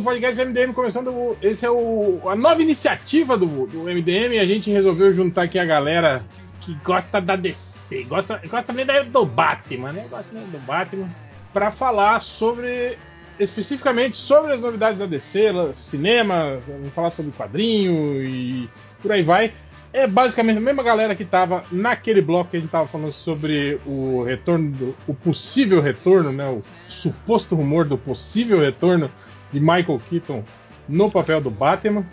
do podcast MDM começando. Esse é o, a nova iniciativa do, do MDM. A gente resolveu juntar aqui a galera que gosta da DC, gosta, gosta mesmo do Batman, né? Gosta mesmo do Batman, para falar sobre especificamente sobre as novidades da DC, cinema, vamos falar sobre quadrinho e por aí vai. É basicamente a mesma galera que estava naquele bloco que a gente estava falando sobre o retorno, do, o possível retorno, né, o suposto rumor do possível retorno de Michael Keaton no papel do Batman.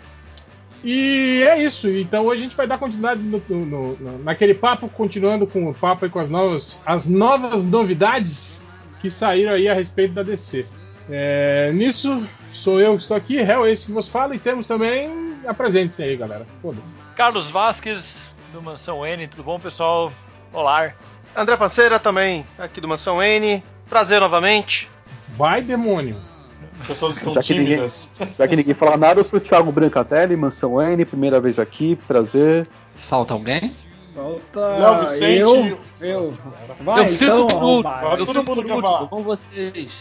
E é isso. Então hoje a gente vai dar continuidade no, no, no, naquele papo, continuando com o papo e com as novas, as novas novidades que saíram aí a respeito da DC. É, nisso, sou eu que estou aqui, Hell, esse que vos fala, e temos também. Apresente-se aí, galera. Foda-se. Carlos Vasques, do Mansão N, tudo bom, pessoal? Olá. André Panceira também, aqui do Mansão N. Prazer novamente. Vai, demônio. As pessoas estão já tímidas. Que ninguém, já que ninguém fala nada, eu sou o Thiago Brancatelli, Mansão N, primeira vez aqui, prazer. Falta alguém? Falta. Léo Vicente. Eu. eu. Vai, eu fico então, tudo. Vai, todo mundo quer falar. Com vocês.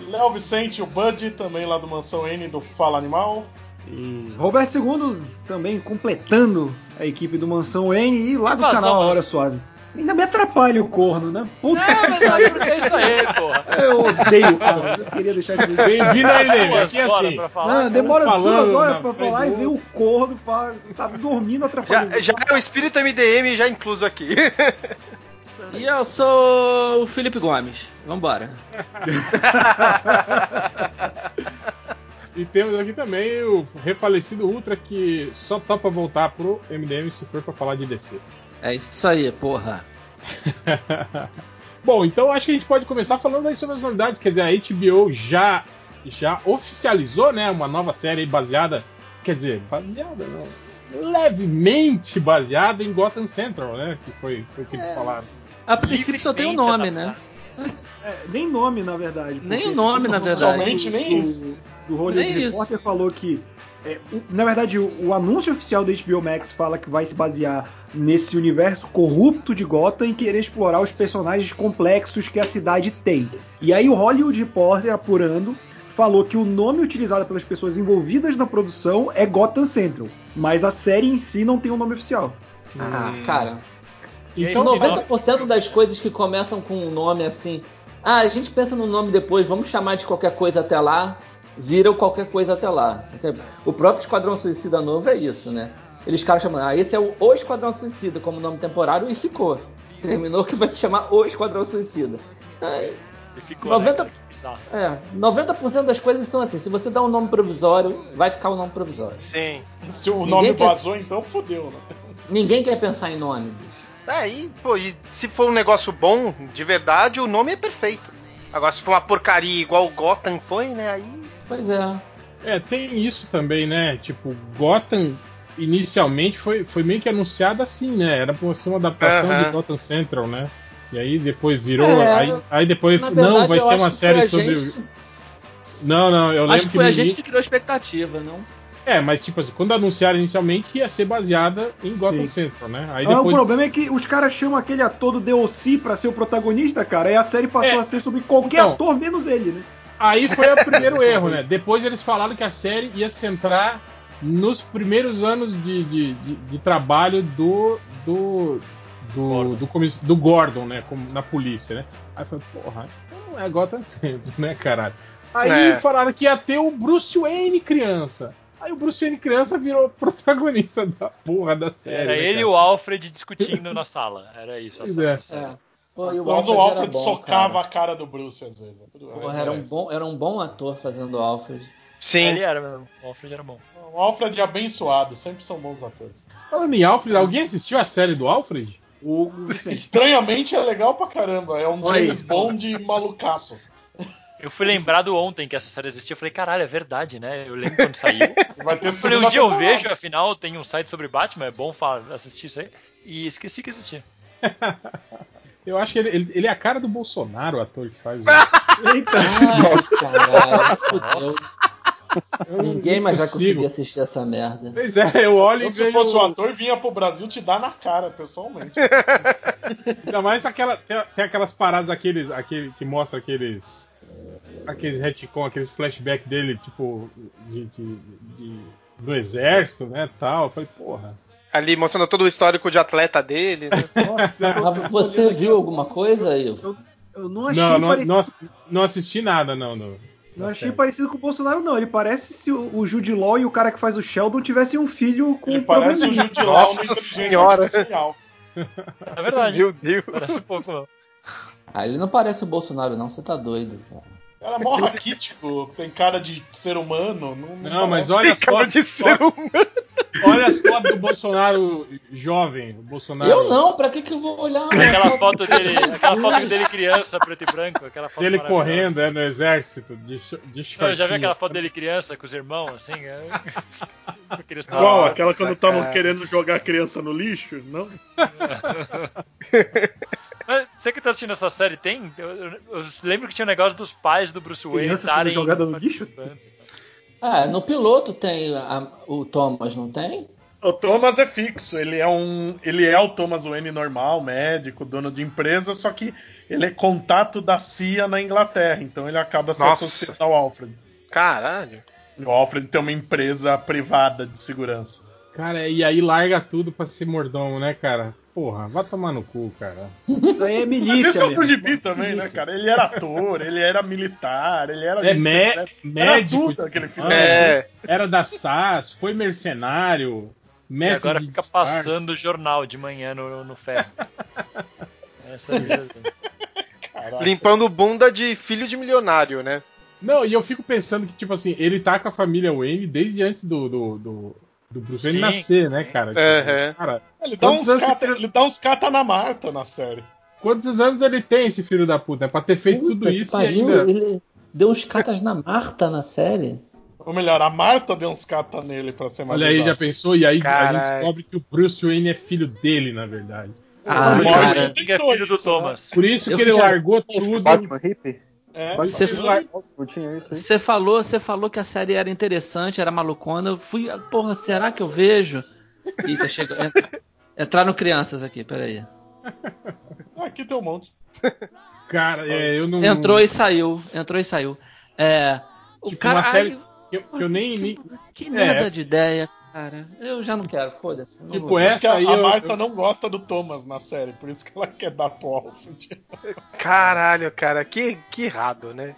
Léo Vicente, o Bud, também lá do Mansão N do Fala Animal. E Roberto II também completando a equipe do Mansão N e lá do Vazão, canal A Hora Suave. Ainda me atrapalha o corno, né? Puta é, mas é isso aí, porra. Eu odeio o corno. Eu queria deixar isso Bem-vindo aí, Leme. Aqui é assim. Falar, não, demora duas horas pra falar e vem o corno pra, tá dormindo atrapalhando. Já, já é o espírito MDM já incluso aqui. E eu sou o Felipe Gomes. Vambora. e temos aqui também o refalecido Ultra que só topa voltar pro MDM se for para falar de DC. É isso aí, porra. Bom, então acho que a gente pode começar falando aí sobre as novidades. Quer dizer, a HBO já, já oficializou né, uma nova série baseada. Quer dizer, baseada não. Levemente baseada em Gotham Central, né? Que foi, foi o que eles é. falaram. A princípio só tem o um nome, né? É, nem nome, na verdade. Nem o nome, na verdade. Somente nem isso. Do Hollywood Reporter falou que. É, na verdade, o, o, anúncio oficial da HBO Max fala que vai se basear nesse universo corrupto de Gotham e querer explorar os personagens complexos que a cidade tem. E aí o Hollywood Reporter, apurando, falou que o nome utilizado pelas pessoas envolvidas na produção é Gotham Central, mas a série em si não tem um nome oficial. Ah, cara, então, 90% das coisas que começam com um nome assim, ah, a gente pensa no nome depois, vamos chamar de qualquer coisa até lá, viram qualquer coisa até lá. O próprio Esquadrão Suicida Novo é isso, né? Eles caras chamam, ah, esse é o, o Esquadrão Suicida como nome temporário e ficou. Terminou que vai se chamar O Esquadrão Suicida. Aí, e ficou, 90, né? é, 90% das coisas são assim. Se você dá um nome provisório, vai ficar o um nome provisório. Sim. Se o Ninguém nome vazou, quer... então fodeu, né? Ninguém quer pensar em nome. É, e, pô, e se for um negócio bom, de verdade, o nome é perfeito. Agora, se for uma porcaria igual Gotham foi, né, aí... Pois é. É, tem isso também, né? Tipo, Gotham inicialmente foi, foi meio que anunciado assim, né? Era pra ser uma adaptação de Gotham Central, né? E aí depois virou. É, aí, aí depois. Verdade, não, vai ser uma série sobre. Gente... Não, não, eu acho lembro que. Foi que a gente que criou expectativa, não? É, mas tipo assim, quando anunciaram inicialmente ia ser baseada em Gotham Sim. Central, né? Aí depois... Ah, o problema é que os caras chamam aquele ator do DLC pra ser o protagonista, cara, e a série passou é. a ser sobre qualquer então, ator menos ele, né? Aí foi o primeiro erro, né? Depois eles falaram que a série ia centrar nos primeiros anos de, de, de, de trabalho do. do. do Gordon. Do, do, Gordon, né? Como, na polícia, né? Aí foi, porra, então não é Gotham Central, né, caralho? Aí é. falaram que ia ter o Bruce Wayne criança. Aí o Bruce Wayne criança virou protagonista da porra da série. Era né, ele e o Alfred discutindo na sala. Era isso. A é. É. Pô, o Quando o Alfred bom, socava cara. a cara do Bruce às vezes. É Pô, era, um bom, era um bom ator fazendo o Alfred. Sim. Ele era mesmo. O Alfred era bom. O Alfred é abençoado, sempre são bons atores. Falando em Alfred, alguém assistiu a série do Alfred? O... Estranhamente é legal pra caramba. É um Oi, James Bond malucaço. Eu fui lembrado ontem que essa série existia. Eu falei, caralho, é verdade, né? Eu lembro quando saiu. Vai ter eu falei, um dia eu vejo, afinal, tem um site sobre Batman, é bom assistir isso aí. E esqueci que existia. eu acho que ele, ele, é a cara do Bolsonaro, o ator que faz. Eita! Nossa, caralho. Ninguém mais vai conseguir assistir essa merda. Pois é, eu olho e Se fosse o um ator, vinha pro Brasil te dar na cara, pessoalmente. Ainda mais aquela, tem, tem aquelas paradas aqueles, aquele, que mostra aqueles aqueles retcon, aqueles flashback dele, tipo, de, de- de- do exército, né, tal. Eu falei, porra. Ali mostrando todo o histórico de atleta dele. né? Você viu alguma coisa, Ivo? Eu não achei Não, não, parecido. não, não assisti nada, não. no- Não na achei série. parecido com o Bolsonaro, não. Ele parece se o, o Jude Law e o cara que faz o Sheldon tivessem um filho com Ele um parece o. Jude Law no Nossa Senhora. É verdade. Meu Deus. Parece um pouco, não. Ah, ele não parece o Bolsonaro, não. Você tá doido, cara. Ela é mó raquítico, tem cara de ser humano. Não, Não, mas olha as fotos. de ser humano. Olha as fotos do Bolsonaro jovem. O Bolsonaro. Eu não, pra que, que eu vou olhar? Aquela foto dele, aquela foto dele criança, preto e branco, aquela foto Dele correndo, é, no exército, de, de Não, shortinho. já viu aquela foto dele criança com os irmãos, assim? É... Igual aquela quando estavam querendo jogar a criança no lixo, não? Você que tá assistindo essa série, tem? Eu, eu- eu lembro que tinha um negócio dos pais do Bruce Wayne estarem... jogada no lixo? Ah, no piloto tem a- o Thomas, não tem? O Thomas é fixo, ele é um. Ele é o Thomas Wayne normal, médico, dono de empresa, só que ele é contato da CIA na Inglaterra, então ele acaba se Nossa. associando ao Alfred. Caralho. O Alfred tem uma empresa privada de segurança. Cara, e aí larga tudo pra ser mordomo, né, cara? Porra, vai tomar no cu, cara. Isso aí é Mas milícia. esse é o mesmo. Gibi também, né, Milícia. cara? Ele era ator, ele era militar, ele era. É mé- secreto. médico. tudo aquele filme. É. Era da SAS, foi mercenário, E mestre agora de fica disfarce. passando o jornal de manhã no, no ferro. Essa é. Caralho. Limpando bunda de filho de milionário, né? Não, e eu fico pensando que, tipo assim, ele tá com a família Wayne desde antes do, do, do, do Bruce Wayne nascer, né, cara? Tipo, Uhum. Cara, Ele dá, uns cata, ele dá uns cata na Marta na série. quantos anos ele tem, esse filho da puta? É pra ter feito tudo Puta que isso pariu, e ainda. Ele deu uns catas na Marta na série. Ou melhor, a Marta deu uns cata nele pra ser mais Olha aí, já pensou? E aí a Caralho. gente descobre que o Bruce Wayne é filho dele, na verdade. Ah, o cara. Morrison é filho do né? Thomas. Por isso Eu que ele largou tudo. Batman hippie? É, Você. Você falou, você falou que a série era interessante, era malucona. Eu fui, porra, será que eu vejo? Ih, você chegou. Entraram crianças aqui, peraí. Aqui tem um monte. Cara, é, eu não. Entrou e saiu, entrou e saiu. É. O Tipo, cara. uma série ai, que eu, que eu nem. nem- que merda É. de ideia, cara. Eu já não quero, foda-se. não Tipo, vou. é- Essa aí a, eu- Marta eu- não gosta do Thomas na série, por isso que ela quer dar pro Alfred. Caralho, cara, que, que errado, né?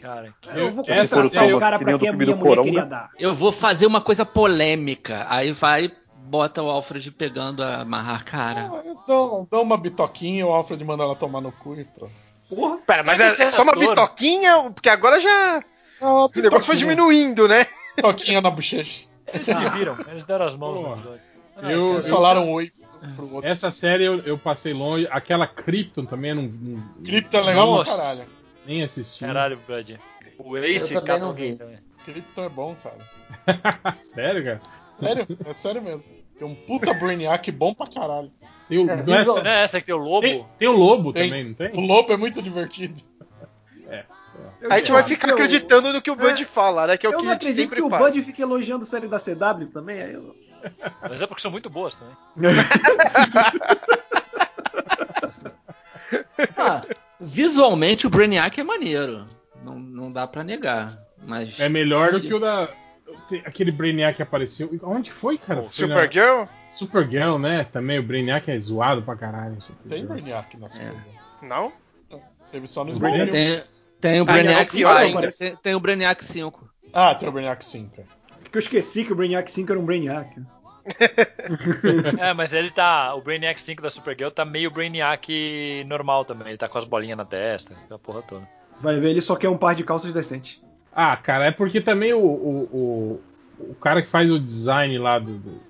Cara, que- Eu vou Essa série o cara pra quem a minha do mulher Coronga. queria dar. Eu vou fazer uma coisa polêmica. Aí vai, bota o Alfred pegando a amarrar, cara. Eles dão, dão uma bitoquinha, o Alfred manda ela tomar no cu e pronto. Porra, pera, mas, é, é só uma bitoquinha, porque agora já. Ah, O negócio foi diminuindo, né? Bitoquinha na bochecha. eles se viram, eles deram as mãos Porra. no episódio. Ah, Eu- Eles falaram oi pro outro. Essa série eu, eu passei longe. Aquela Krypton também não. não Cripto é legal pra caralho. nem assisti. Caralho, Brad. O Ace Eu também cata não alguém vi. também. Cripto é bom, cara. Sério, cara? Sério, é sério mesmo. Tem um puta Brainiac bom pra caralho. Tem o, É, não é essa- Não é essa que tem o lobo? tem, tem o Lobo Tem. também, não O tem? Lobo é muito divertido. A gente vai ficar acreditando no que o Bud fala, né? Que é o que a gente acredito sempre que o. Bud fica elogiando série da CW também. aí eu- Mas é porque são muito boas também. Ah, visualmente o Brainiac é maneiro. Não, não dá pra negar. Mas. É melhor do que o da. tem Aquele Brainiac que apareceu. Onde foi, cara? Foi na- Supergirl? Supergirl, né? Também o Brainiac é zoado pra caralho. Tem Supergirl. Brainiac na série. Não? Teve só no Smallville. Tem, tem o Ah, Brainiac não, pior cinco, ainda. tem, tem o Brainiac 5. Ah, tem o Brainiac 5. Porque eu esqueci que o Brainiac 5 era um Brainiac. É, mas ele tá. O Brainiac 5 da Supergirl tá meio Brainiac normal também. Ele tá com as bolinhas na testa, aquela porra toda. Vai ver, ele só quer um par de calças decente. Ah, cara, é porque também o, o, o, o cara que faz o design lá do, do,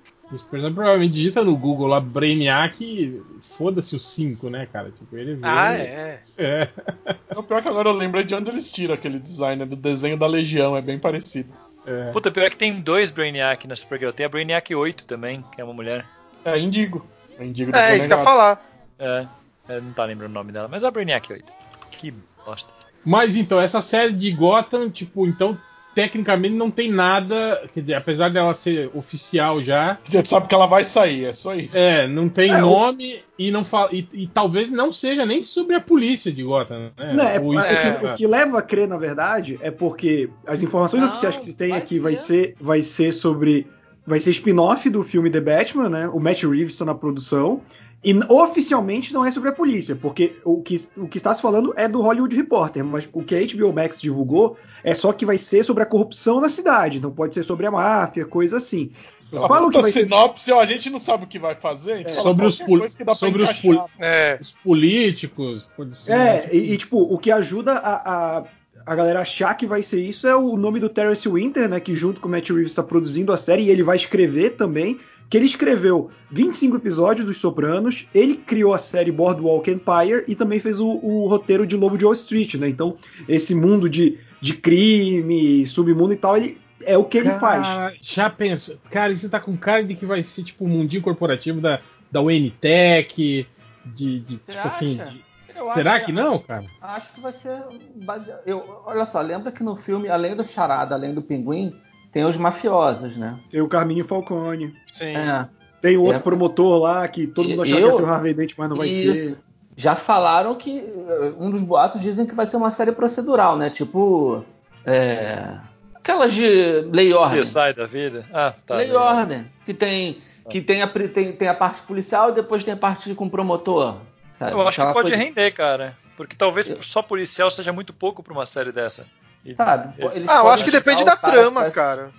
provavelmente digita no Google lá Brainiac e foda-se o 5, né, cara? Tipo, ele vê. Ah, é. é. O pior é que agora eu lembrei de onde eles tiram aquele design do desenho da Legião, é bem parecido. é. Puta, pior que tem dois Brainiac na Supergirl. Tem a Brainiac 8 também, que é uma mulher. É Indigo. É Indigo É, isso que eu ia falar. É, é, não tá lembrando o nome dela, mas é a Brainiac 8. Que bosta. Mas então, essa série de Gotham, tipo, então tecnicamente não tem nada, quer dizer, apesar dela ser oficial já, gente sabe que ela vai sair, é só isso. é, não tem É, o- nome e não fala e, e talvez não seja nem sobre a polícia de Gotham, né? Não, é, isso- é que- o que leva a crer, na verdade, é porque as informações Não, oficiais que se tem vai aqui vai ser. ser, vai ser sobre. Vai ser spin-off do filme The Batman, né? O Matt Reeves está na produção. E oficialmente não é sobre a polícia, porque o que, o que está se falando é do Hollywood Reporter, mas o que a HBO Max divulgou é só que vai ser sobre a corrupção na cidade, não pode ser sobre a máfia, coisa assim. Ela Fala o que vai ser- sinopse, ó, a gente não sabe o que vai fazer. fala sobre os qualquer pol- coisa que dá pra sobre os encaixar. pol- É. os políticos, pode ser? É, e, e, tipo, o que ajuda a, a, a galera achar que vai ser isso é o nome do Terence Winter, né? Que junto com o Matt Reeves está produzindo a série e ele vai escrever também. Que ele escreveu 25 episódios dos Sopranos, ele criou a série Boardwalk Empire e também fez o, o roteiro de Lobo de Wall Street, né? Então, esse mundo de, de crime, submundo e tal, ele é o que ele faz. Cara, Já pensa, cara, isso tá com cara de que vai ser tipo o mundinho corporativo da, da Wayne Tech, de, de Você tipo assim. acha? de- Eu será acho que não, cara? Acho que vai ser baseado. Eu, olha só, lembra que no filme, além do Charada, além do Pinguim, tem os mafiosos, né? Tem o Carminho Falcone. Sim. É. Tem o outro É. promotor lá que todo mundo achava Eu- que ia ser o Harvey Dent, mas não vai Isso. ser. Já falaram que. eh, Um dos boatos dizem que vai ser uma série procedural, né? Tipo. É, aquelas de lei ordem. CSI da vida. Ah, tá. lei ordem. Que tem. Que tem a, tem, tem a parte policial e depois tem a parte com promotor. sabe? Eu acho que Aquela pode coisa- render, cara. Porque talvez Eu- só policial seja muito pouco pra uma série dessa. Sabe? Eles- Ah, eu acho que depende da trama, cara.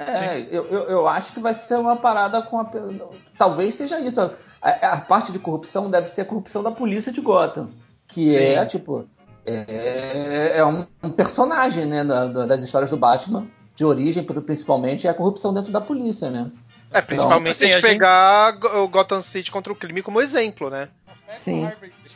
É, eu, eu, eu acho que vai ser uma parada com a. Talvez seja isso. A, a parte de corrupção deve ser a corrupção da polícia de Gotham. Que Sim. é, tipo. É, é um, um personagem, né? da- da- das histórias do Batman, de origem, principalmente, é a corrupção dentro da polícia, né? É, principalmente se assim, a gente a gente- pegar o Gotham City contra o crime como exemplo, né? Sim.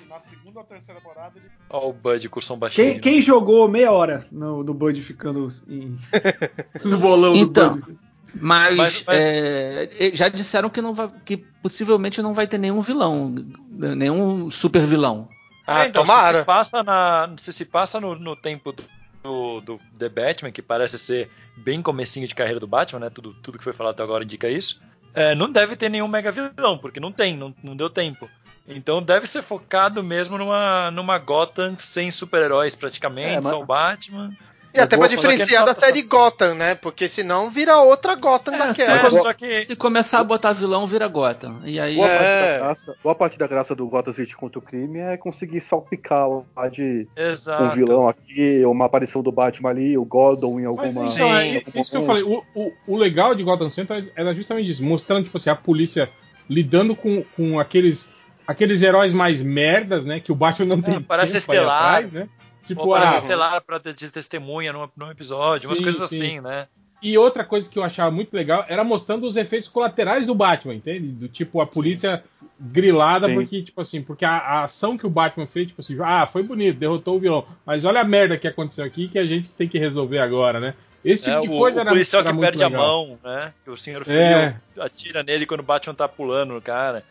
Na segunda ou terceira temporada ele Ó, o Bud com o som baixinho. Quem, quem jogou meia hora no, no Bud ficando em- no bolão Então, do Bud? Mas, Mas- mas- é, já disseram que, não vai, que possivelmente não vai ter nenhum vilão, nenhum super vilão. Ah, É, então, Se tomara. se passa, na, se se passa no, no tempo do, do, do The Batman, que parece ser bem comecinho de carreira do Batman, né? Tudo, tudo que foi falado até agora indica isso. é, não deve ter nenhum mega vilão, porque não tem, não, não deu tempo. Então deve ser focado mesmo numa, numa Gotham sem super-heróis praticamente, É, mas- só o Batman. E até pra diferenciar da só- série Gotham, né? Porque senão vira outra Gotham É, daquela. É, só- só que Se começar a botar vilão, vira Gotham. E aí. Boa, É. parte da graça, boa parte da graça do Gotham City contra o crime é conseguir salpicar lá de Exato. um vilão aqui, uma aparição do Batman ali, o Gordon em alguma. Mas Sim. então, é, isso que eu falei. O, o, o legal de Gotham Center era justamente isso, mostrando tipo assim, a polícia lidando com, com aqueles aqueles heróis mais merdas, né? Que o Batman não tem parece tempo pra ir Estelar. atrás, né? Tipo, Ou parece ah, estelar de testemunha num, num episódio, umas Sim, coisas sim. assim, né? E outra coisa que eu achava muito legal era mostrando os efeitos colaterais do Batman, entende? Do tipo a polícia grilada, Sim. porque, tipo assim, porque a, a ação que o Batman fez, tipo assim, ah, foi bonito, derrotou o vilão. Mas olha a merda que aconteceu aqui que a gente tem que resolver agora, né? Esse tipo É, de o, coisa o era, policial era que muito perde a legal. mão, né? Que o senhor É. Frio atira nele quando o Batman tá pulando no cara.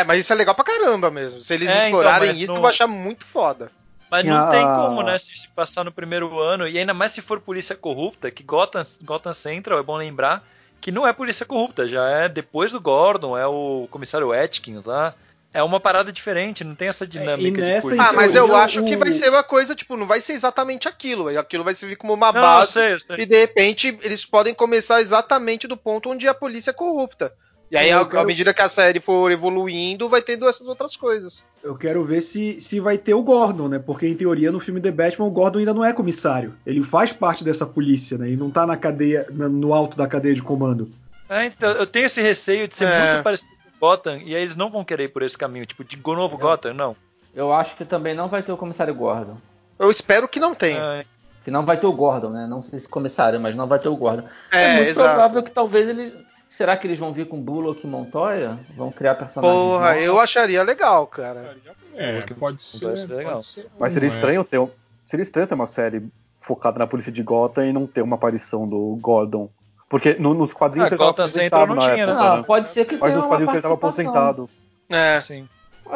É, mas isso é legal pra caramba mesmo. Se eles É, então, explorarem mas isso, não- eu vou achar muito foda. Mas não Ah. tem como, né? Se, se passar no primeiro ano, e ainda mais se for polícia corrupta, que Gotham, Gotham Central, é bom lembrar, que não é polícia corrupta, já é depois do Gordon, é o comissário Atkins lá. É uma parada diferente, não tem essa dinâmica e de polícia. Ah, mas eu o- acho que vai ser uma coisa, tipo, não vai ser exatamente aquilo. Aquilo vai servir como uma Não, eu base. sei, eu sei. E de repente eles podem começar exatamente do ponto onde a polícia é corrupta. E aí, Eu à- quero- medida que a série for evoluindo, vai tendo essas outras coisas. Eu quero ver se, se vai ter o Gordon, né? Porque em teoria no filme The Batman o Gordon ainda não é comissário. Ele faz parte dessa polícia, né? E não tá na cadeia, no alto da cadeia de comando. É, então, eu tenho esse receio de ser É. muito parecido com Gotham, e aí eles não vão querer ir por esse caminho, tipo, de novo Gotham, não. Eu acho que também não vai ter o comissário Gordon. Eu espero que não tenha. É, Que não vai ter o Gordon, né? Não sei se comissário, mas não vai ter o Gordon. É, É, muito exato. provável que talvez ele. Será que eles vão vir com Bullock e Montoya? Vão criar personagens. Porra, novos? eu acharia legal, cara. É, pode ser. Pode ser legal. pode ser, Mas seria é. estranho ter um- seria estranho ter uma série focada na polícia de Gotham e não ter uma aparição do Gordon. Porque no- nos quadrinhos Ah, ele tava Gotham Central aposentado não na tinha, né? época, Não, né? pode ser que Mas nos quadrinhos ele estava aposentado. É. Sim.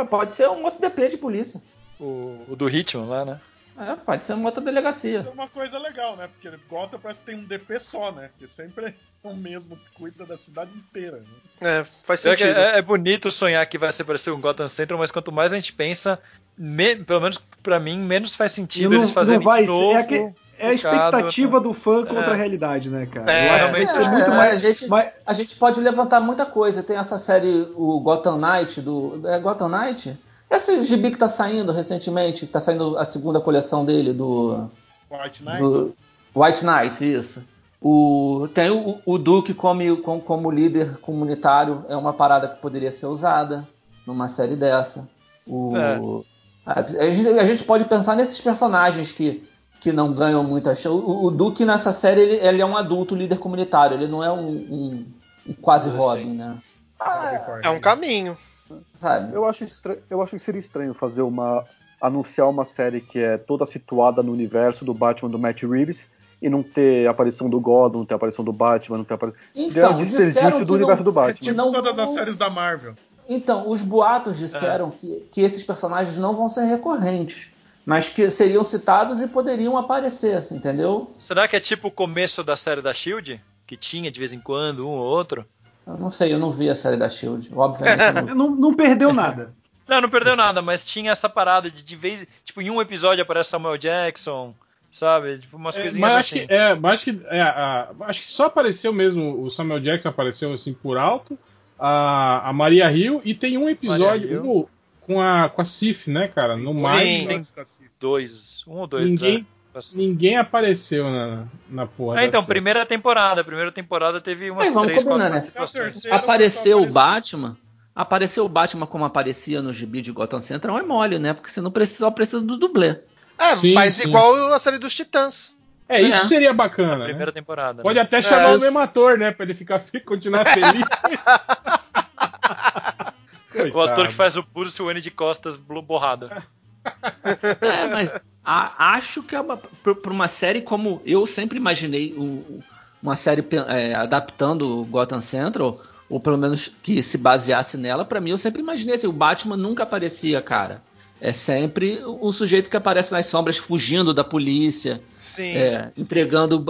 Pode ser um outro DP de polícia. O, o do Hitman lá, né? É, pode ser uma outra delegacia. Isso é uma coisa legal, né? Porque Gotham parece que tem um DP só, né? Porque sempre é o mesmo que cuida da cidade inteira. Né? É, faz É, que sentido. é- é bonito sonhar que vai ser parecer um Gotham Central, mas quanto mais a gente pensa, me- pelo menos pra mim, menos faz sentido não, eles fazerem não vai de ser. novo. É, que- é a expectativa do fã contra É. a realidade, né, cara? É, realmente, é, muito é, mais. a gente- mais- A gente pode levantar muita coisa. Tem essa série, o Gotham Knight, do. É Gotham Knight? Esse gibi que tá saindo recentemente, que tá saindo a segunda coleção dele, do. White Knight. do White Knight, isso. O, tem o, o Duke como, como, como líder comunitário, é uma parada que poderia ser usada numa série dessa. O, É. a, a gente, a gente pode pensar nesses personagens que, que não ganham muita chance. O, o Duke nessa série ele, ele é um adulto líder comunitário, ele não é um, um- um quase. Robin, né? É um caminho. Sabe? Eu acho, estra- eu acho que seria estranho fazer uma. anunciar uma série que é toda situada no universo do Batman do Matt Reeves e não ter aparição do Gordon, não ter aparição do Batman, não ter aparição. Então, um desperdício que do universo não, do É Batman. tipo Não todas as séries da Marvel. Então, os boatos disseram que, que esses personagens não vão ser recorrentes, mas que seriam citados e poderiam aparecer, assim, entendeu? Será que é tipo o começo da série da Shield? Que tinha de vez em quando um ou outro? Eu não sei, eu não vi a série da Shield, obviamente. não. Não, não perdeu nada. Não, não perdeu nada, mas tinha essa parada de de vez. Tipo, em um episódio aparece Samuel Jackson, sabe? Tipo, umas É, coisinhas mas acho assim. que, é, mas acho que, é, a- acho que só apareceu mesmo o Samuel Jackson apareceu assim por alto, a, a Maria Hill e tem um episódio um com a com a Sif, né, cara? No mais tem dois. Um ou dois. Ninguém- episódios. Ninguém apareceu na, na porra. Ah, então, série. primeira temporada. Primeira temporada teve umas É, vamos três, combinar, né? Apareceu o. Batman. Apareceu o Batman como aparecia no gibi de Gotham Central é mole, né? Porque você não precisa, precisa do dublê. É, Sim, faz sim. igual a série dos Titãs. É, isso É. seria bacana. né? Primeira temporada. Pode né? até chamar É. o mesmo ator, né? Pra ele ficar continuar feliz. O ator que faz o Bruce Wayne de costas borrado. É, mas a- acho que é uma, para uma série como eu sempre imaginei o- uma série é, adaptando o Gotham Central, ou pelo menos que se baseasse nela, pra mim eu sempre imaginei assim, o Batman nunca aparecia, cara. É sempre o sujeito que aparece nas sombras fugindo da polícia, Sim. é, entregando,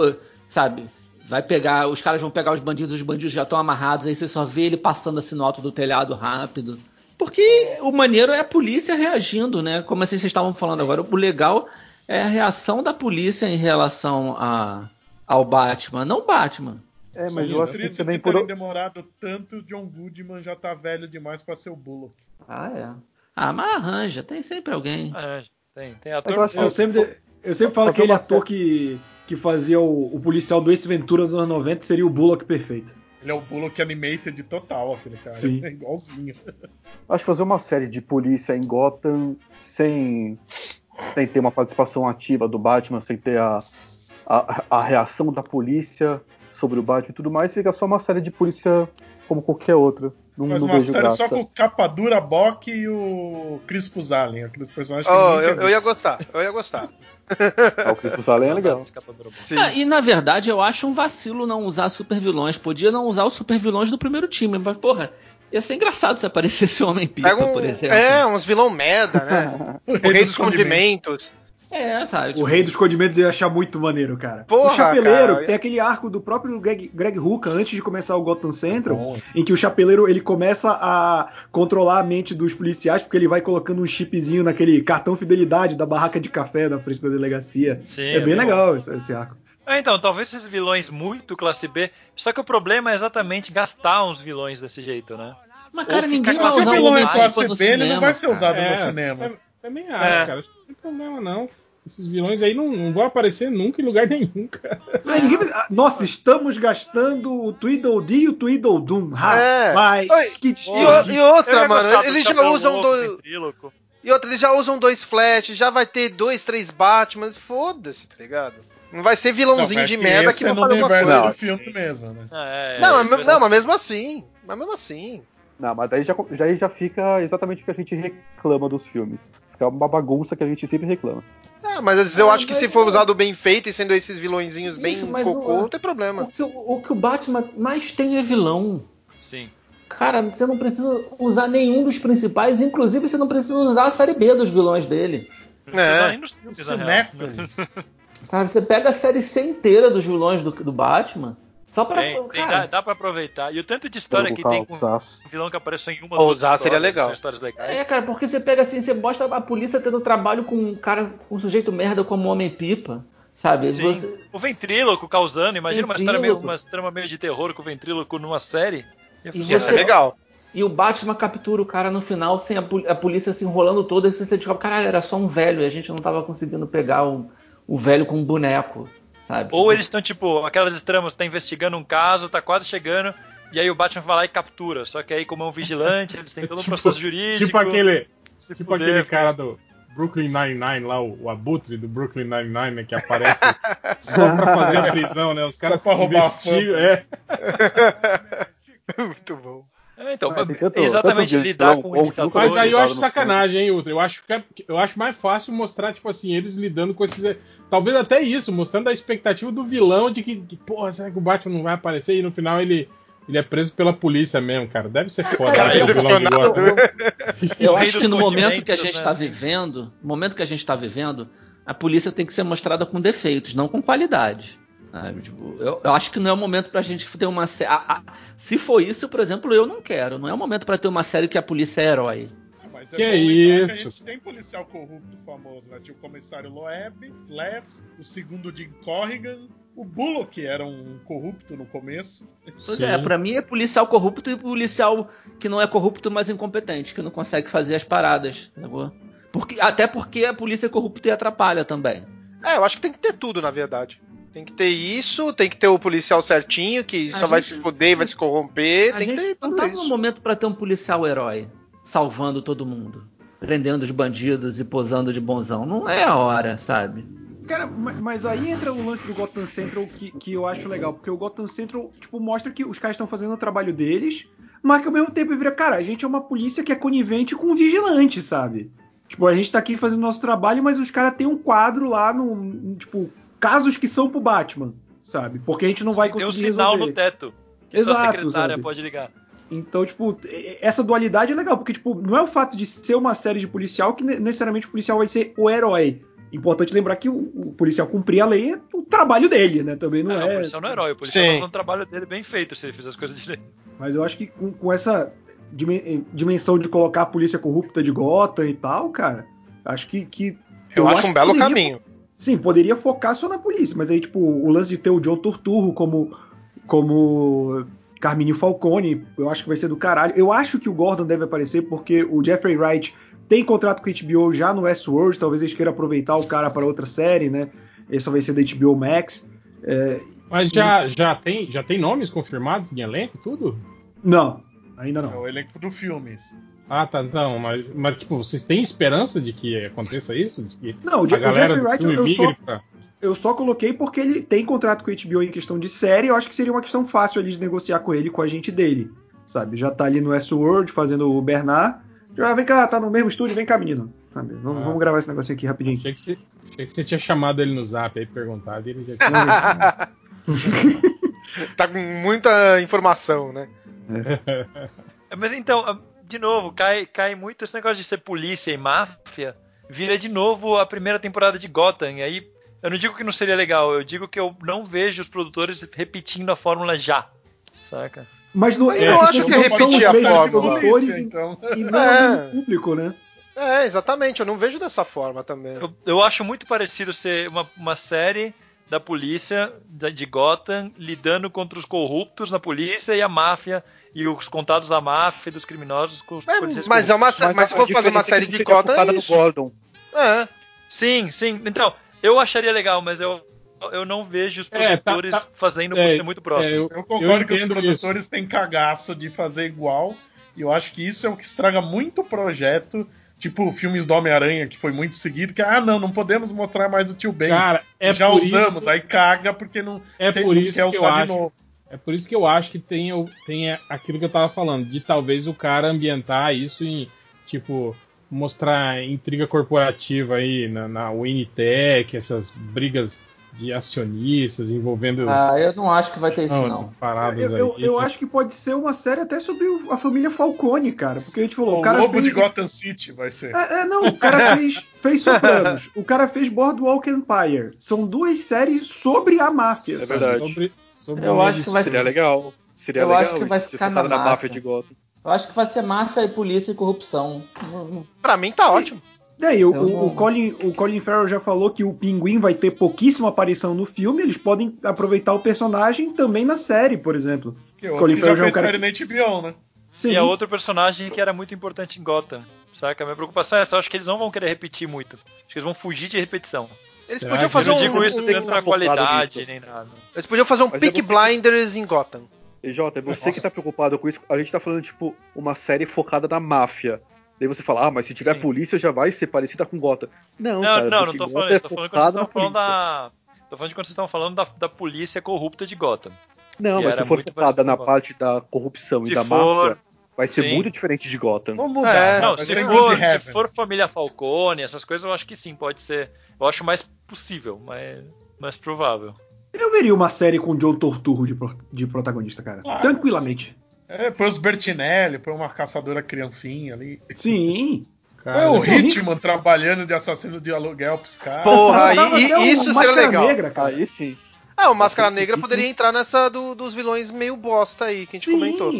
sabe? Vai pegar, os caras vão pegar os bandidos, os bandidos já estão amarrados, aí você só vê ele passando assim no alto do telhado rápido. Porque o maneiro é a polícia reagindo, né? Como assim vocês estavam falando agora. O legal é a reação da polícia em relação a, ao Batman, não o Batman. É, mas Sim, eu acho que também por. demorado tanto, o John Goodman já tá velho demais pra ser o Bullock. Ah, é. Ah, mas arranja, tem sempre alguém. É, tem, tem É eu ator. acho Eu sempre, eu sempre falo que aquele uma ator que, que fazia o, o policial do Ace Ventura dos anos 90 seria o Bullock perfeito. Ele é o Bullock animated total, aquele cara. Sim. É igualzinho. Acho que fazer uma série de polícia em Gotham sem, sem ter uma participação ativa do Batman, sem ter a, a, a reação da polícia sobre o Batman e tudo mais, fica só uma série de polícia como qualquer outra. Não, Mas não uma série graça. só com o Capa Dura, Bock e o Crispus Allen, aqueles personagens que Oh, eu, eu ia gostar, eu ia gostar. Ah, o Crispus Allen é legal. Sim. Ah, e na verdade eu acho um vacilo não usar super vilões. Podia não usar os super vilões do primeiro time, mas porra, ia ser engraçado se aparecesse o Homem Pipa, um, por exemplo. é, uns vilão merda, né? O o Rei dos Condimentos. É, sabe? O Rei dos Condimentos eu ia achar muito maneiro, cara. Porra, o Chapeleiro cara. tem aquele arco do próprio Greg, Greg Hooker antes de começar o Gotham Central, em que o Chapeleiro ele começa a controlar a mente dos policiais porque ele vai colocando um chipzinho naquele cartão fidelidade da barraca de café na frente da delegacia. Sim, é bem bom. legal esse, esse arco. É, então, talvez esses vilões muito classe B. Só que o problema é exatamente gastar uns vilões desse jeito, né? Mas cara, ninguém vai Mas se o usar o vilão em classe B, ele não vai ser cara. usado É, no cinema. Tam- Também acho, É. cara. Acho que não tem problema, não. Esses vilões aí não, não vão aparecer nunca em lugar nenhum, cara. Mas ninguém ah, Nossa, estamos gastando o Tweedledee e o Tweedledum. É. Rapaz, Oi, que E, e outra, mano, eles já usam dois. E outra, eles já usam dois flash, já vai ter dois, três Batman, foda-se, tá ligado? Não vai ser vilãozinho Não, de é que merda que é não no faz alguma universo do filme mesmo, né? É, é, Não, mas, não, mas mesmo assim. Mas mesmo assim. Não, mas daí já, já, já fica exatamente o que a gente reclama dos filmes. Fica uma bagunça que a gente sempre reclama. É, mas eu Ah, acho que se for usado bem feito e sendo esses vilõezinhos bem Isso, cocô, o- não tem problema. O que, o- o que o Batman mais tem é vilão. Sim. Cara, você não precisa usar nenhum dos principais, inclusive você não precisa usar a série B dos vilões dele. É. nem nos filmes, na real. Cinéfilo. Sabe, você pega a série C inteira dos vilões do, do Batman, só pra. Tem, tem, dá, dá pra aproveitar. E o tanto de história que tem com Zaz. um vilão que apareceu em uma Ou duas usar seria histórias, legal. São histórias legais. É, cara, porque você pega assim, você mostra a polícia tendo trabalho com um cara, com um sujeito merda como o Homem-Pipa, sabe? Sim. Você- O ventríloco causando, imagina uma história meio, uma trama meio de terror com o ventríloco numa série. E você- ser legal. E o Batman captura o cara no final, sem a, pol- a polícia se enrolando toda, e você descobre, caralho, era só um velho, e a gente não tava conseguindo pegar o, o velho com um boneco, sabe? Ou eles estão, tipo, aquelas tramas, tá investigando um caso, tá quase chegando, e aí o Batman vai lá e captura. Só que aí, como é um vigilante, eles têm todo um Tipo- processo jurídico. Tipo aquele, tipo fuder, aquele cara do Brooklyn Nine-Nine lá, o, o abutre do Brooklyn Nine-Nine, né, que aparece só pra fazer a prisão, né? Os caras pra roubar é. Muito bom. É, então, Ah, tem tanto- exatamente tanto lidar com que ditadores. nunca Mas aí eu acho sacanagem, hein, Ultra? Eu acho, que é- eu acho mais fácil mostrar, tipo assim, eles lidando com esses. Talvez até isso, mostrando a expectativa do vilão de que, que porra, será que o Batman não vai aparecer? E no final ele, ele é preso pela polícia mesmo, cara. Deve ser foda. Cara, né, o. Gotham. Eu Rei acho que no momento que a gente né, está assim. vivendo, no momento que a gente está vivendo, a polícia tem que ser mostrada com defeitos, não com qualidade. Sabe? Tipo, eu, eu acho que não é o momento pra gente ter uma série. Se for isso, por exemplo, eu não quero. Não é o momento pra ter uma série que a polícia é herói. Mas é Que bom lembrar Que a isso? gente tem policial corrupto famoso, né? Tinha o comissário Loeb, Flash, o segundo Jim Corrigan, o Bullock, que era um corrupto no começo. Pois Sim. é, pra mim é policial corrupto e policial que não é corrupto, mas incompetente, que não consegue fazer as paradas. sacou? Porque, até porque a polícia é corrupta e atrapalha também. É, eu acho que tem que ter tudo, na verdade. Tem que ter isso, tem que ter o policial certinho, que A só vai gente- se fuder e vai se corromper. A Tem que ter gente não tá no momento pra ter um policial herói salvando todo mundo, prendendo os bandidos e posando de bonzão. Não é a hora, sabe? Cara, ma- mas aí entra o lance do Gotham Central que, que eu acho legal, porque o Gotham Central, tipo, mostra que os caras estão fazendo o trabalho deles, mas que ao mesmo tempo vira, cara, a gente é uma polícia que é conivente com o vigilante, sabe? Tipo, a gente tá aqui fazendo nosso trabalho, mas os caras têm um quadro lá no, tipo, casos que são pro Batman, sabe? Porque a gente não vai Tem é conseguir um sinal resolver. no teto. Que só a Exato, secretária sabe? pode ligar. Então, tipo, essa dualidade é legal, porque, tipo, não é o fato de ser uma série de policial que ne- necessariamente o policial vai ser o herói. Importante lembrar que o, o policial cumprir a lei é o trabalho dele, né? Também não é. o policial não é herói, o policial Sim. tá fazendo o trabalho dele bem feito se ele fizer as coisas direito. Mas eu acho que com, com essa dimen- dimensão de colocar a polícia corrupta de Gotham e tal, cara, acho que. que Eu, acho um que belo caminho. Sim, poderia focar só na polícia, mas aí, tipo, o lance de ter o John Turturro como, como Carmine Falcone, eu acho que vai ser do caralho. Eu acho que o Gordon deve aparecer porque o Jeffrey Wright tem contrato com a HBO já no Westworld, talvez eles queiram aproveitar o cara para outra série, né? Essa vai ser da HBO Max. É, Mas já, já, tem, já tem nomes confirmados em elenco, tudo? não, ainda É não. o elenco do filmes. Ah, tá, não, mas, mas tipo, vocês têm esperança de que aconteça isso? De que Não, o, a Je- o galera Jeffrey do Wright eu só, pra... eu só coloquei porque ele tem contrato com a HBO em questão de série, eu acho que seria uma questão fácil ali de negociar com ele, com a gente dele, sabe? Já tá ali no Westworld fazendo o Bernard. Já, vem cá, tá no mesmo estúdio, vem cá, menino. Sabe? Vamos, Ah. vamos gravar esse negócio aqui rapidinho. Achei que, você, achei que você tinha chamado ele no zap aí, perguntado, e ele já tinha... tá com muita informação, né? É, Mas então, ah, de novo, cai, cai muito esse negócio de ser polícia e máfia. Vira de novo a primeira temporada de Gotham. E aí, eu não digo que não seria legal, eu digo que eu não vejo os produtores repetindo a fórmula já. Saca? Mas não, É, eu é, acho que os repetir a fórmula. produtores Polícia, e, então. e não É. é público, né? É, exatamente, eu não vejo dessa forma também. Eu, eu acho muito parecido ser uma, uma série da polícia da- de Gotham lidando contra os corruptos na polícia e a máfia e os contatos da máfia e dos criminosos com os É, policiais mas é uma mas, a- se for fazer uma é série de seria Gotham é isso. Gordon. É. Sim, sim. Então, eu acharia legal, mas eu, eu não vejo os É, tá- produtores tá- fazendo por é, ser muito próximo. É, eu, Eu concordo que os produtores têm cagaço de fazer igual. E eu acho que isso é o que estraga muito o projeto. Tipo, filmes do Homem-Aranha, que foi muito seguido, que, ah, não, não podemos mostrar mais o tio Ben. Cara, é Já por usamos, isso, aí caga porque não, é tem, por não isso quer que eu usar de acho, novo. é por isso que eu acho que tem, tem aquilo que eu tava falando, de talvez o cara ambientar isso em, tipo, mostrar intriga corporativa aí na, na Winitech, essas brigas de acionistas envolvendo Ah, eu não acho que vai ter isso, não, não. paradas Eu, aí. eu, eu acho que pode ser uma série até sobre a família Falcone, cara. Porque a gente falou, O o cara Lobo fez... de Gotham City vai ser. É, é, não, o cara fez, fez Sopranos, o cara fez Boardwalk Empire. São duas séries sobre a máfia. É sabe? verdade. Sobre, sobre Eu acho que vai Seria legal. Seria Eu legal acho que vai ficar na na máfia. máfia de Gotham. Eu acho que vai ser máfia e polícia e corrupção. Pra mim tá ótimo. Daí, o, Eu o- não- o Colin, o Colin Farrell já falou que o Pinguim vai ter pouquíssima aparição no filme. Eles podem aproveitar o personagem também na série, por exemplo. Que Colin que Farrell já já é um fez cara série na HBO, né? Sim. E é outro personagem que era muito importante em Gotham. Saca? A minha preocupação é essa. Eu acho que eles não vão querer repetir muito. Acho que eles vão fugir de repetição. Eles Será podiam fazer Eu um. não digo isso um- tanto na focado qualidade, nisso. nem nada. Eles podiam fazer um Peak Blinders em Gotham. E Jota, você que tá preocupado com isso, a gente tá falando, tipo, uma série focada na máfia. Daí você fala, ah, mas se tiver Sim. polícia já vai ser parecida com Gotham. Não, Não, cara, não, não tô falando Gotham isso. Tô falando quando vocês estão falando da. Tô falando de quando vocês estão falando da, da polícia corrupta de Gotham. Não, mas se for focada na parte da corrupção Se e da for- máfia, vai ser sim. muito diferente de Gotham. Vamos mudar. É, né? Não, se for, se for família Falcone, essas coisas, eu acho que sim, pode ser. Eu acho mais possível, mais, mais provável. Eu veria uma série com o John Torturro de, pro- de protagonista, cara. Ah, Tranquilamente. É, põe os Bertinelli, põe uma caçadora criancinha ali. Sim. Cara, é o Hitman trabalhando de assassino de aluguel pros caras. Porra, e- e isso seria Máscara legal. Negra, cara. Aí sim. Ah, o Máscara Negra poderia entrar nessa do- dos vilões meio bosta aí que a gente Sim. comentou.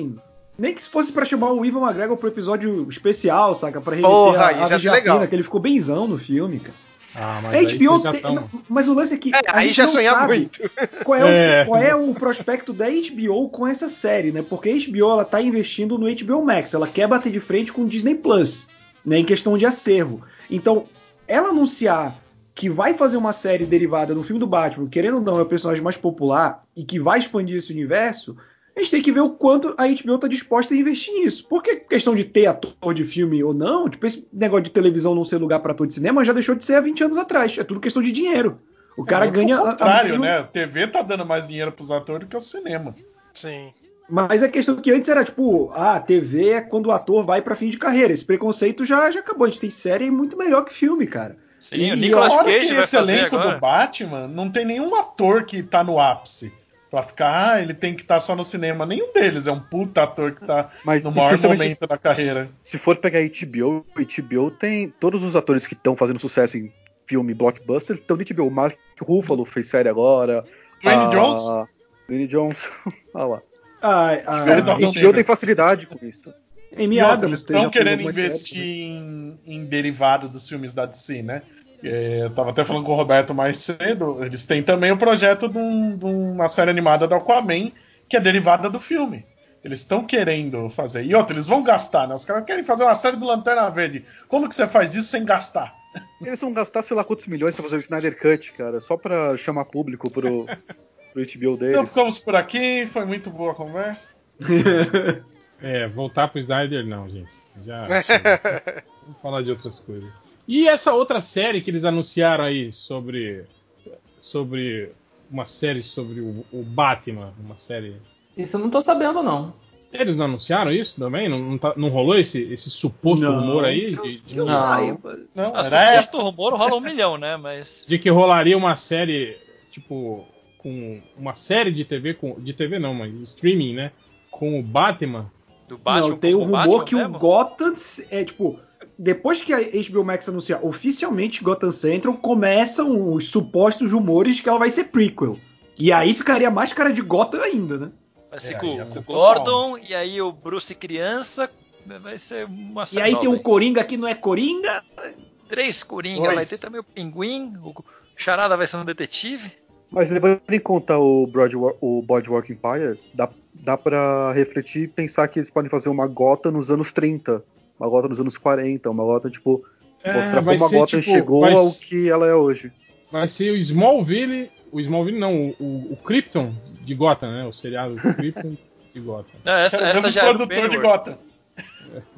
Nem que se fosse pra chamar o Ivan McGregor pro episódio especial, saca? Pra remeter Porra, a, aí a já Vigia legal. Que ele ficou benzão no filme, cara. Ah, mas A aí HBO tem- tão- Mas o lance é que. É, a aí gente já sonhar sabe muito. Qual é, o, É. qual é o prospecto da HBO com essa série, né? Porque a HBO ela tá investindo no HBO Max, ela quer bater de frente com o Disney Plus, né? Em questão de acervo. Então, ela anunciar que vai fazer uma série derivada do filme do Batman, querendo ou não, é o personagem mais popular e que vai expandir esse universo, a gente tem que ver o quanto a HBO tá disposta a investir nisso. Porque questão de ter ator de filme ou não, tipo, esse negócio de televisão não ser lugar para ator de cinema já deixou de ser há 20 anos atrás. É tudo questão de dinheiro. O cara É, ganha. Ao a- a- contrário, né? A TV tá dando mais dinheiro pros atores do que o cinema. Sim. Mas a questão que antes era tipo, ah, TV é quando o ator vai pra fim de carreira. Esse preconceito já, já acabou. A gente tem série muito melhor que filme, cara. Sim, E o Nicolas Cage que vai esse fazer elenco agora. do Batman, não tem nenhum ator que tá no ápice. Pra ficar, ah, ele tem que estar só no cinema. Nenhum deles é um puta ator que tá Mas no maior momento da carreira. Se for pegar HBO, HBO tem todos os atores que estão fazendo sucesso em filme blockbuster estão de HBO. O Mark Ruffalo fez série agora. Dwayne a- Johnson? Dwayne Johnson. Olha lá. Ah, a, Série do A HBO tem facilidade com isso. E outra, Adams, eles estão querendo investir né? em, em derivado dos filmes da DC, né? É, eu tava até falando com o Roberto mais cedo. Eles têm também o projeto de, um- de uma série animada do Aquaman, que é derivada do filme. Eles estão querendo fazer. E outra, eles vão gastar, né? Os caras querem fazer uma série do Lanterna Verde. Como que você faz isso sem gastar? Eles vão gastar sei lá quantos milhões pra fazer o Snyder Cut, cara, só pra chamar público pro, pro HBO Então deles. ficamos por aqui. Foi muito boa a conversa. É, voltar pro Snyder não, gente. Já. Vamos falar de outras coisas. E essa outra série que eles anunciaram aí sobre. Sobre. Uma série sobre o, o Batman. Uma série. Isso eu não tô sabendo, não. Eles não anunciaram isso também? Não, não, tá- não rolou esse, esse suposto Não. rumor aí? De, de- Não. Não, A era suposto rumor rola um milhão, né? Mas. de que rolaria uma série, tipo, com uma série de TV, com, de TV não, mas streaming, né? Com o Batman. Do Batman. não, tem o rumor Batman que mesmo? o Gotham é tipo. Depois que a HBO Max anunciar oficialmente Gotham Central, começam os supostos rumores de que ela vai ser prequel. E aí ficaria mais cara de Gotham ainda, né? Vai ser É, com ia o Gordon e aí o Bruce criança. Vai ser uma E aí nova tem um Coringa que não é Coringa. Três Coringa, Dois. vai ter também o Pinguim, o Charada vai ser um detetive. Mas levando em conta o, Broadwa- o Boardwalk Empire, dá, dá pra refletir e pensar que eles podem fazer uma gota nos anos 30, uma gota nos anos 40, uma gota, tipo, mostrar É, vai como a ser, gota tipo, chegou vai ao que ela é hoje. Vai ser o Smallville. O Smallville não, o, o, o Krypton de Gotham, né? O seriado Krypton de Gotham. Não, essa, É o essa já é do produtor de. Gotham.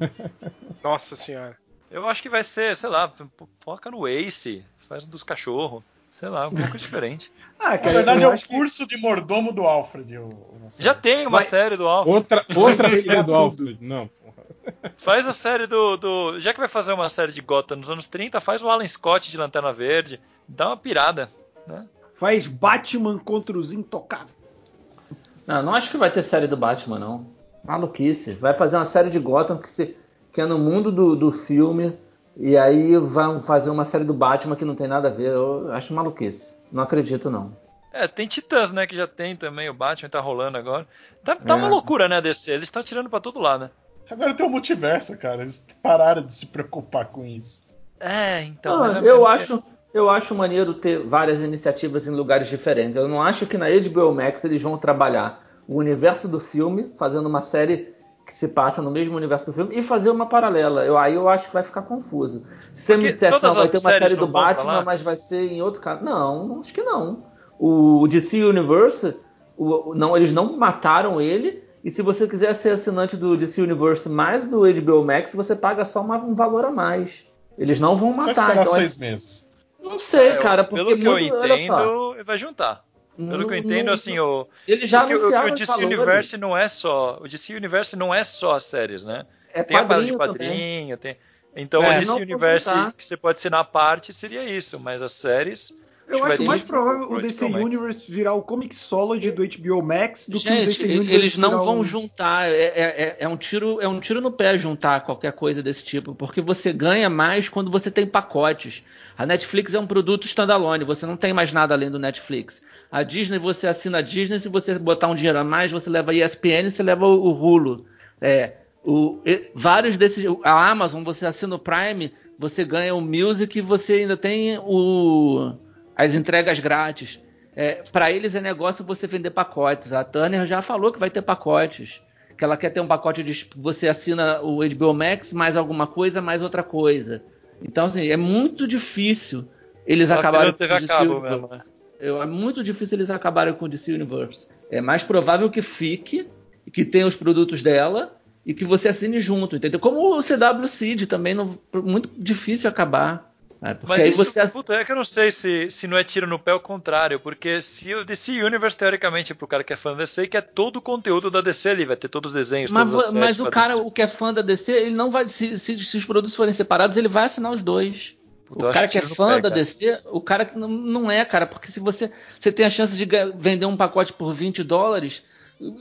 Nossa senhora. Eu acho que vai ser, sei lá, foca no Ace, faz um dos cachorros, sei lá, um pouco diferente. Ah, Na cara, verdade, é eu o acho que curso de mordomo do Alfred. o- o- Já tem uma Vai- série do Alfred. Outra, outra série do. Alfred. Não. Faz a série do, do. Já que vai fazer uma série de Gotham nos anos 30, faz o Alan Scott de Lanterna Verde. Dá uma pirada, né? Faz Batman contra os Intocáveis. Não, não acho que vai ter série do Batman, não. Maluquice. Vai fazer uma série de Gotham que, se, que é no mundo do, do filme. E aí vão fazer uma série do Batman que não tem nada a ver. Eu acho maluquice. Não acredito, não. É, tem Titãs, né? Que já tem também. O Batman tá rolando agora. Tá, tá É. uma loucura, né, DC? Eles estão tirando pra todo lado, né? Agora tem o multiverso, cara. Eles pararam de se preocupar com isso. É, então. Ah, mas é- eu, acho, eu acho maneiro ter várias iniciativas em lugares diferentes. Eu não acho que na HBO Max eles vão trabalhar o universo do filme, fazendo uma série que se passa no mesmo universo do filme, e fazer uma paralela. Eu, aí eu acho que vai ficar confuso. Se você me disser que não, vai ter uma série do Batman, mas vai ser em outro canal. Não, acho que não. O, DC Universe, o- não, eles não mataram ele. E se você quiser ser assinante do DC Universe mais do HBO Max, você paga só uma- um valor a mais. Eles não vão Só matar. esperar então é- seis meses. não sei, É, cara, porque pelo que eu muito- só, entendo, vai juntar. Pelo que eu entendo, não- assim, o, eles já porque o- o DC. Universe não é só. O DC Universe não é só as séries, né? É Tem a parada de quadrinho também. tem. Então É, o DC Universe que você pode assinar à parte seria isso, mas as séries. Eu acho mais pro- provável pro o DC. Universe virar o Comixology do HBO Max do que o Gente, DC Universe eles não virar vão o- juntar. É, é- é- é um tiro, é um tiro no pé juntar qualquer coisa desse tipo, porque você ganha mais quando você tem pacotes. A Netflix é um produto standalone, você não tem mais nada além do Netflix. A Disney, você assina a Disney, se você botar um dinheiro a mais, você leva a ESPN, você leva o, o Hulu. É, o- e- vários desses. A Amazon, você assina o Prime, você ganha o Music e você ainda tem o, as entregas grátis. É, para eles é negócio você vender pacotes. A Turner já falou que vai ter pacotes. Que ela quer ter um pacote de. Você assina o HBO Max, mais alguma coisa, mais outra coisa. Então, assim, é muito difícil eles acabarem querendo com o DC Universe. mesmo, né? É muito difícil eles acabarem com o DC Universe. É mais provável que fique, que tenha os produtos dela e que você assine junto, entendeu? Como o CW Seed também, não, muito difícil acabar. Porque Mas isso, você puta, é que eu não sei se, se não é tiro no pé ao contrário, porque se o DC Universe, teoricamente, pro cara que é fã da DC, quer todo o conteúdo da DC ali, vai ter todos os desenhos, Mas, todas as mas séries, o cara, o que é fã da DC, ele não vai. Se, se- se os produtos forem separados, ele vai assinar os dois. Puta, o cara que é fã pé, da cara. DC, o cara que não, não é, cara, porque se você, você tem a chance de vender um pacote por 20 dólares,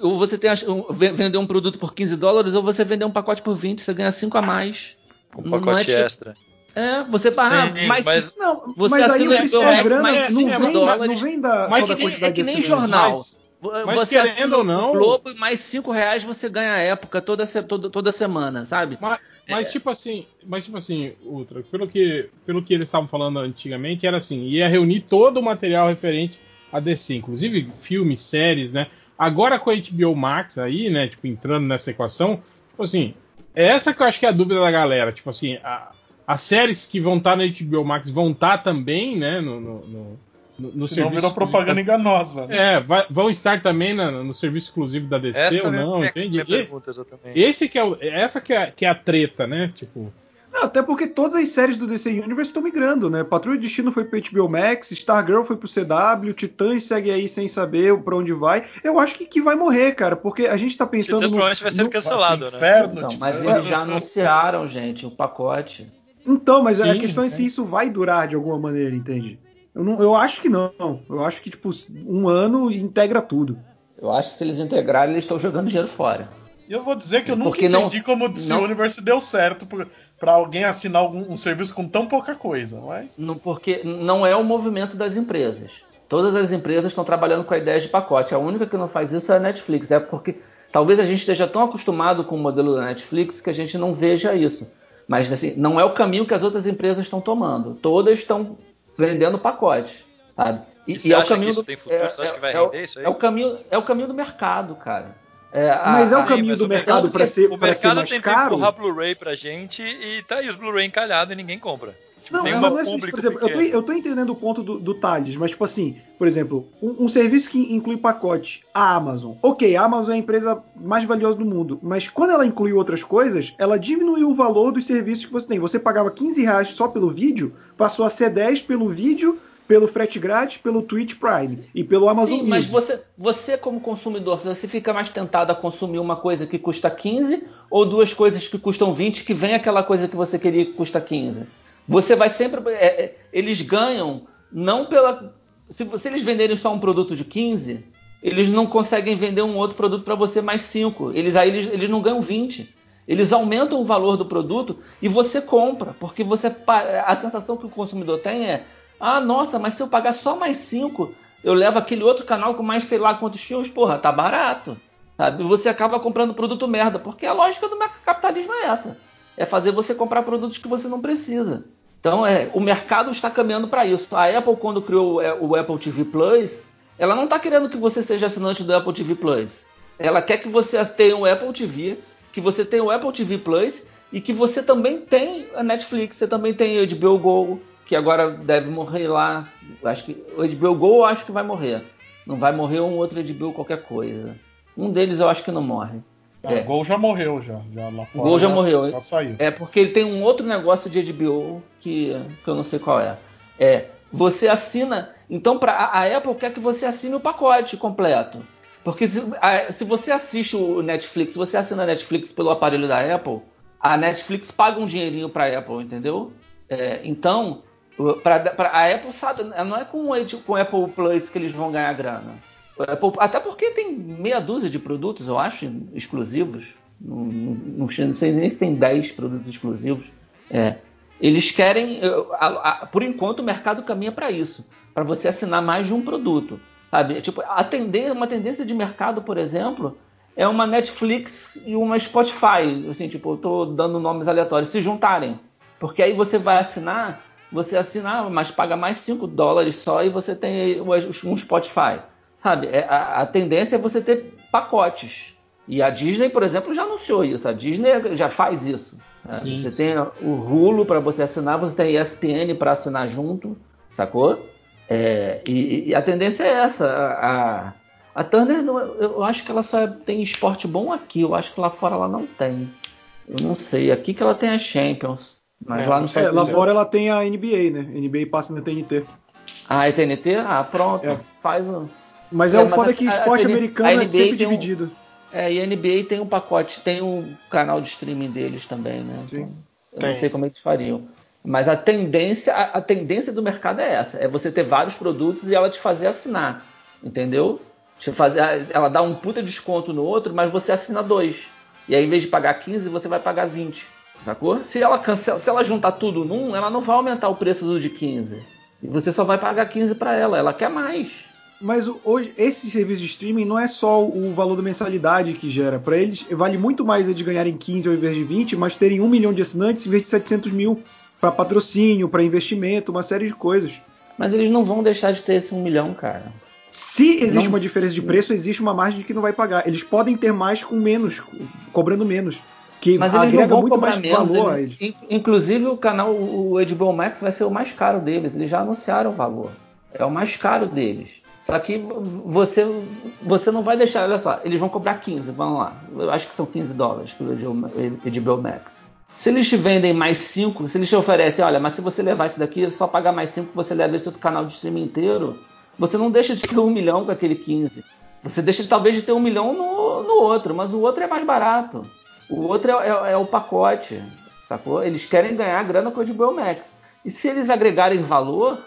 ou você tem a, um- vender um produto por 15 dólares, ou você vender um pacote por 20, você ganha 5 a mais. Um pacote é tipo- extra. É, você paga Sim, mais mas- Não, Você mas aí assina o o principal HBO Max, grana mais não, vem da, não dólares. vem da, Mas só da que nem- quantidade é que nem jornal. Mas- mas você querendo ou não- Globo mais 5 reais você ganha a época toda, toda, toda semana, sabe? Mas, mas tipo assim, mas tipo assim, Ultra, pelo que, pelo que eles estavam falando antigamente, era assim, ia reunir todo o material referente a DC, inclusive filmes, séries, né? Agora com a HBO Max aí, né, tipo, entrando nessa equação, tipo assim, é essa que eu acho que é a dúvida da galera, tipo assim, a- as séries que vão estar na HBO Max vão estar também, né, no, no, no, no, Senão virou serviço- propaganda enganosa. Né? É, vai- vão estar também na- no serviço exclusivo da DC Essa ou é não, minha, entende? minha pergunta, exatamente. esse que é o, essa que é, que é a treta, né? Tipo, Não, até porque todas as séries do DC Universe estão migrando, né? Patrulha de Destino foi pro HBO Max, Stargirl foi pro CW, Titãs segue aí sem saber pra onde vai. Eu acho que, que vai morrer, cara, porque a gente tá pensando Titãs no, provavelmente vai ser no- cancelado, né? Inferno, Então, tipo, mas é. eles já anunciaram, gente, o pacote. Então, mas a Sim, questão é é. se isso vai durar de alguma maneira, entende? Eu, não, eu acho que não. Eu acho que, tipo, um ano integra tudo. Eu acho que se eles integrarem, eles estão jogando dinheiro fora. Eu vou dizer que eu nunca Porque não- entendi como o DC não- Universe deu certo por- pra alguém assinar algum, um serviço com tão pouca coisa, mas... Não, porque não é o movimento das empresas. Todas as empresas estão trabalhando com a ideia de pacote. A única que não faz isso é a Netflix. É porque talvez a gente esteja tão acostumado com o modelo da Netflix que a gente não veja isso. Mas assim, não é o caminho que as outras empresas estão tomando. Todas estão vendendo pacotes, sabe? E você acha que isso tem futuro? Você acha que vai é o- render isso aí? É o caminho, é o caminho do mercado, cara. É, a- Mas é o a- caminho do o mercado mercado que- ser, O pra ser mercado mais tem que caro. empurrar Blu-ray pra gente e tá aí os Blu-ray encalhados e ninguém compra. Tipo, Não, tem mas não é isso, público por exemplo, eu tô, eu tô entendendo o ponto do, do Thales, mas tipo assim, por exemplo, um, um serviço que inclui pacote, a Amazon. Ok, a Amazon é a empresa mais valiosa do mundo, mas quando ela inclui outras coisas, ela diminuiu o valor dos serviços que você tem. Você pagava 15 reais só pelo vídeo, passou a ser 10 pelo vídeo, pelo frete grátis, pelo Twitch Prime e pelo Amazon Sim, mas Music. você, você como consumidor, você fica mais tentado a consumir uma coisa que custa 15 ou duas coisas que custam 20 que vem aquela coisa que você queria que custa 15. Você vai sempre. é, é, eles ganham não pela. se, se eles venderem só um produto de 15, eles não conseguem vender um outro produto para você mais 5. Eles aí eles, eles não ganham 20. Eles aumentam o valor do produto e você compra, porque você a sensação que o consumidor tem é: "Ah, nossa, mas se eu pagar só mais 5, eu levo aquele outro canal com mais sei lá quantos filmes, porra, tá barato". Sabe? Você acaba comprando produto merda, porque a lógica do capitalismo é essa. É fazer você comprar produtos que você não precisa. Então, é, o mercado está caminhando para isso. A Apple, quando criou o Apple TV Plus, ela não está querendo que você seja assinante do Apple TV Plus. Ela quer que você tenha o Apple TV, que você tenha o Apple TV Plus e que você também tenha a Netflix, você também tem o HBO Go, que agora deve morrer lá. Acho que o HBO Go eu acho que vai morrer. Não vai morrer um outro HBO qualquer coisa. Um deles eu acho que não morre. Ah, é. Gol já morreu, já. já lá fora, Gol já, já morreu. Já saiu. É porque ele tem um outro negócio de HBO que, que eu não sei qual é. É, você assina. Então, pra, a Apple quer que você assine o pacote completo. Porque se, a, se você assiste o Netflix, você assina a Netflix pelo aparelho da Apple, a Netflix paga um dinheirinho para a Apple, entendeu? É, então, pra, pra, a Apple sabe, não é com o, com o Apple Plus que eles vão ganhar grana. Até porque tem meia dúzia de produtos, eu acho, exclusivos. Não, não, não sei nem se tem 10 produtos exclusivos. É. Eles querem, a, a, por enquanto, o mercado caminha para isso, para você assinar mais de um produto. Sabe? Tipo, atender uma tendência de mercado, por exemplo, é uma Netflix e uma Spotify. Assim, tipo, eu tô dando nomes aleatórios, se juntarem. Porque aí você vai assinar, você assina, mas paga mais 5 dólares só e você tem um Spotify. Sabe, é, a, a, tendência é você ter pacotes. E a Disney, por exemplo, já anunciou isso. A Disney já faz isso. Né? Sim, você sim. tem o Hulu para você assinar, você tem ESPN para assinar junto, sacou? É, e, e, a tendência é essa. A, a Turner, eu acho que ela só tem esporte bom aqui. Eu acho que lá fora ela não tem. Eu não sei. Aqui que ela tem as Champions. Mas é, lá no é, Lá fora ela tem a NBA, né? NBA passa na TNT. Ah, é TNT? Ah, pronto. É. Faz um. Mas é, é o foda que esporte a, americano é sempre dividido. Um, é, e a NBA tem um pacote, tem um canal de streaming deles também, né? Sim. Então, eu tem. não sei como eles fariam. Mas a tendência, a, a, tendência do mercado é essa: é você ter vários produtos e ela te fazer assinar. Entendeu? Te fazer, ela dá um puta desconto no outro, mas você assina dois. E aí, em vez de pagar 15, você vai pagar 20. Sacou? Se ela cancela, se ela juntar tudo num, ela não vai aumentar o preço do de 15. E você só vai pagar 15 para ela. Ela quer mais. Mas hoje, esse serviço de streaming não é só o valor da mensalidade que gera. Para eles, vale muito mais eles ganharem 15 ao invés de 20, mas terem um milhão de assinantes em vez de 700 mil para patrocínio, para investimento, uma série de coisas. Mas eles não vão deixar de ter esse um milhão, cara. Se existe não... uma diferença de preço, existe uma margem que não vai pagar. Eles podem ter mais com menos, cobrando menos. Que Mas eles agrega muito mais menos, valor eles, a eles. Inclusive o canal, o HBO Max vai ser o mais caro deles. Eles já anunciaram o valor. É o mais caro deles. Só que você, você não vai deixar, olha só, eles vão cobrar 15, vamos lá. Eu acho que são 15 dólares pelo HBO Max. Se eles te vendem mais 5, se eles te oferecem, olha, mas se você levar isso daqui, só pagar mais 5, você leva esse outro canal de streaming inteiro, você não deixa de ter um milhão com aquele 15. Você deixa talvez de ter um milhão no, no outro, mas o outro é mais barato. O outro é, é, é o pacote, sacou? Eles querem ganhar grana com o HBO Max. E se eles agregarem valor,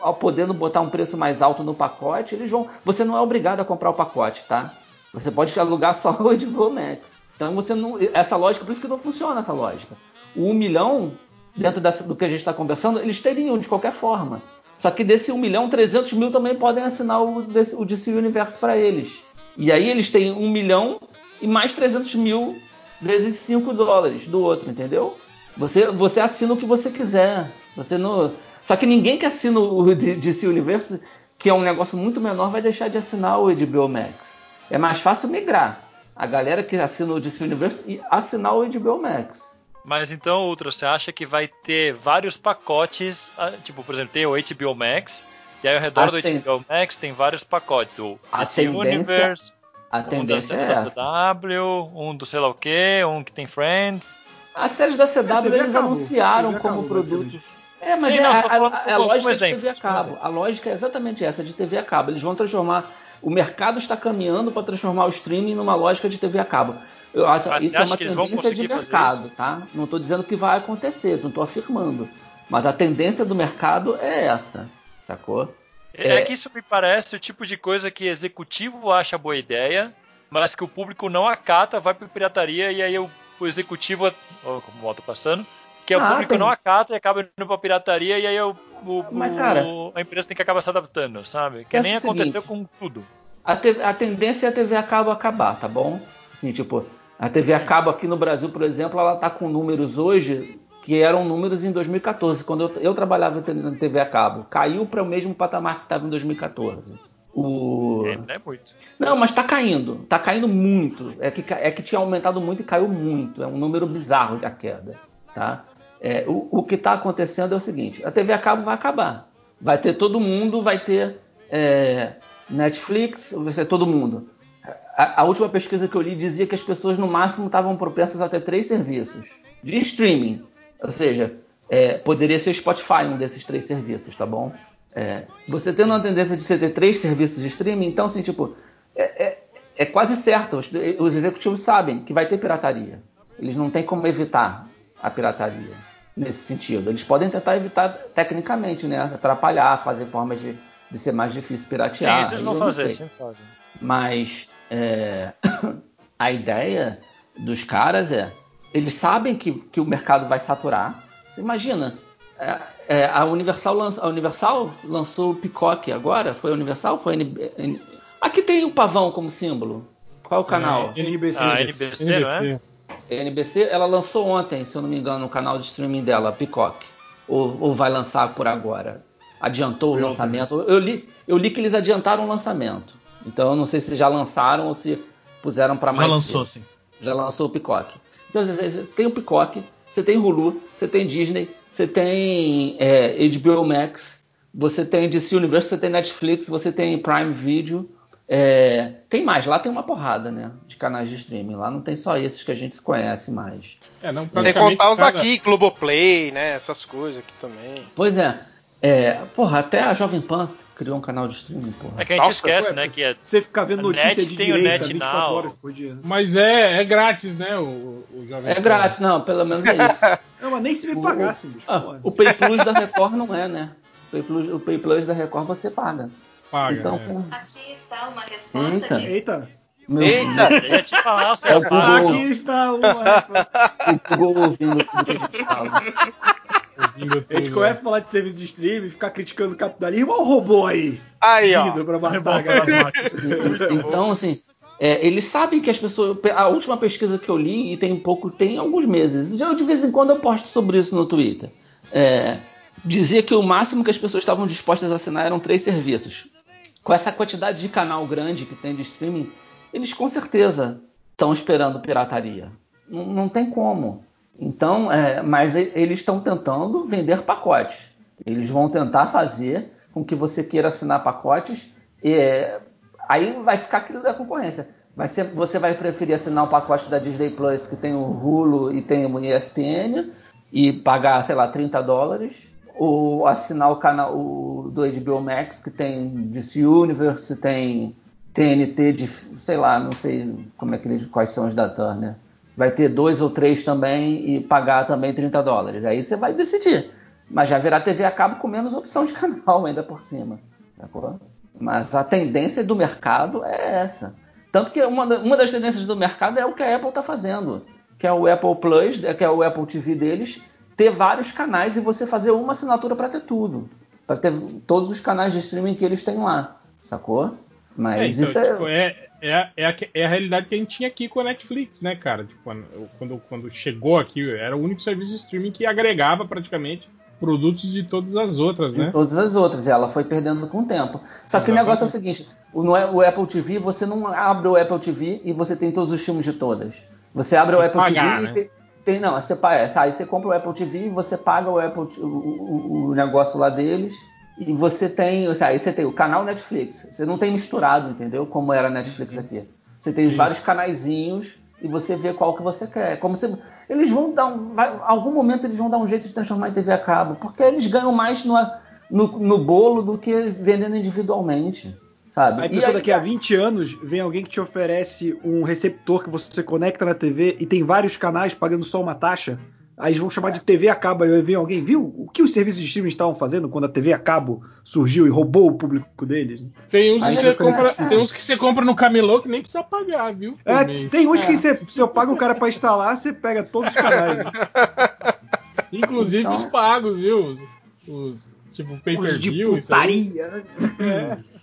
ao podendo botar um preço mais alto no pacote, eles vão. Você não é obrigado a comprar o pacote, tá? Você pode alugar só o HBO Max. Então você não. Essa lógica, por isso que não funciona essa lógica. O 1 milhão, dentro dessa, do que a gente está conversando, eles teriam de qualquer forma. Só que desse 1 milhão, 300 mil também podem assinar o, o DC Universo para eles. E aí eles têm 1 milhão e mais 300 mil vezes 5 dólares do outro, entendeu? Você, você assina o que você quiser. Você não. Só que ninguém que assina o DC Universo, que é um negócio muito menor, vai deixar de assinar o HBO Max. É mais fácil migrar. A galera que assina o DC Universo e assinar o HBO Max. Mas então, Ultra, você acha que vai ter vários pacotes? Ah, tipo, por exemplo, tem o HBO Max, e aí ao redor a do ten... HBO Max tem vários pacotes. O a DC. Universe, a tendência um da, é da CW, um do sei lá o que, um que tem Friends. As séries da CW eles acabou, anunciaram como produtos. É, mas Sim, é, não, a, a, a, lógica de TV a cabo. A lógica é exatamente essa, de TV a cabo. Eles vão transformar. O mercado está caminhando para transformar o streaming numa lógica de TV a cabo. Eu acho, mas isso é uma tendência de mercado, tá? Não estou dizendo que vai acontecer, não estou afirmando. Mas a tendência do mercado é essa, sacou? É, é que isso me parece o tipo de coisa que executivo acha boa ideia, mas que o público não acata, vai para pirataria e aí o, o executivo, ó, como moto passando, que é o Ah, público tem- não acata e acaba indo para pirataria e aí o, o- Mas, o- cara- a empresa tem que acabar se adaptando, sabe? Que Pensa nem o seguinte. aconteceu com tudo. A, te- a tendência é a TV a cabo acabar, tá bom? Assim, tipo, a TV a cabo aqui no Brasil, por exemplo, ela tá com números hoje que eram números em 2014, quando eu, eu trabalhava na TV a cabo. Caiu para o mesmo patamar que estava em 2014. O... É, não é muito. Não, mas tá caindo. Tá caindo muito. É que, é que tinha aumentado muito e caiu muito. É um número bizarro de a queda. Tá? É, o, o que está acontecendo é o seguinte: a TV a cabo vai acabar. Vai ter todo mundo, vai ter é, Netflix, vai ser todo mundo. A, a última pesquisa que eu li dizia que as pessoas no máximo estavam propensas a ter três serviços de streaming. Ou seja, é, poderia ser Spotify um desses três serviços, tá bom? É, você tendo uma tendência de você ter três serviços de streaming, então assim, tipo, é, é- é quase certo. Os, os executivos sabem que vai ter pirataria. Eles não têm como evitar a pirataria nesse sentido. Eles podem tentar evitar tecnicamente, né? Atrapalhar, fazer formas de, de ser mais difícil Sim, piratear. isso eles vão não fazer, sempre fazem. Mas é, a ideia dos caras é, eles sabem que, que o mercado vai saturar. Você imagina, é, é, a, Universal lança- a Universal lançou o Peacock agora, foi a Universal? Foi a NB, N- Aqui tem o pavão como símbolo. Qual é o canal? NBC. Ah, NBC, não é? NBC, ela lançou ontem, se eu não me engano, no canal de streaming dela, Peacock. Ou, ou vai lançar por agora. Adiantou o lançamento. Eu li, eu li que eles adiantaram o lançamento. Então eu não sei se já lançaram ou se puseram para Já mais. lançou, cedo. sim. Já lançou o Peacock. Então você, você tem o Peacock, você tem Hulu, você tem Disney, você tem é, HBO Max, você tem DC Universe, você tem Netflix, você tem Prime Video. É, tem mais, lá tem uma porrada, né? De canais de streaming. Lá não tem só esses que a gente conhece mais. É, não, Sem praticamente contar os cada- daqui, Globoplay, né? Essas coisas aqui também. Pois é. é porra, até a Jovem Pan criou um canal de streaming, porra. É que a gente Nossa, esquece, ué, né? Que é Você ficar vendo A notícia Net de tem o direita Net 24 Now. horas por dia. Mas é, é grátis, né? O, o Jovem É Pan. grátis, não, pelo menos é isso. Não, mas nem se me O- pagasse, bicho. Ah, o Pay Plus da Record não é, né? O Pay Plus, o Pay Plus da Record você paga. Paga, então, né? Aqui está uma resposta Eita. de Eita, meu Eita! Eu ia te falar, você É o. Google. aqui está uma resposta. o Google ouvindo tudo que a gente fala. A gente começa a falar de serviço de streaming, ficar criticando o capitalismo, olha o robô aí. Aí, ó. Pra matar. Então, assim, é, eles sabem que as pessoas. A última pesquisa que eu li, e tem um pouco, tem alguns meses, eu, de vez em quando eu posto sobre isso no Twitter. é, dizia que o máximo que as pessoas estavam dispostas a assinar eram três serviços. Com essa quantidade de canal grande que tem de streaming, eles com certeza estão esperando pirataria. Não, não tem como. Então, é, mas eles estão tentando vender pacotes. Eles vão tentar fazer com que você queira assinar pacotes. é, aí vai ficar aquilo da concorrência. Vai ser, você vai preferir assinar o pacote da Disney Plus que tem o Hulu e tem o ESPN e pagar, sei lá, 30 dólares, ou assinar o canal o, do HBO Max que tem DC Universe, tem TNT de, sei lá, não sei como é que eles, quais são os da Turner. Vai ter dois ou três também e pagar também 30 dólares. Aí você vai decidir. Mas já virá TV a cabo com menos opção de canal ainda por cima. Mas a tendência do mercado é essa. Tanto que uma, uma das tendências do mercado é o que a Apple está fazendo, que é o Apple Plus, né, que é o Apple TV deles, ter vários canais e você fazer uma assinatura para ter tudo, para ter todos os canais de streaming que eles têm lá, sacou? É, Mas então, isso é, tipo, é, é, a- é, a, é a realidade que a gente tinha aqui com a Netflix, né, cara? Tipo, quando, quando chegou aqui, era o único serviço de streaming que agregava praticamente produtos de todas as outras, de né? todas as outras, e ela foi perdendo com o tempo. Só que o negócio é o seguinte: o, no, o Apple TV, você não abre o Apple TV e você tem todos os filmes de todas. Você abre o Apple pagar, TV né? e tem, tem- não, você paga, aí você compra o Apple TV você paga o Apple o, o- o negócio lá deles e você tem, ou seja, aí você tem o canal Netflix. Você não tem misturado, entendeu? Como era a Netflix aqui. Você tem os vários canaizinhos e você vê qual que você quer. Como se eles vão dar um, vai, algum momento eles vão dar um jeito de transformar em TV a cabo, porque eles ganham mais no, no, no bolo do que vendendo individualmente, sabe? Aí, pessoal, daqui a 20 anos, vem alguém que te oferece um receptor que você conecta na TV e tem vários canais pagando só uma taxa. Aí eles vão chamar de TV a cabo. Aí vem alguém, viu o que os serviços de streaming estavam fazendo quando a TV a cabo surgiu e roubou o público deles? Tem uns, Aí que você compra, ficar- tem uns que você compra no camelô que nem precisa pagar, viu? É, tem uns que você, se eu pago o cara pra instalar, você pega todos os canais. Inclusive Então- os pagos, viu? Os, os tipo pay per Os de view, isso aí. putaria. né?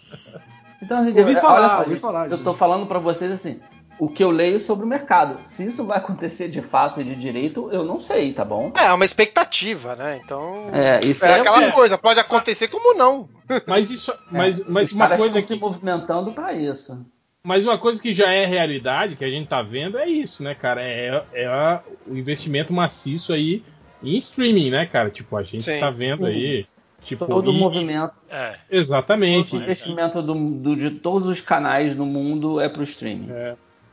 Então, gente, Ouvi olha falar, só, ouvi gente, falar, eu gente. tô falando pra vocês assim, o que eu leio sobre o mercado. Se isso vai acontecer de fato e de direito, eu não sei, tá bom? É, é uma expectativa, né? Então. É, isso É é, aquela é. coisa, pode acontecer como não. Mas isso, mas, mas Os uma coisa que se movimentando pra isso. Mas uma coisa que já é realidade, que a gente tá vendo, é isso, né, cara? É, é a- o investimento maciço aí em streaming, né, cara? Tipo, a gente Sim. tá vendo aí. Tipo, Todo o movimento, É. Exatamente. todo o investimento do, do- de todos os canais no mundo é pro streaming.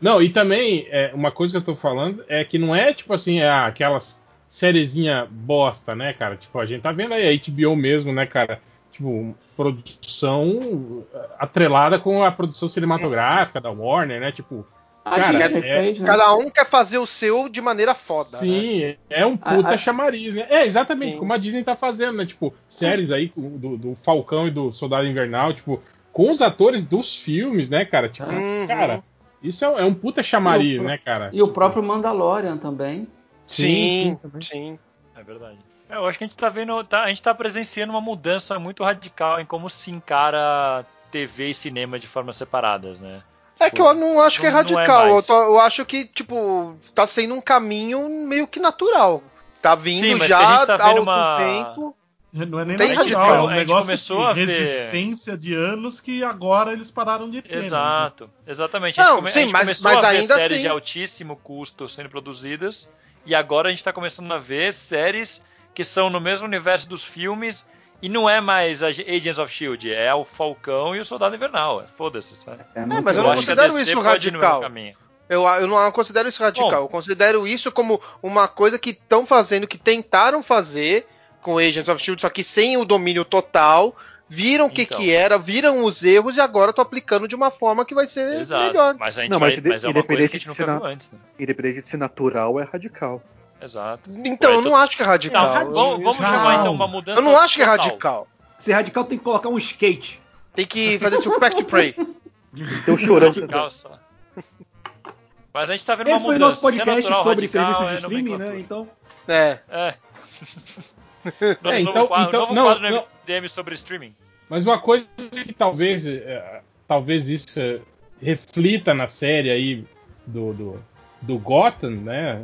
Não, e também, é, uma coisa que eu tô falando é que não é tipo assim, é aquelas sériezinha bosta, né, cara? Tipo, a gente tá vendo aí a HBO mesmo, né, cara? Tipo, produção atrelada com a produção cinematográfica da Warner, né? Tipo, A Cara, é- fez, né? Cada um quer fazer o seu de maneira foda. né? Sim, é um puta A- a- chamariz, né? É, exatamente, Sim. como a Disney tá fazendo, né? Tipo, séries aí do, do Falcão e do Soldado Invernal, tipo, com os atores dos filmes, né, cara? Tipo, Uhum. cara, isso é, é um puta chamariz, o- né, cara? E o próprio Mandalorian também. Sim, também. sim. É verdade. É, eu acho que a gente tá vendo, tá- a gente tá presenciando uma mudança muito radical em como se encara TV e cinema de formas separadas, né? É que eu não acho que é é radical. eu, mais. tô- eu acho que, tipo, tá sendo um caminho meio que natural. Tá vindo Sim, já a tá há algum uma- tempo. Não é nem Tem radical, radical. é um A gente negócio começou de a ver- resistência de anos que agora eles pararam de ter. né? Exato, exatamente. A gente, Não, come- a sim, gente mas- começou mas a ver ainda séries assim- de altíssimo custo sendo produzidas e agora a gente tá começando a ver séries que são no mesmo universo dos filmes e não é mais a Agents of Shield, é o Falcão e o Soldado Invernal. Foda-se, sabe? É, mas muito eu não considero isso radical. Eu, eu não considero isso radical. Bom. eu considero isso como uma coisa que estão fazendo, que tentaram fazer com Agents of Shield, só que sem o domínio total. Viram o que, Então. que era, viram os erros e agora tô aplicando de uma forma que vai ser Exato. melhor. Mas a gente Não, vai, mas é uma coisa que a gente nunca ser viu antes, né? Independente de ser natural, é radical. Exato. Então, eu não acho que é radical. Não, Eu- vamos, vamos chamar então uma mudança eu não acho que é radical. Ser radical tem que colocar um skate. Tem que fazer tipo Pact Pray. Tem o chorão Radical só. Mas a gente tá vendo Esse uma foi o mudança. nosso podcast é natural, sobre radical, serviços de é streaming, né? Então, É. É. Nosso É, novo então- quadro, então- novo não, quadro no não. MDM sobre streaming. Mas uma coisa que talvez, é, talvez isso é, reflita na série aí do, do, do Gotham, né?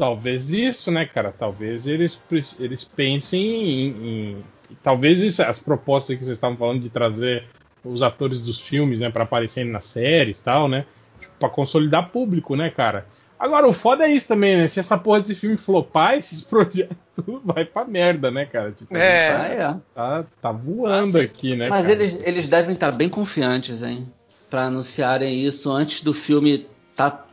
Talvez isso, né, cara? Talvez eles, eles pensem em. em- talvez isso- as propostas que vocês estavam falando de trazer os atores dos filmes, né, para aparecerem nas séries e tal, né? Tipo, pra consolidar público, né, cara? Agora, o foda é isso também, né? Se essa porra desse filme flopar, esses projetos vai pra merda, né, cara? Tipo, É. Ah, é. Tá, tá voando Ah, aqui, né? Mas cara? eles, eles devem estar bem confiantes, hein? Pra anunciarem isso antes do filme. Tá,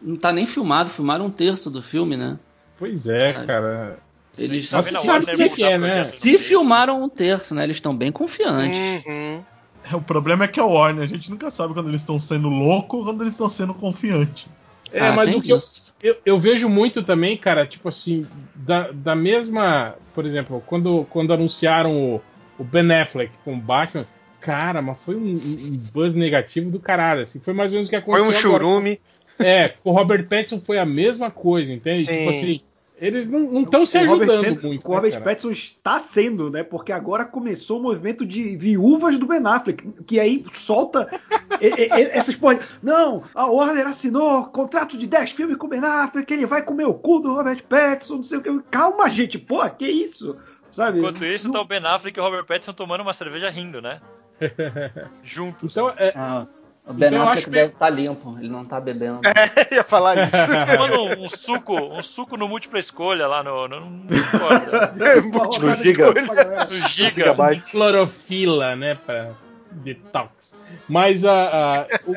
não tá nem filmado, filmaram um terço do filme, né? Pois é, cara. Eles Tá Mas você sabe mudar que é, né? se filmaram um terço, né? Eles estão bem confiantes. Uhum. É, O problema é que é o Warner, a gente nunca sabe quando eles estão sendo loucos ou quando eles estão sendo confiantes. É, Ah, mas o que eu, eu, eu vejo muito também, cara, tipo assim, da, da mesma. Por exemplo, quando, quando anunciaram o, o Ben Affleck com o Batman, cara, mas foi um, um buzz negativo do caralho. Assim, foi mais ou menos o que Foi aconteceu. um agora. É, com o Robert Pattinson foi a mesma coisa, entende? Sim. Tipo assim, eles não estão se Robert, ajudando Pat- muito. o Robert né, cara? Pattinson está sendo, né? Porque agora começou o movimento de viúvas do Ben Affleck, que aí solta e- e- e- essas porra. Não, a Warner assinou contrato de 10 filmes com o Ben Affleck, ele vai comer o cu do Robert Pattinson, não sei o que. Calma, gente, porra, que isso? Sabe? Enquanto isso, Não- tá o Ben Affleck e o Robert Pattinson tomando uma cerveja rindo, né? Juntos. Então, é, Ah, o Ben Então, eu Affleck deve estar limpo, ele não tá bebendo. Eu ia falar isso. Tomando um, um suco, um suco no múltipla escolha lá no. no não importa. Múltipla No Giga. escolha pra. No Giga. Gigabyte. clorofila, né, para detox. Mas a, a- o-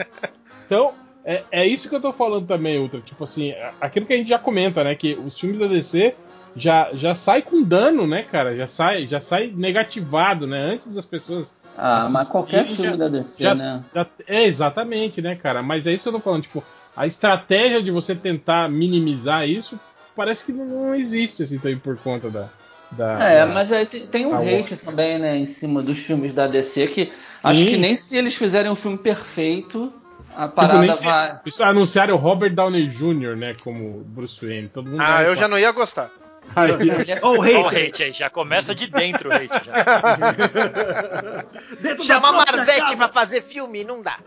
então é, é isso que eu tô falando também, Ultra. Tipo assim, aquilo que a gente já comenta, né, que os filmes da DC já já sai com dano, né, cara? Já sai já sai negativado, né, antes das pessoas Ah, mas qualquer filme já- da DC, já- né? já- é exatamente, né, cara? Mas é isso que eu tô falando, tipo, a estratégia de você tentar minimizar isso parece que não existe assim também por conta da. da é, da, mas aí tem, tem um hate também, né, em cima dos filmes da DC que acho Sim. que nem se eles fizerem um filme perfeito, a tipo, parada tipo, vai. Isso anunciaram o Robert Downey Jr., né, como Bruce Wayne. Todo mundo ah, eu já não ia gostar. Aí, oh, o hate. Oh, hate aí, já começa de dentro o hate. Já. Chama Marvete pra fazer filme, não dá.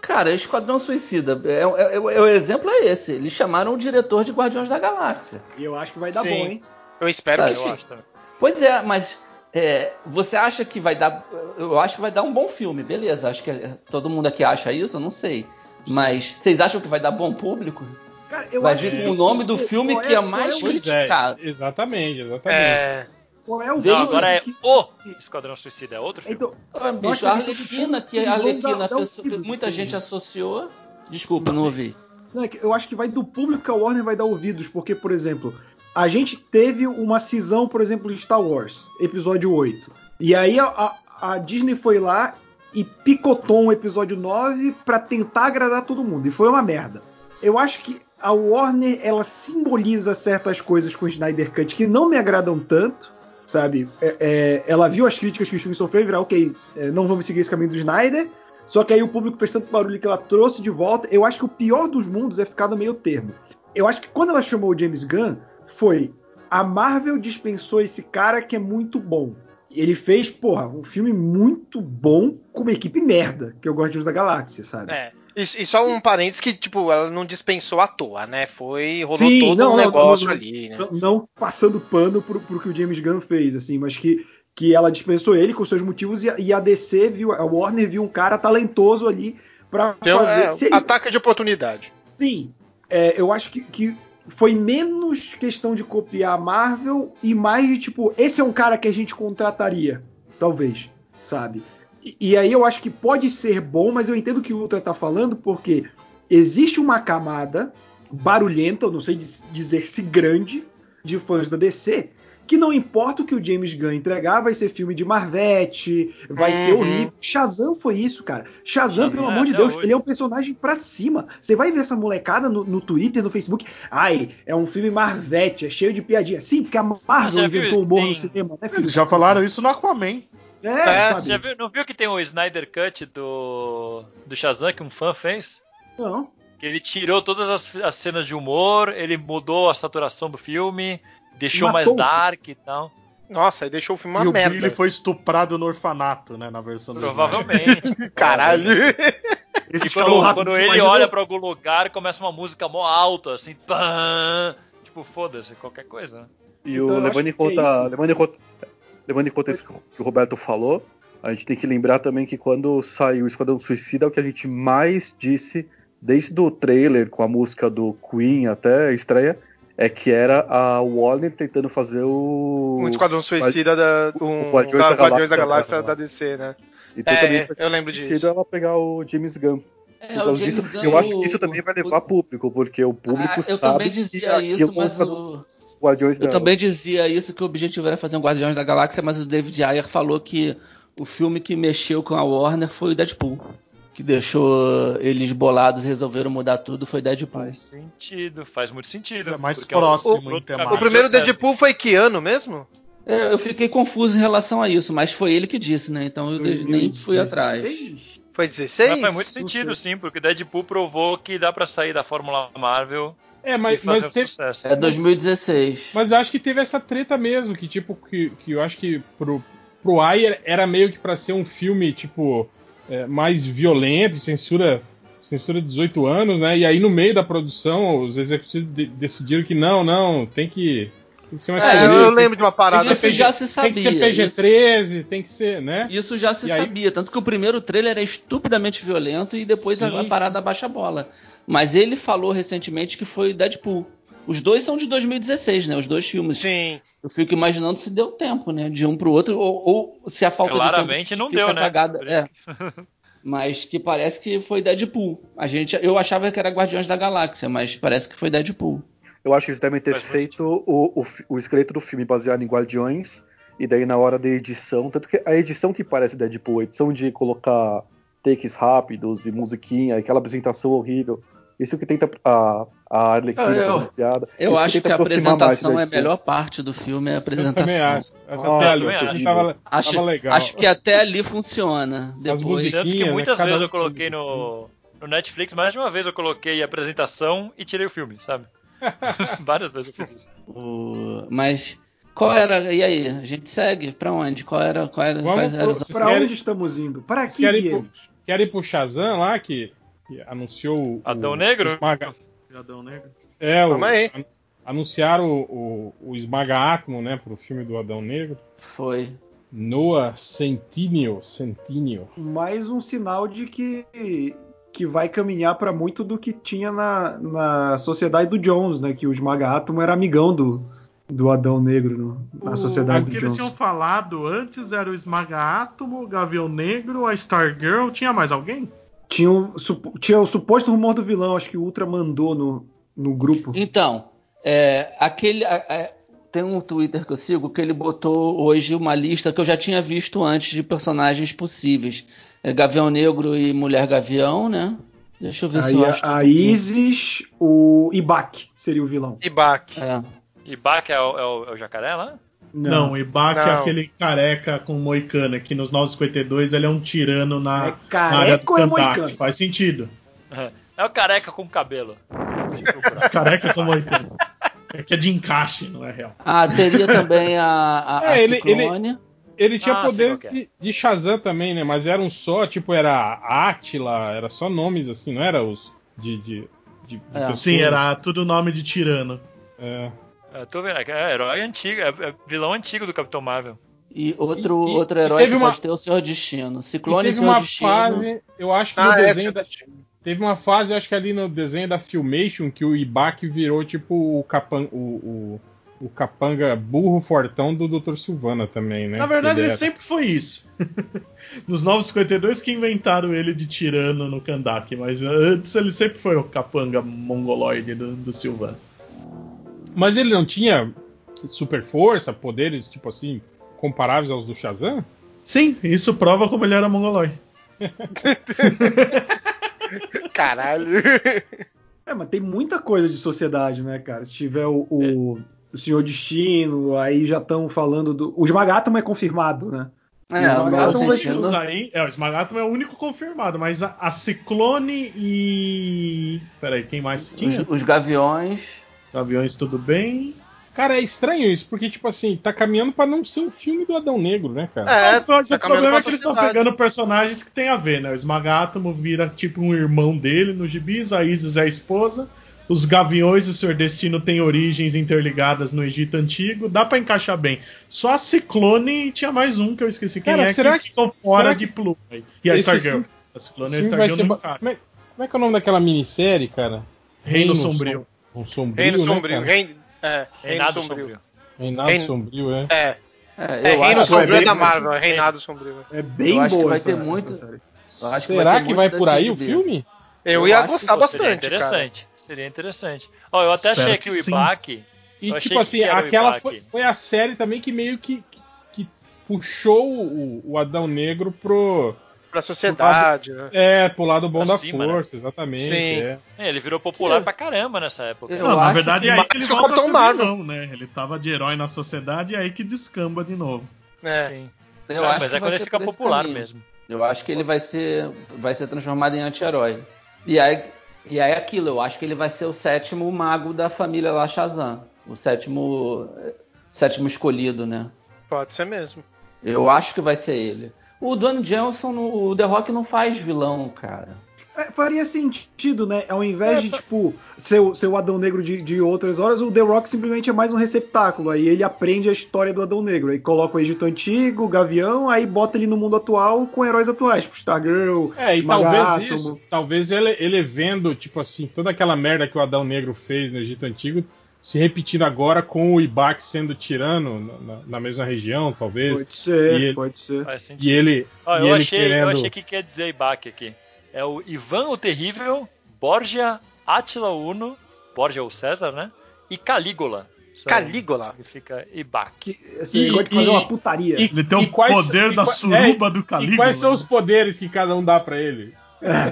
Cara, Esquadrão Suicida, é, é, é, o exemplo é esse. Eles chamaram o diretor de Guardiões da Galáxia. E eu acho que vai dar sim. bom, hein? Eu espero Sabe, que sim. Pois é, mas é, você acha que vai dar. Eu acho que vai dar um bom filme, beleza. Acho que todo mundo aqui acha isso, eu não sei. Mas vocês acham que vai dar bom público? Cara, vai vir com o nome do filme que é, é mais é criticado. É, exatamente, exatamente. É... Qual é o Não, agora é que... o Esquadrão Suicida, é outro filme? Então, ah, bicho, a Arlequina, que a Arlequina, muita gente associou. Desculpa, não, não ouvi. Não, é eu acho que vai do público que a Warner vai dar ouvidos, porque, por exemplo, a gente teve uma cisão, por exemplo, de Star Wars, episódio 8. E aí a, a Disney foi lá e picotou um episódio 9 para tentar agradar todo mundo. E foi uma merda. Eu acho que a Warner ela simboliza certas coisas com o Snyder Cut que não me agradam tanto, sabe? É, é, ela viu as críticas que o filme sofreu e virar, ok, é, não vamos seguir esse caminho do Snyder. Só que aí o público fez tanto barulho que ela trouxe de volta. Eu acho que o pior dos mundos é ficar no meio termo. Eu acho que quando ela chamou o James Gunn, foi a Marvel dispensou esse cara que é muito bom. Ele fez, porra, um filme muito bom com uma equipe merda, que é o Guardiões da Galáxia, sabe? É. E, e, só um parênteses que, tipo, ela não dispensou à toa, né? Foi. rolou Sim, todo não, um negócio não, não, ali, né? Não, passando pano pro, pro que o James Gunn fez, assim, mas que, que ela dispensou ele com seus motivos e, e a DC viu, a Warner viu um cara talentoso ali pra então, fazer. É, ele... Ataque de oportunidade. Sim. É, eu acho que, que foi menos questão de copiar a Marvel e mais de tipo, esse é um cara que a gente contrataria, talvez, sabe? E, aí eu acho que pode ser bom, mas eu entendo o que o Ultra tá falando, porque existe uma camada barulhenta, eu não sei dizer se grande, de fãs da DC, que não importa o que o James Gunn entregar, vai ser filme de Marvete, vai uhum. ser horrível. Shazam foi isso, cara. Shazam, Shazam pelo amor de Deus, hoje. ele é um personagem pra cima. Você vai ver essa molecada no, no, Twitter, no Facebook. Ai, é um filme Marvete, é cheio de piadinha. Sim, porque a Marvel inventou o humor no cinema, né, filho? Eles já falaram isso no Aquaman. É, é já viu, não viu que tem o Snyder Cut do, do Shazam que um fã fez? Não. Que ele tirou todas as, as cenas de humor, ele mudou a saturação do filme, Deixou Matou. mais dark e tal. Nossa, aí deixou o filme uma e merda. E o Billy foi estuprado no orfanato, né, na versão Provavelmente. Caralho. e quando, quando ele olha pra algum lugar, começa uma música mó alta, assim, pã, tipo, foda-se, qualquer coisa. Né? E então, o, levando, em conta, é levando, em conta, levando em conta isso que o Roberto falou, a gente tem que lembrar também que quando saiu o Esquadrão Suicida, é o que a gente mais disse, desde o trailer com a música do Queen até a estreia, é que era a Warner tentando fazer o. Um Esquadrão Suicida da. Um, o Guardiões, da, Guardiões da Galáxia da DC, né? Então, é, eu lembro disso. ela pegar o James Gunn. É, o James disso, Gunn, eu acho que isso também vai levar o, público, porque o público ah, eu sabe também dizia que isso, mas o... Guardiões Eu também dizia isso que o objetivo era fazer um Guardiões da Galáxia, mas o David Ayer falou que o filme que mexeu com a Warner foi o Deadpool que deixou eles bolados e resolveram mudar tudo foi Deadpool. Faz sentido, faz muito sentido. É mais próximo o, o, o primeiro Deadpool foi que ano mesmo? É, eu fiquei confuso em relação a isso, mas foi ele que disse, né? Então eu 2016. nem fui atrás. Foi 16? Mas faz muito sentido, sim, porque Deadpool provou que dá para sair da Fórmula Marvel. É, mas, mas teve, sucesso. É 2016. Mas, mas acho que teve essa treta mesmo, que tipo, que, que eu acho que pro, pro Ayer era meio que para ser um filme, tipo, é, mais violento, censura censura 18 anos, né? E aí no meio da produção os executivos de decidiram que não, não, tem que tem que ser mais é, Eu lembro de uma parada. Isso já se sabia. Tem que ser PG-13, isso, tem que ser, né? Isso já se e sabia, aí... tanto que o primeiro trailer é estupidamente violento e depois a, a parada baixa a bola. Mas ele falou recentemente que foi Deadpool. Os dois são de 2016, né? Os dois filmes. Sim. Eu fico imaginando se deu tempo, né? De um pro outro, ou, ou se a falta Claramente de tempo não deu, né? É. mas que parece que foi Deadpool. A gente, eu achava que era Guardiões da Galáxia, mas parece que foi Deadpool. Eu acho que eles devem ter Faz feito o, o, o esqueleto do filme baseado em Guardiões, e daí na hora da edição, tanto que a edição que parece Deadpool, a edição de colocar takes rápidos e musiquinha, aquela apresentação horrível, Isso que tenta a, a Arlequina Eu- eu- pronunciada. Eu isso acho que tenta a apresentação é a melhor parte do filme, é a Eu apresentação. também acho. Acho Ah, até ali, também acho acho. que tava, Acho, tava legal. acho que até ali funciona. Depois, Tanto que né? muitas Cada vezes eu coloquei no, no Netflix, mais de uma vez eu coloquei a apresentação e tirei o filme, sabe? Várias vezes eu fiz isso. o- mas qual era? E aí, a gente segue pra onde? Qual era? Qual era Vamos quais eram os- pro- Pra querem- onde estamos indo? Para que querem ir viemos? Querem ir pro Shazam lá, que, que anunciou o. Adão o- Negro? o Esmaga... Adão Negro. É, o, an- anunciaram o, o, o Esmaga Átomo, né, pro filme do Adão Negro. Foi. Noah Centineo. Centineo. mais um sinal de que que vai caminhar para muito do que tinha na, na sociedade do Jones, né? Que o Esmaga Átomo era amigão do, do Adão Negro no- na O- sociedade o que do eles Jones. tinham falado antes era o Esmaga Átomo, o Gavião Negro, a Stargirl. Tinha mais alguém? Tinha, o, supo- tinha o suposto rumor do vilão, acho que o Ultra mandou no, no grupo. Então, é, aquele. a- tem um Twitter que eu sigo que ele botou hoje uma lista que eu já tinha visto antes de personagens possíveis. É Gavião Negro e Mulher Gavião, né? Deixa eu ver se Aí eu a, acho. a Isis, o Ibak seria o vilão. Ibak. É. Bach é o, é o- é o jacaré lá? Não, o Ibaka é Não. aquele careca com moicana, que nos 952 ele é um tirano na, É na área do é Kandak. Faz sentido. É o careca com cabelo. Careca com moicano. É que é de encaixe, não é real. Ah, teria também a, a, a É, ele- Ciclone. Ele tinha Ah, poderes é. de, de Shazam também, né? Mas eram só, tipo, era Atila, era só nomes assim, não era os de. de, de, de É. Sim, era tudo nome de tirano. É. É, tô vendo, é herói antigo, é, é vilão antigo do Capitão Marvel. E outro, E- outro e herói que uma- pode ter o Senhor Destino. Ciclone e teve Senhor uma Destino. fase, eu acho que Ah, no é, desenho da, teve uma fase, eu acho que ali no desenho da Filmation que o Ibaki virou tipo o, capan, o, o, o capanga burro fortão do Dr. Silvana também, né? Na verdade, ele ele sempre foi isso. Nos 952 que inventaram ele de tirano no Kandak, mas antes ele sempre foi o capanga mongoloide do, do Silvano. Mas ele não tinha super força, poderes, tipo assim, comparáveis aos do Shazam? Sim, isso prova como ele era mongoloide. Caralho. É, mas tem muita coisa de sociedade, né, cara? Se tiver o, o, o Senhor Destino, aí já estão falando do. O Esmagátomo é confirmado, né? É, o Os Destino- outros aí, é, o é o único confirmado, mas a, a Ciclone e. Peraí, quem mais tinha? os, os Gaviões. Aviões, tudo bem? Cara, é estranho isso, porque, tipo assim, tá caminhando pra não ser um filme do Adão Negro, né, cara? É, Mas tá o caminhando problema é que eles estão pegando personagens que tem a ver, né? O Esmagátomo vira tipo um irmão dele no gibis, a Isis é a esposa, os Gaviões e o Senhor Destino têm origens interligadas no Egito Antigo, dá pra encaixar bem. Só a Ciclone e tinha mais um que eu esqueci quem Cara, é, será que que- ficou fora de que pluma. aí. E a Stargirl. filme- A Ciclone e a Stargirl não ba- como, é, como é que é o nome daquela minissérie, cara? Reino Sombrio. Um sombrio, Reino né, Sombrio. cara? Reino, é, Reinado Sombrio. Sombrio. Reinado Reino- Sombrio, é. É, É, é Reino acho, Sombrio é bem- da Marvel, é Reinado Sombrio. É bem Eu acho que boa vai essa, ter muito- essa série. eu acho que Será vai que vai por aí o filme? Eu, Eu ia gostar Pô, seria bastante, cara. interessante. Seria interessante. Ó, eu até Espero achei que que o. Ibaki. E tipo que assim, aquela foi, foi a série também que meio que, que, que puxou o, o Adão Negro pro, Pra sociedade, né? é, pro lado bom Pra da cima, né? força, exatamente. Sim. é. É, ele virou popular pra caramba nessa época. Eu Não, na verdade que é aí que ele volta a ser Marvel. vilão, né? Ele tava de herói na sociedade e é aí que descamba de novo. É. Sim. Eu Ah, acho mas que é quando ele fica popular caminho. mesmo. Eu acho que ele vai ser, vai ser transformado em anti-herói. E aí, e aí é aquilo, eu acho que ele vai ser o sétimo mago da família lá Shazam. O sétimo, sétimo escolhido, né? Pode ser mesmo. Eu acho que vai ser ele. O Dwayne Johnson, no o The Rock, não faz vilão, cara. É, faria sentido, né? Ao invés de, tipo, ser, o- ser o Adão Negro de, de outras horas, o The Rock simplesmente é mais um receptáculo. Aí ele aprende a história do Adão Negro. Aí coloca o Egito Antigo, o Gavião, aí bota ele no mundo atual com heróis atuais, tipo Stargirl, É, e talvez isso, talvez ele, ele vendo, tipo assim, toda aquela merda que o Adão Negro fez no Egito Antigo, se repetindo agora com o Ibak sendo tirano na, na- mesma região, talvez. Pode ser, E ele- pode ser. E ele, Ó, e eu, ele achei, querendo. eu achei que quer dizer Ibaki aqui. É o Ivan o Terrível, Borgia, Átila Uno, Borgia ou César, né? E Calígula. Calígula? Significa Ibaki. Que, assim, E- de fazer e- uma putaria. e- Ele tem o E quais- poder e da suruba do E Calígula. quais são os poderes que cada um dá pra ele?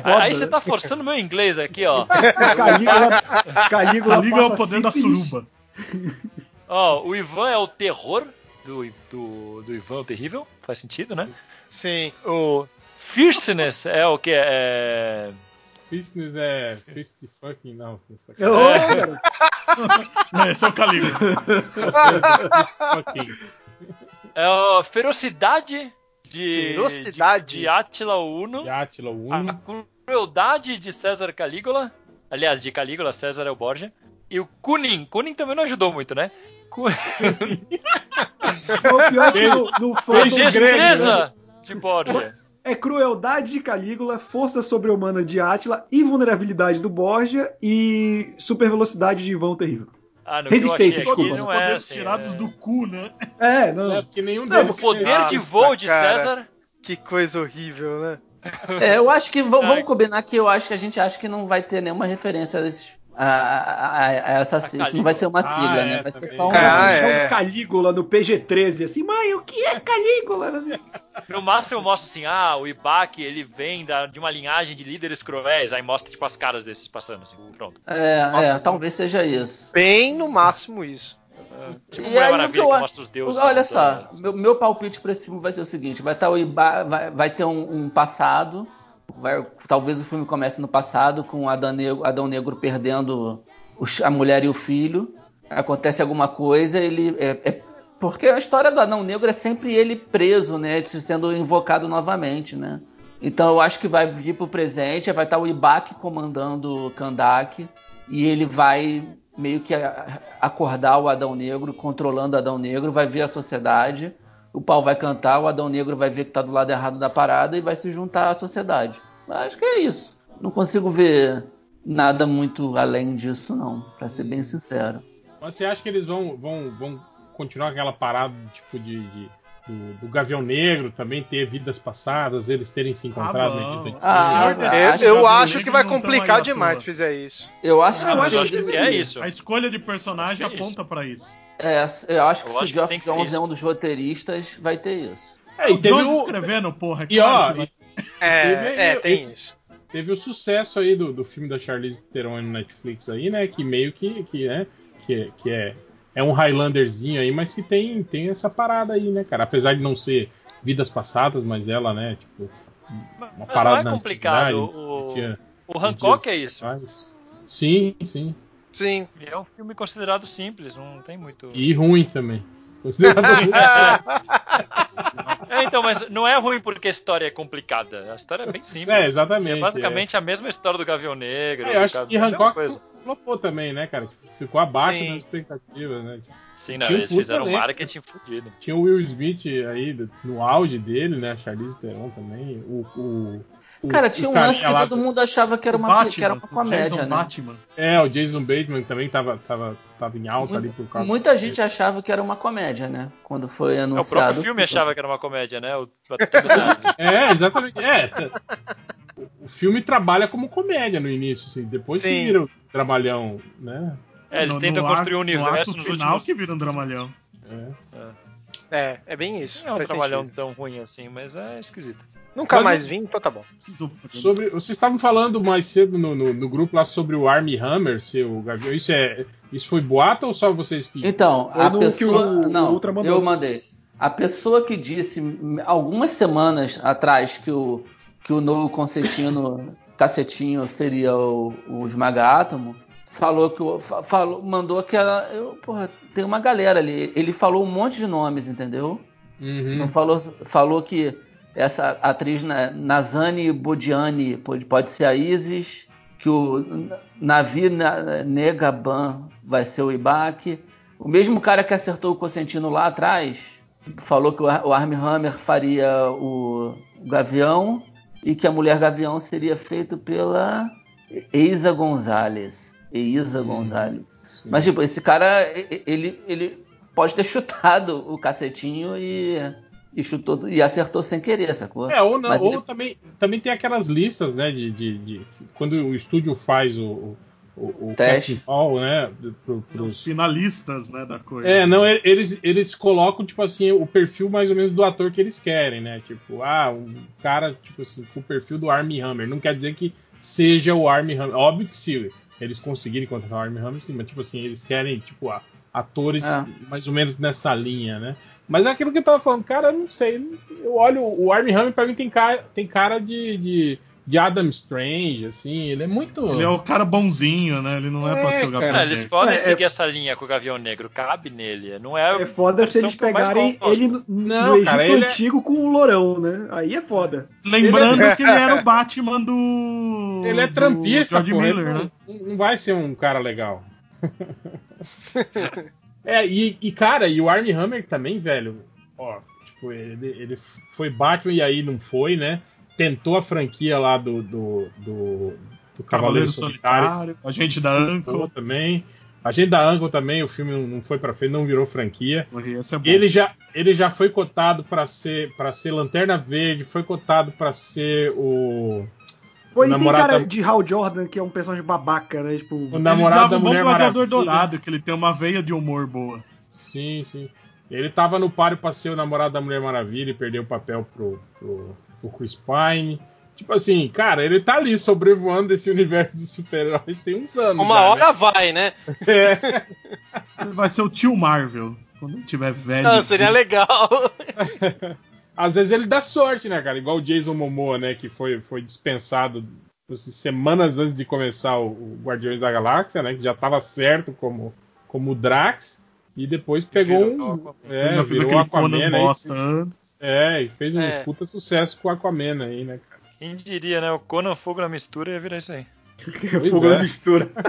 Aí você tá forçando meu inglês aqui, ó. Calígula, Calígula, Calígula é o poder da suruba. Ó, o Ivan é o terror do, do, do Ivan o Terrível. Faz sentido, né? Sim. O Fierceness é o que? É. Business é. Fist fucking. Não, cara. Não, esse é o Calígula. fucking. É a ferocidade de. Ferocidade? De, de Átila Uno. De Átila, o A Uno. crueldade de César Calígula. Aliás, de Calígula, César é o Borgia. E o Kunin. Kunin também não ajudou muito, né? Ku- O pior que no, no A fandom grego, né? destreza de Borgia. é crueldade de Calígula, força sobre-humana de Átila, invulnerabilidade do Borgia e super velocidade de Ivan o Terrível. Ah, no que eu Resistência, achei aqui desculpa. Não é poderes assim, tirados é- do cu, né? É, não. É, porque nenhum Não, deles. O poder Nossa, de voo de cara. César. Que coisa horrível, né? É, eu acho que vamos combinar que eu acho que a gente acha que não vai ter nenhuma referência a, esses, a, a- a- a essa. Isso não vai ser uma Ah, sigla, é, né? Vai ser também. só um. Ah, é. Calígula no PG-13, assim, mãe, o que é Calígula? No máximo eu mostro assim, ah, o Ibaki, ele vem da- de uma linhagem de líderes cruéis, aí mostra tipo as caras desses passando, assim, pronto. É, Nossa, é, talvez seja isso. Bem no máximo isso. Tipo E Mulher Maravilha que que, eu- mostra os deuses. Olha só, assim. meu, meu palpite para esse filme vai ser o seguinte: vai estar o Iba, vai, vai ter um, um passado, vai- talvez o filme comece no passado com Adão Negro, Adão Negro perdendo os- a mulher e o filho. Acontece alguma coisa, ele é, é- porque a história do Adão Negro é sempre ele preso, né, sendo invocado novamente, né? Então eu acho que vai vir pro presente, vai estar o Ibaki comandando o Kandak e ele vai meio que acordar o Adão Negro, controlando o Adão Negro, vai ver a sociedade, o pau vai cantar, o Adão Negro vai ver que tá do lado errado da parada e vai se juntar à sociedade. Acho que é isso. Não consigo ver nada muito além disso, não, pra ser bem sincero. Mas você acha que eles vão, vão, vão continuar aquela parada tipo de. de- do, do Gavião Negro também ter vidas passadas, eles terem se encontrado Ah, Ah, eu Eu, acho- eu que vai complicar demais se fizer isso. Eu acho, Ah, eu acho acho que que é isso. A escolha de personagem É isso. aponta pra isso. É, eu acho que Eu se acho o que Geoff tem que ser Jones é um dos roteiristas, vai ter isso. É, e o teve Jones o, escrevendo, porra. e ó, claro que vai- É, Teve é tem esse- isso. teve o sucesso aí do, do filme da Charlize Theron no Netflix aí, né? Que meio que, que, né, que, é- que é, é um Highlanderzinho aí, mas que tem, tem essa parada aí, né, cara? Apesar de não ser vidas passadas, mas ela, né, tipo, uma Mas parada não é complicado. O, tinha o Hancock é isso. atrás. Sim, sim. Sim. É um filme considerado simples, não tem muito. E ruim também. Considerado ruim. É, então, mas não é ruim porque a história é complicada. A história é bem simples. É, exatamente. É basicamente a mesma história do Gavião Negro. É, eu acho que é Hancock fl- flopou também, né, cara? Ficou abaixo Sim. das expectativas, né? Sim, não, Tinha eles fizeram um marketing fudido. Tinha o Will Smith aí no auge dele, né? A Charlize Theron também. O, o- Cara, o tinha um lance que lá todo mundo achava que era uma, Batman, que era uma o comédia, Jason né? Batman. É, o Jason Bateman também tava, tava, tava em alta ali por causa Muita gente achava que era uma comédia, né? Quando foi É, anunciado. o próprio filme achava que era uma comédia, né? O, É, exatamente. É, t- o filme trabalha como comédia no início, assim. Depois que Sim. vira o trabalhão, né? É, eles No- tentam no construir um arco- no universo arco nos final últimos. que vira um dramalhão. É. É, é bem isso. Não é um trabalhão sentido. tão ruim assim, mas é esquisito. Nunca Mas mais vim, então tá bom. Sobre, vocês estavam falando mais cedo no, no, no grupo lá sobre o Army Hammer, seu Gavião. Isso, é, isso foi boato ou só vocês que. Então, a no pessoa. que o- o não, Ultra mandou. eu mandei. A pessoa que disse algumas semanas atrás que o, que o novo Concetinho, Cacetinho seria o, o Esmaga Átomo, falou que o- falou, mandou que ela. Eu, porra, tem uma galera ali. Ele falou um monte de nomes, entendeu? Uhum. Não falou, falou que essa atriz Na- Nazani Bodiani pode, pode ser a Isis, que o Navi Na- Negaban vai ser o Ibaki. O mesmo cara que acertou o Cosentino lá atrás falou que o Ar- o Armie Hammer faria o Gavião e que a Mulher Gavião seria feito pela Eiza Gonzalez. Eiza Gonzalez. Sim. Mas, tipo, esse cara, ele, ele pode ter chutado o cacetinho e, e chutou e acertou sem querer, sacou? É, ou não, Mas ou ele- também, também tem aquelas listas, né, de, de, de- quando o estúdio faz o, o, o Teste. call, né? pro- Os finalistas, né, da coisa. É, não, e- eles, eles colocam, tipo assim, o perfil mais ou menos do ator que eles querem, né? Tipo, ah, um cara, tipo assim, com o perfil do Armie Hammer. Não quer dizer que seja o Armie Hammer. Óbvio que se eles conseguirem contratar o Armie Hammer, sim, mas tipo assim, eles querem, tipo, a- atores É. mais ou menos nessa linha, né? Mas é aquilo que eu tava falando, cara, eu não sei. Eu olho, o Armie Hammer pra mim tem cara, tem cara de, de, de Adam Strange, assim, ele é muito. Ele é o cara bonzinho, né? Ele não é, pra É, ser o cara. Gabriel Ah, eles Negro. podem É, seguir é- essa linha com o Gavião Negro, cabe nele. Não é, É foda se eles pegarem ele no, no Não, Egito cara, ele é- antigo com o Lourão, né? Aí é foda. Lembrando que ele era o Batman do. Ele é do trampista, ele Miller, não, né? não vai ser um cara legal. é, e, e, cara, e o Armie Hammer também, velho, ó, tipo, ele, ele foi Batman e aí não foi, né? Tentou a franquia lá do, do, do, do Cavaleiro Cavaleiro Solitário. Solitário, agente da tentou Uncle. também. A gente da Angle também, o filme não, foi pra frente, não virou franquia. É. Ele já, ele já foi cotado pra ser para ser Lanterna Verde, foi cotado pra ser o Pô, O e tem namorado cara da- de Hal Jordan que é um personagem babaca, né? Tipo, o Ele namorado da um bom Mulher Maravilha. dourado, que ele tem uma veia de humor boa. Sim, sim. Ele tava no páreo pra ser o namorado da Mulher Maravilha e perdeu o papel pro, pro, pro Chris Pine. Tipo assim, cara, ele tá ali sobrevoando desse universo dos super-heróis tem uns anos. Uma já, hora vai, né? Né? É. Ele vai ser o tio Marvel. Quando ele tiver velho. Não, seria legal. Às vezes ele dá sorte, né, cara? Igual o Jason Momoa, né? Que foi, foi dispensado assim, semanas antes de começar o, Guardiões da Galáxia, né? Que já tava certo como, como o Drax. E depois pegou Virou um. Aquaman. É, virou aquele Aquaman aí. bosta. É, e fez um É. puta sucesso com o Aquaman aí, né, cara? Quem diria, né? O Conan Fogo na mistura ia virar isso aí. Fogo é. na mistura.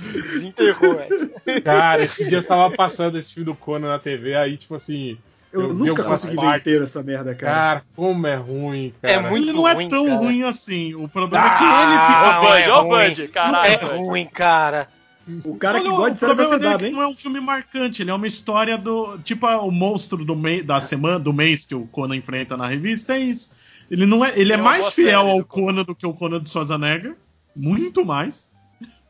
Desenterrou essa. Cara, esse dia tava passando esse filme do Conan na TV, aí, tipo assim. Eu, Eu nunca consegui ver inteiro essa merda, cara. Cara, como é ruim, cara. É muito Ele não é ruim, tão cara. ruim assim. O problema Ah, é que ele Ó fica. o Bud, é ó o ruim. Bud, caralho. É ruim, cara. O cara que Olha, gosta de o série da problema dele é cidade, que hein? não é um filme marcante, ele é uma história do. Tipo ah, o monstro do mês da semana, do mês que o Conan enfrenta na revista, é isso. Ele não é. Ele é É mais fiel ao do Conan. Do que o Conan de Schwarzenegger. Muito mais.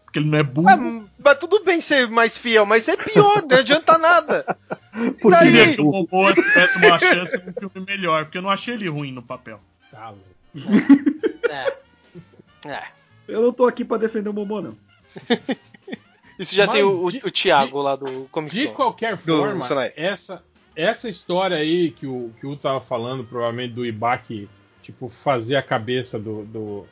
Porque ele não é burro. Mas, mas tudo bem ser mais fiel, mas é pior, não adianta nada. Porque daí? queria é que o Momoa tivesse uma chance de um filme melhor, porque eu não achei ele ruim no papel. Tá louco. É. É. Eu não tô aqui pra defender o Momô, não. Isso já Mas tem o, de- o Thiago lá do Comic De qualquer forma, essa, essa história aí que o, que o tava falando, provavelmente do Ibaki, tipo, fazer a cabeça do. do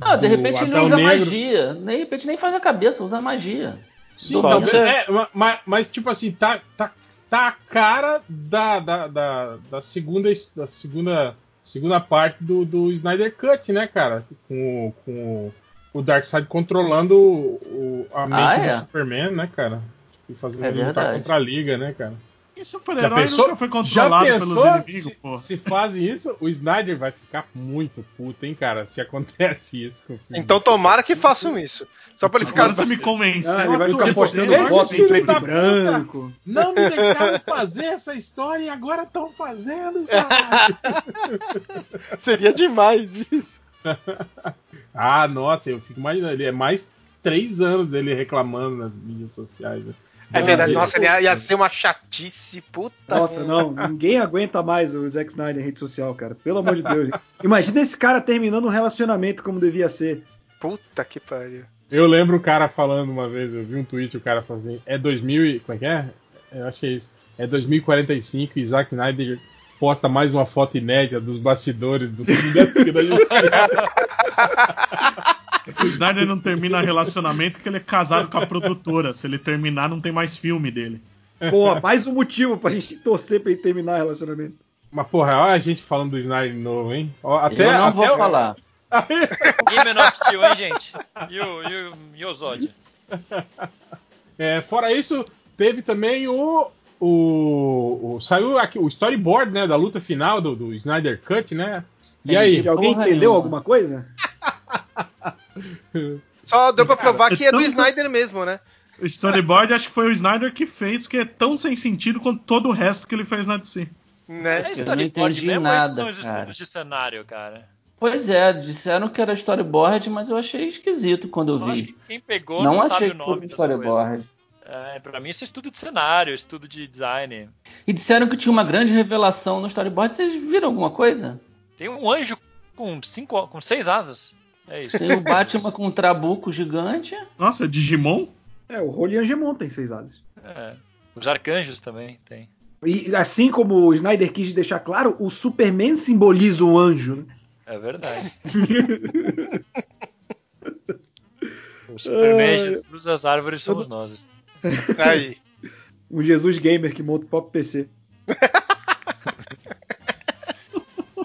Ah, de do repente ele usa Negro. magia. De repente nem faz a cabeça, usa magia. Sim, talvez, é, ma- ma- mas, tipo assim, tá, tá, tá a cara da, da, da, da segunda, da segunda, segunda parte do, do Snyder Cut, né, cara? Com, o- com o- Darkseid controlando o, a mente Ah, do é? Superman, né, cara? Tipo, fazendo É ele lutar contra a Liga, né, cara? E Já super-herói pensou, nunca foi já controlado pensou pelos inimigos, se, pô. se fazem isso? O Snyder vai ficar muito puto, hein, cara? Se acontece isso com o filme. Então tomara que façam isso. Só pra ele ficar. Agora você me convenceu. Ah, ele vai ficar postando foto em preto e branco. Não me deixaram fazer essa história e agora estão fazendo, cara. Seria demais isso. ah, nossa, eu fico imaginando. Ele é mais três anos dele reclamando nas mídias sociais. né? É verdade. Nossa, ia, ia ser uma chatice, puta. Nossa, não, ninguém aguenta mais o Zack Snyder em rede social, cara. Pelo amor de Deus. Imagina esse cara terminando um relacionamento como devia ser. Puta que pariu. Eu lembro o cara falando uma vez, eu vi um tweet, o cara falou assim, é 2000 e... Como é que é? Eu acho que é isso. É 2045 e Zack Snyder posta mais uma foto inédita dos bastidores do filme da Liga da Justiça. O Snyder não termina relacionamento porque ele é casado com a produtora. Se ele terminar, não tem mais filme dele. Pô, mais um motivo pra gente torcer pra ele terminar o relacionamento. Mas, porra, olha a gente falando do Snyder de novo, hein? Ó, Até, eu não até vou o- falar. E Man of Steel, hein, gente? E o, e o, e o Zod? É, fora isso, teve também o, o, o- Saiu aqui o storyboard, né? Da luta final do, do Snyder Cut, né? E aí? Alguém Porra entendeu nenhuma. alguma coisa? Só deu pra provar que é do Snyder mesmo, né? O storyboard acho que foi o Snyder que fez, porque é tão sem sentido quanto todo o resto que ele fez na DC. né? É não storyboard entendi mesmo nada, ou são os cara. estudos de cenário, cara? Pois é, disseram que era storyboard, mas eu achei esquisito quando eu Eu acho vi. que quem pegou Não não, achei sabe o que nome fosse das storyboard. coisas. É, pra mim isso é estudo de cenário, estudo de design. E disseram que tinha uma grande revelação no storyboard. Vocês viram alguma coisa? Tem um anjo com cinco, com seis asas. É isso. Tem o Batman com um trabuco gigante. Nossa, Digimon? É, o Rolian Gemon tem seis asas. É. Os arcanjos também tem. E assim como o Snyder quis deixar claro, o Superman simboliza o anjo. Né? É verdade. o Superman, Jesus, as árvores somos nós. Aí. Um Jesus gamer que monta o próprio PC.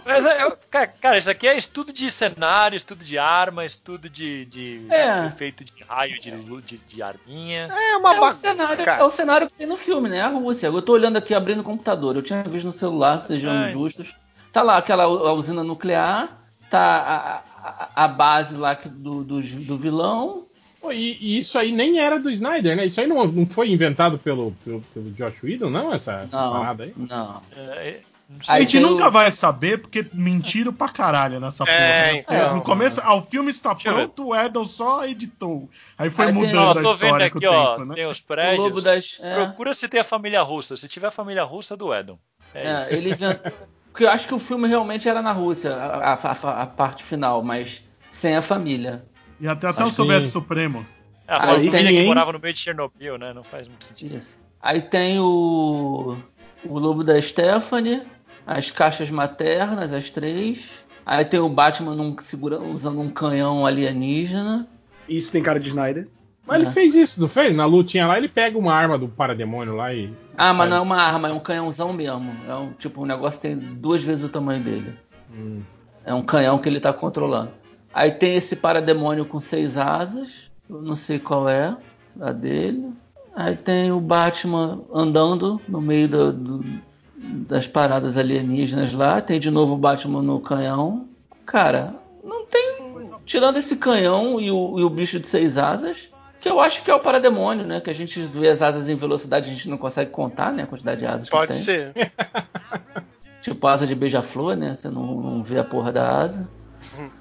Mas, é, eu- cara, isso aqui é estudo de cenário, estudo de arma, estudo de, de É. efeito de raio, de, de, de arminha. É uma É o, cenário, cara. é o cenário que tem no filme, né? A Rússia. Eu tô olhando aqui, abrindo o computador. Eu tinha visto no celular, sejam Ai. justos. Tá lá aquela usina nuclear, tá a, a- a base lá do, do, do vilão. E, e isso aí nem era do Snyder, né? Isso aí não, não foi inventado pelo, pelo, pelo Josh Whedon, não? Essa, essa Não, parada aí? não. É, não A gente tem nunca vai saber, porque mentiram pra caralho nessa porra. É, né? então, no começo, ah, o filme está Deixa eu ver. pronto, o Edel só editou. Aí foi tem- mudando Ó, a tô vendo história com o aqui, ó, tempo, né? tem os O prédios. Lobo das. É, Procura se tem a família russa. Se tiver a família russa, do Edom. É, é, isso. ele inventou. Porque eu acho que o filme realmente era na Rússia, a, a- a- a parte final, mas sem a família. E até, até o Soviético Supremo. É, a Aí família tem, que hein? morava no meio de Chernobyl, né? Não faz muito sentido. Isso. Aí tem o. O Lobo da Stephanie, as caixas maternas, as três. Aí tem o Batman num- segura- usando um canhão alienígena. Isso tem cara de Snyder. Mas ele É. fez isso, não fez? Na lutinha lá, ele pega uma arma do parademônio lá e. Ah, sai. mas não é uma arma, é um canhãozão mesmo. É um tipo um negócio que tem duas vezes o tamanho dele. Hum. É um canhão que ele tá controlando. Aí tem esse parademônio com seis asas. Eu não sei qual é a dele. Aí tem o Batman andando no meio do- do- das paradas alienígenas lá. Tem de novo o Batman no canhão. Cara, não tem. Tirando esse canhão e o, e o bicho de seis asas, que eu acho que é o parademônio, né? Que a gente vê as asas em velocidade, a gente não consegue contar, né? A quantidade de asas que Pode tem. ser. Tipo asa de beija-flor, né? Você não, não vê a porra da asa.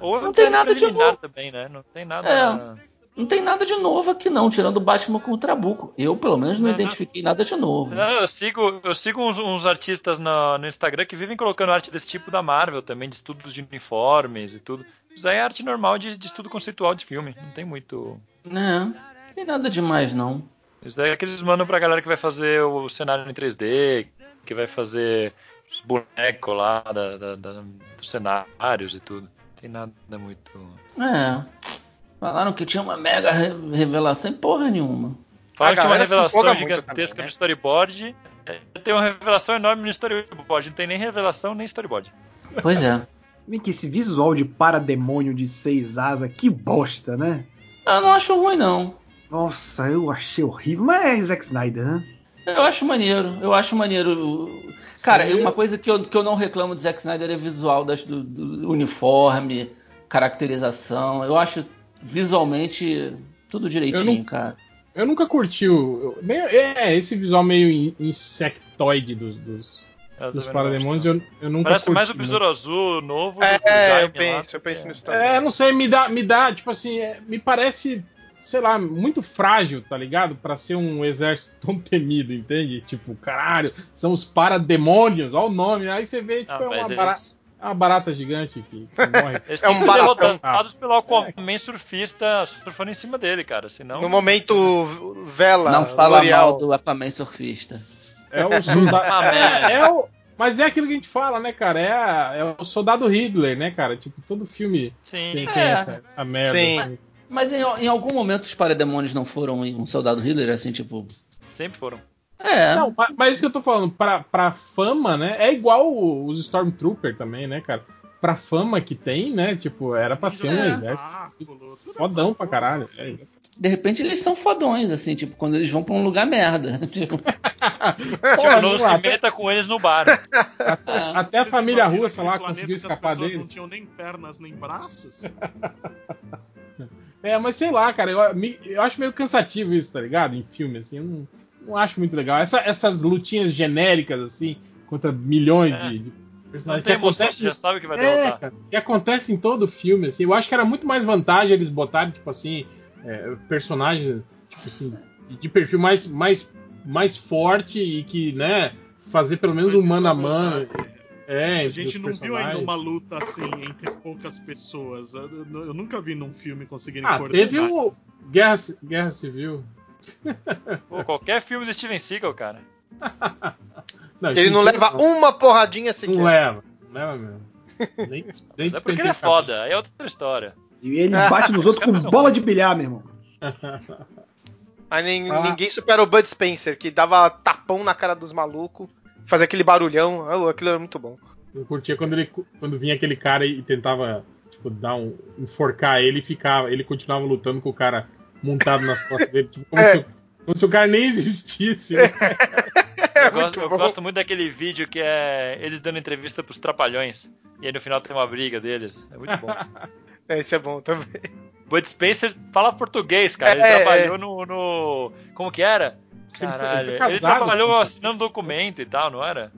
Ou Não tem nada de bom. também, né? Não tem nada. É. Não tem nada de novo aqui não, tirando o Batman com o Trabuco. Eu, pelo menos, não Não, não. identifiquei nada de novo. Não, eu sigo, eu sigo uns, uns artistas no, no Instagram que vivem colocando arte desse tipo da Marvel também, de estudos de uniformes e tudo. Isso aí é arte normal de, de estudo conceitual de filme. Não tem muito. É, não tem nada demais não. Isso daí é que eles mandam pra galera que vai fazer o cenário em 3D, que vai fazer os bonecos lá da- da- da- dos cenários e tudo. Tem nada muito. É. Falaram que tinha uma mega re- revelação e porra nenhuma. Fala A que tinha uma revelação gigantesca também, né? no storyboard. É, Tem uma revelação enorme no storyboard. Não tem nem revelação nem storyboard. Pois é. Vem que esse visual de parademônio de seis asas, que bosta, né? Eu não acho ruim não. Nossa, eu achei horrível. Mas é Zack Snyder, né? Eu acho maneiro, eu acho maneiro. Cara, Sim. uma coisa que eu, que eu não reclamo de Zack Snyder é visual das, do, do uniforme, caracterização. Eu acho visualmente tudo direitinho, Eu não- cara. Eu nunca curti o. eu- nem- é, esse visual meio in- insectoide dos, dos, Eu dos parademônios, eu, eu nunca Parece curti. mais o não. Besouro Azul novo. do que o É, Jaime eu lá, penso, eu penso porque- nisso também. É, não sei, me dá, me dá, tipo assim, é, me parece, sei lá, muito frágil, tá ligado? Pra ser um exército tão temido, entende? Tipo, caralho, são os parademônios, olha o nome. Aí você vê, tipo, Ah, é, uma eles- é uma barata gigante que, que morre. Eles É um que ser baratão. derrotados pelo Aquaman surfista surfando em cima dele, cara. Senão. No momento, vela. não fala L'Oreal. mal do Aquaman surfista. É o soldado. É, é o. Mas é aquilo que a gente fala, né, cara? É, a- é o soldado Hitler, né, cara? Tipo, todo filme Sim. tem, tem É. essa, essa merda. Sim. assim. Mas em, em algum momento os parademônios não foram um soldado Hitler, assim, tipo. Sempre foram. É. Não, mas, mas isso que eu tô falando, pra, pra fama, né? É igual os Stormtrooper também, né, cara? Pra fama que tem, né? Tipo, era pra ser um É. exército tudo fodão essas pra coisas caralho. assim. é. De repente eles são fodões, assim, tipo, quando eles vão pra um lugar merda. Tipo, Tipo, não não, se até- meta com eles no bar. ah, Até a família russa lá conseguiu escapar deles. Não tinham nem pernas nem braços. É, mas sei lá, cara, eu, eu acho meio cansativo isso, tá ligado? Em filme, assim, eu não, não acho muito legal. Essa- essas lutinhas genéricas, assim, contra milhões É. de, de Não tem que emoção, acontece, já sabe que vai é, derrotar. cara, que acontece em todo filme, assim. Eu acho que era muito mais vantagem eles botarem, tipo assim, é, personagens, tipo assim, de- perfil mais, mais, mais forte e que, né, fazer pelo menos um mano a é mano. É, A gente não viu ainda uma luta assim entre poucas pessoas. Eu, nunca vi num filme conseguirem Ah, coordenar. teve o Guerra, Guerra Civil. Pô, qualquer filme do Steven Seagal, cara. Não, Ele não leva uma porradinha sequer. Não leva, não leva mesmo. Nem, nem Mas é porque ele é foda, aí é outra história. E ele bate nos outros com bola de bilhar, meu irmão. Aí nem- Ah. ninguém supera o Bud Spencer, que dava tapão na cara dos malucos, fazia aquele barulhão. Ah, aquilo era muito bom. Eu curtia quando ele quando vinha aquele cara e tentava tipo, dar um enforcar ele e ficava, ele continuava lutando com o cara montado nas costas dele, tipo, como, É. se, como se o cara nem existisse. né? Eu, gosto, eu gosto muito daquele vídeo que é eles dando entrevista pros trapalhões. E aí no final tem uma briga deles. É muito bom. É, Esse é bom também. Bud Spencer fala português, cara. Ele É, trabalhou no, no- Como que era? Ele foi- ele Caralho. foi Ele, trabalhou assinando documento e tal, não era?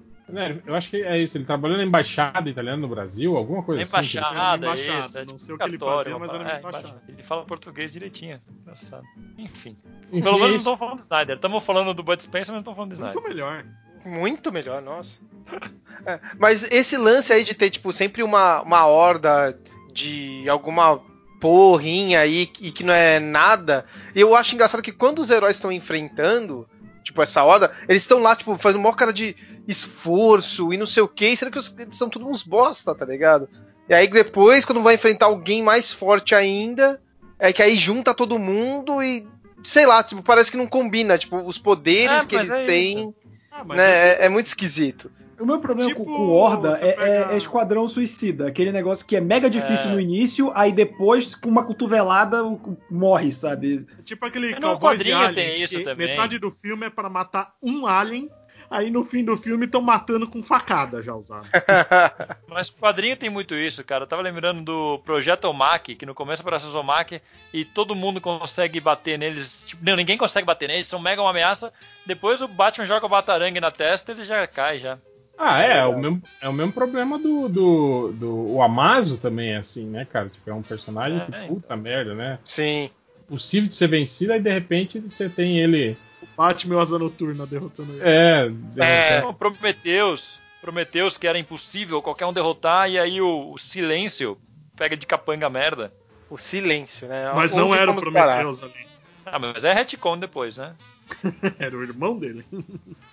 Eu acho que é isso, ele trabalhou na embaixada italiana no Brasil, alguma coisa assim. embaixada, Era embaixada, isso. É não sei o que ele fazia, mas era é, embaixada. Ele fala português direitinho. Engraçado. Enfim. Enfim, Pelo é menos não isso. estamos falando do Snyder. Estamos falando do Bud Spencer, mas não estamos falando do Snyder. Muito melhor. Muito melhor, nossa. É, mas esse lance aí de ter, tipo, sempre uma, uma horda de alguma porrinha aí e que não é nada, eu acho engraçado que quando os heróis estão enfrentando, tipo, essa horda, eles estão lá, tipo, fazendo uma cara de esforço e não sei o que, sendo que eles são todos uns bosta, tá ligado? E aí depois, quando vai enfrentar alguém mais forte ainda, é que aí junta todo mundo e. Sei lá, tipo, parece que não combina, tipo, os poderes É, que eles é têm. isso. Ah, mas né, é, é muito esquisito. O meu problema Tipo, com, com Horda é, é- pega- é Esquadrão Suicida. Aquele negócio que é mega difícil É. no início, aí depois, com uma cotovelada, morre, sabe? Tipo aquele No Cowboys e quadrinho tem isso também. metade do filme é pra matar um alien, aí no fim do filme estão matando com facada já usado. Mas o quadrinho tem muito isso, cara. Eu tava lembrando do Projeto Omaki, que no começo parece o Omaki e todo mundo consegue bater neles. Tipo, não, ninguém consegue bater neles, são mega uma ameaça. Depois o Batman joga o batarangue na testa e ele já cai já. Ah, é, é o mesmo, é o mesmo problema do, do, do o Amazo também é assim, né, cara? Tipo, é um personagem É, que então. puta merda, né? Sim. Possível de ser vencido, aí de repente você tem ele. O Batman e o Asa Noturna derrotando ele. É, É. derrotando- Então, Prometheus. Prometheus que era impossível qualquer um derrotar e aí o, o silêncio pega de capanga a merda. O silêncio, né? Mas Onde não era o parar? Prometheus ali. Ah, mas é retcon depois, né? Era o irmão dele.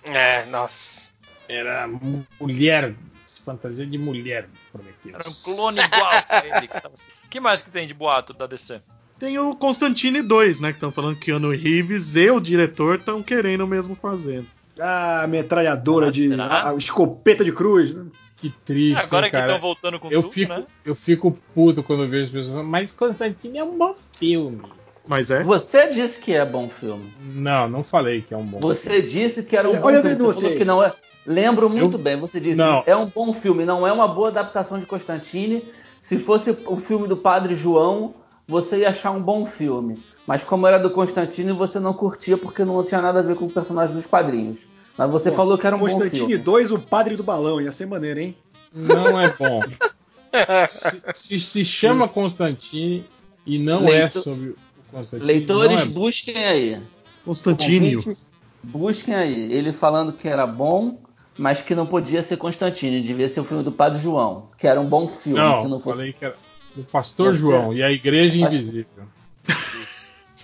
É, nossa. Era mulher, fantasia de mulher, prometeu. Era um clone igual a ele que tava assim. O que mais que tem de boato da DC? Tem o Constantine 2, né? Que estão falando que Keanu Reeves e o diretor estão querendo mesmo fazer. A metralhadora Ah, de. A, a escopeta de cruz. né? Que triste, Agora que cara. estão voltando com eu tudo, fico, né? eu fico puto quando eu vejo as pessoas falando, mas Constantine é um bom filme. Mas é. Você disse que é bom filme. Não, não falei que é um bom Você disse que era um Olha- bom olha filme. Você falou que não é. Lembro muito Eu- bem. Você disse Não. é um bom filme, não é uma boa adaptação de Constantine. Se fosse o filme do Padre João, você ia achar um bom filme. Mas como era do Constantine, você não curtia porque não tinha nada a ver com o personagem dos quadrinhos. Mas você Pô, falou que era um bom Constantine filme. 2, o padre do balão. Ia ser maneiro, hein? Não é bom. se, se, se chama Constantine e não é Leito- sobre o Constantine. Leitores, é busquem aí. Constantínio. Ouvintes, Busquem aí. Ele falando que era bom, mas que não podia ser Constantine. Devia ser o filme do Padre João, que era um bom filme. Não, se não fosse... falei que era o Pastor Você- João e a Igreja Acho- Invisível.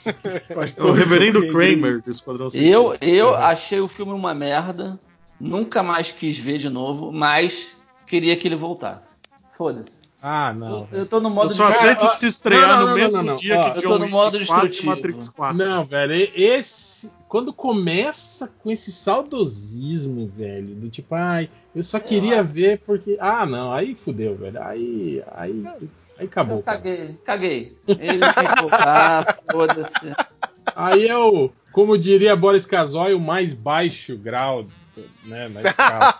É o reverendo Kramer do Esquadrão Suicida. Eu, eu achei o filme uma merda. Nunca mais quis ver de novo, mas queria que ele voltasse. Foda-se. Ah, não. Eu, eu tô no modo Eu só de- aceito se estrear não, não, no não, mesmo não, não. dia Ó, que eu John tô no modo 4 destrutivo. Matrix 4. Não, velho, esse. Quando começa com esse saudosismo, velho, do tipo, ai, eu só queria ver porque. Ah, não, aí fudeu, velho. Aí. Aí. Aí acabou. Eu cara. caguei, caguei. Ele tinha que voltar, foda-se. Aí é o. Como diria Boris Casoy, o mais baixo grau né, na escala.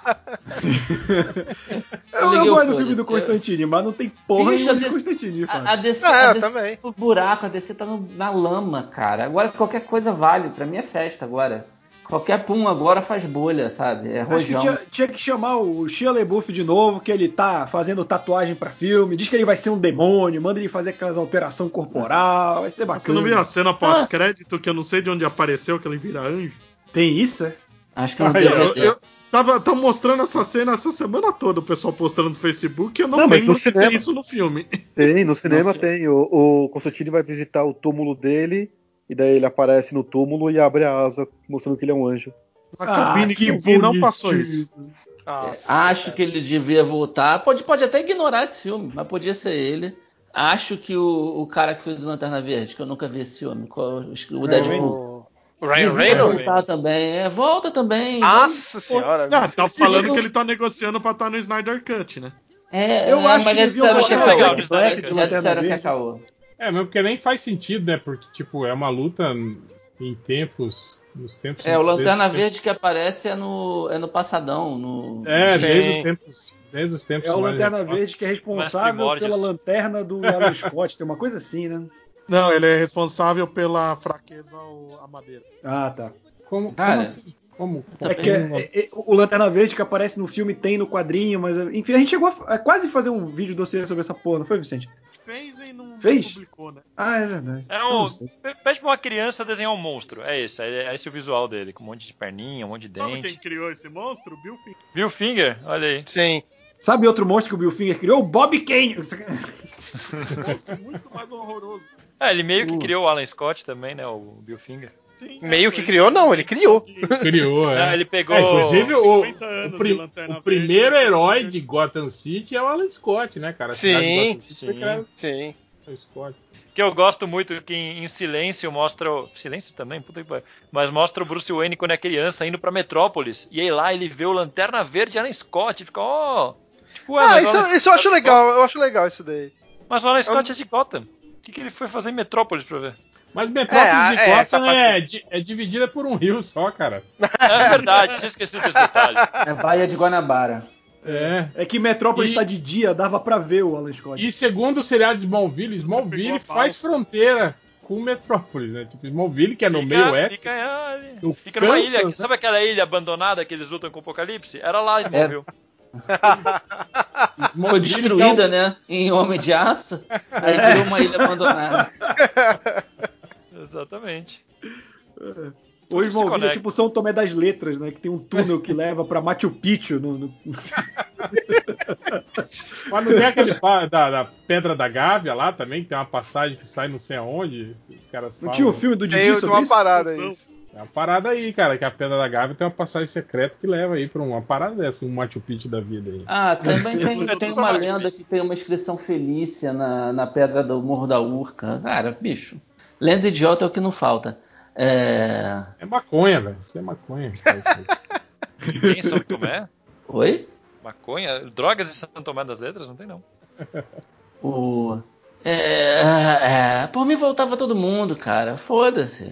Eu, eu gosto do filme do Constantine, mas não tem porra Bicho, de a DC Constantine, A, cara. a DC, Ah, a eu DC também. no buraco, a DC tá no- na lama, cara. Agora qualquer coisa vale. Pra mim é festa agora. Qualquer pum agora faz bolha, sabe? É rojão. tinha, tinha que chamar o Shia LaBeouf de novo, que ele tá fazendo tatuagem pra filme, diz que ele vai ser um demônio, manda ele fazer aquelas alteração corporal, vai ser bacana. Você não viu a cena pós-crédito que eu não sei de onde apareceu, que ele vira anjo? Tem isso, é? Acho que não Aí, eu, DVD. eu tava, tava mostrando essa cena essa semana toda, o pessoal postando no Facebook, e eu não, Não, mas lembro ter cinema. isso no filme. Tem, no cinema tem. O, o Constantine vai visitar o túmulo dele, e daí ele aparece no túmulo e abre a asa, mostrando que ele é um anjo. A cabine que vi não passou isso. Nossa. Acho que ele devia voltar. Pode, pode até ignorar esse filme, mas podia ser ele. Acho que o, o cara que fez o Lanterna Verde, que eu nunca vi esse filme, qual- que o Deadpool. O Ryan Reynolds? voltar também. É, volta também. Nossa senhora. Não, tá falando que ele tá negociando pra estar no Snyder Cut, né? É, Eu é, acho mas que já deviam disseram que é caô. disseram que é caô. É, mesmo porque nem faz sentido, né? Porque, tipo, é uma luta em tempos. Nos tempos. É, o Lanterna Verde que aparece é no, é no Passadão. No... É, Sim. desde os tempos. Desde os tempos. É o Lanterna. Verde que é responsável pela lanterna do Alan Scott, tem uma coisa assim, né? Não, ele é responsável pela fraqueza à madeira. Ah, tá. Como, Cara, como assim? Como? É que é- é- o Lanterna Verde que aparece no filme tem no quadrinho, mas enfim, a gente chegou a, a quase fazer um vídeo dossiê sobre essa porra, não foi, Vicente? Fez e não Fez? publicou, né? Ah, é verdade. É Eu um, pede pra uma criança desenhar um monstro. É esse, é, é esse o visual dele, com um monte de perninha, um monte de Sabe quem dente. criou esse monstro? Bill Finger. Bill Finger, olha aí. Sim. Sabe outro monstro que o Bill Finger criou? O Bob Kane! Um monstro muito mais horroroso. É, ele meio que Uh. criou o Alan Scott também, né? O Bill Finger. Sim, Meio é, que criou, não, ele criou. Criou, é. Ele pegou. É, inclusive, o, 50 anos o, prim- de Lanterna o primeiro Verde. herói de Gotham City é o Alan Scott, né, cara? A Sim, sim. Sim. Alan Scott. Que eu gosto muito que em, em silêncio mostra. o- Silêncio também, puta que pariu. Mas mostra o Bruce Wayne quando é criança indo pra Metrópolis. E aí lá ele vê o Lanterna Verde e Alan Scott. E fica, ó. Tipo, ué, Ah, isso, Alan isso eu acho legal, eu acho legal isso daí. Mas o Alan Scott é de Gotham. O que, que ele foi fazer em Metrópolis pra ver? Mas Metrópolis de É, é, essa Gotham é, di- é dividida por um rio só, cara. É verdade, tinha esquecido desse detalhe. É Baía de Guanabara. É. É que Metrópolis está de dia, dava pra ver o Alan Scott. E segundo o seriado de Smallville, Smallville faz fronteira com Metrópolis, né? Tipo, Smallville, que é no Fica- meio oeste. Fica, no Fica numa Kansas, ilha. né? Sabe aquela ilha abandonada que eles lutam com o Apocalipse? Era lá, Smallville. Foi destruída, né? Em Homem de Aço. Aí virou uma ilha abandonada. Exatamente. Hoje se Smallville é tipo São Tomé das Letras, né? Que tem um túnel que leva pra Machu Picchu. No, no- Mas não tem aquele da, da Pedra da Gávea lá também, que tem uma passagem que sai não sei aonde. Os caras Não falam. tinha o filme do Didi tem sobre uma isso? parada isso. É uma parada aí, cara, que a Pedra da Gávea tem uma passagem secreta que leva aí pra uma parada dessa, um Machu Picchu da vida aí. Ah, também tem, tem uma lenda que tem uma inscrição felícia na, na pedra do Morro da Urca. Cara, bicho. Lenda idiota é o que não falta. É... É maconha, velho. Isso é maconha. Tem em São Tomé? Oi? Maconha? Drogas em São Tomé das Letras? Não tem, não. O. É, é, por mim voltava todo mundo, cara. Foda-se.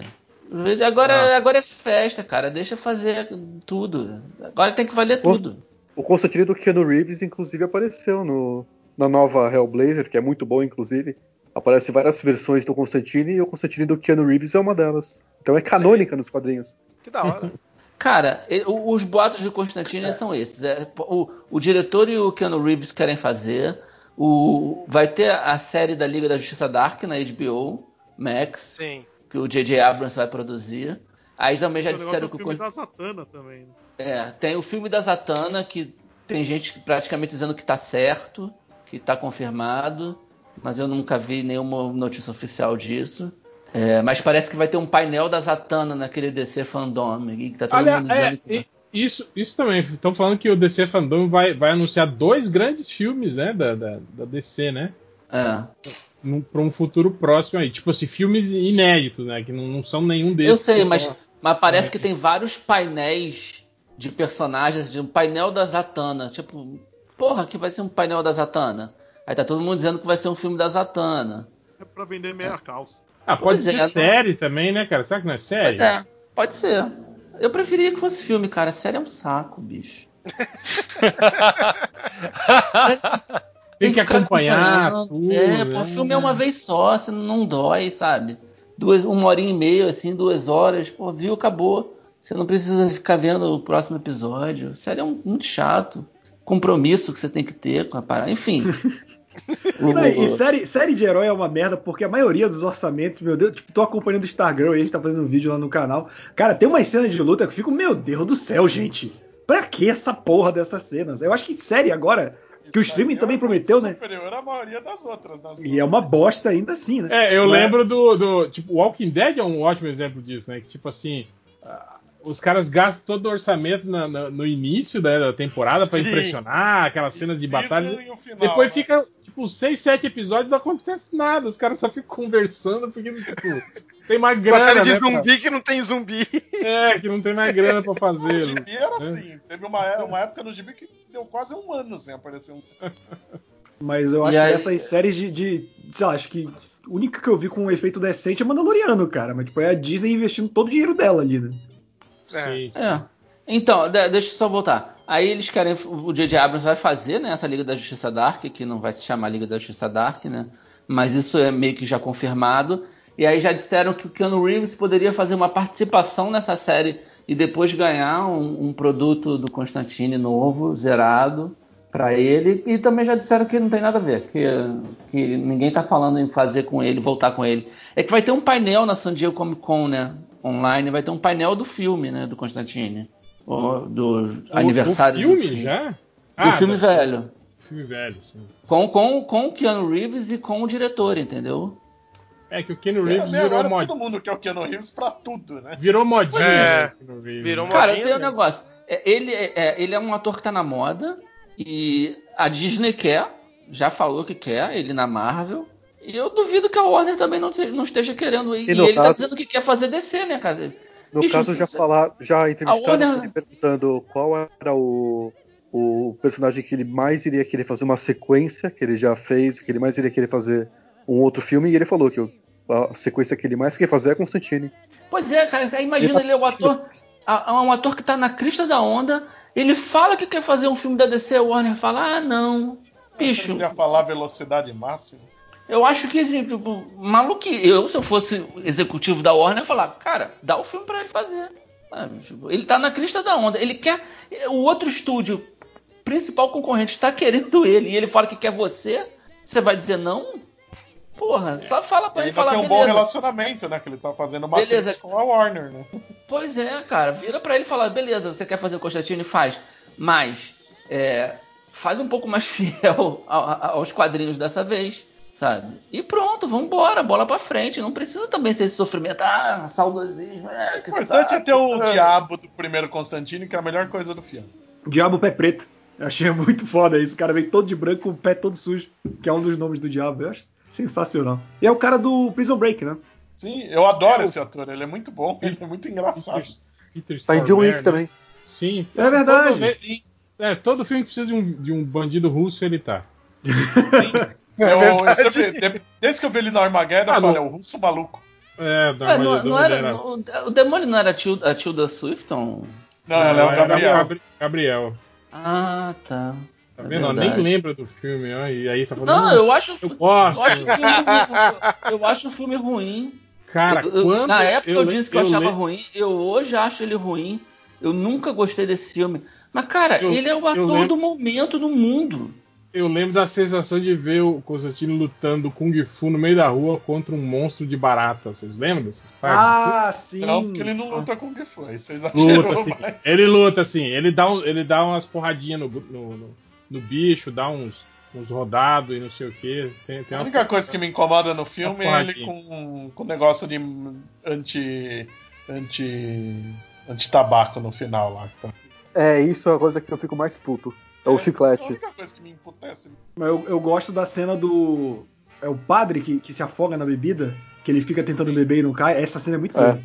Agora, agora é festa, cara. Deixa fazer tudo. Agora tem que valer Pô. tudo. O Constantine do Keanu Reeves, inclusive, apareceu no, na nova Hellblazer, que é muito boa, inclusive. Aparecem várias versões do Constantine e o Constantine do Keanu Reeves é uma delas. Então é canônica nos quadrinhos. Que da hora. Cara, os boatos de Constantine são esses. É, o, o diretor e o Keanu Reeves querem fazer. O, vai ter a série da Liga da Justiça Dark na HBO Max, Sim. que o J.J. Abrams vai produzir. Aí também já disseram do que o filme da Satana também. né? É, tem o filme da Zatanna, que tem gente praticamente dizendo que tá certo, que tá confirmado, mas eu nunca vi nenhuma notícia oficial disso. É, mas parece que vai ter um painel da Zatanna naquele DC Fandom, e que tá todo Olha, mundo dizendo é, que... isso, isso também. Estão falando que o DC Fandom vai, vai anunciar dois grandes filmes, né, da, da, da DC, né? É. Para um futuro próximo aí. Tipo assim, filmes inéditos, né? Que não, não são nenhum desses. Eu sei, mas, estão- mas parece É. que tem vários painéis de personagens, de um painel da Zatanna. Tipo, porra, que vai ser um painel da Zatanna. Aí tá todo mundo dizendo que vai ser um filme da Zatanna. É pra vender meia calça. Ah, pode Pois ser é, não- série também, né, cara? Será que não é série? Pois é, pode ser. Eu preferia que fosse filme, cara. Série é um saco, bicho. Tem que ficar acompanhar tudo. É, né? pô, filme é uma vez só, você não dói, sabe? Duas, uma hora e meia, assim, duas horas, pô, viu, acabou. Você não precisa ficar vendo o próximo episódio. Série é um, muito chato. Compromisso que você tem que ter com a parada. Enfim. Não, e série, série de herói é uma merda, porque a maioria dos orçamentos, meu Deus, tipo, tô acompanhando o Stargirl e a gente tá fazendo um vídeo lá no canal. Cara, tem umas cenas de luta que eu fico, meu Deus do céu, gente. Pra que essa porra dessas cenas? Eu acho que série agora, que o streaming também prometeu, né? superior à maioria das outras. Das E é uma bosta ainda assim, né? É, eu Mas- lembro do, do. Tipo, Walking Dead é um ótimo exemplo disso, né? Que, tipo assim. Os caras gastam todo o orçamento na- na- no início da, da temporada pra Sim. impressionar, aquelas cenas de batalha. o final, Depois né? fica, tipo, 6, 7 episódios e não acontece nada. Os caras só ficam conversando porque, tipo, tem mais Uma grana. série de né, pra- zumbi que não tem zumbi. É, que não tem mais grana pra O fazer. gibi É. era assim. Teve uma, é- uma época no gibi que deu quase um ano sem aparecer um. Mas eu acho aí- que essas séries de, de. Sei lá, acho que. A única que eu vi com um efeito decente é Mandaloriano, cara. Mas, tipo, é a Disney investindo todo o dinheiro dela ali, né? Sim, sim. É. Então, de- deixa eu só voltar. Aí eles querem. O J.J. Abrams vai fazer, né? Essa Liga da Justiça Dark, que não vai se chamar Liga da Justiça Dark, né? Mas isso é meio que já confirmado. E aí já disseram que o Keanu Reeves poderia fazer uma participação nessa série e depois ganhar um, um produto do Constantine novo, zerado, pra ele. E também já disseram que não tem nada a ver, que, que ninguém tá falando em fazer com ele, voltar com ele. É que vai ter um painel na San Diego Comic Con, né? Online, vai ter um painel do filme, né? Do Constantine. O- do O- aniversário o filme, do filme. já? Do Ah, filme do- velho. Filme velho, sim. Com, com, com o Keanu Reeves e com o diretor, entendeu? É que o Keanu Reeves É, virou, agora mod... todo mundo quer o Keanu Reeves pra tudo, né? virou modinha. É, né, virou Cara, modinha tem um mesmo. negócio. É, ele, é, é, ele é um ator que tá na moda e a Disney quer, já falou que quer, ele na Marvel. E eu duvido que a Warner também não, te- não esteja querendo. E, E no ele tá caso- dizendo que quer fazer DC, né, cara? No Bicho, caso, já falar, já entrevistaram Warner- ele perguntando qual era o, o personagem que ele mais iria querer fazer uma sequência, que ele já fez, que ele mais iria querer fazer um outro filme, e ele falou que o- a sequência que ele mais quer fazer é Constantine. Pois é, cara. Aí imagina ele é o ator. a- a- Um ator que tá na crista da onda. Ele fala que quer fazer um filme da DC, a Warner fala: ah, não. Bicho, Eu ia falar velocidade máxima. Eu acho que, assim, tipo, maluco, eu, se eu fosse executivo da Warner, ia falar, cara, dá o filme pra ele fazer. Sabe? Tipo, ele tá na crista da onda. Ele quer. O outro estúdio, principal concorrente, está querendo ele e ele fala que quer você. Você vai dizer não? Porra, só fala pra Ele ele falar, tem um bom beleza. relacionamento, né? Que ele tá fazendo uma Beleza. com a Warner, né? Pois é, cara, vira pra ele e fala, beleza, você quer fazer o Constantine? Faz. Mas, é, faz um pouco mais fiel aos quadrinhos dessa vez, sabe? E pronto, vambora, bola pra frente. Não precisa também ser esse sofrimento, ah, saudosismo, é, O importante é saco. ter o É. diabo do primeiro Constantine, que é a melhor coisa do filme. Diabo Pé Preto. Eu achei muito foda isso. O cara vem todo de branco com o pé todo sujo, que é um dos nomes do diabo. Eu acho sensacional. E é o cara do Prison Break, né? Sim, eu adoro esse ator, ele é muito bom, ele é muito engraçado. Peter Tá em John Wick né? também. Sim. É verdade. Todo, é, todo filme que precisa de um, de um bandido russo, ele tá. Eu, É eu verdade. sempre- de- desde que eu vi ele no Armageddon, Ah, eu falei, não. é o russo maluco. É, da Ué, não, não ele era, o, o demônio não era a Tilda, a Tilda Swifton? Não, ela é o era Gabriel. Gabri- Gabriel. Ah, tá. Tá É vendo? Nem lembra do filme, ó, e aí tá falando. Não, eu acho, eu gosto. eu acho o filme ruim. Eu acho o filme ruim. Cara, Eu- eu- quando. na época eu, disse que eu, achava le- ruim, eu hoje acho ele ruim. Eu nunca gostei desse filme. Mas, cara, Eu- ele é o eu ator lembro- do momento no mundo. Eu lembro da sensação de ver o Constantino lutando Kung Fu no meio da rua contra um monstro de barata. Vocês lembram dessas partes? Ah, sim. Não, porque ele não luta com o que foi, vocês Luta assim. mais. Ele luta assim. Ele dá, um- ele dá umas porradinhas no, no, no- no bicho, dá uns, uns rodados e não sei o que. Tem, tem A uma- única coisa que me incomoda no filme Uma é ele com, com negócio de anti. anti. anti-tabaco no final lá. Tá? É, isso é a coisa que eu fico mais puto. É o Essa é a chiclete. única coisa que me emputece. Mas eu, eu gosto da cena do. É o padre que, que se afoga na bebida, que ele fica tentando beber e não cai. Essa cena é muito É. doida.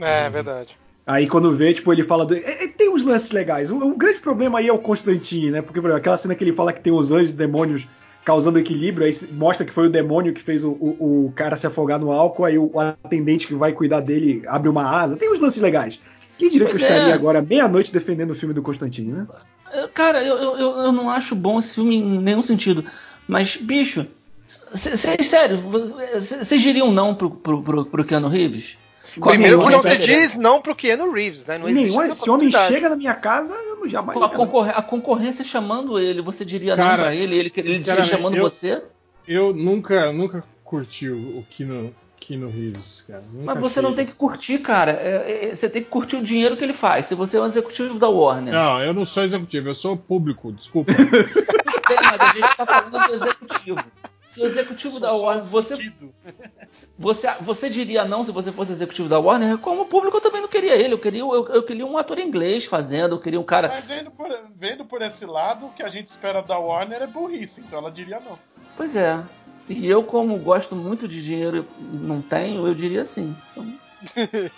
É, verdade. Aí quando vê, tipo, ele fala. Do... é, é, tem uns lances legais. O, o grande problema aí é o Constantine, né? Porque, por exemplo, aquela cena que ele fala que tem os anjos e demônios causando equilíbrio, aí mostra que foi o demônio que fez o, o, o cara se afogar no álcool, aí o, o atendente que vai cuidar dele abre uma asa. Tem uns lances legais. Quem diria que eu Pois é. estaria agora meia-noite defendendo o filme do Constantine, né? Eu- Cara, eu, eu, eu não acho bom esse filme em nenhum sentido. Mas, bicho, c- sério, vocês diriam não pro, pro, pro, pro Keanu Reeves? Primeiro que não se Corre- diz não pro Keanu Reeves, né? Não Nenhum esse homem chega na minha casa, eu não jamais. A, concorre- a concorrência chamando ele, você diria não Cara, pra ele, ele, ele sinceramente, chamando eu- você? Eu nunca, nunca curti o, o Keanu, Keanu Reeves, cara. Nunca Mas você achei. não tem que curtir, cara. É- é- você tem que curtir o dinheiro que ele faz. Se você é um executivo da Warner. Não, eu não sou executivo, eu sou público, desculpa. Bem, mas a gente tá falando do executivo. Se o executivo da Sou só Warner. Você, você, você diria não se você fosse executivo da Warner? Como público eu também não queria ele. Eu queria, eu, eu queria um ator inglês fazendo, eu queria um cara. Mas vendo por, vendo por esse lado, o que a gente espera da Warner é burrice, então ela diria não. Pois é. E eu, como gosto muito de dinheiro e não tenho, eu diria sim. Então,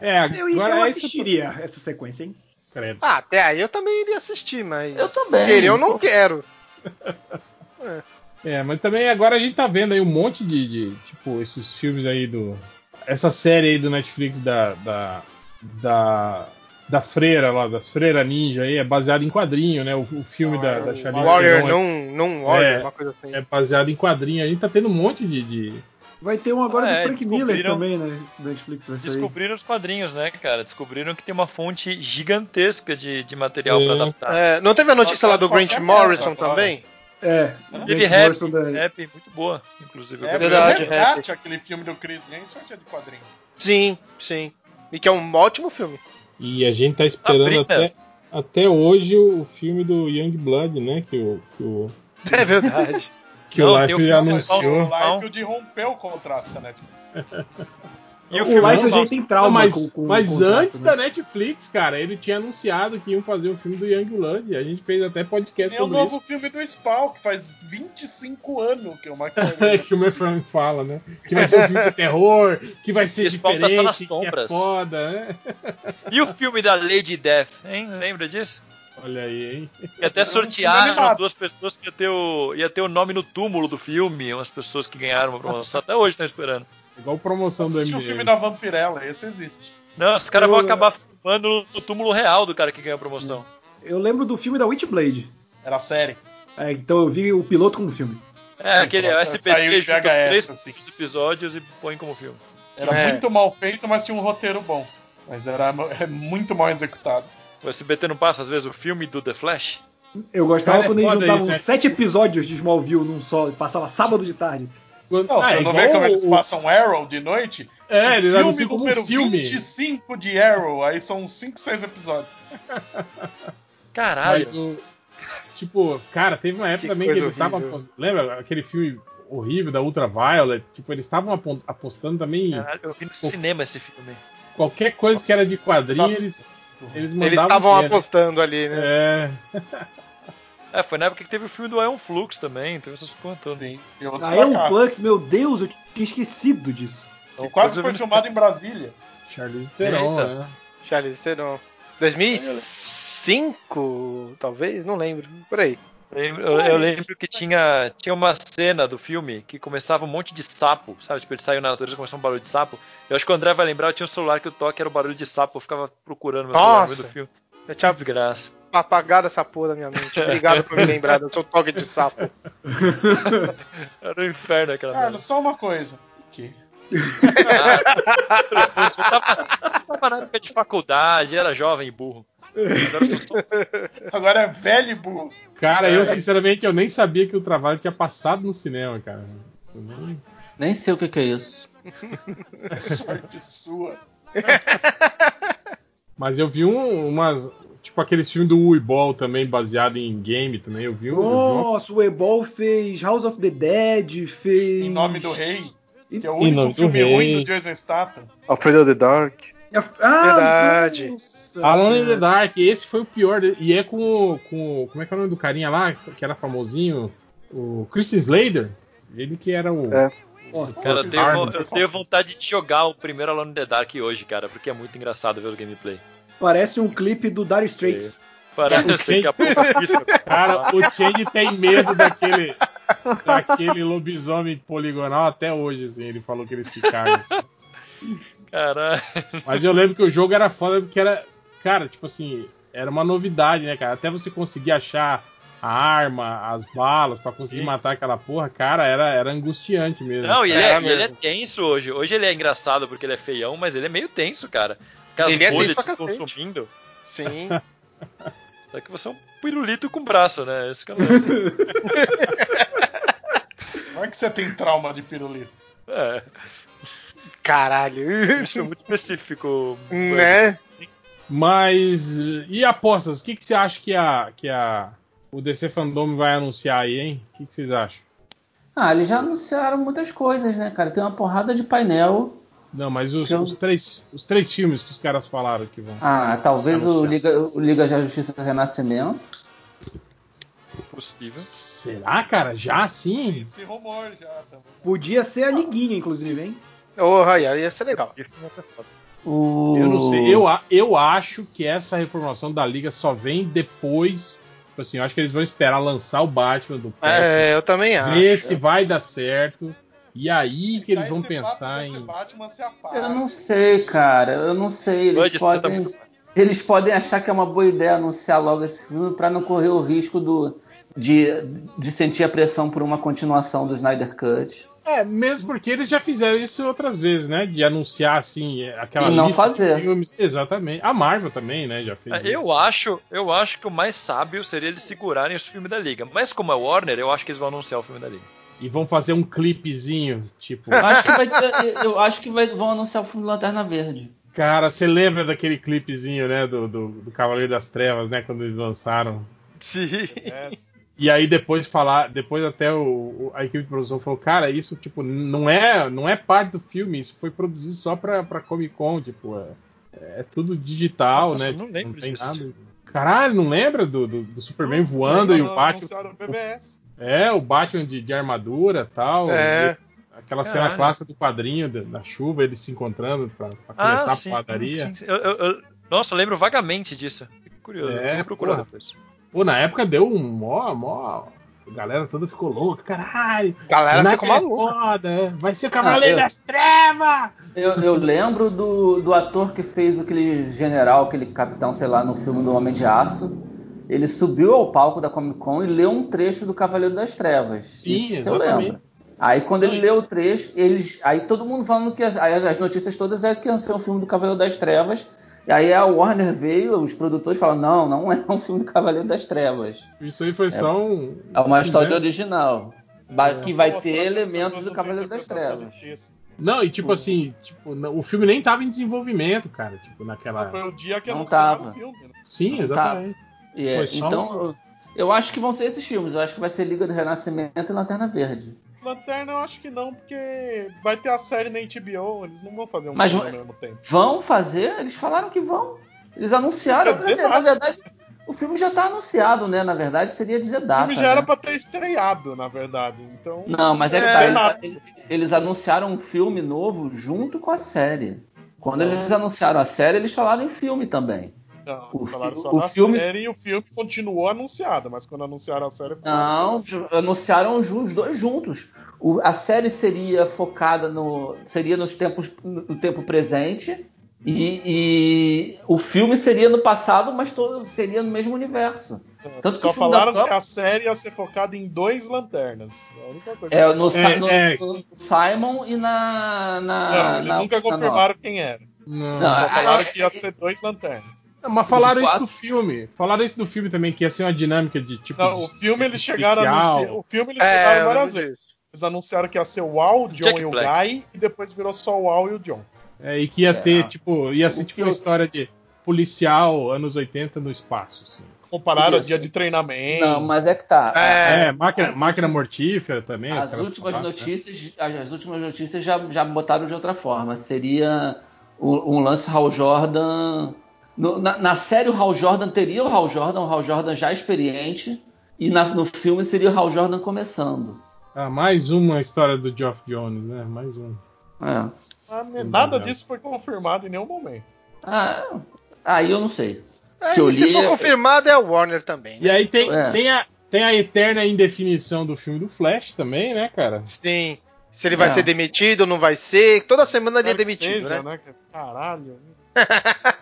É, Eu, eu agora é isso. assistiria essa sequência, hein? Credo. Ah, até aí eu também iria assistir, mas. Eu também. Querer eu não quero. É, mas também agora a gente tá vendo aí um monte de, de, tipo, esses filmes aí do. Essa série aí do Netflix da. da. da, da freira lá, das freiras ninja aí, é baseado em quadrinho, né? O, o filme da, da Charlize Warrior Theron não, não Warrior, É. uma coisa assim. é, é baseado em quadrinho. A gente tá tendo um monte de. de- Vai ter um agora Ah, do é, Frank Miller também, né? Do Netflix vai sair. Descobriram os quadrinhos, né, cara? Descobriram que tem uma fonte gigantesca de, de material É. pra adaptar. É, não teve a notícia lá do Qualquer Grant Morrison agora. também? É. Teve Grant rap, da- rap muito boa, inclusive. É verdade, Resgate, aquele filme do Chris Hemsworth é de quadrinho. Sim, sim. E que é um ótimo filme. E a gente tá esperando Sabrina. até, até hoje o filme do Young Blood, né? Que o, que o, É verdade. que Não, o Life o filme anunciou. O Liefeld rompeu o contrato com a Netflix. E o o filme Life do já tem trauma Não, mas com, com mas o contrato, antes né? da Netflix, cara, ele tinha anunciado que iam fazer um filme do Young Blood. A gente fez até podcast Tem o sobre novo isso. filme do Spawn, que faz 25 anos que o Mark que o meu Frank fala, né? Que vai ser um filme de terror, que vai ser Esse pau tá só diferente, nas que é sombras. foda, né? E o filme da Lady Death, hein? Lembra disso? Olha aí, hein? E até filme sortearam duas pessoas que ia ter, o, ia ter o nome no túmulo do filme, umas pessoas que ganharam uma promoção. Até hoje estão esperando. Igual promoção do Assisti o MDM. filme da Vampirella, esse existe. Não, os caras vão Eu- acabar filmando no túmulo real do cara que ganhou a promoção. Eu lembro do filme da Witchblade. Era série. É, então eu vi o piloto como filme. É, aquele Saiu SBT em junta os três assim. episódios e põe como filme. Era É. muito mal feito, mas tinha um roteiro bom. Mas era é muito mal executado. O SBT não passa, às vezes, o filme do The Flash? Eu gostava Cara, é quando eles juntavam isso, né? sete episódios de Smallville num só, e passava sábado de tarde. Quando- Não, Ah, você é não vê como eles o- passam Arrow de noite? É, eles filme anunciam como número um filme. 25 de Arrow, aí são 5, 6 episódios. Caralho. Mas o. Tipo, cara, teve uma época Que também que eles estavam. Lembra aquele filme horrível da Ultraviolet? Tipo, eles estavam apo- apostando também Caralho, eu vi no cinema esse filme. qualquer coisa que era de quadrinho, Nossa. eles, eles. Eles estavam apostando ali, né? É. É, foi na época que teve o filme do Ion Flux também, teve essas coisas todas. Sim, e outros é um fracassos. Flux, meu Deus, eu tinha esquecido disso. E quase Então, foi filmado em Brasília. Charlize Theron, né? Charlize Theron. 2005, talvez? Não lembro. Por aí. Eu lembro, eu- eu lembro que tinha, tinha uma cena do filme que começava um monte de sapo, sabe? Tipo, ele saiu na natureza e começou um barulho de sapo. Eu acho que o André vai lembrar, eu tinha um celular que o toque era o barulho de sapo, eu ficava procurando meu celular no meio do Nossa. filme. Eu Que tinha desgraça. Apagado essa porra da minha mente. Obrigado por me lembrar do seu toque de sapo. Era um inferno aquela merda. só uma coisa. O quê? Ah, eu tava, eu tava na época de faculdade, era jovem e burro. Agora eu sou é velho e burro. Cara, eu sinceramente eu nem sabia que o trabalho tinha passado no cinema, cara. Eu nem- Nem sei o que, que é isso. É sorte sua. Mas eu vi um, umas. Tipo aqueles filmes do Uibol também, baseado em game também. Eu vi um. eu vi Nossa, o fez House of the Dead, fez. Em nome do rei. Que é o único do filme rei. ruim do Jason Statham. Alfredo the Dark. Ah, Verdade. nossa, Alan in the Dark, esse foi o pior. E é com, o- com. Como é que é o nome do carinha lá? Que era famosinho? O Christian Slater. Ele que era o. É. Nossa, Cara, eu tenho, eu tenho vontade de jogar o primeiro Alone in the Dark hoje, cara, porque é muito engraçado ver o gameplay. Parece um clipe do Dire Straits. Parece que a porra pisca. Cara, o Change tem medo daquele. daquele lobisomem poligonal até hoje, assim. Ele falou que ele se caga. Caralho. Mas eu lembro que o jogo era foda porque era. Cara, tipo assim, era uma novidade, né, cara? Até você conseguir achar a arma, as balas pra conseguir Sim. matar aquela porra, cara, era, era angustiante mesmo. Não, e ele, É, é, ele é tenso hoje. Hoje ele é engraçado porque ele é feião, mas ele é meio tenso, cara. Aquelas Ele é bolhas pra te consumindo. Sim. Só que você é um pirulito com braço, né? Esse que é o lance. Não é que você tem trauma de pirulito. É, Caralho. isso foi muito específico. né? Mas. E apostas? O que, que você acha que a, que a. O DC Fandom vai anunciar aí, hein? O que, que vocês acham? Ah, eles já anunciaram muitas coisas, né, cara? Tem uma porrada de painel. Não, mas os, Eu- os três, os três filmes que os caras falaram que vão. Ah, talvez o. Liga, o Liga da Justiça Renascimento. Possível. Será, cara? Já assim? Esse rumor já também. Podia ser a liguinha, inclusive, hein? Oh, aí ia ser legal. O... Eu não sei. Eu, eu acho que essa reformulação da Liga só vem depois. Tipo assim, eu acho que eles vão esperar lançar o Batman do Pattinson, É, eu também acho. ver se vai dar certo. E aí que eles Tá vão pensar em. Batman se apaga. Eu não sei, cara. Eu não sei. Eles tá podem, muito- eles podem achar que é uma boa ideia anunciar logo esse filme pra não correr o risco do, de, de sentir a pressão por uma continuação do Snyder Cut. É, mesmo porque eles já fizeram isso outras vezes, né? De anunciar assim aquela E não lista fazer. de filmes. Exatamente. A Marvel também, né? Já fez É, isso. Eu acho, eu acho que o mais sábio seria eles segurarem os filmes da Liga. Mas como é Warner, eu acho que eles vão anunciar o filme da Liga. E vão fazer um clipezinho, tipo. Eu acho que, vai ter- eu acho que vai- vão anunciar o filme do Lanterna Verde. Cara, você lembra daquele clipezinho, né? Do, do, do Cavaleiro das Trevas, né? Quando eles lançaram. Sim. É, E aí depois falar, depois até o, o- a equipe de produção falou, cara, isso tipo não é, não é parte do filme, isso foi produzido só pra, pra Comic Con, tipo, é, é tudo digital, Nossa, né? eu não tipo, lembro tem disso. nada. Caralho, não lembra do, do, do Superman voando e o Batman? É, o Batman de, de armadura tal. É. e Aquela cena Caralho. clássica do quadrinho, da, chuva, eles se encontrando pra, pra começar Ah, a sim, padaria. sim, sim. Eu- eu- eu- nossa, eu lembro vagamente disso. Que curioso, É, procurar depois. Pô, na época deu um mó, mó. A galera toda ficou louca, caralho. Galera Snyder ficou maluca. É foda, é. vai ser o Cavaleiro Ah, eu- das Trevas! Eu, eu lembro do, do ator que fez aquele general, aquele capitão, sei lá, no filme do Homem de Aço. Ele subiu ao palco da Comic Con e leu um trecho do Cavaleiro das Trevas. Sim, Isso que eu exatamente. lembro. Aí quando ele Não, leu o trecho, eles. Aí todo mundo falando que. as- as notícias todas é que ia ser um filme do Cavaleiro das Trevas. E aí a Warner veio, os produtores falaram, não, não é um filme do Cavaleiro das Trevas. Isso aí foi só um. É uma história né? original. ba- Que vai ter elementos do não Cavaleiro das Trevas. Não, e tipo assim, tipo, não- o filme nem tava em desenvolvimento, cara. Tipo, naquela. Foi o dia que Não anunciaram tava. o filme. né? Sim, Não exatamente. E é, Foi então, um- eu- eu acho que vão ser esses filmes. Eu acho que vai ser Liga do Renascimento e Lanterna Verde. Lanterna eu acho que não, porque vai ter a série na HBO, eles não vão fazer um Mas filme ao mesmo tempo. Vão fazer? Eles falaram que vão. Eles anunciaram. Quer dizer dizer, na verdade, o filme já tá anunciado, né? Na verdade, seria dizer O data. filme já era né? pra ter estreado, na verdade. Então. Não, mas é que É, tá, eles, eles- eles anunciaram um filme novo junto com a série. Quando eles anunciaram a série, eles falaram em filme também. Não, O falaram fi- só o da filme- série e o filme continuou anunciado, mas quando anunciaram a série. foi Não, anunciaram os dois juntos. O- a série seria focada no. seria nos tempos, no tempo presente. E, e o filme seria no passado, mas todo, seria no mesmo universo. Tanto que Só filme falaram que a série ia ser focada em dois lanternas. A única coisa É, que no, É, no- é. no Simon e na. na Não, eles na- nunca confirmaram quem era. Não. Não, Só falaram que ia ser dois lanternas. Não, mas falaram isso do filme. Falaram isso do filme também, que ia ser uma dinâmica de tipo. Não, de- o filme eles chegaram a. O filme eles É, chegaram várias vezes. Eles anunciaram que ia ser o Al, o John Jack e o Black. Guy, e depois virou só o Al e o John. É, e que ia É. ter, tipo, ia ser O tipo uma eu- história de policial anos 80 no espaço. Assim. Compararam Isso. dia de treinamento. Não, mas é que tá. É. É, máquina, máquina mortífera também. As últimas falaram, né? notícias, as, as últimas notícias já, já botaram de outra forma. Seria um, um lance Hal Jordan. No- na, na série o Hal Jordan teria o Hal Jordan, o Hal Jordan já experiente, e na- no filme seria o Hal Jordan começando. Ah, mais uma história do Geoff Jones, né? Mais um. É. Ah, Nada disso foi confirmado em nenhum momento. Ah, aí eu não sei. É, Que eu e se li- for confirmado é o Warner também. E Né? aí tem, É. tem, a, tem a eterna indefinição do filme do Flash também, né, cara? Sim. Se ele vai É. ser demitido ou não vai ser. Toda semana ele é demitido, seja, né? Caralho.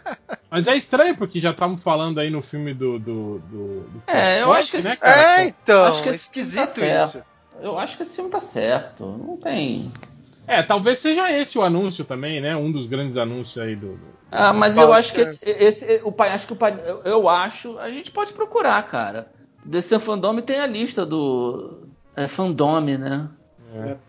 Mas é estranho, porque já estavam falando aí no filme do. do, do, do É, eu acho que né, esse- cara? É, então, Acho que é filme esquisito tá isso. Eu acho que esse filme tá certo. Não tem. É, talvez seja esse o anúncio também, né? Um dos grandes anúncios aí do. do- Ah, mas eu acho que esse, esse- o pai, acho que o pai, eu, eu acho, a gente pode procurar, cara. Desse Fandome tem a lista do é Fandome, né?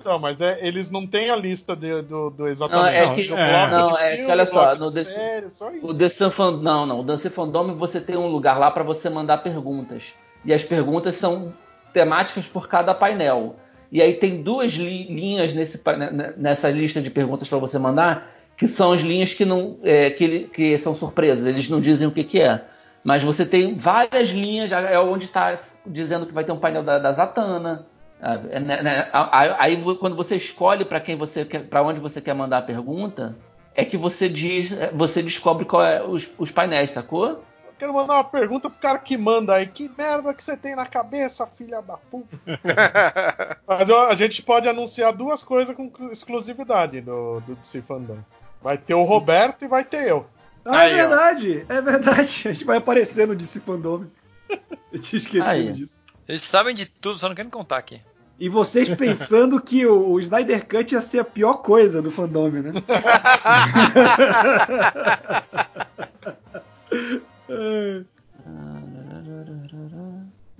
Não, mas é, eles não têm a lista de- do, do Não, exatamente. é Não, que, é. bloco não, é que filme, olha só, no de série, só isso. o The Sun Fan- não, não, o Dance Fandome você tem um lugar lá para você mandar perguntas. E as perguntas são temáticas por cada painel. E aí tem duas li- linhas nesse, pa- ne- nessa lista de perguntas para você mandar, que são as linhas que não é, que, que são surpresas, eles não dizem o que, que é. Mas você tem várias linhas, já é onde está dizendo que vai ter um painel da, da Zatanna. Ah, é, né, né, Aí, quando você escolhe para quem você para onde você quer mandar a pergunta, é que você diz, você descobre qual é os, os painéis, sacou? Eu quero mandar uma pergunta pro cara que manda aí. Que merda que você tem na cabeça, filha da puta? Mas ó, a gente pode anunciar duas coisas com exclusividade do, do DC Fandom. Vai ter o Roberto e vai ter eu. Ah, Aí, é ó. verdade, é verdade. A gente vai aparecer no DC Fandome. Eu tinha esquecido Aí. disso. Eles sabem de tudo, só não querem contar aqui. E vocês pensando que o, Snyder Cut ia ser a pior coisa do fandome, né?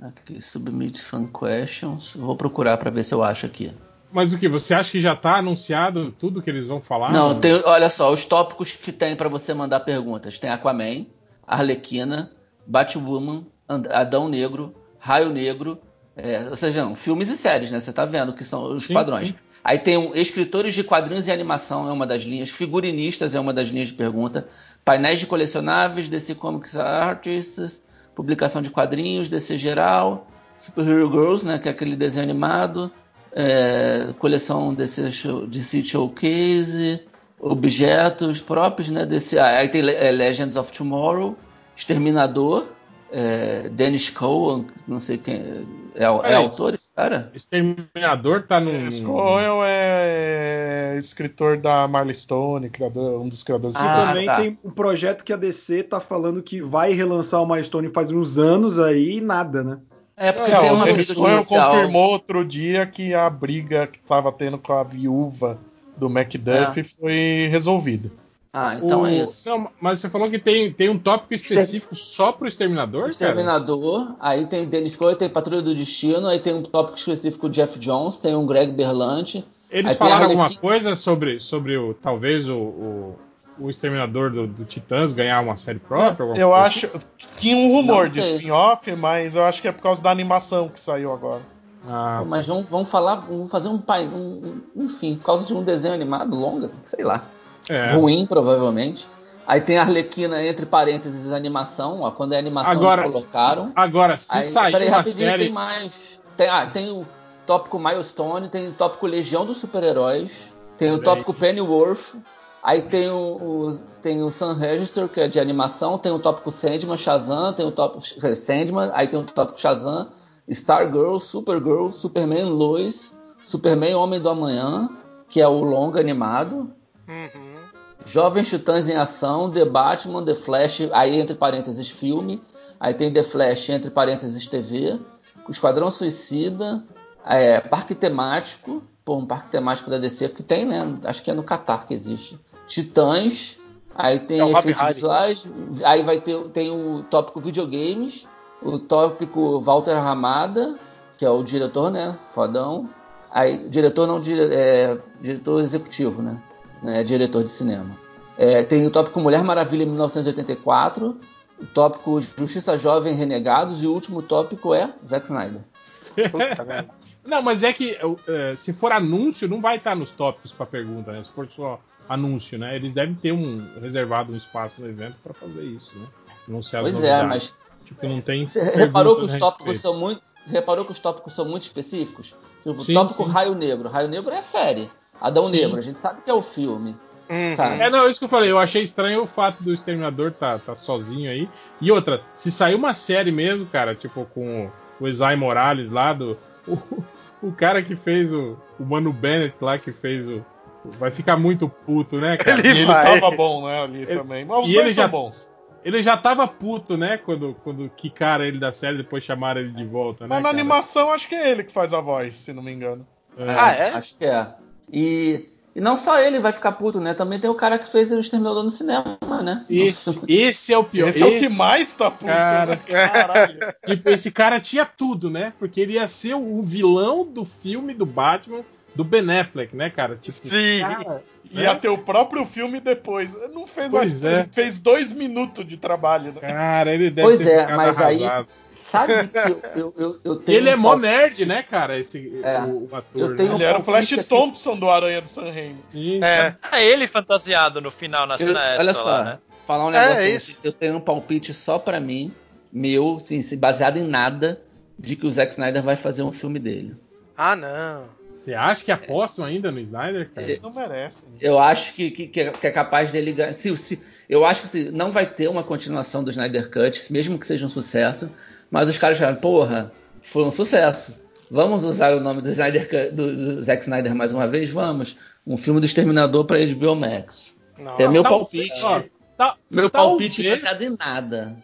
Aqui, submit fan questions. Vou procurar para ver se eu acho aqui. Mas o que? Você acha que já tá anunciado tudo que eles vão falar? Não, tem, olha só, os tópicos que tem para você mandar perguntas. Tem Aquaman, Arlequina, Batwoman, And- Adão Negro, Raio Negro, é, ou seja, não, filmes e séries, né? Você tá vendo que são os Sim, padrões. sim. Aí tem um, escritores de quadrinhos e animação é uma das linhas, figurinistas é uma das linhas de pergunta, painéis de colecionáveis, DC Comics Artists, publicação de quadrinhos, DC geral, Superhero Girls, né, que é aquele desenho animado, é, coleção DC, show, DC Showcase, objetos próprios, né, DC, aí tem é, Legends of Tomorrow, Exterminador, é, Dennis Cohen, não sei quem é, é, Peraí. autor esse cara? Exterminador tá num. Esse Coel é escritor da Marley Stone, criador, um dos criadores do Ah, também tá. tem um projeto que a DC tá falando que vai relançar o Milestone faz uns anos aí e nada, né? É porque É, tem o uma Dennis Cohen confirmou outro dia que a briga que estava tendo com a viúva do Macduff foi resolvida. Ah, então O- é isso. Não, mas você falou que tem, tem um tópico específico só pro Exterminador, cara? Exterminador, aí tem Dennis Cohen, tem Patrulha do Destino, aí tem um tópico específico Jeff Jones, tem um Greg Berlanti. Eles falaram alguma coisa sobre, sobre o talvez o, o, o Exterminador do, do Titãs ganhar uma série própria? alguma Eu coisa acho. Tinha um rumor de spin-off, mas eu acho que é por causa da animação que saiu agora. assim? Ah, Pô, Mas vamos, vamos falar, vamos fazer um pai, um, um- enfim, por causa de um desenho animado longa, sei lá. É. Ruim, provavelmente. Aí tem a Arlequina, entre parênteses, animação, ó, quando é animação Agora- eles colocaram. Agora, se Aí, sair peraí, uma série. tem mais. Tem, ah, tem o tópico Milestone, tem o tópico Legião dos Super-Heróis, tem o tópico Pennyworth, aí tem o, os- tem o Sun Register, que é de animação, tem o tópico Sandman, Shazam, tem o tópico eh, Sandman, aí tem o tópico Shazam, Stargirl, Supergirl, Superman Lois, Superman Homem do Amanhã, que é o longa animado, Uhum. Jovens Titãs em Ação, The Batman, The Flash, aí entre parênteses filme, aí tem The Flash entre parênteses TV, o Esquadrão Suicida, é, Parque Temático, pô, um parque temático da DC que tem, né? Acho que é no Catar que existe. Titãs, aí tem É efeitos Hardy. visuais, aí vai ter tem o tópico videogames, o tópico Walter Ramada, que é o diretor, né? Fodão. Aí, diretor não, dire- é, diretor executivo, né? Né, diretor de cinema. É, tem o tópico Mulher Maravilha em 1984, o tópico Justiça Jovem Renegados e o último tópico é Zack Snyder. Não, mas é que é, se for anúncio, não vai estar nos tópicos pra pergunta, né? Se for só anúncio, né? Eles devem ter um reservado um espaço no evento pra fazer isso, né? Anunciar as Pois é, novidades. mas Tipo, não tem. você reparou que os a tópicos são muito, reparou que os tópicos são muito específicos? Tipo, Sim, tópico sim. Raio Negro, Raio Negro é série. Adão Sim. Negro, a gente sabe que é o filme. Uhum. Sabe? É, não, isso que eu falei. Eu achei estranho o fato do Exterminador tá, tá sozinho aí. E outra, se sair uma série mesmo, cara, tipo com o, Isai Morales lá, do, o, o cara que fez o, o Mano Bennett lá, que fez o. Vai ficar muito puto, né, cara? Ele E ele vai. tava bom, né, ali Ele- também. Mas os e dois ele são já- bons. ele já tava puto, né? Quando, quando quicaram ele da série depois chamaram ele de volta, né? Mas na cara? animação acho que é ele que faz a voz, se não me engano. Ah, é? Acho que é. E, e não só ele vai ficar puto, né? Também tem o cara que fez o Exterminador no cinema, né? Esse, esse é o pior. Esse, é o que mais tá puto, Cara. né? Caralho. Tipo, esse cara tinha tudo, né? Porque ele ia ser o vilão do filme do Batman do Ben Affleck, né, cara? Tipo, Sim. cara, né? Ia ter o próprio filme depois. Não fez Pois mais. é. Ele fez dois minutos de trabalho. Né? Cara, ele deve Pois ter é, ficado mas aí- arrasado. Sabe que eu, eu, eu, eu tenho. Ele é um mó pal- nerd, né, cara? Esse É. o, o ator. Eu tenho né? Ele era o Flash aqui. Thompson do Aranha do San Remo. Sim, É. É ele fantasiado no final, na cena extra olha só, lá, né? falar um É, negócio. é isso. Eu tenho um palpite só pra mim, meu, assim, se- baseado em nada, de que o Zack Snyder vai fazer um filme dele. Ah, não. Você acha que apostam ainda no Snyder, cara? É. Não merece. Eu acho que, que, que é que é capaz dele ganhar. Se, se, eu acho que se, não vai ter uma continuação do Snyder Cut, mesmo que seja um sucesso. Mas os caras falaram, porra, foi um sucesso. Vamos usar o nome do, Snyder do, do Zack Snyder mais uma vez? Vamos. Um filme do Exterminador pra HBO Max. Não. É meu Talvez- palpite. ó, ta- Meu talvez- palpite baseado em nada.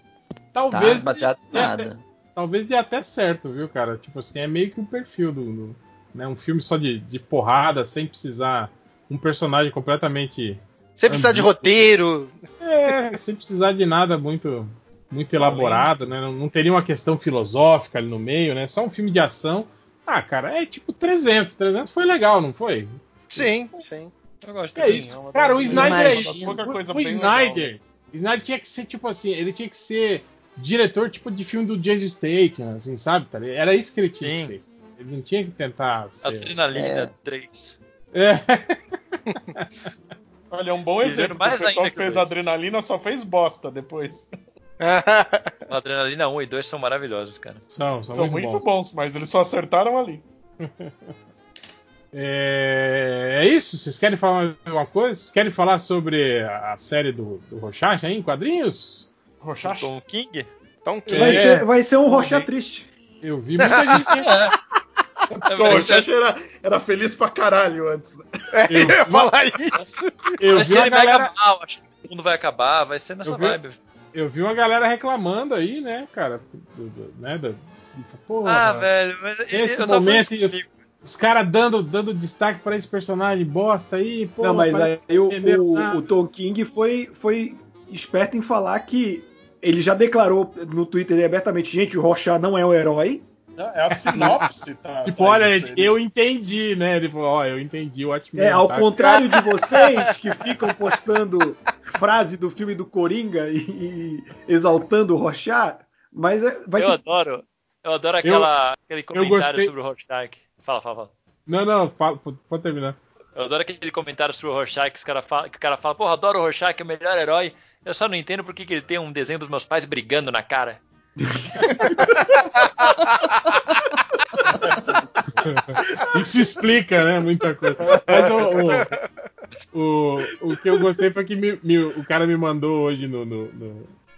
Tá? Talvez, Baseado em nada. talvez dê até certo, viu, cara? Tipo assim, é meio que um perfil do. do- né? Um filme só de, de porrada, sem precisar. Um personagem completamente. Você precisa de Ambíguo. roteiro. É, sem precisar de nada muito muito elaborado, né? Não, teria uma questão filosófica ali no meio, né? Só um filme de ação. Ah, cara, é tipo 300. 300 foi legal, não foi? Sim, sim. Eu gosto É isso. Cara, o Snyder é isso. Pouca coisa O Snyder. O Snyder tinha que ser tipo assim, ele tinha que ser diretor tipo de filme do Jason Statham, assim, sabe? tá? Era isso que ele tinha que Sim. ser. Ele não tinha que tentar ser. Adrenalina É. 3. É, Olha, é um bom exemplo. mais o pessoal que que fez adrenalina só fez bosta depois. Adrenalina 1 e 2 são maravilhosos, cara. são, são, São muito, muito bons. bons, mas eles só acertaram ali. É, é isso? Vocês querem falar mais alguma coisa? Vocês querem falar sobre a série do, do Rorschach aí em quadrinhos? Rochacha. Tom King? Então, que... Vai, É. ser, vai ser um Rocha triste. Eu vi muita gente. É, O vai, Rochacha era, era feliz pra caralho antes. né? Eu, eu ia falar isso. eu vai vi vai galera. acabar, eu acho que o mundo vai acabar, vai ser nessa Eu vi- vibe. Eu vi uma galera reclamando aí, né, cara? Do, do- né, do, do- porra, Ah, velho, mas esse momento os, os caras dando, dando destaque pra esse personagem bosta aí, pô. não, mas aí o, o, o Tom King foi, foi esperto em falar que ele já declarou no Twitter abertamente, gente, o Rocha não é um herói. É a sinopse, tá? Tipo, tá olha, eu entendi, né? Ele falou, ó, eu entendi o Watchmen. É, ao tá? contrário de vocês que ficam postando frase do filme do Coringa e, e exaltando o Rocha, mas é- vai Eu ser adoro. Eu adoro aquela, aquele comentário sobre o Rorschach. Fala, fala, fala. Não, não, fala, pode pode terminar. Eu adoro aquele comentário sobre o Rorschach que, os cara fala, que o cara fala, porra, adoro o Rorschach, é o melhor herói. Eu só não entendo por que, que ele tem um desenho dos meus pais brigando na cara. Isso explica, né? Muita coisa. Mas o, o, o, o que eu gostei foi que me- me- o cara me mandou hoje no, no,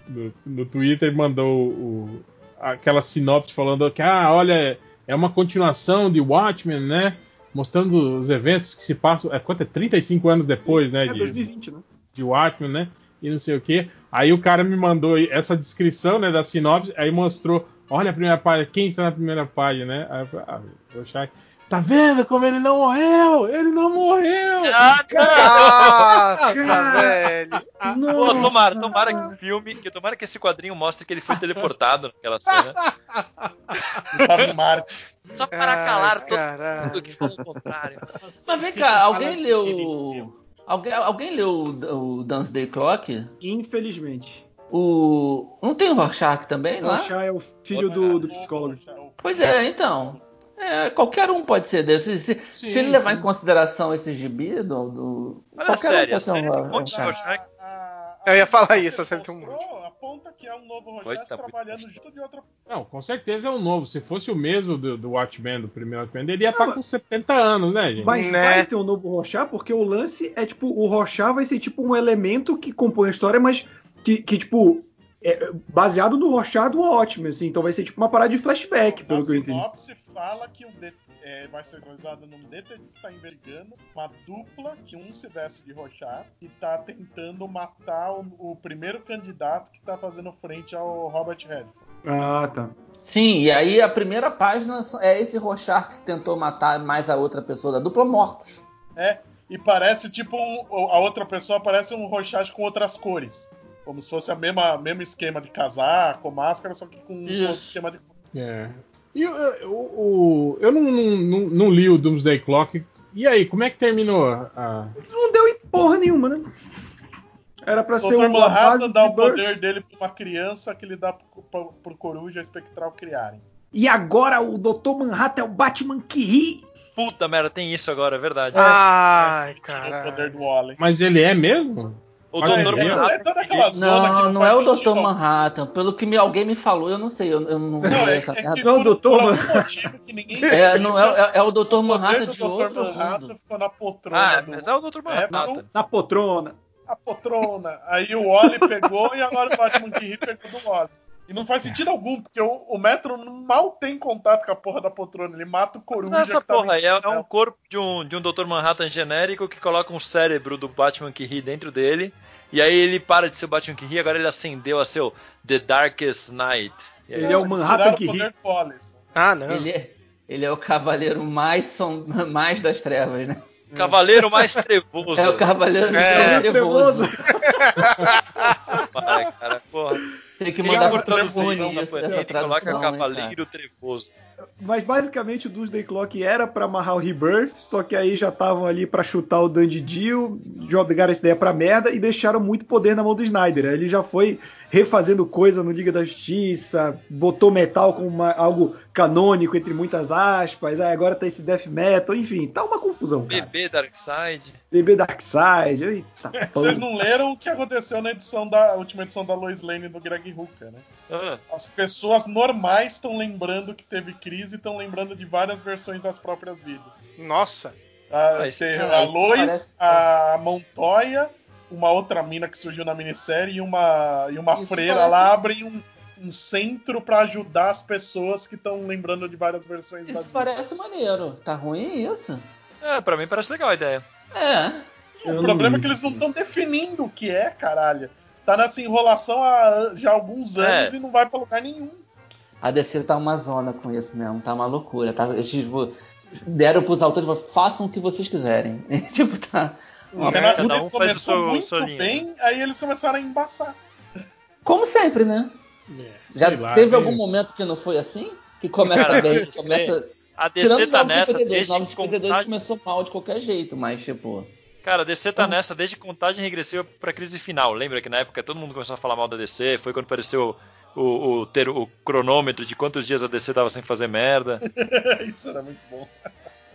no, no- Twitter, mandou o, aquela sinopse falando que, ah, olha, é uma continuação de Watchmen, né? Mostrando os eventos que se passam. É, quanto é? 35 anos depois, né? é de- 2020, né? de Watchmen, né? E não sei o que. Aí o cara me mandou essa descrição, né, da sinopse, aí mostrou, olha a primeira página, quem está na primeira página, né? Aí eu falei, ah, Rorschach, tá vendo como ele não morreu? Ele não morreu! Nossa, velho. Pô, tomara, tomara que o filme, que tomara que esse quadrinho mostre que ele foi teleportado naquela cena. Ele tava em Marte. Só para calar todo mundo que falou o contrário. Mas vem cá, alguém leu. Alguém, alguém leu o, o Dance Day Clock? Infelizmente. O. Não tem o Rorschach também lá? Rocha é o filho do, do psicólogo. Pois é, então. É, qualquer um pode ser desse. Se, Sim, se ele levar sim. em consideração esse gibi do. do Olha qualquer série, um pode ser um Rorschach. Rorschach. Eu ia falar isso, a série tem um monte. Aponta que é um novo Pode Rochacha estar muito trabalhando junto de outra. Não, com certeza é um novo. Se fosse o mesmo do, do Watchmen, do primeiro Watchmen, ele ia estar com 70 anos, né, gente? Mas Né? vai ter um novo Rochá, porque o lance é tipo, o Rochá vai ser tipo um elemento que compõe a história, mas que, que tipo, é, baseado no Rorschach do Watchmen, assim, então vai ser tipo uma parada de flashback, pelo A que eu entendi. sinopse fala que o det- é, vai ser realizado num detetive que tá investigando uma dupla que um se veste de Rorschach e tá tentando matar o, o primeiro candidato que tá fazendo frente ao Robert Redford. Ah, tá. Sim, e aí a primeira página é esse Rorschach que tentou matar mais a outra pessoa da dupla mortos. É, e parece tipo um- a outra pessoa parece um Rorschach com outras cores. Como se fosse a mesma mesmo esquema de casaco, máscara, só que com Isso. outro esquema de É. E o, o- o- eu não, não- não- não li o Doomsday Clock. E aí, como é que terminou a. Não deu em porra nenhuma, né? Era pra ser uma base Manhattan dá o poder dele pra uma criança que ele dá pro, pro, pro Coruja Espectral criarem. E agora o Dr. Manhattan é o Batman que ri. Puta merda, tem isso agora, é verdade. Ai, Tirou o poder do Wally. Mas ele é mesmo? O Mas Dr. ele é- Manhattan. É toda aquela zona que Não, não, não é o Dr. Manhattan. Pelo que me, alguém me falou, eu não sei, eu, eu não Não, vi é, essa é merda. Não, por, doutor por Man- algum motivo que ninguém É, não é, é, é o Dr. o poder Manhattan de Dr. outro Manhattan mundo. ficou na poltrona Ah, do mas é o Dr. Manhattan. Apple, Na poltrona. a poltrona. Aí o Wally pegou e agora o Batman que ri pegou do Wally. E não faz sentido algum, porque o, o Metro mal tem contato com a porra da poltrona. Ele mata o Coruja Mas essa que tá porra aí é, é um corpo de um, de um Dr. Manhattan genérico que coloca um cérebro do Batman que ri dentro dele. E aí ele para de ser o Batman que ri, agora ele acendeu a ser o The Darkest Night. Aí- Ele é o Manhattan que ri. Ah, não. Ele é, ele é o cavaleiro mais, som, mais das trevas, né? Cavaleiro mais trevoso. É o cavaleiro É, trevoso. Para, cara, porra. Tem que mandar Panini, essa tradução. coloca hein, Cavaleiro Trevoso. Mas basicamente o Doomsday Clock era pra amarrar o Rebirth, só que aí já estavam ali pra chutar o Dandy Dio, jogaram essa ideia pra merda e deixaram muito poder na mão do Snyder. Ele já foi refazendo coisa no Liga da Justiça, botou metal como uma- algo canônico, entre muitas aspas, aí agora tá esse death metal, enfim, tá uma confusão, cara. Bebê Darkseid. BB Darkseid, eita, sapão. Vocês não leram o que aconteceu na edição da última edição da Lois Lane do Greg Hooker, né? Ah, As pessoas normais estão lembrando que teve crise e estão lembrando de várias versões das próprias vidas. Nossa. A, Ah, tem a Lois, parece- a Montoya, uma outra mina que surgiu na minissérie e uma, e uma Isso freira parece- lá abrem um, um centro pra ajudar as pessoas que estão lembrando de várias versões das Isso parece maneiro. Tá ruim isso? é, pra mim parece legal a ideia. É. O problema é que eles não estão definindo o que é, caralho. Tá nessa enrolação há já alguns É. anos e não vai pra lugar nenhum. A DC tá uma zona com isso mesmo, tá uma loucura. Tá? Eles tipo, deram pros autores, falaram, façam o que vocês quiserem. tipo, tá. Uma Cada Renascido um começou seu- muito sua linha. bem, aí eles começaram a embaçar. Como sempre, né? Já Sei lá, teve né? algum momento que não foi assim? Que começa Cara, bem, começa. A DC Tirando tá nessa 52, desde Novos 52 contagem... começou mal de qualquer jeito, mas tipo. Cara, a DC tá nessa desde contagem regressiva pra crise final. Lembra que na época todo mundo começou a falar mal da DC? Foi quando apareceu o, o, ter, o cronômetro de quantos dias a DC tava sem fazer merda. Isso era muito bom.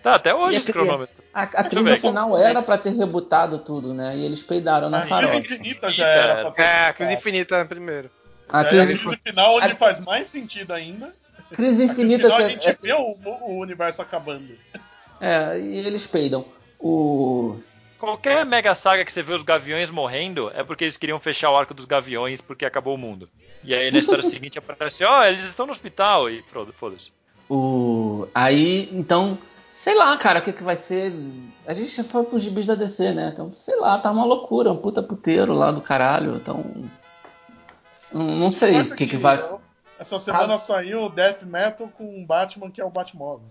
Tá, até hoje E esse cronômetro. A, a crise final era pra ter rebutado tudo, né? E eles peidaram na A crise farofa. infinita já era É, a crise infinita primeiro. A É, a crise, crise final, onde a- faz mais sentido ainda. crise A crise infinita final, a é- gente vê o, o universo acabando. É, e eles peidam. O. Qualquer mega saga que você vê os gaviões morrendo é porque eles queriam fechar o arco dos gaviões porque acabou o mundo. E aí na história seguinte aparece, ó, eles estão no hospital e pronto, foda-se. O. Aí, então. Sei lá, cara, o que, que vai ser. A gente já foi pros gibis da DC, né? Então, sei lá, tá uma loucura, um puta puteiro lá do caralho. Então. Não, não sei o que, que vai. Essa semana saiu o Death Metal com um Batman que é o Batmóvel.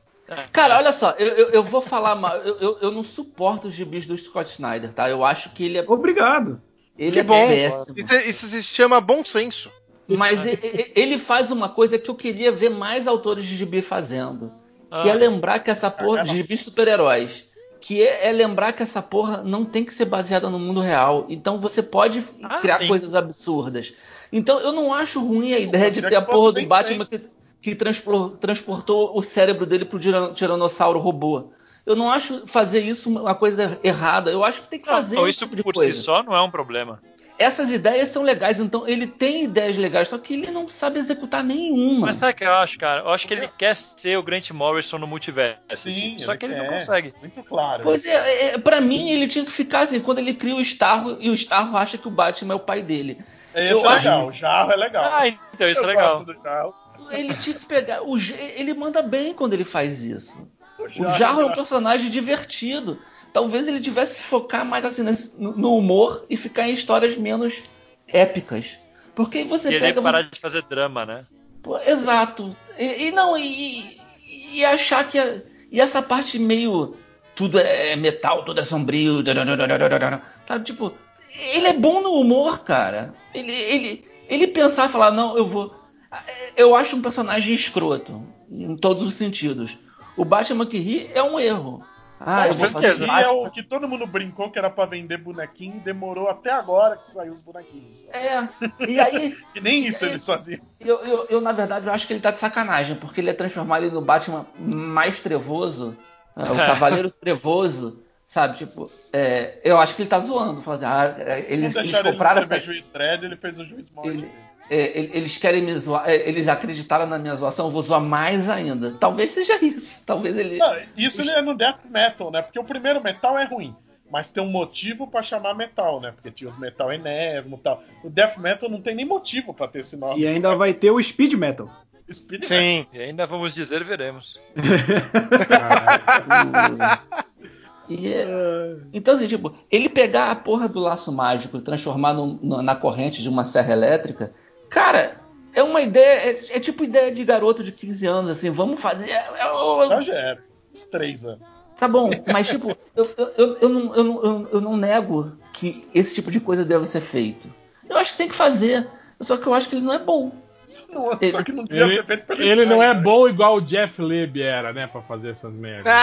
Cara, olha só, eu, eu, eu vou falar mal. Eu, eu, eu não suporto os gibis do Scott Snyder, tá? Eu acho que ele é, Obrigado. ele Que é bom. péssimo. Isso, isso se chama bom senso. Mas ele faz uma coisa que eu queria ver mais autores de gibi fazendo. Que Ah. é lembrar que essa porra. De gibi super-heróis. Que é, é lembrar que essa porra não tem que ser baseada no mundo real. Então você pode Ah, criar sim. coisas absurdas. Então eu não acho ruim a ideia de ter a que porra do bem Batman que, que transpor- transportou o cérebro dele pro tiran- tiranossauro robô. Eu não acho fazer isso uma coisa errada. Eu acho que tem que Não, fazer não, esse isso tipo por coisa si só não é um problema. Essas ideias são legais, então ele tem ideias legais, só que ele não sabe executar nenhuma. Mas sabe o que eu acho, cara? Eu acho que ele quer ser o Grant Morrison no multiverso. Sim, só que ele não consegue. Muito claro. Pois é, é, pra mim ele tinha que ficar assim, quando ele cria o Starro e o Starro acha que o Batman é o pai dele. Esse Eu é acho- legal, o jarro é legal. Ah, então isso Eu é legal. gosto do jarro. Ele tinha que pegar. O, ele manda bem quando ele faz isso. O Jarro Jarro é um personagem divertido talvez ele tivesse focar mais assim no humor e ficar em histórias menos épicas. Porque você Querer pega. parar você... de fazer drama, né? Exato. E, e não, e, e, achar que. A, e essa parte meio. Tudo é, é metal, tudo é sombrio. Sabe, tipo. Ele é bom no humor, cara. Ele, ele, ele pensar e falar, não, eu vou. Eu acho um personagem escroto, em todos os sentidos. O Batman que ri é um erro. Ah, eu Com vou fazer certeza. E é o que todo mundo brincou que era pra vender bonequinho e demorou até agora que saiu os bonequinhos. É, e aí, Que nem isso eles faziam. Eu, eu, eu, na verdade, eu acho que ele tá de sacanagem, porque ele é transformar ele no Batman mais trevoso, é, o Cavaleiro Trevoso, sabe? Tipo, é, eu acho que ele tá zoando. Fazer, ah, é, eles, Não eles ele compraram escrever essa. juiz Dredd, ele fez o juiz morte. Ele- dele. É, ele- eles querem me zoar, é, eles acreditaram na minha zoação, eu vou zoar mais ainda. Talvez seja isso. Talvez ele. Não, isso ele é no death metal, né? Porque o primeiro metal é ruim. Mas tem um motivo pra chamar metal, né? Porque tinha os metal enésimo e tal. O death metal não tem nem motivo pra ter esse nome. E ainda vai ter o Speed Metal. Speed Sim. E ainda vamos dizer, veremos. E é- Então, assim, tipo, ele pegar a porra do laço mágico e transformar no- no- na corrente de uma serra elétrica, cara, é uma ideia. É, é tipo ideia de garoto de 15 anos, assim, vamos fazer. é- é- metal. Já era. Uns três anos. Tá bom, mas tipo, eu, eu, eu, eu não, eu, não, eu- eu não nego que esse tipo de coisa deve ser feito. Eu acho que tem que fazer. Só que eu acho que ele não é bom. Não, Ele- Só que não devia Ele, ser feito pelo ele não é bom igual o Jeff Leb era, né? Pra fazer essas merdas.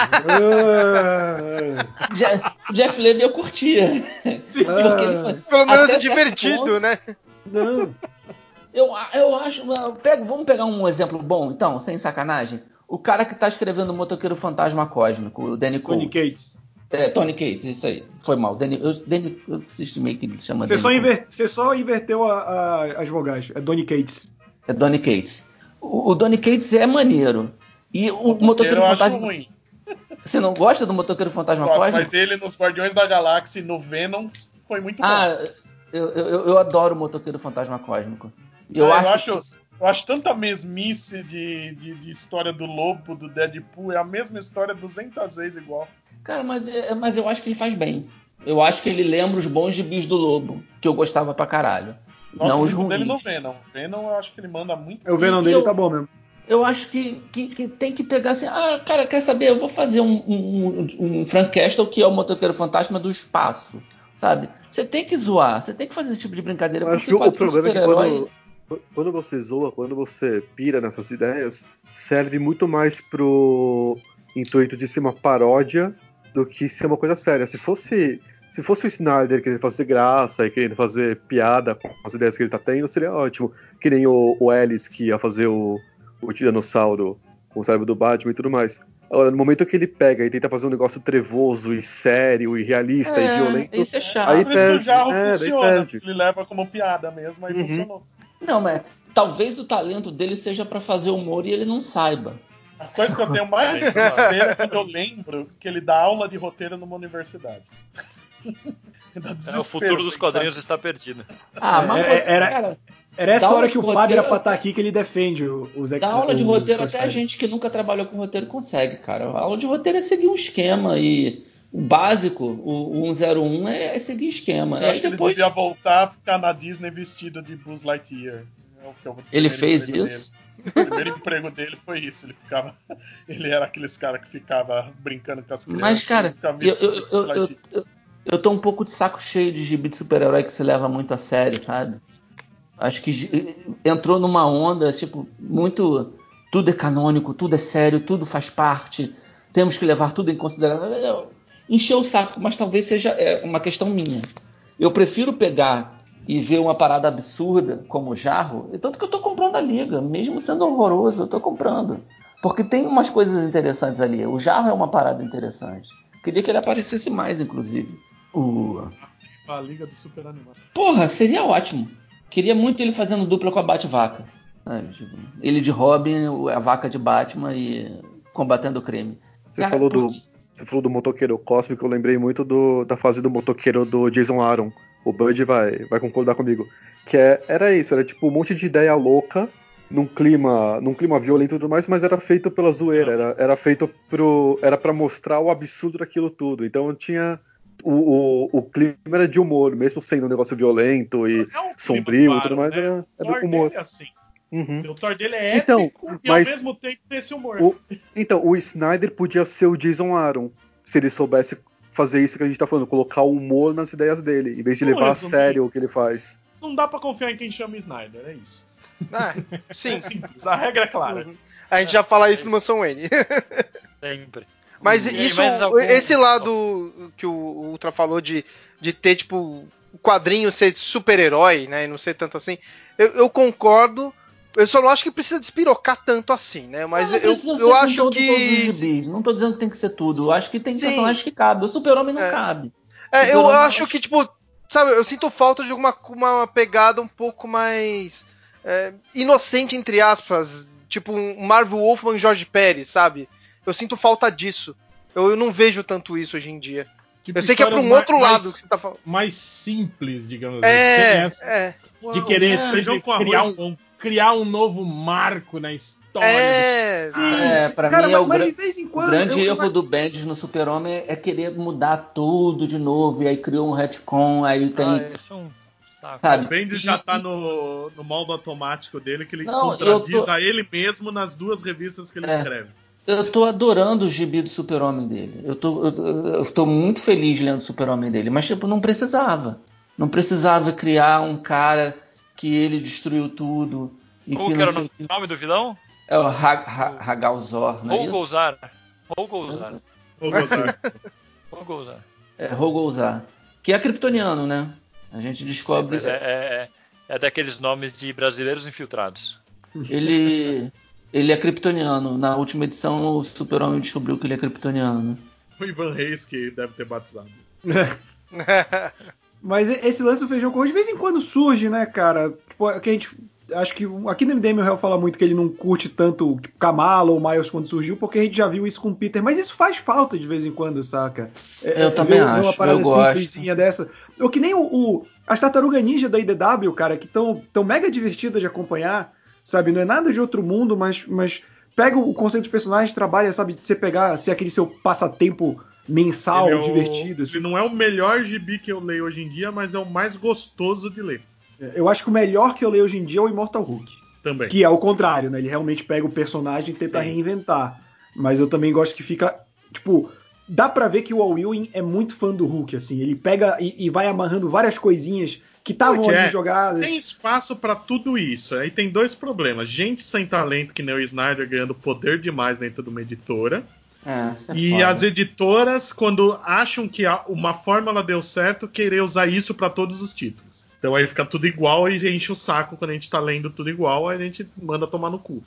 Je- o Jeff Levy eu curtia. Porque ele fa- Pelo menos é divertido, ponto, né? Não. Eu, eu acho. eu pego- vamos pegar um exemplo bom, então, sem sacanagem. O cara que tá escrevendo o Motoqueiro Fantasma Cósmico, o Danny Tony Coates. Cates. É, Tony Cates, isso aí. Foi mal. Danny, eu, Danny, eu cismei que ele chama Você Danny só, inver- você só inverteu a- a- as vogais. É Donny Cates. É Donny Cates. O, o Donny Cates é maneiro. E o Motoqueiro eu acho Fantasma. ruim. Você não gosta do Motoqueiro Fantasma Gosto, Cósmico? mas ele nos Guardiões da Galáxia no Venom foi muito bom. Ah, eu, eu, eu adoro o Motoqueiro Fantasma Cósmico. Eu, É, eu acho, acho, eu acho tanta mesmice de, de, de história do Lobo, do Deadpool, é a mesma história 200 vezes igual. Cara, mas, é- mas eu acho que ele faz bem. Eu acho que ele lembra os bons gibis do Lobo, que eu gostava pra caralho. Gosto não os muito dele no ruins. Venom. Venom eu acho que ele manda muito. É, O Venom dele eu- tá bom mesmo. Eu acho que, que, que tem que pegar assim, ah, cara, quer saber? Eu vou fazer um, um, um, Frank Castle que é o motoqueiro fantasma do espaço, sabe? Você tem que zoar, você tem que fazer esse tipo de brincadeira. Eu acho porque que o problema é que quando, quando você zoa, quando você pira nessas ideias, serve muito mais pro intuito de ser uma paródia do que ser uma coisa séria. Se fosse, se fosse o Snyder querendo fazer graça e querendo fazer piada com as ideias que ele tá tendo, seria ótimo. Que nem o, o Ellis que ia fazer o, o Tiranossauro com o cérebro do Batman e tudo mais. Agora, no momento que ele pega e tenta fazer um negócio trevoso e sério e realista e É, violento, isso é chato. Aí Por isso que o perde, Jarro é, funciona. perde. Ele leva como piada mesmo, aí Uhum. funcionou. Não, mas talvez o talento dele seja pra fazer humor e ele não saiba. A coisa que eu tenho mais desespero é quando eu lembro que ele dá aula de roteiro numa universidade. Dá É, o futuro dos quadrinhos está perdido. Ah, É, mas é, era- cara, Era essa Dá hora que o padre roteiro- era pra estar aqui que ele defende os Dar aula de roteiro até a gente que nunca trabalhou com roteiro consegue, cara. A aula de roteiro é seguir um esquema e o básico, o, o 101 é, é seguir esquema. Eu acho que depois ele devia voltar a ficar na Disney vestido de Buzz Lightyear. É o que eu- ele fez isso. dele. O primeiro emprego dele foi isso. Ele ficava. Ele era aqueles cara que ficava brincando com as crianças. Mas, cara, eu, eu, eu, eu, tô um pouco de saco cheio de gibi de super-herói que se leva muito a sério, sabe? Acho que entrou numa onda, tipo, muito. Tudo é canônico, tudo é sério, tudo faz parte, temos que levar tudo em consideração. Encheu o saco, mas talvez seja é, uma questão minha. Eu prefiro pegar e ver uma parada absurda como o Jarro, e tanto que eu tô comprando a liga, mesmo sendo horroroso, eu tô comprando. Porque tem umas coisas interessantes ali. O Jarro é uma parada interessante. Queria que ele aparecesse mais, inclusive. O... A Liga do Super Animado. Porra, seria ótimo. Queria muito ele fazendo dupla com a Bat-Vaca. sabe? Tipo, Ele de Robin, a vaca de Batman e combatendo o crime. Você Cara, falou do, você falou do motoqueiro cósmico, eu lembrei muito do- da fase do motoqueiro do Jason Aaron, o Bud vai, vai concordar comigo. Que é, era isso, era tipo um monte de ideia louca, num clima, num clima violento e tudo mais, mas era feito pela zoeira, era, era feito pro. Era para mostrar o absurdo daquilo tudo. Então tinha. O, o, o clima era de humor, mesmo sendo um negócio violento e É um sombrio e tudo mais, né? era, era humor. é assim. Uhum. O Thor dele é Então, épico e mas- ao mesmo tempo tem esse humor. O- então, o Snyder podia ser o Jason Aaron, se ele soubesse fazer isso que a gente tá falando, colocar humor nas ideias dele, em vez de levar a sério o que ele faz. Não dá pra confiar em quem chama Snyder, é isso. É, sim. É simples, a regra é clara. A gente já fala isso no Mansão N. Sempre. Mas E aí, isso, algum- esse lado que o Ultra falou de, de ter, tipo, o quadrinho ser super-herói, né? E não ser tanto assim, eu, eu concordo. Eu só não acho que precisa despirocar tanto assim, né? Mas Não, não eu, eu acho todo- todos os que. Não tô dizendo que tem que ser tudo. Eu acho que tem Sim. personagens que cabem. O super-homem não É. cabe. É, eu acho que, tipo, sabe, eu sinto falta de uma, uma pegada um pouco mais é, inocente, entre aspas. Tipo um Marvel Wolfman e Jorge Pérez, sabe? Eu sinto falta disso. Eu, eu não vejo tanto isso hoje em dia. Tipo, Eu sei que é pra um outro mais- lado que você tá falando. mais simples, digamos assim. É, essa é. de querer sempre arroz criar um. Criar um novo marco na história. É, É, pra Cara, mim é o, mas em o quando. grande eu- erro do Bendis no Super-Homem é querer mudar tudo de novo. E aí criou um retcon, aí tem. Ah, isso é um saco. Sabe? O Bendis já tá no, no modo automático dele, que ele Não, contradiz tô- a ele mesmo nas duas revistas que ele É. escreve. Eu tô adorando o gibi do Super-Homem dele. Eu tô, eu, eu tô muito feliz lendo o Super-Homem dele. Mas, tipo, não precisava. Não precisava criar um cara que ele destruiu tudo. E Qual que que era o que. nome do vilão? É o Ha- Ha- Hagalzor, é isso? Rogolzar. Rogolzar. Vou gozar. Rogolzar. É, Rogolzar. Que é kryptoniano, né? A gente descobre. Mas é, é, é, é daqueles nomes de brasileiros infiltrados. Ele. Ele é kryptoniano. Na última edição, o Super-Homem descobriu que ele é kryptoniano. O Ivan Reis que deve ter batizado. Mas esse lance do feijão com arroz de vez em quando surge, né, cara? Tipo, é que a gente. Acho que aqui no MDM o Real fala muito que ele não curte tanto tipo, Kamala ou Miles quando surgiu, porque a gente já viu isso com o Peter, mas isso faz falta de vez em quando, saca? É, Eu é, também acho, uma parada eu gosto. dessa. Ou que nem o, o- as tartaruga ninja da IDW, cara, que estão tão mega divertidas de acompanhar, sabe? Não é nada de outro mundo, mas, mas pega o conceito dos personagens, trabalha, sabe? De você pegar, ser aquele seu passatempo mensal, Ele é o- divertido. assim. Ele não é o melhor gibi que eu leio hoje em dia, mas é o mais gostoso de ler Eu acho que o melhor que eu leio hoje em dia é o Immortal Hulk. também. Que é o contrário, né? Ele realmente pega o personagem e tenta Sim. reinventar. Mas eu também gosto que fica. Tipo, dá pra ver que o Al Ewing é muito fã do Hulk, assim. Ele pega e, e vai amarrando várias coisinhas que estavam ali é, jogadas. Tem espaço pra tudo isso. Aí tem dois problemas. Gente sem talento, que nem o Snyder, ganhando poder demais dentro de uma editora. É, é E foda. as editoras, quando acham que uma fórmula deu certo, querer usar isso pra todos os títulos. Então aí fica tudo igual e enche o saco quando a gente tá lendo tudo igual, aí a gente manda tomar no cu.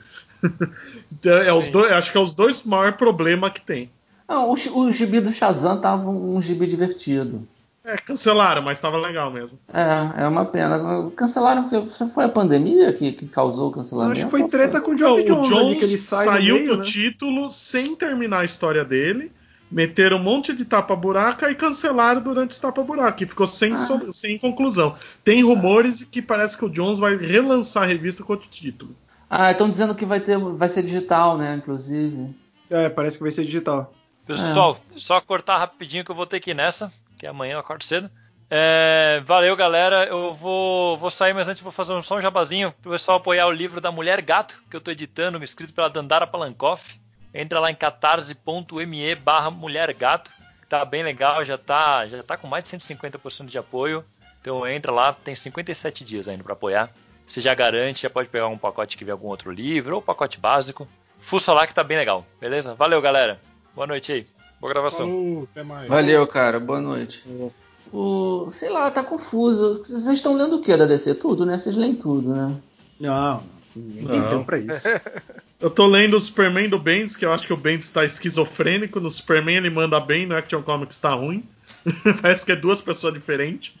então, é os dois, acho que é os dois maiores problemas que tem. Não, o, o gibi do Shazam tava um, um gibi divertido. É, cancelaram, mas tava legal mesmo. É, é uma pena. Cancelaram porque foi a pandemia que, que causou o Eu cancelamento? acho que foi treta com o Então, Geoff o Jones, ali, Jones que ele sai no saiu meio, do né? título sem terminar a história dele, meteram um monte de tapa-buraca e cancelaram durante esse tapa-buraca, e ficou sem, Ah. so- sem conclusão. Tem rumores de que parece que o Jones vai relançar a revista com outro título. Ah, estão dizendo que vai ter, vai ser digital, né? Inclusive. É, parece que vai ser digital. Pessoal, só cortar rapidinho que eu vou ter que ir nessa, que amanhã eu acordo cedo. É, valeu, galera. Eu vou, vou sair, mas antes vou fazer um, só um jabazinho pro pessoal apoiar o livro da Mulher Gato, que eu tô editando, escrito pela Dandara Palankoff. Entra lá em catarse.me barra Mulher Gato. Tá bem legal, já tá, já tá com mais de 150% de apoio. Então entra lá, tem 57 dias ainda para apoiar. Você já garante, já pode pegar um pacote que vem algum outro livro, ou pacote básico. Fuça lá que tá bem legal, beleza? Valeu, galera. Boa noite aí. Boa gravação. Falou, até mais. Valeu, cara. Boa noite. O, sei lá, tá confuso. Vocês estão lendo o que da DC? Tudo, né? Vocês leem tudo, né? Não, ninguém tem tempo pra isso. Eu tô lendo o Superman do Bendis, que eu acho que o Bendis tá esquizofrênico. No Superman ele manda bem, no Action Comics tá ruim. Parece que é duas pessoas diferentes.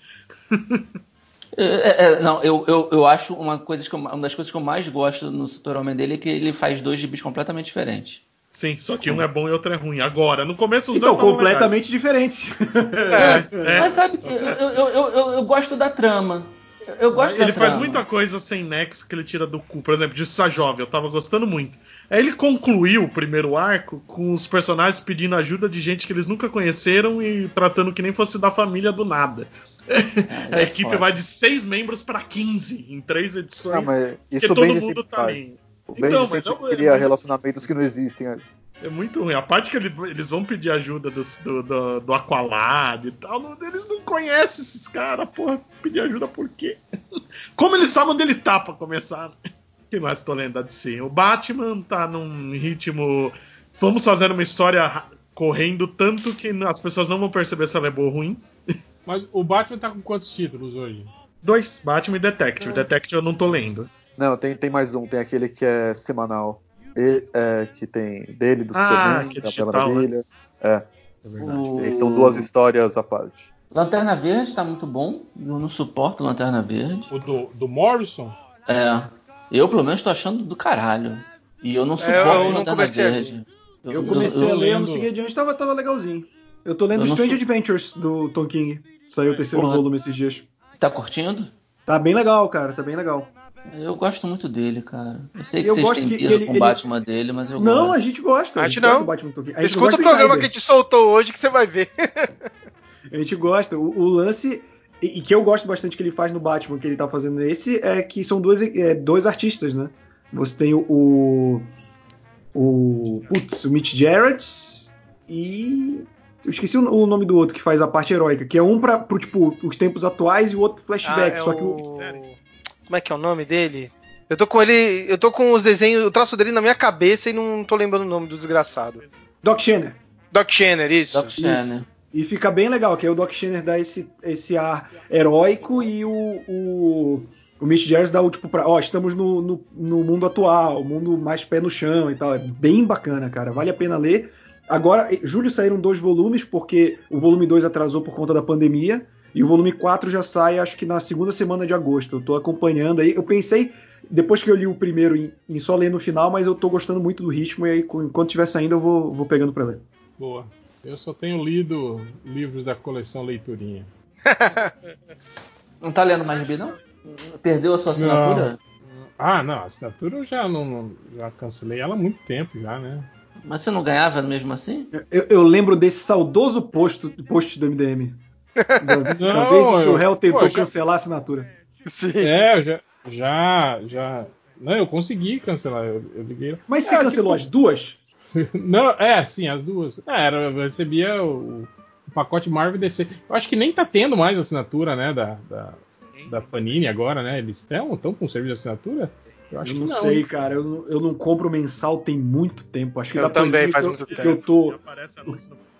É, é, é, não, eu, eu, eu acho uma, coisa que eu- uma das coisas que eu mais gosto no Super-Homem dele é que ele faz dois gibis completamente diferentes. Sim, só que um é bom e outro é ruim. Agora, no começo os Então, dois estavam completamente diferente. legais. É, Mas sabe que eu, eu, eu, eu, eu gosto da trama. Eu, gosto da ele faz trama. muita coisa sem nexo que ele tira do cu. Por exemplo, de Jovem, eu tava gostando muito. Aí ele concluiu o primeiro arco com os personagens pedindo ajuda de gente que eles nunca conheceram e tratando que nem fosse da família do nada. É, a é equipe vai de seis membros pra 15 em três edições. Ah, mas porque todo mundo tá faz. ali. O Então, mas sempre é- cria mas- relacionamentos que não existem. ali. É muito ruim. A parte que ele- eles vão pedir ajuda dos- do, do, do Aqualad e tal, não- eles não conhecem esses caras, porra. Pedir ajuda por quê? Como eles sabem onde ele tá pra começar? né? Que mais tô lendo da DC? O Batman tá num ritmo. Vamos fazer uma história correndo tanto que as pessoas não vão perceber se ela é boa ou ruim. Mas o Batman tá com quantos títulos hoje? Dois, Batman e Detective. Detective eu não tô lendo. Não, tem, tem mais um. Tem aquele que é semanal. E- é, que tem dele, do Ah, Superman, que é da digital, Mulher Maravilha. É, É verdade. O- são duas histórias à parte. Lanterna Verde tá muito bom. Eu não suporto Lanterna Verde. O do, do Morrison? É. Eu, pelo menos, tô achando do caralho. E eu não É, suporto eu não Lanterna Verde. Eu comecei eu a ler, eu não segui adiante, tava, tava legalzinho. Eu tô lendo Eu Strange sou- Adventures do Tom King. Saiu o terceiro Porra. volume esses dias. Tá curtindo? Tá bem legal, cara, tá bem legal. Eu gosto muito dele, cara. Eu sei que Eu vocês têm que ele- com o ele- Batman dele, mas eu não, gosto. a gente gosta. A gente não. Batman Tom King. A gente Escuta gosta o do programa que a gente soltou hoje que você vai ver. A gente gosta. O, o lance. E, e que eu gosto bastante que ele faz no Batman, que ele tá fazendo nesse, é que são dois, é, dois artistas, né? Você tem o. O. o putz, o Mitch Jarrett e. Eu esqueci o, o nome do outro que faz a parte heróica, que é um pra, pro, tipo, os tempos atuais e o outro pro flashback. Ah, é só que o. o... Como é que é o nome dele? Eu tô com ele. Eu tô com os desenhos, o traço dele na minha cabeça e não tô lembrando o nome do desgraçado. Doc Shanner. Doc Shanner, isso. Doc Shanner. E fica bem legal, que aí o Doc Shanner dá esse, esse ar heróico e o, o, o Mitch Jarrett dá o tipo pra, ó, estamos no, no, no mundo atual, mundo mais pé no chão e tal. É bem bacana, cara. Vale a pena ler. Agora, em julho saíram dois volumes, porque o volume 2 atrasou por conta da pandemia. E o volume 4 já sai, acho que na segunda semana de agosto. Eu tô acompanhando aí. Eu pensei, depois que eu li o primeiro, em, em só ler no final, mas eu tô gostando muito do ritmo. E aí, enquanto estiver saindo, eu vou, vou pegando pra ler. Boa. Eu só tenho lido livros da coleção Leiturinha. Não tá lendo mais gibi, não? Perdeu a sua assinatura? Ah, não, a assinatura eu já não, não- já cancelei ela há muito tempo já, né? Mas você não ganhava mesmo assim? Eu, eu lembro desse saudoso post, post do MDM. Não, vez que o réu tentou pô, já- cancelar a assinatura. Sim. É, eu já, já, já. Não, eu consegui cancelar. Eu, eu liguei. Mas você É, cancelou tipo- as duas? Não, é, sim, as duas. É, era, eu recebia o, o pacote Marvel DC. Eu acho que nem tá tendo mais assinatura, né, da, da, da Panini agora, né? Eles estão tão com serviço de assinatura? Eu acho eu não, que não. sei, cara. Eu, não- eu não compro mensal tem muito tempo. Acho que Eu da também, Panini faz eu- muito que tempo. eu tô,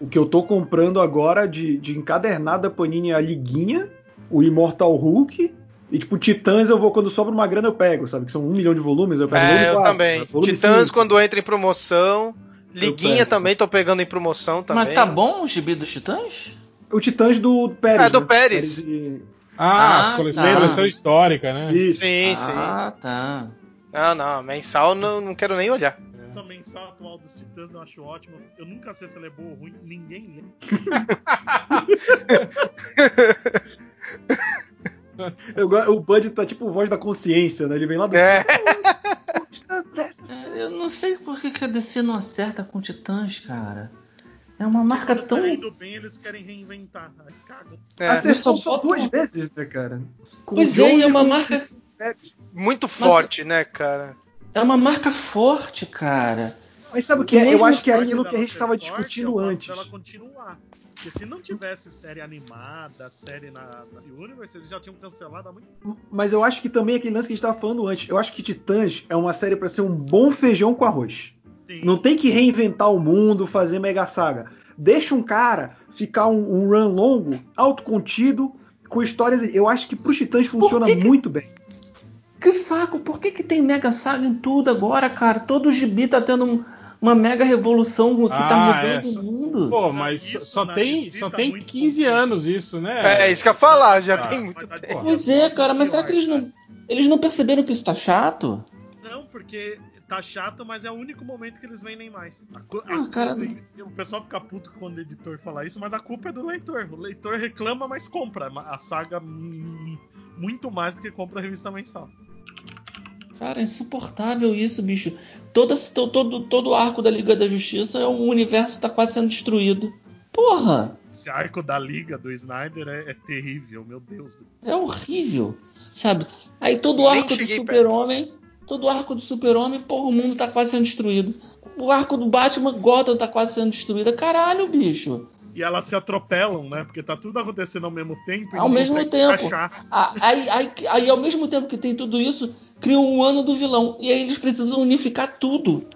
o que eu tô comprando agora de, de encadernada Panini é a Liguinha, o Immortal Hulk. E tipo, Titãs eu vou, quando sobra uma grana, eu pego, sabe? Que são um milhão de volumes, eu pego É, eu quatro, também. volume Titãs, cinco. quando entra em promoção. Liguinha também, tô pegando em promoção também. Mas tá bom o gibi dos Titãs? O Titãs do Pérez. É, do né? Pérez. e- Ah, Ah, a coleção, tá. coleção histórica, né? Isso. Sim, sim. Ah, tá. Não, não, mensal não, não quero nem olhar. Essa mensal atual dos Titãs eu acho ótimo. Eu nunca sei se ela é boa ou ruim, ninguém lê. Eu o Bud tá tipo voz da consciência, né? Ele vem lá do. É. É, Eu não sei por que, que a DC não acerta com Titãs, cara. É uma marca tão. tá indo bem, eles querem reinventar. Aí cagam. É, Acertou só só duas vezes, né, cara? Com Pois é, é uma com- marca. muito forte, né, cara? É uma marca forte, cara. Mas sabe o que é? Eu acho que é aquilo que a gente ser tava forte discutindo é antes. dela continuar. Porque se não tivesse série animada, série na, na Universe, eles já tinham cancelado há muito tempo. Mas eu acho que também é aquele lance que a gente tava falando antes. Eu acho que Titãs é uma série pra ser um bom feijão com arroz. Sim. Não tem que reinventar o mundo, fazer mega saga. Deixa um cara ficar um, um run longo, autocontido, com histórias. Eu acho que pros Titãs funciona que que- muito bem. Que saco, por que, que tem mega saga em tudo agora, cara? Todo gibi tá tendo um- uma mega revolução que tá Ah, mudando é. o mundo. Pô, mas Isso só tem, só tá tem muito 15 confuso. anos isso, né? É, isso que eu ia falar, já Ah, tem muito tá tempo. Pois é, cara, mas será que eles não, eles não perceberam que isso tá chato? Não, porque tá chato, mas é o único momento que eles vendem mais. A a- Ah, cara. O pessoal fica puto quando o editor fala isso, mas a culpa é do leitor. O leitor reclama, mas compra a saga hum, muito mais do que compra a revista mensal. Cara, é insuportável isso, bicho. Todo, todo, todo o arco da Liga da Justiça é um universo que tá quase sendo destruído. Porra! Esse arco da liga do Snyder é, é terrível, meu Deus. É horrível, sabe? Aí todo o arco do Super-Homem, todo o arco do Super-Homem, porra, o mundo tá quase sendo destruído. O arco do Batman, Gotham tá quase sendo destruída. Caralho, bicho. E elas se atropelam, né? Porque tá tudo acontecendo ao mesmo tempo. e Ao mesmo tempo. Aí, aí, aí, ao mesmo tempo que tem tudo isso, cria um ano do vilão. E aí eles precisam unificar tudo.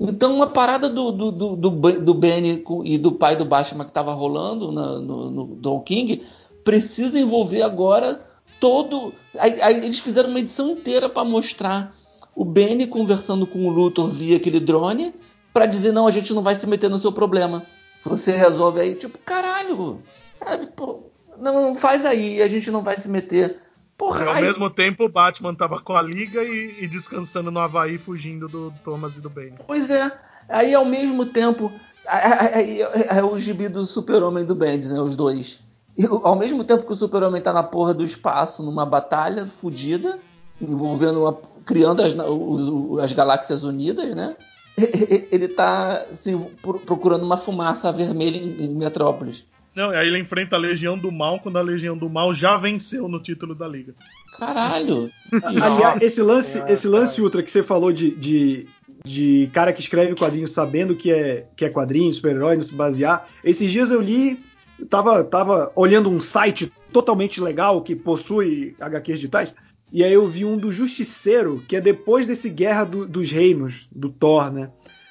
Então, uma parada do, do, do, do, do Benny e do pai do Batman que tava rolando na- no, no Don King precisa envolver agora todo. Aí, aí eles fizeram uma edição inteira para mostrar o Benny conversando com o Luthor via aquele drone para dizer: não, a gente não vai se meter no seu problema. Você resolve aí, tipo, caralho, sabe, pô, não, faz aí, a gente não vai se meter. Porra, ao aí- mesmo tempo, o Batman tava com a liga e, e descansando no Havaí, fugindo do Thomas e do Bane. Pois é. Aí ao mesmo tempo. Aí é o gibi do Super-Homem e do Bendis, né? Os dois. E, ao mesmo tempo que o Super-Homem tá na porra do espaço, numa batalha fodida, envolvendo uma- criando as, as galáxias unidas, né? Ele tá assim, pro- procurando uma fumaça vermelha em, em Metrópolis. Não, e aí ele enfrenta a Legião do Mal quando a Legião do Mal já venceu no título da liga. Caralho! Aliás, esse lance, Senhora, esse lance cara. ultra que você falou de, de, de cara que escreve quadrinhos sabendo que é, que é quadrinho, super-herói, não se basear. Esses dias eu li, eu tava, tava olhando um site totalmente legal que possui HQs digitais. E aí eu vi um do Justiceiro, que é depois desse Guerra do- dos Reinos, do Thor, né?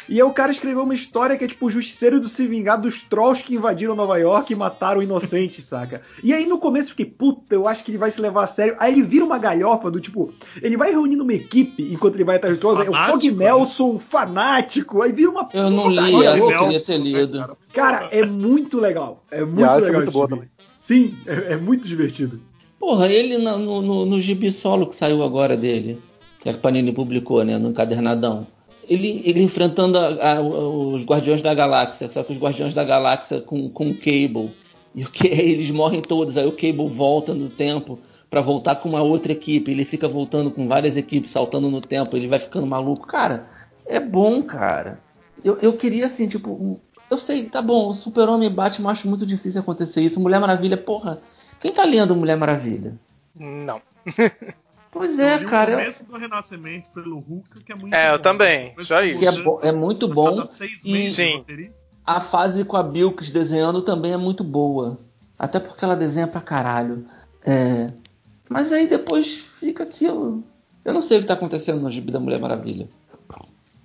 E aí o cara escreveu uma história que é tipo o Justiceiro do se vingar dos trolls que invadiram Nova York e mataram inocentes, saca? E aí no começo eu fiquei, puta, eu acho que ele vai se levar a sério. Aí ele vira uma galhofa do tipo, ele vai reunindo uma equipe enquanto ele vai atrás de trolls. Aí o Fog né? Nelson, fanático. Aí vira uma Eu não li eu louca. queria ter lido. cara? É muito legal. É muito é legal muito esse boa também. Sim, é, é muito divertido. Porra, ele no, no, no gibi solo que saiu agora dele, que a Panini publicou, né, no encadernadão. Ele, ele enfrentando a- a- os Guardiões da Galáxia, só que os Guardiões da Galáxia com, com o Cable. E o que eles morrem todos, aí o Cable volta no tempo pra voltar com uma outra equipe. Ele fica voltando com várias equipes, saltando no tempo, ele vai ficando maluco. Cara, é bom, cara. Eu, eu queria assim, tipo, eu sei, tá bom, Super-Homem e Batman eu acho muito difícil acontecer isso. Mulher Maravilha, porra, quem tá lendo Mulher Maravilha? Não. Pois Eu é, li cara. O eu- começo do Renascimento pelo Hulk, que é muito É, bom. eu também, só que isso. é, bo- é muito bom. E Sim. a fase com a Bilks desenhando também é muito boa. Até porque ela desenha pra caralho. É, Mas aí depois fica aquilo. Eu não sei o que tá acontecendo no gibi da Mulher Maravilha.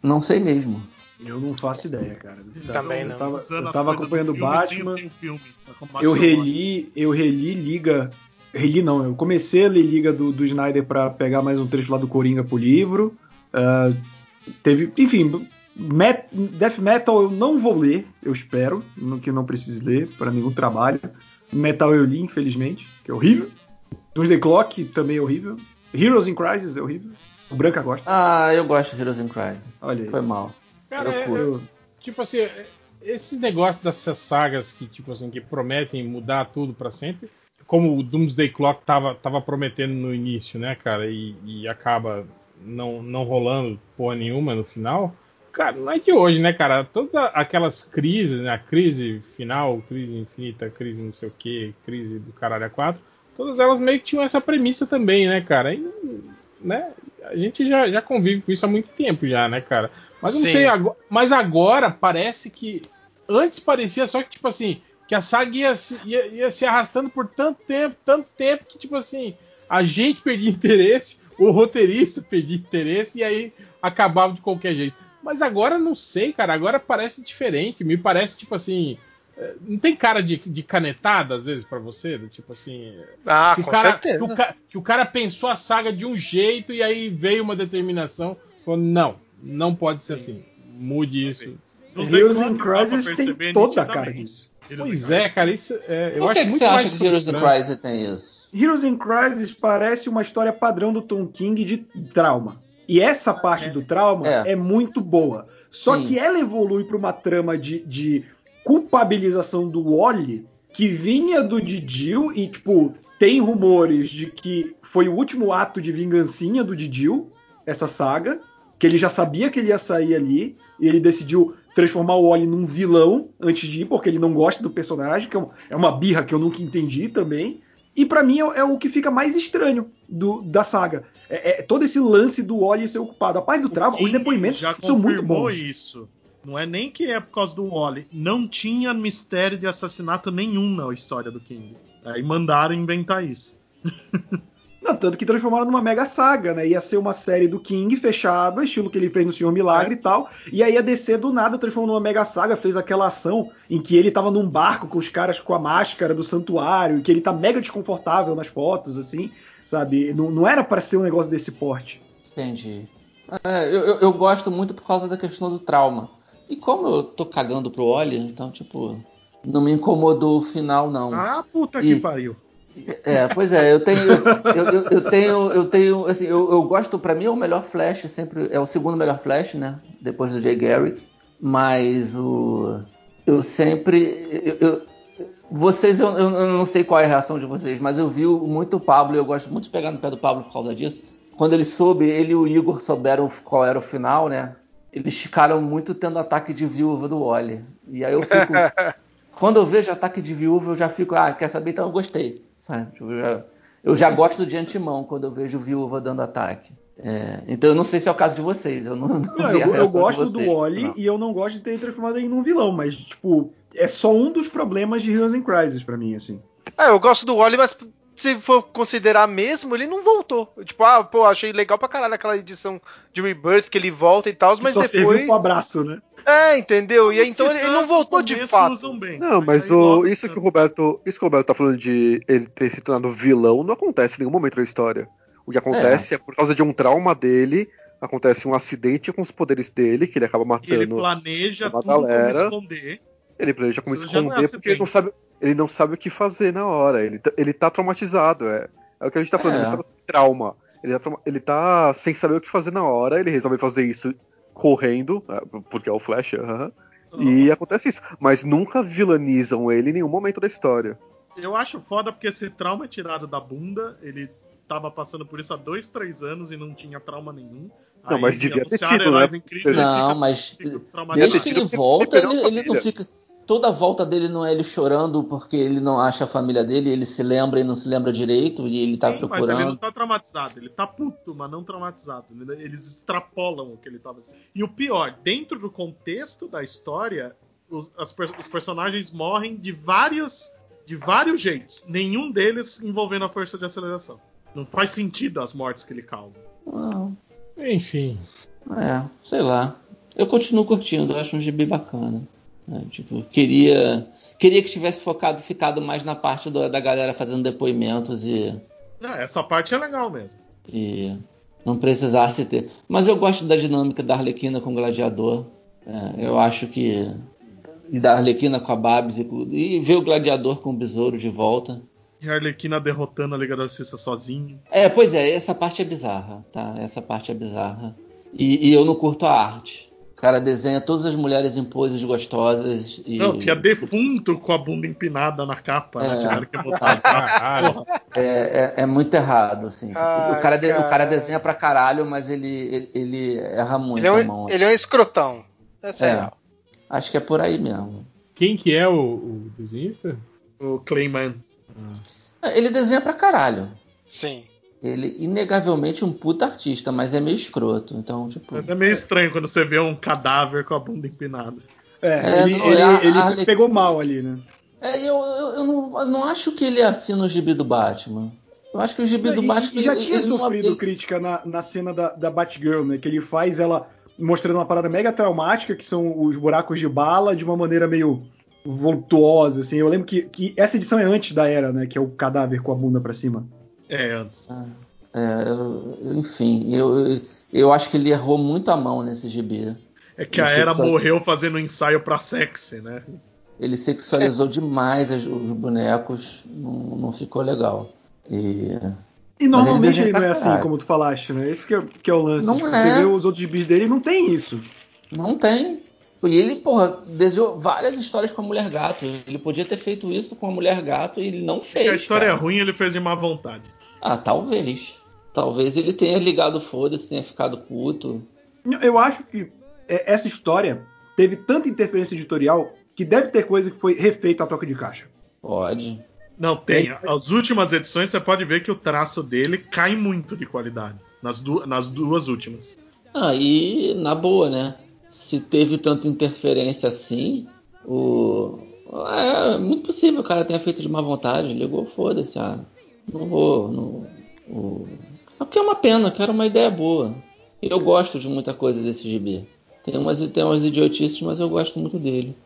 Não sei mesmo. Eu não faço ideia, cara. Também eu não. tava, eu tava acompanhando o filme Batman. o filme, tá Eu Max reli, eu reli Liga. Reli não, eu comecei a ler Liga do, do Snyder pra pegar mais um trecho lá do Coringa pro livro. Ah, teve, enfim, Met- Death Metal eu não vou ler, eu espero, no- que eu não precise ler para nenhum trabalho. Metal eu li, infelizmente, que é horrível. Doomsday Clock também é horrível. Heroes in Crisis é horrível. O Branca gosta. Ah, eu gosto de Heroes in Crime. Olha aí. Foi mal. Cara, é- curto. Eu- tipo assim, é- esses negócios dessas sagas que, tipo assim, que prometem mudar tudo pra sempre, como o Doomsday Clock tava, tava prometendo no início, né, cara, e, e acaba não, não rolando porra nenhuma no final. Cara, não é de hoje, né, cara? Todas aquelas crises, né? A crise final, crise infinita, crise não sei o que, crise do caralho a quatro, todas elas meio que tinham essa premissa também, né, cara? E, né? A gente já, já convive com isso há muito tempo já, né, cara? Mas eu não Sim. sei, agora, mas agora parece que. Antes parecia só que, tipo assim, que a saga ia, se- ia, ia se arrastando por tanto tempo, tanto tempo, que, tipo assim, a gente perdia interesse, o roteirista perdia interesse, e aí acabava de qualquer jeito. Mas agora não sei, cara, agora parece diferente. Me parece, tipo assim. Eh, Não tem cara de, de canetada, às vezes, pra você? Do tipo assim. Ah, que, o com cara, certeza. que, o ca- que o cara pensou a saga de um jeito e aí veio uma determinação. Falou, não, não pode ser assim. Mude isso. Heroes in Crisis tem toda a cara disso. Pois é, cara, isso é, eu Por que, acho que muito você mais acha que Heroes in. Crisis tem isso? Heroes in Crisis parece uma história padrão do Tom King de trauma. E essa parte do trauma É. é, muito boa. Só Sim. que ela evolui para uma trama de, de culpabilização do Wally que vinha do Didil e, tipo, tem rumores de que foi o último ato de vingancinha do Didil, essa saga, que ele já sabia que ele ia sair ali, e ele decidiu transformar o Wally num vilão antes de ir, porque ele não gosta do personagem, que é é uma birra que eu nunca entendi também. E pra mim é, é o que fica mais estranho do- da saga. É, é todo esse lance do Wally ser ocupado. A parte do trauma, os depoimentos são muito bons. isso. Não é nem que é por causa do Wally. Não tinha mistério de assassinato nenhum na história do King. Aí mandaram inventar isso. Não, tanto que transformaram numa mega saga, né? Ia ser uma série do King fechada, estilo que ele fez no Senhor Milagre e tal. E aí a DC do nada transformou numa mega saga, fez aquela ação em que ele tava num barco com os caras com a máscara do santuário, e que ele tá mega desconfortável nas fotos, assim, sabe? Não, não era pra ser um negócio desse porte. Entendi. É, eu- eu gosto muito por causa da questão do trauma. E como eu tô cagando pro Oli, então, tipo, não me incomodou o final, não. Ah, puta E- que pariu. É, pois é, eu tenho. Eu, eu- eu tenho. Eu tenho. Assim, eu, eu gosto, pra mim, é o melhor Flash, sempre. É o segundo melhor Flash, né? Depois do Jay Garrick. Mas o. Eu sempre. eu- vocês, eu, não sei qual é a reação de vocês, mas eu vi muito o Pablo, eu gosto muito de pegar no pé do Pablo por causa disso. Quando ele soube, ele e o Igor souberam qual era o final, né? Eles ficaram muito tendo ataque de viúva do Wally. E aí eu fico. quando eu vejo ataque de viúva, eu já fico, ah, quer saber? Então eu gostei. Sabe? Eu já, eu já gosto de antemão quando eu vejo viúva dando ataque. É, então eu não sei se é o caso de vocês. Eu não, não Não, vi a eu, eu gosto do vocês. Wally Não. e eu não gosto de ter transformado ele num vilão, mas, tipo, é só um dos problemas de Heroes in Crisis pra mim, assim. É, eu gosto do Wally, mas se for considerar mesmo, ele não voltou. Tipo, ah, pô, achei legal pra caralho aquela edição de Rebirth que ele volta e tal, mas só serviu depois. pro abraço, né? É, entendeu? E aí, então ele, ele não voltou de fato. bem. Não, mas o, isso que o Roberto. Isso que o Roberto tá falando de ele ter se tornado vilão não acontece em nenhum momento da história. O que acontece é, por causa de um trauma dele, acontece um acidente com os poderes dele, que ele acaba Ele matando. planeja uma tudo como galera. esconder. Ele planeja como Isso já não é esconder porque ele não, sabe, ele não sabe o que fazer na hora. Ele, tá- ele tá traumatizado. É, é o que a gente tá falando, É. ele sabe trauma. Ele tá, ele tá sem saber o que fazer na hora, ele resolve fazer isso correndo, é, porque é o Flash, aham. E acontece isso. Mas nunca vilanizam ele em nenhum momento da história. Eu acho foda porque esse trauma é tirado da bunda. Ele tava passando por isso há dois, três anos e não tinha trauma nenhum. Não, mas devia ter tido, né? em Crise, Não, fica- mas fica desde que ele volta, ele ele, a não fica. Toda a volta dele não é ele chorando porque ele não acha a família dele, ele se lembra e não se lembra direito, e ele tá Sim, mas procurando. ele não tá traumatizado, ele tá puto, mas não traumatizado. Ele- Eles extrapolam o que ele tava assim. E o pior, dentro do contexto da história, os, as os personagens morrem de vários, de vários jeitos. Nenhum deles envolvendo a força de aceleração. Não faz sentido as mortes que ele causa. Não, Enfim. é, sei lá. Eu continuo curtindo, eu acho um gibi bacana. Né? Tipo, queria. Queria que tivesse focado, ficado mais na parte do- da galera fazendo depoimentos e, É, essa parte é legal mesmo. e não precisasse ter. Mas eu gosto da dinâmica da Arlequina com o Gladiador. É, eu acho que. E da Arlequina com a Babs e, e ver o Gladiador com o Besouro de volta. E a Arlequina derrotando a Liga da Justiça sozinho. É, pois é, essa parte é bizarra, tá? Essa parte é bizarra. E, e eu não curto a arte. O cara desenha todas as mulheres em poses gostosas e. Não, tinha defunto com a bunda empinada na capa, né? É. Tiveram que botar a. É, é- é muito errado, assim. Ai, o, cara de- o cara desenha pra caralho, mas ele, ele, ele erra muito Ele é, a um, mão. ele é um escrotão. Essa é, É. Acho que é por aí mesmo. Quem que é o, o desenhista? O Clayman. É, Ele desenha pra caralho. Sim. Ele, inegavelmente, um puta artista, mas é meio escroto. Então, tipo. Mas é meio estranho quando você vê um cadáver com a bunda empinada. É, É, ele, não, ele- a- ele a Arlequina- pegou mal ali, né? É, eu, eu, eu não, eu não acho que ele assina o gibi do Batman. Eu acho que o gibi do E- Batman. e já ele- tinha ele não- sofrido ele- crítica na, na cena da, da Batgirl, né? Que ele faz ela mostrando uma parada mega traumática, que são os buracos de bala, de uma maneira meio voltuosa, assim. Eu lembro que, que essa edição é antes da era, né? Que é o cadáver com a bunda pra cima. É, antes. É, eu- eu- enfim, eu, eu, acho que ele errou muito a mão nesse gibi. É que a Isso, Era só- morreu fazendo um ensaio pra sexy, né? Ele sexualizou demais as- os bonecos, não, não ficou legal. E E normalmente ele ele não é assim, como tu falaste, né? Esse que é, que é o lance. Não Tipo, é. Você vê os outros gibis dele não tem isso. Não tem. E ele, porra, desenhou várias histórias com a Mulher Gato. Ele podia ter feito isso com a Mulher Gato e ele não fez. Se a história cara. é ruim, ele fez de má vontade. Ah, talvez. Talvez ele tenha ligado foda-se, tenha ficado puto. Eu acho que é, essa história teve tanta interferência editorial que deve ter coisa que foi refeita a toca de caixa. Pode. Não, tem. As últimas edições você pode ver que o traço dele cai muito de qualidade. Nas, du- nas duas últimas. Ah, e na boa, né? Se teve tanta interferência assim, o. É muito possível o cara tenha feito de má vontade, ligou, foda-se, ah, não vou. Não, o... É porque é uma pena, que era uma ideia boa. Eu gosto de muita coisa desse gibi. Tem umas, tem umas idiotices, mas eu gosto muito dele.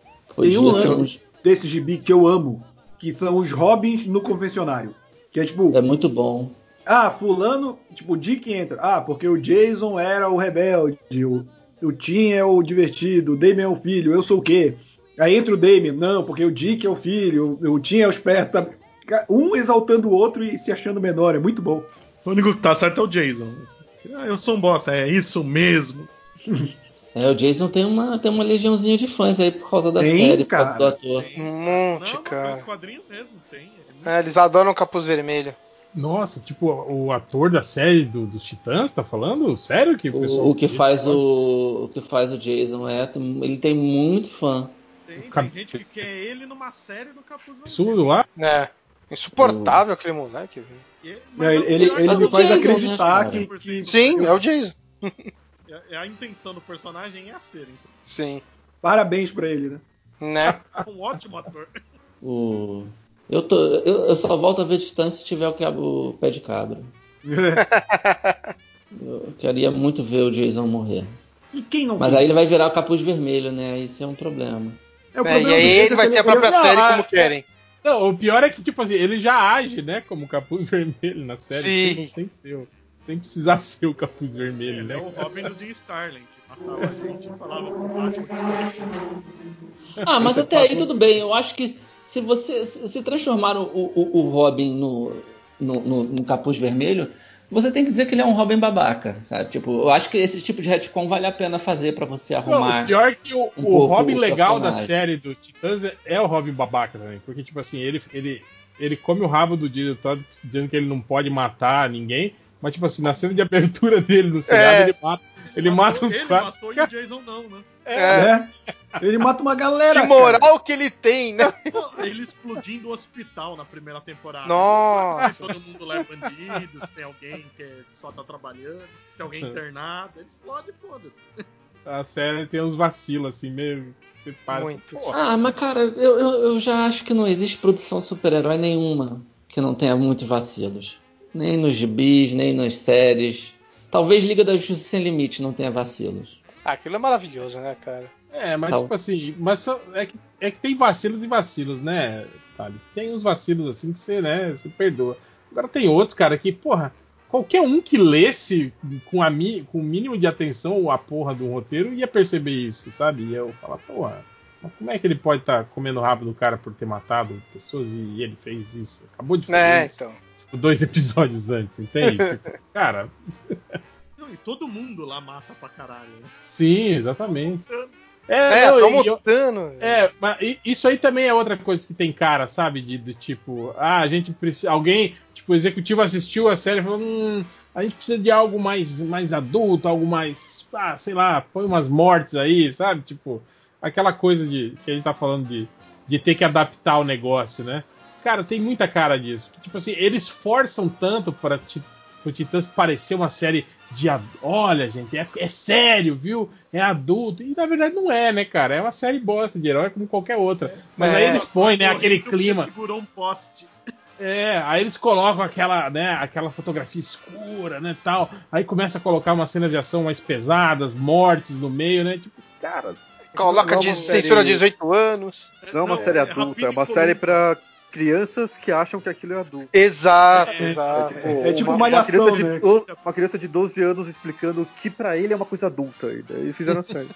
Tem um lance desse gibi que eu amo, que são os Robins no confessionário. Que é tipo, É muito bom. ah, fulano, tipo, o Dick entra. Ah, porque o Jason era o rebelde, o, o Tim é o divertido, o Damien é o filho, eu sou o quê? Aí entra o Damien, não, porque o Dick é o filho, o, o Tim é o esperto. Um exaltando o outro e se achando menor, é muito bom. O único que tá certo é o Jason. Ah, eu sou um bosta, é isso mesmo. É, o Jason tem uma, tem uma legiãozinha de fãs aí por causa da Tem, série, por causa do cara. ator. Um monte, Não, cara. mas quadrinhos mesmo, tem. É É, eles adoram o capuz vermelho. Nossa, tipo, o ator da série do- dos Titãs, tá falando? Sério que o pessoal. O, que faz o, o que faz o Jason é, ele tem muito fã. Tem, Cap- tem gente que quer ele numa série do Capuz Vermelho. Absurdo lá? É. Insuportável aquele moleque. É, mas ele o ele, ele é me o faz Jason, acreditar né, que, que- Sim, é o Jason. É a intenção do personagem é ser. Sim. Parabéns pra ele, né? Né? É um ótimo ator. O, eu, tô, eu, eu só volto a ver Titãs se tiver o, que- o pé de cabra. Eu queria muito ver o Jason morrer. E quem não Mas viu? aí ele vai virar o capuz vermelho, né? Isso é um problema. É, o É, e problema aí ele vai é ter a própria série ah, como querem. Não, o pior é que, tipo assim, ele já age, né, como capuz vermelho na série, Sim. sem, sem ser, o- sem precisar ser o capuz vermelho, Ele é né? o Robin do Jim Starlin, que matava a gente e falava Batman que se Ah, mas até aí tudo bem. Eu acho que se você se se transformar o, o, o Robin no, no, no- no capuz vermelho, você tem que dizer que ele é um Robin babaca, sabe? Tipo, eu acho que esse tipo de retcon vale a pena fazer pra você Não, arrumar. o pior é que o, um o Robin legal da série do Titãs é, é o Robin babaca também. Porque, tipo assim, ele, ele, ele come o rabo do Todd dizendo que ele não pode matar ninguém. Mas, tipo assim, na cena de abertura dele no seriado, É. ele mata, ele mata os Ele quatro. matou e o Jason não, né? É. né? Ele mata uma galera. Que moral que ele tem, né? Ele explodindo o hospital na primeira temporada. Nossa. Sabe se todo mundo lá é bandido, se tem alguém que é- só tá trabalhando, se tem alguém internado. Ele explode e foda-se. A série tem uns vacilos, assim, meio. que Você para. Muito. Pô, Ah, mas cara, eu, eu, eu já acho que não existe produção super-herói nenhuma que não tenha muitos vacilos. Nem nos gibis, nem nas séries. Talvez Liga da Justiça Sem Limite não tenha vacilos. Ah, aquilo é maravilhoso, né, cara? É, mas Tal. tipo assim, mas só- é, que, é que tem vacilos e vacilos, né, Thales? Tem uns vacilos assim que você, né, você perdoa. Agora tem outros, cara, que, porra, qualquer um que lesse com, a mi, com o mínimo de atenção a porra do roteiro ia perceber isso, sabe? E eu falar, porra, mas como é que ele pode estar comendo o rabo do cara por ter matado pessoas e ele fez isso? Acabou de fazer É, isso então. Tipo, dois episódios antes, entende? Tipo, cara, Não, e todo mundo lá mata pra caralho. Né? sim, exatamente. É, não, tamo e eu- lutando. É, mas isso aí também é outra coisa que tem cara, sabe? De, do tipo, ah, a gente precisa. Alguém, tipo, o executivo assistiu a série e falou: hum, a gente precisa de algo mais, mais adulto, algo mais. Ah, sei lá, põe umas mortes aí, sabe? Tipo, aquela coisa de que a gente tá falando de, de ter que adaptar o negócio, né? Cara, tem muita cara disso. Tipo assim, eles forçam tanto para o Titãs parecer uma série de. Olha, gente, é, é sério, viu? É adulto. E na verdade não é, né, cara? É uma série bosta de herói como qualquer outra. Mas É. aí eles põem, né, aquele clima. Segurou um poste. É, aí eles colocam aquela, né, aquela fotografia escura, né, tal. Aí começa a colocar umas cenas de ação mais pesadas, mortes no meio, né? Tipo, cara, Coloca é de série- censura 18 anos. Não é uma série adulta, é uma série pra crianças que acham que aquilo é adulto. Exato, É, exato. É tipo uma, Malhação, uma criança né? de, uma criança de 12 anos explicando que pra ele é uma coisa adulta. E daí fizeram a série.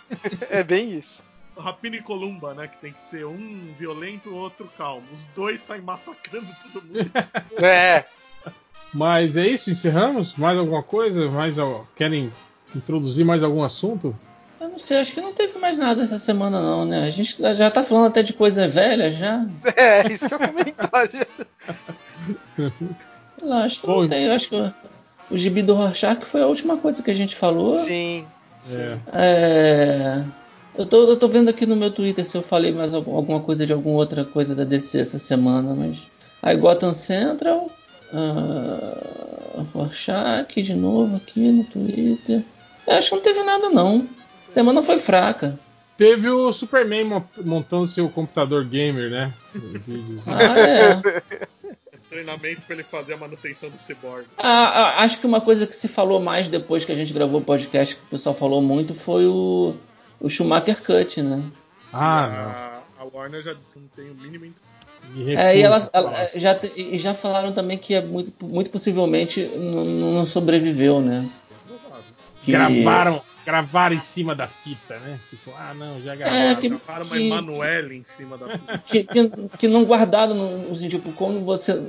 É bem isso. Rapina e Columba, né? Que tem que ser um violento, o outro calmo. Os dois saem massacrando todo mundo. É. Mas é isso, encerramos? Mais alguma coisa? Mais Querem introduzir mais algum assunto? Eu não sei, acho que não teve mais nada essa semana não, né? A gente já tá falando até de coisa velha já. É, isso que eu comentar. Sei lá, acho que Bom, não tem. Acho que o, o gibi do Rorschach foi a última coisa que a gente falou. Sim. É. É, eu, tô, eu tô vendo aqui no meu Twitter se eu falei mais algum- alguma coisa de alguma outra coisa da DC essa semana, mas. Aí Gotham Central. Uh, Rorschach de novo aqui no Twitter. Eu acho que não teve nada não. Semana foi fraca. Teve o Superman mont- montando seu computador gamer, né? Ah, é. Treinamento pra ele fazer a manutenção do cyborg. Ah, ah, acho que uma coisa que se falou mais depois que a gente gravou o podcast, que o pessoal falou muito, foi o, o Schumacher Cut, né? Ah, a, a Warner já disse que não tem o mínimo. E É, e ela, ela- já, e já falaram também que é muito, muito possivelmente não, não sobreviveu, né? Que- Gravaram, gravaram em cima da fita, né? Tipo, ah, não, já gravaram. É, que, Gravaram uma Emanuele em cima da que, que, que não guardaram, no, tipo, quando você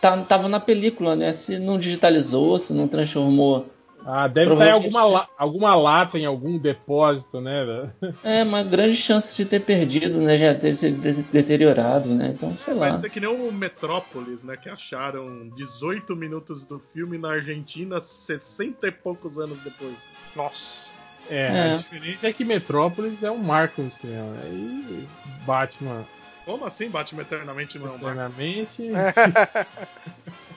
tá, tava na película, né? Se não digitalizou, se não transformou. Ah, deve estar em alguma, la- alguma lata, em algum depósito, né? É, uma grande chance de ter perdido, né? Já ter se de- deteriorado, né? Então, sei lá. Vai ser que nem o Metrópolis, né? Que acharam 18 minutos do filme na Argentina 60 e poucos anos depois. Nossa. É, É. a diferença é que Metrópolis é um marco no cinema. né? E Batman, Como assim Batman Eternamente não é um marco? eternamente.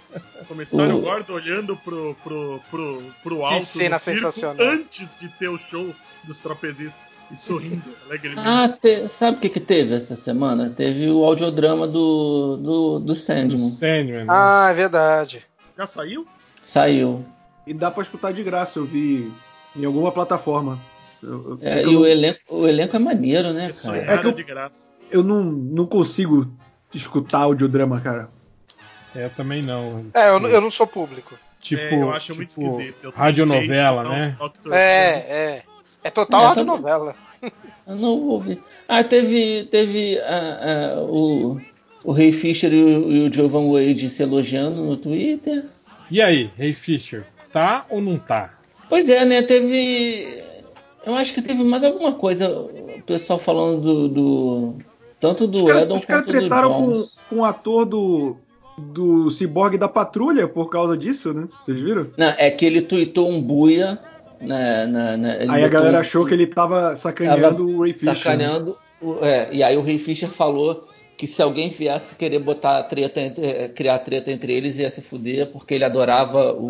Comissário O- Gordon olhando pro, pro, pro, pro alto cena do circo sensacional. antes de ter o show dos trapezistas e sorrindo alegremente. Ah, te- sabe o que, que teve essa semana? Teve o audiodrama do, do, do do Sandman. Sandman, né? Ah, é verdade. Já saiu? Saiu. E dá pra escutar de graça, eu vi em alguma plataforma. Eu, eu- É, eu e o elenco, o elenco é maneiro, né, Isso cara? é que eu- de graça. eu não, não consigo escutar audiodrama, cara. É, também não. É, eu, não- eu não sou público. Tipo, é, eu acho muito tipo, esquisito. Eu radionovela, né? Dr. É, Jones. é. É total É, rádio tá bom. novela. Eu não ouvi. Ah, teve, teve ah, ah, o, o Ray Fisher e o, e o Jovan Wade se elogiando no Twitter. E aí, Ray Fisher, tá ou não tá? Pois é, né? Teve. Eu acho que teve mais alguma coisa. O pessoal falando do. do- tanto do Edon os caras quanto do tretaram com, Jones. com o ator do, do Cyborg da Patrulha por causa disso, né? Vocês viram? Não, é que ele tweetou um buia. Na, na, na- Aí a galera um- achou que ele tava sacaneando Tava o Ray Fisher. né? sacaneando. é, e aí o Ray Fisher falou que se alguém viesse querer botar treta entre- eh, criar treta entre eles ia se fuder porque ele adorava o,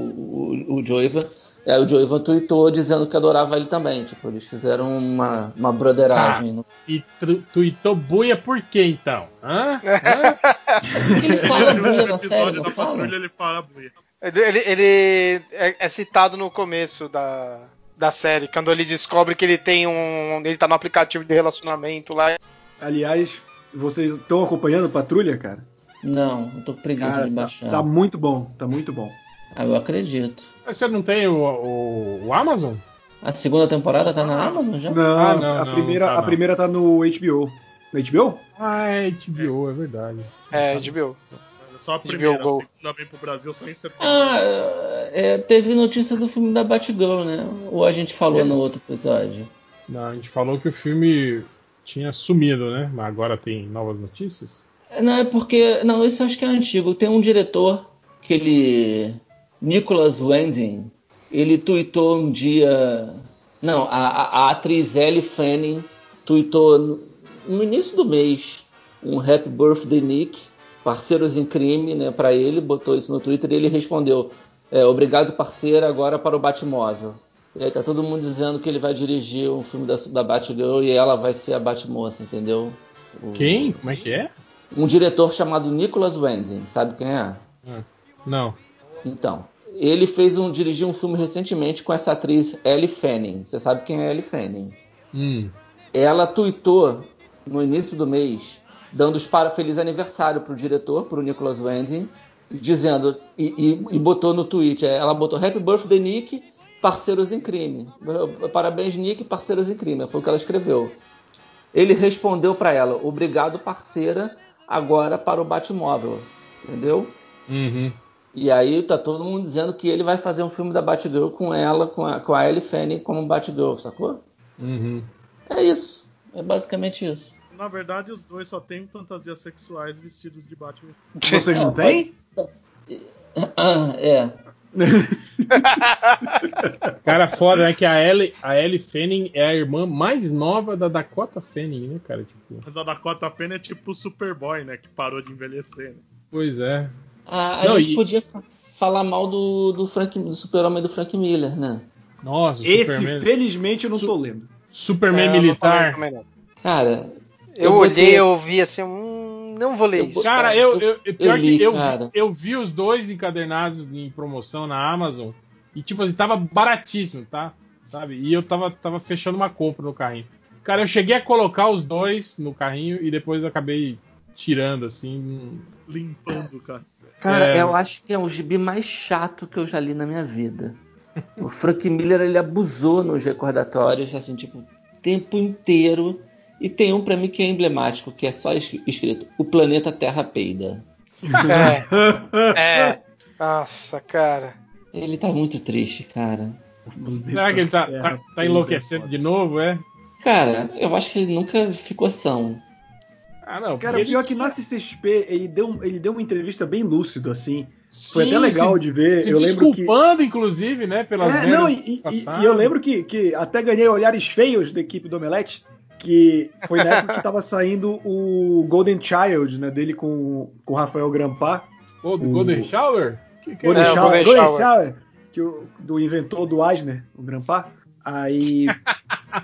o, o Joiva. E aí o Joiva tweetou dizendo que adorava ele também. Tipo, eles fizeram uma, uma broderagem. no- E tweetou buia por quê, então? Hã? Hã? Ele fala No buia último na série, da patrulha ele fala buia. Ele, ele- é, é citado no começo da, da série, quando ele descobre que ele tem um. Ele tá no aplicativo de relacionamento lá. Aliás, vocês estão acompanhando Patrulha, cara? Não, eu tô com preguiça Cara, de tá, baixar. tá muito bom, tá muito bom. Ah, eu acredito. Mas Você não tem o, o- o Amazon? A segunda temporada tá na Amazon já? Não, Ah, não, a, não, primeira, tá a não. primeira tá no HBO. No HBO? Ah, é HBO, é verdade. É, HBO. Só a HBO primeira, a Go. segunda vem pro Brasil só em setembro. Ah, é, teve notícia do filme da Batgirl, né? Ou a gente falou no outro episódio? Não, a gente falou que o filme tinha sumido, né? Mas agora tem novas notícias. Não, é porque. Não, esse eu acho que é antigo. Tem um diretor, que ele. Nicholas Winding, ele tweetou um dia. Não, a, a- atriz Ellie Fanning tweetou no, no início do mês um Happy Birthday Nick, parceiros em crime, né, para ele, botou isso no Twitter e ele respondeu: é, Obrigado, parceira, agora para o Batmóvel. E aí tá todo mundo dizendo que ele vai dirigir um filme da, da Batgirl e ela vai ser a Batmoça, entendeu? O- Quem? Como é que é? um diretor chamado Nicholas Winding, sabe quem é? Não. Então, ele fez um dirigiu um filme recentemente com essa atriz Ellie Fanning. Você sabe quem é Ellie Fanning? Hum. Ela tweetou no início do mês dando os para feliz aniversário pro diretor, pro Nicholas Winding, dizendo e, e- e botou no tweet, é, ela botou Happy Birthday Nick, parceiros em crime. Parabéns Nick, parceiros em crime. Foi o que ela escreveu. Ele respondeu para ela: "Obrigado, parceira, agora para o Batmóvel". Entendeu? Uhum. E aí tá todo mundo dizendo que ele vai fazer um filme da Batgirl com ela, com a, com a Ellie Fanning como Batgirl, sacou? Uhum. É isso. É basicamente isso. Na verdade, os dois só têm fantasias sexuais vestidos de Batman. Vocês não têm? Ah, é. Cara, foda, né? Que a Ellie, a Ellie Fanning é a irmã mais nova da Dakota Fanning, né, cara? Tipo, Mas a Dakota Fanning é tipo o Superboy, né? Que parou de envelhecer. Né? pois é. Ah, a Não, gente e- podia fa- falar mal do, do, Frank, do super-homem do Frank Miller, né? Nossa, Esse, Superman, felizmente, eu não Su- tô lendo. Superman É, eu não militar. não. Cara, Eu, Eu olhei, eu vi assim, hum, não vou ler Eu isso. Cara, eu, eu, eu- pior li, que eu, cara. vi, eu vi os dois encadernados em promoção na Amazon e, tipo assim, tava baratíssimo, tá? Sabe? E eu tava, tava fechando uma compra no carrinho. Cara, eu cheguei a colocar os dois no carrinho e depois eu acabei tirando, assim. Limpando, cara. cara, É. eu acho que é o gibi mais chato que eu já li na minha vida. O Frank Miller, ele abusou nos recordatórios, assim, tipo, o tempo inteiro. E tem um pra mim que é emblemático, que é só es- escrito: O planeta Terra peida. É, é. Nossa, cara. Ele tá muito triste, cara. Será que ele tá, tá, tá enlouquecendo de novo, é? Cara, eu acho que ele nunca ficou são. Ah, não. Cara, pior que na CCXP ele deu, ele deu uma entrevista bem lúcido, assim. Sim, Foi até legal se, de ver. se eu lembro que. desculpando, inclusive, né? Pelas É, não, e, e- eu lembro que, que até ganhei olhares feios da equipe do Omelete, que foi na época que tava saindo o Golden Child, né, dele com com o Rafael Grampar. O- Golden Shower? Que que é? Golden É, Shower, Golden Golden Shower. Shower, que o, do inventor do Eisner, o Grampar. Aí.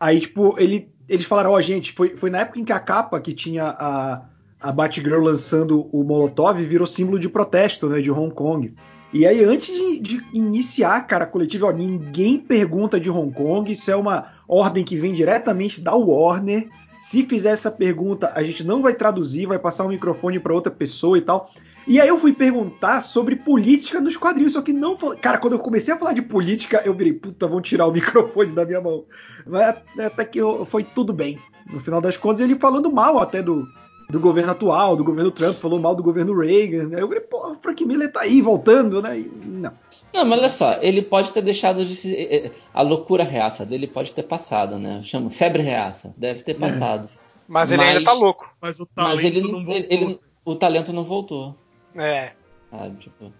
aí, tipo, ele, eles falaram, ó, gente, foi, foi na época em que a capa que tinha a, a Batgirl lançando o Molotov virou símbolo de protesto, né, de Hong Kong. E aí, antes de, de iniciar, cara, a coletiva, ó, ninguém pergunta de Hong Kong, isso é uma ordem que vem diretamente da Warner. Se fizer essa pergunta, a gente não vai traduzir, vai passar o microfone para outra pessoa e tal. E aí eu fui perguntar sobre política nos quadrinhos, só que não. Cara, quando eu comecei a falar de política, eu virei, puta, vão tirar o microfone da minha mão. Mas até que eu- foi tudo bem. No final das contas, ele falando mal até do, do governo atual, do governo Trump, falou mal do governo Reagan. né? Eu falei, pô, o Frank Miller tá aí voltando, né? E, não. Não, mas olha só, ele pode ter deixado de se. eh, eh, A loucura reaça dele pode ter passado, né? Chama febre reaça. Deve ter passado. Mas ele Mas- ainda tá louco. Mas o talento Mas ele não não. voltou. ele- ele- o talento não voltou. É. Sabe? Tipo,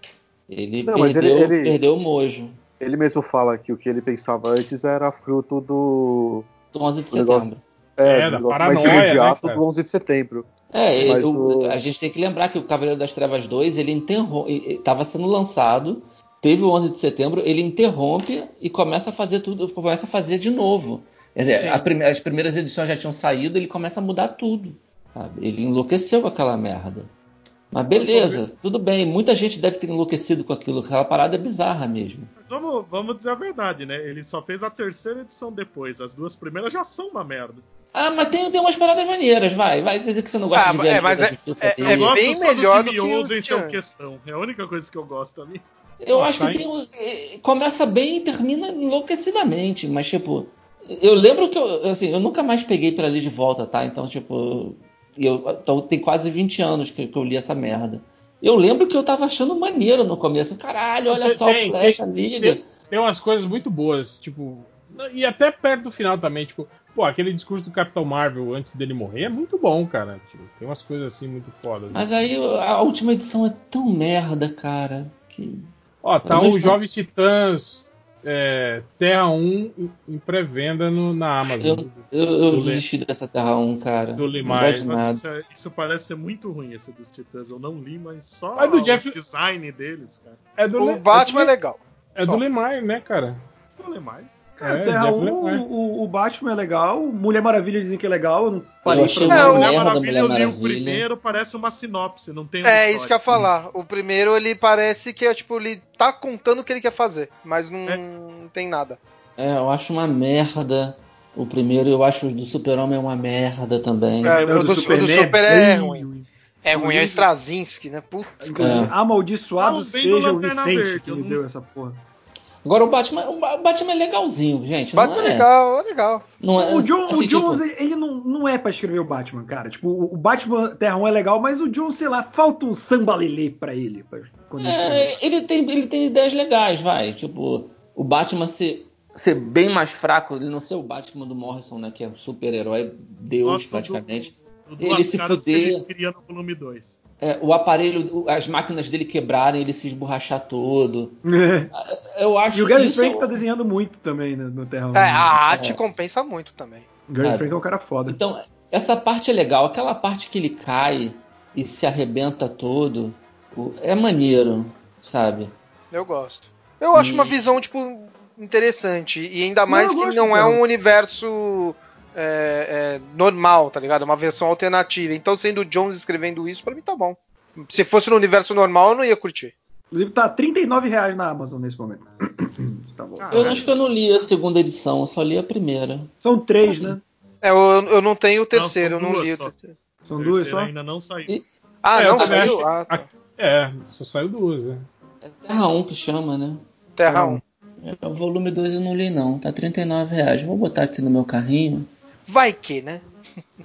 ele, Não, perdeu, ele- ele- perdeu o mojo. Ele mesmo fala que o que ele pensava antes era fruto do. Do 11 de O negócio- setembro. É, É, da paranoia, mais né, imediato cara? do 11 de setembro. É, Mas o- o- a gente tem que lembrar que o Cavaleiro das Trevas 2 ele estava sendo lançado, teve o 11 de setembro, ele interrompe e começa a fazer tudo, começa a fazer de novo. Quer dizer, prime- as primeiras edições já tinham saído, ele começa a mudar tudo. sabe? Ele enlouqueceu com aquela merda. Mas beleza, tudo bem. Muita gente deve ter enlouquecido com aquilo. Aquela parada é bizarra mesmo. Vamos, vamos dizer a verdade, né? Ele só fez a terceira edição depois. As duas primeiras já são uma merda. Ah, mas tem, tem umas paradas maneiras, vai. Vai dizer que você não gosta Ah, de ver é, mas é- Justiça é- é Eu gosto bem melhor do do Jimmy que o sem Chan. questão. É a única coisa que eu gosto ali. Eu Ah, acho tá que tem um- eh, começa bem e termina enlouquecidamente, mas tipo, eu lembro que eu, assim, eu nunca mais peguei pra ler de volta, tá? Então, tipo, eu então, tem quase 20 anos que, que eu li essa merda. Eu lembro que eu tava achando maneiro no começo. Caralho, olha Tem- só tem- o Flash, a Liga. Tem, tem umas coisas muito boas, tipo. E até perto do final também, tipo, pô, aquele discurso do Capitão Marvel antes dele morrer é muito bom, cara. Tipo, tem umas coisas assim muito fodas. Mas aí a última edição é tão merda, cara. Que... Ó, tá o Jovens Titãs é, Terra 1 em- pré-venda na Amazon. Eu, eu, eu Do Le- desisti dessa Terra 1, cara. Do Limar. isso, é- isso parece ser muito ruim, esse dos Titãs. Eu não li, mas só Mas do o Jeff- design deles, cara. É do, O Le- Batman é é do, legal. é do Lemar, né, cara? Ler mais. Cara, É, Terra Jeff 1, Lemire. o, o Batman é legal, Mulher Maravilha dizem que é legal, eu não parei Eu achei pra É, Mulher Maravilha, Mulher eu li o Maravilha. primeiro, parece uma sinopse, não tem uma É isso que eu ia falar. O primeiro ele parece que é tipo, ele tá contando o que ele quer fazer, mas não É. tem nada. É, eu acho uma merda. O primeiro, eu acho o do Super-Homem uma merda também. É, É, o do, o do Super é ruim. É ruim, é o Straczynski, né? Putz. É. amaldiçoado do seja o Vicente Verde, que eu me não- deu essa porra. Agora o Batman, o Ba- o Batman é legalzinho, gente. Batman não é é, legal, é legal. Não é, O, John, assim, o Jones, tipo, ele não, não é pra escrever o Batman, cara. Tipo, o o Batman Terra 1 é legal, mas o John, sei lá, falta um sambalelê pra ele. pra- quando ele é, ele, tem, ele tem ideias legais, vai. Tipo, o Batman ser, ser bem mais fraco, ele não ser o Batman do Morrison, né? Que é um super-herói, Deus do- praticamente. Ele se fuder. ele no volume 2. É, o aparelho, as máquinas dele quebrarem, ele se esborrachar todo. É. Eu acho E o Gary isso- Frank tá desenhando muito também né, no Terra 1. É, a arte compensa muito também. O Gary É. Frank é um cara foda. Então, essa parte é legal. Aquela parte que ele cai e se arrebenta todo, é maneiro, sabe? Eu gosto. Eu acho E- uma visão, tipo, interessante. E ainda mais eu que não é um universo é, é, normal, tá ligado? É uma versão alternativa. Então, sendo o Jones escrevendo isso, pra mim tá bom. Se fosse no universo normal, eu não ia curtir. Inclusive tá 39 reais na Amazon nesse momento. Tá bom. Ah, Eu é. acho que eu não li a segunda edição, eu só li a primeira. São três, né? É, eu, eu não tenho o terceiro, são eu não li o só. terceiro. São O duas só? ainda não saiu. E- Ah, É, não, saiu? acho- Ah, tá. É, só saiu duas, né? É Terra 1 que chama, né? Terra Não. 1. É, O volume 2 eu não li não, tá 39 reais. Vou botar aqui no meu carrinho. Vai que, né?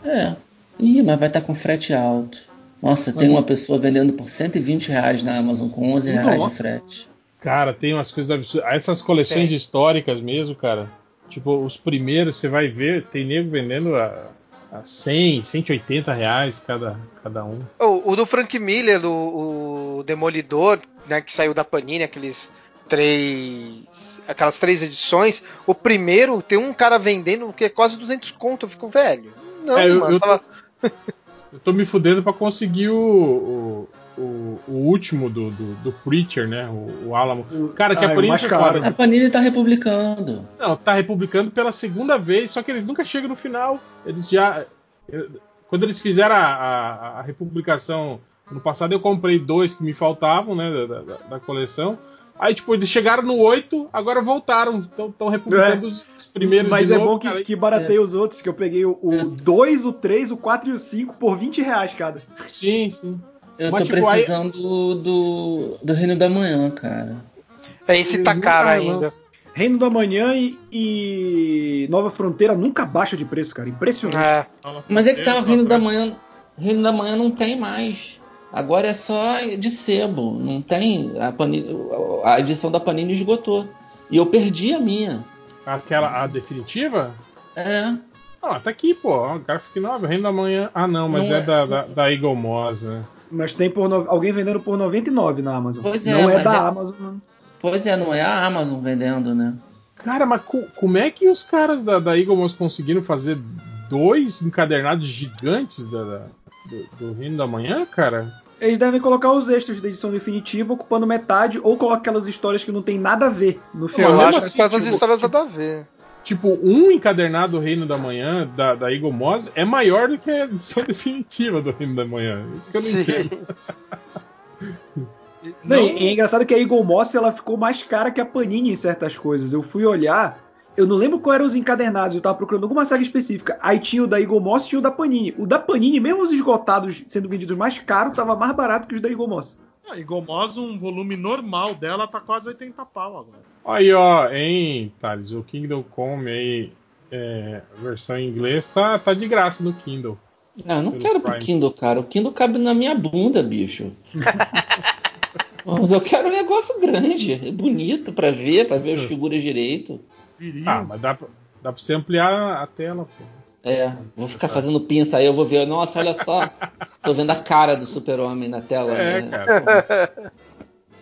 É. Ih, mas vai estar com frete alto. Nossa, tem uma pessoa vendendo por 120 reais na Amazon com 11 reais Nossa. de frete. Cara, tem umas coisas absurdas. Essas coleções Tem. históricas mesmo, cara. Tipo, os primeiros, você vai ver, tem nego vendendo a, a 100, 180 reais cada, cada um. O, o do Frank Miller, o, o Demolidor, né, que saiu da Panini, aqueles três. aquelas três edições. O primeiro tem um cara vendendo que é quase 200 conto. Eu fico, velho. Não, É, eu- mano. eu tô- tava- Eu tô me fudendo pra conseguir o, o, o, o último do, do, do Preacher, né? O, o Alamo. Cara, que Ah, a é Panini foda. A Panini tá republicando. Não, tá republicando pela segunda vez, só que eles nunca chegam no final. Eles já. eu- Quando eles fizeram a, a, a republicação no passado, eu comprei dois que me faltavam, né? Da, da- da coleção. Aí, tipo, eles chegaram no 8, agora voltaram. Estão republicando os, os primeiros Mas de é novo, bom que, cara. que barateia os outros, que eu peguei o 2, o 3, o 4 e o 5 por 20 reais cada. Sim, sim. Eu Mas, tô tipo, aí- precisando do, do, do Reino da Manhã, cara. É, esse tá caro ainda. Reino da Manhã e, e Nova Fronteira nunca baixa de preço, cara. Impressionante. É. Mas é que tá o Reino da Manhã. Manhã. Reino da Manhã não tem mais. Agora é só de sebo. Não tem. A, Panini, a edição da Panini esgotou. E eu perdi a minha. Aquela, a definitiva? É. Ah, tá aqui, pô. Graphic Novel, Reino da Manhã. Ah, não, mas Não é, é- Da, da, da Eagle Moss, né? Mas tem por no- alguém vendendo por 99 na Amazon. Pois é, não é da é- Amazon. não. Pois é, não é a Amazon vendendo, né? Cara, mas co- como é que os caras da, da Eagle Moss conseguiram fazer dois encadernados gigantes da, da- do, do Reino da Manhã, cara? Eles devem colocar os extras da edição definitiva ocupando metade ou colocar aquelas histórias que não tem nada a ver no Eu final. mesmo acho que assim, com essas tipo, histórias nada a ver. Tipo, um encadernado Reino da Manhã da, da Eagle Moss é maior do que a edição definitiva do Reino da Manhã. Isso que eu não Sim. entendo. Não, e e é engraçado que a Eagle Moss ela ficou mais cara que a Panini em certas coisas. Eu fui olhar, eu não lembro qual eram os encadernados, eu tava procurando alguma saga específica. Aí tinha o da Eagle Moss e o da Panini. O da Panini, mesmo os esgotados sendo vendidos mais caro, tava mais barato que os da Eagle Moss. Ah, Igomos, um volume normal dela tá quase 80 pau agora. Aí, ó, hein, Thales, o Kingdom Come aí, é, versão em inglês, tá, tá de graça no Kindle. Não, eu não quero pro Prime. Kindle, cara. O Kindle cabe na minha bunda, bicho. eu quero um negócio grande, bonito pra ver, pra ver as figuras direito. Viril. Ah, mas dá pra, dá pra você ampliar a tela, pô. É, vou ficar fazendo pinça aí, eu vou ver. Nossa, olha só. Tô vendo a cara do super-homem na tela. É, né? cara. pô.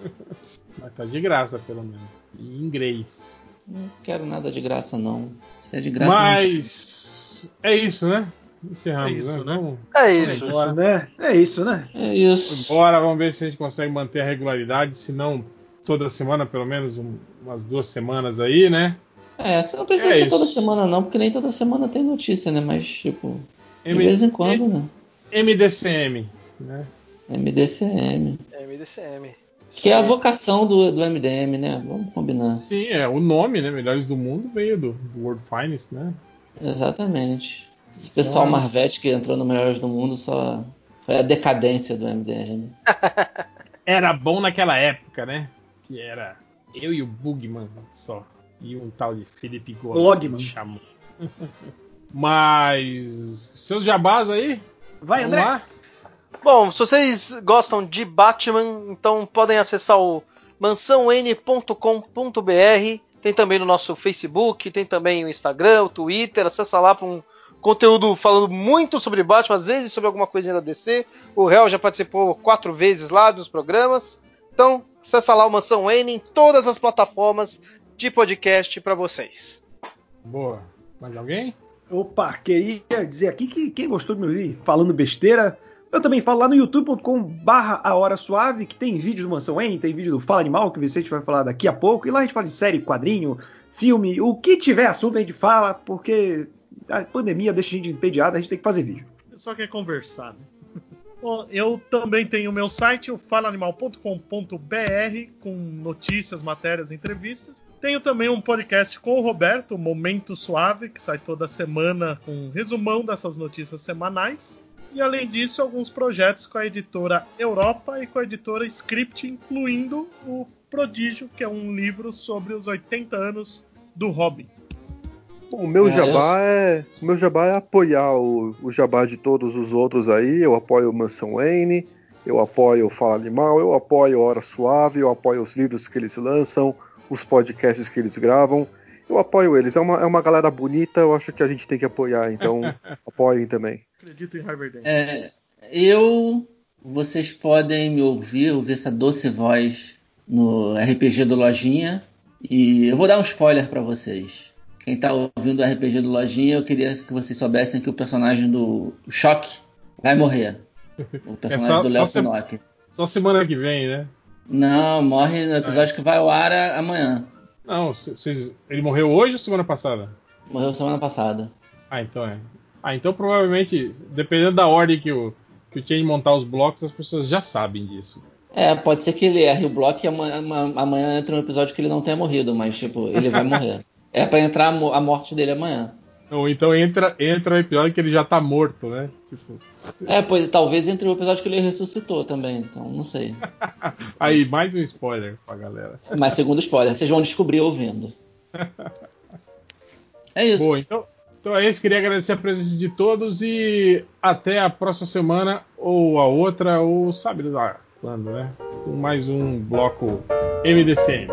Mas tá de graça, pelo menos. Em inglês. Não quero nada de graça, não. Se é de graça. Mas é isso, né? Encerramos, É isso, né? né? Vamos É isso. embora. né? É isso, né? não. É isso. embora, vamos ver se a gente consegue manter a regularidade, se não toda semana, pelo menos um- umas duas semanas aí, né? É, você não precisa É ser isso. toda semana, não, porque nem toda semana tem notícia, né? Mas, tipo, de M- vez em quando, né? MDCM, né? MDCM. MDCM. Isso Que é a vocação do, do MDM, né? Vamos combinar. Sim, é o nome, né? Melhores do Mundo veio do, do World Finest, né? Exatamente. Esse pessoal Então- Marvete que entrou no Melhores do Mundo só foi a decadência do MDM. Era bom naquela época, né? Que era Eu e o Bugman só. E um tal de Felipe Logman. chamou. Mas. Seus jabás aí? Vai, Vamos André. lá? Bom, se vocês gostam de Batman, então podem acessar o mansãon.com.br. Tem também no nosso Facebook, tem também o Instagram, o Twitter. Acessa lá para um conteúdo falando muito sobre Batman, às vezes sobre alguma coisinha da DC. O Real já participou quatro vezes lá dos programas. Então, acessa lá o Mansão N em todas as plataformas de podcast para vocês. Boa. Mais alguém? Opa, queria dizer aqui que quem gostou de me ouvir falando besteira, eu também falo lá no youtube.com barra a hora suave, que tem vídeo do Mansão N, tem vídeo do Fala Animal, que o Vicente vai falar daqui a pouco, e lá a gente fala de série, quadrinho, filme, o que tiver assunto a gente fala, porque a pandemia deixa a gente entediado, a gente tem que fazer vídeo. Só quer conversar. Né? Eu também tenho o meu site, o falaanimal.com.br, com notícias, matérias, entrevistas. Tenho também um podcast com o Roberto, Momento Suave, que sai toda semana com um resumão dessas notícias semanais. E além disso, alguns projetos com a editora Europa e com a editora Script, incluindo o Prodígio, que é um livro sobre os 80 anos do Robin. O meu É, jabá é. O meu jabá é apoiar o, o jabá de todos os outros aí. Eu apoio o Mansão Wayne, eu apoio o Fala Animal, eu apoio Hora Suave, eu apoio os livros que eles lançam, os podcasts que eles gravam. Eu apoio eles. É uma, é uma galera bonita, eu acho que a gente tem que apoiar, então apoiem também. Acredito em Harvard Dent. É, eu. Vocês podem me ouvir, ouvir essa doce voz no RPG do Lojinha. E eu vou dar um spoiler pra vocês. Quem tá ouvindo o RPG do Lojinha, eu queria que vocês soubessem que o personagem do Choque vai morrer. O personagem só- do Léo Pinocchio. Só semana que vem, né? Não, morre no episódio que vai ao ar amanhã. Não, vocês- ele morreu hoje ou semana passada? Morreu semana passada. Ah, então é. Ah, então provavelmente, dependendo da ordem que o, que o Change montar os blocos, as pessoas já sabem disso. É, pode ser que ele erre o bloco e amanhã, ama- amanhã entra um episódio que ele não tenha morrido, mas tipo, ele vai morrer. É pra entrar a, mo- a morte dele amanhã. Ou então entra, entra o episódio que ele já tá morto, né? Tipo, É, pois talvez entre o episódio que ele ressuscitou também, então não sei. aí, mais um spoiler pra galera. Mas segundo spoiler, vocês vão descobrir ouvindo. É isso. Boa, então, então é isso. Queria agradecer a presença de todos e até a próxima semana, ou a outra, ou sabe lá quando, né? Com mais um bloco MDCM.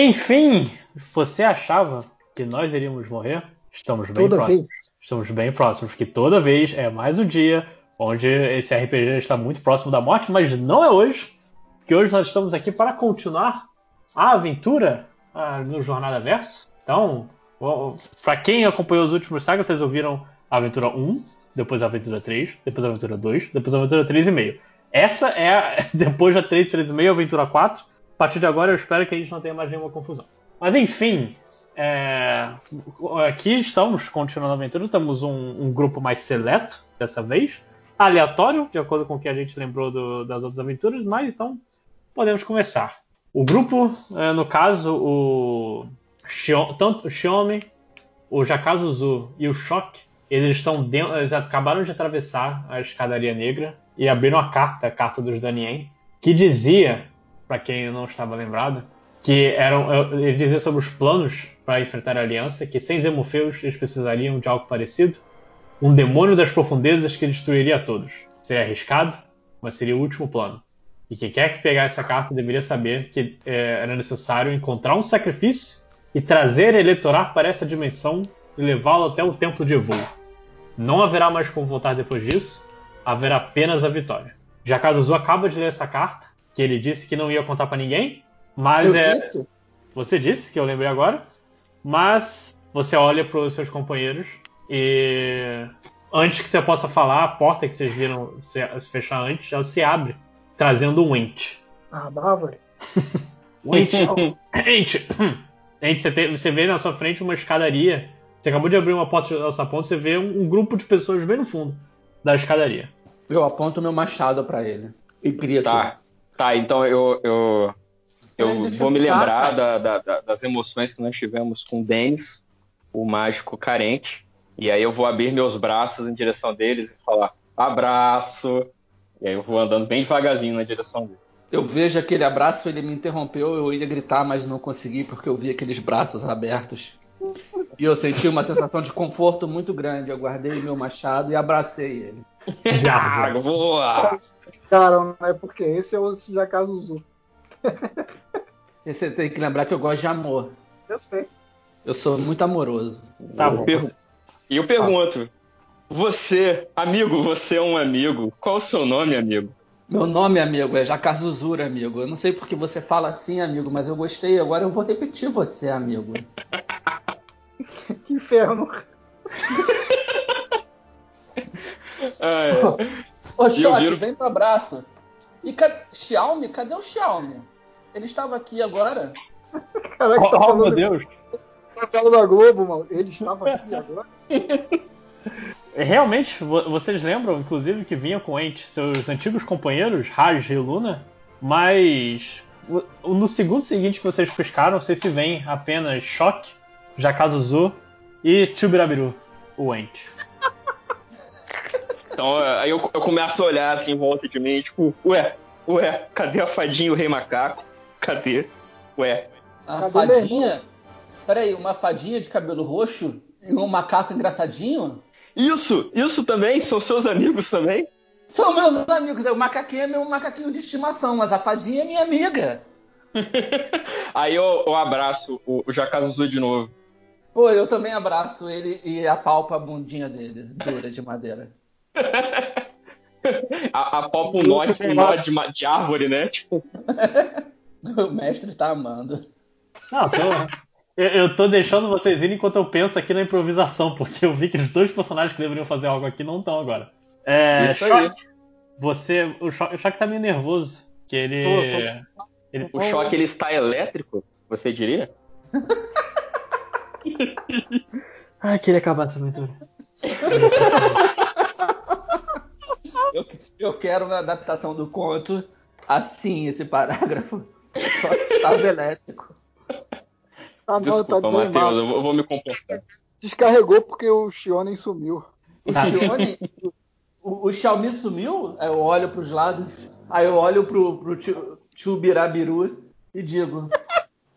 Enfim, você achava que nós iríamos morrer? Estamos bem Toda próximos. vez. Estamos bem próximos, porque toda vez é mais um dia onde esse RPG está muito próximo da morte, mas não é hoje, porque hoje nós estamos aqui para continuar a aventura ah, no Jornada Verso. Então, para quem acompanhou os últimos sagas, vocês ouviram a aventura 1, depois a aventura 3, depois a aventura 2, depois a aventura 3,5. Essa é, a, depois da 3, 3,5, a aventura 4. Partir de agora eu espero que a gente não tenha mais nenhuma confusão. Mas enfim, é, aqui estamos continuando a aventura, temos um, um grupo mais seleto dessa vez, aleatório, de acordo com o que a gente lembrou do- das outras aventuras, mas então podemos começar. O grupo, é, no caso, o Shio- tanto o Xiome, o Jakazuzu e o Shock, eles estão dentro, eles acabaram de atravessar a escadaria negra e abriram a carta, a carta dos Danien, que dizia, para quem não estava lembrado, que eram, ele dizia sobre os planos para enfrentar a aliança, que sem Zemofeus eles precisariam de algo parecido, um demônio das profundezas que destruiria a todos. Seria arriscado, mas seria o último plano. E quem quer que pegar essa carta deveria saber que eh, era necessário encontrar um sacrifício e trazer Eleitorar para essa dimensão e levá-lo até o templo de Evul. Não haverá mais como voltar depois disso, haverá apenas a vitória. Jakazuzu acaba de ler essa carta, que ele disse que não ia contar para ninguém, mas Eu é. disse? Você disse, que eu lembrei agora, mas você olha para os seus companheiros e antes que você possa falar, a porta que vocês viram se, fechar antes, ela se abre, trazendo um ente. Ah, da árvore. O ente. ente. ente você, tem- você vê na sua frente uma escadaria. Você acabou de abrir uma porta dessa ponta, você vê um, um grupo de pessoas bem no fundo da escadaria. Eu aponto meu machado pra ele. E grito. Tá, tá, então eu, eu, eu vou me lembrar da- da- das emoções que nós tivemos com o Denis, o mágico carente, e aí eu vou abrir meus braços em direção deles e falar abraço, e aí eu vou andando bem devagarzinho na direção dele. Eu vejo aquele abraço, ele me interrompeu, eu ia gritar, mas não consegui porque eu vi aqueles braços abertos. E eu senti uma sensação de conforto muito grande. Eu guardei meu machado e abracei ele. Boa! Cara, não é porque esse é o Jacazuzu. Você tem que lembrar que eu gosto de amor. Eu sei. Eu sou muito amoroso. Tá Eu bom. pergu- E eu pergunto, você, amigo, você é um amigo, qual o seu nome, amigo? Meu nome, amigo, é Jacazuzura, amigo. Eu não sei porque você fala assim, amigo, mas eu gostei. Agora eu vou repetir você, amigo. Que inferno. Ah, é. Ô, Shot, viro- vem pro abraço. E ca... Xiaomi? Cadê o Xiaomi? Ele estava aqui agora? Caraca, tá Oh, falando meu Deus. novela da Globo, mano. Ele estava aqui agora. Realmente, vo- vocês lembram, inclusive, que vinha com ente seus antigos companheiros, Raj e Luna, mas no segundo seguinte que vocês pescaram, não sei se vem apenas Choque, Jakazuzu e Chubirabiru, o ente. Então é, aí eu, eu começo a olhar assim em volta de mim, tipo, ué, ué, cadê a fadinha e o rei macaco? Cadê? Ué, A Cadê fadinha? Peraí, uma fadinha de cabelo roxo e um macaco engraçadinho? isso, isso também? São seus amigos também? São meus amigos. O macaquinho é meu macaquinho de estimação, mas a fadinha é minha amiga. Aí eu, eu abraço o, o Jacazuzu de novo. Pô, eu também abraço ele e apalpo a bundinha dele, dura de madeira. A, a palpa um nó, um nó de, de árvore, né? Tipo, O mestre tá amando. Não, tô, eu, eu tô deixando vocês irem enquanto eu penso aqui na improvisação, porque eu vi que os dois personagens que deveriam fazer algo aqui não estão agora. É, Isso aí. Choque, Você, o Choque, o Choque tá meio nervoso, que ele... ele- o choque ele está elétrico, você diria? Ai, queria acabar essa aventura. Eu, eu quero uma adaptação do conto assim, esse parágrafo. Só que estava elétrico. Ah, não, tá Desculpa, Matheus, desanimado. eu vou- eu vou me comportar. Descarregou porque o Shionen sumiu. O Xione, o, o Xiaomi sumiu, aí eu olho pros lados, aí eu olho pro, pro tio, tio Birabiru e digo: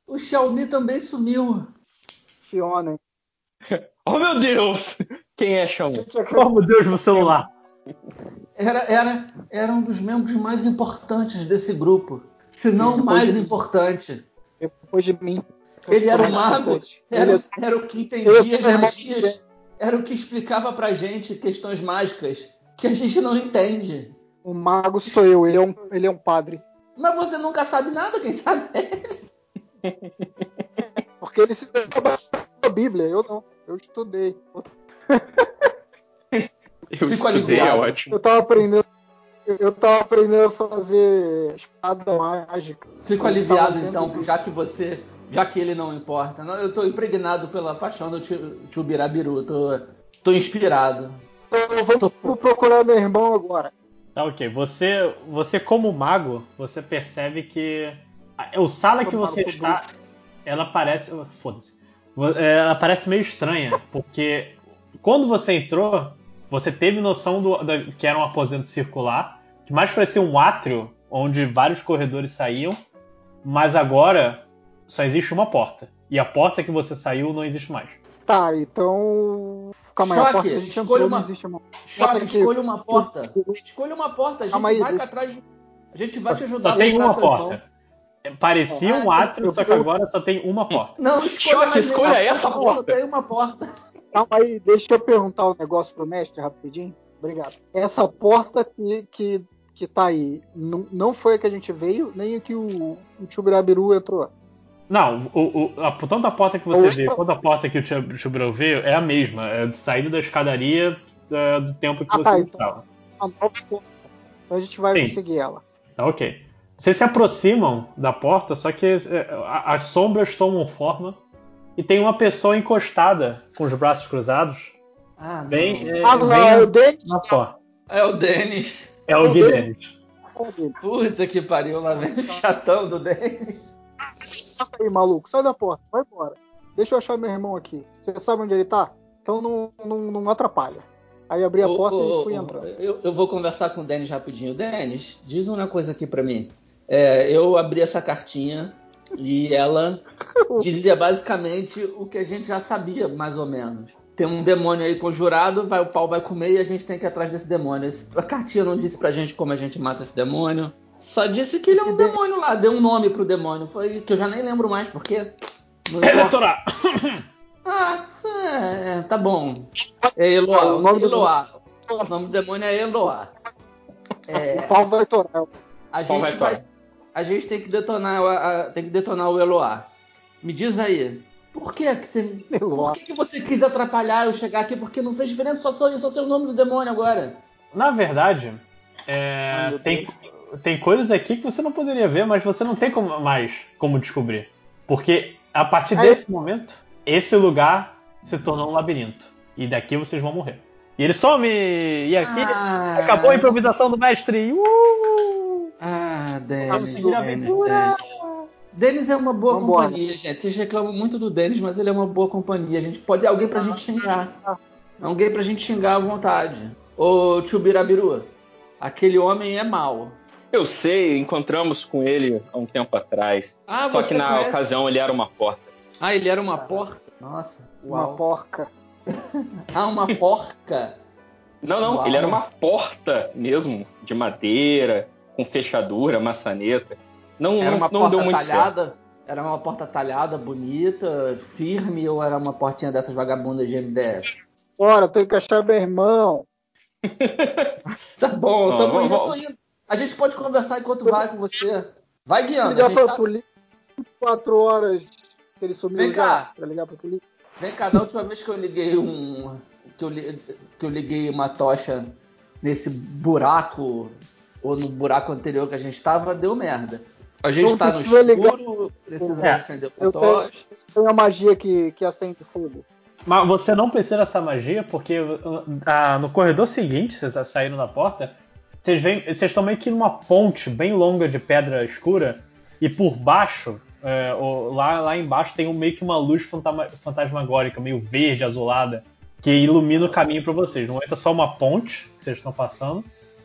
O Xiaomi também sumiu. Shionen. Oh meu Deus! Quem é eu Oh, meu Deus, meu celular. Era, era, era um dos membros mais importantes desse grupo. Se não o mais de- importante. Depois de mim. Ele era o mago, era, Ele era o que ele entendia as magias, era o que explicava pra gente questões mágicas que a gente não entende. O mago sou eu, ele é um, ele é um padre. Mas você nunca sabe nada, quem sabe é Porque ele se deu a Bíblia, eu não. Eu estudei. É ótimo. Eu tava aprendendo. eu- tava aprendendo a fazer espada mágica. Fico aliviado então, já que você, já que ele não importa. Não, eu tô impregnado pela paixão do tio, tio Birabiru, tô, tô inspirado. Eu vou, vou procurar meu irmão agora. Tá ok. Você, você como mago, você percebe que o sala que você está, ela parece, foda-se, é, ela parece meio estranha, porque quando você entrou, você teve noção do, da- que era um aposento circular, que mais parecia um átrio onde vários corredores saíam, mas agora só existe uma porta e a porta que você saiu não existe mais. Tá, então. Calma aí, a Choque, porta que a gente escolha entrou uma- não existe mais. Choque, aqui. escolha uma porta. Escolha uma porta, a gente aí, vai deixa- atrás. de- A gente vai te ajudar Só a tem uma porta. irmão. Parecia um Ah, átrio, eu- só que eu- agora só tem uma porta. Não, escolha Choque, escolha essa Só porta. tem uma porta. Calma aí, deixa eu perguntar um negócio pro mestre rapidinho. Obrigado. Essa porta que, que, que tá aí, não, não foi a que a gente veio, nem a que o, o Chubirabiru entrou. Não, o, o- a, tanto a porta que você Opa. vê quanto a porta que o Chub- Chubrão veio é a mesma. É de saída da escadaria é, do tempo que Ah, você tá, então. estava. Porta. Então a gente vai Sim. conseguir ela. Tá ok. Vocês se aproximam da porta, só que é, as sombras tomam forma e tem uma pessoa encostada com os braços cruzados, Ah, bem, não. é, Ah, não, bem é o Denis. É o Denis. É o Gui Denis. Dennis. Puta que pariu, lá vem o chatão do Denis. Aí, maluco. Sai da porta. Vai embora. Deixa eu achar meu irmão aqui. Você sabe onde ele tá? Então não, não, não atrapalha. Aí abri a Ô, porta ô, e fui ô, entrando. Eu, eu vou conversar com o Denis rapidinho. Denis, diz uma coisa aqui pra mim. É, eu abri essa cartinha e ela dizia basicamente o que a gente já sabia, mais ou menos. Tem um demônio aí conjurado, vai, o pau vai comer e a gente tem que ir atrás desse demônio. Esse- a cartinha não disse pra gente como a gente mata esse demônio. Só disse que ele é um demônio lá, deu um nome pro demônio. Foi que eu já nem lembro mais, porque. Eleitorar! Ah, é, tá bom. É Eloá. O nome do- Eloá. O nome do demônio é Eloá. É, O pau vai torar. a, gente vai vai? A gente tem que detonar, o- a- tem que detonar o Eloá. Me diz aí, por que, que você. Por que, que você quis atrapalhar eu chegar aqui? Porque não fez diferença, só sou, só sei o nome do demônio agora. Na verdade, é, Ai, meu tem, tem coisas aqui que você não poderia ver, mas você não tem como- mais como descobrir. Porque a partir Ah, desse momento, esse lugar se tornou um labirinto. E daqui vocês vão morrer. E ele some! E aqui Ah, acabou a improvisação do mestre! Uh! Ah, Ah, Denis, de Denis, é uma boa Vambora. companhia, gente. Vocês reclamam muito do Denis, mas ele é uma boa companhia. A gente pode. É alguém pra gente xingar. Alguém pra gente xingar à vontade. Ô tio Birabiru, aquele homem é mau. Eu sei, encontramos com ele há um tempo atrás. Ah, Só que na conhece? ocasião ele era uma porta. Ah, ele era uma porca? Nossa, Uma uau. porca. Ah, uma porca. Não, não, Uau. ele era uma porta mesmo, de madeira, com fechadura, maçaneta. Não, Era não, uma não porta deu muito certo. talhada? Era uma porta talhada, bonita, firme, ou era uma portinha dessas vagabundas de MDF? Bora, tenho que achar meu irmão. Tá bom, Ó, tamo vamos- indo, eu tô indo. A gente pode conversar enquanto vai com você. Vai guiando. A ligar gente pra tá... polícia 24 horas que ele sumiu Vem já. cá. Pra ligar pra polícia. Vem cá, da última vez que eu liguei um. Que eu, li- que eu liguei uma tocha nesse buraco, ou no buraco anterior que a gente tava, deu merda. A gente Não tá no ligar. escuro, precisa É. acender o Eu tenho, tocha. tem uma magia que, que acende fogo. Mas você não precisa dessa magia, porque ah, no corredor seguinte, vocês saíram da porta, vocês veem, vocês estão meio que numa ponte bem longa de pedra escura, e por baixo, é, o- lá, lá embaixo tem um- meio que uma luz fantama- fantasmagórica, meio verde, azulada, que ilumina o caminho para vocês. Não é só uma ponte que vocês estão passando,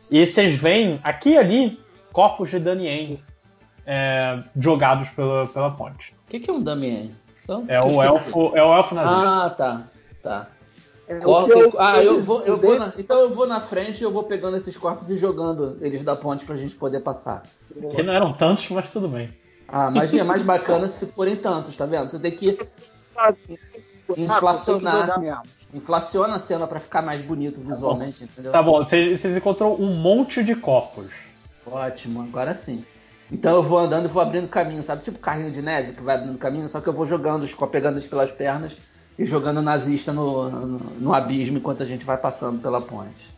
e vocês veem aqui e ali corpos de Danien é, jogados pela, pela ponte. O que, que é um Damien? Então, É o elfo, é o elfo nazista. Ah, tá. Tá. É, Corta- o que eu- ah, eu vou, eu vou na- então eu vou na frente e eu vou pegando esses corpos e jogando eles da ponte pra gente poder passar. Que não eram tantos, mas tudo bem. Ah, mas é mais bacana se forem tantos, tá vendo? Você tem que Ah, tem que inflacionar. Inflaciona a cena pra ficar mais bonito visualmente, entendeu? Tá bom, vocês, encontrou um monte de corpos. Ótimo, agora sim. Então eu vou andando e vou abrindo caminho, sabe? Tipo carrinho de neve que vai abrindo caminho, só que eu vou jogando, pegando eles pelas pernas e jogando o nazista no, no, no abismo enquanto a gente vai passando pela ponte.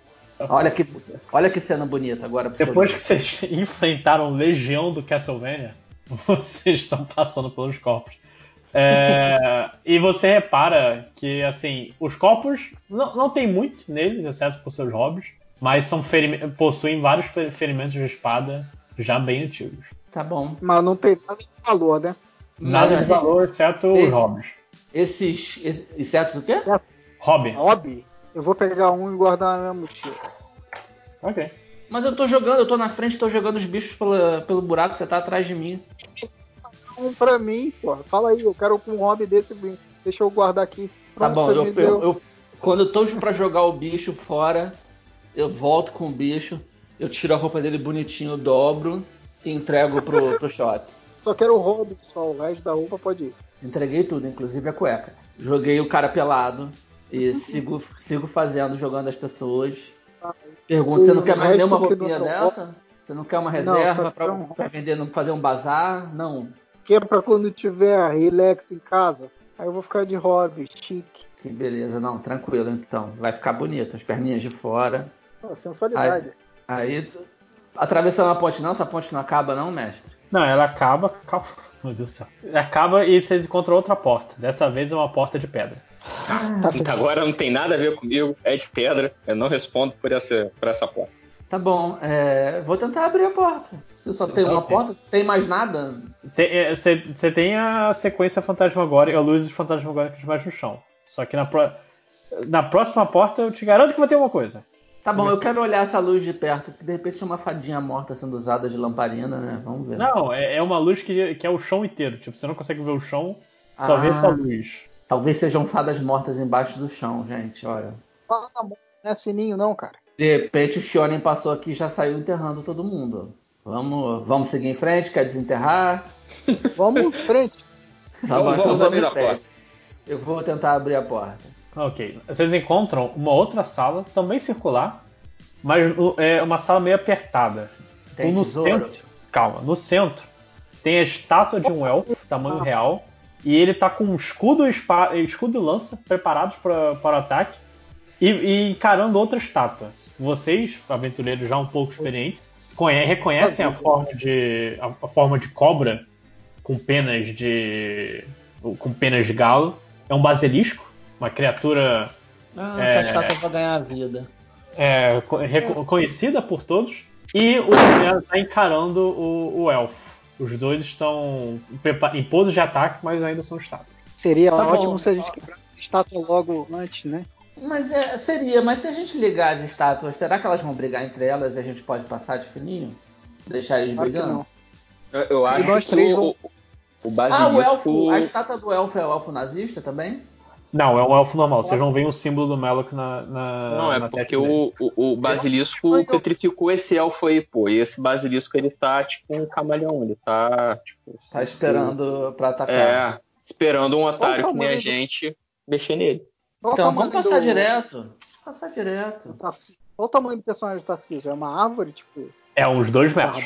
Olha que, olha que cena bonita agora. Depois que vocês enfrentaram Legião do Castlevania, vocês estão passando pelos corpos. É, e você repara que, assim, os corpos não, não tem muito neles, exceto por seus hobbies, mas são possuem vários fe- ferimentos de espada já bem antigos. Tá bom. Mas não tem nada de valor, né? Nada Mas, de valor, exceto os esse- hobbies. Esses, insetos o quê? Hobby. Hobby. Eu vou pegar um e guardar na minha mochila. Ok. Mas eu tô jogando, eu tô na frente, tô jogando os bichos pela- pelo buraco, você tá atrás de mim. Um pra mim, pô. Fala aí, eu quero um hobby desse. Deixa eu guardar aqui. Tá Pronto, bom, você eu, eu- eu- quando eu tô pra jogar o bicho fora, eu volto com o bicho, eu tiro a roupa dele bonitinho, dobro e entrego pro, pro shot. Só quero o hobby só. O resto da roupa pode ir. Entreguei tudo, inclusive a cueca. Joguei o cara pelado e sigo, sigo fazendo, jogando as pessoas. Pergunto, você não quer mais nenhuma roupinha dessa? Você não quer uma reserva quero um- pra vender, não fazer um bazar? Não. Que é pra quando tiver relax em casa. Aí eu vou ficar de hobby, chique. Que beleza, não, tranquilo então. Vai ficar bonito, as perninhas de fora. Pô, sensualidade. Aí, aí atravessando a ponte não, essa ponte não acaba não, mestre? Não, ela acaba. Meu Deus do céu. Acaba e vocês encontram outra porta. Dessa vez é uma porta de pedra. Tá, agora não tem nada a ver comigo, é de pedra. Eu não respondo por essa, por essa porta. Tá bom, é, vou tentar abrir a porta. Se só tem uma Ok. porta, tem mais nada? Você tem a sequência fantasmagórica, a luz dos fantasmagóricos mais no chão. Só que na, pro- na próxima porta eu te garanto que vai ter uma coisa. Tá bom, eu quero olhar essa luz de perto, que de repente é uma fadinha morta sendo usada de lamparina, né? Vamos ver. Não, é, é uma luz que, que é o chão inteiro. Tipo, você não consegue ver o chão, só Ah. vê essa luz. Talvez sejam fadas mortas embaixo do chão, gente, olha. Fala não é sininho não, cara. De repente o Shonen passou aqui e já saiu enterrando todo mundo. Vamos, vamos seguir em frente, quer desenterrar? Vamos em frente. Tá bom, Vamos- então vamos abrir a porta. Eu vou tentar abrir a porta. Ok. Vocês encontram uma outra sala, também circular, mas é uma sala meio apertada. Tem no tesouro? centro, calma, no centro tem a estátua de um elfo, tamanho real, e ele tá com um escudo, e escudo e lança preparados para para o ataque e, e encarando outra estátua. Vocês, aventureiros já um pouco experientes, conhe- reconhecem a forma de a, forma de cobra com penas de com penas de galo. É um basilisco, uma criatura Ah, É. essa estátua vai ganhar a vida. é, conhecida por todos, e o Daniel está encarando o, o elfo. Os dois estão em pose de ataque, mas ainda são estátuas. Seria Tá bom. ótimo se a gente quebrasse a estátua logo antes, né? Mas é, seria, mas se a gente ligar as estátuas, será que elas vão brigar entre elas e a gente pode passar de fininho? Deixar eles Claro brigando? Eu, eu acho que o, o Ah, basilisco... o elfo, a estátua do elfo é o elfo nazista também? Não, é um elfo normal. Vocês não veem o símbolo do Melok na, na Não, é na porque o, o, o basilisco petrificou esse elfo aí, pô. E esse basilisco, ele tá tipo um camaleão. Ele tá, tipo... Tá esperando pra atacar. É, esperando um otário que nem a gente mexer nele. Qual Então vamos passar do- direto. Passar direto. Qual o tamanho do personagem do Tarcísio? É uma árvore, tipo, É uns dois metros.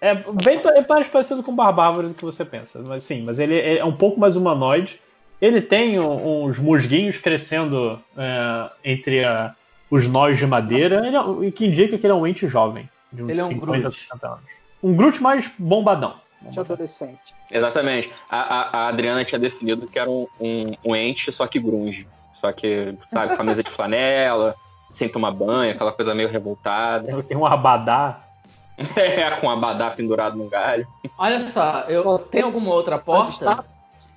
É bem é mais parecido com o Barbárvore do que você pensa. Mas sim, mas ele é um pouco mais humanoide. Ele tem um- uns musguinhos crescendo é, entre a- os nós de madeira, ele é- o que indica que ele é um ente jovem, de uns Ele é um 50, Groot. 60 anos. Um Groot mais bombadão. De adolescente. Exatamente. A, a- a Adriana tinha definido que era um, um, um ente, só que grunge. Só que, sabe, camisa de flanela, sem tomar banho, aquela coisa meio revoltada. Tem um abadá. É, com um abadá pendurado no galho. Olha só, eu tem alguma outra porta?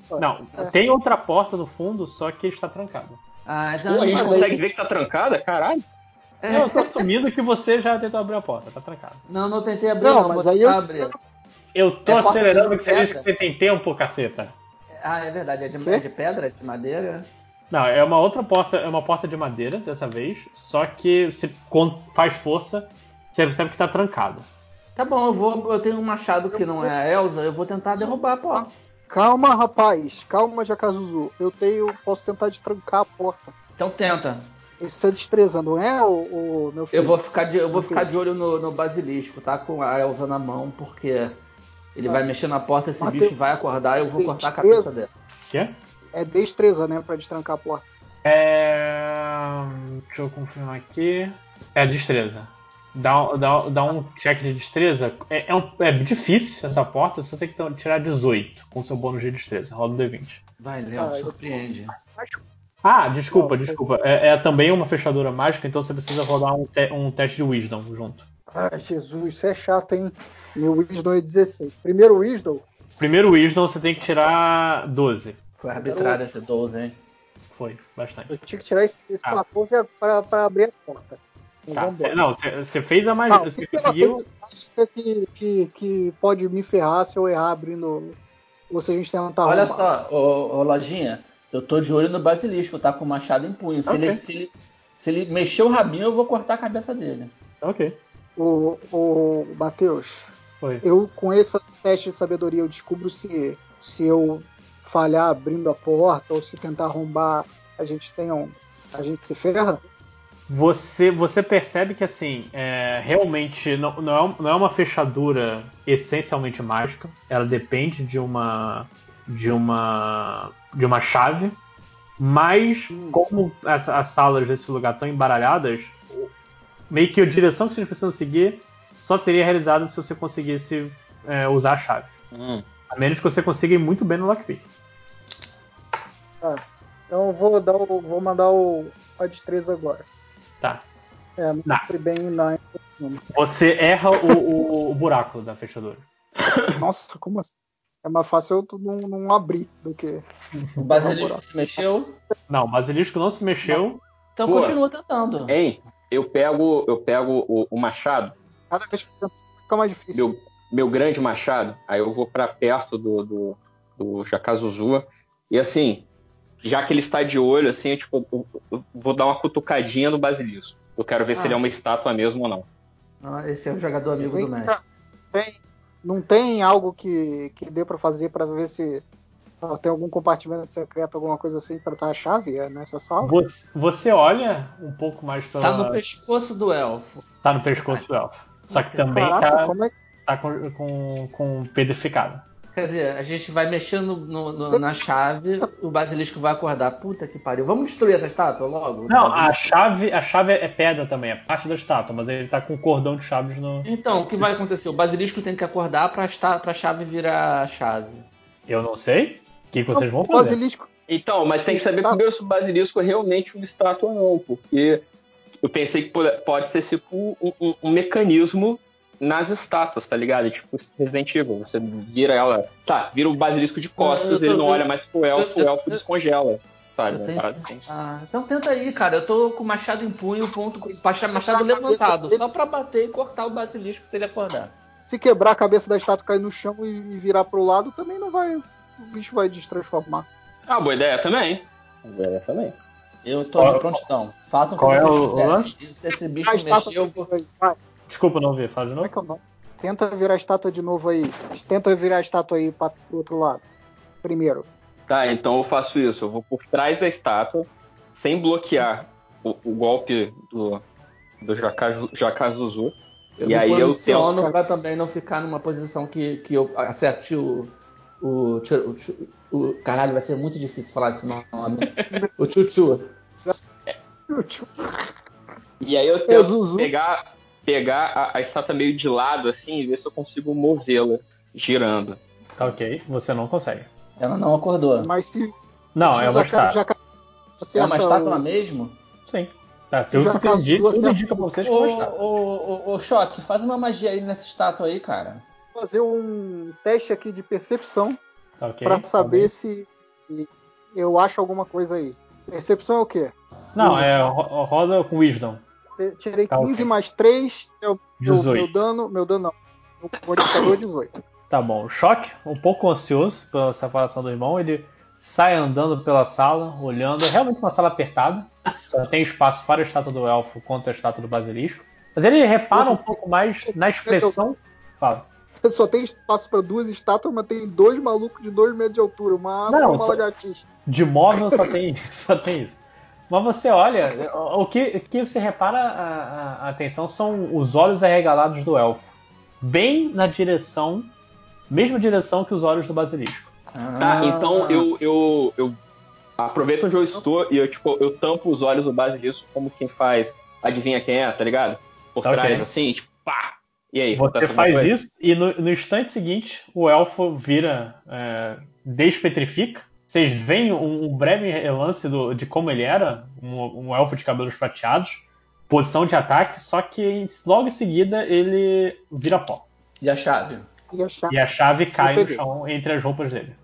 Não, É. tem outra porta no fundo, só que está trancada. Ah, Pô, a gente não, consegue ver que tá trancada? Caralho. É. Eu tô assumindo que você já tentou abrir a porta, tá trancada. não, não tentei abrir, Não, não, mas aí eu- abrir. Eu tô É acelerando que você disse que você tem tempo, caceta. Ah, é verdade, é de, é de pedra, é de madeira? Não, é uma outra porta, é uma porta de madeira dessa vez, só que se quando faz força, você percebe que tá trancada. Tá bom, eu vou. Eu tenho um machado que não é a Elsa, eu vou tentar derrubar a porta. Calma, rapaz. Calma, Jacazuzu. Eu tenho. Posso tentar destrancar a porta. Então tenta. Isso é destreza, não é, o, o meu filho? Eu vou ficar de, eu vou ficar de olho no, no basilisco, tá? Com a Elsa na mão, porque ele vai mexer na porta, esse Mas bicho tem- vai acordar e eu vou tem cortar a cabeça dela. Quê? É destreza, né? Pra destrancar a porta. É. Deixa eu confirmar aqui. É destreza. Dá, dá, dá um check de destreza. É, é, um- é difícil essa porta, você tem que tirar 18 com seu bônus de destreza. Roda um D20. Vai, Léo, Ah, surpreende. Ah, desculpa, desculpa. É, é também uma fechadura mágica, então você precisa rodar um, te- um teste de Wisdom junto. Ai, Jesus, isso é chato, hein? Meu Wisdom é 16. Primeiro Wisdom, Primeiro Wisdom você tem que tirar 12. Foi arbitrário esse 12, hein? Foi, bastante. eu tinha que tirar esse, esse Ah. 14 pra, pra abrir a porta. Tá, cê- não, você fez a magia. o Você que que ela conseguiu. acha que, que, que pode me ferrar se eu errar abrindo. Ou se a gente tentar Olha só, ô, ô, Lojinha, eu tô de olho no basilisco, tá? Com o machado em punho. Se, Ok. ele, se, ele, se ele mexer o rabinho, eu vou cortar a cabeça dele. Ok. O, o Matheus, Foi. eu com esse teste de sabedoria eu descubro se, se eu falhar abrindo a porta ou se tentar arrombar, a gente tem um. A gente se ferra? Você, você percebe que assim, é, realmente não, não, é, não é uma fechadura essencialmente mágica. Ela depende de uma de uma de uma chave. Mas, como as, as salas desse lugar estão embaralhadas, meio que a direção que vocês precisam seguir só seria realizada se você conseguisse é, usar a chave. Hum. A menos que você consiga ir muito bem no lockpick. Tá. Então eu vou, dar o, vou mandar o Odd 3 agora. Tá. É, não fui bem na. Você erra o, o- o buraco da fechadura. Nossa, como assim? É mais fácil eu não, não abrir do que. O basilisco se mexeu. Não, o basilisco não se mexeu. Então Boa. continua tentando. Hein? Eu pego, eu pego o, o machado, Cada vez fica mais difícil. meu, meu grande machado, aí eu vou pra perto do, do, do Jacazuzua. E assim, já que ele está de olho, assim, eu, tipo, eu- vou dar uma cutucadinha no basilisco. Eu quero ver se Ah. ele é uma estátua mesmo ou não. Ah, esse é o jogador amigo do Vem mestre. Tem, não tem algo que, que dê pra fazer pra ver se tem algum compartimento secreto, alguma coisa assim pra estar a chave é, nessa sala? Você, você olha um pouco mais pela. Tá no pescoço do elfo. tá no pescoço do elfo. Só que também Caraca, tá, é tá com, com, com pedrificado. Quer dizer, a gente vai mexendo no- no- na chave, o basilisco vai acordar. Puta que pariu. Vamos destruir essa estátua logo? Não, a chave, a chave é pedra também, é parte da estátua, mas ele tá com um cordão de chaves no. Então, o que vai acontecer? O basilisco tem que acordar pra, esta- pra chave virar chave. Eu não sei. O que, que vocês vão o fazer? basilisco? Então, mas tem que saber Tá. primeiro se o basilisco é realmente uma estátua ou não, porque eu pensei que pode- pode ser tipo um, um- um mecanismo nas estátuas, tá ligado? Tipo Resident Evil, você vira ela, tá, vira o basilisco de costas, Eu tô- ele não eu- olha mais pro elfo, eu- o elfo eu- descongela, sabe? Eu assim. Ah, então tenta aí, cara. Eu tô com o machado em punho, ponto com macha- machado levantado, só pra bater e cortar o basilisco se ele acordar. Se quebrar a cabeça da estátua, cair no chão e, e virar pro lado, também não vai. O bicho vai destransformar. Ah, boa ideia também. Boa ideia também. Eu tô Qual- de prontidão. Façam o que qual é vocês o lance? E Se esse bicho mexer, eu vou. Desculpa não ver, fala de Como é novo. que é o nome? Tenta virar a estátua de novo aí. Tenta virar a estátua aí para pro outro lado. Primeiro. Tá, então eu faço isso. Eu vou por trás da estátua, sem bloquear o, o golpe do, do. Eu E aí eu tento- pra também não ficar numa posição que, que eu acerte o. O, o, o- Caralho, vai ser muito difícil falar esse nome. o Chuchu. E aí eu É, tento Zuzu. pegar, pegar a, a estátua meio de lado, assim, e ver se eu consigo movê-la girando. Tá ok, você não consegue. Ela não acordou. Mas se. Não, se é o uma estátua. Jaka- É uma estátua o- mesmo? Sim. Tá, tudo, Já duas tudo indica pra vocês que é Ô, uma estátua. ô, Choque, faz uma magia aí nessa estátua aí, cara. fazer um teste aqui de percepção Tá ok? pra tá saber bem. se eu acho alguma coisa aí. Percepção é o quê? Não, é ro- roda com Wisdom. Tirei Tá, 15 ok. mais 3, é o meu, 18. meu dano. Meu dano não. O modificador é 18. Tá bom. Choque, um pouco ansioso pela separação do irmão, ele sai andando pela sala, olhando. É realmente uma sala apertada. Só tem espaço para a estátua do elfo quanto a estátua do basilisco. Mas ele repara um pouco mais na expressão. Fala. Só tem espaço pra duas estátuas, mas tem dois malucos de 2 metros de altura. Uma árvore e uma lagartixa. De móvel só tem, só tem isso. Mas você olha, o que, o que você repara a, a- a atenção são os olhos arregalados do elfo. Bem na direção, mesma direção que os olhos do basilisco. Tá, Ah. então eu, eu, eu aproveito onde eu estou e eu, tipo, eu tampo os olhos do basilisco como quem faz adivinha quem é, tá ligado? Por Tá trás, assim, tipo, pá! E aí, Você faz coisa? isso e no, no instante seguinte o elfo vira, é, despetrifica. Vocês veem um, um breve relance do- de como ele era, um, um elfo de cabelos prateados, posição de ataque, só que logo em seguida ele vira pó. E a chave? E a chave. E a chave cai no chão entre as roupas dele.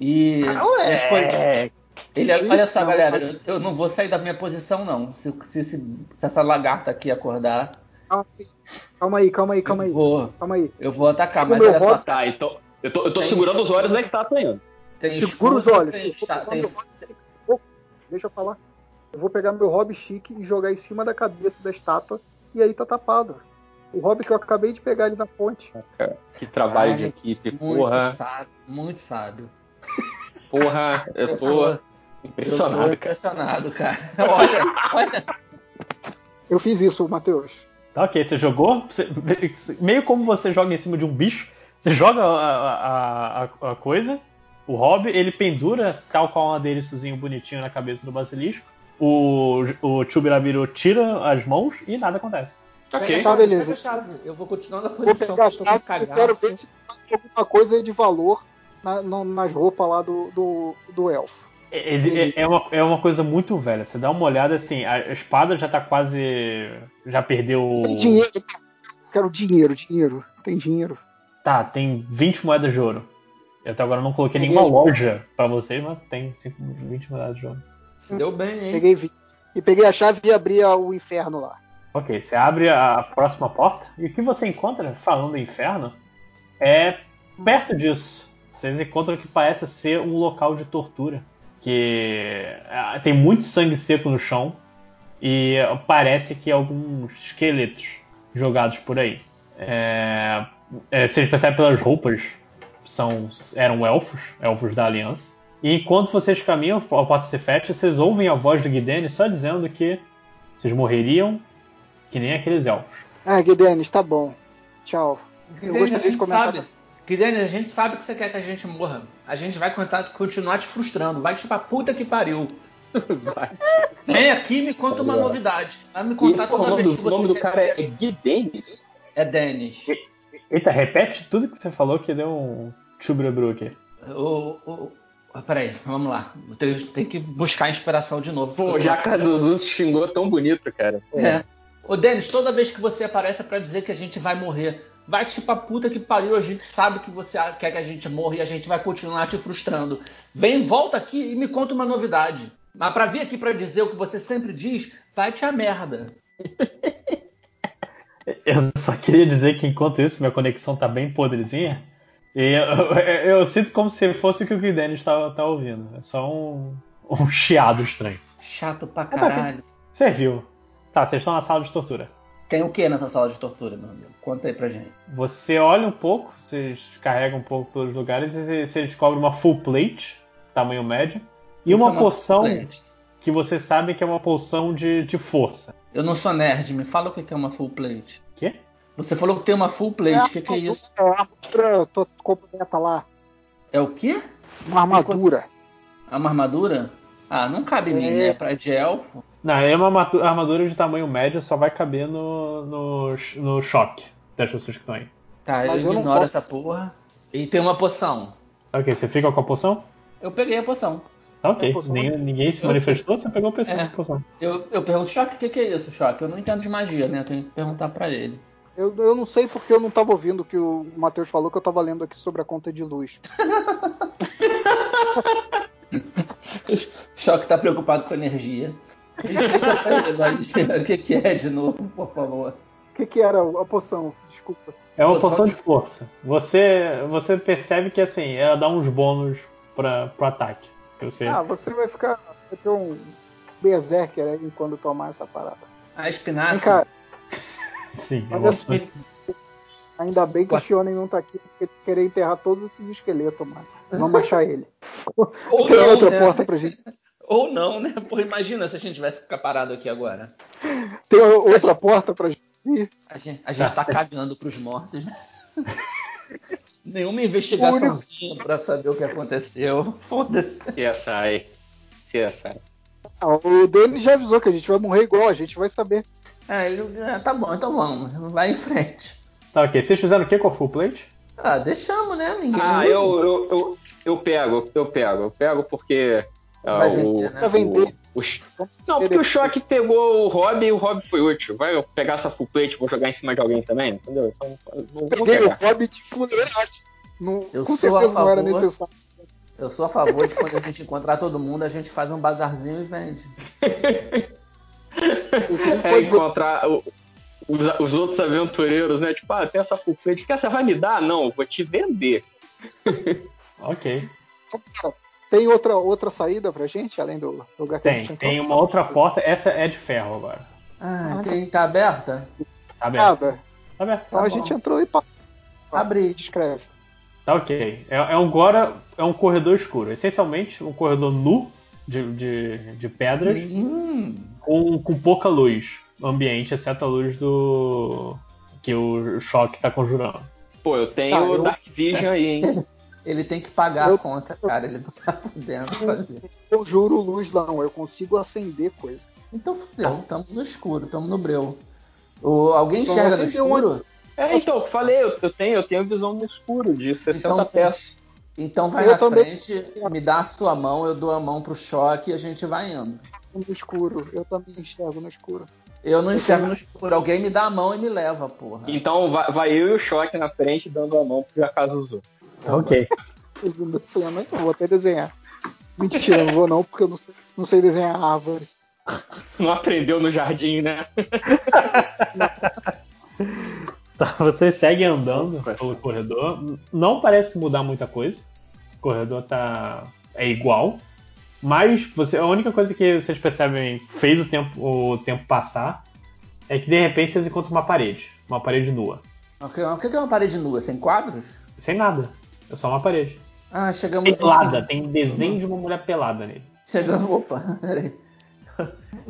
E. é. depois- Ele, olha só, galera, eu, não vou sair da minha posição, não. Se, se, se- se essa lagarta aqui acordar, Calma aí, calma aí, calma eu aí. vou, Calma aí. eu vou atacar. Mas olha só, Tá, então. Eu tô, eu tô segurando os olhos da estátua ainda. Tem Segura os olhos. tem Eu vou esta- pegar tem- meu hobby- Deixa eu falar. Eu vou pegar meu hobby chique e jogar em cima da cabeça da estátua e aí tá tapado. O hobby que eu acabei de pegar ali na ponte. Que trabalho de Ai, equipe, muito porra. sábio, muito sábio. Porra, eu tô Eu tô impressionado, cara. impressionado, cara. Olha, olha. Eu fiz isso, Matheus. Tá ok, você jogou. você- meio como você joga em cima de um bicho, você joga a, a- a- a coisa O Rob, ele pendura tal qual um adereçozinho bonitinho na cabeça do basilisco. O, o Chubirabiru tira as mãos e nada acontece. Ok. chave, Tá, beleza. Eu vou continuar na posição pegar a que eu tô com chave e quero ver se tem alguma coisa de valor na- no- nas roupas lá do, do, do elfo. É, é- é uma, é uma coisa muito velha. Você dá uma olhada assim, a espada já tá quase. Já perdeu. o- Tem dinheiro. Quero dinheiro, dinheiro. Tem dinheiro. Tá, tem 20 moedas de ouro. Eu até agora não coloquei Peguei nenhuma loja pra vocês, mas tem cinco- 20 moedas de ouro. Se deu bem, hein? Peguei 20. E peguei a chave e abri a- o inferno lá. Ok, você abre a próxima porta e o que você encontra, falando em inferno, é perto disso. Vocês encontram o que parece ser um local de tortura. Que ah, tem muito sangue seco no chão e parece que alguns esqueletos jogados por aí. É, é, vocês percebem pelas roupas, são, eram elfos, elfos da aliança. E enquanto vocês caminham, a porta se fecha, vocês ouvem a voz do Guidene só dizendo que vocês morreriam que nem aqueles elfos. Ah, Guidenis, tá bom. Tchau. Eu a gostaria de gente comentar. sabe. Guilherme, a gente sabe que você quer que a gente morra. A gente vai contar- continuar te frustrando. Vai te pra puta que pariu. Vai. Vem aqui e me conta uma Tá novidade. Vai me E contar o toda nome vez do, que o você nome do cara é Dennis? É Dennis. Eita, repete tudo que você falou que deu um chubrebru aqui. O, o, ah, peraí, vamos lá. Tem, tem que buscar inspiração de novo. Pô, já Cazuzu se xingou tão bonito, cara. É. Ô, Denis, toda vez que você aparece é pra dizer que a gente vai morrer. Vai te pra puta que pariu, a gente sabe que você quer que a gente morra e a gente vai continuar te frustrando. Vem, volta aqui e me conta uma novidade. Mas pra vir aqui pra dizer o que você sempre diz, vai te a merda. Eu só queria dizer que enquanto isso, minha conexão tá bem podrezinha. E eu, eu- eu sinto como se fosse o que o Guidene está tá ouvindo. É só um, um chiado estranho. Chato pra caralho. Serviu. Tá, vocês estão na sala de tortura. Tem o que nessa sala de tortura, meu amigo? Conta aí pra gente. Você olha um pouco, vocês carregam um pouco pelos lugares e você- descobre uma full plate, tamanho médio, e uma Então, poção plate. que você sabe que é uma poção de, de força. Eu não sou nerd, me fala o que é uma full plate. Quê? Você falou que tem uma full plate, o que, que é isso? É a armadura completa lá. É o quê? Uma armadura. É uma armadura? Ah, não cabe em mim, É. né? Pra de elfo. Não, é uma armadura de tamanho médio, só vai caber no, no, no choque das pessoas que estão aí. Tá, Mas eu eu não ignoro posso- essa porra. E tem uma poção. Ok, você fica com a poção? Eu peguei a poção. Tá ok. É. Nem- ninguém se Eu- manifestou, você pegou a poção. É. poção. Eu, eu pergunto, Choque, o que, que é isso, Choque? Eu não entendo de magia, né? Eu tenho que perguntar pra ele. Eu, eu não sei porque eu não tava ouvindo o que o Matheus falou, que eu tava lendo aqui sobre a conta de luz. Choque tá preocupado com energia. Explica pra ele, mas o que, que é de novo, por favor? O que, que era a poção? Desculpa. É uma Poção poção de- de força. Você, você percebe que assim, ela dá uns bônus pra, pro ataque. Que você... Ah, você vai ficar. Vai ter um berserker aí quando tomar essa parada. A espinafre. Vem cá, Sim, olha uma só. ainda bem que o Shonen não tá aqui porque querer enterrar todos esses esqueletos, mano. Vamos achar ele. Ou Tem não, outra né? porta pra gente. Ou não, né? Pô, imagina se a gente tivesse que ficar parado aqui agora. Tem outra porta pra gente. ir. A gente, a gente tá cagando pros mortos, né? Nenhuma investigaçãozinha pra saber o que aconteceu. Foda-se. CSI. CSI. Ah, o Denis já avisou que a gente vai morrer igual, a gente vai saber. É, ele, é, tá bom, então vamos. Vai em frente. Tá ok. Vocês fizeram o que com a full plate? Ah, deixamos, né? Ninguém Ah, eu, eu, eu, eu pego, eu pego, eu pego porque. ah, Vai o, vender, né? Vai vender. o- não, porque o choque pegou o Rob e o Rob foi útil. Vai eu pegar essa full plate vou jogar em cima de alguém também, entendeu? Então, eu vou, Peguei o pegar. Hobbit fuleiragem. Não, Eu com sou a certeza não era favor. necessário. Eu sou a favor de quando a gente encontrar todo mundo, a gente faz um bazarzinho e vende. Não É encontrar o- os, os outros aventureiros, né? Tipo, ah, tem essa full plate. Que essa vai me dar? Não, vou te vender. Ok. Tem outra, outra saída pra gente, além do lugar que a Tem. gente Tem uma outra porta. Essa é de ferro agora. Ah, tem, tá aberta? Tá aberto. Nada. Tá aberto. Então Tá a gente entrou e Abri. descreve. Tá ok. É, é um agora é um corredor escuro. Essencialmente um corredor nu de, de, de pedras Hum, com, com pouca luz ambiente, exceto a luz do. que o choque tá conjurando. Pô, eu tenho Tá, eu- Dark Vision aí, hein? Ele tem que pagar Eu- a conta, cara. Ele não tá podendo fazer. Eu juro luz não, eu consigo acender coisa. Então fudeu, tamo no escuro, tamo no breu. O, alguém Então, enxerga no escuro? É, então, eu falei, eu, eu tenho, eu tenho visão no escuro de 60 Então, pés. Então vai Eu na também. frente, me dá a sua mão, eu dou a mão pro choque e a gente vai indo. No escuro, eu também enxergo no escuro. Eu não enxergo no escuro, alguém me dá a mão e me leva, porra. Então vai, vai eu e o choque na frente dando a mão pro Jakazuzu. Ok. Não desenha, eu vou até desenhar. Mentira, não vou não, porque eu não sei, não sei desenhar árvore. Não aprendeu no jardim, né? Tá, você segue andando pelo corredor. Não parece mudar muita coisa. O corredor tá é igual. Mas você, a única coisa que vocês percebem fez o tempo, o tempo passar é que de repente vocês encontram uma parede. Uma parede nua. O que é uma parede nua? Sem quadros? Sem nada. É só uma parede. Ah, chegamos. Pelada. Tem um desenho de uma mulher pelada nele. Chegamos. Opa, peraí.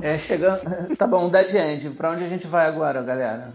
É, chegando. Tá bom, dead end. Pra onde a gente vai agora, galera?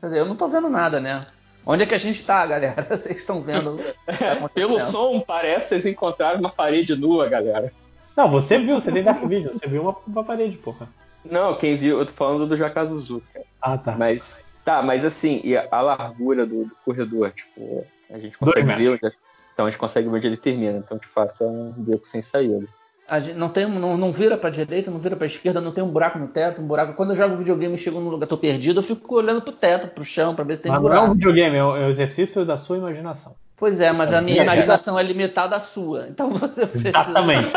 Quer dizer, eu não tô vendo nada, né? Onde é que a gente tá, galera? Vocês estão vendo? tá acontecendo? Pelo som, parece que vocês encontraram uma parede nua, galera. Não, você viu, você tem Dark Vision. Você viu uma, uma parede, porra. Não, quem viu, eu tô falando do Jakazuzu, cara. Ah, tá. Mas, tá, mas assim, e a, a largura do, do corredor, tipo, a gente consegue ver onde, é- então a gente consegue ver onde ele termina. Então, de fato, é um beco sem saída. A gente não, tem, não, não vira pra direita, não vira pra esquerda, não tem um buraco no teto, um buraco. Quando eu jogo videogame e chego num lugar, tô perdido, eu fico olhando pro teto, pro chão, pra ver se tem Mas não é buraco. um videogame, é o é o exercício da sua imaginação. Pois é, mas a minha É. imaginação é limitada à sua. Então você precisa. Exatamente.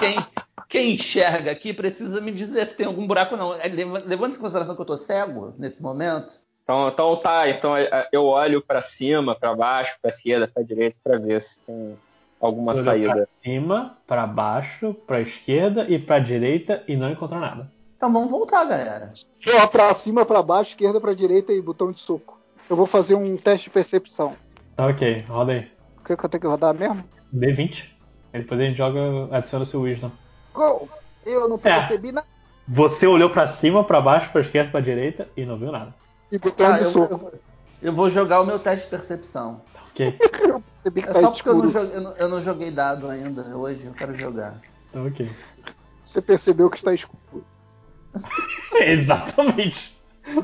Quem, quem enxerga aqui precisa me dizer se tem algum buraco ou não. É, leva- Levando em consideração que eu tô cego nesse momento. Então, então tá, então é, eu olho pra cima, pra baixo, pra esquerda, pra direita, pra ver se tem alguma Você saída. Pra cima, pra baixo, pra esquerda e pra direita e não encontrou nada. Então vamos voltar, galera. Ó, pra cima, pra baixo, esquerda, pra direita e botão de soco. Eu vou fazer um teste de percepção. Tá ok, roda aí. O que, que eu tenho que rodar mesmo? D20. Aí depois a gente joga, adiciona o seu Wisdom. Go! Eu não É. percebi nada. Você olhou pra cima, pra baixo, pra esquerda, pra direita e não viu nada. E botão Ah, de eu, soco. eu- eu vou jogar o meu teste de percepção. Ok, Eu percebi que É tá só porque eu não, joguei, eu, não, eu não joguei dado ainda hoje, eu quero jogar. tá ok. Você percebeu que está escuro. Exatamente.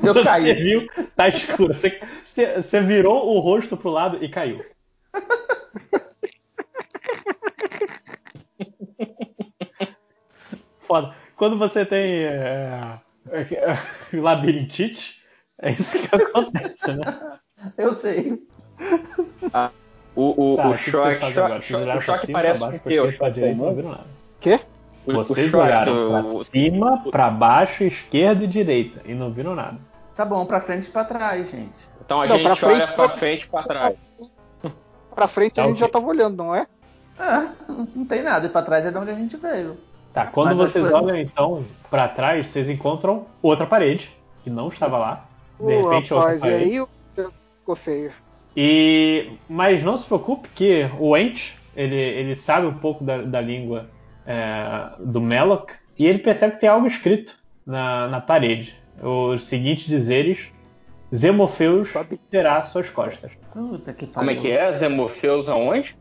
Eu você caí. viu, tá escuro. Você, você- você virou o rosto pro lado e caiu. Foda. Quando você tem é, é, labirintite, é isso que acontece, né? Eu sei. O, o, Tá, o o que que choque, choque, Vocês olharam o pra choque cima, parece com baixo, o pra quê? O esquerda, pra choque direita, não comum? viram nada. Quê? O, o Vocês choque, olharam pra o- cima, pra baixo, esquerda e direita e não viram nada. Tá bom, pra frente e pra trás, gente. Então a Não, gente pra frente, olha pra frente e pra trás. Pra frente a Tá gente ok. já tava olhando, não é? Ah, não tem nada, e pra trás é de onde a gente veio. Tá, quando Mas as vocês olham então pra trás, vocês encontram outra parede que não estava lá. De repente, rapaz, outra e aí o- ficou feio. E mas não se preocupe que o Ent ele, ele sabe um pouco da, da língua é, do Melok e ele percebe que tem algo escrito na, na parede. Os seguintes dizeres: Zemofeus terá suas costas. Puta que pariu. Como é que é? Zemorfeus aonde?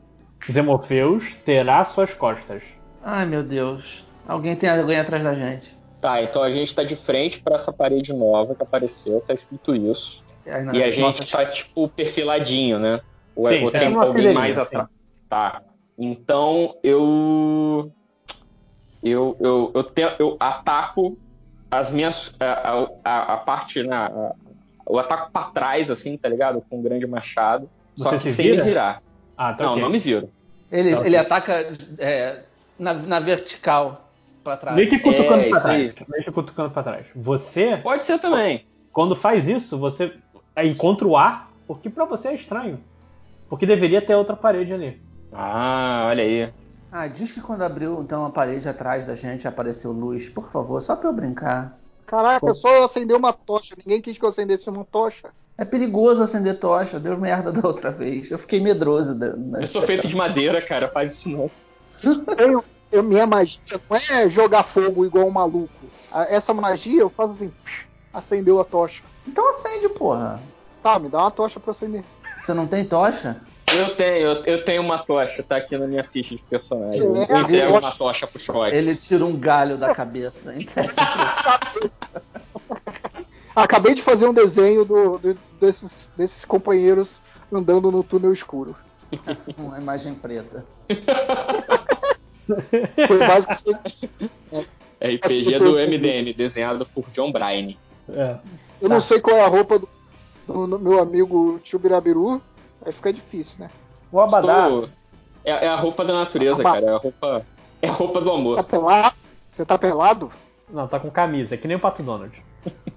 Zemofeus terá suas costas. Ai, meu Deus. Alguém tem alguém atrás da gente. Tá, então a gente tá de frente pra essa parede nova que apareceu, tá escrito isso. Aí, E a gente nossas- tá, tipo, perfiladinho, né? Ou, Sim, ou sim, tem uma alguém mais sim. atrás? Tá. Então eu. Eu, eu, eu, te- eu ataco as minhas. A, a, a parte. Na, a- eu ataco pra trás, assim, tá ligado? Com um grande machado. Só Você que se sem vira? me virar. Ah, tá não, ok. não me viro. Ele, Tá, ele ataca é, na, na vertical pra trás. Meio que cutucando É, aí. trás. Meio que cutucando pra trás. Você Pode ser também. Quando faz isso, você encontra o ar, porque pra você é estranho. Porque deveria ter outra parede ali. Ah, olha aí. Ah, diz que quando abriu então a parede atrás da gente apareceu luz, por favor, só pra eu brincar. Caraca, eu só acender uma tocha. Ninguém quis que eu acendesse uma tocha. É perigoso acender tocha, deu merda da outra vez. Eu fiquei medroso. Da, da- Eu sou feito de madeira, cara. Faz isso não. Eu, eu- minha magia não é jogar fogo igual um maluco. Essa magia eu faço assim, acendeu a tocha. Então acende, porra. Tá, me dá uma tocha pra acender. Você não tem tocha? Eu tenho, eu, tenho uma tocha, tá aqui na minha ficha de personagem. Eu É, entrego eu- uma tocha pro choque. Ele tira um galho da cabeça. Acabei de fazer um desenho do- do- desses, desses companheiros andando no túnel escuro. Uma imagem preta. Foi basicamente. RPG do MDM, desenhado por John Bryan. É. Eu não sei qual é a roupa do, do- do meu amigo Chubirabiru, aí fica difícil, né? O Abadá. Tô- É, é a roupa da natureza, Abadá. cara. É a roupa, é a roupa do Tá amor. pelado? Você tá pelado? Não, tá com camisa, é que nem o Pato Donald.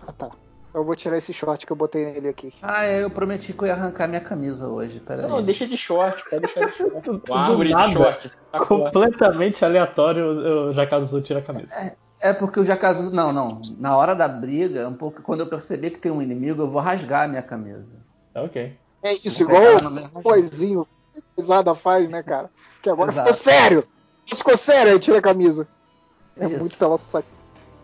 Ah tá. Eu vou tirar esse short que eu botei nele aqui. Ah, é, eu prometi que eu ia arrancar minha camisa hoje. Peraí. Não, deixa de short, pode deixar de short. Do Uma árvore nada. de short. espetacular. Completamente aleatório, o Jacazu tira a camisa. É porque o Jacazu. Não, não. Na hora da briga, um pouco quando eu perceber que tem um inimigo, eu vou rasgar a minha camisa. Tá ok. É isso, igual o coisinho pesada faz, né, cara? Que agora Exato. ficou sério! Ficou sério, aí tira a camisa. É Isso. muito pela sac...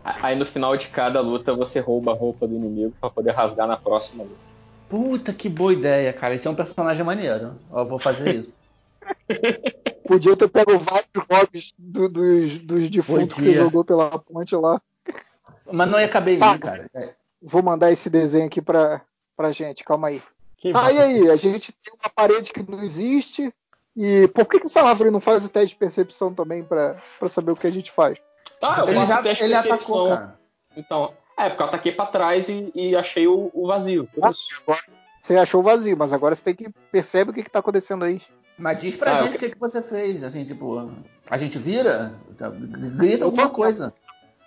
Aí no final de cada luta você rouba a roupa do inimigo pra poder rasgar na próxima luta. Puta que boa ideia, cara. Esse é um personagem maneiro. Ó, Eu vou fazer isso. Podia ter pego vários hobbies do- dos, dos defuntos que você jogou pela ponte lá. Mas não ia caber em Tá. mim, cara. Vou mandar esse desenho aqui pra, pra gente, calma aí. Que Tá, e aí? A gente tem uma parede que não existe. E por que, que o Salafre não faz o teste de percepção também pra saber o que a gente faz? Tá, eu Ele faço já o teste ele de atacou, percepção. cara. Então, é, porque eu ataquei pra trás e, e achei o, o vazio. Você achou vazio, mas agora você tem que perceber o que, que tá acontecendo aí. Mas diz pra Ah, gente eu- o que, que você fez. Assim, tipo, a gente vira? Tá, Grita alguma coisa.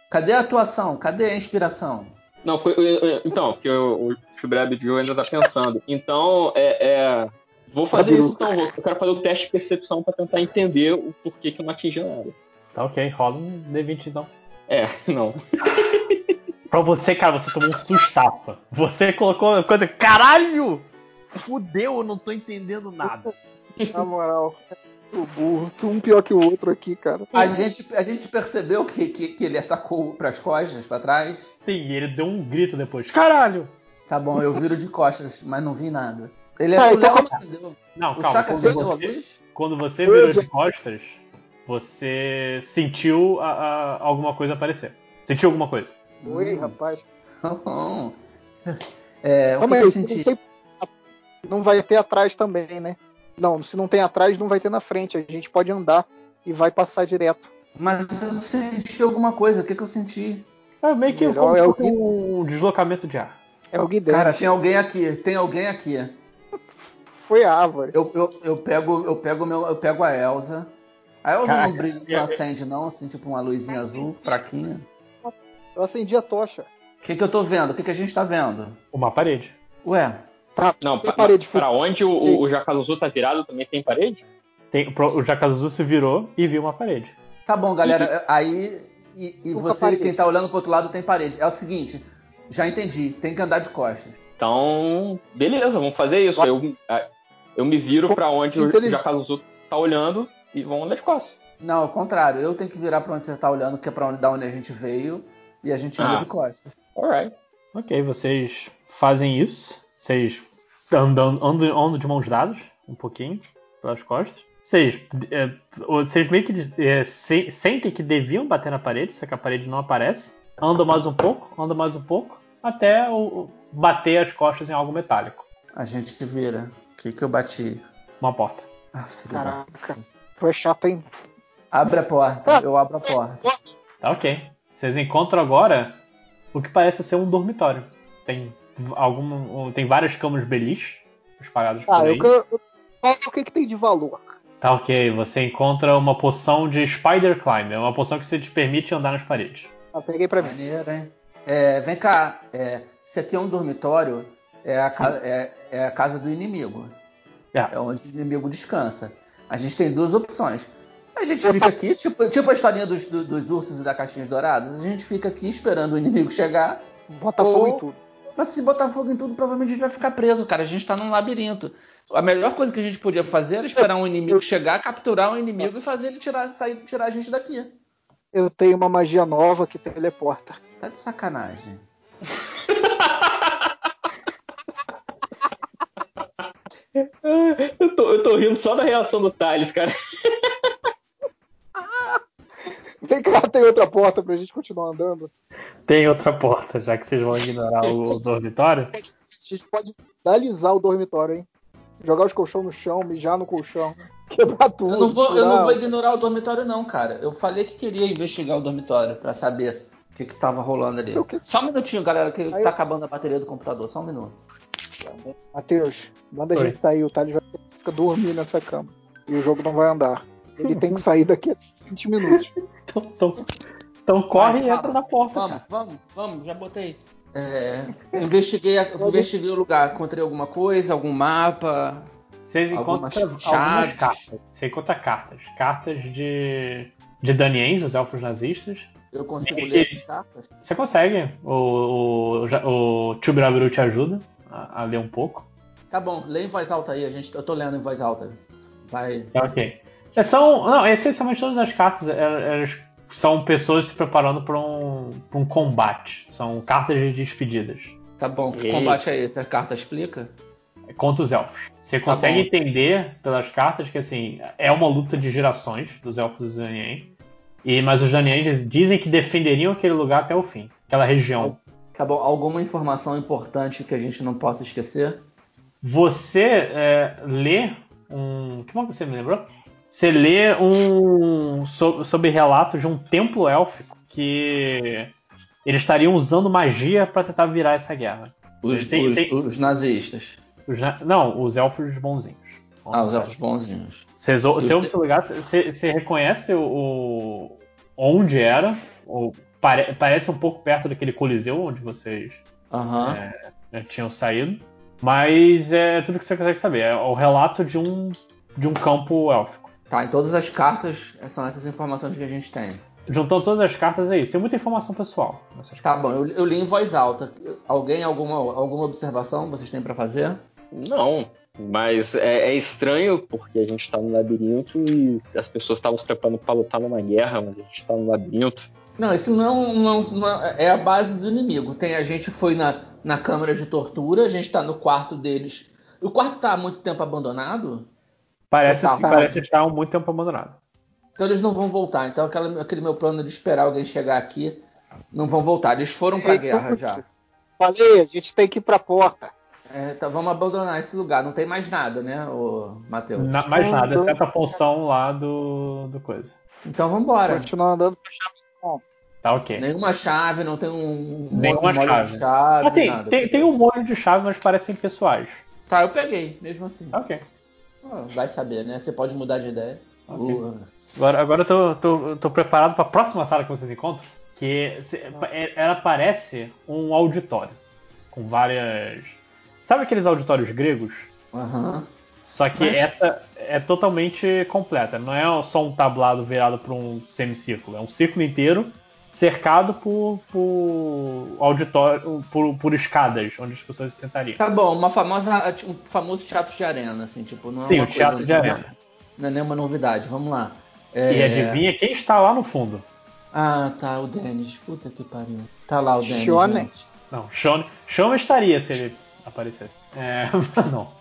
Cadê a atuação? Cadê a inspiração? Não, foi, eu- eu- então, porque o, o Chubrab Joe ainda tá pensando. Então, é, é, Vou fazer isso então, vou- eu quero fazer o teste de percepção pra tentar entender o porquê que eu não atingi nada. Tá ok, rola um D20 então. É, não. Pra você, cara, você tomou um sustafa. Você colocou uma coisa. Caralho! Fudeu, eu não tô entendendo nada. Na moral, o burro, tu um pior que o outro aqui, cara. A gente, a gente percebeu que, que, que ele atacou pras costas, pra trás. Sim, ele deu um grito depois. Caralho! Tá bom, eu viro de costas, mas não vi nada. Ele é Ah, o então Léo acendeu. Não, O calma. Chaka Quando acendeu a você, luz? quando você virou de costas, você sentiu a- a- alguma coisa aparecer. Sentiu alguma coisa. Oi, rapaz. Hum. É, o que, eu se não, senti? tem- não vai ter atrás também, né? Não, se não tem atrás, não vai ter na frente. A gente pode andar e vai passar direto. Mas eu senti alguma coisa. O que, que eu senti? É meio que Melhor é um deslocamento de ar. É o Guidente. Cara, tem alguém aqui. Tem alguém aqui. Foi a árvore. Eu, eu, eu pego eu pego meu eu pego a Elsa. A Elsa Caraca, não brilha, eu- não acende não, assim tipo uma luzinha azul, fraquinha. Eu acendi a tocha. O que que eu tô vendo? O que que a gente tá vendo? Uma parede. Ué, Não, Tem pra, parede, pra onde o, o, o Jacazuzu tá virado também tem parede? Tem, o Jacazuzu se virou e viu uma parede. tá bom, galera. Aí e, e você parede. quem tá olhando pro outro lado tem parede. É o seguinte, já entendi, tem que andar de costas. Então, beleza, vamos fazer isso. Eu, eu me viro pra onde o. Jacazuzu tá olhando e vamos andar de costas. Não, ao contrário, eu tenho que virar pra onde você tá olhando, que é pra onde, da onde a gente veio, e a gente anda Ah. de costas. Alright. Ok, vocês fazem isso. Vocês andam, andam, andam de mãos dadas, um pouquinho, pelas costas. Vocês, é, vocês meio que é, se- sentem que deviam bater na parede, só que a parede não aparece. Andam mais um pouco, andam mais um pouco, até o, bater as costas em algo metálico. A gente vira. O que que eu bati? Uma porta. Ah, filho da- É hein? Abre a porta, eu abro a porta. Tá ok. Vocês encontram agora o que parece ser um dormitório. Tem, algum, tem várias camas beliche espalhadas por Ah, aí. eu, eu, o que, que tem de valor. Tá ok, você encontra uma poção de Spider Climb. É uma poção que você te permite andar nas paredes. Ah, peguei pra mim. Maneiro, hein? É, vem cá, é, aqui é um dormitório, é a, ca- é- é a casa do inimigo. É. É onde o inimigo descansa. A gente tem duas opções. A gente fica aqui, tipo, tipo a historinha dos, do- dos ursos e da caixinha douradas. A gente fica aqui esperando o inimigo chegar. Bota Ou- fogo em tudo. Mas se botar fogo em tudo, provavelmente a gente vai ficar preso, cara. A gente tá num labirinto. A melhor coisa que a gente podia fazer era esperar um inimigo chegar, capturar um inimigo e fazer ele tirar, sair, tirar a gente daqui. Eu tenho uma magia nova que teleporta. Tá de sacanagem. Eu tô, eu tô rindo só da reação do Thales, cara. Vem cá, tem outra porta pra gente continuar andando. Tem outra porta, já que vocês vão ignorar o dormitório. A gente pode vandalizar o dormitório, hein? Jogar os colchões no chão, mijar no colchão, quebrar tudo. Eu não, vou, eu não vou ignorar o dormitório, não, cara. Eu falei que queria investigar o dormitório pra saber o que, que tava rolando ali. O quê? Só um minutinho, galera, que Aí tá eu- acabando a bateria do computador. Só um minuto. Matheus, manda a Oi. gente sair, o Thales vai ficar dormir nessa cama. E o jogo não vai andar. Ele tem que sair daqui a 20 minutos. Então, então, então corre Vai, e entra na porta, Vamos, cara. vamos, vamos, já botei. É, eu investiguei, a- investiguei o lugar, encontrei alguma coisa, algum mapa. Vocês Algumas encontram algumas cartas. Você encontra cartas. Cartas de, de Daniens, os elfos nazistas. Eu consigo E- ler essas cartas? Você consegue. O, o, o Tchubirabiru te ajuda a, a ler um pouco. Tá bom, lê em voz alta aí, a gente, eu tô lendo em voz alta. Vai. Tá, ok. É, São, não, essencialmente todas as cartas é- elas são pessoas se preparando para um, pra um combate. São cartas de despedidas. Tá bom, que E- combate é esse? A carta explica? contra os elfos. Você Tá consegue bom. entender pelas cartas que assim é uma luta de gerações dos elfos e dos Daniens. E mas os Daniens dizem que defenderiam aquele lugar até o fim, aquela região. Bom, alguma informação importante que a gente não possa esquecer? Você é, lê um, que mais você me lembrou? Você lê um so- sobre relatos de um templo élfico que eles estariam usando magia para tentar virar essa guerra. Os, Tem- os- tem- os nazistas. Os na- não, os elfos bonzinhos. Ah, os elfos bonzinhos. Você, ouve esse lugar, você, reconhece o, o- onde era, o- pare- parece um pouco perto daquele coliseu onde vocês Aham. né, tinham saído, mas é tudo que você consegue saber. É o relato de um de um campo élfico. Tá, em todas as cartas são essas informações que a gente tem. Juntando todas as cartas é isso. Tem muita informação pessoal. nessas Tá bom, eu, eu li em voz alta. Alguém, alguma, alguma observação vocês têm pra fazer? Não, mas é, é estranho porque a gente tá no labirinto e as pessoas estavam se preparando pra lutar numa guerra, mas a gente tá no labirinto. Não, isso não, não- não é a base do inimigo. Tem a gente foi na, na câmara de tortura, a gente tá no quarto deles. O quarto tá há muito tempo abandonado, Parece, Tá, assim, tá. parece estar há muito tempo abandonado. então eles não vão voltar. Então aquela- aquele meu plano de esperar alguém chegar aqui, não vão voltar. Eles foram pra Ei, guerra já. Falei, a gente tem que ir pra porta. É, tá, vamos abandonar esse lugar. Não tem mais nada, né, Matheus? Na- mais nada, Então- exceto a poção lá do, do coisa. Então vamos embora. Continuar andando. Tá ok. Nenhuma chave, não tem um, um Nenhuma molho chave. de chave, Assim, nada. tem, tem um molho de chave, mas parecem pessoais. Tá, eu peguei, mesmo assim. Tá ok. Ah, Vai saber, né? Você pode mudar de ideia. Ok. O- Agora, agora eu tô, tô, tô preparado para a próxima sala que vocês encontram. Que se- é- ela parece um auditório. Com várias. Sabe aqueles auditórios gregos? Aham. Só que Mas- essa é totalmente completa. Não é só um tablado virado para um semicírculo. É um círculo inteiro cercado por, por auditório, por, por escadas, onde as pessoas se sentariam. Tá bom, uma famosa, um famoso teatro de arena, assim, tipo, não é Sim, uma o teatro coisa- de arena. Não é nenhuma novidade, vamos lá. É- E adivinha quem está lá no fundo? Ah, tá, o Denis. Puta que pariu. Tá lá o Denis. Shonen. gente. Não, Sean, Sean estaria se ele aparecesse. É, não.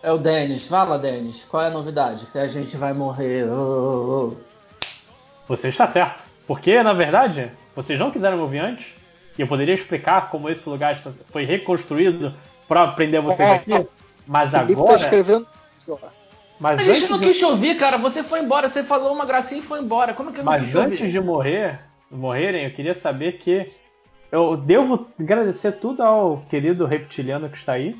É o Denis. Fala, Denis. Qual é a novidade? Que a gente vai morrer. Ô, ô, ô. Você está certo. Porque, na verdade, vocês não quiseram me ouvir antes. E eu poderia explicar como esse lugar foi reconstruído para prender vocês É. aqui. Mas tá agora. escrevendo. Mas A gente antes não de- quis te ouvir, cara. Você foi embora. Você falou uma gracinha e foi embora. Como que eu não quis Mas te ouvir? antes de morrer, morrerem, eu queria saber que eu devo agradecer tudo ao querido reptiliano que está aí,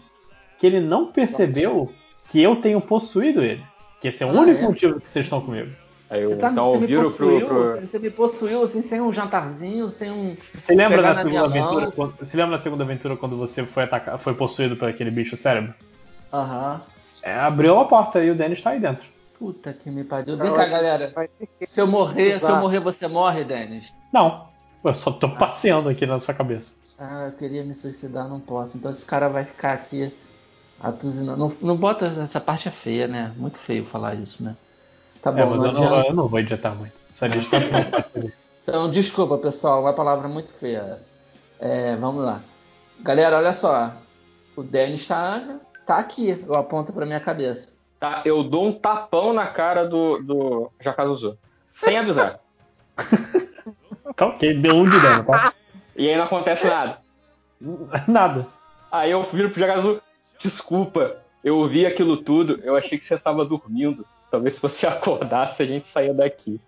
que ele não percebeu que eu tenho possuído ele. Que esse é o Ah, único é? motivo que vocês estão comigo. Aí eu, Você, tá, então pro, possuiu, pro- Você, me possuiu assim, sem um jantarzinho, sem um. Você lembra da segunda aventura? Quando, você lembra da segunda aventura quando você foi atacado, foi possuído por aquele bicho cérebro? Aham. É, abriu uma porta e o Dennis está aí dentro. Puta que me pariu. Vem Eu cá, galera. Se eu morrer, se eu morrer, você morre, Denis. Não, eu só tô passeando aqui na sua cabeça. Ah, eu queria me suicidar, não posso. Então esse cara vai ficar aqui atuzinando. Não, não bota essa parte é feia, né? Muito feio falar isso, né? Tá bom, É, mas não eu não, eu não vou editar muito. Essa lista tá Então, desculpa, pessoal, uma palavra muito feia essa. É, vamos lá. Galera, olha só. O Denis tá, Tá aqui, eu aponto pra minha cabeça. Tá, eu dou um tapão na cara do, do Jakazuzu. Sem avisar. Tá ok, deu um de dano, tá? E aí não acontece nada. Nada. Aí eu viro pro Jakazuzu. Desculpa, eu ouvi aquilo tudo, eu achei que você tava dormindo. Talvez se você acordasse a gente saia daqui.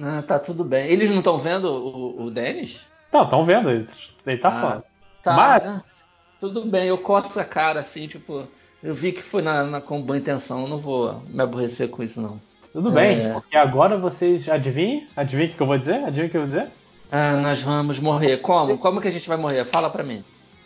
Ah, tá tudo bem. Eles não estão vendo o, o Denis? Não, estão vendo, ele, ele tá Ah, falando. Tá, Mas- né? Tudo bem, eu corto a cara assim, tipo. Eu vi que foi na, na- com boa intenção, eu não vou me aborrecer com isso, não. Tudo bem, É. porque agora vocês adivinhem? Adivinhem o que eu vou dizer? Adivinhem o que eu vou dizer? Ah, nós vamos morrer. Como? Como que a gente vai morrer? Fala pra mim.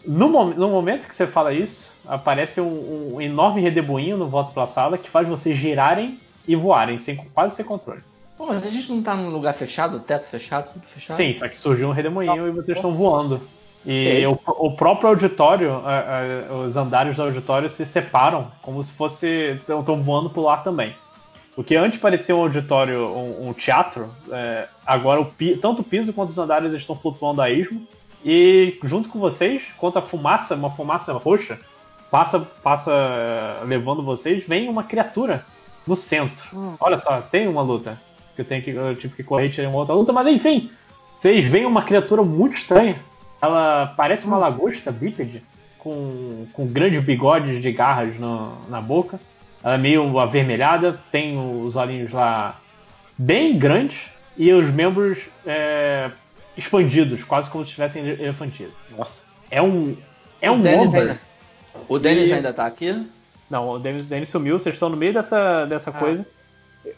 No, mom- no momento que você fala isso, aparece um, um enorme redemoinho no volta pela sala que faz vocês girarem e voarem, sem, quase sem controle. Pô, mas a gente não tá num lugar fechado, teto fechado, tudo fechado? Sim, só que surgiu um redemoinho e vocês estão voando. E o, o próprio auditório, a- a- os andares do auditório se separam, como se fosse. estão voando pro ar também. O que antes parecia um auditório, um, um teatro, é, agora o pi- tanto o piso quanto os andares estão flutuando a esmo. E junto com vocês, quanto a fumaça, uma fumaça roxa, passa, passa é, levando vocês, vem uma criatura no centro. Hum. Olha só, tem uma luta. Que eu tenho que eu tive que correr e tirar uma outra luta, mas enfim, vocês veem uma criatura muito estranha. Ela parece uma lagosta bípede, com, com grandes bigodes de garras no- na boca. Ela é meio avermelhada, tem os olhinhos lá bem grandes e os membros é, expandidos, quase como se tivessem elefantido. Nossa. É um. É um o Dennis Wombat. ainda, o Dennis E- ainda tá aqui? Não, o Dennis, Dennis sumiu, vocês estão no meio dessa, dessa Ah. coisa.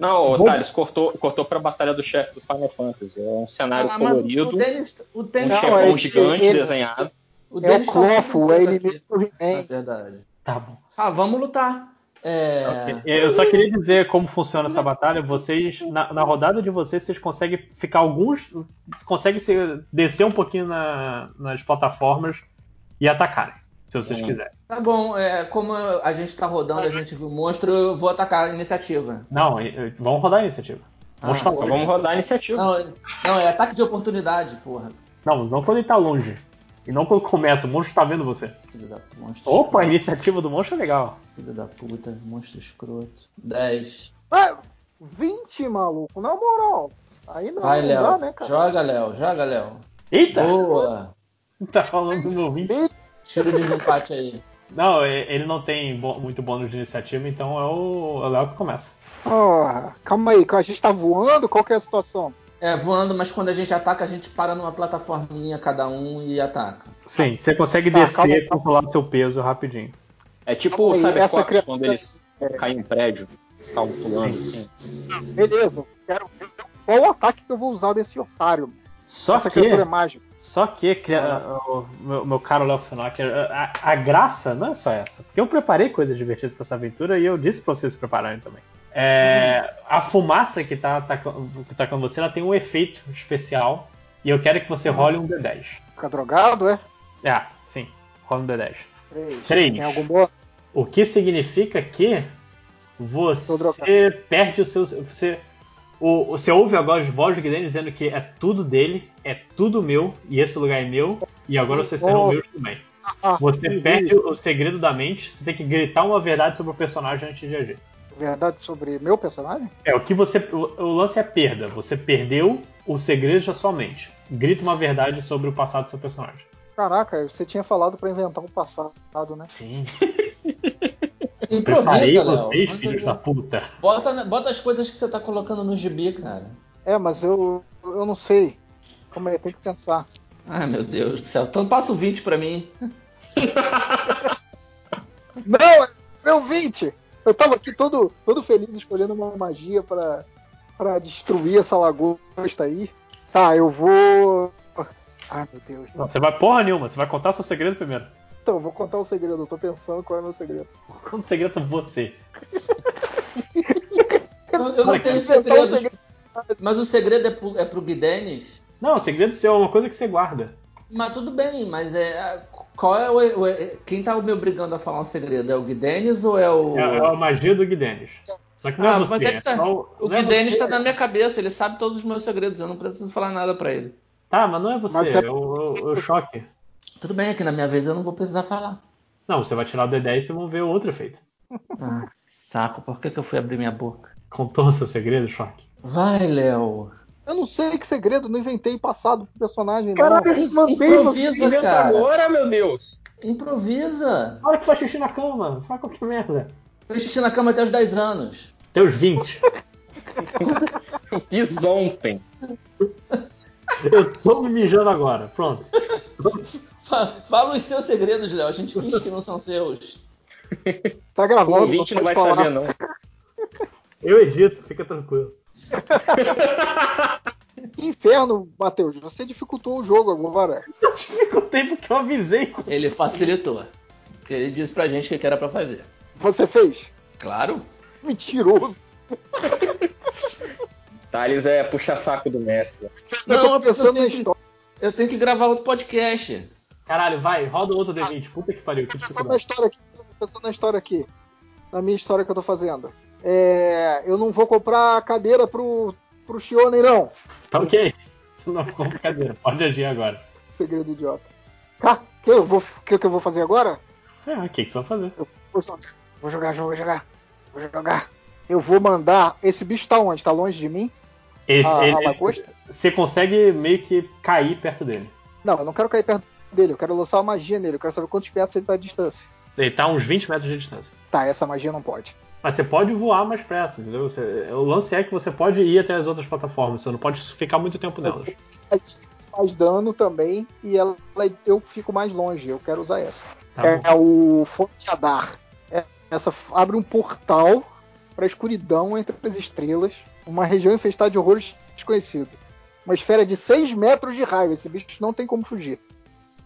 Não, Thales cortou, cortou pra Batalha do Chefe do Final Fantasy. É um cenário Ah, colorido, o Dennis, o um Dennis, Não, chefão esse- gigante esse- desenhado. o É o Dennis tá Clofo, é inimigo do Na He-Man. verdade. Tá bom. Ah, vamos lutar. É... Ok. Eu só queria dizer como funciona essa batalha. Vocês, na, na rodada de vocês, vocês conseguem ficar alguns. Conseguem se- descer um pouquinho na- nas plataformas e atacarem, se vocês Hum. quiserem. Tá bom, é, como a gente tá rodando, a gente viu o monstro, eu vou atacar a iniciativa. Não, vamos rodar a iniciativa. Vamos Ah, vamos rodar a iniciativa. Não, não, é ataque de oportunidade, porra. Não, não quando ele tá longe. E não quando começa, o monstro tá vendo você. Filho da monstro. Opa, a iniciativa do monstro é legal. Filho da puta, monstro escroto. 10. Ah, 20, maluco, na moral. Aí não, Vai, não Léo. dá, né, cara? Joga, Léo. Joga, Léo. Eita! Boa. Tá falando do meu vinte. Tira o desempate aí. Não, ele não tem muito bônus de iniciativa, então é o é o Léo que começa. Ah, calma aí, a gente tá voando? Qual que é a situação? É, voando, mas quando a gente ataca, a gente para numa plataforminha cada um e ataca. Sim, você consegue Tá, descer e controlar o seu peso rapidinho. É tipo Calma o Cybercops, criatura- quando eles caem em um prédio, ficavam pulando assim. Beleza, quero ver qual o ataque que eu vou usar desse otário. Só Essa que, criatura é mágica. só que, cria- o meu, meu caro Léo Finock, a, a graça não é só essa. Porque eu preparei coisas divertidas pra essa aventura e eu disse pra vocês se prepararem também. É, a fumaça que tá atacando, tá você, ela tem um efeito especial. E eu quero que você role um D10. Fica drogado, é? É, sim, rola um D10. Três. Três. Tem algum bom? O que significa que você perde o seu. Você, o, você ouve agora as vozes dele dizendo que é tudo dele, é tudo meu, e esse lugar é meu, e agora vocês serão Oh. meus também. Ah, Você entendi. perde o segredo da mente, você tem que gritar uma verdade sobre o personagem antes de agir. Verdade sobre meu personagem? É, o que você. O, o lance é perda. Você perdeu o segredo da sua mente. Grita uma verdade sobre o passado do seu personagem. Caraca, você tinha falado pra inventar um passado, né? Sim. Improvisa, Léo. vocês, filhos ver. da puta. Bota, bota as coisas que você tá colocando no gibi, cara. É, mas eu, eu não sei. Como é? Tem que pensar. Ai, meu Deus do céu. Então passa o 20 pra mim. Não, meu 20! Eu tava aqui todo, todo feliz escolhendo uma magia pra, pra destruir essa lagosta aí. Tá, eu vou. Ai, meu Deus. Não, você vai porra nenhuma, você vai contar seu segredo primeiro. Então, eu vou contar o segredo. Eu tô pensando qual é o meu segredo. Conta o segredo sobre você. Eu, eu não tenho cara, então o segredos. Mas o segredo é pro, é pro Guidenis? Não, o segredo seu é uma coisa que você guarda. Mas tudo bem, mas é. Qual é o. o- quem tá me obrigando a falar um segredo? É o Guidenis ou é o. É, é a magia do Guidenis. Só que não Ah, é você. mas é que tá- só O não é Guidenis tá na minha cabeça, ele sabe todos os meus segredos, eu não preciso falar nada pra ele. Tá, mas não é você, Mas é- é o, o- o choque. Tudo bem, aqui na minha vez eu não vou precisar falar. Não, você vai tirar o D10 e vocês vão ver o outro efeito. Ah, saco, por que, que eu fui abrir minha boca? Contou o seu segredo, Choque? Vai, Léo. Eu não sei que segredo, não inventei passado pro personagem, Caralho, não. eu mandei improvisa, você cara. agora, meu Deus. Improvisa. Hora que faz xixi na cama, faz qualquer merda. Fez xixi na cama até os 10 anos. Teus 20. Fiz ontem. Eu tô me mijando agora. Pronto. Fa- Fala os seus segredos, Léo. A gente finge que não são seus. Tá O gravando, ouvinte não vai falar. saber, não. Eu edito, fica tranquilo. Inferno, Matheus. Você dificultou o jogo agora. Eu dificultei porque eu avisei. Ele facilitou. Ele disse pra gente o que era pra fazer. Você fez? Claro. Mentiroso. Thales é puxa-saco do mestre. eu Não, tô é porque eu pensando na tenho, que, história. eu tenho que gravar outro podcast. Caralho, vai, roda outro D20. Puta que pariu, que Tô pensando na história aqui. Tô pensando na história aqui. Na minha história que eu tô fazendo. É, eu não vou comprar cadeira pro, pro Shionen, não. Tá ok. Isso não é brincadeira. Pode agir agora. Segredo idiota. Tá? Que eu vou, que, que eu vou fazer agora? É, o que, que você vai fazer? Vou só- Vou jogar, vou jogar. Vou jogar. Eu vou mandar. Esse bicho tá onde? Tá longe de mim? Ele, A, ele- a lagosta? você consegue meio que cair perto dele. Não, eu não quero cair perto dele. Eu quero lançar uma magia nele. Eu quero saber quantos metros ele tá de distância. Ele tá a uns 20 metros de distância. Tá, essa magia não pode. Mas você pode voar mais perto, entendeu? Você- o lance é que você pode ir até as outras plataformas, você não pode ficar muito tempo nelas. Faz dano também e ela, eu fico mais longe. Eu quero usar essa. Tá é, o Fonte Adar. É, essa abre um portal para a escuridão entre as estrelas, uma região infestada de horrores desconhecidos. Uma esfera de 6 metros de raio. Esse bicho não tem como fugir.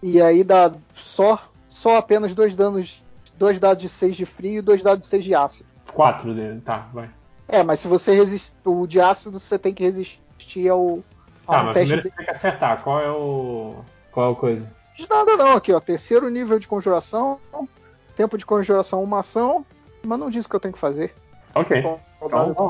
E aí dá só, só apenas dois danos. Dois dados de 6 de frio e dois dados de 6 de ácido. Quatro dele, tá, vai. É, mas se você resistir. O de ácido, você tem que resistir ao, ao Tá, mas primeiro você tem que acertar. Qual é o. Qual é o coisa? De nada não, aqui ó, terceiro nível de conjuração, tempo de conjuração uma ação, mas não diz o que eu tenho que fazer. Ok. Tenho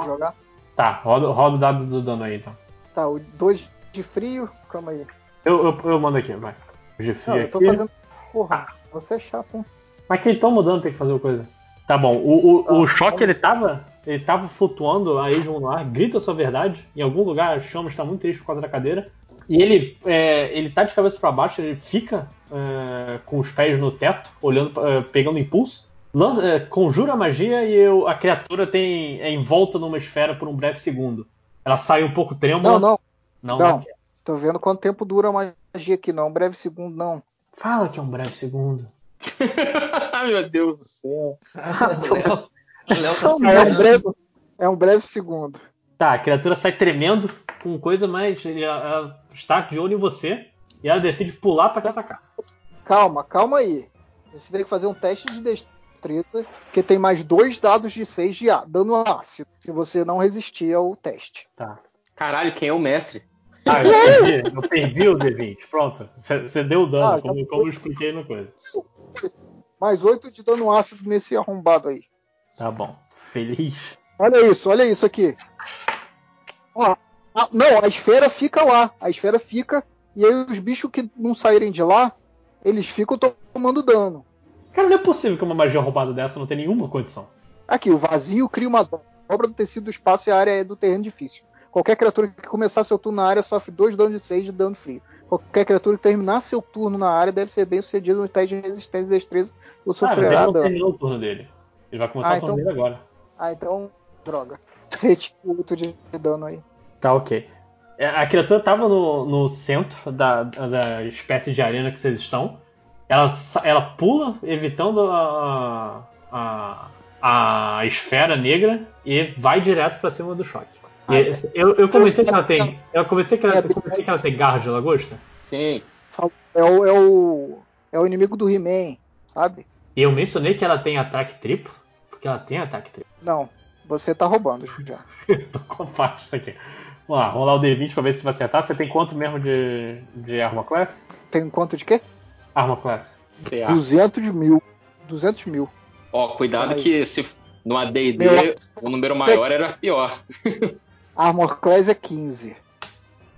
que jogar? Tá, roda, roda o dado do dano aí então. Tá, o 2 de frio, calma aí. Eu, eu, eu mando aqui, vai. O Não, Gefri eu tô aqui. fazendo. Porra, você é chato, hein? Mas quem tão mudando tem que fazer uma coisa. Tá bom, o, o, o choque ele tava. Ele tava flutuando a Asian no ar, grita a sua verdade. Em algum lugar, a Chama está muito triste por causa da cadeira. E ele, é, ele tá de cabeça para baixo, ele fica é, com os pés no teto, olhando, é, pegando impulso. Lança- é, conjura a magia e eu- a criatura tem é envolta numa esfera por um breve segundo. Ela sai um pouco trêmula. Não, não, Não, não. não. Tô vendo quanto tempo dura a magia aqui, não. Um breve segundo, não. Fala que é um breve segundo. Ai, meu Deus do céu. Léo, tá É um breve, é um breve segundo. Tá, a criatura sai tremendo com coisa, mas ela, ela está de olho em você e ela decide pular pra te atacar. Calma, calma aí. Você tem que fazer um teste de destreza, que tem mais dois dados de 6 de á- dano ácido, se você não resistir ao teste. Tá. Caralho, quem é o mestre? Ah, eu perdi, eu perdi o D20. Pronto. Você deu o dano, Ah, como, como eu expliquei na coisa. Mais 8 de dano ácido nesse arrombado aí. Tá bom. Feliz. Olha isso, olha isso aqui. Ó, a- não, a esfera fica lá. A esfera fica. E aí os bichos que não saírem de lá, eles ficam to- tomando dano. Cara, não é possível que uma magia roubada dessa não tenha nenhuma condição. Aqui, o vazio cria uma dobra do tecido do espaço e a área é do terreno difícil. Qualquer criatura que começar seu turno na área sofre 2 danos de 6 de dano frio. Qualquer criatura que terminar seu turno na área deve ser bem sucedida no teste de resistência e destreza ou ele sofrerá não dano. terminou o turno dele. Ele vai começar Ah, o turno então- dele agora. Ah, então, droga. Retiro 8 de dano aí. Tá, ok. É, A criatura tava no, no centro da, da espécie de arena que vocês estão. Ela, ela pula, evitando a, a, a esfera negra e vai direto pra cima do choque. E eu, eu comecei que ela tem. Eu comecei que ela, eu comecei que ela tem garra de lagosta. Sim. É o, é o, é o inimigo do He-Man, sabe? E eu mencionei que ela tem ataque triplo, porque ela tem ataque triplo. Não, você tá roubando já. Tô com parte aqui. Vamos lá, rolar o D20 pra ver se vai acertar. Você tem quanto mesmo de, de Armor Class? Tem quanto de quê? Armor Class. PA. 200 mil. 200 mil. Ó, cuidado Aí. que se no AD&D Meu- o número maior era pior. Armor Class é 15.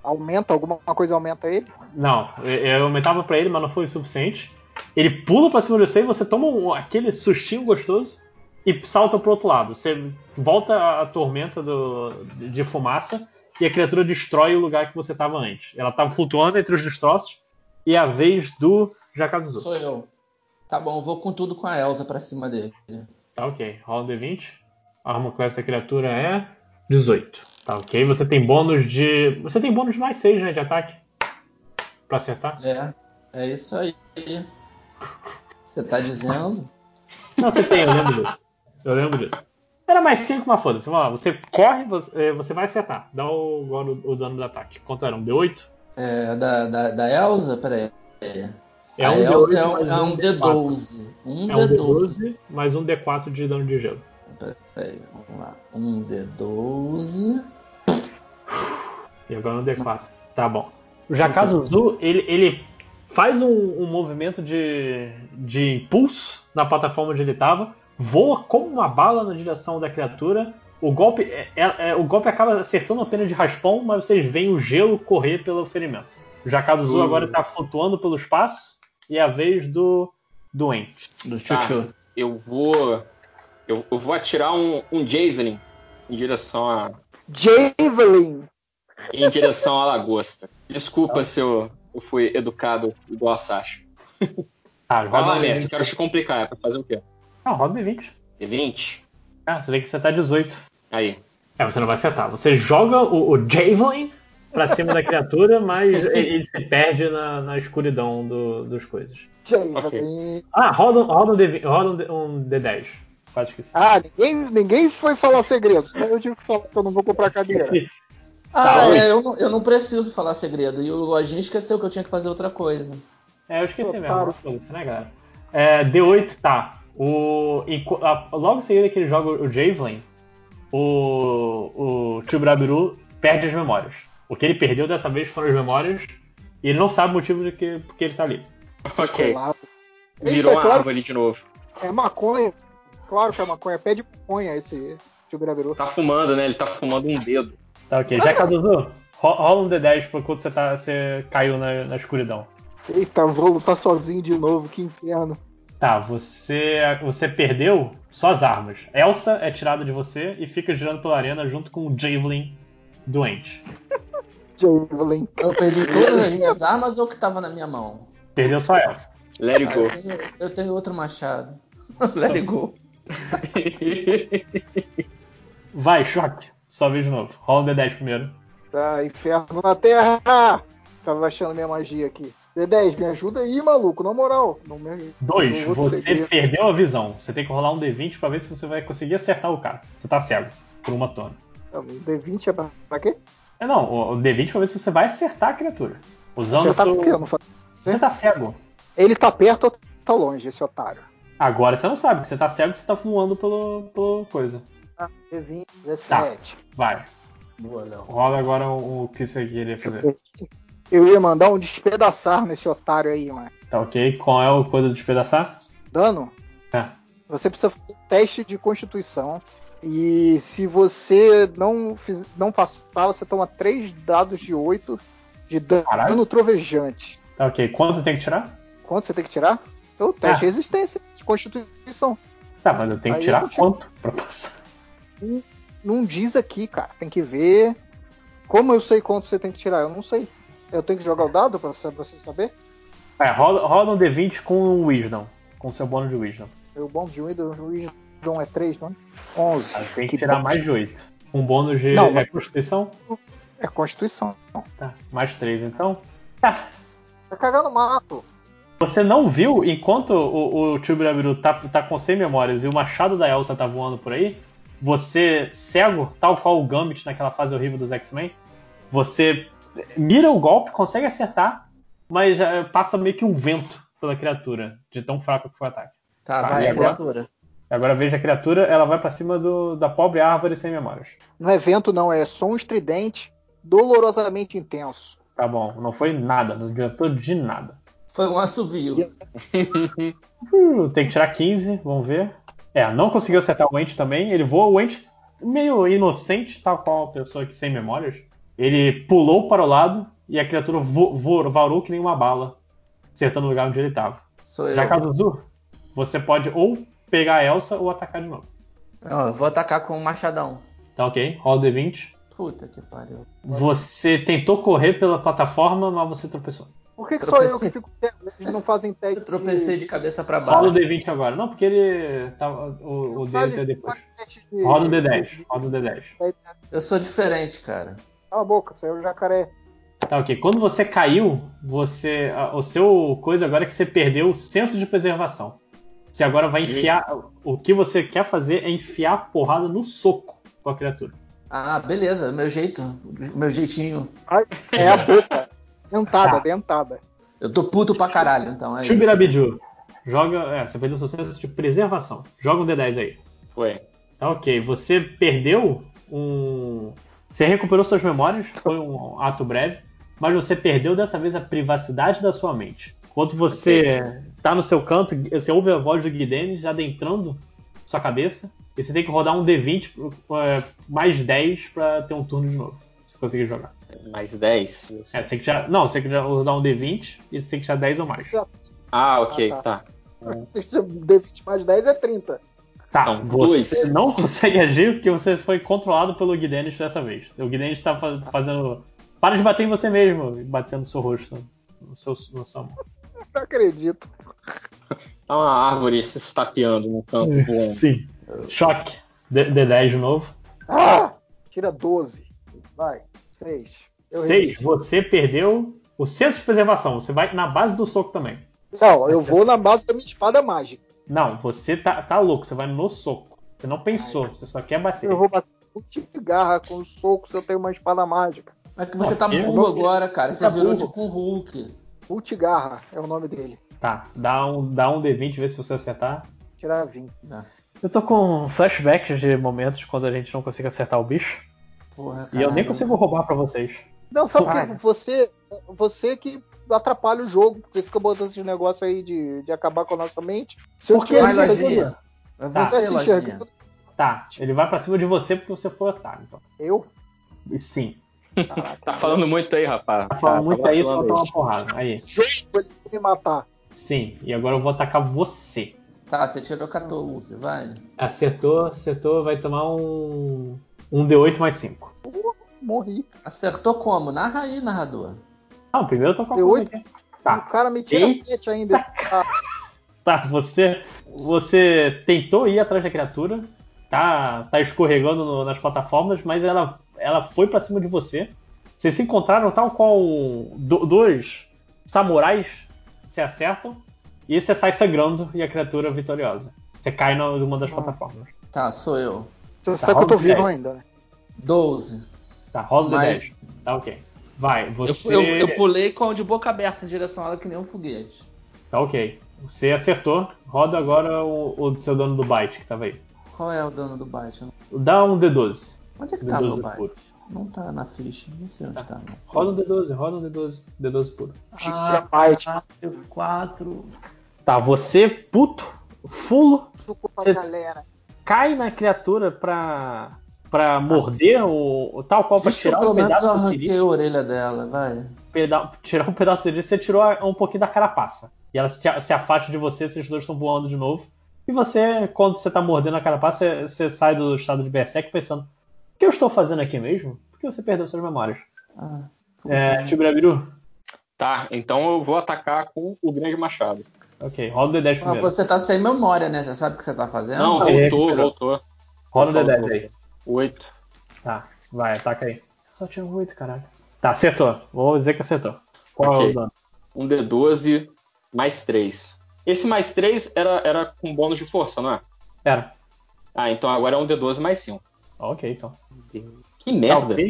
Aumenta? Alguma coisa aumenta ele? Não, eu eu aumentava pra ele, mas não foi o suficiente. Ele pula pra cima de você e você toma um- aquele sustinho gostoso e salta pro outro lado. Você volta à tormenta do- de fumaça e a criatura destrói o lugar que você estava antes. Ela tava flutuando entre os destroços e é a vez do Jakazuzu. Sou eu. Tá bom, eu vou com tudo com a Elsa pra cima dele. Tá ok. Rola um D20. A arma class da criatura é 18. Tá ok. Você tem bônus de. Você tem bônus de mais 6, né? De ataque. Pra acertar. É, é isso aí. Você tá dizendo? Não, você tem, eu lembro disso. Eu lembro disso. Era mais 5, mas foda-se. Vamos lá. Você corre, você, você vai acertar. Dá o, o, o dano do ataque. Quanto era? Um D8? É, da, da, da Elsa? Peraí. É um Elsa D8 é um, mais é um D4. D12. Um É um D12. D12 mais um D4 de dano de gelo. Peraí, vamos lá. Um D12. E agora no D4. Tá bom. O Jakazuzu, ele, ele faz um, um movimento de, de impulso na plataforma onde ele estava, voa como uma bala na direção da criatura. O golpe, é- é- é- o golpe acaba acertando apenas de raspão, mas vocês veem o gelo correr pelo ferimento. O Jakazuzu Uh. agora está flutuando pelo espaço e é a vez do doente. Do Tá. Chuchu. Eu vou. Eu, eu vou atirar um, um Javelin em direção a. Javelin. Em direção à lagosta. Desculpa se eu, eu fui educado igual a Sasha. Ah, Vai lá, eu D20. quero te complicar. É pra fazer o quê? Ah, roda D20. D20? Ah, você tem que acertar 18. Aí. É, você não vai acertar. Você joga o, o Javelin pra cima da criatura, mas ele, se perde na, na escuridão do- dos coisas. Javelin. Ah, roda, um- roda, um, D20, roda um, D- um D10. Ah, ninguém, ninguém foi falar segredo. Senão eu tive que falar que eu não vou comprar cadeira. Ah, Tá, é, eu não, eu não preciso falar segredo. E o Lojinha esqueceu que eu tinha que fazer outra coisa. É, eu esqueci mesmo. Otário. Foda-se, né, galera? É, D8, tá. O, enqu- a- logo em seguida que ele joga o Javelin, o, o Chubarabiru perde as memórias. O que ele perdeu dessa vez foram as memórias e ele não sabe o motivo de que porque ele tá ali. Ok. Claro. Virou é claro. árvore de novo. É maconha. Claro que é maconha. Pé de maconha esse Tibirabiru. Tá fumando, né? Ele tá fumando um dedo. Tá ok. Já Caduzu, ro- rola um D10 por quando você, tá, você caiu na, na escuridão. Eita, vou lutar sozinho de novo. Que inferno. Tá, você, você perdeu suas armas. Elsa é tirada de você e fica girando pela arena junto com o Javelin doente. Javelin. Eu perdi todas as minhas armas ou o que tava na minha mão? Perdeu só Elsa. Let it Ah, go. eu, tenho, eu tenho outro machado. Let it go. Vai, choque. Só vez de novo. Rola um D10 primeiro. Tá, inferno na terra. Tava achando minha magia aqui. D10, me ajuda aí, maluco. Na moral. Não me... Dois, Não você segredo. perdeu a visão. Você tem que rolar um D20 pra ver se você vai conseguir acertar o cara. Você tá cego por uma tona. Tá, O D20 é pra, pra quê? É não, o o D20 pra ver se você vai acertar a criatura. Usando Você o seu... por quê? Eu não fa- Você tá cego. Ele tá perto ou tá longe, esse otário? Agora você não sabe, porque você tá cego e você tá voando pelo, pelo coisa. Ah, D20, 17. Vai. Boa, Léo. Rola agora o, o que você queria fazer. Eu ia mandar um despedaçar nesse otário aí, mano. Tá ok? Qual é o coisa de despedaçar? Dano? É. Você precisa fazer um teste de constituição. E se você não, fiz, não passar, você toma 3 dados de 8 de dano Caralho. trovejante. Tá ok. Quanto tem que tirar? Quanto você tem que tirar? O teste Ah. de resistência, constituição. Tá, mas eu tenho que Aí tirar quanto pra passar? Não diz aqui, cara. Tem que ver. Como eu sei quanto você tem que tirar? Eu não sei. Eu tenho que jogar o dado pra pra você saber? É, rola um D20 com o Wisdom. Com seu bônus de Wisdom. O bom de Wisdom é 3, não é? 11. Ah, tem que Que tirar mais de 8. Um bônus de Não, é Constituição? É Constituição. Tá, mais 3 então. Tá. Vai cagar no mato. Você não viu, enquanto o, o Chubirabiru tá, tá com 100 memórias e o machado da Elsa tá voando por aí, você, cego, tal qual o Gambit naquela fase horrível dos X-Men, você mira o golpe, consegue acertar, mas já passa meio que um vento pela criatura, de tão fraco que foi o ataque. Tá, Tá, vai, agora? criatura. Agora veja a criatura, ela vai pra cima do- da pobre árvore sem memórias. Não é vento, não. É som estridente, dolorosamente intenso. Tá bom, não foi nada, não adiantou de nada. Foi um assovio. Uh, tem que tirar 15, vamos ver. É, não conseguiu acertar o Ent também. Ele voa, o Ent meio inocente, tal qual a pessoa que sem memórias. Ele pulou para o lado e a criatura vo, vo, varou que nem uma bala, acertando o lugar onde ele estava. Sou eu. Jakazuzu, você pode ou pegar a Elsa ou atacar de novo. Não, eu vou atacar com o machadão. Tá ok? Rola o D20. Puta que pariu. Você tentou correr pela plataforma, mas você tropeçou. Por que, que só eu que fico quieto? Eles não fazem teste. Eu tropecei de cabeça pra Rola o baixo. D20 agora. Não, porque ele. Tá, o, o dele tá depois. Faz teste de- Roda o D10. Roda o D10. Eu sou diferente, cara. Cala a boca, você é o jacaré. Tá ok. Quando você caiu, você. a- O seu coisa agora é que você perdeu o senso de preservação. Você agora vai enfiar. O que você quer fazer é enfiar a porrada no soco com a criatura. Ah, beleza. Meu jeito. Meu jeitinho. Ai, É a boca. Dentada, Tá. dentada. Eu tô puto pra caralho, então. É. Chubirabiju. Joga. É, você perdeu o seu senso de preservação. Joga um D10 aí. Foi. Tá ok. Você perdeu um. Você recuperou suas memórias, foi um ato breve, mas você perdeu dessa vez a privacidade da sua mente. Enquanto você tá no seu canto, você ouve a voz do Guidenes adentrando sua cabeça, e você tem que rodar um D20 é, mais 10 pra ter um turno de novo. Se conseguir jogar. Mais 10. É, você tem que tirar. Não, você tem que rodar um D20 e você tem que tirar 10 ou mais. Ah, ok, Ah, tá. D20 mais 10 é 30. Tá, Não, você dois. não consegue agir porque você foi controlado pelo Guidenis dessa vez. O Guidenis tá fa- fazendo. Para de bater em você mesmo, batendo no seu rosto, no seu, no seu mão. Não acredito. Tá uma árvore se estapeando no campo. Sim. Choque. D- D10 de novo. Ah! Tira 12. Vai. 6. 6. Você perdeu o senso de preservação. Você vai na base do soco também. Não, eu vou na base da minha espada mágica. Não, você tá, tá louco. Você vai no soco. Você não pensou, você só quer bater. Eu vou bater um tipo de garra com o soco se eu tenho uma espada mágica. É que você tá Eu burro agora, cara. Você Tá virou burro. tipo um Hulk. Ultigarra é o nome dele. Tá, dá um, dá um D20, vê se você acertar. Tirar 20. Eu tô com flashbacks de momentos quando a gente não consegue acertar o bicho. Porra, E eu nem consigo roubar pra vocês. Não, sabe quê? Você, você que atrapalha o jogo, porque fica botando esse negócio aí de, de acabar com a nossa mente. Se eu Por que, tivesse vai, lojinha? É Tá. você, tivesse lojinha. Tá, ele vai pra cima de você porque você foi otário. Então. Eu? Sim. Tá falando muito aí, rapaz. Tá falando muito aí, só dá uma porrada. Aí. Jogo ele vai me matar. Sim, e agora eu vou atacar você. Tá, você tirou 14, vai. Acertou, acertou, vai tomar um. Um D8 mais 5. Morri. Acertou como? Narra aí, narrador. Ah, primeiro eu tô com a Deu conta oito? aqui. O Tá, cara me tira Eita. 7 ainda. Ah, tá, você. Você tentou ir atrás da criatura, tá, tá escorregando no- nas plataformas, mas ela, ela foi pra cima de você. Vocês se encontraram tal qual do- dois samurais se acertam e você sai sangrando e a criatura é vitoriosa. Você cai na- numa das plataformas. Tá, sou eu. Você sabe que eu tô o vivo ainda, né? 12. Tá, rola o Mas- D10. Tá ok. Vai, Eu, você. eu, eu pulei com de boca aberta em direção a ela que nem um foguete. Tá ok. Você acertou. Roda agora o, o seu dono do byte que tava aí. Qual é o dono do byte? Dá um D12. Onde é que tá D12 meu byte? puro. Não tá na ficha, não sei onde tá. não. Roda um D12, roda um D12. D12 puro. Ah, Byte. 4. Tá, você, puto, fulo, Suco pra Você- galera. Cai na criatura pra. pra morder o. o tal qual pra Diz que eu, tirar um eu pedaço do siri, a orelha dela, vai. peda- tirar um pedaço dele, você tirou um pouquinho da carapaça. E ela se, se afasta de você, esses dois estão voando de novo. E você, quando você tá mordendo a carapaça, você, você sai do estado de berserk pensando: o que eu estou fazendo aqui mesmo? Porque você perdeu suas memórias. Ah, É, Tibirabiru? Tá, então eu vou atacar com o grande machado. Ok, rola o D10 Mas primeiro. você tá sem memória, né? Você sabe o que você tá fazendo? Não, voltou, recuperou. voltou. Rola o D10 aí. Oito. Tá, vai, ataca aí. Você só tirou 8, caralho. Tá, acertou. Vou dizer que acertou. Qual é Ok. o dano? Um D12 mais 3. Esse mais 3 era, era com bônus de força, não é? Era. Ah, então agora é um D12 mais 5. Ok, então. Que merda. Tá.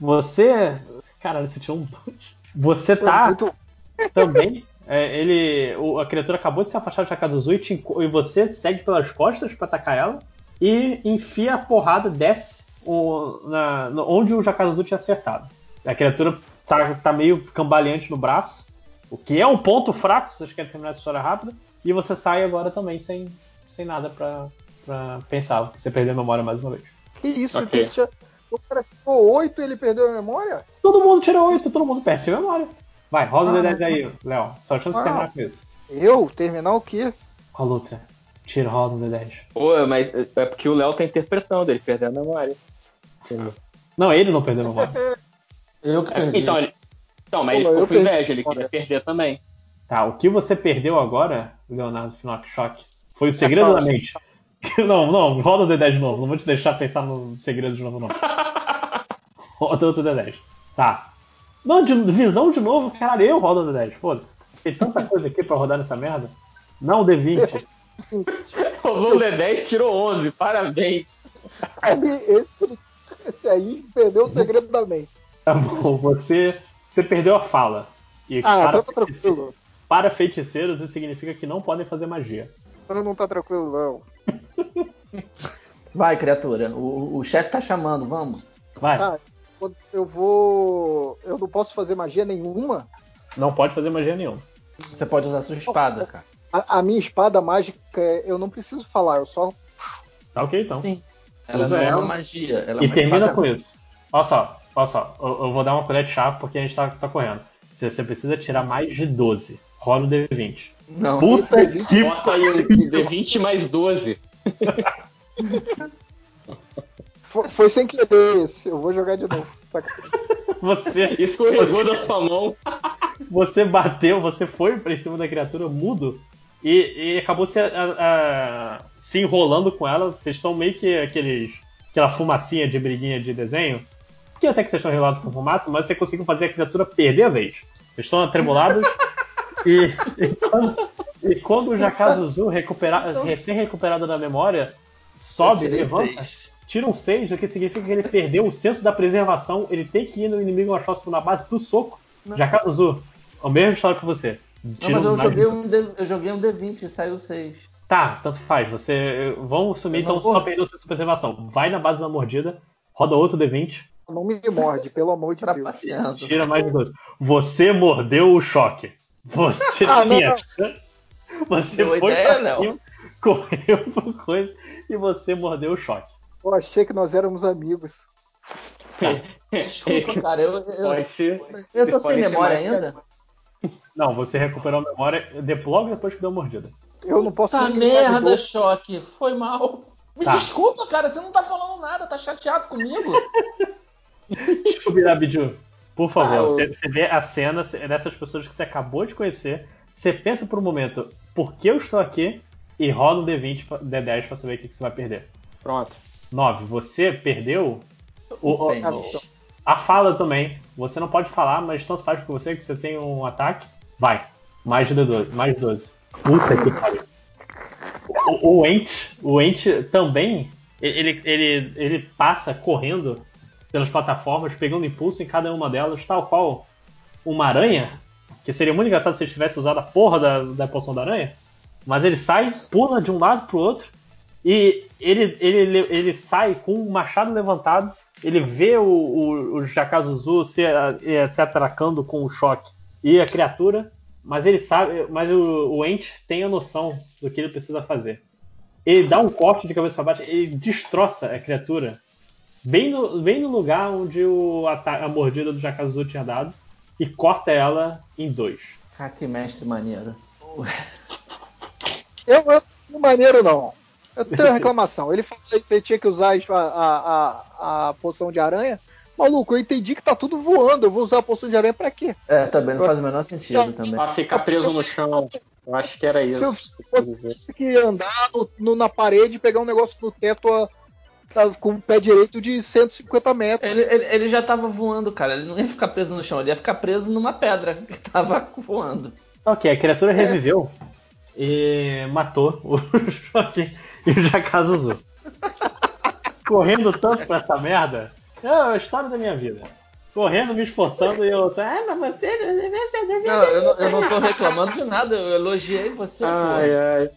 Você. Caralho, você tirou um 2. Você tá também. É, ele. o- a criatura acabou de se afastar de Akazuzu e, te e você segue pelas costas pra atacar ela. E enfia a porrada, desce o- na- no- onde o Jakazuzu tinha acertado. A criatura tá, tá meio cambaleante no braço. O que é um ponto fraco, se vocês querem terminar essa história rápida. E você sai agora também sem, sem nada pra, pra pensar. Você perdeu a memória mais uma vez. Que isso? Ok. Tem que tirar- O cara tirou 8 e ele perdeu a memória? Todo mundo tirou 8, todo mundo perde a memória. Vai, roda o Ah, D10 aí, Léo. Só chance de terminar com isso. Eu? Terminar o quê? Com a luta. Tira rola no D10. Pô, mas é porque o Léo tá interpretando, ele perdeu a memória. Não, ele não perdeu a memória. Eu que perdi. Então, ele... então mas ele Pô, ficou eu com inveja, ele queria perder também. Tá, o que você perdeu agora, Leonardo Finock Shock, foi o segredo da mente. Não, não, roda o D10 de novo. Não vou te deixar pensar no segredo de novo, não. Roda outro D10. Tá. Não, de, visão de novo, caralho, eu rodo o D10, foda-se. Tem tanta coisa aqui pra rodar nessa merda. Não, o D20. Rolou o D10, tirou 11, parabéns. Esse, esse aí perdeu o segredo da mente. Tá bom, você, você perdeu a fala. E Ah, para, então tá tranquilo. para feiticeiros, isso significa que não podem fazer magia. Então não tá tranquilo, não. Vai, criatura. O, o chefe tá chamando, vamos. Vai, Ah, eu vou. Eu não posso fazer magia nenhuma. não pode fazer magia nenhuma. Você pode usar sua espada, cara. A, a minha espada mágica, eu não preciso falar, eu só. Tá ok, então. Sim. Ela Usa não é ela uma magia. Ela é E uma termina com isso. Olha só, olha só. Eu, eu vou dar uma colher de chá porque a gente tá, tá correndo. Você, você precisa tirar mais de 12. Rola o D20. Não. Puta que Bota aí um D20 mais 12. Foi, foi sem querer esse. Eu vou jogar de novo. Saca? você, Escorregou da sua mão. você bateu, você foi pra cima da criatura mudo e, e acabou se, a- a- se enrolando com ela. Vocês estão meio que aqueles, aquela fumacinha de briguinha de desenho. Que até que vocês estão enrolados com fumaça, mas você conseguiu fazer a criatura perder a vez. Vocês estão atribulados e, e quando, e quando o Jakazuzu recupera, recém-recuperado da memória sobe, levanta, seis. Tira um 6, o que significa que ele perdeu o senso da preservação, ele tem que ir no inimigo mais próximo na base do soco. Jakazuzu, a mesma história que você. Não, Tira mas eu joguei, um D, eu joguei um D20 e saiu 6. Tá, tanto faz. Você. Vamos não então vou- só perdeu o senso de preservação. Vai na base da mordida, roda outro D20, Não me morde, pelo amor de Deus. Tira mais de 12. Você mordeu o choque. Você Ah, não, tinha. não. Você Deu foi ideia, pra cima, correu por coisa e você mordeu o choque. Eu achei que nós éramos amigos. Desculpa, cara. Eu, eu, Pode ser. eu tô sem memória ainda. Não, você recuperou a memória de- logo depois que deu a mordida. Eu não posso Tá merda, choque. Foi mal. Me Tá. desculpa, cara. Você não tá falando nada. Tá chateado comigo? Shubirabiju, por favor, Ah, eu- você, você vê a cena dessas pessoas que você acabou de conhecer, você pensa por um momento, por que eu estou aqui? E rola um D20, pra- D10 pra saber o que, que você vai perder. Pronto. 9. Você perdeu o- o- a fala também. Você não pode falar, mas tanto faz com você que você tem um ataque. Vai. Mais de 12. Mais de 12. Puta que pariu. O, o Ent, o Ent também, ele, ele, ele passa correndo pelas plataformas, pegando impulso em cada uma delas, tal qual uma aranha, que seria muito engraçado se ele tivesse usado a porra da, da poção da aranha, mas ele sai, pula de um lado pro outro, e ele, ele, ele sai com o machado levantado, ele vê o, o, o Jakazuzu se, eh, se atracando com o choque e a criatura, mas ele sabe, mas o, o Ent tem a noção do que ele precisa fazer. Ele dá um corte de cabeça para baixo, ele destroça a criatura bem no, bem no lugar onde o ata- a mordida do Jakazuzu tinha dado e corta ela em dois. Ah, que mestre maneiro. Eu, eu não maneiro, não. Eu tenho uma reclamação. Ele falou que você tinha que usar a, a, a, a poção de aranha. Maluco, eu entendi que tá tudo voando. Eu vou usar a poção de aranha pra quê? É, também não faz o menor sentido também. Pra ficar preso no chão. Eu acho que era isso. Se eu fosse tivesse que andar no- no- na parede e pegar um negócio no teto a- a- com o pé direito de 150 metros. Ele, ele, ele já tava voando, cara. Ele não ia ficar preso no chão, ele ia ficar preso numa pedra que tava voando. Ok, a criatura reviveu e matou o Joaquim e o Jakazuzu. Correndo tanto pra essa merda, é a história da minha vida. Correndo, me esforçando e eu. Ah, mas você. Não, eu não, eu não tô reclamando de nada, eu elogiei você, Ai, pô. ai.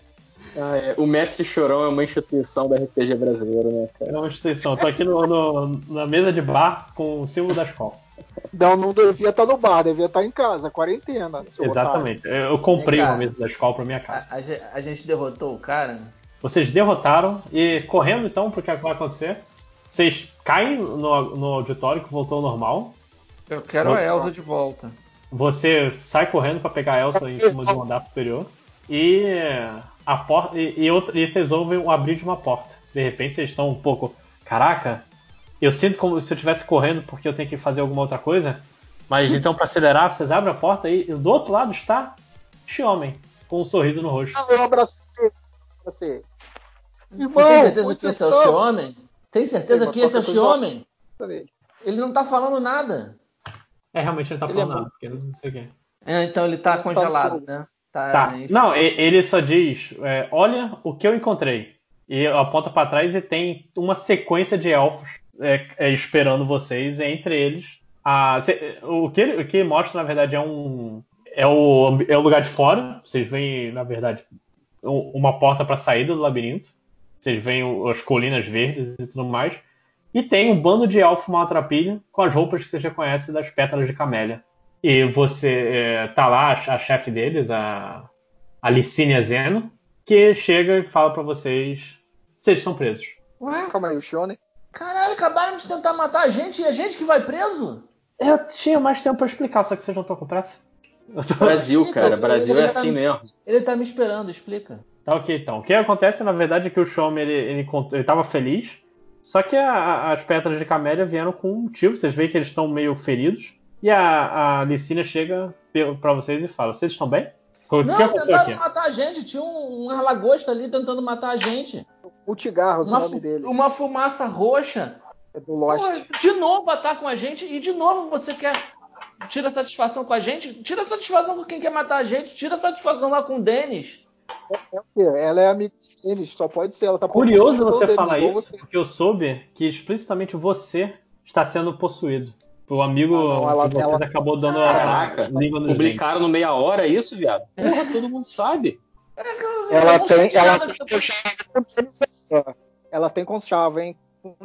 Ai, ai. O Mestre Chorão é uma instituição da RPG brasileira, né, cara? É uma instituição. Tô aqui no, no- na mesa de bar com o símbolo da escola. Não, não devia estar no bar, devia estar em casa, quarentena. Exatamente. Eu comprei uma mesa da escola pra minha casa. A, a a gente derrotou o cara. Vocês derrotaram e correndo então pro que vai acontecer. Vocês caem no, no auditório que voltou ao normal. Eu quero a Elsa de volta. Você sai correndo pra pegar a Elsa em cima de um andar superior. e a porta e, e, outra, e vocês ouvem o abrir de uma porta. De repente vocês estão um pouco, caraca, eu sinto como se eu estivesse correndo porque eu tenho que fazer alguma outra coisa. Mas então para acelerar, vocês abrem a porta e do outro lado está este homem com um sorriso no rosto. Eu abracei. abracei. Irmão, tem certeza que esse é o Xiaomi? Tem certeza que esse é o Xiaomi? Ele não tá falando nada. É, realmente ele tá falando é nada, porque não sei o que. É, então ele tá congelado, né? Tá. tá. Não, ele só diz: é, olha o que eu encontrei. E aponta para trás e tem uma sequência de elfos é, é, esperando vocês, entre eles. A, o, que ele, o que mostra, na verdade, é um. É o, é o lugar de fora. Vocês veem, na verdade, uma porta para saída do labirinto. Vocês veem as colinas verdes e tudo mais. E tem um bando de elfo maltrapilho com as roupas que você já conhece das pétalas de camélia. E você é, tá lá, a, chefe deles, a, a Licínia Zeno, que chega e fala para vocês: vocês estão presos. Ué? Calma aí, o Shone. Caralho, acabaram de tentar matar a gente e a gente que vai preso? Eu tinha mais tempo para explicar, só que vocês não estão com pressa. Tô... Brasil, cara, Brasil é tá assim mesmo. Ele tá me esperando, explica. Tá ok, então. O que acontece, na verdade, é que o Shome, ele, ele, ele tava feliz, só que a, a, as pétalas de camélia vieram com um motivo. Vocês veem que eles estão meio feridos. E a, a Licínia chega para vocês e fala: Vocês estão bem? O que Não, tentaram aqui? matar a gente. Tinha um, um lagosta ali tentando matar a gente. O Tigarro, o nome dele. Uma fumaça roxa. É do Lost. Porra, de novo atacam a gente e de novo você quer. Tira satisfação com a gente? Tira satisfação com quem quer matar a gente. Tira satisfação lá com o Denis. É, é, ela é amiga deles, só pode ser. Ela tá Curioso você falar isso, você. porque eu soube que explicitamente você está sendo possuído. O amigo ah, não, ela, que ela... acabou dando Caraca, a língua no Publicaram no meia hora isso, viado? Porra, todo mundo sabe. Ela tem. Ela. Ela tem conchava, hein?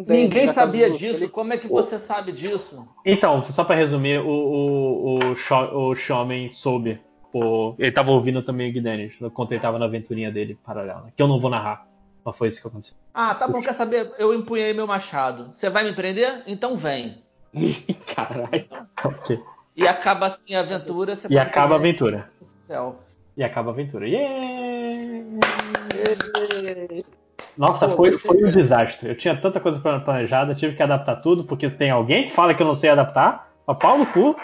Ninguém sabia disso. Como é que você sabe disso? Então, só para resumir, o, o, o, o Shomen soube. Ele tava ouvindo também o Guinness, quando ele tava na aventurinha dele paralela, que eu não vou narrar. Mas foi isso que aconteceu. Ah, tá bom, quer saber? Eu empunhei meu machado. Você vai me prender? Então vem. Caralho. Ok. E acaba assim a aventura. e acaba a aventura. E acaba a aventura. Yeah! Nossa, Pô, foi, foi um desastre. Eu tinha tanta coisa planejada, tive que adaptar tudo, porque tem alguém que fala que eu não sei adaptar. A pau no cu.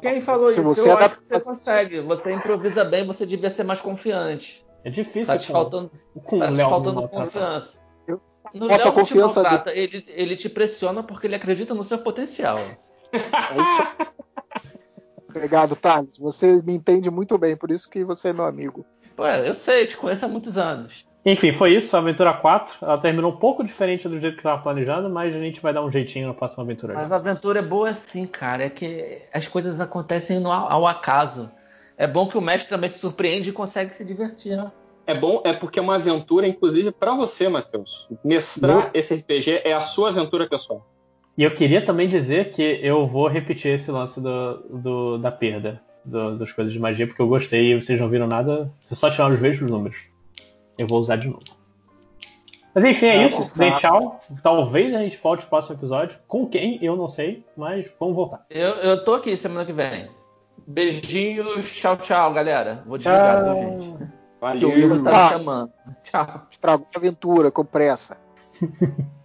Quem falou Se isso? Você eu adapta... acho que você consegue. Você improvisa bem, você devia ser mais confiante. É difícil. Tá te faltando, tá te faltando confiança. No Léo não te maltrata, ele, ele te pressiona porque ele acredita no seu potencial. É Obrigado, Thales. Você me entende muito bem, por isso que você é meu amigo. Pô, eu sei, te conheço há muitos anos. Enfim, foi isso, a aventura 4. Ela terminou um pouco diferente do jeito que estava planejado, mas a gente vai dar um jeitinho na próxima aventura. Mas a aventura é boa assim, cara. É que as coisas acontecem no, ao acaso. É bom que o mestre também se surpreende e consegue se divertir, né? É bom, é porque é uma aventura, inclusive, para você, Matheus. Mestrar esse RPG é a sua aventura pessoal. E eu queria também dizer que eu vou repetir esse lance do, do da perda do, das coisas de magia, porque eu gostei e vocês não viram nada. Se só tirar os mesmos números. Eu vou usar de novo. Mas enfim, é tá isso. Dê tchau. Talvez a gente volte no próximo episódio. Com quem? Eu não sei, mas vamos voltar. Eu, eu tô aqui semana que vem. Beijinhos, tchau, tchau, galera. Vou desligar, viu, gente? Valeu. o Igor tá me chamando. Tchau. Estragou a aventura, com pressa.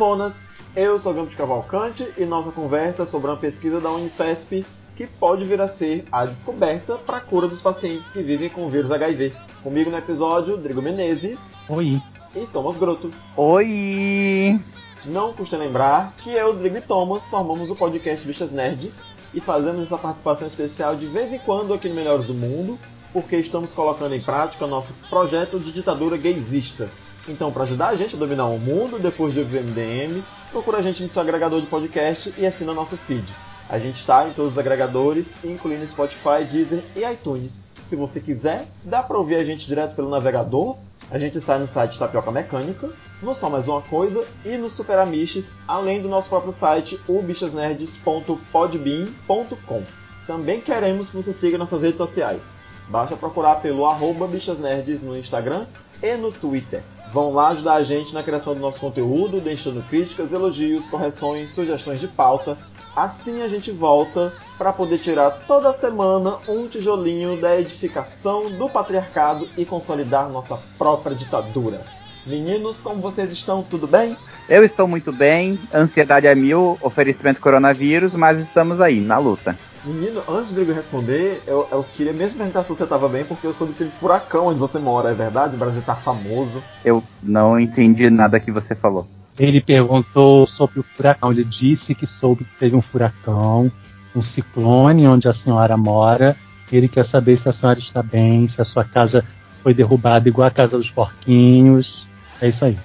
Demonas. Eu sou Campos Cavalcante e nossa conversa é sobre uma pesquisa da Unifesp que pode vir a ser a descoberta para a cura dos pacientes que vivem com o vírus HIV. Comigo no episódio, Drigo Menezes. Oi. E Thomas Grotto. Oi. Não custa lembrar que eu, Drigo e Thomas formamos o podcast Bichas Nerds e fazemos essa participação especial de vez em quando aqui no Melhores do Mundo, porque estamos colocando em prática nosso projeto de ditadura gaysista então, para ajudar a gente a dominar o mundo depois de ouvir o MDM, procura a gente no seu agregador de podcast e assina nosso feed. A gente está em todos os agregadores, incluindo Spotify, Deezer e iTunes. Se você quiser, dá para ouvir a gente direto pelo navegador A gente sai no site Tapioca Mecânica, no Só Mais Uma Coisa e no Super Amiches, além do nosso próprio site, o bichasnerds.podbean.com. Também queremos que você siga nossas redes sociais. Basta procurar pelo arroba bichasnerds no Instagram e no Twitter. Vão lá ajudar a gente na criação do nosso conteúdo, deixando críticas, elogios, correções, sugestões de pauta. Assim a gente volta para poder tirar toda semana um tijolinho da edificação do patriarcado e consolidar nossa própria ditadura. Meninos, como vocês estão? Tudo bem? Eu estou muito bem, ansiedade é mil, oferecimento coronavírus, mas estamos aí, na luta. Menino, antes de eu responder, eu, eu queria mesmo perguntar se você estava bem, porque eu soube que teve furacão onde você mora, é verdade? O Brasil tá famoso. Eu não entendi nada que você falou. Ele perguntou sobre o furacão. Ele disse que soube que teve um furacão, um ciclone onde a senhora mora. Ele quer saber se a senhora está bem, se a sua casa foi derrubada igual a casa dos porquinhos. É isso aí.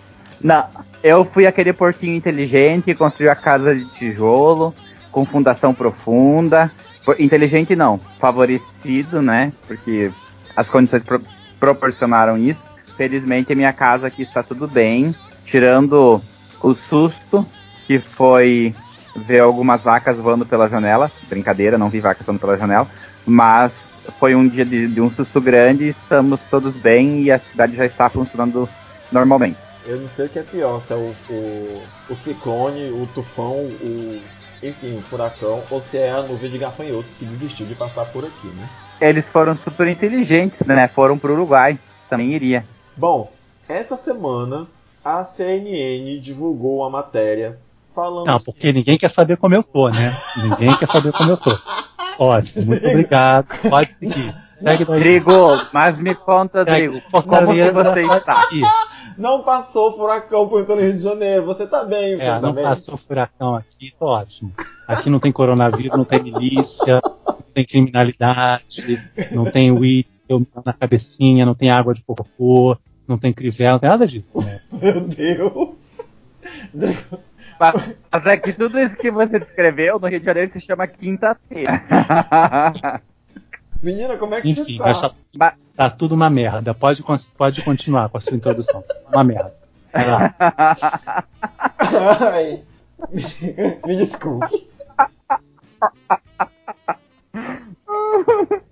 Não, eu fui aquele porquinho inteligente que construiu a casa de tijolo com fundação profunda. Inteligente não, favorecido, né? Porque as condições pro proporcionaram isso. Felizmente minha casa aqui está tudo bem, tirando o susto que foi ver algumas vacas voando pela janela. Brincadeira, não vi vacas voando pela janela, mas foi um dia de, de um susto grande, estamos todos bem e a cidade já está funcionando normalmente. Eu não sei o que é pior, se é o, o, o ciclone, o tufão, o enfim, furacão, ou se é a nuvem de gafanhotos que desistiu de passar por aqui, né? Eles foram super inteligentes, né? Foram pro Uruguai, também iria. Bom, essa semana a CNN divulgou uma matéria falando. Não, porque ninguém quer saber como eu tô, né? Ninguém quer saber como eu tô. Ótimo, muito obrigado. Pode seguir. Segue Drigo, mas me conta, Drigo, como que você está? Não passou furacão por pelo Rio de Janeiro. Você tá bem, você é, tá não bem? passou furacão aqui, tô ótimo. Aqui não tem coronavírus, não tem milícia, não tem criminalidade, não tem weed na cabecinha, não tem água de cocô, não tem crivella, não tem nada disso. Né? Meu Deus! Mas é que tudo isso que você descreveu no Rio de Janeiro se chama quinta-feira. Menina, como é que Enfim, você tá? Tá, tá tudo uma merda. Pode, pode continuar com a sua introdução. Uma merda. Vai lá. Ai, me, me desculpe.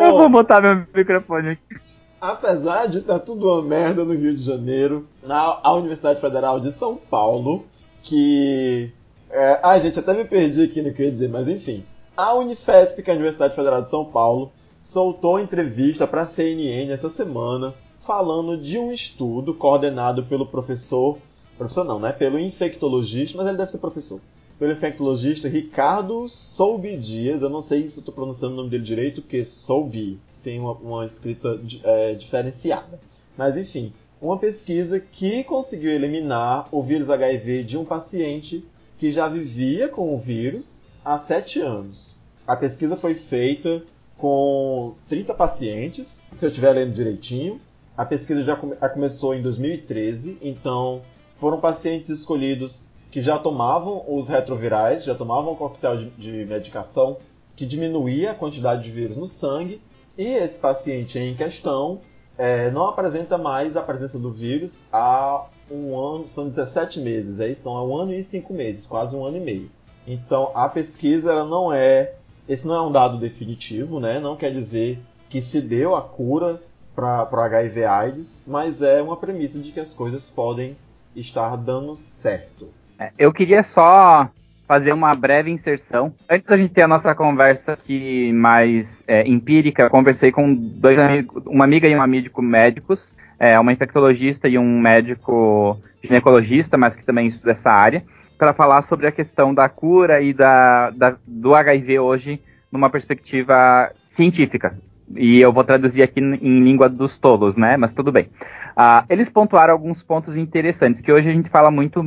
Eu vou botar meu microfone aqui. Apesar de estar tá tudo uma merda no Rio de Janeiro, na a Universidade Federal de São Paulo, que. É, ai, gente, até me perdi aqui no que eu ia dizer, mas enfim. A Unifesp, que é a Universidade Federal de São Paulo, soltou entrevista para a CNN essa semana falando de um estudo coordenado pelo professor, professor não, né? Pelo infectologista, mas ele deve ser professor. Pelo infectologista Ricardo Soubi Dias, eu não sei se estou pronunciando o nome dele direito, porque Soubi tem uma, uma escrita é, diferenciada. Mas enfim, uma pesquisa que conseguiu eliminar o vírus HIV de um paciente que já vivia com o vírus há 7 anos. A pesquisa foi feita com 30 pacientes, se eu estiver lendo direitinho. A pesquisa já come começou em 2013, então foram pacientes escolhidos que já tomavam os retrovirais, já tomavam um coquetel de, de medicação que diminuía a quantidade de vírus no sangue, e esse paciente em questão é, não apresenta mais a presença do vírus há um ano, são 17 meses, é isso? Então é um ano e cinco meses, quase um ano e meio. Então a pesquisa ela não é, esse não é um dado definitivo, né? Não quer dizer que se deu a cura para HIV/AIDS, mas é uma premissa de que as coisas podem estar dando certo. Eu queria só fazer uma breve inserção. Antes da gente ter a nossa conversa aqui mais é, empírica, conversei com dois amigos, uma amiga e um amigo médicos, é, uma infectologista e um médico ginecologista, mas que também estuda essa área para falar sobre a questão da cura e da, da, do HIV hoje numa perspectiva científica. E eu vou traduzir aqui em língua dos tolos, né? Mas tudo bem. Uh, eles pontuaram alguns pontos interessantes, que hoje a gente fala muito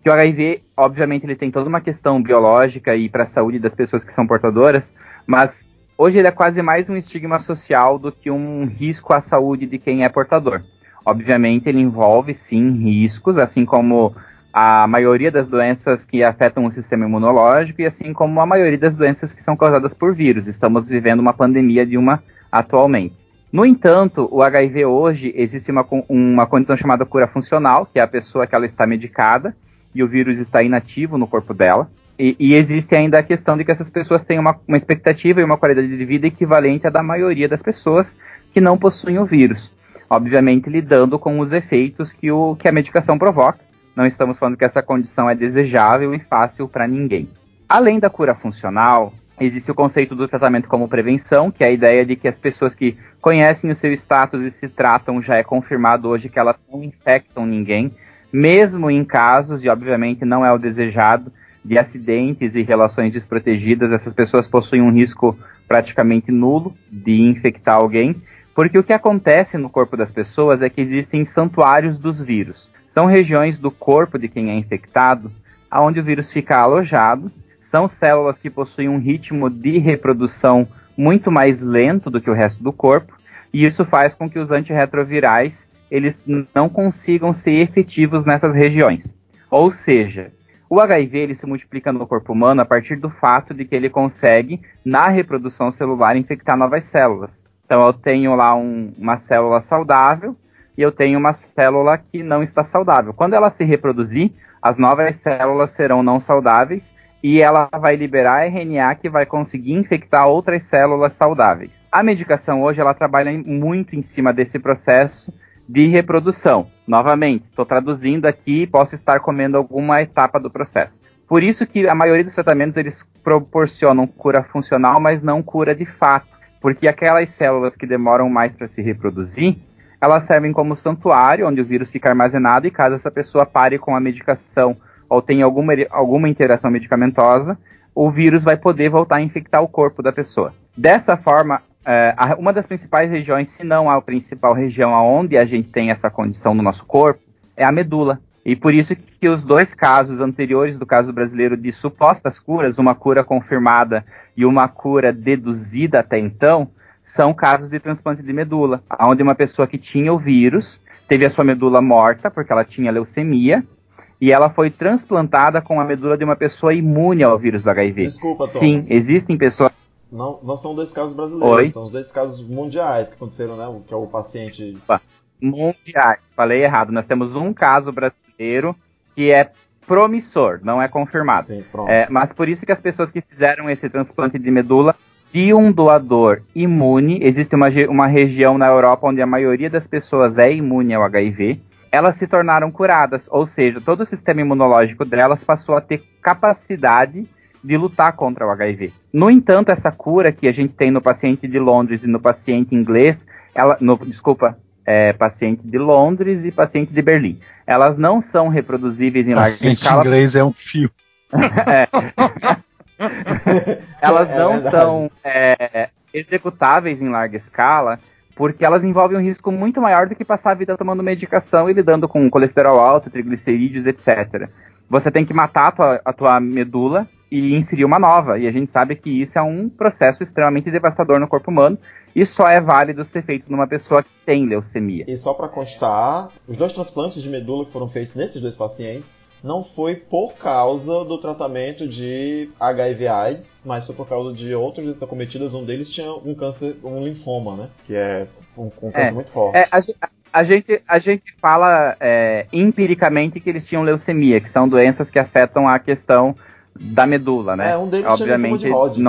que o HIV, obviamente, ele tem toda uma questão biológica e para a saúde das pessoas que são portadoras, mas hoje ele é quase mais um estigma social do que um risco à saúde de quem é portador. Obviamente, ele envolve sim riscos, assim como a maioria das doenças que afetam o sistema imunológico e assim como a maioria das doenças que são causadas por vírus. Estamos vivendo uma pandemia de uma atualmente. No entanto, o HIV hoje existe uma, uma condição chamada cura funcional, que é a pessoa que ela está medicada e o vírus está inativo no corpo dela. E, e existe ainda a questão de que essas pessoas têm uma, uma expectativa e uma qualidade de vida equivalente à da maioria das pessoas que não possuem o vírus. Obviamente lidando com os efeitos que, o, que a medicação provoca. Não estamos falando que essa condição é desejável e fácil para ninguém. Além da cura funcional, existe o conceito do tratamento como prevenção, que é a ideia de que as pessoas que conhecem o seu status e se tratam, já é confirmado hoje que elas não infectam ninguém, mesmo em casos, e obviamente não é o desejado, de acidentes e relações desprotegidas, essas pessoas possuem um risco praticamente nulo de infectar alguém, porque o que acontece no corpo das pessoas é que existem santuários dos vírus. São regiões do corpo de quem é infectado, onde o vírus fica alojado são células que possuem um ritmo de reprodução muito mais lento do que o resto do corpo, e isso faz com que os antirretrovirais eles não consigam ser efetivos nessas regiões. Ou seja, o HIV ele se multiplica no corpo humano a partir do fato de que ele consegue, na reprodução celular, infectar novas células. Então eu tenho lá um, uma célula saudável e eu tenho uma célula que não está saudável. Quando ela se reproduzir, as novas células serão não saudáveis e ela vai liberar RNA que vai conseguir infectar outras células saudáveis. A medicação hoje ela trabalha muito em cima desse processo de reprodução. Novamente, estou traduzindo aqui, posso estar comendo alguma etapa do processo. Por isso que a maioria dos tratamentos eles proporcionam cura funcional, mas não cura de fato, porque aquelas células que demoram mais para se reproduzir, elas servem como santuário onde o vírus fica armazenado e caso essa pessoa pare com a medicação ou tem alguma, alguma interação medicamentosa, o vírus vai poder voltar a infectar o corpo da pessoa. Dessa forma, é, uma das principais regiões, se não a principal região onde a gente tem essa condição no nosso corpo, é a medula. E por isso que os dois casos anteriores do caso brasileiro de supostas curas, uma cura confirmada e uma cura deduzida até então, são casos de transplante de medula, onde uma pessoa que tinha o vírus teve a sua medula morta porque ela tinha leucemia e ela foi transplantada com a medula de uma pessoa imune ao vírus do HIV. Desculpa, Thomas. Sim, existem pessoas. Não, não são dois casos brasileiros, Oi? são os dois casos mundiais que aconteceram, né? Que é o paciente. Mundiais, falei errado. Nós temos um caso brasileiro que é promissor, não é confirmado. Sim, pronto. É, mas por isso que as pessoas que fizeram esse transplante de medula de um doador imune, existe uma, uma região na Europa onde a maioria das pessoas é imune ao HIV elas se tornaram curadas, ou seja, todo o sistema imunológico delas passou a ter capacidade de lutar contra o HIV. No entanto, essa cura que a gente tem no paciente de Londres e no paciente inglês, ela, no, desculpa, é, paciente de Londres e paciente de Berlim, elas não são reproduzíveis em larga Paciente escala. inglês é um fio. É. elas É não verdade. são é, executáveis em larga escala porque elas envolvem um risco muito maior do que passar a vida tomando medicação e lidando com colesterol alto, triglicerídeos, etc. Você tem que matar a tua, a tua medula e inserir uma nova. E a gente sabe que isso é um processo extremamente devastador no corpo humano e só é válido ser feito numa pessoa que tem leucemia. E só para constar, os dois transplantes de medula que foram feitos nesses dois pacientes não foi por causa do tratamento de HIV/AIDS, mas foi por causa de outras doenças acometidas. Um deles tinha um câncer, um linfoma, né? Que é um, um câncer É, muito forte. É, a, a- gente, a gente fala é, empiricamente que eles tinham leucemia, que são doenças que afetam a questão da medula, né? É, um deles tinha linfoma Obviamente, de Hodgkin.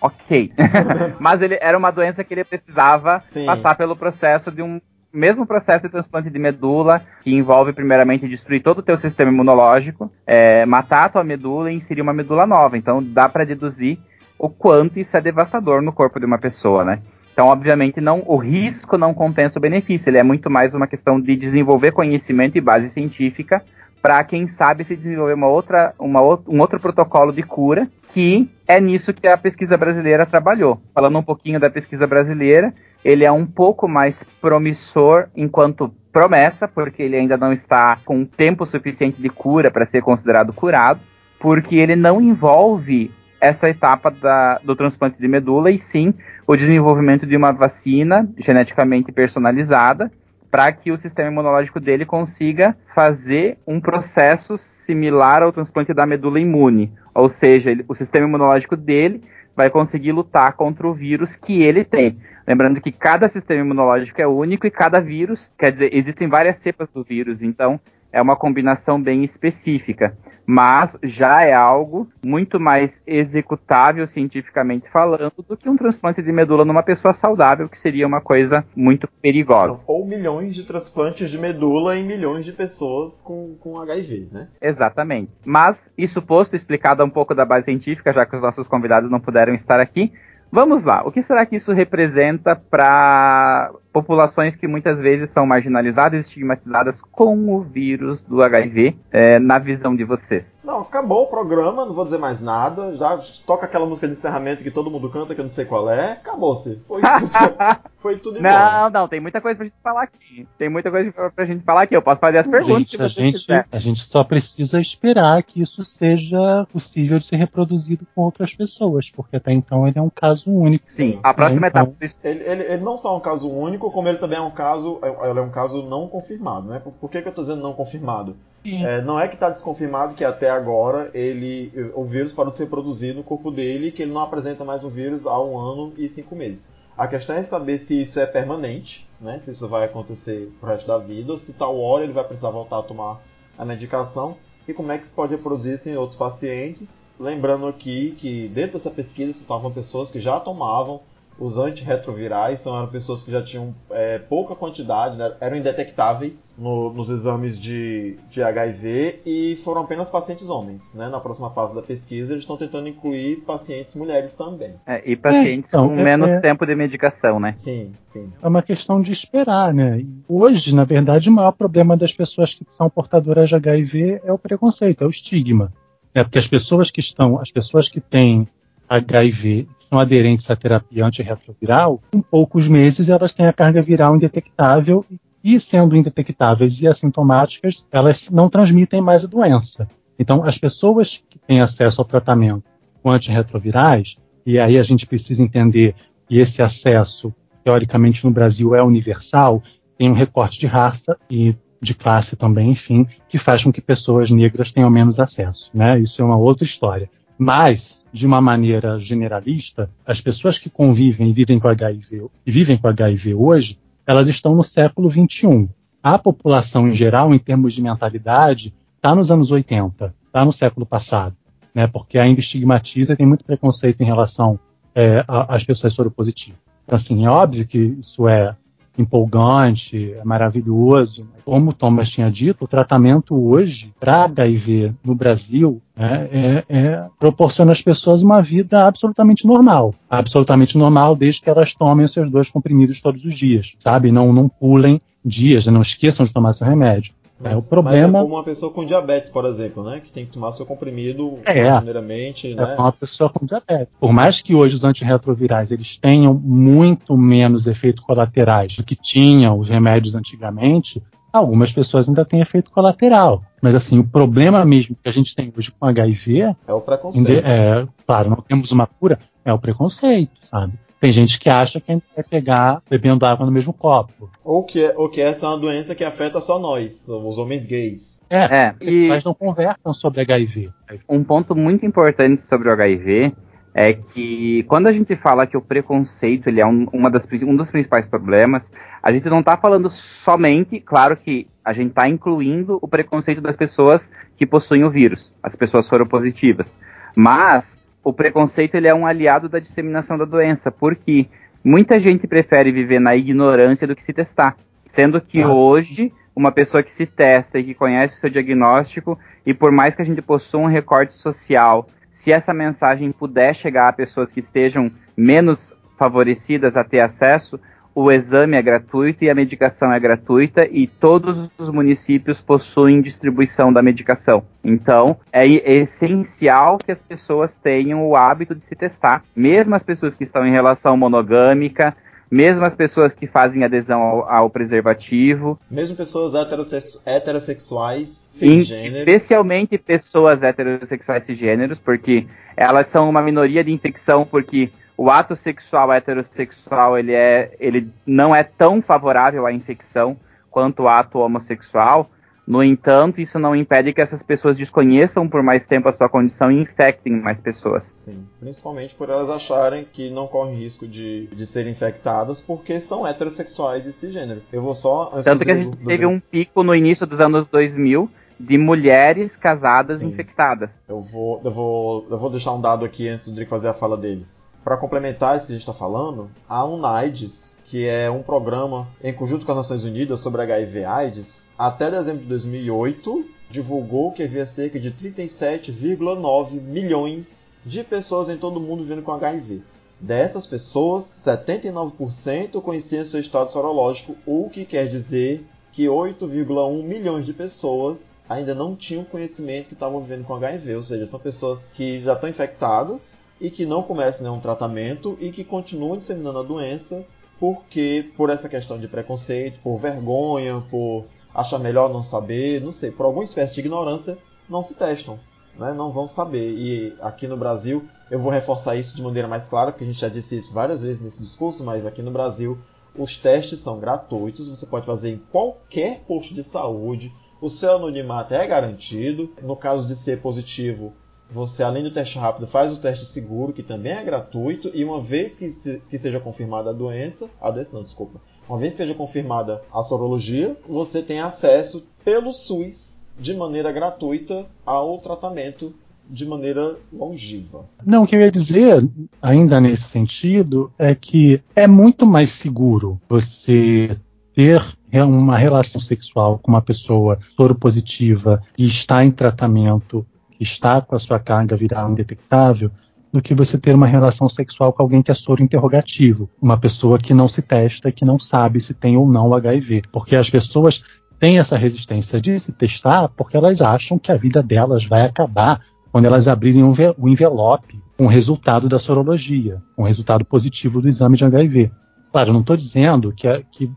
ok. Mas ele era uma doença que ele precisava Sim. passar pelo processo de um mesmo processo de transplante de medula, que envolve primeiramente destruir todo o teu sistema imunológico, é, matar a tua medula e inserir uma medula nova. Então dá para deduzir o quanto isso é devastador no corpo de uma pessoa, né? Então, obviamente, não, o risco não compensa o benefício. Ele é muito mais uma questão de desenvolver conhecimento e base científica para quem sabe se desenvolver uma outra, uma, um outro protocolo de cura, que é nisso que a pesquisa brasileira trabalhou. Falando um pouquinho da pesquisa brasileira, ele é um pouco mais promissor enquanto promessa, porque ele ainda não está com tempo suficiente de cura para ser considerado curado, porque ele não envolve essa etapa da- do transplante de medula e sim o desenvolvimento de uma vacina geneticamente personalizada para que o sistema imunológico dele consiga fazer um processo similar ao transplante da medula imune. Ou seja, ele- o sistema imunológico dele vai conseguir lutar contra o vírus que ele tem. Lembrando que cada sistema imunológico é único e cada vírus, quer dizer, existem várias cepas do vírus, então é uma combinação bem específica, mas já é algo muito mais executável cientificamente falando do que um transplante de medula numa pessoa saudável, que seria uma coisa muito perigosa. Ou milhões de transplantes de medula em milhões de pessoas com, com HIV, né? Exatamente. Mas, isso posto, explicado um pouco da base científica, já que os nossos convidados não puderam estar aqui, Vamos lá, o que será que isso representa para populações que muitas vezes são marginalizadas e estigmatizadas com o vírus do HIV, é, na visão de vocês? Não, acabou o programa, não vou dizer mais nada. Já toca aquela música de encerramento que todo mundo canta, que eu não sei qual é. Acabou-se. Foi tudo, foi tudo igual. Não, não, tem muita coisa pra gente falar aqui. Tem muita coisa pra gente falar aqui. Eu posso fazer as perguntas. Gente, a, gente, a gente só precisa esperar que isso seja possível de ser reproduzido com outras pessoas, porque até então ele é um caso único. Sim, a próxima então, etapa. Ele, ele, ele não só é um caso único, como ele também é um caso, ele é um caso não confirmado, né? Por, por que, que eu estou dizendo não confirmado? É, não é que está desconfirmado que até agora ele, o vírus parou de ser produzido no corpo dele, que ele não apresenta mais o vírus há um ano e cinco meses. A questão é saber se isso é permanente, né? Se isso vai acontecer pro resto da vida, ou se tal hora ele vai precisar voltar a tomar a medicação e como é que isso pode reproduzir isso em outros pacientes. Lembrando aqui que dentro dessa pesquisa estavam pessoas que já tomavam os antirretrovirais, então eram pessoas que já tinham é, pouca quantidade, né, eram indetectáveis no, nos exames de, de HIV e foram apenas pacientes homens. Né? Na próxima fase da pesquisa, eles estão tentando incluir pacientes mulheres também. É, e pacientes É, então, com é- menos é- tempo de medicação, né? Sim, sim. É uma questão de esperar, né? Hoje, na verdade, o maior problema das pessoas que são portadoras de HIV é o preconceito, é o estigma. É porque as pessoas que estão, as pessoas que têm HIV, são aderentes à terapia antirretroviral, em poucos meses elas têm a carga viral indetectável e, sendo indetectáveis e assintomáticas, elas não transmitem mais a doença. Então, as pessoas que têm acesso ao tratamento com antirretrovirais, e aí a gente precisa entender que esse acesso, teoricamente no Brasil, é universal, tem um recorte de raça e de classe também, enfim, que faz com que pessoas negras tenham menos acesso. Né? Isso é uma outra história. Mas, de uma maneira generalista, as pessoas que convivem e vivem com HIV, e vivem com HIV hoje, elas estão no século XXI. A população em geral, em termos de mentalidade, está nos anos 80, está no século passado, né? porque ainda estigmatiza e tem muito preconceito em relação é, às pessoas soropositivas. Então, assim, é óbvio que isso é empolgante, é maravilhoso. Como o Thomas tinha dito, o tratamento hoje para HIV no Brasil né, é- é- proporciona às pessoas uma vida absolutamente normal. Absolutamente normal, desde que elas tomem os seus dois comprimidos todos os dias, sabe? Não, não pulem dias, não esqueçam de tomar seu remédio. É, o problema Mas é como uma pessoa com diabetes, por exemplo, né? Que tem que tomar seu comprimido É. rotineiramente, é né? uma pessoa com diabetes. Por mais que hoje os antirretrovirais eles tenham muito menos efeitos colaterais do que tinham os remédios antigamente, algumas pessoas ainda têm efeito colateral. Mas assim, o problema mesmo que a gente tem hoje com HIV, É o preconceito. é, claro, não temos uma cura, é o preconceito, sabe? Tem gente que acha que a gente vai pegar bebendo água no mesmo copo. Ou que, é- ou que essa é uma doença que afeta só nós, os homens gays. É, É, e mas não conversam sobre HIV. um ponto muito importante sobre o HIV é que quando a gente fala que o preconceito ele é um, uma das, um dos principais problemas, a gente não está falando somente, claro que a gente está incluindo o preconceito das pessoas que possuem o vírus, as pessoas soropositivas, mas o preconceito ele é um aliado da disseminação da doença, porque muita gente prefere viver na ignorância do que se testar, sendo que Ah. hoje uma pessoa que se testa e que conhece o seu diagnóstico e por mais que a gente possua um recorte social, se essa mensagem puder chegar a pessoas que estejam menos favorecidas a ter acesso, o exame é gratuito e a medicação é gratuita e todos os municípios possuem distribuição da medicação. Então, é essencial que as pessoas tenham o hábito de se testar, mesmo as pessoas que estão em relação monogâmica, mesmo as pessoas que fazem adesão ao, ao preservativo, Mesmo pessoas heterossex- heterossexuais, em- cisgênero. especialmente pessoas heterossexuais cisgêneros, porque elas são uma minoria de infecção, porque o ato sexual heterossexual ele, é, ele não é tão favorável à infecção quanto o ato homossexual, No entanto, isso não impede que essas pessoas desconheçam por mais tempo a sua condição e infectem mais pessoas. Sim, principalmente por elas acharem que não correm risco de, de serem infectadas porque são heterossexuais e cisgênero. Eu vou só. Tanto que a gente teve um pico no início dos anos 2000 de mulheres casadas Sim. infectadas. Eu vou, eu, vou, eu vou deixar um dado aqui antes do Drico fazer a fala dele. Para complementar isso que a gente está falando, a UNAIDS, que é um programa em conjunto com as Nações Unidas sobre HIV/AIDS, até dezembro de 2008 divulgou que havia cerca de 37,9 milhões de pessoas em todo o mundo vivendo com HIV. Dessas pessoas, 79% conheciam seu estado sorológico, o que quer dizer que 8,1 milhões de pessoas ainda não tinham conhecimento que estavam vivendo com HIV, ou seja, são pessoas que já estão infectadas e que não começam nenhum tratamento e que continuam disseminando a doença porque por essa questão de preconceito, por vergonha, por achar melhor não saber, não sei, por alguma espécie de ignorância, não se testam, né? não vão saber. E aqui no Brasil, eu vou reforçar isso de maneira mais clara, porque a gente já disse isso várias vezes nesse discurso, mas aqui no Brasil os testes são gratuitos, você pode fazer em qualquer posto de saúde. O seu anonimato é garantido. No caso de ser positivo, você, além do teste rápido, faz o teste seguro, que também é gratuito. E uma vez que, se, que seja confirmada a doença, a doença não, desculpa. Uma vez que seja confirmada a sorologia, você tem acesso pelo SUS de maneira gratuita ao tratamento de maneira longeva. Não, o que eu ia dizer, ainda nesse sentido, é que é muito mais seguro você ter uma relação sexual com uma pessoa soropositiva que está em tratamento, que está com a sua carga viral indetectável, do que você ter uma relação sexual com alguém que é soro interrogativo, uma pessoa que não se testa, que não sabe se tem ou não HIV. Porque as pessoas têm essa resistência de se testar porque elas acham que a vida delas vai acabar quando elas abrirem o envelope com o resultado da sorologia, o resultado positivo do exame de HIV. Claro, eu não estou dizendo que, é, que,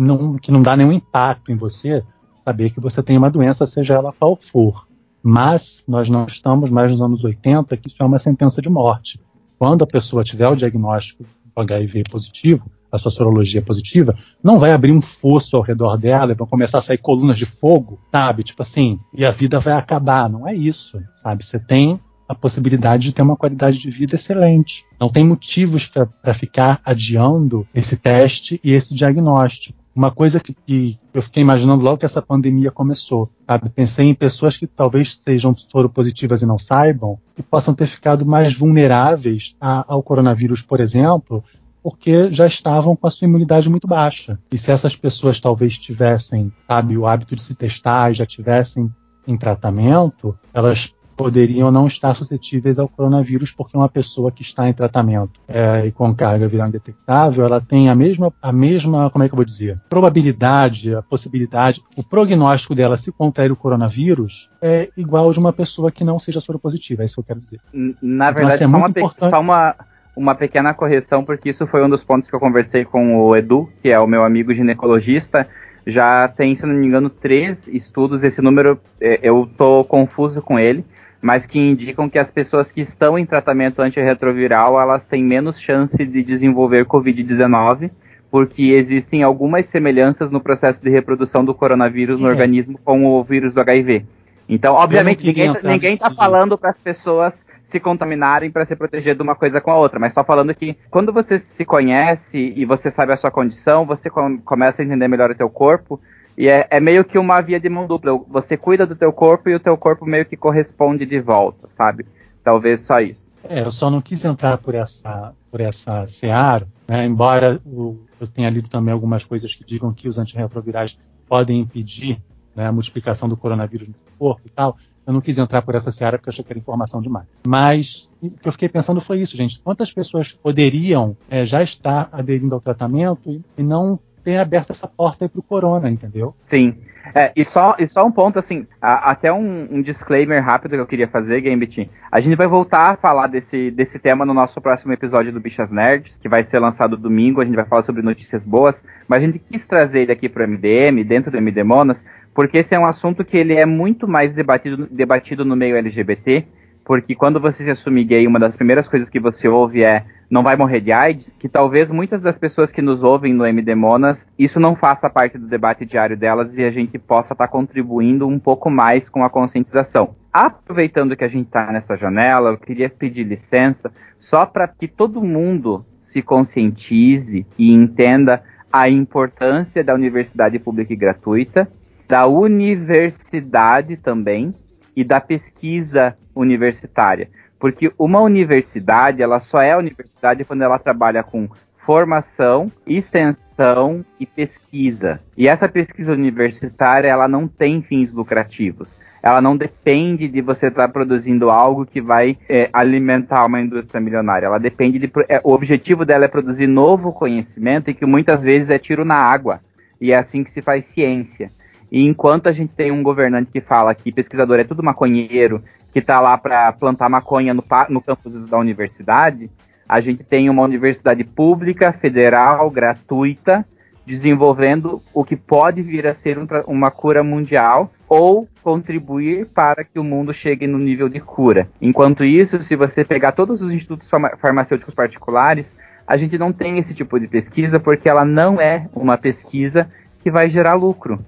não, que não dá nenhum impacto em você saber que você tem uma doença, seja ela qual for. Mas nós não estamos mais nos anos 80, que isso é uma sentença de morte. Quando a pessoa tiver o diagnóstico HIV positivo, a sua sorologia positiva, não vai abrir um fosso ao redor dela e vão começar a sair colunas de fogo, sabe? Tipo assim, e a vida vai acabar. Não é isso, sabe? Você tem a possibilidade de ter uma qualidade de vida excelente. Não tem motivos para ficar adiando esse teste e esse diagnóstico. Uma coisa que, que, eu fiquei imaginando logo que essa pandemia começou, sabe? Pensei em pessoas que talvez sejam soropositivas e não saibam, que possam ter ficado mais vulneráveis a, ao coronavírus, por exemplo, porque já estavam com a sua imunidade muito baixa. E se essas pessoas talvez tivessem, sabe, o hábito de se testar e já tivessem em tratamento, elas poderiam não estar suscetíveis ao coronavírus, porque uma pessoa que está em tratamento é, e com carga viral indetectável, ela tem a mesma, a mesma, como é que eu vou dizer, probabilidade, a possibilidade, o prognóstico dela se contrair o coronavírus é igual ao de uma pessoa que não seja soropositiva, é isso que eu quero dizer. Na verdade, então, assim, é só, uma, importante... só uma uma pequena correção, porque isso foi um dos pontos que eu conversei com o Edu, que é o meu amigo ginecologista. Já tem, se não me engano, três estudos. Esse número é, eu tô confuso com ele, mas que indicam que as pessoas que estão em tratamento antirretroviral elas têm menos chance de desenvolver Covid-19, porque existem algumas semelhanças no processo de reprodução do coronavírus no é. organismo com o vírus do HIV. Então, obviamente, ninguém está falando para as pessoas se contaminarem para se proteger de uma coisa com a outra, mas só falando que quando você se conhece e você sabe a sua condição, você com, começa a entender melhor o teu corpo e é, é, meio que uma via de mão dupla. Você cuida do teu corpo e o teu corpo meio que corresponde de volta, sabe? Talvez só isso. É, eu só não quis entrar por essa por essa seara, né? embora o, eu tenha lido também algumas coisas que digam que os antirretrovirais podem impedir né, a multiplicação do coronavírus no corpo e tal. Eu não quis entrar por essa seara porque achei que era informação demais. Mas o que eu fiquei pensando foi isso, gente. Quantas pessoas poderiam é, já estar aderindo ao tratamento e, e não ter aberto essa porta aí pro corona, entendeu? Sim. É, e, só, e só um ponto, assim, a, até um, um, disclaimer rápido que eu queria fazer, Gambit. A gente vai voltar a falar desse, desse tema no nosso próximo episódio do Bichas Nerds, que vai ser lançado domingo. A gente vai falar sobre notícias boas, mas a gente quis trazer ele aqui pro MDM, dentro do MD Monas, porque esse é um assunto que ele é muito mais debatido, debatido no meio LGBT, porque quando você se assume gay, uma das primeiras coisas que você ouve é não vai morrer de AIDS, que talvez muitas das pessoas que nos ouvem no MD Monas, isso não faça parte do debate diário delas e a gente possa estar tá contribuindo um pouco mais com a conscientização. Aproveitando que a gente está nessa janela, eu queria pedir licença só para que todo mundo se conscientize e entenda a importância da universidade pública e gratuita, da universidade também e da pesquisa universitária. Porque uma universidade, ela só é universidade quando ela trabalha com formação, extensão e pesquisa. E essa pesquisa universitária, ela não tem fins lucrativos. Ela não depende de você estar produzindo algo que vai é, alimentar uma indústria milionária. Ela depende de. É, o objetivo dela é produzir novo conhecimento e que muitas vezes é tiro na água. E é assim que se faz ciência. E enquanto a gente tem um governante que fala que pesquisador é tudo maconheiro, que está lá para plantar maconha no, no campus da universidade, a gente tem uma universidade pública, federal, gratuita, desenvolvendo o que pode vir a ser um, uma cura mundial ou contribuir para que o mundo chegue no nível de cura. Enquanto isso, se você pegar todos os institutos farmacêuticos particulares, a gente não tem esse tipo de pesquisa porque ela não é uma pesquisa que vai gerar lucro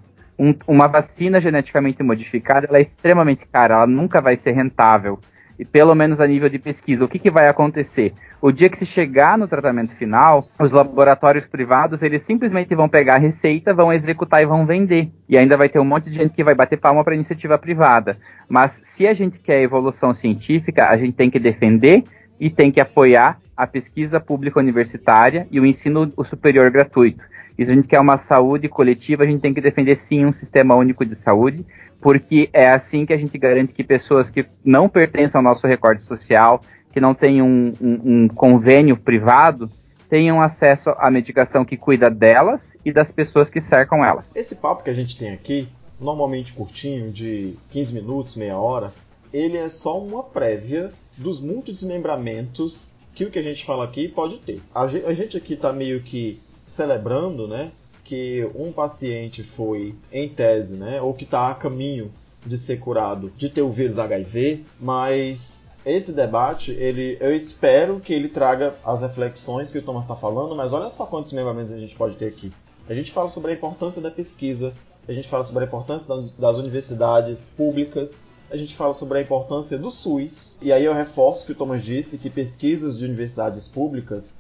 um, uma vacina geneticamente modificada é extremamente cara, ela nunca vai ser rentável. E pelo menos a nível de pesquisa, o que, que vai acontecer? O dia que se chegar no tratamento final, os laboratórios privados, eles simplesmente vão pegar a receita, vão executar e vão vender. E ainda vai ter um monte de gente que vai bater palma para iniciativa privada. Mas se a gente quer evolução científica, a gente tem que defender e tem que apoiar a pesquisa pública universitária e o ensino superior gratuito. E se a gente quer uma saúde coletiva, a gente tem que defender sim um sistema único de saúde, porque é assim que a gente garante que pessoas que não pertencem ao nosso recorde social, que não têm um, um, um convênio privado, tenham acesso à medicação que cuida delas e das pessoas que cercam elas. Esse papo que a gente tem aqui, normalmente curtinho, de 15 minutos, meia hora, ele é só uma prévia dos muitos desmembramentos que o que a gente fala aqui pode ter. A gente aqui está meio que celebrando, né, que um paciente foi, em tese, né, ou que está a caminho de ser curado de ter o vírus HIV, mas esse debate, ele, eu espero que ele traga as reflexões que o Thomas está falando, mas olha só quantos membros a gente pode ter aqui. A gente fala sobre a importância da pesquisa, a gente fala sobre a importância das universidades públicas, a gente fala sobre a importância do SUS, e aí eu reforço o que o Thomas disse, que pesquisas de universidades públicas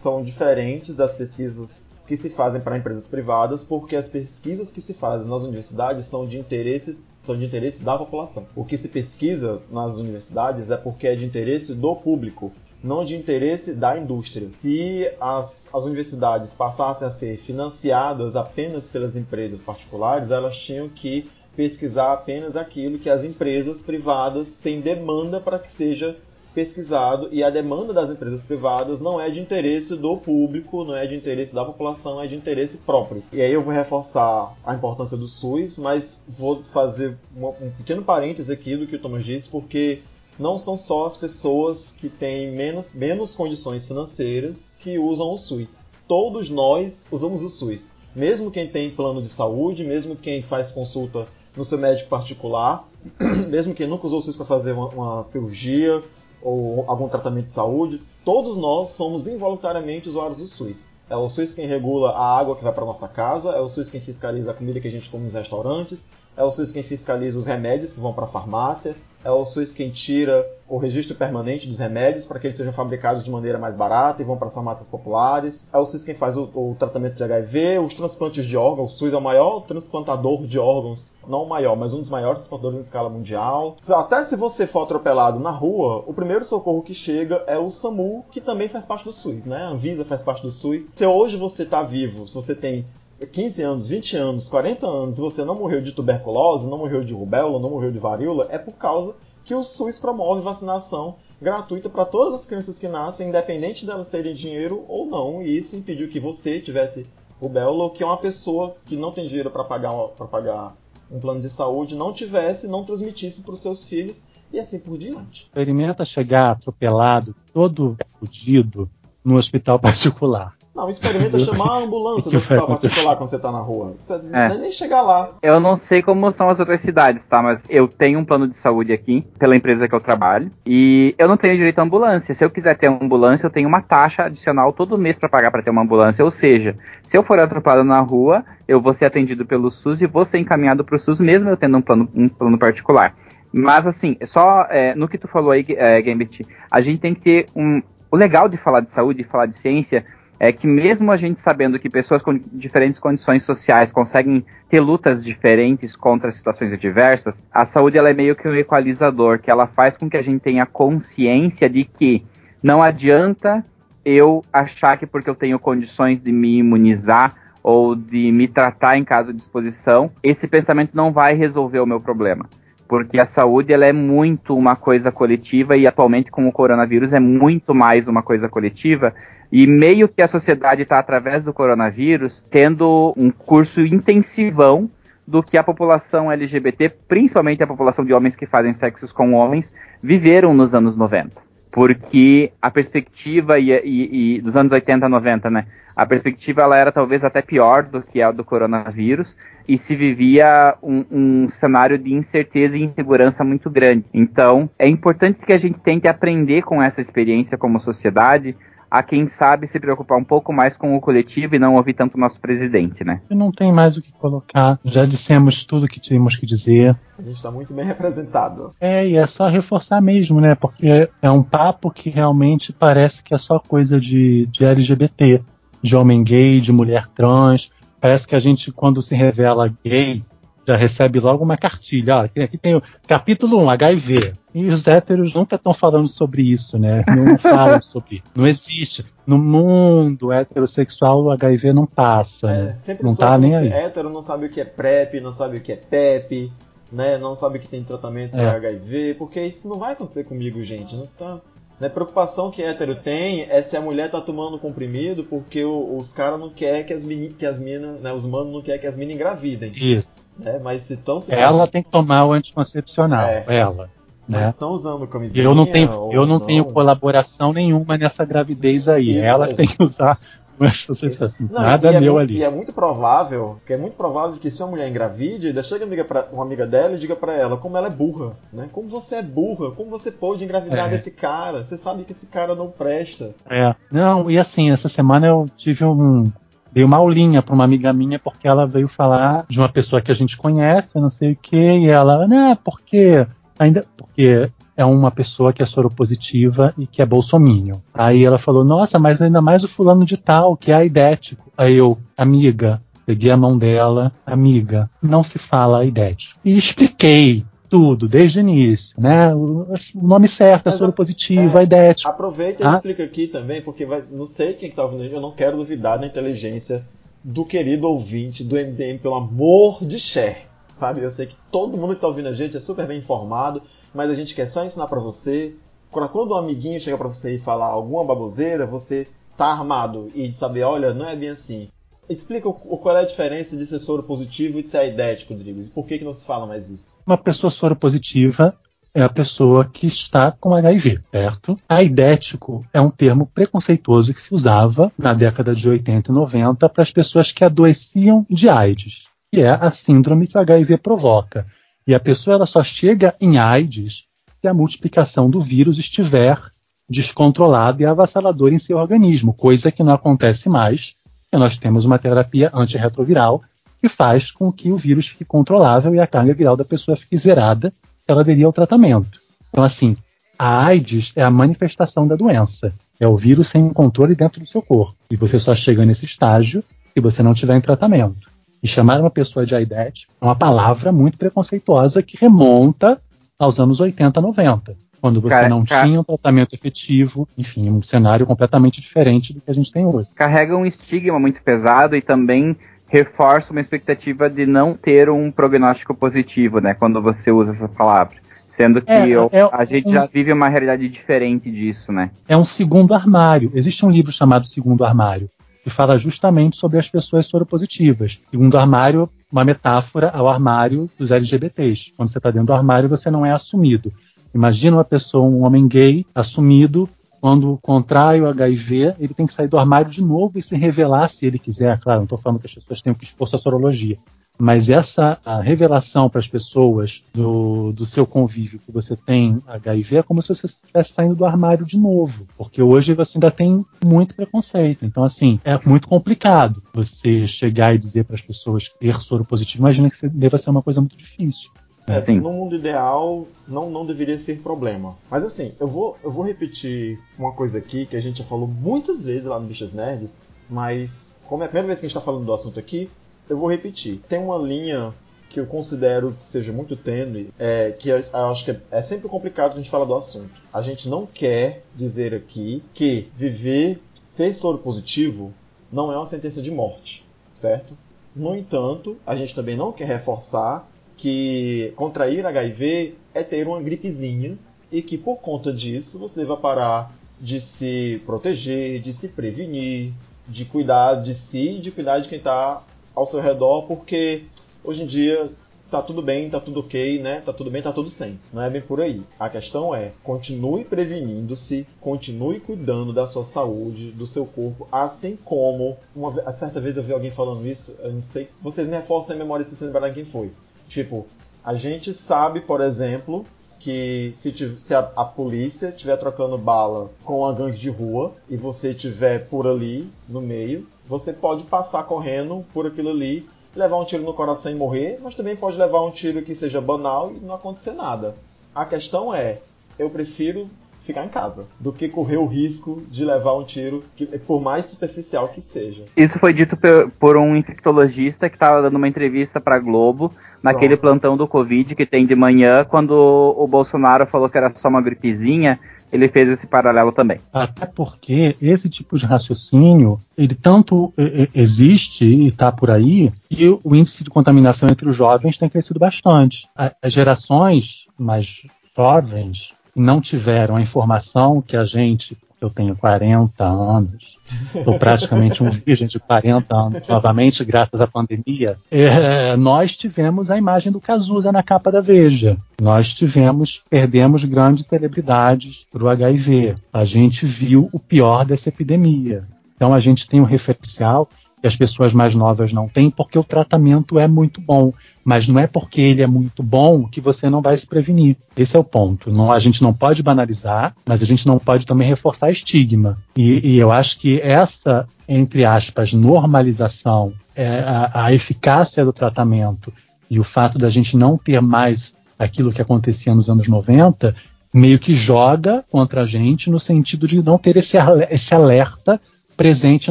são diferentes das pesquisas que se fazem para empresas privadas, porque as pesquisas que se fazem nas universidades são de interesses são de interesse da população. O que se pesquisa nas universidades é porque é de interesse do público, não de interesse da indústria. Se as, as universidades passassem a ser financiadas apenas pelas empresas particulares, elas tinham que pesquisar apenas aquilo que as empresas privadas têm demanda para que seja pesquisado e a demanda das empresas privadas não é de interesse do público, não é de interesse da população, é de interesse próprio. E aí eu vou reforçar a importância do SUS, mas vou fazer um pequeno parêntese aqui do que o Thomas disse, porque não são só as pessoas que têm menos, menos condições financeiras que usam o SUS. Todos nós usamos o SUS. Mesmo quem tem plano de saúde, mesmo quem faz consulta no seu médico particular, mesmo quem nunca usou o SUS para fazer uma, uma cirurgia, ou algum tratamento de saúde, todos nós somos involuntariamente usuários do SUS. É o SUS quem regula a água que vai para nossa casa, é o SUS quem fiscaliza a comida que a gente come nos restaurantes, é o SUS quem fiscaliza os remédios que vão para a farmácia, é o SUS quem tira o registro permanente dos remédios para que eles sejam fabricados de maneira mais barata e vão para as farmácias populares. É o SUS quem faz o, o, tratamento de HIV, os transplantes de órgãos. O SUS é o maior transplantador de órgãos, não o maior, mas um dos maiores transplantadores em escala mundial. Até se você for atropelado na rua, o primeiro socorro que chega é o SAMU, que também faz parte do SUS, né? A Anvisa faz parte do SUS. Se hoje você está vivo, se você tem 15 anos, 20 anos, 40 anos e você não morreu de tuberculose, não morreu de rubéola, não morreu de varíola, é por causa que o SUS promove vacinação gratuita para todas as crianças que nascem, independente delas terem dinheiro ou não, e isso impediu que você tivesse rubéola ou que uma pessoa que não tem dinheiro para pagar, pagar um plano de saúde não tivesse, não transmitisse para os seus filhos e assim por diante. Experimenta chegar atropelado, todo fudido, no hospital particular. Não, experimenta chamar a ambulância O do hospital vai particular quando você tá na rua. É. Não é nem chegar lá. Eu não sei como são as outras cidades, tá? Mas eu tenho um plano de saúde aqui, pela empresa que eu trabalho, e eu não tenho direito à ambulância. Se eu quiser ter uma ambulância, eu tenho uma taxa adicional todo mês pra pagar pra ter uma ambulância. Ou seja, se eu for atropelado na rua, eu vou ser atendido pelo SUS e vou ser encaminhado pro SUS, mesmo eu tendo um plano, um plano particular. Mas assim, só é, no que tu falou aí, é, Gambit, a gente tem que ter um. O legal de falar de saúde, de falar de ciência, é que mesmo a gente sabendo que pessoas com diferentes condições sociais conseguem ter lutas diferentes contra situações adversas, a saúde ela é meio que um equalizador, que ela faz com que a gente tenha consciência de que não adianta eu achar que porque eu tenho condições de me imunizar ou de me tratar em caso de exposição, esse pensamento não vai resolver o meu problema. Porque a saúde ela é muito uma coisa coletiva e atualmente com o coronavírus é muito mais uma coisa coletiva e meio que a sociedade está através do coronavírus tendo um curso intensivão do que a população LGBT, principalmente a população de homens que fazem sexos com homens, viveram nos anos 90 porque a perspectiva e, e- e dos anos 80 a 90, né? A perspectiva ela era talvez até pior do que a do coronavírus e se vivia um, um cenário de incerteza e insegurança muito grande. Então, é importante que a gente tente aprender com essa experiência como sociedade a quem sabe se preocupar um pouco mais com o coletivo e não ouvir tanto o nosso presidente, né? Não tem mais o que colocar. Já dissemos tudo que tínhamos que dizer. A gente tá muito bem representado. É, e é só reforçar mesmo, né? Porque é um papo que realmente parece que é só coisa de, de LGBT, de homem gay, de mulher trans. Parece que a gente, quando se revela gay, já recebe logo uma cartilha. Ó, aqui, aqui tem o capítulo 1, HIV. E os héteros nunca estão falando sobre isso, né? Não falam sobre. Não existe. No mundo heterossexual, o HIV não passa. né? Sempre Não tá nem aí. hétero não sabe o que é PrEP, não sabe o que é PEP, né? Não sabe que tem tratamento É. para HIV, porque isso não vai acontecer comigo, gente. Não tá. Né, preocupação que hétero tem é se a mulher tá tomando comprimido porque o- os caras não querem que as meninas, que as minas, né, os manos não querem que as minas engravidem. Isso. Né, mas se se Ela tem que tomar o anticoncepcional, É. ela. Né? estão usando camisinha. Eu não tenho, ou eu não tenho colaboração nenhuma nessa gravidez aí. Isso ela mesmo. tem que usar o anticoncepção. Não, Nada e é meu muito, ali. E é muito provável, que é muito provável que se uma mulher engravide, ainda chega amiga pra, uma amiga dela e diga pra ela como ela é burra, né? Como você é burra, como você pôde engravidar É. desse cara? Você sabe que esse cara não presta. É. Não, e assim, essa semana eu tive um. Dei uma aulinha pra uma amiga minha porque ela veio falar de uma pessoa que a gente conhece, não sei o que, e ela, né, porque ainda. Porque é uma pessoa que é soropositiva e que é bolsominion. Aí ela falou, nossa, mas ainda mais o fulano de tal, que é aidético. Aí eu, amiga, peguei a mão dela, amiga, não se fala aidético. E expliquei tudo, desde o início, né? O, o nome certo é soropositivo, aidético. Aproveita e Ah. explica aqui também, porque vai- não sei quem que tá ouvindo, eu não quero duvidar da inteligência do querido ouvinte do MDM, pelo amor de Cher. Sabe? Eu sei que todo mundo que tá ouvindo a gente é super bem informado, mas a gente quer só ensinar pra você. Quando um amiguinho chega pra você e falar alguma baboseira, você tá armado e saber, olha, não é bem assim. Explica qual é a diferença de ser soro positivo e de ser aidético, Rodrigues. E por que, que não se fala mais isso? Uma pessoa soropositiva é a pessoa que está com HIV, certo? Aidético é um termo preconceituoso que se usava na década de 80 e 90 para as pessoas que adoeciam de AIDS, que é a síndrome que o HIV provoca. E a pessoa ela só chega em AIDS se a multiplicação do vírus estiver descontrolada e avassaladora em seu organismo, coisa que não acontece mais, porque nós temos uma terapia antirretroviral que faz com que o vírus fique controlável e a carga viral da pessoa fique zerada ela aderir ao tratamento. Então, assim, a AIDS é a manifestação da doença. É o vírus sem controle dentro do seu corpo. E você só chega nesse estágio se você não tiver em tratamento. E chamar uma pessoa de AIDS é uma palavra muito preconceituosa que remonta aos anos 80, 90. Quando você Cara, não cara- tinha um tratamento efetivo, enfim, um cenário completamente diferente do que a gente tem hoje. carrega um estigma muito pesado e também reforça uma expectativa de não ter um prognóstico positivo, né? Quando você usa essa palavra. Sendo que É, eu- é a gente um- já vive uma realidade diferente disso, né? é um segundo armário. Existe um livro chamado Segundo Armário, que fala justamente sobre as pessoas soropositivas. Segundo armário, uma metáfora ao armário dos LGBTs. Quando você está dentro do armário, você não é assumido. Imagina uma pessoa, um homem gay, assumido, quando contrai o HIV, ele tem que sair do armário de novo e se revelar se ele quiser. Claro, não estou falando que as pessoas tenham que expor sua sorologia. Mas essa revelação para as pessoas do, do seu convívio que você tem HIV é como se você estivesse saindo do armário de novo. Porque hoje você ainda tem muito preconceito. Então, assim, é muito complicado você chegar e dizer para as pessoas ter soro positivo. Imagina que deva ser uma coisa muito difícil. É, Assim. no mundo ideal não, não deveria ser problema. Mas assim, eu vou, eu vou repetir uma coisa aqui que a gente já falou muitas vezes lá no Bichas Nerds, mas como é a primeira vez que a gente está falando do assunto aqui, eu vou repetir. Tem uma linha que eu considero que seja muito tênue, é, que eu, eu acho que é, é sempre complicado a gente falar do assunto. A gente não quer dizer aqui que viver, ser soro positivo, não é uma sentença de morte, certo? No entanto, a gente também não quer reforçar que contrair HIV é ter uma gripezinha e que por conta disso você deva parar de se proteger, de se prevenir, de cuidar de si e de cuidar de quem está ao seu redor, porque hoje em dia tá tudo bem, tá tudo ok, né? Tá tudo bem, tá tudo sem. Não é bem por aí. A questão é, continue prevenindo-se, continue cuidando da sua saúde, do seu corpo, assim como uma certa vez eu vi alguém falando isso, eu não sei, vocês me reforçam a memória se vocês lembrarem quem foi. Tipo, a gente sabe, por exemplo, que se, se a, a polícia estiver trocando bala com a gangue de rua e você estiver por ali, no meio, você pode passar correndo por aquilo ali, levar um tiro no coração e morrer, mas também pode levar um tiro que seja banal e não acontecer nada. A questão é, eu prefiro ficar em casa do que correr o risco de levar um tiro, que, por mais superficial que seja. Isso foi dito por um infectologista que estava dando uma entrevista para Globo naquele plantão do Covid que tem de manhã, quando o Bolsonaro falou que era só uma gripezinha, ele fez esse paralelo também. Até porque esse tipo de raciocínio, ele tanto existe e está por aí, e o índice de contaminação entre os jovens tem crescido bastante. As gerações mais jovens não tiveram a informação que a gente, eu tenho 40 anos, estou praticamente um virgem de 40 anos, novamente, graças à pandemia, é, nós tivemos a imagem do Cazuza na capa da Veja. Nós tivemos, perdemos grandes celebridades para o HIV. A gente viu o pior dessa epidemia. Então a gente tem um referencial que as pessoas mais novas não têm, porque o tratamento é muito bom. Mas não é porque ele é muito bom que você não vai se prevenir. Esse é o ponto. Não, a gente não pode banalizar, mas a gente não pode também reforçar estigma. E, e eu acho que essa, entre aspas, normalização, é, a, a eficácia do tratamento e o fato da gente não ter mais aquilo que acontecia nos anos 90, meio que joga contra a gente no sentido de não ter esse, esse alerta presente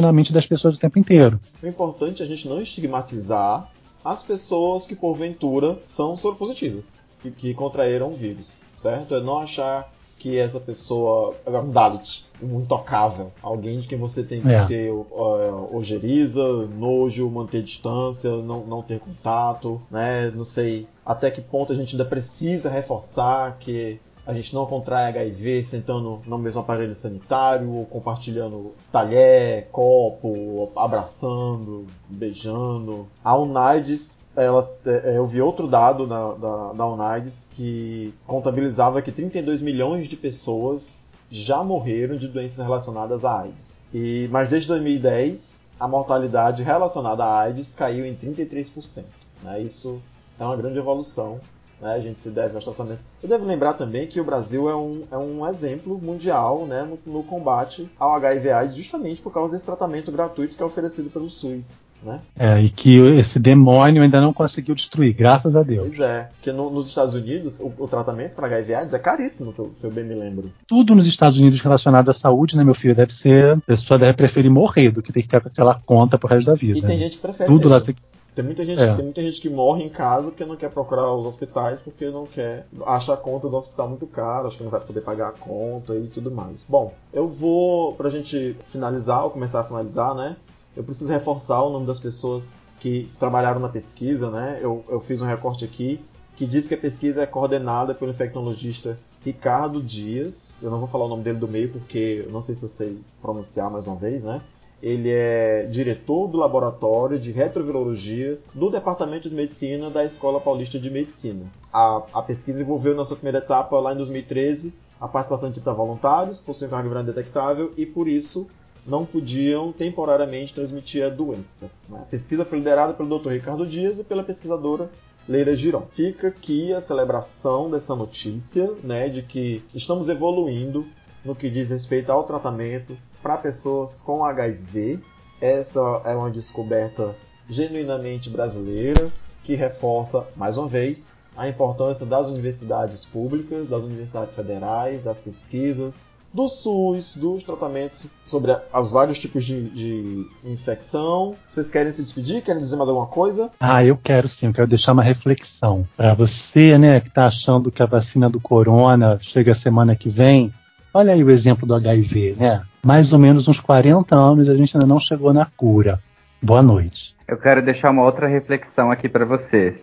na mente das pessoas o tempo inteiro. O importante é a gente não estigmatizar as pessoas que porventura são soropositivas, que, que contraíram o vírus, certo? É não achar que essa pessoa é um Dalit, um intocável, alguém de quem você tem que É. ter uh, ojeriza, nojo, manter distância, não, não ter contato, né? Não sei até que ponto a gente ainda precisa reforçar que a gente não contrai HIV sentando no mesmo aparelho sanitário, ou compartilhando talher, copo, abraçando, beijando. A UNAIDS, ela, é, eu vi outro dado da, da, da que contabilizava que 32 milhões de pessoas já morreram de doenças relacionadas à AIDS. E, mas desde 2010, a mortalidade relacionada à AIDS caiu em 33%. Né? Isso é uma grande evolução né, a gente se deve aos tratamentos. Eu devo lembrar também que o Brasil é um, é um exemplo mundial né, no, no combate ao HIV/AIDS, justamente por causa desse tratamento gratuito que é oferecido pelo SUS. Né? É, e que esse demônio ainda não conseguiu destruir, graças a Deus. Pois é, porque no- nos Estados Unidos o, o tratamento para HIV/AIDS é caríssimo, se eu, se eu bem me lembro. Tudo nos Estados Unidos relacionado à saúde, né, meu filho, deve ser. A pessoa deve preferir morrer do que ter que com aquela conta pro resto da vida. E tem né? gente que prefere. Tudo lá mesmo. se- Tem muita, gente, É. tem muita gente que morre em casa porque não quer procurar os hospitais, porque não quer. acha a conta do hospital muito cara, acha que não vai poder pagar a conta e tudo mais. Bom, eu vou, pra gente finalizar, ou começar a finalizar, né? Eu preciso reforçar o nome das pessoas que trabalharam na pesquisa, né? Eu, eu fiz um recorte aqui que diz que a pesquisa é coordenada pelo infectologista Ricardo Dias. Eu não vou falar o nome dele do meio porque eu não sei se eu sei pronunciar mais uma vez, né? Ele é diretor do laboratório de retrovirologia do Departamento de Medicina da Escola Paulista de Medicina. A, a pesquisa envolveu na sua primeira etapa, lá em 2013, a participação de 30 voluntários, possuem carga viral detectável e por isso não podiam temporariamente transmitir a doença. né? A pesquisa foi liderada pelo Dr. Ricardo Dias e pela pesquisadora Leira Giron. Fica aqui a celebração dessa notícia, né, de que estamos evoluindo no que diz respeito ao tratamento para pessoas com HIV. Essa é uma descoberta genuinamente brasileira que reforça, mais uma vez, a importância das universidades públicas, das universidades federais, das pesquisas, do SUS, dos tratamentos sobre os vários tipos de, de infecção. Vocês querem se despedir? Querem dizer mais alguma coisa? Ah, eu quero sim, eu quero deixar uma reflexão. Para você, né, que está achando que a vacina do corona chega semana que vem, olha aí o exemplo do HIV, né? Mais ou menos uns 40 anos a gente ainda não chegou na cura. Boa noite. Eu quero deixar uma outra reflexão aqui para vocês.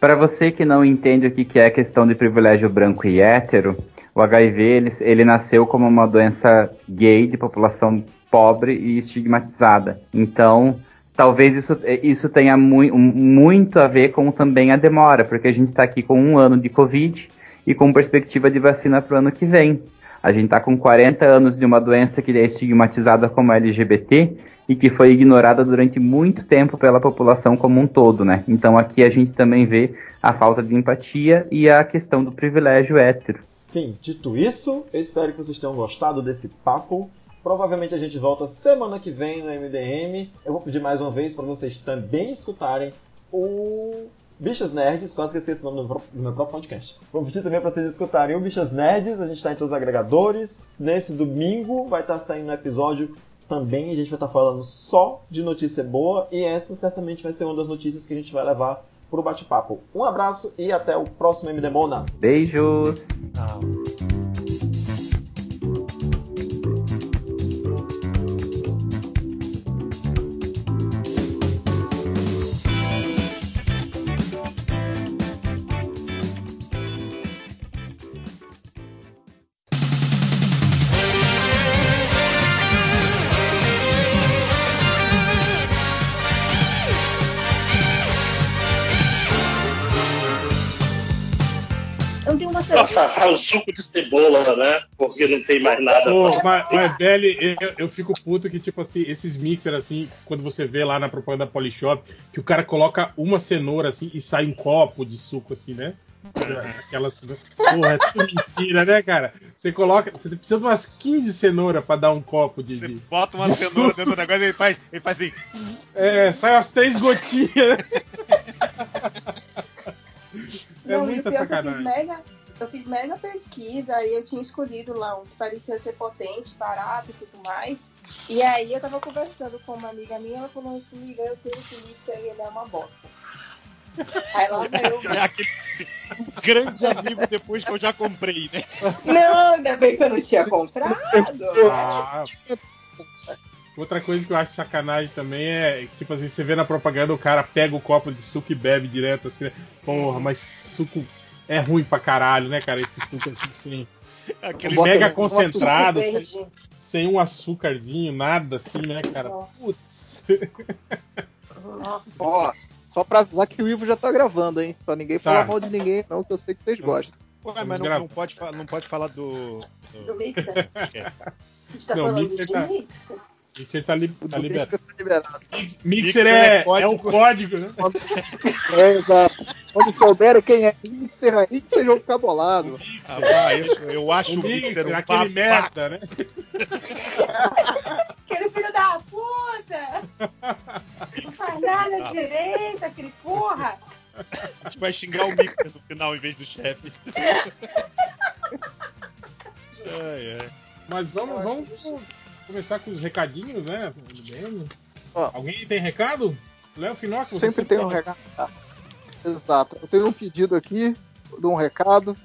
Para você que não entende o que é a questão de privilégio branco e hétero, o HIV ele, ele nasceu como uma doença gay de população pobre e estigmatizada. Então, talvez isso, isso tenha mui- muito a ver com também a demora, porque a gente está aqui com um ano de Covid e com perspectiva de vacina para o ano que vem. A gente está com 40 anos de uma doença que é estigmatizada como LGBT e que foi ignorada durante muito tempo pela população como um todo, né? Então aqui a gente também vê a falta de empatia e a questão do privilégio hétero. Sim, dito isso, eu espero que vocês tenham gostado desse papo. Provavelmente a gente volta semana que vem no MDM. Eu vou pedir mais uma vez para vocês também escutarem o Bichas Nerds, quase que esqueci o nome do, meu próprio podcast. Vou pedir também para vocês escutarem o Bichas Nerds, a gente está em todos os agregadores. Nesse domingo vai estar saindo um episódio também, a gente vai estar falando só de notícia boa e essa certamente vai ser uma das notícias que a gente vai levar para o bate-papo. Um abraço e até o próximo MD Monas. Beijos! Eu faz o suco de cebola, né? Porque não tem mais nada. Pô, pra- mas, mas Belly, eu, eu fico puto que, tipo assim, esses mixer assim, quando você vê lá na propaganda da Polishop, que o cara coloca uma cenoura assim e sai um copo de suco, assim, né? Aquelas. Porra, é tudo mentira, né, cara? Você coloca. Você precisa de umas 15 cenouras pra dar um copo de. de- Bota uma de cenoura suco. dentro do negócio e ele faz, ele faz assim. É, sai umas três gotinhas. É Não, e o muita pior que eu fiz sacanagem. mega. Eu fiz mega pesquisa e eu tinha escolhido lá um que parecia ser potente, barato e tudo mais. E aí eu tava conversando com uma amiga minha, ela falou assim, amiga, eu tenho esse mixer e ele é uma bosta. Aí lá vai eu. É aquele grande amigo depois que eu já comprei, né? Não, ainda bem que eu não tinha comprado. Ah, Outra coisa que eu acho sacanagem também é, tipo assim, você vê na propaganda o cara pega o copo de suco e bebe direto assim. né? Porra, mas suco é ruim pra caralho, né, cara? Esse suco assim, assim. Aquele mega mega concentrado, sem, sem um açúcarzinho, nada assim, né, cara? Putz. Ó, só pra avisar que o Ivo já tá gravando, hein? Pra ninguém falar Tá. mal de ninguém, não, que eu sei que vocês gostam. Ué, mas não, não pode, não pode falar do. Do mixer. É. A gente tá Não, falando mixer de tá- mixer. Mixer tá, li, tá liberado. liberado. Mixer, Mixer é, é é o código, né? É, exato. Quando souberem quem é Mixer aí, vocês vão ficar bolados. Ah, vai, eu, eu acho O Mixer Mixer, um aquele merda, né? Aquele filho da puta! Não faz nada direito, aquele porra! A gente vai xingar o Mixer no final em vez do chefe. ai, ai. Mas vamos, vamos começar com os recadinhos, né? Ó. Alguém tem recado? Léo Finocchi, você Sempre tem um recado. Exato. Eu tenho um pedido aqui, de um recado.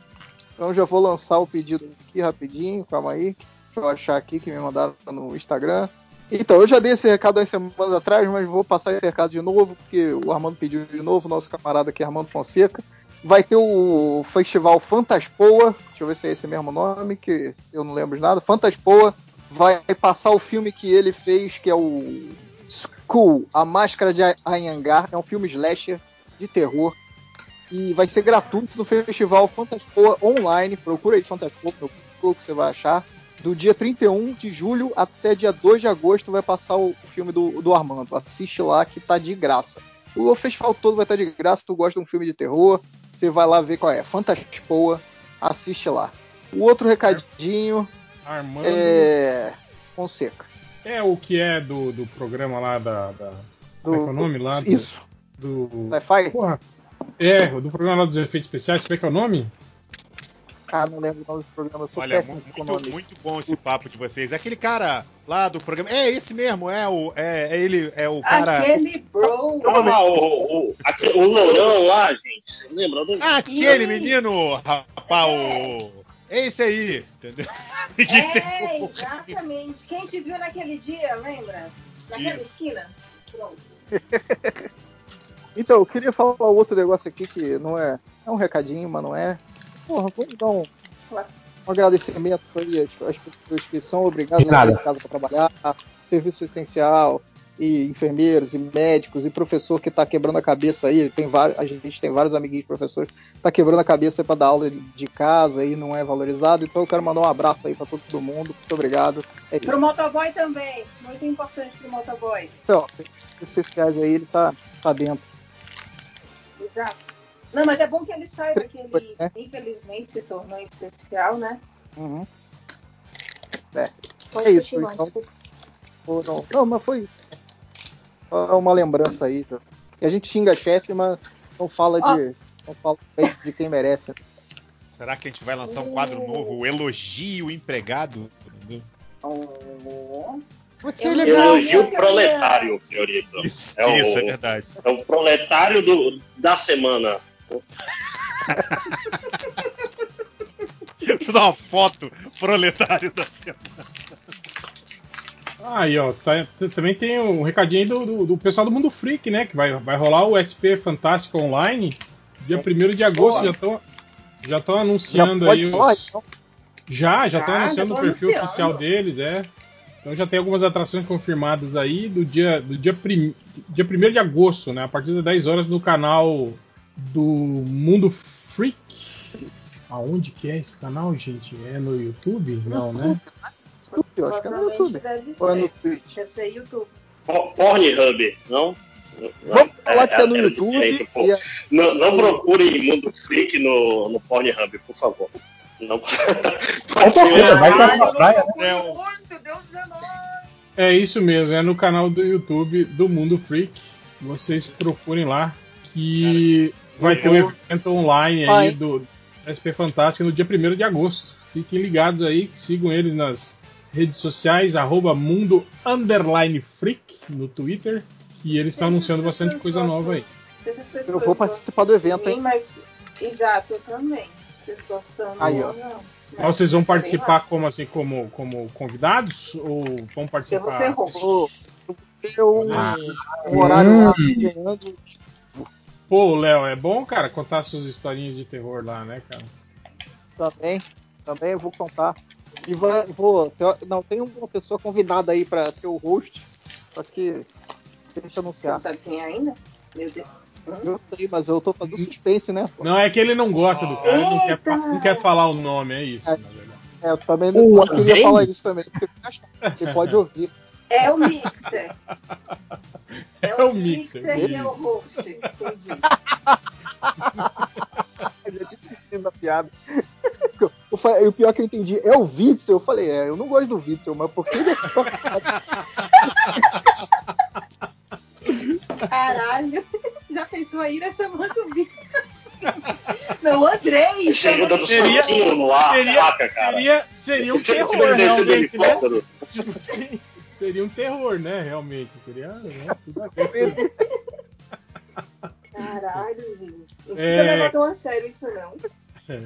Então já vou lançar o pedido aqui rapidinho, calma aí. Deixa eu achar aqui que me mandaram no Instagram. Então, eu já dei esse recado há semanas atrás, mas vou passar esse recado de novo, porque o Armando pediu de novo, nosso camarada aqui, Armando Fonseca. Vai ter o festival Fantaspoa, deixa eu ver se é esse mesmo nome, que eu não lembro de nada. Fantaspoa vai passar o filme que ele fez, que é o School, A Máscara de Anhangar. É um filme slasher de terror. E vai ser gratuito no Festival Fantaspoa Online. Procura aí Fantaspoa no Google que você vai achar. Do dia 31 de julho até dia 2 de agosto vai passar o, o filme do, do Armando. Assiste lá que tá de graça. O festival todo vai estar de graça. Tu gosta de um filme de terror, você vai lá ver qual é. Fantaspoa, assiste lá. O outro recadinho Armando. é. Fonseca. É o que é do, do programa lá da. da... Como é que é o nome lá? Do, Isso. Do. Sci-Fi? Porra. É, o do programa lá dos efeitos especiais, como é que é o nome? Ah, não lembro o nome do programa. Eu sou Olha, muito, nome. muito bom esse papo de vocês. É aquele cara lá do programa. É esse mesmo, é o. É, é ele, é o cara. Aquele bro. Ah, o, o, aque- o Lourão lá, gente. Você lembra do. Aquele menino, rapaz, o. É esse aí, entendeu? É, exatamente. Quem te viu naquele dia, lembra? Naquela Isso. esquina? Pronto. Então, eu queria falar outro negócio aqui que não é. É um recadinho, mas não é. Porra, vamos dar um, um agradecimento aí às, pessoas que são obrigadas a sair Nada. de casa para trabalhar, serviço essencial, e enfermeiros, e médicos, e professor que está quebrando a cabeça aí. Tem vários, a gente tem vários amiguinhos professores que tá quebrando a cabeça para dar aula de, casa e não é valorizado. Então eu quero mandar um abraço aí para todo mundo. Muito obrigado. É isso. Pro motoboy também. Muito importante pro motoboy. Então, serviços essenciais aí, ele tá, tá dentro. Exato. Não, mas é bom que ele saiba que ele, É. infelizmente, se tornou essencial, né? Uhum. É, Pode é isso. Então, não, não, mas foi só uma lembrança aí. Tá? E a gente xinga chefe, mas não fala de. Não fala de quem merece. Será que a gente vai lançar um quadro novo, o Elogio Empregado? Entendeu? Eu Elogio não- proletário, senhorita. Isso, É o- isso, é verdade. É o proletário do, da semana. Deixa eu dar uma foto proletário da semana. Aí, ó, tá- também tem um recadinho aí do, do, do pessoal do Mundo Freak, né? Que vai, vai rolar o SP Fantástico Online dia 1 de agosto. Boa. Já estão já anunciando Já pode aí falar, os. então? Já, já estão Já, anunciando o perfil anunciando. oficial deles, é. Então já tem algumas atrações confirmadas aí do dia, do dia, prim, dia 1 de agosto, né? A partir das 10 horas no canal do Mundo Freak. Aonde que é esse canal, gente? É no YouTube? Não, né? Eu acho que é no YouTube. deve Ou é no ser. Twitch. Deve ser YouTube. Po- Pornhub, não? Vamos falar que é no era YouTube diferente, pô. e é- Não, não procure Mundo Freak no, no Pornhub, por favor. Não. Certeza, vai na praia, né? É o- Muito, Deus é nóis. É isso mesmo, é no canal do YouTube do Mundo Freak. Vocês procurem lá que vai ter um evento online aí do SP Fantástico no dia 1 de agosto. Fiquem ligados aí, sigam eles nas redes sociais, arroba mundo underline freak no Twitter, que eles estão anunciando bastante coisa nova aí. Eu vou participar do evento, gostam de hein? mim, Mas, exato, eu também. Vocês gostando Aí, ó. não. Mas vocês vão lá. participar como assim, como, como convidados? Ou vão Eu participar? vou ser host. Vou ter um, Ah. um horário lá Hum. desenhando. Pô, Léo, é bom, cara, contar suas historinhas de terror lá, né, cara? Também, também eu vou contar. E vai, vou. Não, tem uma pessoa convidada aí pra ser o host. Só que. Deixa eu Você não anunciar. sabe quem é ainda? Meu Deus. Eu sei, mas eu tô fazendo suspense, né? pô? Não, é que ele não gosta do cara, ele não quer, não quer falar o nome, é isso, na verdade. É, eu também não, não queria Andrei? falar isso também, porque ele pode ouvir. É o Mixer. É É o o Mixer, Mixer e é o host. Entendi. Eu já tinha entendido a piada. Eu falei, o pior que eu entendi é o Witzel. Eu falei, é, eu não gosto do Witzel, mas por que ele é só- Caralho. Já pensou a Ira chamando o Mixer? Não, o Andrei. Chega dando Seria- soquinho no ar, seria- caraca, cara. Seria, seria um terror, realmente, né? Seria um terror, né, realmente. Seria né, tudo a ver. Caralho, gente. Não precisa É. levar tão a sério isso, não.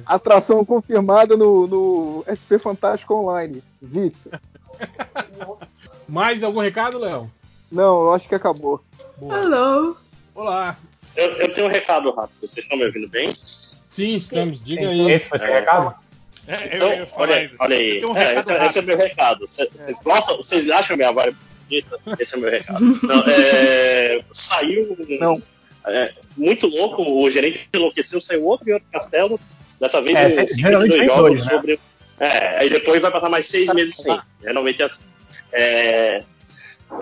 Atração confirmada no, no SP Fantástico Online. Witzel. Mais algum recado, Léo? Não, eu acho que acabou. Boa. Hello. Olá. Eu, eu tenho um recado rápido. Vocês estão me ouvindo bem? Sim, estamos. Diga aí. Esse foi seu recado? É, eu Então, ia falar olha aí, olha aí. Eu um É, esse, esse é meu recado. Vocês vocês gostam? Vocês acham minha voz bonita? Esse é o meu recado. Não, é, saiu Não. é, muito louco, o gerente enlouqueceu, saiu outro e outro castelo. Dessa vez É, um geralmente dois jogos dois, né? sobre. É, aí depois vai passar mais seis meses sem. Geralmente é assim. É,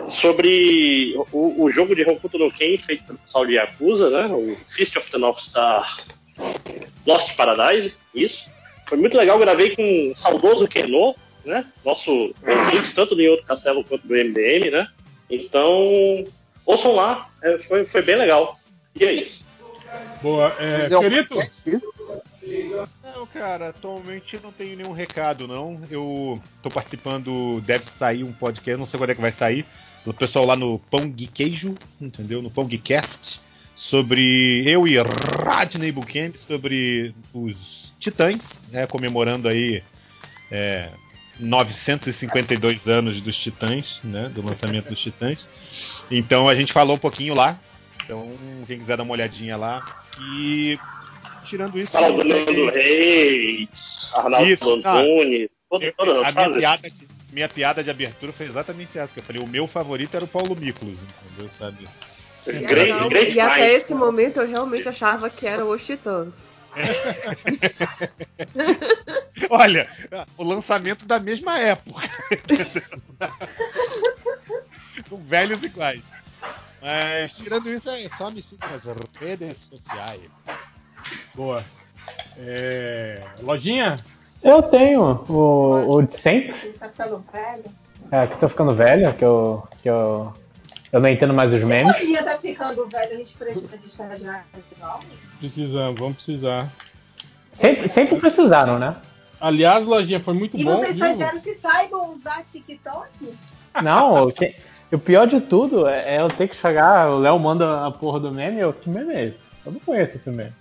sobre o, o jogo de Hokuto no Ken feito pelo pessoal de Yakuza, né? O Fist of the North Star Lost Paradise, isso. Foi muito legal, gravei com o saudoso Keno, né? Nosso ouvinte, tanto do outro castelo quanto do MDM, né? Então, ouçam lá, é, foi, foi bem legal. E é isso. Boa. É, Mas é Não, cara, atualmente não tenho nenhum recado, não. Eu tô participando, deve sair um podcast, não sei quando é que vai sair, do pessoal lá no Pão de Queijo, entendeu? No Pão de Cast, sobre eu e Radney Bucamp, sobre os Titãs, né? Comemorando aí é, 952 anos dos Titãs, né? Do lançamento dos Titãs. Então a gente falou um pouquinho lá. Então, quem quiser dar uma olhadinha lá. E tirando isso. Fala do Nando Reis, Arnaldo Isso, ah, Antunes, todo, eu- a minha piada, de, minha piada de abertura foi exatamente essa. Que eu falei, o meu favorito era o Paulo Miklos, entendeu? Sabe? Great- Não, great e até esse momento eu realmente achava que eram os Titãs. Olha, o lançamento da mesma época. Com velhos iguais. Mas tirando isso, é só me siga nas redes sociais. Boa. É, lojinha? Eu tenho o, o de sempre, Você tá ficando velho? é, que tô ficando velho, que eu, que eu, eu não entendo mais os Se memes. o dia tá ficando velho, a gente precisa de estagiário. Precisamos, vamos precisar. Sempre, sempre precisaram, né? Aliás, lojinha, foi muito E bom. vocês viu? estagiários que saibam usar TikTok? Não, o, que- o pior de tudo é, é eu ter que chegar, o Léo manda a porra do meme, eu, que meme é esse? Eu não conheço esse meme.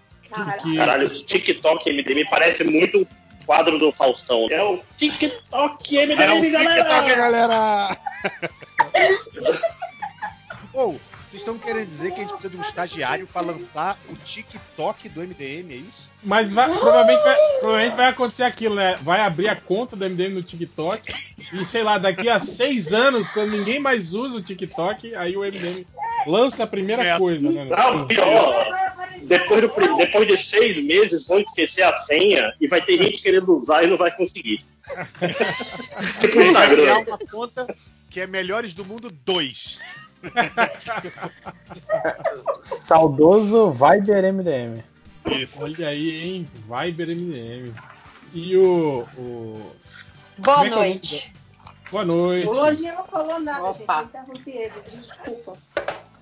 Caralho, TikTok MDM parece muito um quadro do Faustão. É o TikTok MDM, É o galera! TikTok, galera! Ou, vocês estão querendo dizer que a gente precisa de um estagiário pra lançar o TikTok do MDM, é isso? Mas vai- provavelmente, vai, provavelmente vai acontecer aquilo, né? Vai abrir a conta do MDM no TikTok e, sei lá, daqui a seis anos, quando ninguém mais usa o TikTok, aí o MDM lança a primeira coisa, né? Não, pior. Depois, do depois de seis meses vão esquecer a senha e vai ter gente querendo usar e não vai conseguir. tipo Ele vai criar Instagram. uma conta que é Melhores do Mundo 2. Saudoso Viber MDM. Olha aí, hein? Viber MDM. E o. o... Boa é é noite. do- Boa noite. O Lojinha não falou nada, gente. Eu interrompi ele. Desculpa.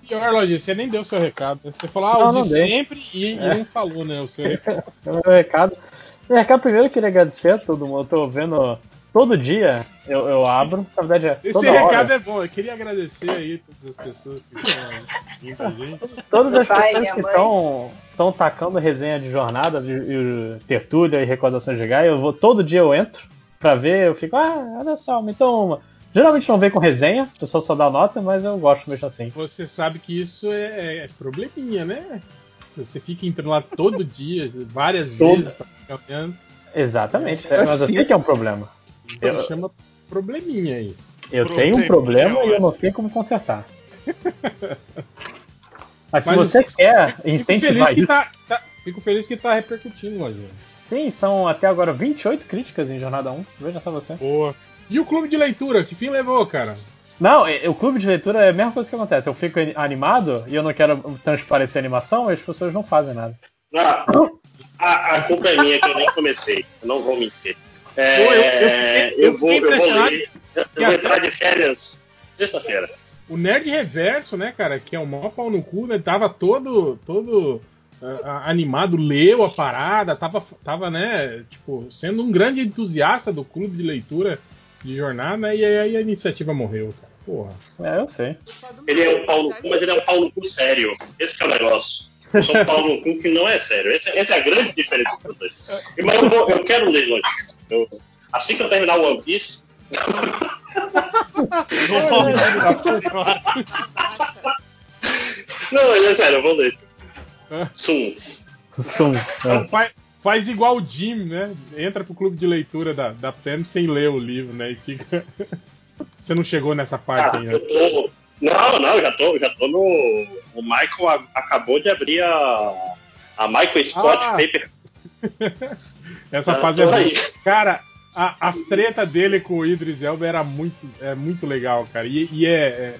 Pior, Lojinha, você nem deu o seu recado. né? Você falou ah, Não, o não de dei. sempre e, e É. não falou, né? O seu recado. Meu recado. Meu recado primeiro eu queria agradecer a todo mundo. Eu tô vendo todo dia, eu, eu abro. Na verdade, é Esse toda recado hora. é bom. Eu queria agradecer aí todas as pessoas que estão vindo a gente. Todas as Pai, pessoas que estão estão tacando resenha de jornada, de, de tertúlia e recordações de Gaia, eu vou todo dia eu entro pra ver, eu fico, ah, olha só, então uma. Geralmente não vem com resenha, a pessoa só dá nota, mas eu gosto mesmo assim. Você sabe que isso é, é probleminha, né? Você fica entrando lá todo dia, várias Todo. vezes, pra ficar olhando. Exatamente, É, mas eu sei que é um problema. Eu- chama probleminha isso. Eu tenho um problema e eu não sei como consertar. Mas se Mas você fico- quer Fico incentivar feliz, que isso, tá, tá- fico feliz que tá repercutindo, Lojinha. sim, são até agora 28 críticas em Jornada 1. Veja só você. Boa. E o clube de leitura, que fim levou, cara? Não, o clube de leitura é a mesma coisa que acontece. Eu fico animado e eu não quero transparecer a animação e as pessoas não fazem nada. Ah, a, a culpa é minha que eu nem comecei. Eu não vou mentir. É, Pô, eu- eu fiquei- eu eu vou, eu vou impressionado ler. Eu vou entrar de férias sexta-feira. O Nerd Reverso, né, cara, que é o maior pau no cu, né, tava todo, todo ah, ah, animado, leu a parada, tava, tava, né, tipo, sendo um grande entusiasta do clube de leitura de jornada, né, e aí a iniciativa morreu, cara. Porra. É, eu sei. Ele é um pau no cu, mas ele é um pau no cu sério. Esse que é o negócio. Eu sou um pau no cu que não é sério. Essa, essa é a grande diferença dos dois. Mas eu, vou- eu quero ler notícias. Eu- Assim que eu terminar o One Piece. Não, mas é sério, eu vou ler. Sum. Sum. Então faz, faz igual o Jim, né? Entra pro clube de leitura da, da PEM sem ler o livro, né? E fica. Você não chegou nessa parte Ah, ainda. eu tô, Não, não, já tô, já tô no. O Michael a- acabou de abrir a. A Michael Scott Ah. Paper. Essa Tá, fase é boa. Cara, a- as tretas dele com o Idris Elba era muito, é muito legal, cara. E, e é, é,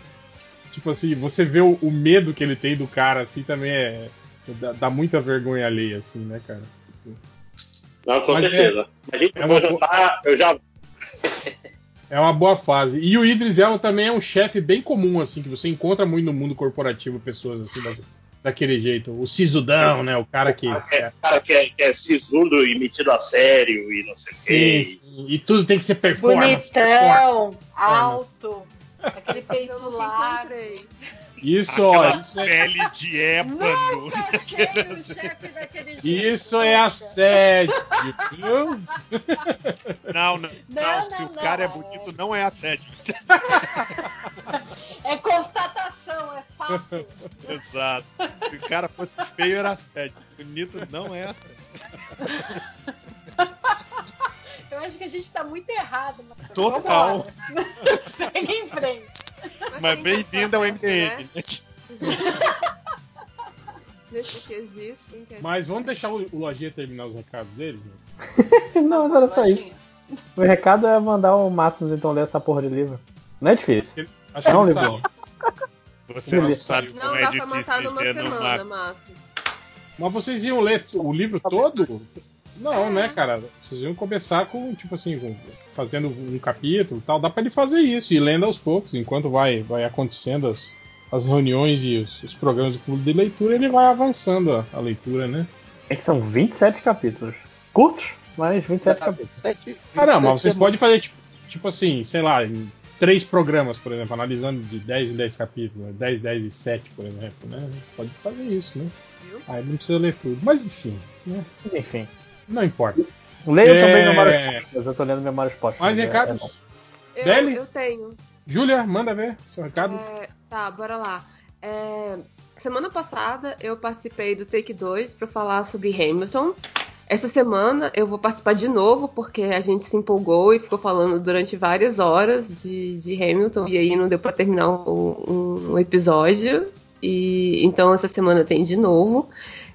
Tipo assim, você vê o, o medo que ele tem do cara, assim, também é. Dá, dá muita vergonha alheia, assim, né, cara? Não, com Mas é- certeza. A gente é uma jantar, eu já. É uma boa fase. E o Idris Elba também é um chefe bem comum, assim, que você encontra muito no mundo corporativo pessoas assim, da- daquele jeito. O sisudão, né? O cara que. É, cara que é, que é sisudo e metido a sério e não sei o Sim, quê. sim. E tudo tem que ser performance. Bonitão, performance. alto, aquele peito largo. Isso, ó, isso é, pele de ébano. isso é assédio, viu? Não, não, Não, não, Se não, o cara não, é bonito, não é assédio. É constatação, é fato. Exato. Se o cara fosse feio, era assédio. Bonito não é assédio. Eu acho que a gente tá muito errado. Mas... Total. Segue em frente. Mas bem-vindo ao MDM. Nesse quesito. quem quer- Mas vamos deixar o, o Lojinha terminar os recados dele? gente? Não, mas era só isso. O recado é mandar o Máximos então ler essa porra de livro. Não é difícil. Acho É um que ele livro. Você Beleza. não sabe como Não é dá pra matar difícil numa semana. Márcio. Mas vocês iam ler o livro todo? Não, né, cara? Vocês iam começar com, tipo assim, com- fazendo um capítulo e tal. Dá pra ele fazer isso, e lendo aos poucos, enquanto vai, vai acontecendo as, as reuniões e os, os programas do clube de leitura, ele vai avançando a, a leitura, né? É que são 27 capítulos. Curtos, mas 27 capítulos. Ah, não, mas vocês podem fazer, tipo, tipo assim, sei lá, em três programas, por exemplo, analisando de 10 em 10 capítulos, né? 10, 10 e 7, por exemplo, né? Pode fazer isso, né? Aí não precisa ler tudo. Mas enfim, né? Enfim. Não importa. Leio É, também Memórias Póstumas. Eu tô lendo Memórias Póstumas. Mais é- recados? é bom. Eu, eu tenho. Júlia, manda ver seu recado. É, tá, bora lá. É, semana passada eu participei do Take 2 para falar sobre Hamilton. Essa semana eu vou participar de novo porque a gente se empolgou e ficou falando durante várias horas de, de Hamilton e aí não deu para terminar um, um episódio. E então essa semana tem de novo.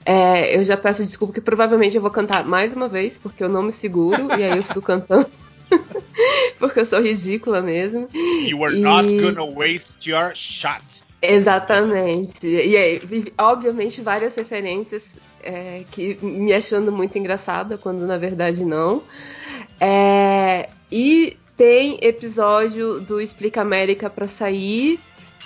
É, eu já peço desculpa que provavelmente eu vou cantar mais uma vez porque eu não me seguro e aí eu fico cantando porque eu sou ridícula mesmo. You are E- not gonna waste your shot. Exatamente. E aí, vi- obviamente, várias referências é, que me achando muito engraçada, quando na verdade não. É, e tem episódio do Explica América para sair,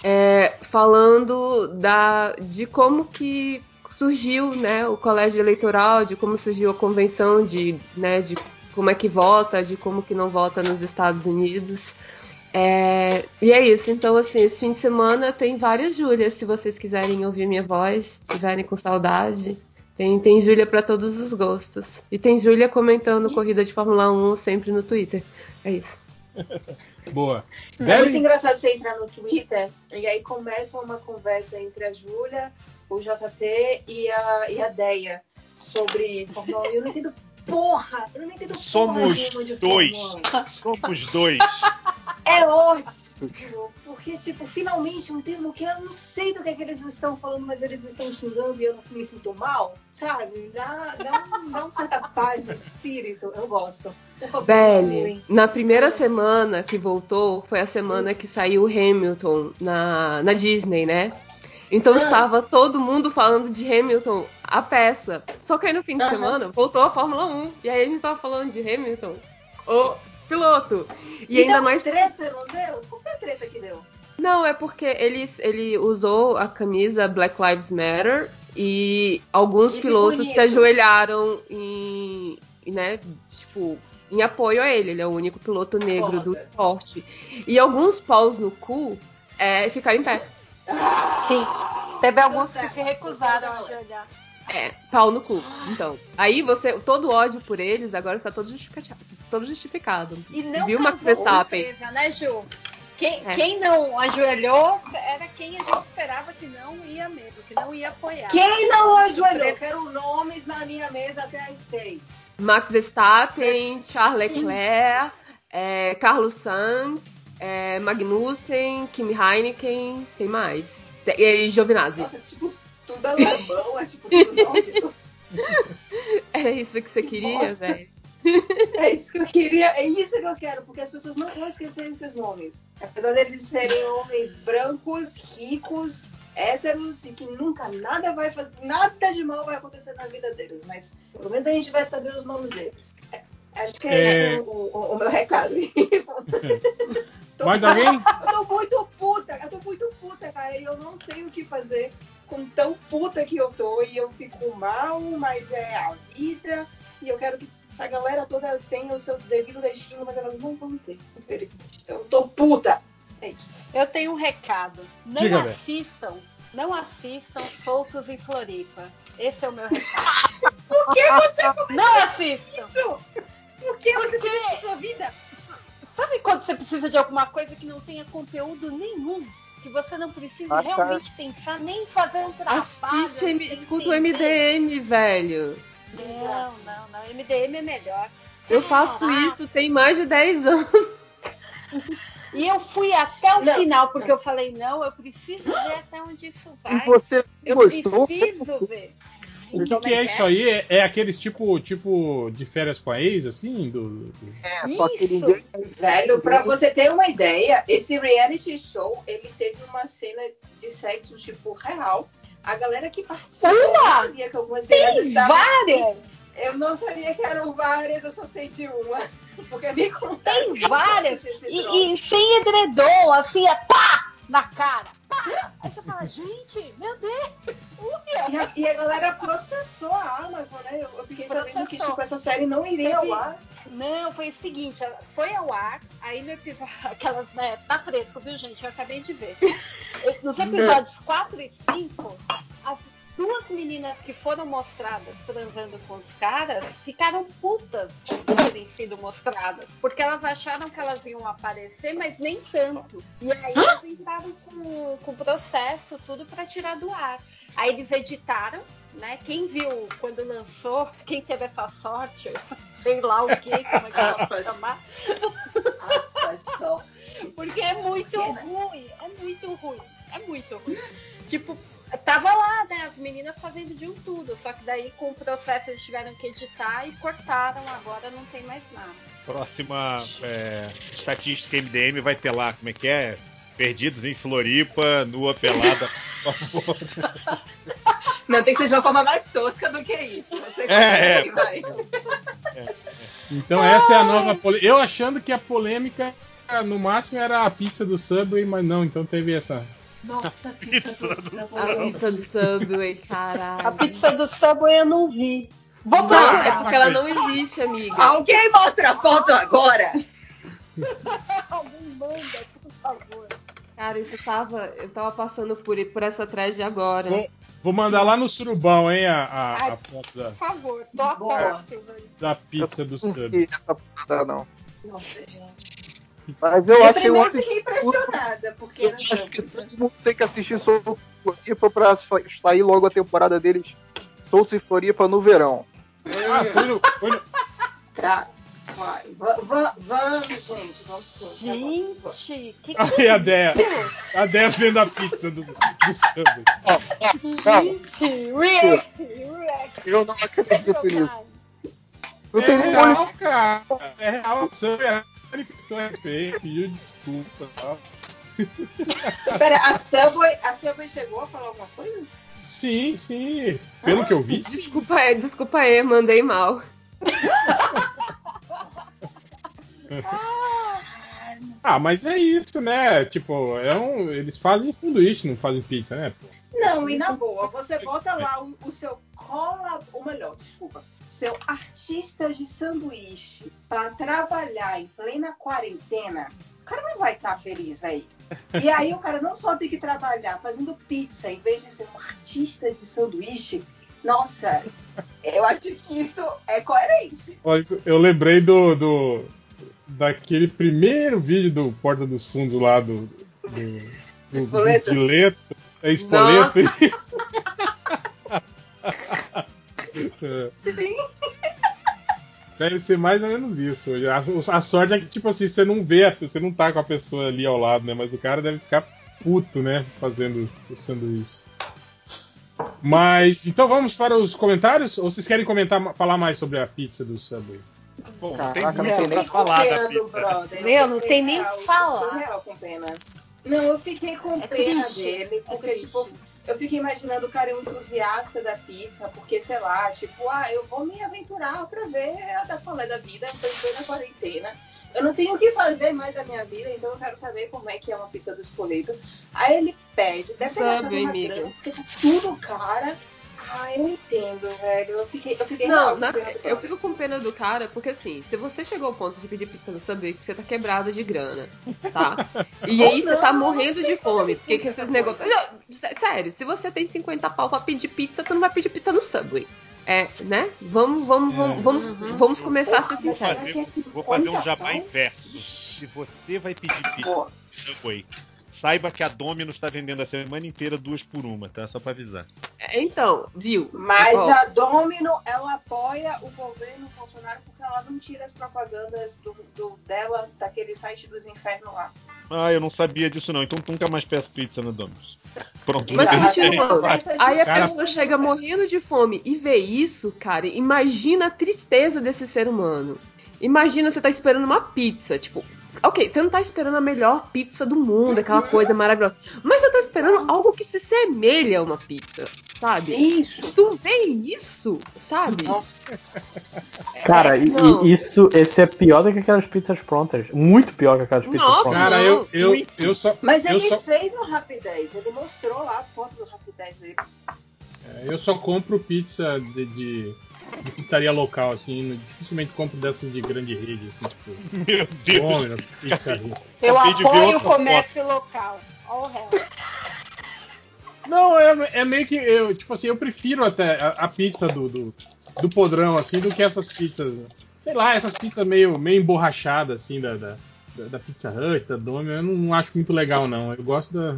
é, falando da, de como que surgiu né, o colégio eleitoral, de como surgiu a convenção, de, né, de como é que vota, de como que não vota nos Estados Unidos. É, e é isso, então assim, esse fim de semana tem várias Júlias, se vocês quiserem ouvir minha voz, estiverem com saudade. Tem, tem Júlia para todos os gostos. E tem Júlia comentando corrida de Fórmula 1 sempre no Twitter. É isso. Boa. É muito engraçado você entrar no Twitter e aí começa uma conversa entre a Júlia, o JP e a, e a Deia sobre Fórmula 1. Eu não entendo porra! Eu não entendo porra Somos nenhuma de dois. Fórmula 1. Somos dois. É ótimo! Porque, tipo, finalmente um termo que eu não sei do que, é que eles estão falando, mas eles estão xingando e eu não me sinto mal, sabe? Dá, dá, um, dá uma certa paz no espírito. Eu gosto. Por favor, Belly, continuem. na primeira semana que voltou, foi a semana que saiu o Hamilton na, na Disney, né? Então estava todo mundo falando de Hamilton, a peça. Só que aí no fim de Aham. semana voltou a Fórmula 1. E aí a gente tava falando de Hamilton, o piloto. E, E ainda deu mais. treta, não deu? Qual foi a treta que deu? Não, é porque ele, ele usou a camisa Black Lives Matter e alguns E pilotos bonito. se ajoelharam em, né, tipo, em apoio a ele. Ele é o único piloto negro do esporte. E alguns paus no cu é, ficaram em pé. Sim. Teve alguns que se recusaram a olhar. É, pau no cu. Então, aí você, todo o ódio por eles agora está todo justificado. Todo justificado. E não Viu, Max Verstappen? surpresa, né, Ju? Quem, É. quem não ajoelhou era quem a gente esperava que não ia mesmo, que não ia apoiar. Quem não ajoelhou? Eu quero nomes na minha mesa até às seis. Max Verstappen, Charles Leclerc, é, Carlos Sainz é, Magnussen, Kimi Heineken, tem mais. Tem- E Giovinazzi. Nossa, tipo, tudo alemão, é tipo tudo nórdico. Era isso que você queria, Nossa. velho? É isso que eu queria, é isso que eu quero, porque as pessoas não vão esquecer esses nomes. Apesar deles serem homens brancos, ricos, héteros e que nunca nada vai fazer, nada de mal vai acontecer na vida deles, mas pelo menos a gente vai saber os nomes deles. Acho que é, É. esse o, o- o meu recado. Mais alguém? Eu tô muito puta, eu tô muito puta, cara, e eu não sei o que fazer com tão puta que eu tô, e eu fico mal, mas é a vida, e eu quero que essa galera toda tenha o seu devido destino, mas elas não vão ter, infelizmente. Então eu tô puta. É isso. Eu tenho um recado. Não Diga, assistam, não assistam Soltos em Floripa. Esse é o meu recado. Por que você começou Não assistam! Isso! Por que você Porque- fez isso sua vida? Sabe quando você precisa de alguma coisa que não tenha conteúdo nenhum? Que você não precisa Ah, tá. realmente pensar, nem fazer um trabalho. Assiste, M- escuta o. MDM, velho. Não, não, não. MDM é melhor. Eu faço Caraca. isso tem mais de 10 anos. E eu fui até o Não. final, porque eu falei, não, eu preciso ver até onde isso vai. E você eu gostou? preciso ver. O que, Como que é é isso aí? É, é aqueles tipo, tipo de férias com a ex, assim? Do, É, só que Isso. ninguém. Velho, pra você ter uma ideia, esse reality show, ele teve uma cena de sexo, tipo, real. A galera que participou Uma? sabia que algumas cenas Tem estavam... várias! Eu não sabia que eram várias, eu só sei de uma. Porque me contaram. Tem várias! E, e sem edredom, assim, é pá! Na cara! Pá! Aí você fala, gente, meu Deus! E a, e a galera processou a Amazon, né? Eu, eu fiquei sabendo que Processou. tipo, essa série não iria ao ar. Não, foi o seguinte, foi ao ar, aí no episódio, aquelas, né, tá fresco, viu gente? Eu acabei de ver. Nos episódios 4 e 5, as duas meninas que foram mostradas transando com os caras ficaram putas de terem sido mostradas. Porque elas acharam que elas iam aparecer, mas nem tanto. E aí elas entraram com, com o processo, tudo pra tirar do ar. Aí eles editaram, né? Quem viu quando lançou, quem teve essa sorte, sei lá o que, como é que Aspas. chamar. Aspas só. Porque é muito ruim, é muito ruim, é muito ruim. Tipo, tava lá, né, as meninas fazendo de um tudo, só que daí com o processo eles tiveram que editar e cortaram, agora não tem mais nada. Próxima é, estatística MDM vai ter lá, como é que é? Perdidos em Floripa, nua pelada. Não, tem que ser de uma forma mais tosca do que isso. Você É, consegue, vai. Então essa é a nova polêmica. Eu achando que a polêmica no máximo era a pizza do Subway, mas não, então teve essa. Nossa, pizza do A Subway. pizza do Subway, caralho. A pizza do Subway eu não vi. Vou Não, procurar. é porque ela não existe, amiga. Alguém mostra a foto agora! Alguém manda, por favor. Cara, isso tava. Eu tava passando por, por essa thread agora. Vou, vou mandar lá no surubão, hein, a, a, a foto da, Por favor, tô a velho. da pizza do Não essa parada, não. Nossa, gente. Mas eu Eu um primeiro outro. fiquei impressionada, porque Eu acho que todo mundo tem que assistir Soltos em Floripa pra sa- sair logo a temporada deles Soltos em Floripa no verão. Ah, foi no, foi no- Tá, vai. Vamos, gente. Vamos. Gente, que que Aí é a Dea. isso? A Dea vendo a pizza do, do Subway. Gente, react, react. Eu não acredito nisso. Não É tem real, olho. cara. É real. O Subway manifestou respeito, pediu desculpa e tal. Pera, a Subway, a Subway chegou a falar alguma coisa? Sim, sim. Pelo que eu vi. Desculpa aí, desculpa aí, mandei mal. Ah, mas é isso, né? Tipo, é um, eles fazem sanduíche, não fazem pizza, né? Não, e na boa, você bota lá o, o seu cola, ou melhor, desculpa, seu artista de sanduíche pra trabalhar em plena quarentena, o cara não vai estar feliz, velho. E aí o cara não só tem que trabalhar fazendo pizza em vez de ser um artista de sanduíche. Nossa, eu acho que isso é coerente. Olha, eu lembrei do, do daquele primeiro vídeo do Porta dos Fundos lá do do, do, do Espoleto? Dileto. É Espoleto, Nossa. isso. É. Sim. Deve ser mais ou menos isso. A, a sorte é que, tipo assim, você não vê, você não tá com a pessoa ali ao lado, né? Mas o cara deve ficar puto, né? Fazendo o sanduíche. Mas, então vamos para os comentários? Ou vocês querem comentar, falar mais sobre a pizza do Subway? Bom, Caraca, não tem não nem falar da pizza. Meu, eu não tem nem real, o que falar. eu fiquei com pena. Não, eu fiquei com É pena triste, dele, é porque, tipo, eu fiquei imaginando o cara entusiasta da pizza, porque, sei lá, tipo, ah, eu vou me aventurar pra ver a da qual é da vida, tô em plena quarentena. Eu não tenho o que fazer mais da minha vida, então eu quero saber como é que é uma pizza do Espoleto. Aí ele pede, deve ter Sabe, uma amiga. grana, porque tá tudo cara. Ah, eu entendo, velho. Eu fiquei, eu fiquei Não, na- com pena do eu fico com pena do cara, porque assim, se você chegou ao ponto de pedir pizza no Subway, você tá quebrado de grana, tá? E aí Ou você tá não, morrendo de fome, é que porque que esses negócios... Não, Sério, se você tem 50 pau pra pedir pizza, tu não vai pedir pizza no Subway. É, né? Vamos, vamos, vamos, vamos, vamos começar a ser Vou sinceros. fazer, vou fazer um jabá inverso. Se você vai pedir pizza no Subway, saiba que a Domino's está vendendo a semana inteira duas por uma, tá? Só pra avisar. É, Então, viu? Mas a Domino, ela apoia o governo Bolsonaro porque ela não tira as propagandas do, do- dela daquele site dos infernos lá. Ah, eu não sabia disso não. Então nunca mais peço pizza na Domino's. Pronto. Mas continuando, aí a Cara, pessoa chega morrendo de fome e vê isso, cara, imagina a tristeza desse ser humano. Imagina você tá esperando uma pizza, tipo, ok, você não tá esperando a melhor pizza do mundo, aquela coisa maravilhosa, mas você tá esperando algo que se semelha a uma pizza, sabe? Isso. Tu vê isso, sabe? Cara, É, e isso, esse é pior do que aquelas pizzas prontas. Muito pior que aquelas pizzas Nossa, prontas. Cara, eu, eu, eu só. Mas eu ele só, fez um rapidez, ele mostrou lá a foto do rapidez dele. Eu só compro pizza de, de, de pizzaria local, assim. Dificilmente compro dessas de grande rede, assim, tipo. Meu Deus. Domino's, Pizza. Eu apoio o comércio local. All hell. Não, é, é meio que. Eu, tipo assim, eu prefiro até a, a pizza do, do, do podrão, assim, do que essas pizzas. Sei lá, essas pizzas meio, meio emborrachadas, assim, da, da, da- da Pizza Hut, da Domino, eu não, não acho muito legal, não. Eu gosto da.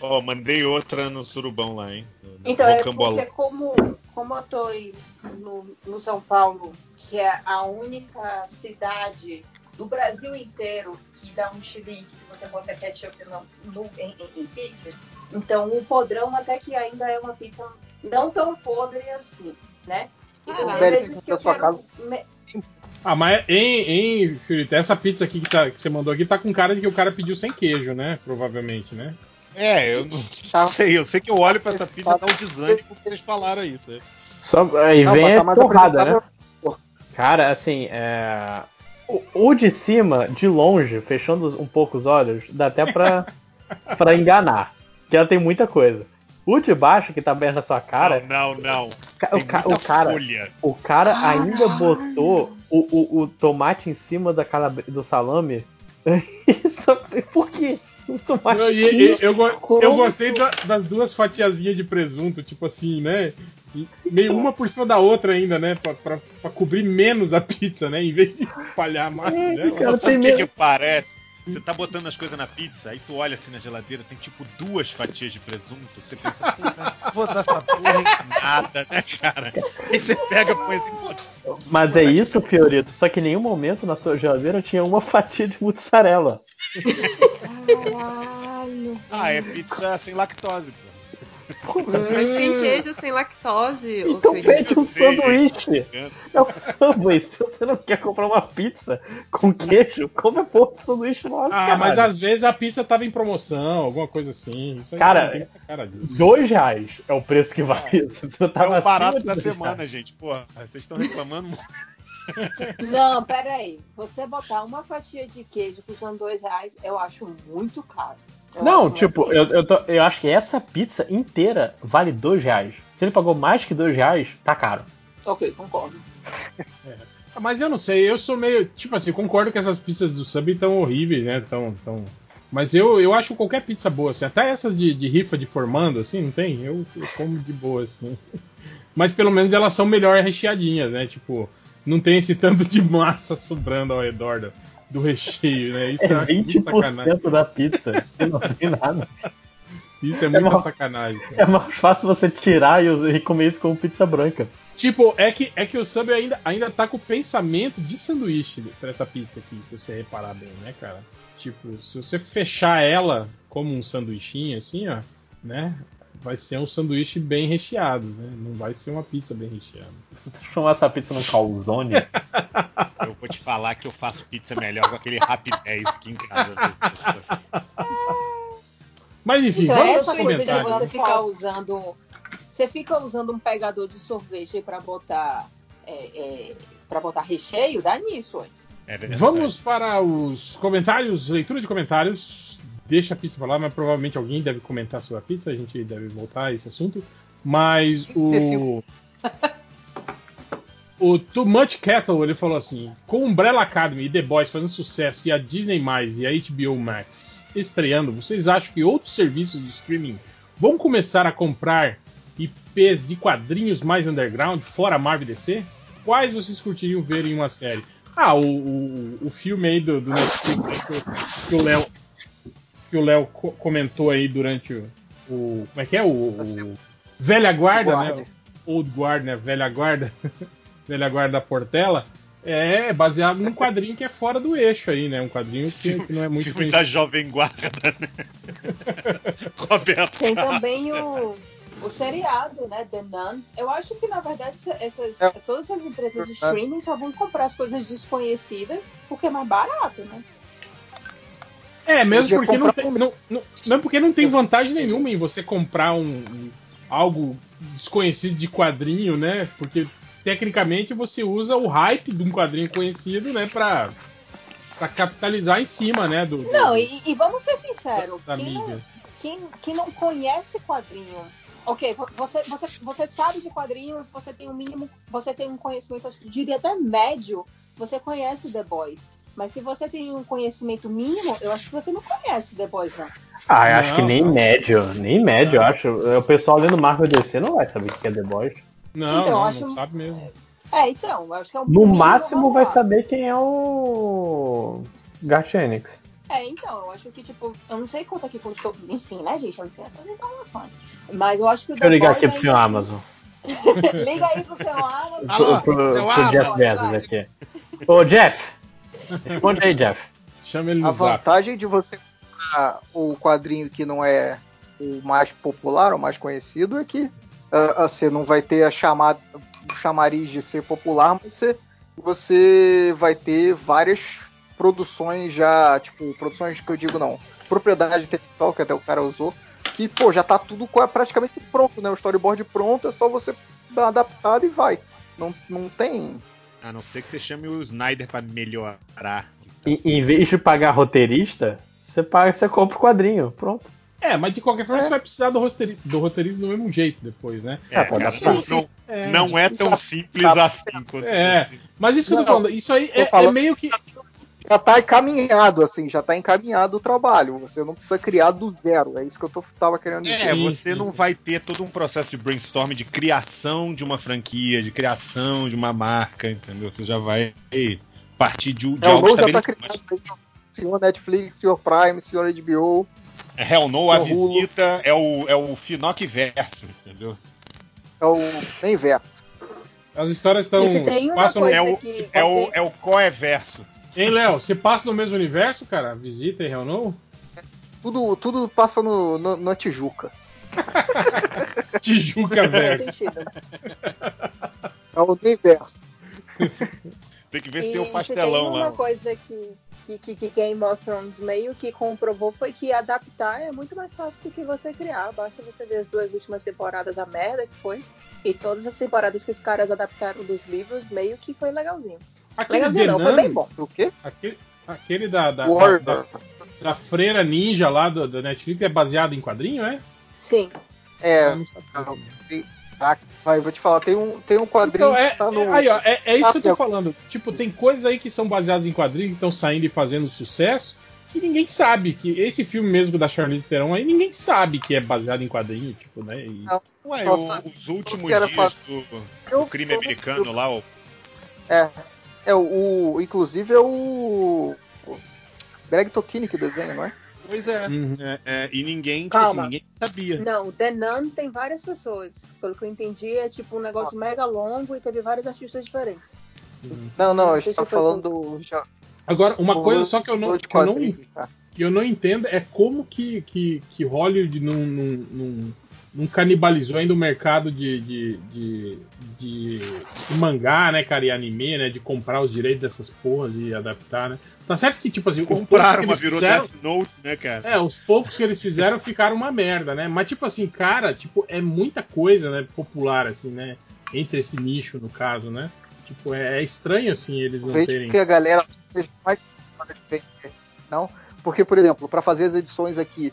Ó, mandei outra no surubão lá, hein? No Então, é porque como, como eu tô em- no, no São Paulo, que é a única cidade do Brasil inteiro que dá um chilique se você bota ketchup no, no, em, em, em pizza, então o podrão até que ainda é uma pizza não tão podre assim, né? Então, Ah, tem velho, vezes que eu quero... Ah, mas, hein, hein, Fiorito, essa pizza aqui que, tá, que você mandou aqui tá com cara de que o cara pediu sem queijo, né? Provavelmente, né? É, eu não sei. Eu sei que eu olho pra essa pizza e dá um desânimo porque eles falaram isso. né? Só, aí Não, vem tá a mais porrada, né? Cara, assim, é... o, o de cima, de longe, fechando um pouco os olhos, dá até pra, pra enganar. Que ela tem muita coisa. O de baixo, que tá bem na sua cara, Não, não, não. o, ca- o cara, folha. o cara ainda botou o, o, o tomate em cima da do salame. Isso, por quê? Eu, eu, go- eu gostei da- das duas fatiazinhas de presunto, tipo assim, né? Meio uma por cima da outra ainda, né? Pra, pra, pra cobrir menos a pizza, né? Em vez de espalhar mais. né? cara, tem o que, que parece? Você tá botando as coisas na pizza, aí tu olha assim na geladeira, tem tipo duas fatias de presunto. Você pensa, "Pô, não vou dar essa porra em nada, né, cara? Aí você pega, põe assim, Mas é isso, Fiorito. Só que em nenhum momento na sua geladeira tinha uma fatia de mussarela. Caralho. ah, é pizza sem lactose, pô. Mas tem queijo sem lactose. Então pede um sanduíche. É o Subway. Se você não quer comprar uma pizza com queijo, come a porra do sanduíche logo. Ah, mas caralho. às vezes a pizza tava em promoção, alguma coisa assim. Isso aí Cara, cara disso. Dois reais é o preço que vale isso. Você É tava o barato da semana, reais. gente. Porra, vocês estão reclamando muito. Não, peraí. Você botar uma fatia de queijo custando dois reais, eu acho muito caro. Eu Não, tipo, assim. eu, eu, tô- eu acho que essa pizza inteira vale dois reais. Se ele pagou mais que dois reais, tá caro. Ok, concordo. Ah, Mas eu não sei, eu sou meio. Tipo assim, concordo que essas pizzas do sub estão horríveis, né? Tão, tão... Mas eu, eu acho qualquer pizza boa, assim. Até essas de, de rifa de formando, assim, não tem? Eu, eu como de boa, assim. Mas pelo menos elas são melhor recheadinhas, né? Tipo, não tem esse tanto de massa sobrando ao redor do, do recheio, né? Isso É sacanagem. 20% da pizza. que não tem nada. Isso é muita mais- sacanagem. cara. É mais fácil você tirar e, e comer isso como pizza branca. Tipo, é que, é que o Subway ainda, ainda tá com o pensamento de sanduíche pra essa pizza aqui, se você reparar bem, né, cara? Tipo, se você fechar ela como um sanduichinho, assim, ó, né? Vai ser um sanduíche bem recheado, né? Não vai ser uma pizza bem recheada. Você transformar essa pizza num calzone? Eu vou te falar que eu faço pizza melhor com aquele Rap 10 aqui em casa. Mas enfim, Então, vamos essa aos coisa de comentários. você ficar usando. Você fica usando um pegador de sorvete para botar. É, para botar recheio, dá nisso. É Vamos para os comentários, leitura de comentários. Deixa a pizza pra lá, mas provavelmente alguém deve comentar sobre a pizza, a gente deve voltar a esse assunto. Mas o. O Too Much Cattle, ele falou assim: com Umbrella Academy e The Boys fazendo sucesso e a Disney e a HBO Max estreando, vocês acham que outros serviços de streaming vão começar a comprar IPs de quadrinhos mais underground, fora Marvel DC? Quais vocês curtiriam ver em uma série? Ah, o, o, o filme aí do, do Netflix que o Léo que o Léo co- comentou aí durante o, o- como é que é o, o Velha Guarda, Guarda. né? Old Guard, né? Velha Guarda, Velha Guarda da Portela. É baseado num quadrinho que é fora do eixo aí, né? Um quadrinho que, que não é muito Filme da Jovem Guarda, né? Roberto. Tem também o, o seriado, né? The Nun. Eu acho que, na verdade, essas, todas as empresas de streaming só vão comprar as coisas desconhecidas porque é mais barato, né? É, mesmo porque não tem, não, não, não é porque não tem vantagem nenhuma em você comprar um, um- algo desconhecido de quadrinho, né? Porque tecnicamente você usa o hype de um quadrinho conhecido, né, pra, pra capitalizar em cima, né, do, do- Não, e, e vamos ser sinceros, quem não, quem, quem não conhece quadrinho, ok, vo- você, você, você sabe de quadrinhos, você tem um mínimo, você tem um conhecimento, eu diria até médio, você conhece The Boys. Mas se você tem um conhecimento mínimo, eu acho que você não conhece The Boys, não. Ah, eu acho Não, que nem não. médio, nem médio, eu acho. O pessoal lendo Marvel DC não vai saber o que é The Boys. Não, Então, não, acho- não sabe mesmo. É, então, eu acho que é o No máximo vai saber quem é o Garth Enix. É, então, eu acho que, tipo, eu não sei quanto aqui custou. Enfim, né, gente? Eu não tenho essas informações. Mas eu acho que o Deixa eu ligar Boys aqui pro seu ainda Amazon. Liga aí pro seu Amazon. Pro, pro- pro Jeff Bezos aqui. Ô, Jeff! Responde aí, Jeff. Chama ele A vantagem de você comprar o quadrinho que não é o mais popular, o mais conhecido, é que ah, você não vai ter a chamada, o chamariz de ser popular, mas você, você vai ter várias produções já, tipo, produções que eu digo não, propriedade intelectual que até o cara usou, que, pô, já tá tudo praticamente pronto, né? O storyboard pronto, é só você dar uma adaptada e vai. Não, não tem. A não ser que você chame o Snyder pra melhorar. Em, em vez de pagar roteirista, você paga, você compra o quadrinho. Pronto. É, mas de qualquer forma você vai precisar do, roteiri- do roteirista do mesmo jeito depois, né? É, adaptar. não, É, não é tão simples assim. quanto- É, mas isso que eu tô falando, isso aí é, é falando- meio que. Já tá encaminhado, assim, já tá encaminhado o trabalho. Você não precisa criar do zero. É isso que eu tô, tava querendo dizer. É, você não vai ter todo um processo de brainstorm de criação de uma franquia, de criação de uma marca, entendeu? Você já vai partir de, de É, o algo já tá criado. Senhor Netflix, senhor Prime, senhor HBO. É Hell No, a Hulu. visita é o, é o Finoc verso, entendeu? É o nem verso. As histórias estão. Passam É o, que é o, é o coeverso. Hein, Léo? Você passa no mesmo universo, cara? Visita e Real No? Tudo, tudo passa no, no- na Tijuca. Tijuca Faz verso. sentido. É o nem verso. Tem que ver se tem o se pastelão tem lá. uma coisa que, que, que, que Game of Thrones meio que comprovou foi que adaptar é muito mais fácil do que você criar. Basta você ver as duas últimas temporadas, a merda que foi. E todas as temporadas que os caras adaptaram dos livros, meio que foi legalzinho. Aquele legalzinho não, foi bem bom. O quê? Aquele, aquele da, da, Warrior. da, da freira ninja lá do, da Netflix é baseado em quadrinho, é? Sim. É. Eu. Caraca, Vai, vou te falar, tem um, tem um quadrinho Então, é, que tá no. é- aí, ó, é, é isso que eu tô falando. Tipo, tem coisas aí que são baseadas em quadrinhos, que estão saindo e fazendo sucesso, que ninguém sabe. Que esse filme mesmo da Charlize Theron aí, ninguém sabe que é baseado em quadrinho, tipo, né? E- Não. Ué, Nossa, o- os últimos eu dias falar- do, Eu- do crime eu- americano lá, o É. É o. o- Inclusive é o. o Greg Tokini que desenha, não é? Pois é. Uhum. é, é, e ninguém, tipo Calma. ninguém sabia. Não, The Nun tem várias pessoas. Pelo que eu entendi, é tipo um negócio mega longo e teve vários artistas diferentes. Não, não, eu estava foi falando do. já- Agora, uma do- coisa só que eu não, que eu não, tá? que eu não entendo é como que, que, que Hollywood não, não, não, não canibalizou ainda o mercado de, de, de, de- de mangá, né, cara, e anime, né, de comprar os direitos dessas porras e adaptar, né. Tá certo que, tipo assim, os poucos Compraram, que eles virou fizeram... Note, né, cara? É, os poucos que eles fizeram ficaram uma merda, né? Mas, tipo assim, cara, tipo, é muita coisa, né, popular, assim, né, entre esse nicho, no caso, né. Tipo, é, é estranho, assim, eles não Vejo terem... que a galera seja mais não? Porque, por exemplo, para fazer as edições aqui,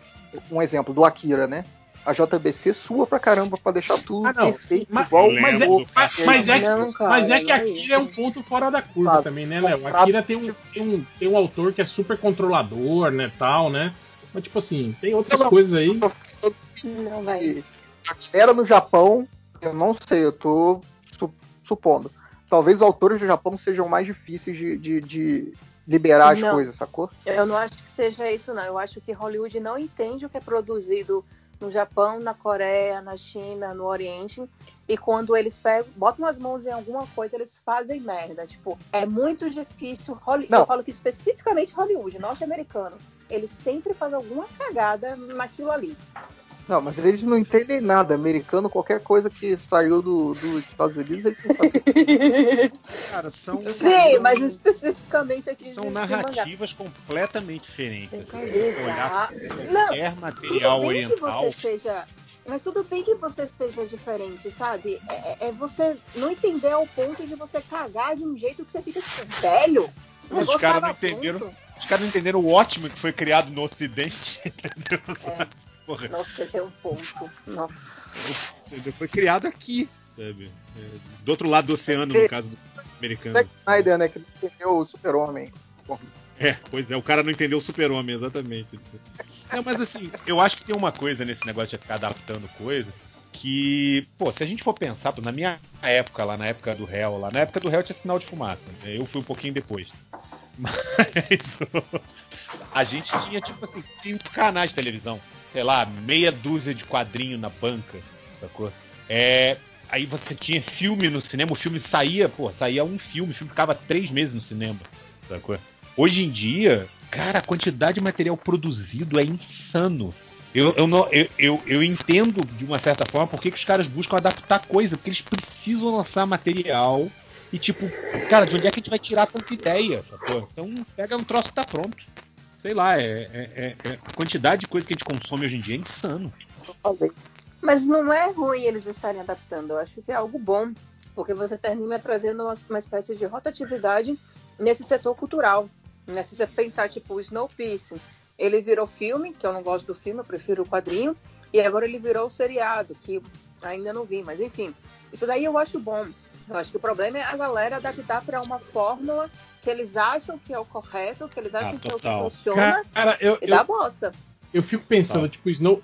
um exemplo do Akira, né? A JBC sua pra caramba pra deixar tudo Ah, perfeito, Mas, igual mas, é, mas, mas é que, Não, cara, mas é que é Akira é um ponto fora da curva também, né, Léo? Akira tem um, tem, um, tem um autor que é super controlador, né, tal, né? Mas, tipo assim, tem outras Não, coisas aí. Não, velho. Era no Japão, eu não sei, eu tô su- supondo. Talvez os autores do Japão sejam mais difíceis de, de- de liberar as Não. coisas, sacou? Eu não acho que seja isso, não. Eu acho que Hollywood não entende o que é produzido no Japão, na Coreia, na China, no Oriente. E quando eles pegam, botam as mãos em alguma coisa, eles fazem merda. Tipo, é muito difícil. Holly-. Eu falo que especificamente Hollywood, norte-americano, eles sempre fazem alguma cagada naquilo ali. Não, mas eles não entendem nada. Americano, qualquer coisa que saiu do, dos Estados Unidos, eles não sabem. Cara, são, Sim, mas especificamente aqui de, são narrativas completamente diferentes. assim. Exato. Olhar Não, qualquer material tudo bem que oriental. você seja. Mas tudo bem que você seja diferente, sabe? É, é- é você não entender ao ponto de você cagar de um jeito que você fica tipo, velho. O Os caras não entenderam. pronto. Os caras não entenderam o ótimo que foi criado no Ocidente. Entendeu? Porra, Nossa, você tem um ponto. Nossa. entendeu? Foi criado aqui, sabe? É, do outro lado do oceano, no caso dos americanos. Zack Snyder, né? Que não entendeu o super-homem. É, pois é, o cara não entendeu o super-homem, exatamente. É, mas assim, eu acho que tem uma coisa nesse negócio de ficar adaptando coisa que, pô, se a gente for pensar, na minha época, lá na época do réu, lá na época do réu tinha sinal de fumaça. né? Eu fui um pouquinho depois. Mas a gente tinha, tipo assim, cinco canais de televisão. Sei lá, meia dúzia de quadrinho na banca, sacou? É. Aí você tinha filme no cinema, o filme saía, pô, saía um filme, o filme ficava três meses no cinema, sacou? Hoje em dia, cara, a quantidade de material produzido é insano. Eu, eu, não, eu, eu, eu entendo, de uma certa forma, por que, os caras buscam adaptar coisa, porque eles precisam lançar material e, tipo, cara, de onde é que a gente vai tirar tanta ideia, sacou? Então, pega um troço que tá pronto. Sei lá, é, é- é- é- a quantidade de coisa que a gente consome hoje em dia é insano. Mas não é ruim eles estarem adaptando. Eu acho que é algo bom. Porque você termina trazendo uma, uma espécie de rotatividade nesse setor cultural. Né? Se você pensar, tipo, o Snowpiece, ele virou filme, que eu não gosto do filme, eu prefiro o quadrinho. E agora ele virou o seriado, que ainda não vi, mas enfim. Isso daí eu acho bom. Eu acho que o problema é a galera adaptar para uma fórmula que eles acham que é o correto, que eles acham que é o que total. funciona. Cara, eu- e dá eu- bosta. Eu fico pensando, tipo, Snow.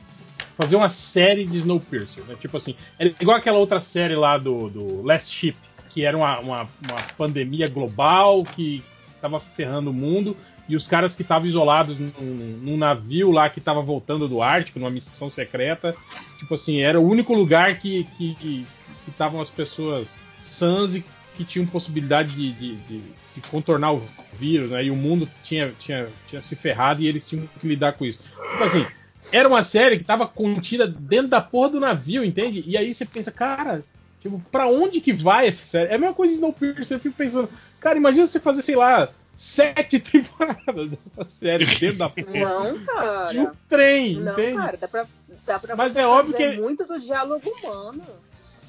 Fazer uma série de Snowpiercer, né? Tipo assim, é igual aquela outra série lá do, do Last Ship, que era uma, uma, uma pandemia global que tava ferrando o mundo, e os caras que estavam isolados num, num navio lá que tava voltando do Ártico, numa missão secreta, tipo assim, era o único lugar que que que que estavam as pessoas sãs e que tinham possibilidade de, de, de- de contornar o vírus, né? E o mundo tinha, tinha, tinha se ferrado e eles tinham que lidar com isso. Tipo assim, era uma série que tava contida dentro da porra do navio, entende? E aí você pensa, cara, tipo, pra onde que vai essa série? É a mesma coisa de Snowpiercer, eu fico pensando, cara, imagina você fazer, sei lá, sete temporadas dessa série dentro da porra Não, cara. de um trem, Não, entende? cara, dá pra, dá pra Mas é óbvio fazer que- muito do diálogo humano.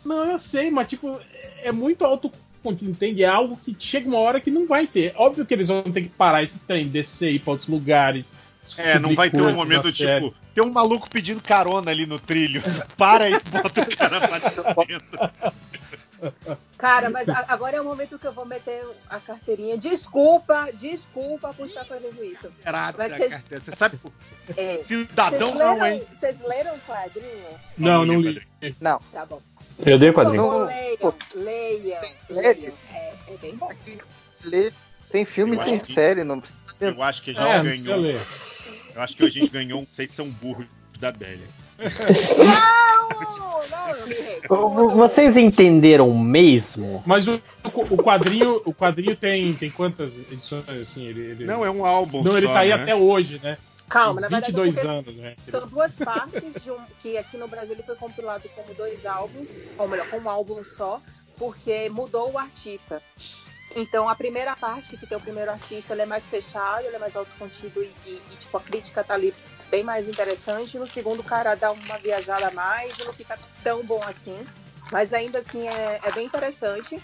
Não, eu sei, mas tipo, é muito autocontido, entende? É algo que chega uma hora que não vai ter. Óbvio que eles vão ter que parar esse trem, descer, ir pra outros lugares. É, não vai ter um momento tipo, tem um maluco pedindo carona ali no trilho. Para e bota o cara pra dentro. Cara, mas a- agora é o momento que eu vou meter a carteirinha. Desculpa, desculpa por estar fazendo isso. Caralho, Mas a vocês- carteira. Você sabe, é, cidadão vocês não, leram- hein? Vocês leram o quadrinho? Não, não li. Não. Tá bom. Eu dei o quadrinho. favor, leiam, leiam. É, é bem bom. Lê- Tem filme e Eu tem que- série, não precisa Eu acho que a gente É, não ganhou. Eu acho que a gente ganhou um Vocês são burros da Bélia. Não, não, recuso. Vocês entenderam mesmo? Mas o, o quadrinho, o quadrinho tem, tem quantas edições assim? Ele, ele- Não, é um álbum. Não, ele só, tá aí né? até hoje, né? Calma, na verdade. 22 porque anos, né? São duas partes de um, que aqui no Brasil ele foi compilado como dois álbuns, ou melhor, com um álbum só, porque mudou o artista. Então a primeira parte, que tem o primeiro artista, ele é mais fechado, ele é mais autocontido e, e, e, tipo, a crítica tá ali bem mais interessante. No segundo, o cara dá uma viajada a mais e não fica tão bom assim. Mas ainda assim é, é bem interessante.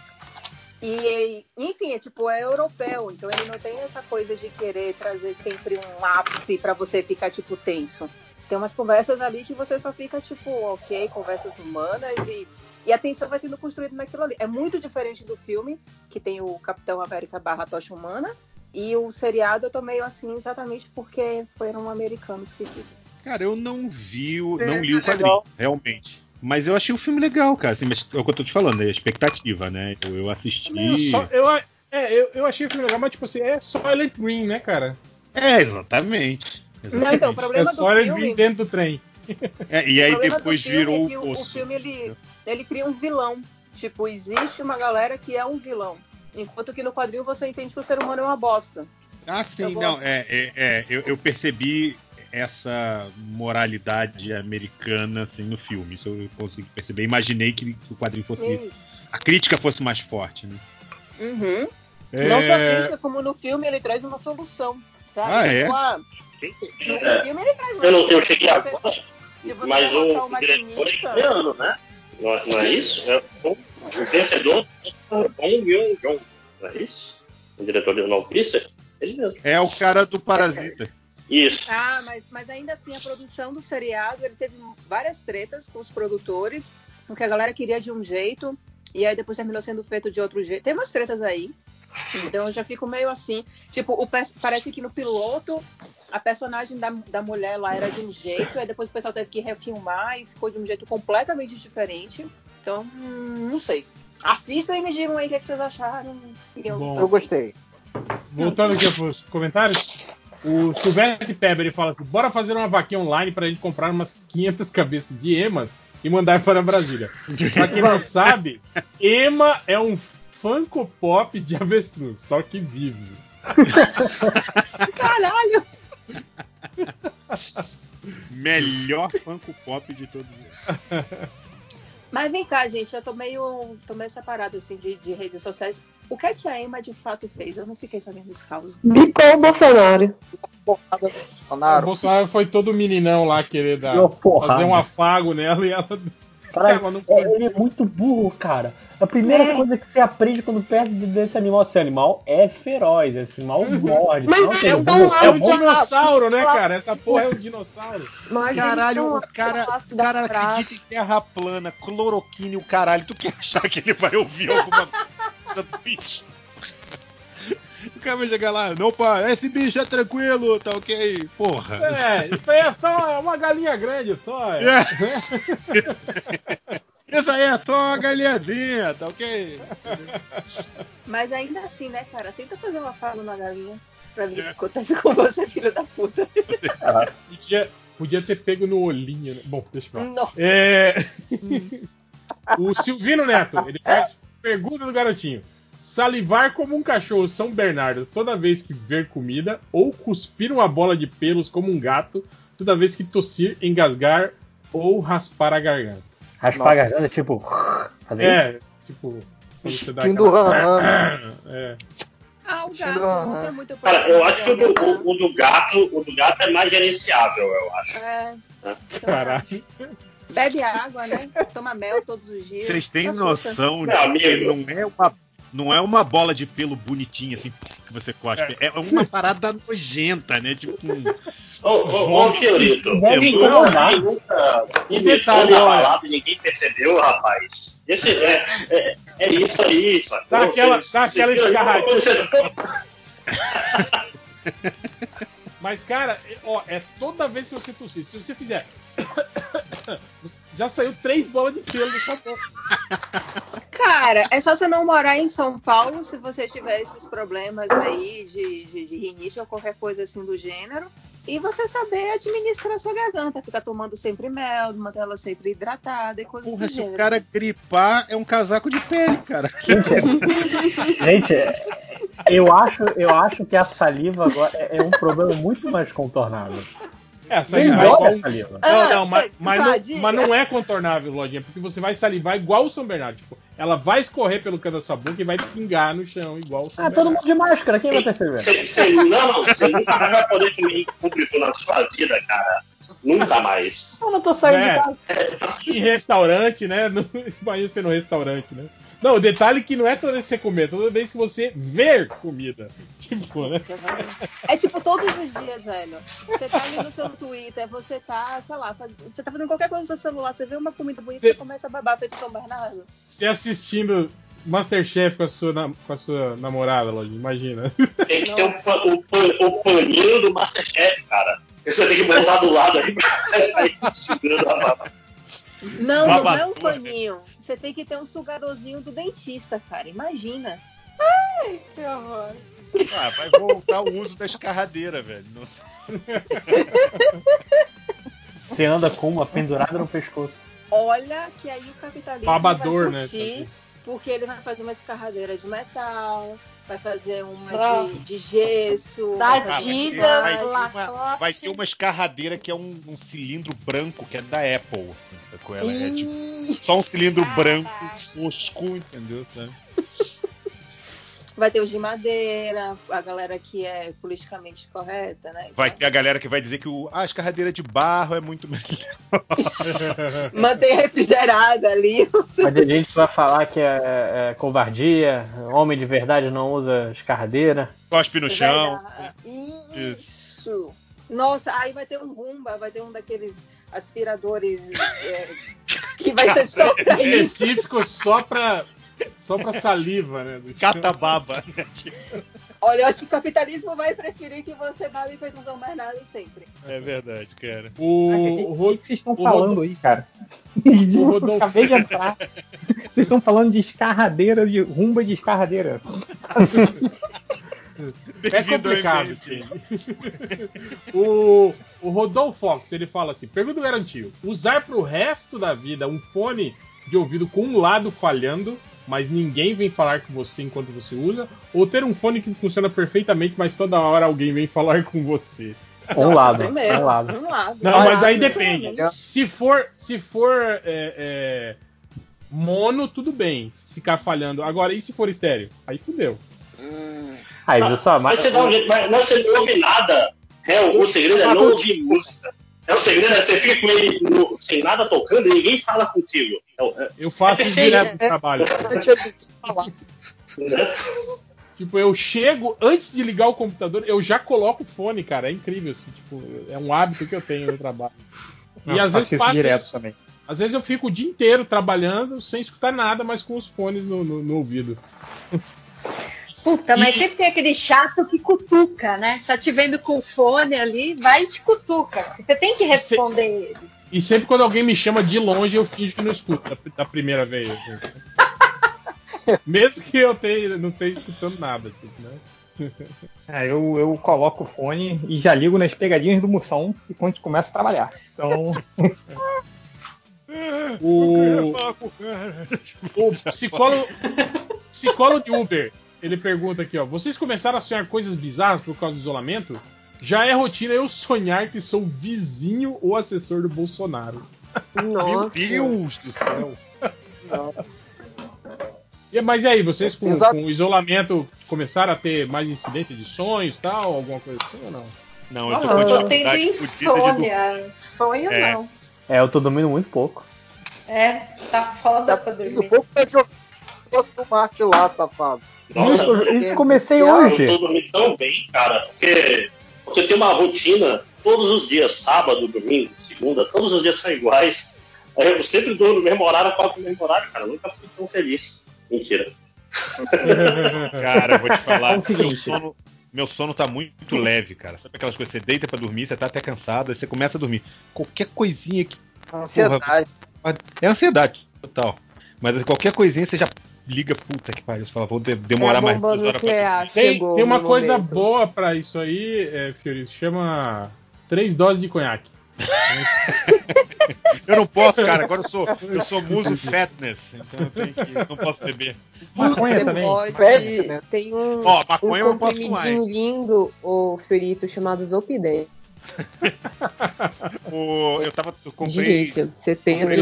E, enfim, é tipo, é europeu, então ele não tem essa coisa de querer trazer sempre um ápice pra você ficar, tipo, tenso. Tem umas conversas ali que você só fica, tipo, ok, conversas humanas e, e a tensão vai sendo construída naquilo ali. É muito diferente do filme, que tem o Capitão América barra Tocha Humana, e o seriado eu tô meio assim exatamente porque foram americanos que fizeram. Cara, eu não vi, o, É, não li o quadrinho, realmente. Mas eu achei o filme legal, cara. Assim, mas é o que eu tô te falando, é expectativa, né? Eu, eu assisti. Eu, só- eu, é, eu, eu achei o filme legal, mas tipo assim, é Soylent Green, né, cara? É, exatamente. Não, então, o É problema do filme... Green dentro do trem. É, e aí o problema depois do filme virou é o que o, poço. o filme ele, ele cria um vilão. Tipo, existe uma galera que é um vilão. Enquanto que no quadrinho você entende que o ser humano é uma bosta. Ah, sim, não, é, é, é, eu, eu percebi essa moralidade americana assim no filme. Isso eu consegui perceber. Imaginei que, o quadrinho fosse. Sim. A crítica fosse mais forte, né? Uhum. É. Não só crítica, como no filme ele traz uma solução. Sabe? Ah, é? Tipo, ah, no filme ele traz uma Eu não, eu solução. cheguei você- agora, se você mas o, diretor é italiano, né? Não, é- não é isso? É, o, o vencedor é o Bong Joon-jong, não é isso? O diretor de Snowpiercer? Ele mesmo. É o cara do Parasita. Isso. Ah, mas, mas ainda assim, a produção do seriado, ele teve várias tretas com os produtores, porque a galera queria de um jeito, e aí depois terminou sendo feito de outro jeito. Tem umas tretas aí, então eu já fico meio assim. Tipo, o parece que no piloto, a personagem da, da mulher lá era de um jeito, aí depois o pessoal teve que refilmar e ficou de um jeito completamente diferente. Então, hum, não sei. Assistam e me digam aí o que, é que vocês acharam. Eu, Bom. Eu gostei. Voltando aqui pros comentários. O Silvestre Peber ele fala assim: bora fazer uma vaquinha online pra gente comprar umas 500 cabeças de emas e mandar para Brasília. Pra quem não sabe, ema é um Funko Pop de avestruz, só que vive. Caralho! Melhor Funko Pop de todos eles. Mas vem cá, gente, eu tô meio, tô meio separada assim de, de redes sociais. O que é que a Emma de fato fez? Eu não fiquei sabendo desse caso. Bicou o Bolsonaro. O Bolsonaro foi todo meninão lá querer dar, fazer um afago nela e ela. Caralho, ela não é- ele é muito burro, cara. A primeira É. coisa que você aprende quando perto desse animal, esse animal é feroz, esse animal morde. Mas não é tem um. É um dinossauro, né, não. cara? Essa porra é um dinossauro. Mas Caralho, o cara, o cara acredita em terra plana, cloroquina e o caralho. Tu quer achar que ele vai ouvir alguma coisa do bicho? O cara vai chegar lá, não, pá, esse bicho é tranquilo, tá ok? Porra. É, isso aí é só uma galinha grande só. É. Isso aí é só uma galinhazinha, tá ok? Mas ainda assim, né, cara? Tenta fazer uma fala na galinha pra ver o que acontece com você, filho da puta. Podia, podia ter pego no olhinho, né? Bom, deixa eu falar. É... o Silvino Neto, ele faz pergunta do garotinho. Salivar como um cachorro São Bernardo toda vez que ver comida, ou cuspir uma bola de pelos como um gato toda vez que tossir, engasgar ou raspar a garganta. Raspar a garganta, tipo. Fazer isso? É, tipo. Quando você dá aquela... ram, É. Ah, o gato não tem muito Cara, eu acho que o do, o- o do gato, o do gato é mais gerenciável, eu acho. É, Caralho. bebe água, né? Toma mel todos os dias. Vocês têm noção de que não é uma. Não é uma bola de pelo bonitinha assim que você cospe. É uma parada nojenta, né? Tipo um. Ô, ô, ô, Fiorito, Deve ninguém incomodar. nunca E detalhe, na olha. balada e ninguém percebeu, rapaz. Esse é, é, é isso aí, sacou? Dá aquela- dá aquela escarradinha. Mas, cara, ó, é toda vez que você tossir. Se você fizer. Já saiu três bolas de pelo da sua boca. Cara, é só você não morar em São Paulo se você tiver esses problemas aí de, de, de rinite ou qualquer coisa assim do gênero. E você saber administrar a sua garganta, ficar tomando sempre mel, manter ela sempre hidratada e coisas Porra, do se o gênero. cara gripar, é um casaco de pele, cara. Gente, Gente, eu acho, eu acho que a saliva agora é é um problema muito mais contornável. É, a saliva Melhor é igual... que a saliva. Não, não, mas, mas, não, tadinha. mas não é contornável, Lojinha, porque você vai salivar igual o São Bernardo. Tipo, ela vai escorrer pelo canto da sua boca e vai pingar no chão, igual o São Ah, todo Bernardo. mundo de máscara, quem vai perceber? Cê, cê, não, não, você nunca mais vai poder comer em público na sua vida, cara. Nunca mais. Eu não tô saindo É. de casa. Em restaurante, né? No, imagina você no restaurante, né? Não, o detalhe é que não é toda vez que você comer, toda vez que você ver comida. Tipo, né? É tipo todos os dias, velho. Você tá ali no seu Twitter, você tá, sei lá, faz- você tá fazendo qualquer coisa no seu celular, você vê uma comida bonita, você começa a babar feito São Bernardo. Você assistindo Masterchef com a sua, na- com a sua namorada, Lojinha, imagina. Tem que ter o, o, o paninho do Masterchef, cara. Você tem que botar do lado aí pra ir segurando a baba. Não, não é um paninho. Você tem que ter um sugadorzinho do dentista, cara. Imagina. Ai, que horror. Ah, vai voltar o uso da escarradeira, velho. Não- Você anda com uma pendurada no pescoço. Olha que aí o capitalismo Babador, vai né, curtir, porque ele vai fazer uma escarradeira de metal, vai fazer uma Ah. de, de gesso, Da vai Adidas, vai, de- ter uma, vai ter uma escarradeira que é um, um cilindro branco, que é da Apple. sacou? Ela é tipo só um cilindro branco, fosco, entendeu? Sabe? vai ter os de madeira, a galera que é politicamente correta, né? Vai ter a galera que vai dizer que o, ah, a escarradeira de barro é muito melhor. Mantém refrigerada ali. Vai ter gente que vai falar que é, é covardia, homem de verdade não usa escarradeira. Cospe no chão. Verdade. Isso. Nossa, aí vai ter um rumba, vai ter um daqueles aspiradores é, que vai ser só pra isso. Específico só pra, só pra saliva, né? do- Catababa. né? Olha, eu acho que o capitalismo vai preferir que você babe feito um São Bernardo sempre. É verdade, cara. O, O o que vocês estão o falando Rodolfo- aí, cara? O Rodolfo- Eu acabei de entrar. Vocês estão falando de escarradeira, de rumba de escarradeira. É complicado, o, o Rodolfo Fox, ele fala assim: pergunta garantiu. Usar pro resto da vida um fone de ouvido com um lado falhando, mas ninguém vem falar com você enquanto você usa, ou ter um fone que funciona perfeitamente, mas toda hora alguém vem falar com você. Um lado, um lado. um lado. Não, mas aí depende. Se for, se for é, é, mono, tudo bem, ficar falhando. Agora, e se for estéreo? Aí fudeu. Aí, viu só? Mas Mas, você jeito, mas não, você não ouve nada. É, o, o segredo é não ouvir música. É o segredo é você fica com ele no- sem nada tocando e ninguém fala contigo. É é- Eu faço É direto no trabalho. né? Tipo, eu chego, antes de ligar o computador, eu já coloco o fone, cara. É incrível, assim, tipo, é um hábito que eu tenho no trabalho. E Não, às faço vezes passa direto isso. também. Às vezes eu fico o dia inteiro trabalhando sem escutar nada, mas com os fones no, no- no ouvido. Puta, mas E- sempre tem aquele chato que cutuca, né? Tá te vendo com o fone ali, vai e te cutuca. Você tem que responder ele. E sempre quando alguém me chama de longe, eu finjo que não escuto da, da primeira vez. assim. Mesmo que eu tenha, não esteja escutando nada. Tipo, né? É, eu, eu coloco o fone e já ligo nas pegadinhas do Moção e quando começa a trabalhar. Então, O, o psicólogo, psicólogo de Uber, ele pergunta aqui, ó. Vocês começaram a sonhar coisas bizarras por causa do isolamento? Já é rotina eu sonhar que sou vizinho ou assessor do Bolsonaro. Meu Deus do céu. E- Mas e aí, vocês com, com o isolamento começaram a ter mais incidência de sonhos e tal? Alguma coisa assim ou não? Não, Ah, eu tô eu com tô tendo fodida de insônia. Sonho É. não. É, eu tô dormindo muito pouco. É, tá foda pra O dormir. pouco tá jogando do Marte lá, safado. Nossa, Isso, isso comecei Eu hoje. Eu tô dormindo tão bem, cara, porque você tem uma rotina todos os dias, sábado, domingo, segunda, todos os dias são iguais. Aí Eu sempre dou no mesmo horário, acordo no mesmo horário, cara. Eu nunca fui tão feliz. Mentira. Cara, eu vou te falar, É o seguinte. meu, sono, meu sono tá muito leve, cara. Sabe aquelas coisas, você deita pra dormir, você tá até cansado, aí você começa a dormir. Qualquer coisinha que. Ansiedade. É ansiedade, total. Mas qualquer coisinha você já liga, puta que pariu. Você fala, vou de- demorar É mais duas horas pra. Tem, chegou tem uma coisa momento. boa pra isso aí, é, Fiori, chama três doses de conhaque. Eu não posso, cara. Agora eu sou, eu sou muso fatness, então eu tenho que, não posso beber. Maconha Você também. pode. Né? Tem um, Ó, maconha um eu posso fumar, comprimidinho lindo, o Ferito, chamado Zopidem. O, eu tava, eu comprei. Gente, você tem comprei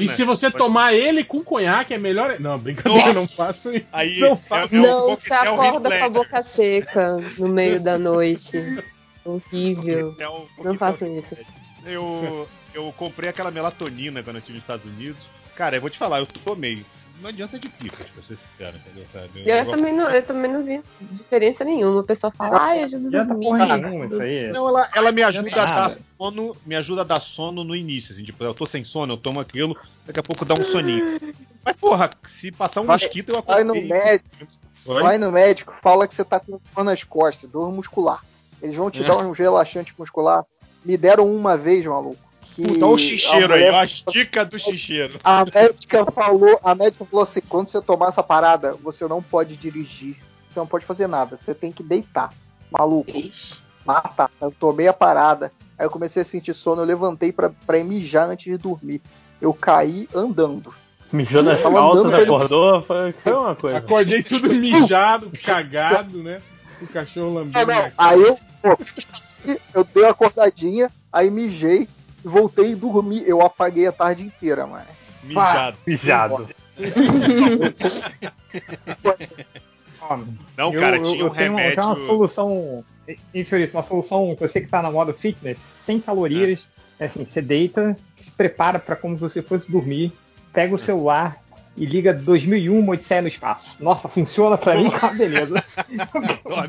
E se você pode- tomar ele com conhaque, é melhor. Não, brincadeira, Nossa! não faço isso. Aí não é- faço é um Não, você acorda com a boca seca no meio da noite. Horrível. Não Heath isso. Eu, eu comprei aquela melatonina quando eu estive nos Estados Unidos. Cara, eu vou te falar, eu tomei. Não adianta de pica, pra ser sincero, entendeu? Sabe? Eu, negócio- também não, eu também não vi diferença nenhuma. O pessoal fala, ai, ajuda a dormir. porra nenhuma isso aí. Não, ela, ela me ajuda a Nada. dar sono, me ajuda a dar sono no início, assim, tipo, eu tô sem sono, eu tomo aquilo, daqui a pouco dá um soninho. Mas porra, se passar um Vai- mosquito eu Vai no acordei. médico, Oi? vai no médico, fala que você tá com dor nas costas, dor muscular. Eles vão te É. dar um relaxante muscular. Me deram uma vez, maluco. Que Puta, olha o xixeiro a aí, mulher- ó, a dica do xixeiro. A médica falou, a médica falou assim, quando você tomar essa parada, você não pode dirigir, você não pode fazer nada, você tem que deitar. Maluco. Mata. Eu tomei a parada. Aí eu comecei a sentir sono, eu levantei pra, pra mijar antes de dormir. Eu caí andando. Mijou nas calças, andando acordou, foi, uma coisa. Acordei tudo mijado, cagado, né? O cachorro lambendo. minha Aí eu, pô, eu dei uma acordadinha, aí mijei, voltei e dormi. Eu apaguei a tarde inteira, mano. Mijado. Mijado. Não, cara, eu, tinha eu um tenho, uma- eu tenho uma remédio- solução, infeliz, uma solução que eu sei que tá na moda fitness, sem calorias. É assim, você deita, se prepara para como se você fosse dormir, pega o celular e liga 2001 uma Odisseia no espaço. Nossa, funciona pra mim, ah, beleza.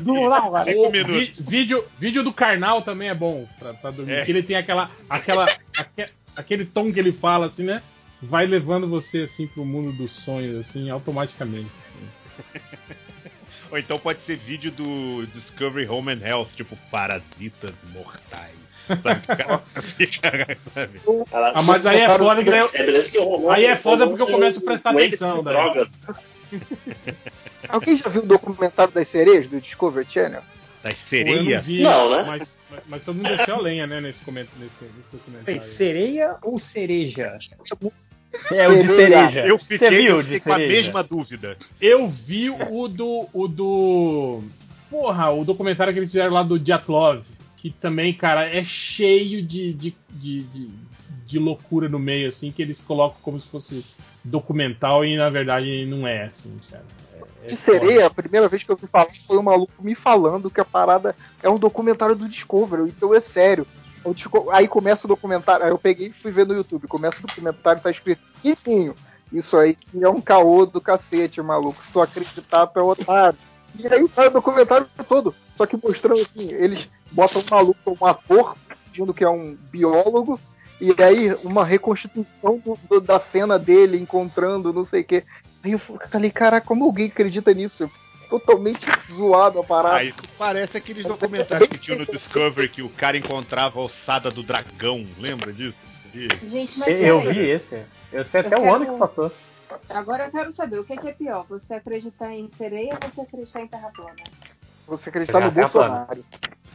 Durmo na hora. O vi- vídeo, vídeo do Karnal também é bom pra, pra dormir. É. Porque ele tem aquela, aquela, aque- aquele tom que ele fala, assim, né? Vai levando você, assim, pro mundo dos sonhos, assim, automaticamente. assim. Ou então pode ser vídeo do Discovery Home and Health, tipo Parasitas Mortais. Ah, mas aí é foda que eu- É beleza que rolou- Aí é foda porque eu começo a prestar atenção, daí. droga. Alguém já viu o documentário das sereias do Discovery Channel? Das Pô, eu não vi, Não, né? Mas, mas, mas todo mundo desceu a lenha, né, nesse, coment, nesse, nesse documentário. Sereia ou cereja? É o de cereja. Eu Você fiquei, viu eu de fiquei com a cereja? mesma dúvida. Eu vi o do. O do. Porra, o documentário que eles fizeram lá do Diatlov. Que também, cara, é cheio de, de, de, de, de loucura no meio, assim, que eles colocam como se fosse documental e na verdade não é, assim, cara. É, é De foda. sereia, a primeira vez que eu vi falar foi um maluco me falando que a parada é um documentário do Discovery, então é sério. Aí começa o documentário, aí eu peguei e fui ver no YouTube, começa o documentário tá escrito pequenininho. Isso aí que é um caô do cacete, maluco. Se tu acreditar, tu é otário. E aí vai o documentário todo. Só que mostrando assim, eles botam um maluco, um ator, fingindo que é um biólogo, e aí uma reconstituição do- do- da cena dele encontrando não sei o quê. Aí eu falei, caraca, como alguém acredita nisso? Totalmente zoado a parada. Ah, isso parece aqueles documentários que tinha no Discovery que o cara encontrava a ossada do dragão. Lembra disso? De- Gente, mas Eu peraí. vi esse. Eu sei Eu até o quero- ano que passou. Agora eu quero saber, o que é, que é pior? Você acreditar em sereia ou você acreditar em terra plana? Você acreditar no Bolsonaro.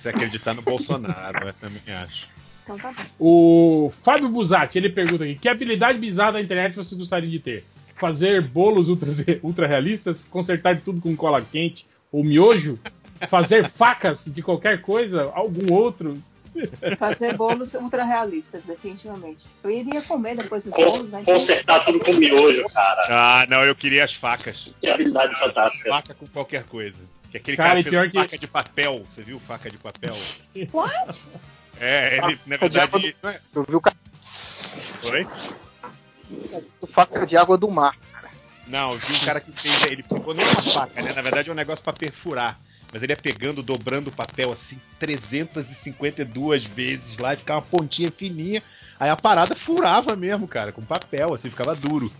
Se acreditar no Bolsonaro, eu também acho. Então tá bom. O Fábio Buzatti, ele pergunta aqui: que habilidade bizarra da internet você gostaria de ter? Fazer bolos ultra, ultra realistas? Consertar tudo com cola quente ou miojo? Fazer facas de qualquer coisa? Algum outro? Fazer bolos ultra realistas, definitivamente. Eu iria comer depois os bolos, né? Consertar tudo com miojo, cara. Ah, não, eu queria as facas. Que habilidade fantástica. Faca com qualquer coisa. Que aquele Cara, cara, fez pior que- faca de papel. Você viu faca de papel? What? É, ele, na verdade. Eu vi o cara Oi? faca de água do mar. Não, eu vi um cara que fez. Ele ficou não é uma faca, né? Na verdade é um negócio pra perfurar. Mas ele ia pegando, dobrando o papel assim 352 vezes lá, e ficava uma pontinha fininha. Aí a parada furava mesmo, cara, com papel, assim, ficava duro.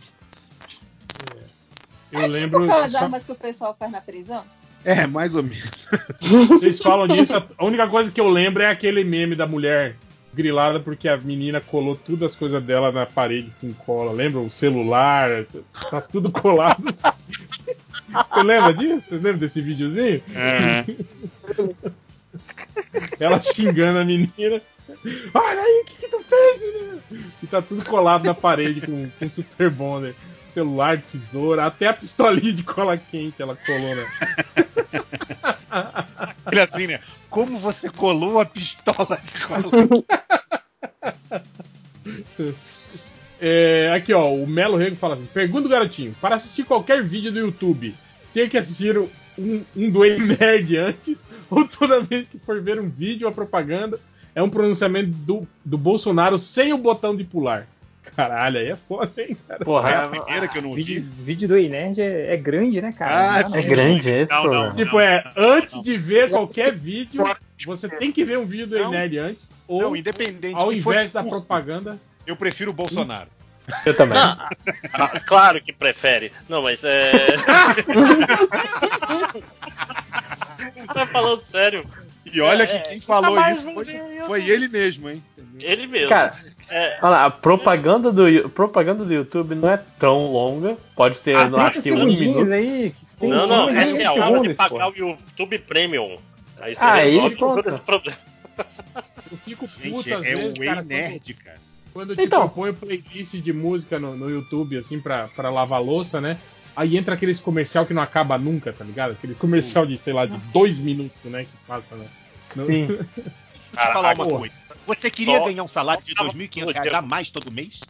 Eu é lembro. tipo aquelas só- armas que o pessoal faz na prisão? É, mais ou menos. Vocês falam disso, a única coisa que eu lembro é aquele meme da mulher grilada porque a menina colou todas as coisas dela na parede com cola. Lembra? O celular, tá tudo colado. Você lembra disso? Você lembra desse videozinho? É. ela xingando a menina. Olha aí, o que, que tu fez, menina? E tá tudo colado na parede com, com Super Bonder. Celular, tesoura, até a pistolinha de cola quente ela colou, né? Olha assim, né? Como você colou a pistola de cola? É, aqui, ó, o Melo Rego fala assim: pergunta o garotinho, para assistir qualquer vídeo do YouTube, tem que assistir um, um do Nerd antes, ou toda vez que for ver um vídeo ou propaganda, é um pronunciamento do, do Bolsonaro sem o botão de pular. Caralho, aí é foda, hein, cara? Porra, é a primeira que eu não vídeo, vi. vídeo do Inerd é, é grande, né, cara? Ah, Não, é não. grande, é esse Não, não, problema. Tipo, é, antes de ver qualquer vídeo, você tem que ver um vídeo do Não. Nerd antes, ou Não, independente. ao invés da propaganda. Eu prefiro o Bolsonaro. Eu também. Não, ah, claro que prefere. Não, mas é. tá falando sério. E olha É, que é, quem falou isso foi, foi ele mesmo, hein? Ele mesmo. Cara, É, olha lá, a propaganda do, propaganda do YouTube não é tão longa. Pode ter, Ah, não, acho que um minuto. aí. Tem não, não, um é segundos, Hora de pô. pagar o YouTube Premium. Aí você Aí, resolve todo esse problema. Eu fico puto Gente, às é vezes, o Ei cara, Nerd, cara. quando, quando tipo, Então. eu ponho playlist de música no, no YouTube, assim, pra, pra lavar louça, né? Aí entra aqueles comercial que não acaba nunca, tá ligado? Aqueles comercial de, sei lá, de dois minutos, né? Que passa, né? No- Sim. Deixa eu falar uma porra. coisa. Você queria Só- ganhar um salário de só- 2.500 reais a mais todo mês?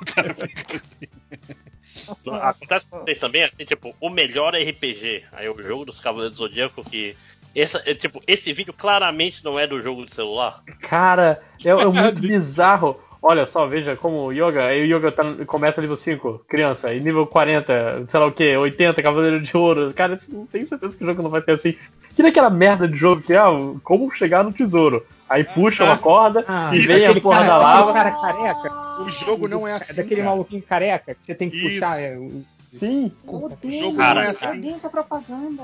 O cara fica assim. Acontece com vocês também, assim, tipo, o melhor RPG. Aí o jogo dos Cavaleiros do Zodíaco que. Essa, é, tipo, esse vídeo claramente não é do jogo de celular. Cara, é, é muito bizarro. Olha só, veja como o Yoga, aí o Yoga tá, começa nível 5, criança, e nível 40, sei lá o que, 80, Cavaleiro de Ouro. Cara, isso não tem certeza que o jogo não vai ser assim. Que nem aquela merda de jogo que é ah, como chegar no tesouro. Aí puxa uma corda Ah, e vem a porra cara- da lava. cara careca. O jogo não é assim. daquele cara. maluquinho careca que você tem que Isso. puxar. É, o- Sim. Eu odeio, jogo Cara, não é eu assim. odeio essa propaganda.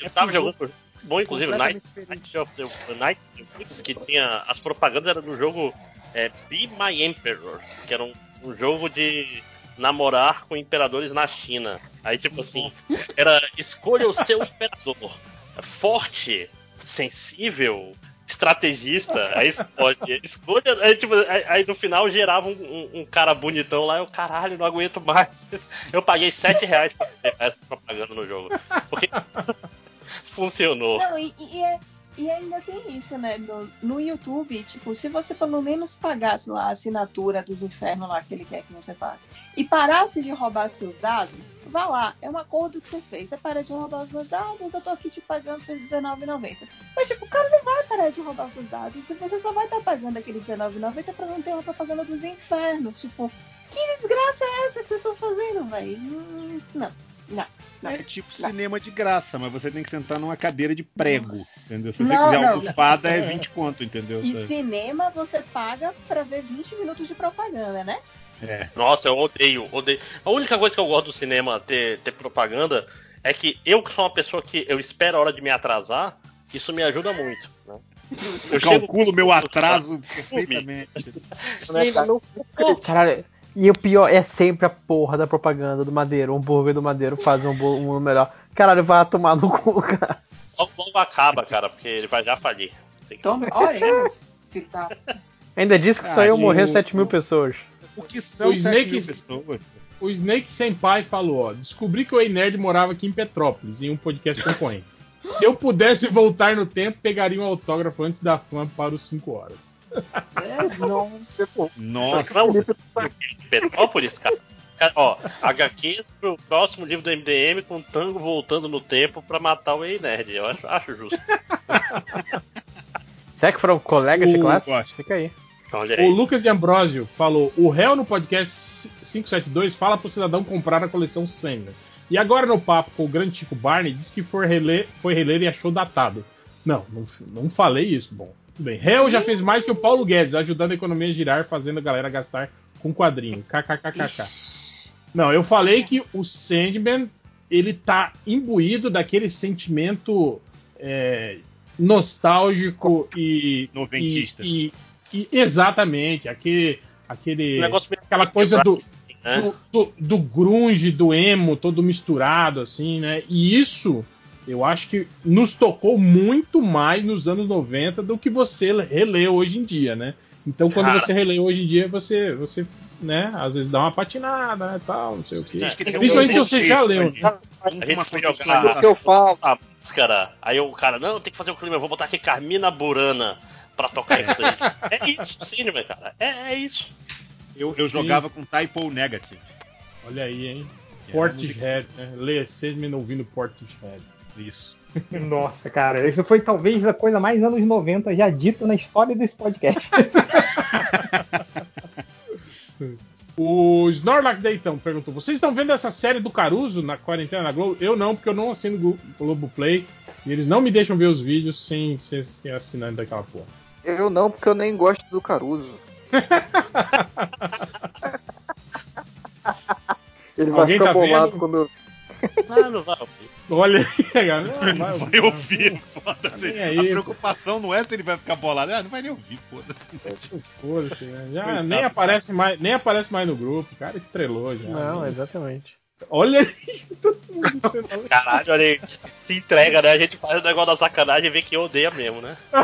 Eu tava jogando por bom, inclusive, Night, diferente. Night of the Night of the Woods, que tinha. As propagandas eram do jogo é, Be My Emperor, que era um, um jogo de namorar com imperadores na China. Aí, tipo assim, era escolha o seu imperador. Forte, sensível, estrategista, aí escolhe. Escolha. Aí, tipo, aí, aí no final gerava um, um- um cara bonitão lá, eu caralho, não aguento mais. Eu paguei 7 reais pra ver essa propaganda no jogo. Porque funcionou. Não, e, e, é- e ainda tem isso, né? No, no YouTube, tipo, se você pelo menos pagasse lá a assinatura dos infernos lá que ele quer que você passe e parasse de roubar seus dados, vá lá, é um acordo que você fez. Você para de roubar os meus dados, eu tô aqui te pagando seus R$19,90. Mas, tipo, o cara não vai parar de roubar seus dados. Você só vai estar pagando aqueles R$19,90 pra não ter uma propaganda dos infernos. Tipo, que desgraça é essa que vocês estão fazendo, velho? Hum, Não, não. não. É tipo Não. cinema de graça, mas você tem que sentar numa cadeira de prego, entendeu? Se você Não, quiser não, almofada, é 20 conto, entendeu? E cinema você paga pra ver 20 minutos de propaganda, né? É. Nossa, eu odeio, odeio. A única coisa que eu gosto do cinema ter, ter propaganda é que eu que sou uma pessoa que eu espero a hora de me atrasar, isso me ajuda muito. Né? Eu calculo meu atraso perfeitamente. Caralho, e o pior é sempre a porra da propaganda do Madeiro. O hambúrguer do Madeiro faz um hambúrguer melhor. Caralho, vai tomar no cu, cara. Logo, logo acaba, cara, porque ele vai já falir. Tem que- Toma, oremos, filho da- Ainda disse que só Ah, eu e morrer o- 7 mil pessoas. O que são O 7 Snake- mil pessoas? O Snake Senpai falou, ó, descobri que o Ei Nerd morava aqui em Petrópolis, em um podcast concorrente. Se eu pudesse voltar no tempo, pegaria um autógrafo antes da fã para os 5 horas. Nossa. Nossa, Não, Petrópolis, cara. Cara, Ó, HQs pro próximo livro do MDM com o Tango voltando no tempo pra matar o Ei Nerd. Eu acho, acho justo. Será que foram colegas de O- classe? gosto. Fica aí. Olha O. Lucas de Ambrosio falou: o réu no podcast 572 fala pro cidadão comprar a coleção Senga. E agora no papo com o grande Chico Barney, diz que foi reler, foi reler e achou datado. Não, não, não falei isso. Bom, tudo bem. Réu já fez mais que o Paulo Guedes, ajudando a economia a girar, fazendo a galera gastar com quadrinho. KKKKK. Não, eu falei que o Sandman ele tá imbuído daquele sentimento é, nostálgico e, Noventista. e, e- e- exatamente aquele aquele aquela coisa do, né? do, do, do grunge, do emo, todo misturado, assim, né? E isso eu acho que nos tocou muito mais nos anos 90 do que você relê hoje em dia, né? Então quando Cara. você relê hoje em dia, você, você né, às vezes dá uma patinada, né, tal, não sei o quê. Um Principalmente se você já leu. aí. né? A gente foi jogar o que eu falo. a máscara, aí o cara, não, tem que fazer o clima, eu vou botar aqui Carmina Burana pra tocar isso aí. é isso, cinema, cara. É, é isso. Eu, eu jogava com Typo Negative. Olha aí, hein? É, Portishead, né? Lê, vocês me ouvindo Portishead. Isso. Nossa, cara, isso foi talvez a coisa mais anos 90 já dita na história desse podcast. O Snorlax Deitão perguntou: Vocês estão vendo essa série do Caruso na quarentena na Globo? Eu não, porque eu não assino Glo- Globoplay e eles não me deixam ver os vídeos sem ser sem assinante daquela porra. Eu não, porque eu nem gosto do Caruso. Ele vai Alguém ficar tá bolado vendo? quando eu. Ah, não vai. Olha aí, galera. Não vai ouvir, foda-se. A preocupação não é se ele vai ficar bolado. Ah, não vai nem ouvir, foda-se. Foda-se, né? Já Coitado. nem aparece, mais, nem aparece mais no grupo. O cara estrelou já. Não, né? exatamente. Olha aí, todo mundo Caralho, olha aí. Se entrega, né? A gente faz o negócio da sacanagem e vê que odeia mesmo, né?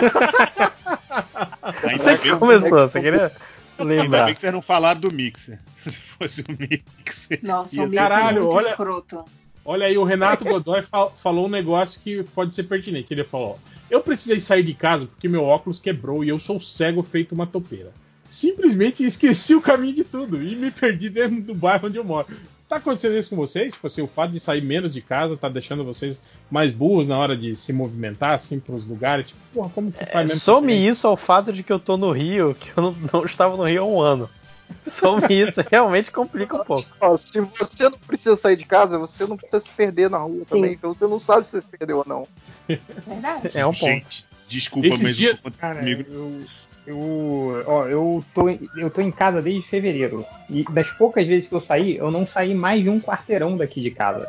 Ainda bem, Começou, você queria ainda lembrar. bem que vocês não falaram do Mixer. Se fosse o Mixer. Nossa, o ser- Mix é Caralho, muito olha- escroto. Olha aí, o Renato Godoy fal- falou um negócio que pode ser pertinente. Ele falou: Eu precisei sair de casa porque meu óculos quebrou e eu sou cego feito uma topeira. Simplesmente esqueci o caminho de tudo e me perdi dentro do bairro onde eu moro. Tá acontecendo isso com vocês? Tipo assim, o fato de sair menos de casa tá deixando vocês mais burros na hora de se movimentar, assim, pros lugares? Tipo, porra, como que faz menos Some diferença? isso ao fato de que eu tô no Rio, que eu não, não estava no Rio há um ano. Some isso, realmente complica um pouco. Ó, se você não precisa sair de casa, você não precisa se perder na rua também. Então você não sabe se você se perdeu ou não. Verdade. É um ponto. Gente, desculpa, Esses mas tô Cara, eu, eu, ó, eu, tô, eu tô em casa desde fevereiro. E das poucas vezes que eu saí, eu não saí mais de um quarteirão daqui de casa.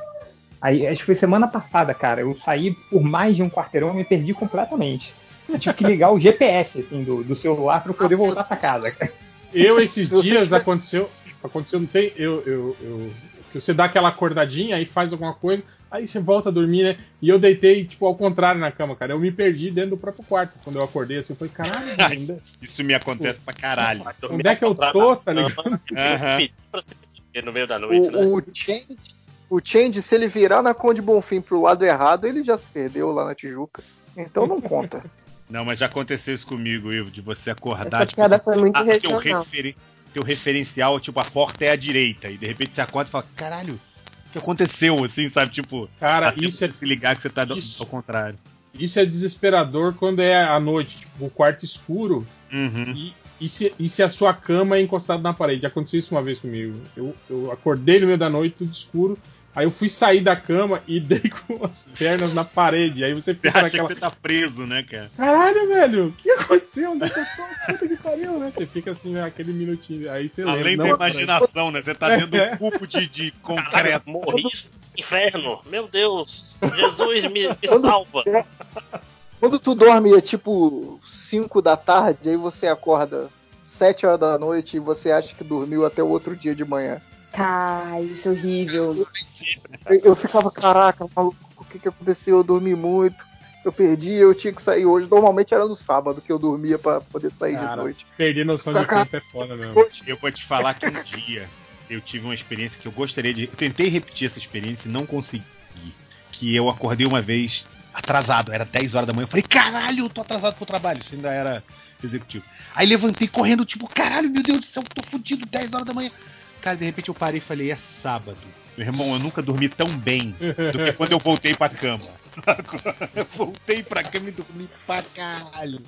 Aí, acho que foi semana passada, cara. Eu saí por mais de um quarteirão e me perdi completamente. Eu tive que ligar o GPS assim, do, do celular pra eu poder voltar pra casa. cara. Eu, esses dias, tiver- aconteceu. Aconteceu, não tem. Eu, eu, eu- que você dá aquela acordadinha, aí faz alguma coisa, aí você volta a dormir, né? E eu deitei, tipo, ao contrário na cama, cara. Eu me perdi dentro do próprio quarto. Quando eu acordei, assim, eu falei, caralho, velho, onde, Isso me acontece pra caralho. onde é que eu tô, tá ligado? Perder no meio da noite, né? O, o, change, o Change, se ele virar na Conde Bonfim pro lado errado, ele já se perdeu lá na Tijuca. Então não conta. Não, mas já aconteceu isso comigo, Ivo, de você acordar. Essa piada foi muito ah, teu, regional. referen- teu referencial, tipo, a porta é à direita. E de repente você acorda e fala, caralho, o que aconteceu? Assim, sabe? Tipo, Cara, isso é, se ligar que você tá do, isso. ao contrário. isso é desesperador quando é à noite, tipo, o quarto escuro Uhum. e, e, se, e se a sua cama é encostada na parede. Já aconteceu isso uma vez comigo. Eu, eu acordei no meio da noite, tudo escuro. Aí eu fui sair da cama e dei com as pernas na parede. Aí você Você fica acha naquela. que você tá preso, né, cara? Caralho, velho, o que aconteceu? Onde é que eu tô? Puta que pariu, né? Você fica assim, né, aquele minutinho. Aí você lembra. Além da imaginação, né? Você tá dentro É. cubo de, de Caralho, concreto. morri no inferno. Meu Deus. Jesus me, me salva. Quando tu dorme é tipo 5 da tarde, aí você acorda 7 horas da noite e você acha que dormiu até o outro dia de manhã. Ai, isso é horrível. Eu, eu ficava, caraca, maluco, o que, que aconteceu? Eu dormi muito, eu perdi, eu tinha que sair hoje. Normalmente era no sábado que eu dormia pra poder sair de Cara, noite. perder noção de tempo é foda mesmo. Eu vou te falar que um dia eu tive uma experiência que eu gostaria de. Eu tentei repetir essa experiência e não consegui. Que eu acordei uma vez atrasado, era 10 horas da manhã. Eu falei, caralho, eu tô atrasado pro trabalho. Isso ainda era executivo. Aí levantei correndo, tipo, caralho, meu Deus do céu, tô fudido, 10 horas da manhã. Cara, de repente eu parei e falei, é sábado. Meu irmão, eu nunca dormi tão bem do que quando eu voltei pra cama. Eu voltei pra cama e dormi pra caralho.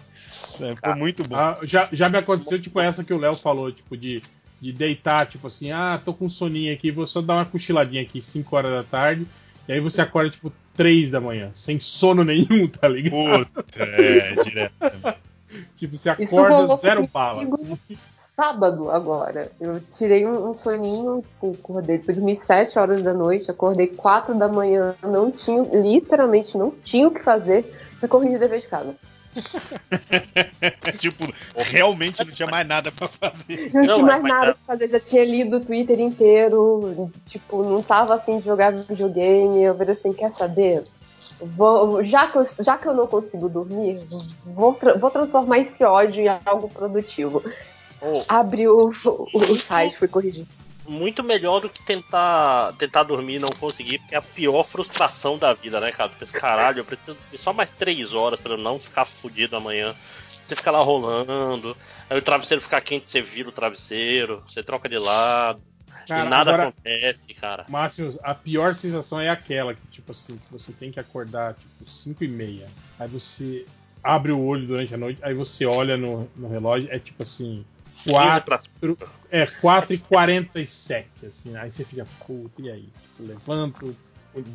É, Foi muito bom. Ah, já, já me aconteceu, tipo, essa que o Léo falou, tipo, de, de deitar, tipo assim, ah, tô com soninho aqui, vou só dar uma cochiladinha aqui, 5 horas da tarde, e aí você acorda, tipo, 3 da manhã, sem sono nenhum, tá ligado? Puta, é, direto. Tipo, você acorda zero comigo bala. Sábado agora. Eu tirei um, um soninho, tipo, acordei depois de 7 horas da noite, acordei 4 da manhã, não tinha, literalmente não tinha o que fazer, fui corrigir dever de casa. tipo, realmente não tinha mais nada pra fazer. Não, Não, tinha mas- mais nada pra fazer, já tinha lido o Twitter inteiro, tipo, não tava afim de jogar videogame, eu falei assim, quer saber? vou, já, que eu, já que eu não consigo dormir, vou, vou transformar esse ódio em algo produtivo. Oh. Abre o, o, o site, fui corrigir. Muito melhor do que tentar tentar dormir e não conseguir, porque é a pior frustração da vida, né, cara? Caralho, eu preciso dormir só mais três horas pra eu não ficar fudido amanhã. Você fica lá rolando, aí o travesseiro fica quente, você vira o travesseiro, você troca de lado, Cara, e nada agora- acontece, cara. Máximo, a pior sensação é aquela que, tipo assim, que você tem que acordar, tipo, 5 e meia. Aí você abre o olho durante a noite, aí você olha no, no relógio, é tipo assim, 4, é 4 e 47, assim. Aí você fica, puta, e aí? Tipo, levanto,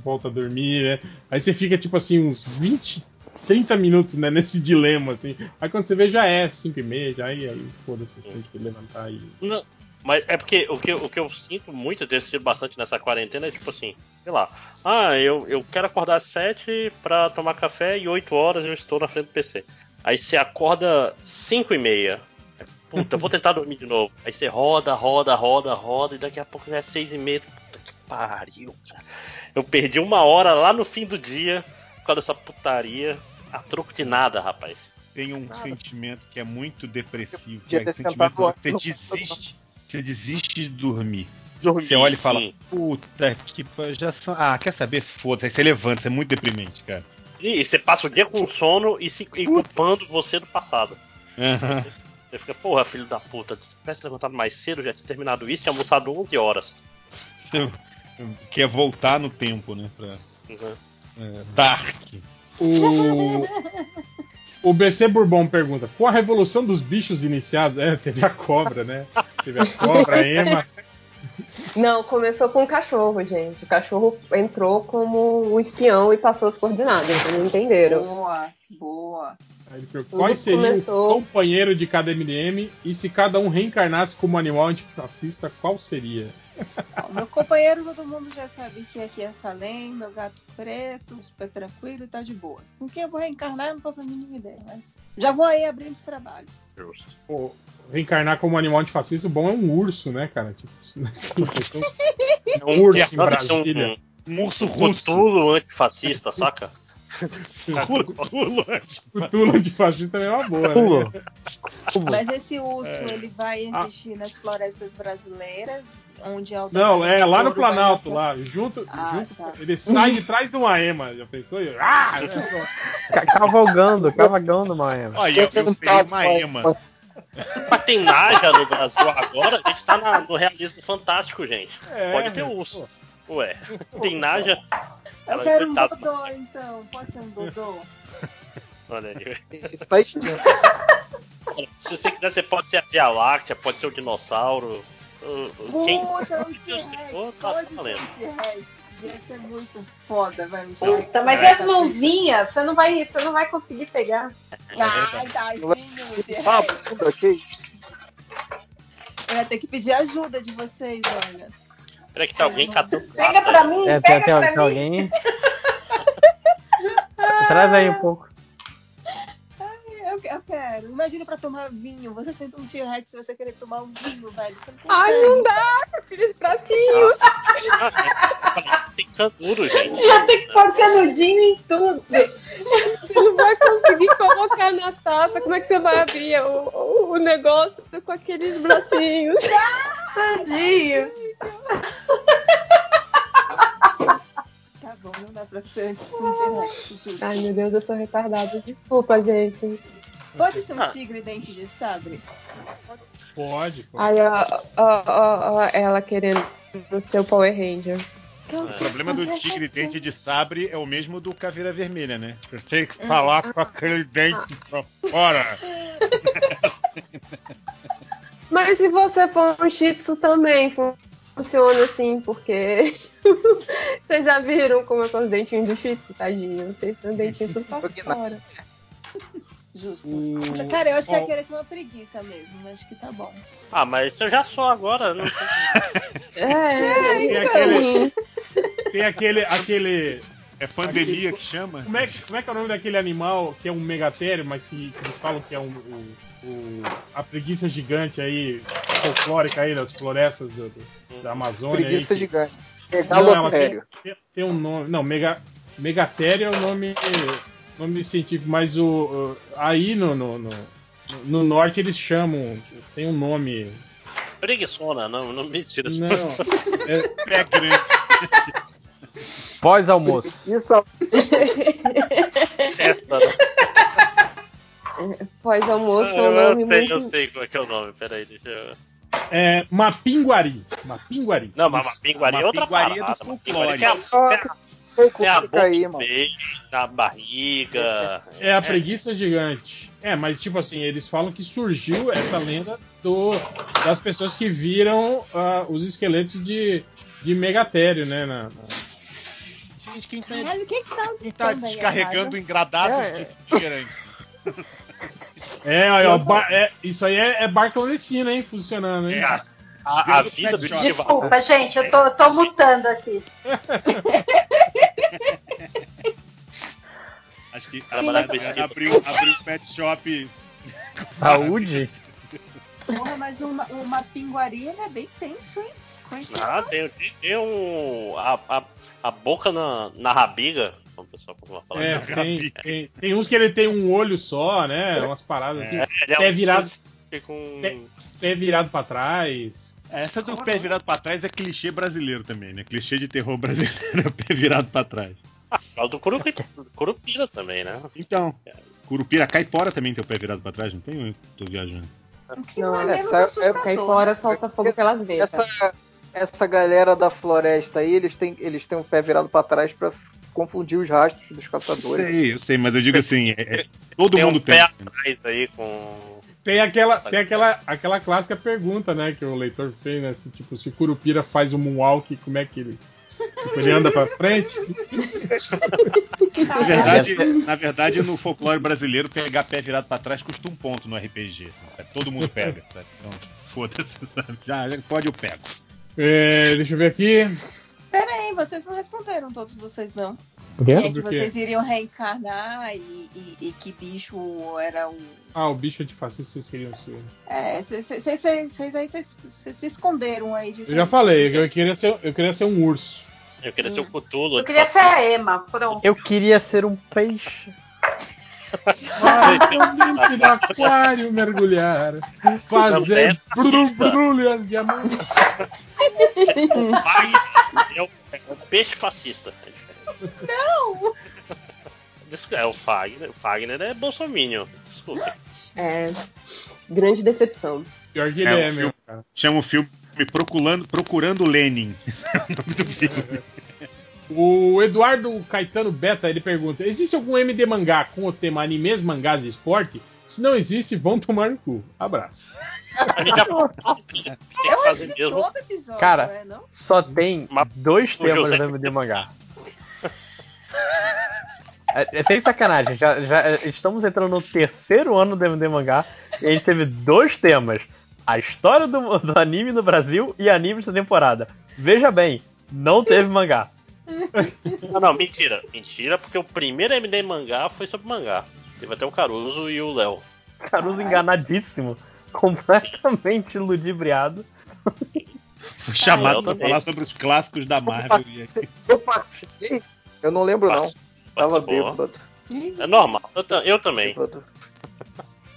volta a dormir, né? Aí você fica, tipo assim, uns 20, 30 minutos, né, nesse dilema, assim. Aí quando você vê, já é 5 e meia, já aí, aí foda-se, você tem que levantar e... Não, mas é porque o que, o que eu sinto muito, tenho sentido bastante nessa quarentena, é tipo assim, sei lá, ah, eu, eu quero acordar às 7 pra tomar café e 8 horas eu estou na frente do PC. Aí você acorda 5 e meia. Puta, eu vou tentar dormir de novo. Aí você roda, roda, roda, roda, e daqui a pouco já é 6 e meia. Puta que pariu, cara. Eu perdi uma hora lá no fim do dia por causa dessa putaria. A troco de nada, rapaz. Tem um sentimento que é muito depressivo, que é o ter sentimento que no- você desiste. Você desiste de dormir. Dormir, você olha e fala, sim. puta que já são. Ah, quer saber? Foda-se. Aí você levanta, isso é muito deprimente, cara. E você passa o dia com sono e se e culpando você do passado. Aham. Você fica, porra, filho da puta, se tivesse levantado mais cedo, já tinha terminado isso, tinha almoçado 11 horas. Você quer voltar no tempo, né? Pra, Uhum. é, Dark. O, o BC Bourbon pergunta: qual a revolução dos bichos iniciados? É, teve a cobra, né? Teve a cobra, a Ema. Não, começou com o cachorro, gente. O cachorro entrou como o espião e passou as coordenadas, vocês entenderam. Boa, boa. Qual seria começou- o companheiro de cada MDM? E se cada um reencarnasse como animal antifascista, qual seria? Ó, meu companheiro, todo mundo já sabe que aqui é Salem, meu gato preto, super tranquilo e tá de boas. Com quem eu vou reencarnar, eu não faço a mínima ideia, mas já vou aí abrindo esse trabalho. Pô, reencarnar como animal antifascista, o bom é um urso, né, cara? Tipo, É um urso em um- Brasília. Um, urso Cutulo antifascista, saca? Cutulo antifascista é uma boa, né? Mas esse urso, É. ele vai existir nas florestas brasileiras, onde é o Não, é lá no Planalto, lá, junto, Ah, junto tá. ele sai de trás de uma ema, já pensou? Ah! Ca- Cavalgando, cavalgando, Maema. Olha, eu, eu peguei uma ema. Tem Naja no Brasil agora, a gente tá na- no realismo fantástico, gente. É, Pode ter urso. Ué, tem Naja. Eu Ela, quero um dodô, então. Pode ser um dodô? Olha aí. Tá estranho. Se você quiser, você pode ser a Via Láctea, pode ser o dinossauro. Uh, uh, Quem? Puta, um Deus T-Rex. tá ser um. Ia ser muito foda, velho. Um Puta, mas e as mãozinhas? Você não vai, você não vai conseguir pegar. Ai, tadinho, T-Rex. Eu ia ter que pedir ajuda de vocês, olha. Peraí que tem alguém catando Pega pra mim, É, tem, pega tem, pra tem mim. alguém. Traz aí um pouco. Eu, eu quero. Imagina pra tomar vinho. Você senta um T-Rex e você querer tomar um vinho, velho. Você não consegue. Ai, não dá, com aqueles bracinhos. Tem canudo, gente. Ia ter que pôr canudinho em tudo. Você não vai conseguir colocar na taça. Como é que você vai abrir o, o, o negócio com aqueles bracinhos? Tadinho. Tá bom, não dá pra ser um T-Rex. Ai, meu Deus, eu sou retardada. Desculpa, gente. Pode ser um Ah. tigre dente de sabre? Pode, pode. Ai, ó, ó, ó, ó, ela querendo ser o Power Ranger. O problema do tigre dente de sabre é o mesmo do caveira vermelha, né? Você tem que falar com aquele dente pra fora. Mas se você for um shih tzu também fun- funciona assim, porque vocês já viram como é com os dentinhos do shih tzu, tadinho? Vocês têm dentinho tudo pra fora. Justo. O- Cara, eu acho que Ó, ia querer ser uma preguiça mesmo. mas Acho que tá bom. Ah, mas eu já sou agora. Não É, Tem então. aquele. Tem aquele. aquele É pandemia que chama? como, é, que- como é que é o nome daquele animal que é um megatério, mas que, que eles falam que é um, o, o- a preguiça gigante aí, folclórica aí das florestas do- do- da Amazônia? Preguiça aí, que- gigante. Não, ela tem, tem, tem um nome. Não, mega. Megatéria é o nome, nome científico, mas o, o- aí no, no, no, no norte eles chamam, tem um nome. Preguiçona, não, não mentira. Não, é, Pé grande. Pós-almoço. Isso Esta, né? Pós-almoço é um eu, nome sei, muito. eu sei qual é que é o nome, peraí, deixa eu. é Mapinguari. Mapinguari. Não, mas Mapinguari é outra Mapinguari é do folclore. Pouco tem a boca aí, mano. na barriga. É a preguiça gigante. É, mas tipo assim, eles falam que surgiu essa lenda do, das pessoas que viram ah, os esqueletos de, de Megatério, né? na- na- Gente, quem tá, quem que tá, quem tá descarregando engradado É. de refrigerante? É, aí, ó, bar- é, isso aí é, é bar clandestino, hein? Funcionando, hein? É, a, A, vida do. Esquiva. Desculpa, gente, eu tô, tô mutando aqui. Acho que Sim, mas- abriu, abriu um pet shop. Saúde? Porra, mas uma, uma pinguaria ele é bem tenso, hein? Ah, tem, tem, tem um. A, a, a boca na, na rabiga. Como o pessoal falar. É, tem, tem, tem uns que ele tem um olho só, né? Umas paradas assim. É, ele é pé um virado, que com. Pé- pé virado pra trás. Essa do pé virado pra trás é clichê brasileiro também, né? Clichê de terror brasileiro é o pé virado pra trás. É o do Curupira, Curupira também, né? Então, Curupira, Caipora também tem o pé virado pra trás, não tem? Eu tô viajando. Não, é é, Essa- assustador, cair fora, né? solta fogo pelas veias. Essa, essa galera da floresta aí, eles têm, eles têm um pé virado pra trás pra confundir os rastros dos caçadores. Sei, eu sei, mas eu digo assim, é- é- todo Tem mundo um tem. pé atrás aí com. Tem aquela, tem aquela, aquela clássica pergunta, né, que o leitor fez, né? Se, tipo, se o Curupira faz um moonwalk, como é que ele. Tipo, ele anda pra frente? Na verdade, na verdade, no folclore brasileiro, pegar pé virado pra trás custa um ponto no RPG. sabe? Todo mundo pega, sabe? Então, foda-se, sabe? Já, já pode, eu pego. É, deixa eu ver aqui. Pera aí, vocês não responderam, todos vocês não. O quê? é que vocês iriam reencarnar e, e- e que bicho era o. Ah, o bicho antifascista vocês queriam ser. É, vocês aí vocês- se esconderam aí disso. Eu já falei, eu queria ser, eu queria ser um urso. Eu queria ser o Cthulhu. Eu queria ser a Ema, pronto. Eu queria ser um peixe. Vai dentro do aquário mergulhar, fazer brum, brulhas de amor. É o, é o peixe fascista. É. Não! É o Fagner. O Fagner é bolsominion. Desculpa. É. Grande decepção. Pior que ele É, é, filme- cara. Chama o filme Procurando, Procurando Lenin. O Eduardo Caetano Beta ele pergunta: existe algum MD mangá com o tema animes, mangás e esporte? Se não existe, vão tomar no cu. Abraço. Que Eu fazer assisti mesmo. todo episódio, Cara, é, não? Só tem dois o temas no MD Mangá. É, é sem sacanagem, já, já estamos entrando no terceiro ano do MD Mangá e a gente teve dois temas: a história do, do anime no Brasil e anime dessa temporada. Veja bem, não teve mangá. Não, não, mentira. Mentira, porque o primeiro MD mangá foi sobre mangá. Teve até o Caruso e o Léo. Caruso enganadíssimo, completamente ludibriado. Foi chamado eu pra falar sobre os clássicos da Marvel. e Eu participei? Eu não lembro, não. Tava bêbado. É normal. Eu, eu também.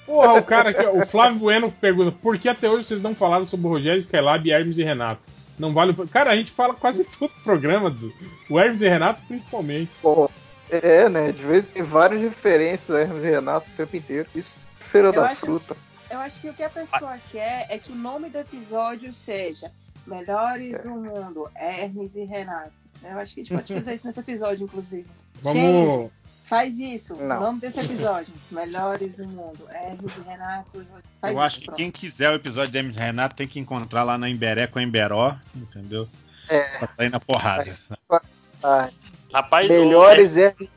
Porra, o cara o Flávio Bueno pergunta: por que até hoje vocês não falaram sobre o Rogério Skylab, Hermes e Renato? Não vale. o- Cara, a gente fala quase todo o programa do o Hermes e Renato, principalmente. Pô, é, né? De vez tem várias referências a Hermes e Renato o tempo inteiro. Isso, feira Eu da acho- fruta. Eu acho que o que a pessoa quer é que o nome do episódio seja Melhores do Mundo, Hermes e Renato. Eu acho que a gente pode fazer isso nesse episódio, inclusive. Vamos. Gente, faz isso. Não. O nome desse episódio. Melhores do Mundo, Hermes e Renato. Faz Eu isso, acho que pronto. quem quiser o episódio de Hermes e Renato tem que encontrar lá na Emberé com a Emberó, entendeu? É. Pra sair na porrada. Rapaz, melhores Hermes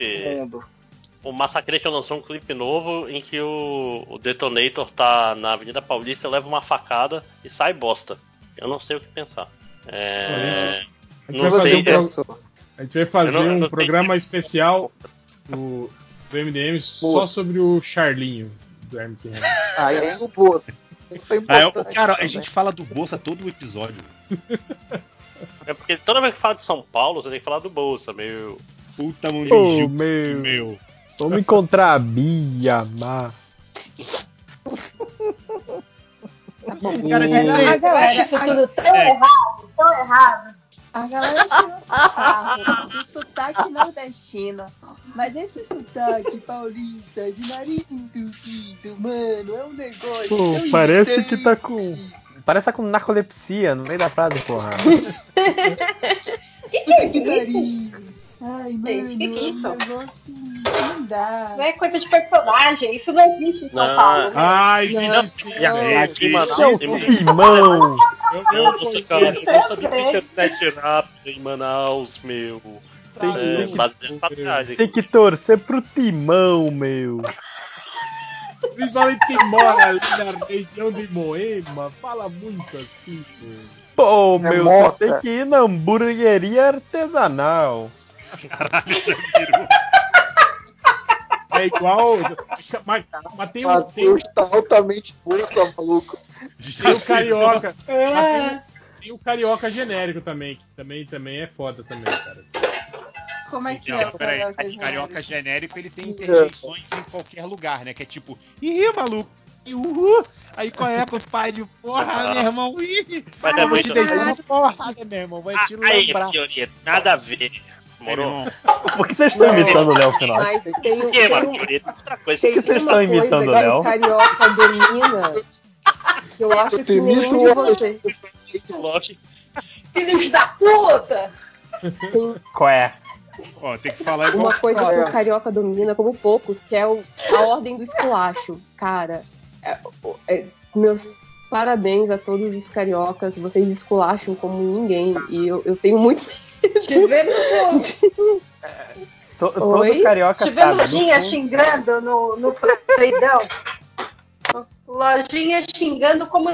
é, do mundo. o Massacration lançou um clipe novo em que o, o Detonator tá na Avenida Paulista, leva uma facada e sai bosta. Eu não sei o que pensar. É, A gente não vai fazer sei. um pro- A gente vai fazer não- um não programa especial do, do MDM só sobre o Charlinho do Hermes e Renato. Aí é o Bozo. Isso é Ah, importante. cara, a gente fala do Bolsa todo o episódio. É porque toda vez que fala de São Paulo, você tem que falar do Bolsa. Meio. Puta mão de Ô, Gil, meu. meu. Vamos encontrar a Bia, Má. Cara, O- eu acho isso tudo tão É. errado, tão errado. A galera tirou sarro do sotaque nordestino. Mas esse sotaque paulista, de nariz entupido, mano, é um negócio. Pô, tão parece irritante. que tá com. Parece que tá com narcolepsia no meio da frase, porra. Que que é Que isso? nariz. Ai, mano, que que é é isso? um negócio que não dá. Não é coisa de personagem, isso não existe em São Não. Paulo. né? Ai, Não. sim. E aqui Seu tem Timão! Eu, eu você, cara, eu não sabia que tinha net rápido em Manaus, meu. Tem, É, tem que- baseado pra trás tem que torcer pro Timão, meu. Principalmente quem mora ali na região de Moema, fala muito assim, mano. Pô, É meu, mota. você tem que ir na hamburgueria artesanal. É igual. Mas, mas tem, um, tem, Matheus tá altamente bolsa, maluco. Tem o carioca. É. tem, o- tem o carioca genérico também, que também, também é foda também, cara. Como é que Não, é o peraí, carioca aqui, carioca genérico? genérico ele tem interjeições em qualquer lugar, né? Que é tipo, ih, maluco, ih, uhul. Aí qual é, compadre? Porra, meu irmão, ih. Mas ah, é vou te muito- deixar uma porrada, meu irmão, vai te Aí, lembrar. Nada a ver. Morou? Por que vocês estão imitando o Léo Final? Mas tem, tem, outra coisa. tem que vocês estão imitando o que Léo? o carioca domina que eu acho que nenhum de vocês. Filhos da puta! Qual é? Ó, tem que falar igual uma coisa que É. o carioca domina como poucos, que é o- a ordem do esculacho. Cara, é- é- meus parabéns a todos os cariocas, vocês esculacham como ninguém. E eu, eu tenho muito. Tivemos o. To- Todo Oi? carioca Tivemos sabe. no xingando no, no proibidão. Lojinha xingando como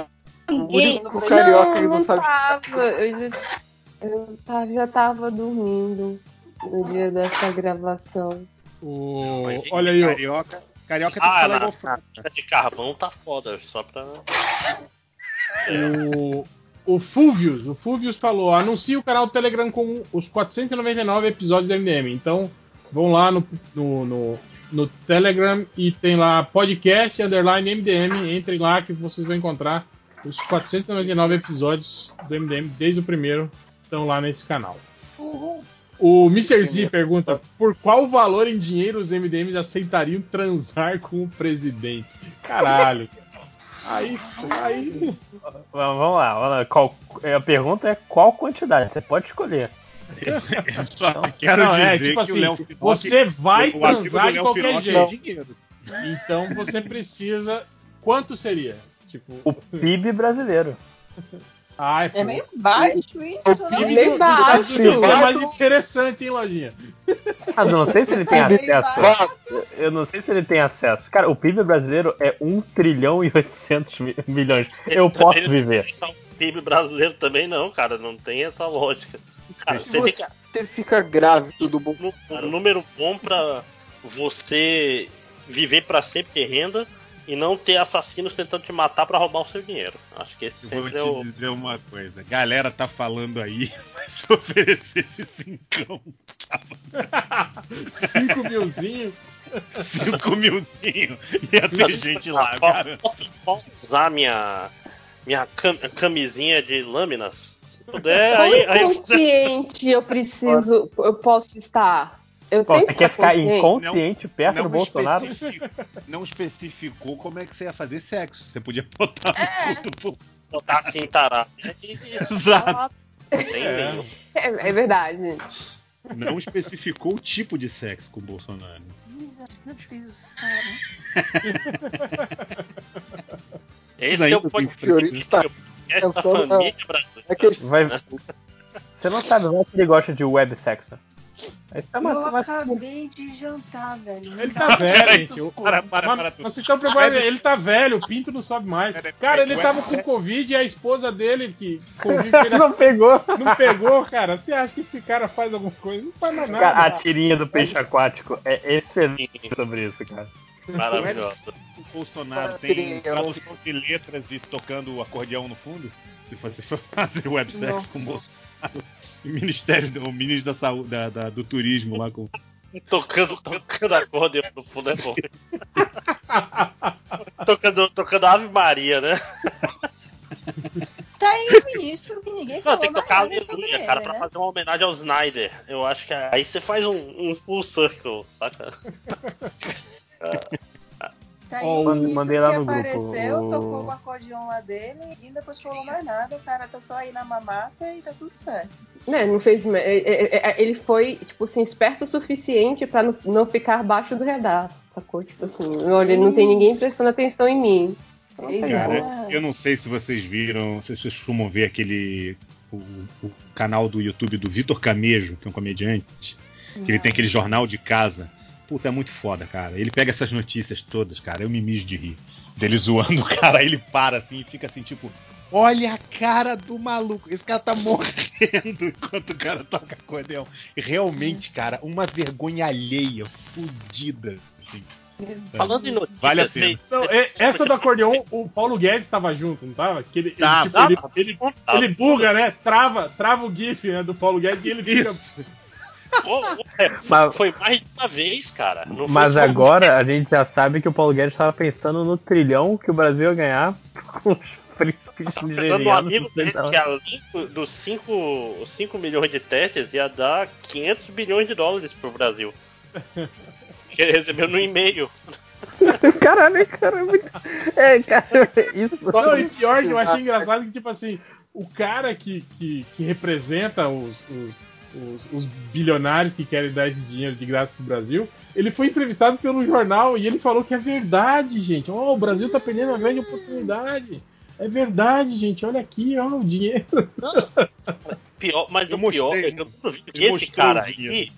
ninguém. proibidão. carioca não, não não sabe. tava. Eu, já, eu tava- já tava dormindo no dia dessa gravação. O... Olha aí. Carioca, carioca tem que Ah, falar igual de carvão tá foda, só pra. O, o Fulvius, o Fulvius falou: anuncia o canal do Telegram com os 499 episódios do MDM. Então, vão lá no, no, no, no Telegram e tem lá podcast underline MDM. Entrem lá que vocês vão encontrar os 499 episódios do MDM, desde o primeiro, estão lá nesse canal. O Mr. Z pergunta: por qual valor em dinheiro os MDMs aceitariam transar com o presidente? Caralho. Aí, aí. Vamos lá, vamos lá. Qual- a pergunta é qual quantidade? Você pode escolher. Eu só quero Não, é, dizer tipo que assim, o Léo Finocchi- você vai transar de qualquer Finocchi jeito. é dinheiro. Então você precisa. Quanto seria? Tipo. O PIB brasileiro. Ai, É meio baixo isso, O não? PIB baixo. Unidos é mais interessante, hein, Lojinha? Ah, não sei se ele tem É acesso. Eu não sei se ele tem acesso. Cara, o PIB brasileiro é 1 trilhão e 800 mi- milhões. Eu posso viver. O PIB brasileiro também não, cara, não tem essa lógica. Cara, Se você você fica fica grave, tudo bom. um número bom pra você viver pra sempre ter renda e não ter assassinos tentando te matar pra roubar o seu dinheiro. Acho que esse Eu Vou é te o. dizer uma coisa. Galera tá falando aí, mas se oferecesse cincão, 5 milzinho. cinco milzinho, ia ter gente lá, cara. Posso, posso usar minha, minha cam- camisinha de lâminas? Puder, aí, aí Quão eu consciente eu preciso, eu posso estar? Eu Pô, você que quer ficar consciente. inconsciente perto do Bolsonaro? especificou, não especificou como é que você ia fazer sexo. Você podia botar É. no cu do povo. botar assim, tarado. Exato. É. É, é verdade. Não especificou o tipo de sexo com o Bolsonaro. Meu Deus, cara. Esse é o tem podcast tá pensando na- família brasileira. É que Vai... Você não sabe, vai que ele gosta de web sexo. Tá Eu uma... acabei de jantar, velho. Ele tá velho, gente. O- Para, para, para tudo. vocês estão preocupados, ele tá velho, o pinto não sobe mais. Cara, ele tava com Covid e a esposa dele, que ele, não pegou. não pegou, cara. Você acha que esse cara faz alguma coisa? Não faz mais nada. Cara, a tirinha do peixe aquático é excelente sobre isso, cara. Maravilhoso. O Bolsonaro tem tradução de letras e tocando o acordeão no fundo? Se você for fazer web Nossa. com o Bolsonaro. o Ministério do o ministro da saúde, da- da- do turismo lá com. Tocando, tocando acordeon no fundo é bom. tocando, tocando Ave Maria, né? Tá aí o ministro que ninguém Não, tem que tocar aleluia, ele, cara, pra né? fazer uma homenagem ao Snyder. Eu acho que aí você faz um, um full circle, saca? Tá aí Ó, o mandei lá que no grupo, apareceu, o- tocou o acordeon lá dele e depois falou mais nada. O cara tá só aí na mamata e tá tudo certo. Né, não fez. é, é, é, Ele foi, tipo assim, esperto o suficiente pra não, ficar abaixo do radar, sacou? Tipo assim, olha, não tem ninguém prestando atenção em mim. Cara, eu não sei se vocês viram, se vocês costumam ver aquele. O, o canal do YouTube do Vitor Camejo, que é um comediante, que ele tem aquele jornal de casa. Puta, é muito foda, cara. Ele pega essas notícias todas, cara. Eu me mijo de rir. Dele zoando o cara, aí ele para assim e fica assim, tipo, olha a cara do maluco. Esse cara tá morrendo enquanto o cara toca acordeão. E realmente, cara, uma vergonha alheia, fudida. assim. Falando em notícias, Vale a pena. Não, é- essa do acordeon, o Paulo Guedes estava junto, não tava? Que ele, ele, Tava, tipo, ele, tava. ele, ele buga, né? Trava, trava o GIF né, do Paulo Guedes e ele fica. É, Mas- foi mais de uma vez, cara. Não Mas agora a gente já sabe que o Paulo Guedes estava pensando no trilhão que o Brasil ia ganhar com os príncipes Pensando no nigerianos. amigo dele, que além do- dos 5, 5 milhões de testes, ia dar 500 bilhões de dólares pro Brasil. Que ele recebeu no e-mail. Caralho, cara, é muito. É, cara, isso. Não, e pior que eu achei engraçado que, tipo assim, o cara que, que, que representa os, os, os, os bilionários que querem dar esse dinheiro de graça pro Brasil, ele foi entrevistado pelo jornal e ele falou que é verdade, gente. Oh, o Brasil tá perdendo uma grande oportunidade. É verdade, gente. Olha aqui, ó, o dinheiro. Pior, mas o pior é que eu duvido que Ele esse cara aí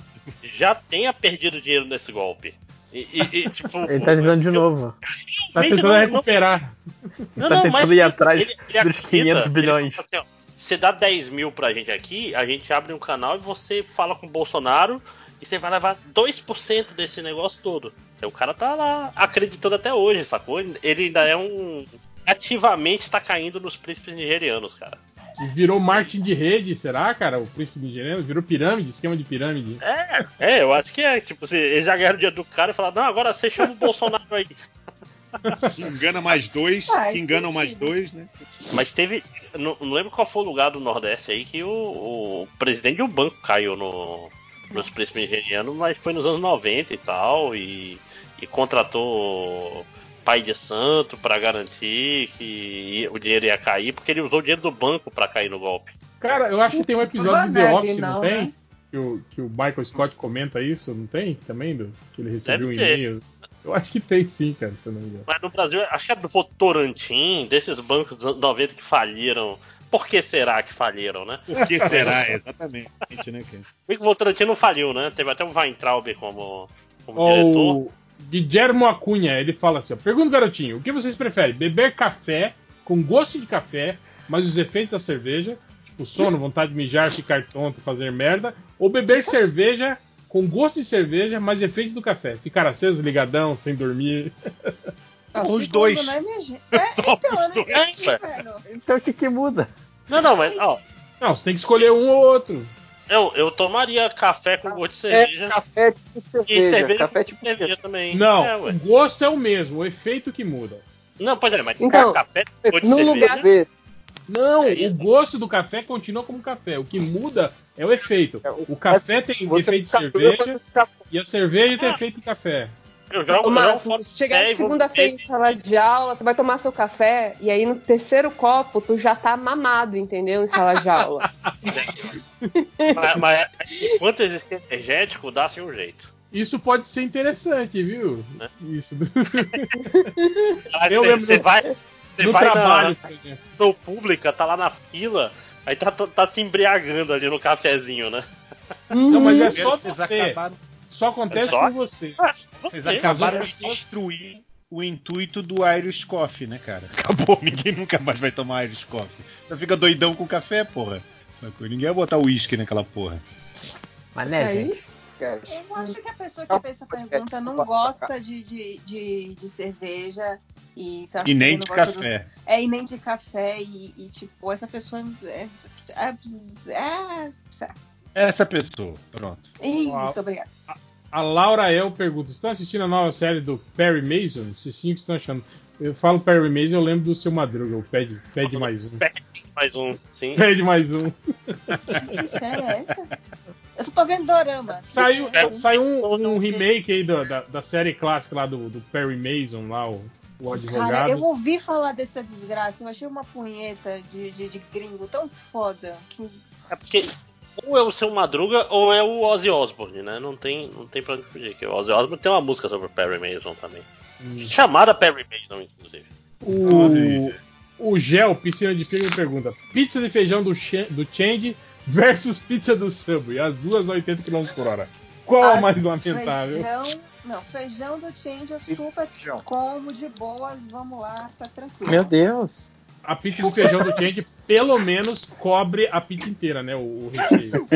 já tenha perdido dinheiro nesse golpe. E, e- e, tipo, Ele tá tentando de novo. Tá tentando não- recuperar. Não, tá não, tentando mas ir atrás ele- ele dos acredita, 500 ele bilhões. fala assim, ó, Você dá 10 mil pra gente aqui, a gente abre um canal e você fala com o Bolsonaro e você vai levar 2% desse negócio todo. Aí o cara tá lá acreditando até hoje, sacou? Ele ainda é um. Ativamente tá caindo nos príncipes nigerianos, cara. E virou marketing de rede, será, cara? O príncipe nigeriano virou pirâmide, esquema de pirâmide. É, é, eu acho que é. Tipo, eles já ganharam o dia do cara e falaram, não, agora você chama o Bolsonaro aí. Engana mais dois, se enganam mais dois, né? Mas teve. Não, não lembro qual foi o lugar do Nordeste aí que o, o presidente de um banco caiu no, nos príncipes nigerianos, mas foi nos anos 90 e tal, e, e contratou pai de santo pra garantir que o dinheiro ia cair, porque ele usou o dinheiro do banco pra cair no golpe. Cara, eu acho que tem um episódio de The Não, Office, não, não, tem? né? Que, o, que o Michael Scott comenta isso, não tem? Também? Do, que ele recebeu Deve um e-mail. Eu acho que tem sim, cara, se eu não me engano. Mas no Brasil, acho que é do Votorantim, desses bancos dos anos 90 que faliram. Por que será que faliram, né? Por que será? Exatamente, né, cara? Bem que o Votorantim não faliu, né? Teve até o Weintraub como, como Ó, diretor. o Guillermo Acunha, ele fala assim: ó, pergunta, garotinho, o que vocês preferem? Beber café com gosto de café, mas os efeitos da cerveja, tipo sono, vontade de mijar, ficar tonto, fazer merda, ou beber cerveja com gosto de cerveja, mas efeitos do café, ficar aceso, ligadão, sem dormir. Ah, Os dois. Né, minha gente? É, então, É, ué. velho. Então o que que muda? Não, não, mas ó, Não, você tem que escolher um ou outro. eu, eu tomaria café com gosto de É, cerveja. café tipo e cerveja. cerveja Café com tipo cerveja também. Não, É, o gosto é o mesmo, o efeito que muda. Não, pois é, mas Então, café com gosto de cerveja. lugar- Não, É o gosto do café continua como café. O que muda é o efeito. O café tem efeito de cerveja e a cerveja tem efeito de café. Eu jogo, eu Marcos, fora chegar vou segunda-feira em sala de aula, tu vai tomar seu café e aí no terceiro copo tu já tá mamado, entendeu? Em sala de aula. Mas, mas enquanto existe energético, dá-se um jeito. Isso pode ser interessante, viu? Né? Isso. Eu você, lembro você vai, você no vai trabalho, na show pública, tá lá na fila, aí tá, tá, tá se embriagando ali no cafezinho, né? Não, mas é Uhum. só Vocês você. acabaram- Só acontece É só? com você. Vocês Você- acabaram de destruir o intuito do Irish Coffee, né, cara? Acabou, ninguém nunca mais vai tomar Irish Coffee. Você fica doidão com café, porra. Ninguém vai botar uísque naquela porra. Mas né, Aí, gente? Cash. Eu acho que a pessoa que fez essa pergunta não gosta de, de, de, de cerveja E, tá E nem fazendo de café. dos- É, e nem de café. E, e, tipo, essa pessoa é. é, é, é Essa pessoa, pronto. isso, obrigada. A Laura El pergunta: estão assistindo a nova série do Perry Mason? Se sim, o que estão achando? Eu falo Perry Mason, eu lembro do seu Madruga, o Pede, pede mais um. Mais um, sim. Pede mais um. Que série é essa? Eu só tô vendo Dorama. Saiu, saiu um, um remake aí da, da, da série clássica lá do, do Perry Mason, lá, o, o advogado. Cara, eu ouvi falar dessa desgraça. Eu achei uma punheta de, de, de gringo tão foda. Que... É porque ou é o seu Madruga ou é o Ozzy Osbourne, né? Não tem, não tem pra onde fugir. Que o Ozzy Osbourne tem uma música sobre o Perry Mason também. Chamada Perry Mason, inclusive. O, o Gel, piscina de filme, pergunta: pizza de feijão do, do Change versus pizza do Subway, as duas a 80 km por hora. Qual a Ah, mais lamentável? Feijão, não, feijão do Change eu super como de boas, vamos lá, tá tranquilo. Meu Deus. A pizza de feijão do Change pelo menos cobre a pizza inteira, né? O, o recheio.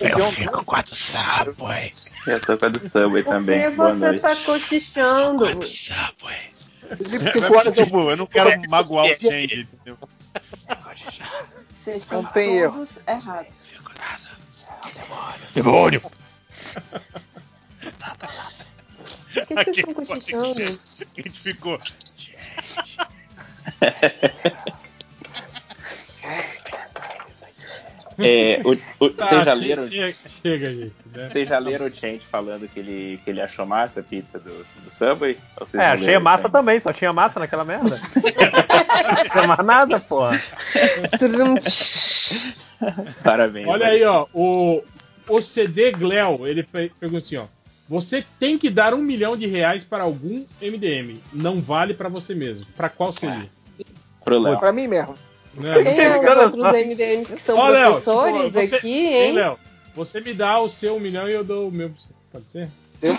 Eu fico com a do Subway. Eu tô com a do Subway também. Porque Boa você noite. tá cochichando. É, é, tipo, eu não quero magoar o Sandy, entendeu? Vocês estão todos errados. Demônio! Por que vocês estão cochichando? A gente ficou. É, o- o- Tá, vocês já leram? Chega, chega, gente. né? Vocês já leram o Change falando que ele, que ele achou massa a pizza do, do Subway? Ou vocês É, achei leram massa isso também, só tinha massa naquela merda. não tinha mais nada, porra. Parabéns. Olha aí, ó. O, o CD Gleo, ele pergunta assim, ó. Você tem que dar um milhão de reais para algum MDM. Não vale para você mesmo. Para qual seria? Pro Léo. Pra mim mesmo. Né? Quem é os outros MDM que são Ó, Léo, professores tipo, você- aqui, Hein, hein? Léo? Você me dá o seu um milhão e eu dou o meu pra você. Pode ser? Eu,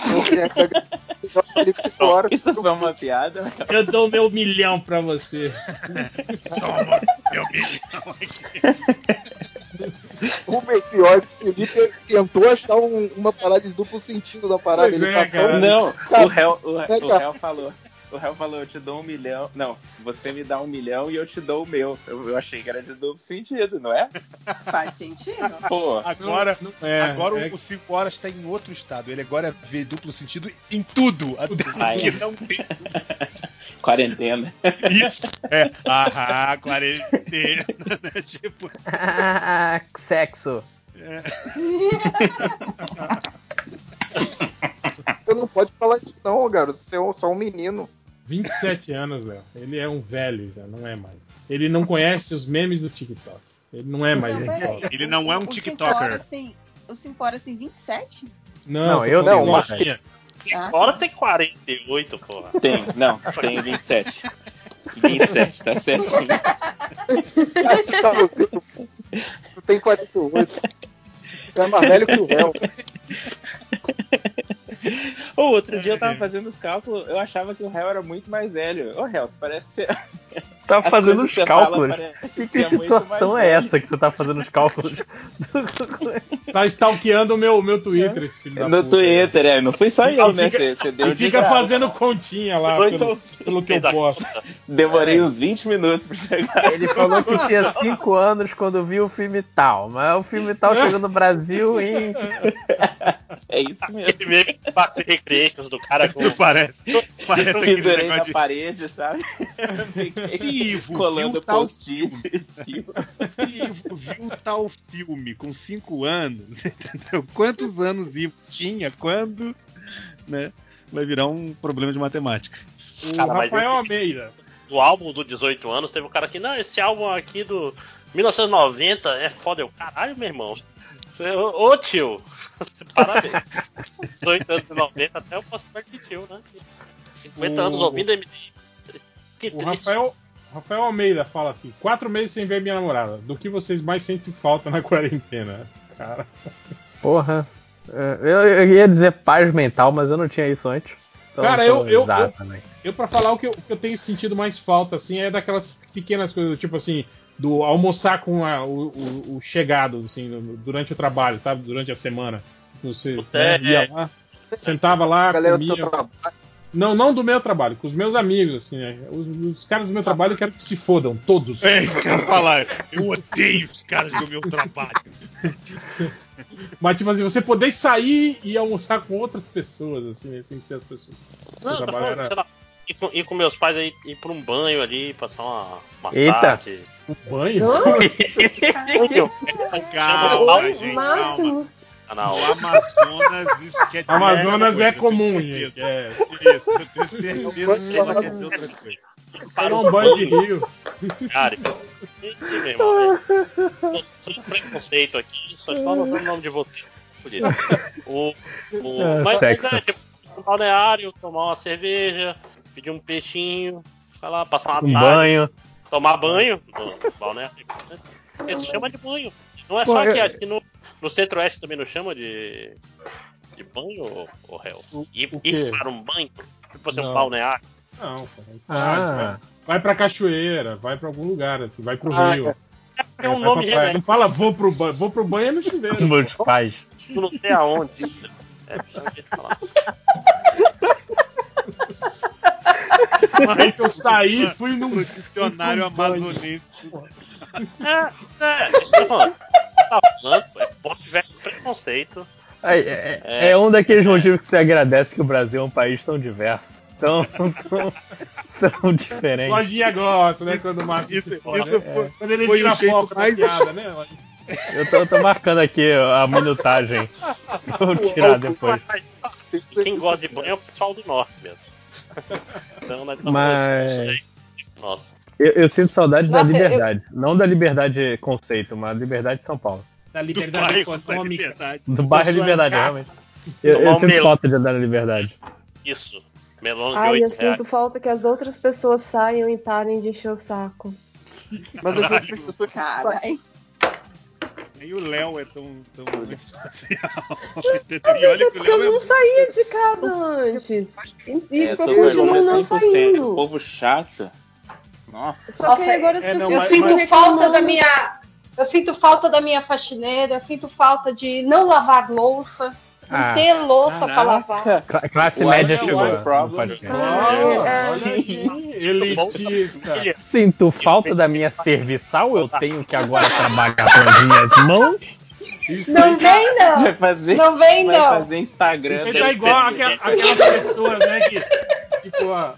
cinco horas. Isso foi uma piada? Eu dou o meu milhão pra você. Toma, meu milhão O pior, o Felipe tentou achar um- uma parada de duplo sentido da parada. Pois ele é, tá tão- Não, Cara, o réu, o, é, o cara. réu falou. O réu falou, eu te dou um milhão. Não, você me dá um milhão e eu te dou o meu. Eu, eu achei que era de duplo sentido, não é? Faz sentido. Pô, Agora, Não, não é, agora é- o 5 horas tá em outro estado. Ele agora vê duplo sentido em tudo. Até Ai. que não tem quarentena. isso. É, ah, quarentena, né? Tipo, Ah, sexo. é. Você não pode falar isso não, garoto. Você é só um menino. 27 anos, Léo. Ele é um velho já, não é mais. Ele não conhece os memes do TikTok. Ele não é mais Não, TikTok. Ele não é um Os cinco TikToker. horas tem- Os 5 horas tem 27? Não, Não, eu uma. tinha. Ah, Agora tem 48, porra. Tem, não, tem 27. 27, tá. Ah, tá, você, você tem 48. Você é mais velho que o réu. Ô, outro dia eu tava fazendo os cálculos, eu achava que o réu era muito mais velho. Ô, réu, parece que você. Tava As fazendo os que fala cálculos. parece que, que que é situação é velho. essa que você tá fazendo os cálculos? Tá stalkeando o meu, meu Twitter, esse filho da No puta. Twitter, é, não foi só eu, né? fica- Você, você deu E de fica graça. fazendo continha lá pelo, então. pelo que eu posto. Demorei É. uns 20 minutos pra chegar. Ele falou que tinha 5 anos quando viu o filme tal, mas o filme tal chegou no Brasil em. É isso mesmo. Do Parque Recreations do cara com. Parece, parece Pendurei na de. parede, sabe? Ivo, colando post-it. Ivo viu tal filme com 5 anos, entendeu? Quantos anos Ivo tinha quando, né? Vai virar um problema de matemática. O Cara, Rafael esse- Almeida. Do álbum do 18 anos, teve um cara aqui, não, esse álbum aqui do 1990 é foda. Eu, caralho, meu irmão. Ô, ô, tio, parabéns. 18 anos e 90 até eu posso perder de tio, né? 50 O- anos ouvindo MD. Que O triste. Rafael, Rafael Almeida fala assim: quatro meses sem ver minha namorada. Do que vocês mais sentem falta na quarentena? Cara. Porra. É, Eu, eu ia dizer paz mental, mas eu não tinha isso antes. Então Cara, eu- eu- eu- também. Eu, pra falar, o que eu, o que eu tenho sentido mais falta, assim, é daquelas pequenas coisas, tipo assim, do almoçar com a- o, o- o chegado, assim, durante o trabalho, sabe? Durante a semana. Você né, É, ia lá. Sentava lá, Galera do comia. Não, não do meu trabalho, com os meus amigos, assim, né? Os, os caras do meu trabalho eu quero que se fodam, todos. É, eu quero falar, eu odeio os caras do meu trabalho. Mas, tipo assim, você poder sair e almoçar com outras pessoas, assim, né? sem ser as pessoas. Não, seu tá trabalho falando, era- sei lá, ir com, ir com meus pais aí, ir pra um banho ali, passar uma, uma Eita. tarde. Um banho? Banho? Calma, Oi, gente, Máximo. Ah, não. No Amazonas, isso quer dizer Amazonas é coisa, comum, gente. certeza. Isso, eu tenho certeza que ela quer dizer outra coisa. Tomar um banho de rio. Cara, esse, meu irmão, é, sem preconceito aqui, só anotando o nome de vocês. Fudido. O, o, mas, mas é, tipo, um balneário, tomar uma cerveja, pedir um peixinho, sei lá, passar uma Um tarde, banho. tomar banho no balneário. Eles chamam de banho. Não é Pô, só eu- que aqui no, no centro-oeste também não chama de, de banho, ô, ô réu? Ir, ir para um banho? Tipo assim, um Não. balneário. Não, cara. Ah. vai, pra cachoeira, vai pra algum lugar, assim, vai pro Ah, rio. É um vai nome. Não fala vou pro banho, vou pro banho é no chuveiro. Meus pais. Tu não sei aonde. É, precisa de falar. Aí que eu saí, fui num dicionário amazonense. É, é, isso falando. Tá falando, é tiver preconceito. É, é- é um daqueles motivos que você agradece que o Brasil é um país tão diverso. Tão, tão, tão diferente. Lojinha gosta, né? Quando o Márcio se fode. isso É, foi- Quando ele foi jeito foco da mais- piada, né? Eu tô, eu tô marcando aqui a minutagem. Vou tirar depois. Quem gosta de banho é o pessoal do norte mesmo. Então, Mas-. Nossa. Eu, eu sinto saudade da Nossa, eu- liberdade. Não da liberdade conceito, mas da liberdade de São Paulo. Da liberdade da econômica. liberdade. Do bairro Pessoa Liberdade, realmente. Eu, eu sinto falta de andar na liberdade. Isso. Melão de Ai, eu 8 reais. sinto falta que as outras pessoas saiam e parem de encher o saco. Mas as outras pessoas. Caralho. Nem o Léo é tão, tão antissocial. E olha que o Porque eu Léo não é saía de casa antes. E, É, eu tô continuo com não 100%. saindo. Povo chato. Nossa. Só que agora as É, não, pessoas Eu mas- sinto falta reclamando. da minha. Eu sinto falta da minha faxineira, eu sinto falta de não lavar louça, não Ah, ter louça pra lavar. Cla- classe média chegou. É, aí, elitista. Sinto falta da minha serviçal, eu tenho que agora trabalhar com as minhas mãos. Isso Não aí vem, não. Vai fazer, Não vem, vai não. fazer Instagram. Aí deve tá igual aquela- aquelas pessoas, né, que, tipo, a,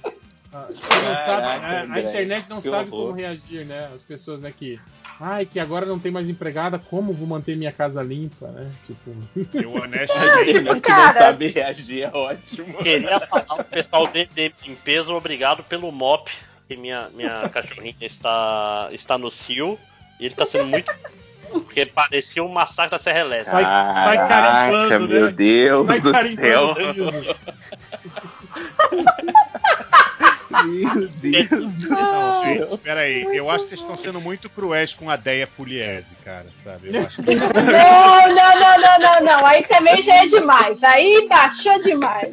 a, que não sabe, Caraca, a- a, internet não sabe horror. como reagir, né? As pessoas, né, que, ai, que agora não tem mais empregada, como vou manter minha casa limpa, né? Tipo, Eu A honestamente. internet não sabe reagir, é ótimo. Queria falar pro pessoal de, de limpeza, obrigado pelo mop, que minha, minha cachorrinha está, está no cio. E ele está sendo muito. Porque parecia um massacre da Serra Elétrica. Sai- sai Caraca, carimbando, meu né? Deus vai do céu. o. Meu Deus do Não, céu. gente, peraí. Eu acho que vocês estão sendo muito cruéis com a Deia Pugliese, cara, sabe? Eu acho que... Não, não, não, não, não, não. Aí também já é demais. Aí baixou demais.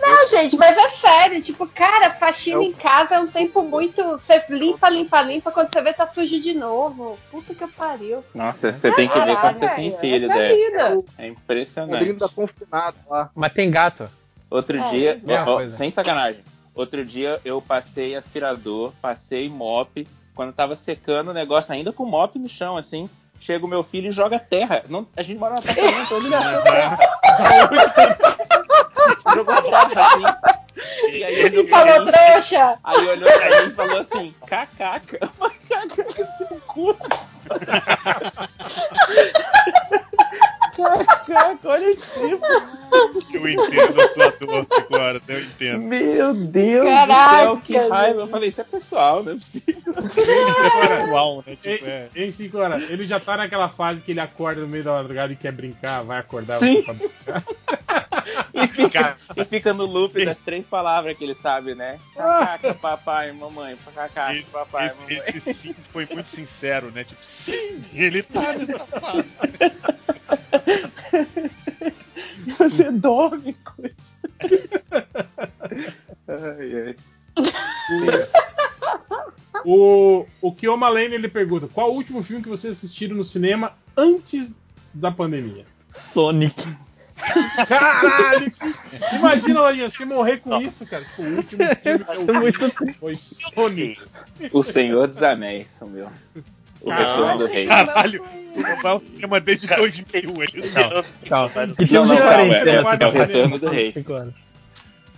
Não, gente, mas é sério. Tipo, cara, faxina em casa é um tempo muito. Você limpa, limpa, limpa. Quando você vê, tá sujo de novo. Puta que pariu. Nossa, você tem que ver quando você tem filho, é Deia. vida. É Padrinho impressionante. da confinado lá. Mas tem gato. Outro É, dia, ó, sem sacanagem. Outro dia eu passei aspirador, passei mop. Quando tava secando o negócio, ainda com mop no chão, assim. Chega o meu filho e joga terra. Não, a gente mora no apartamento, ele achou terra. Jogou terra, assim. E aí pra Falou, mim, trouxa. aí olhou pra mim e falou assim, cacaca. Eu falei, Cacaca, seu cu. Cacaca, olha tipo. Eu entendo a sua dor, agora, eu entendo. Meu Deus Caraca, do céu, que raiva. Eu falei, isso é pessoal, não é possível. Isso é pessoal, né? Tipo, é. Ei, cinco horas, ele já tá naquela fase que ele acorda no meio da madrugada e quer brincar, vai acordar Sim. pra brincar. E fica, e fica no loop das três palavras que ele sabe, né? Cacaca, papai, mamãe. Cacaca, Esse, papai, esse, mamãe. esse sim foi muito sincero, né? Tipo, sim, ele tá nessa fase. Você dorme com isso. Ai, ai. O, o Kioma Lane ele pergunta: qual o último filme que vocês assistiram no cinema antes da pandemia? Sonic. Caralho! Imagina, Lojinha, você morrer com isso, cara. Tipo, o último filme que eu vi foi Sonic. O Senhor dos Anéis, são meu. O Retorno do Rei. Caralho, o o cinema desde 2000. Ele Calma, calma. Não, Que não, filme calma, diferente, é, é o Retorno do Rei.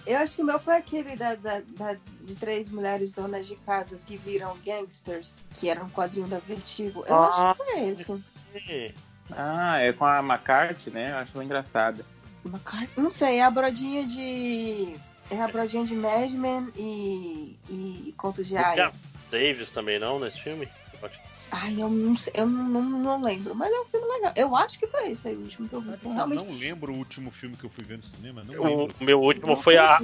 Eu acho que o meu foi aquele da, da- da- de três mulheres donas de casas que viram gangsters, que era um quadrinho da Vertigo. Eu Ah. acho que foi esse. Ah, é com a McCarthy, né? Eu acho ela engraçada. Macar- Não sei, é a brodinha de. É a brodinha de Mad Men e, e Contos de Aya. Davis também não nesse filme? Ai, eu não sei, eu não, não, não lembro. Mas é um filme legal. Eu acho que foi esse aí o último que eu vi. Eu Realmente. não lembro o último filme que eu fui ver no cinema. Não O lembro. meu último Não foi a.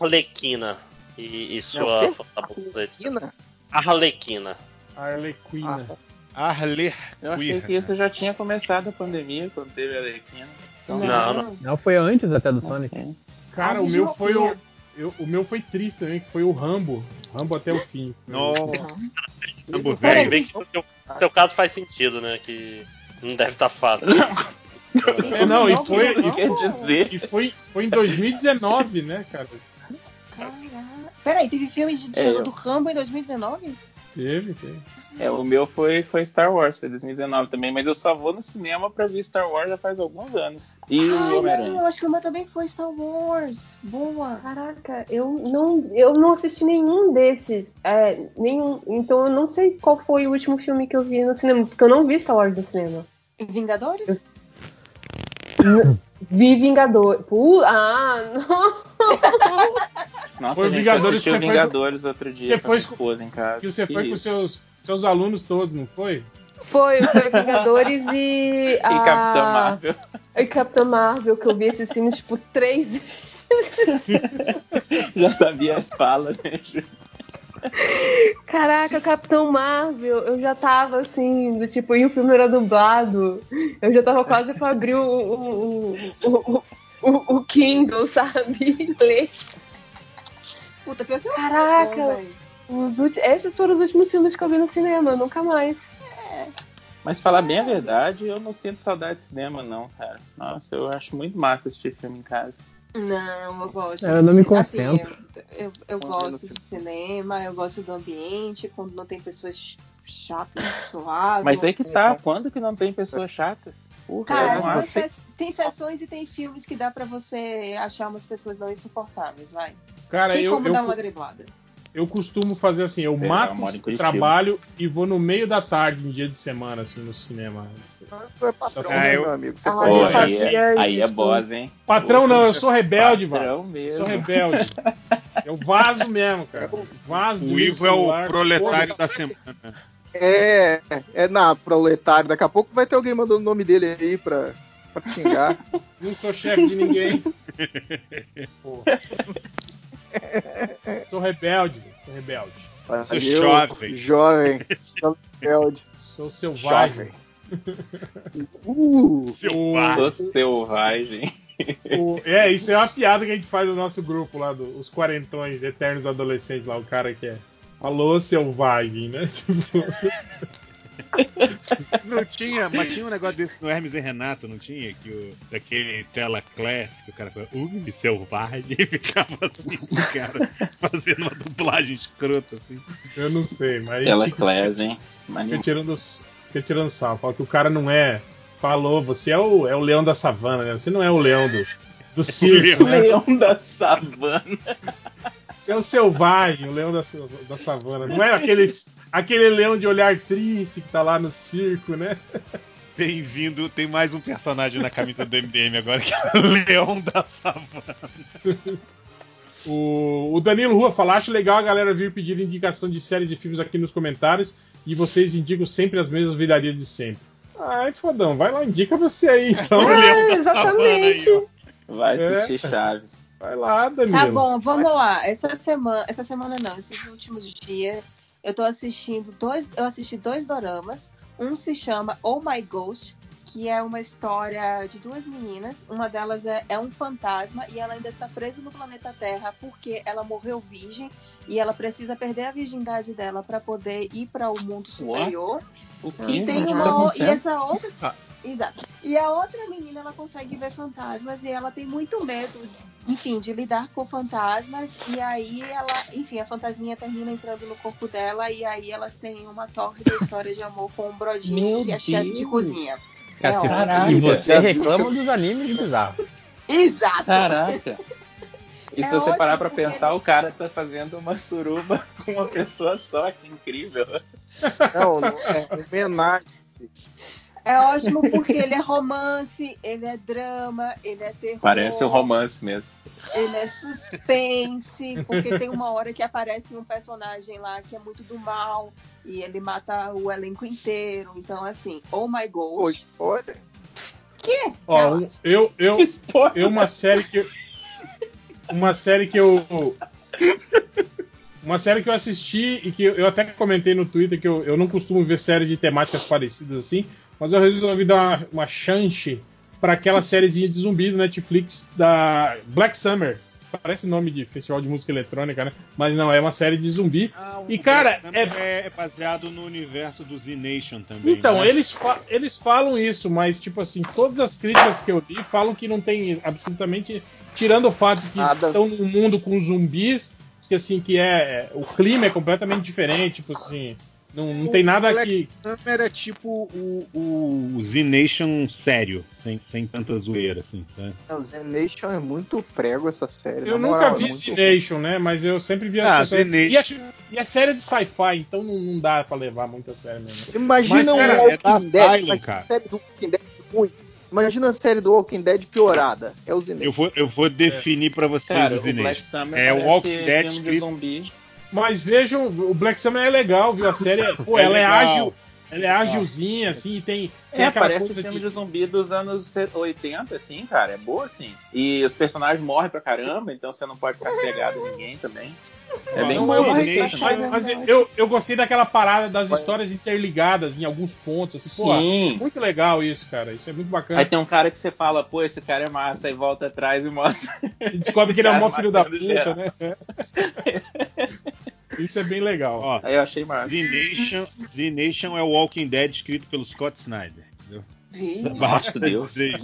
Arlequina e, e É sua o quê? fantabuceta. Arlequina. Arlequina. Arler. Eu achei que isso já tinha começado a pandemia, quando teve a Alequina. Então, Não, não. Não, foi antes até do Sonic. Cara, Ah, o meu foi o. eu- o meu foi triste também, que foi o Rambo. Rambo até o fim. Nossa. Rambo Peraí, velho. bem que no teu, caso faz sentido, né? Que não deve estar fácil. É, não, e foi, o que e, quer dizer? e foi, foi em 2019, né, cara? Caraca. Peraí, teve filme de, de- É, do Rambo em 2019? Teve, teve. É, o meu foi, foi Star Wars, foi 2019 também, mas eu só vou no cinema pra ver Star Wars já faz alguns anos. E Ai, o Homem-Aranha. eu acho que o meu também foi Star Wars. Boa. Caraca, eu não, eu não assisti nenhum desses. É, nenhum, então eu não sei qual foi o último filme que eu vi no cinema, porque eu não vi Star Wars no cinema. Vingadores? Vi Vingador. Pu- ah, não. Nossa, Foi gente, Vingadores eu assisti que o você foi- Vingadores outro dia você com foi minha esposa em casa. Que você foi com isso. seus, seus alunos todos, não foi? Foi, foi Vingadores e. E Capitão Marvel. E Capitão Marvel, que eu vi esses filmes, tipo, três Já sabia as falas, né? Caraca, Capitão Marvel, eu já tava assim, do tipo, e o filme era dublado. Eu já tava quase pra abrir o, o, o, o, o, o Kindle, sabe? Ler. Puta, pior que eu Caraca, os ulti- esses foram os últimos filmes que eu vi no cinema, nunca mais. Mas falar bem a verdade, eu não sinto saudade de cinema, não, cara. Nossa, eu acho muito massa assistir filme em casa. Não, eu gosto. É, eu não me assim, concentro. eu, eu, eu gosto de cinema, eu gosto do ambiente, quando não tem pessoas ch- chatas do seu lado. Mas aí que tá, quando que não tem pessoa chata? Porra, Cara, não tem, sessões e tem filmes que dá pra você achar umas pessoas não insuportáveis, vai. Cara, tem eu, como eu, dar uma driblada. eu costumo fazer assim, eu Sei mato o trabalho e vou no meio da tarde, em dia de semana, assim, no cinema. É patrão, eu- meu amigo? Você Ah, Pô, aí, é, aí é boss, hein? Patrão não, eu sou rebelde, Patrão mano. mesmo. Sou rebelde. Eu vazo mesmo, cara. Vazo O Ivo é o proletário da semana. É, é na proletário. Daqui a pouco vai ter alguém mandando o nome dele aí pra, pra xingar. Não sou chefe de ninguém. Pô. Sou rebelde, sou rebelde. Valeu, jovem. Jovem. Jovem rebelde. Sou selvagem. Uh, Sou selvagem. O- é, isso é uma piada que a gente faz no nosso grupo lá, do- os quarentões, eternos adolescentes lá, o cara que é. Alô, selvagem, né? Não tinha, mas tinha um negócio desse no Hermes e Renato, não tinha? Que o, daquele tela class, que o cara falava, Ugly selvagem, e ficava assim, o cara fazendo uma dublagem escrota, assim. Eu não sei, mas. Ela fica- class, hein? Fica Maneiro. tirando, fica tirando sal. Fala que o cara não é. Falou, você é o, é o leão da savana, né? Você não é o leão do, do circo, né? Leão da savana. Você é o selvagem, o leão da, da savana. Não é aquele, aquele leão de olhar triste que tá lá no circo, né? Bem-vindo, tem mais um personagem na camisa do MDM agora, que é o Leão da Savana. O, o Danilo Rua fala: acho legal a galera vir pedir indicação de séries e filmes aqui nos comentários e vocês indicam sempre as mesmas virarias de sempre. Ai, fodão, vai lá, indica você aí então. É, exatamente. Vai É. assistir Chaves. Vai lá, Danilo. Tá bom, vamos lá. Essa semana, essa semana não, esses últimos dias, eu tô assistindo dois, eu assisti dois doramas. Um se chama Oh My Ghost, que é uma história de duas meninas. Uma delas é, é um fantasma e ela ainda está presa no planeta Terra porque ela morreu virgem e ela precisa perder a virgindade dela para poder ir para o mundo superior. O E que? tem O que uma tá o- e essa outra Ah, Exato. E a outra menina, ela consegue ver fantasmas e ela tem muito medo, enfim, de lidar com fantasmas. E aí ela, enfim, a fantasminha termina entrando no corpo dela e aí elas têm uma tórrida história de amor com um brodinho Meu que é chefe de cozinha. É se- ótimo. e você reclama dos animes bizarros. Exato. Caraca. E se É você parar pra pensar, o cara tá fazendo uma suruba com uma pessoa só, que incrível. Não, não é homenagem. É ótimo porque ele é romance, ele é drama, ele é terror. Parece um romance mesmo. Ele é suspense, porque tem uma hora que aparece um personagem lá que é muito do mal e ele mata o elenco inteiro. Então, assim, oh my god. Olha. Que? Ó, eu, eu, eu uma série que eu- uma série que eu uma série que eu assisti e que eu, eu até comentei no Twitter que eu, eu não costumo ver séries de temáticas parecidas assim, mas eu resolvi dar uma, uma chance para aquela sériezinha de zumbi do Netflix da Black Summer. Parece nome de festival de música eletrônica, né? Mas não, é uma série de zumbi. e cara, é, é baseado no universo do Z Nation também. então, né? eles, fa- eles falam isso, mas, tipo assim, todas as críticas que eu li falam que não tem absolutamente. Tirando o fato que estão num mundo com zumbis, que assim, que é. O clima é completamente diferente, tipo assim. Não, não tem nada Black que. Summer é tipo o, o Z Nation sério, sem, sem tanta zoeira, assim, sabe? Não, Z Nation é muito prego essa série. Eu nunca moral, vi é muito- Z-Nation, né? Mas eu sempre vi as Ah, pessoas. E, é, e é série de sci-fi, então não, não dá pra levar muito a sério mesmo. Imagina Mas, um cara, Walking é da Dead, mas cara. a série do Walking Dead ruim. Imagina a série do Walking Dead piorada. É o Z Nation. Eu vou, eu vou definir pra vocês Cara, o o Z Black Nation. Summer É o Walking Dead filme de zumbi. Mas vejam, o Black Summer é legal, viu? A série é, pô, É ela legal. é ágil, ela é ágilzinha, assim, e tem, tem É, parece coisa filme de- de zumbi dos anos 80, assim, cara. É boa, assim. E os personagens morrem pra caramba, então você não pode ficar pegado em ninguém também. É bem Não, bom. eu, gostei mas, também. mas eu, eu gostei daquela parada das histórias interligadas em alguns pontos. Assim, pô, Sim. muito legal isso, cara. Isso é muito bacana. Aí tem um cara que você fala, pô, esse cara é massa, aí volta atrás e mostra. E descobre que ele é um Cara mó filho da puta, geral. né? Isso é bem legal. Ó, Aí eu achei massa. The Nation, The Nation é o Walking Dead escrito pelo Scott Snyder. Entendeu? Nossa, Deus. Tem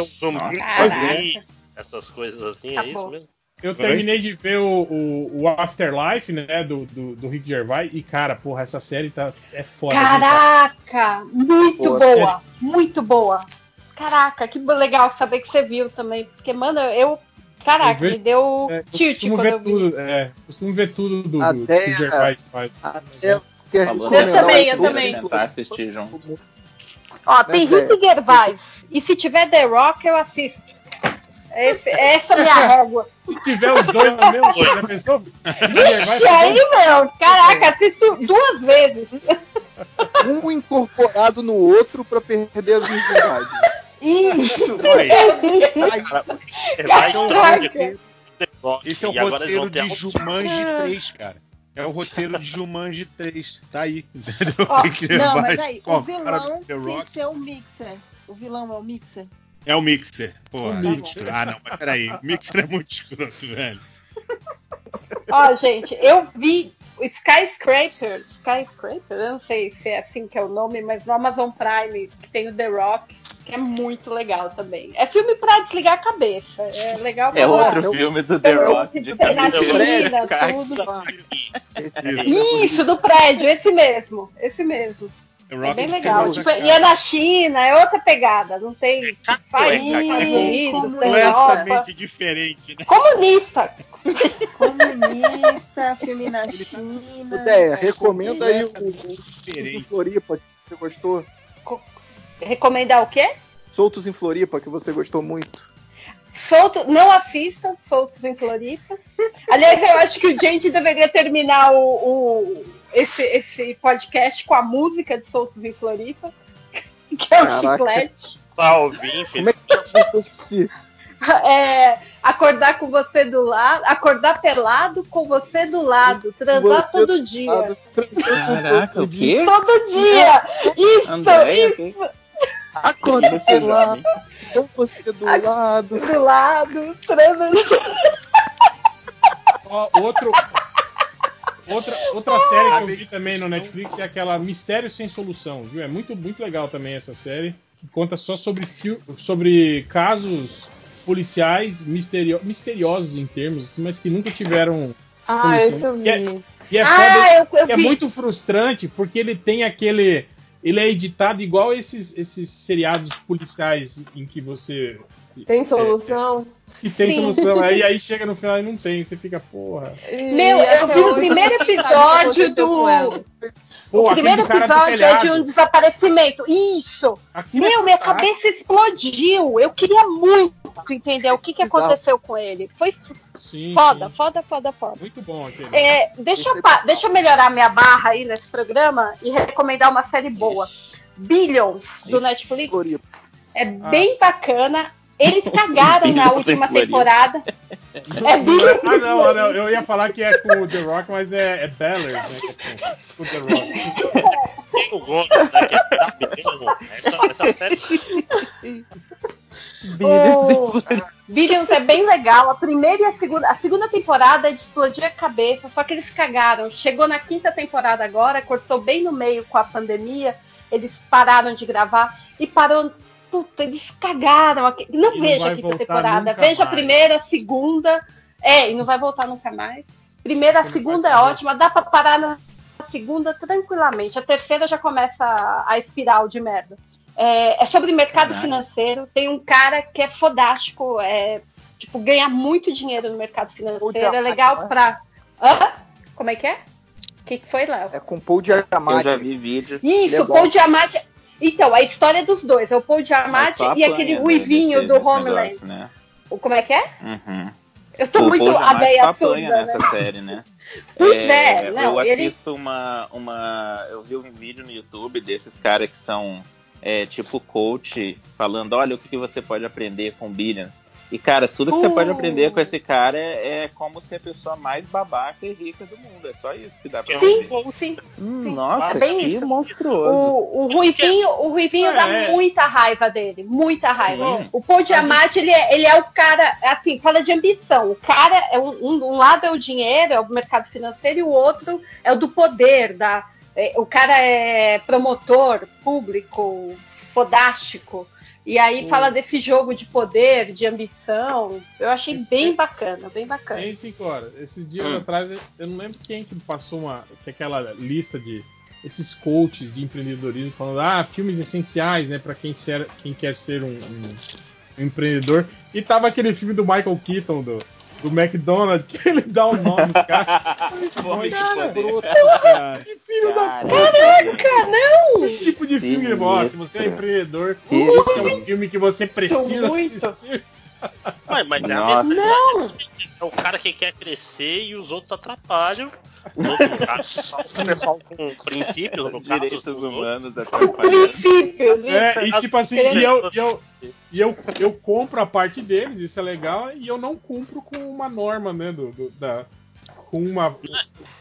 um zumbi, zumbi, essas coisas assim, é isso mesmo? Eu terminei de ver o, o, o Afterlife, né, do, do, do Rick Gervais, e cara, porra, essa série tá, é foda. viu, cara? Caraca, muito Pô, boa, muito boa. Caraca, que legal saber que você viu também, porque mano, eu, caraca, Eu vejo- me deu É, eu tilt costumo quando ver eu vi. tudo, é, costumo ver tudo do, do Até- que o Gervais faz. Até Falou Eu também, eu também. Tentar assistir junto. Ó, tem Né, Rick Gervais, e se tiver The Rock, eu assisto. Esse- essa é a minha régua. Se tiver os dois no mesmo, já pensou? Vixe, aí, meu, caraca, assisto duas vezes. Um incorporado no outro pra perder a virgindade. Isso! Caraca. Esse é o E agora eles roteiro de Jumanji 3, cara. É o roteiro de Jumanji 3. Tá aí. Ó, não, mas aí, o vilão tem que ser o Mixer. O vilão é o Mixer? É o Mixer. Pô, O Mixer. Ah, não, mas peraí. O Mixer é muito escroto, velho. Ó, gente, eu vi o Skyscraper, Skyscraper, eu não sei se é assim que é o nome, mas no Amazon Prime, que tem o The Rock, que é muito legal também. É filme pra desligar a cabeça. É legal pra É outro filme do The Rock de tudo. Isso. Do prédio, esse mesmo, esse mesmo. The É bem de legal. Tipo, e é na China, é outra pegada. Não tem. Tipo, Estados Unidos, tem Completamente Europa. diferente, né? Comunista! Comunista, filme na China. Ideia, recomenda aí o, o em Floripa, que você gostou. Recomendar o quê? Soltos em Floripa, que você gostou muito. Solto, não assistam Soltos em Floripa. Aliás, eu acho que o gente deveria terminar o, o- esse, esse podcast com a música de Soltos em Floripa, que é o Caraca. chiclete. Alvin, Como é que eu esqueci? É, acordar com você do lado, acordar pelado com você do lado, transar Você todo do dia. lado, Caraca, o quê? Todo dia! Isso, Andréia, isso! Sei lá, com você do lado. Do lado, transando. Ó, outro, outra, outra série que eu vi também no Netflix é aquela Mistério Sem Solução, viu? É muito, muito legal também essa série. que conta só sobre, fio- sobre casos policiais misterio- misteriosos em termos, assim, mas que nunca tiveram Ah, solução. eu E é- também. E é Ah, foda, eu- eu é muito frustrante porque ele tem aquele. Ele é editado igual esses, esses seriados policiais em que você. Tem solução? Que tem Sim. solução. Aí, aí chega no final e não tem. Você fica, porra. Meu, eu vi primeiro o que episódio do. Pô, o primeiro episódio é de um desaparecimento. Isso! Aquilo é Meu, minha fantástico. cabeça explodiu. Eu queria muito entender o que, que aconteceu com ele. Foi Sim, foda, sim. foda, foda, foda. Muito bom aquele. É, deixa, eu, pa- deixa eu melhorar minha barra aí nesse programa e recomendar uma série boa. Billions, do Netflix. É bem bacana. Eles cagaram na Billions última temporada. É Não Billions ah, não, ah, não, eu ia falar que é com o The Rock, mas é, é Bellers, né? É com, o The Rock. Tem o Gomes, né? Que é Billions. essa, essa série. O Billions é bem legal. A primeira e a segunda. A segunda temporada é de explodir a cabeça, só que eles cagaram. Chegou na quinta temporada agora, cortou bem no meio com a pandemia. Eles pararam de gravar e parou. Puta, eles cagaram. aqui. Não E não veja a quinta temporada. Veja a mais. primeira, a segunda. É, e não vai voltar nunca mais. Primeira, a segunda é saber. ótima. Dá pra parar na segunda tranquilamente. A terceira já começa a, a espiral de merda. É, é sobre mercado Caraca. financeiro. Tem um cara que é fodástico, é, tipo, ganha muito dinheiro no mercado financeiro. É legal né? pra. Hã? Como é que é? O que, que foi, Léo? É com Paul Diamante. Eu já vi vídeo. Isso, é. Paul Diamante. Então, a história dos dois é o Paul só e aquele ruivinho do Homeland. negócio, né? O- Como é que é? Uhum. Eu tô o muito Paul a Giamatti apanha né? nessa série, né? Pois é, eu não, ele- assisto uma, uma. Eu vi um vídeo no YouTube desses caras que são é, tipo coach, falando: olha o que, que você pode aprender com Billions. E, cara, tudo que você pode Uh. aprender com esse cara é, é como ser a pessoa mais babaca e rica do mundo. É só isso que dá pra Sim, aprender. sim. Hum, nossa, É bem que isso. monstruoso. O, o Ruivinho, o Ruivinho dá É. muita raiva dele, muita raiva. Sim. O Paul Diamante, ele é, ele é o cara, assim, fala de ambição. O cara, é um, um- um lado é o dinheiro, é o mercado financeiro, e o outro é o do poder. Da, é, o cara é promotor público, fodástico. E aí fala desse jogo de poder, de ambição. Eu achei Esse bem é- bacana, bem bacana. Tem cinco horas. Esses dias Hum. atrás, eu não lembro quem que passou uma, que aquela lista de esses coaches de empreendedorismo falando, ah, filmes essenciais, né, para quem, quem quer ser um, um- um empreendedor. E tava aquele filme do Michael Keaton do, do McDonald's que ele dá o nome do cara. Fome Cara, poder. que filho da Cara, Caraca, não! que tipo de filme, ó, se você é empreendedor, esse é um filme que você precisa muito. assistir. Mas, mas é, a Nossa. mesma- Não! é o cara que quer crescer e os outros atrapalham. Os outros, caso, só o pessoal com princípios, no caso. Direitos os humanos atrapalhando. Princípios, É, e tipo assim, e eu, e eu, e eu, eu compro a parte deles, isso é legal, e eu não cumpro com uma norma, né, do, do- da, com uma, do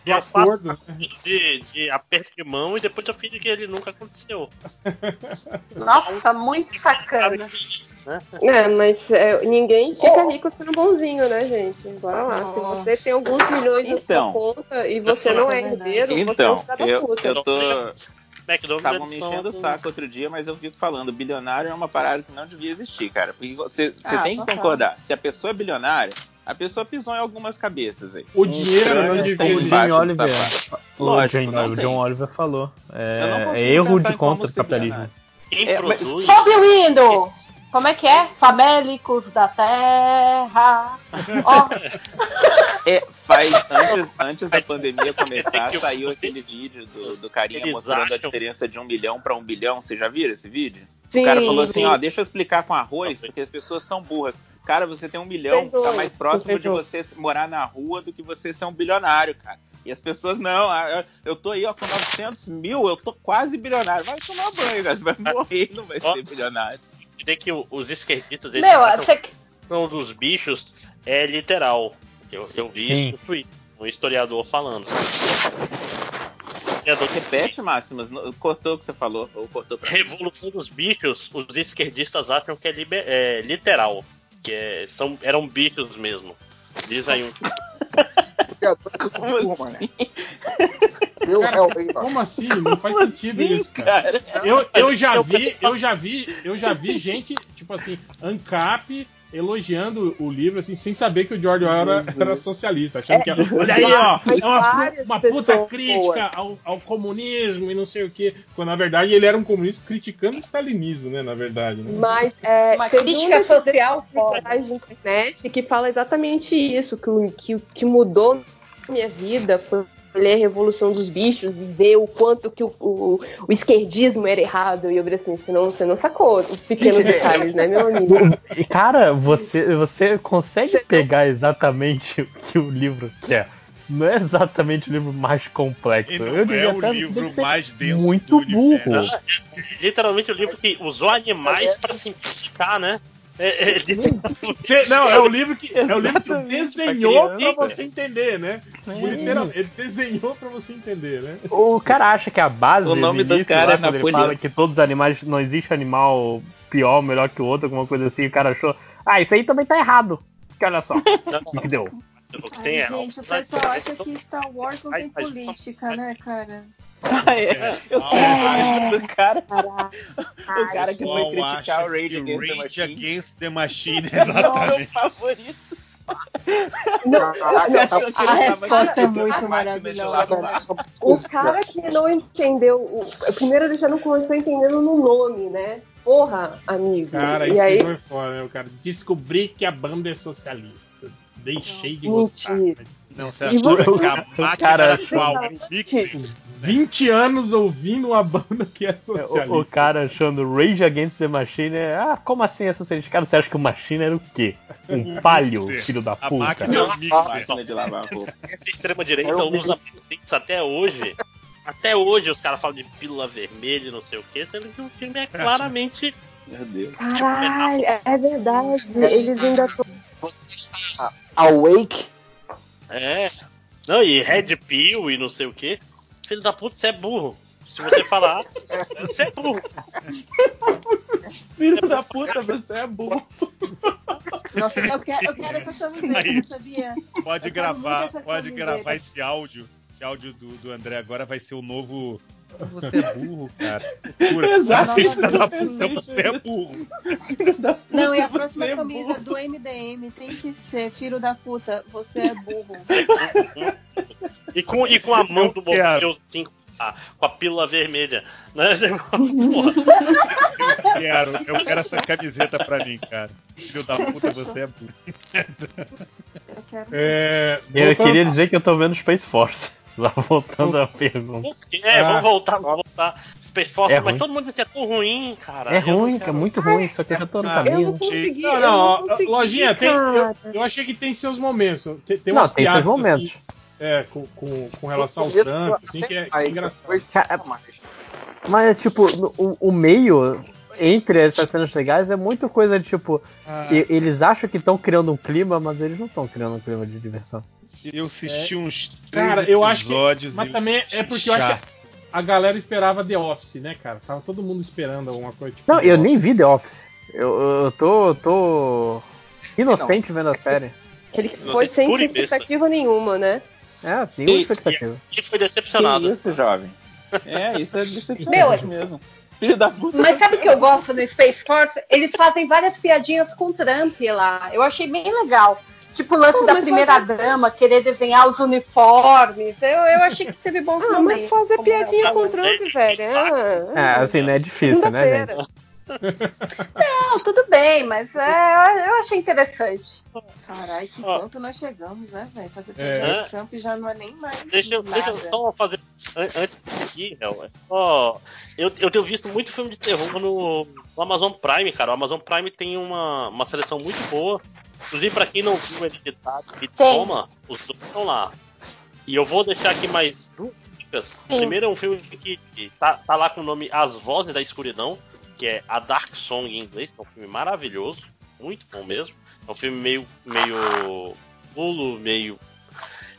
Eu faço acordo. né? de, de aperto de mão e depois eu fingo que ele nunca aconteceu. Nossa, muito sacana. Né? É, mas é, ninguém fica rico sendo bonzinho, né, gente? Bora lá. Se Nossa. você tem alguns milhões Então. na sua conta e você não é herdeiro, você é um Então, eu, puta. eu tô. McDonald's Estavam me eles enchendo o são- saco outro dia, mas eu fico falando, bilionário é uma parada que não devia existir, cara. Porque você, você Ah, tem que concordar. Se a pessoa é bilionária, a pessoa pisou em algumas cabeças aí. O dinheiro crânio não tem devia O John do Oliver. O, Lógico, não o tem. John Oliver falou. É, não é erro de em como contra o ser capitalismo. É, mas-. Sobe o hino! Como é que é? Famélicos da terra. Ó, É, faz, antes, antes da pandemia começar, saiu aquele vídeo do, do carinha mostrando a diferença de um milhão para um bilhão. Vocês já viram esse vídeo? Sim, o cara falou assim, sim. ó, deixa eu explicar com arroz, porque as pessoas são burras. Cara, você tem um milhão, tá mais próximo de você morar na rua do que você ser um bilionário, cara. E as pessoas, não, eu- tô aí, ó, com 900 mil, eu tô quase bilionário. Vai tomar banho, cara, você vai morrer e não vai ser bilionário. Dizer que os esquerdistas eles meu, acham você, são dos bichos é literal. Eu, eu vi Sim. isso no Twitter, um historiador falando. Historiador que Repete, Máximas, cortou o que você falou, ou cortou pra. Revolução dos bichos, os esquerdistas acham que é, liber- é literal. Que é- são, eram bichos mesmo. Diz aí um. Como assim? Cara, como assim? Não faz sentido isso, cara. Eu, eu já vi, eu já vi, eu já vi gente, tipo assim, ANCAP elogiando o livro, assim, sem saber que o George Orwell era, era socialista, achando É, que, olha aí, ó, é uma, uma puta crítica ao, ao comunismo e não sei o quê. Quando na verdade ele era um comunista criticando o stalinismo, né, na verdade. Né? Mas é, Uma crítica um social internet que fala exatamente isso, que, o- que, que mudou minha vida foi ler Revolução dos Bichos e ver o quanto que o, o, o esquerdismo era errado. E eu falei assim, você não, você não sacou os pequenos detalhes, né, meu amigo? E, Cara, você, você consegue pegar exatamente o que o livro quer. Não é exatamente o livro mais complexo. Não Eu diria é o até que livro mais denso Muito burro. Literalmente o livro que usou animais pra simplificar, né? É, é, Não, é o livro que, é o livro que desenhou pra você entender, né? É. Literalmente, ele desenhou pra você entender, né? O cara acha que a base O nome no do início, cara lá, é quando ele Napoleão. fala que todos os animais, não existe animal pior, melhor que o outro, alguma coisa assim, o cara achou, ah, isso aí também tá errado. Porque olha só, o que deu? O que Ai, tem é. gente, o pessoal acha que Star Wars não tem política, né, cara? Ah, é. Eu sei É. o nome do cara. O cara que foi criticar o Rage Against the Rage Machine. Against the Machine, É o meu favorito. Não, A resposta é muito maravilhosa. lavar? O cara que não entendeu. O, primeiro ele já não começou entendendo no nome, né? Porra, amigo. Cara, e isso aí, foi foda, né? O cara descobri que a banda é socialista. Deixei de gostar. Mentira. Não, você achou que a máquina Cara, qual? Era o Mixer? 20 anos ouvindo uma banda que é socialista. o cara achando Rage Against the Machine é, ah, como assim é socialista? Cara, você acha que o Machine era o quê? Um palio, filho da A puta. máquina é Mixer. Máquina de lavar roupa. Essa extrema-direita usa isso até hoje. Até hoje os caras falam de pílula vermelha e não sei o que, sendo que o filme é claramente. Meu Deus. caralho, é verdade. Eles ainda estão. Você está awake? É. Não, e Red Pill e não sei o que. Filho da puta, você é burro. Se você falar, você é burro. Filho da puta, você é burro. Nossa, eu quero, eu quero essa camiseta, Aí. não sabia? Pode Eu gravar, pode camiseta. gravar esse áudio. Esse áudio do, do André agora vai ser o novo. Você é burro, cara. Pura. Exato. Filho da puta, você é burro. Não, e a próxima é camisa burro. do MDM tem que ser filho da puta, você é burro. E com, e com a mão do. Morpheus, assim, com a, com a pílula vermelha. Né? Porra. Eu quero, eu quero essa camiseta pra mim, cara. Filho da puta, você é burro. Eu quero. É, Eu queria dizer que eu tô vendo Space Force. Lá voltando à pergunta. É, Ah. vamos voltar, vamos voltar. Space Force, É mas ruim. todo mundo disse que é tão ruim, cara. É Eu ruim, quero- é muito ruim, só que eu já tô no Ah, Eu não caminho. consegui. Não, eu não, não consegui, lojinha, tem, eu, eu achei que tem seus momentos. Tem, tem Não, tem seus piadas, momentos. assim, é, com, com, com relação ao Trump, assim, que é, que é engraçado. Mas, tipo, o, o meio entre essas cenas legais é muito coisa de, tipo, Ah, e- eles acham que estão criando um clima, mas eles não estão criando um clima de diversão. Eu assisti uns três Cara, eu acho que. episódios Mas e também é porque eu acho que a galera esperava The Office, né, cara? Tava todo mundo esperando alguma coisa tipo. Não, The eu Office. nem vi The Office. Eu, eu tô, tô inocente vendo a série. Ele Não foi sei, sem e expectativa nenhuma, né? É, nenhuma E- expectativa. E foi Que decepcionado. isso, jovem? É, isso é decepcionante mesmo. Filho da puta. Mas sabe o que é eu gosto no Space Force? Eles fazem várias piadinhas com o Trump lá. Eu achei bem legal. Tipo o lance Pô, da primeira fazer- dama, querer desenhar os uniformes. Eu, eu achei que teve bons Ah, momentos. mas fazer piadinha com o. Trump, velho. É, Ah, assim, não é difícil, né, gente? Não, tudo bem, mas é, eu achei interessante. Caralho, que Ó. ponto nós chegamos, né, velho? Fazer É. piadinha do Trump já não é nem mais. Deixa, eu- deixa eu nada. só fazer. an- Antes de seguir, Hel, é só. Eu, eu tenho visto muito filme de terror no, no Amazon Prime, cara. O Amazon Prime tem uma, uma seleção muito boa. Inclusive, pra quem não viu Hereditário e Toma, os dois estão lá. E eu vou deixar aqui mais duas dicas. Sim. Primeiro é um filme que, que tá, tá lá com o nome As Vozes da Escuridão, que é A Dark Song em inglês, que é um filme maravilhoso, muito bom mesmo. É um filme meio. meio. pulo, meio.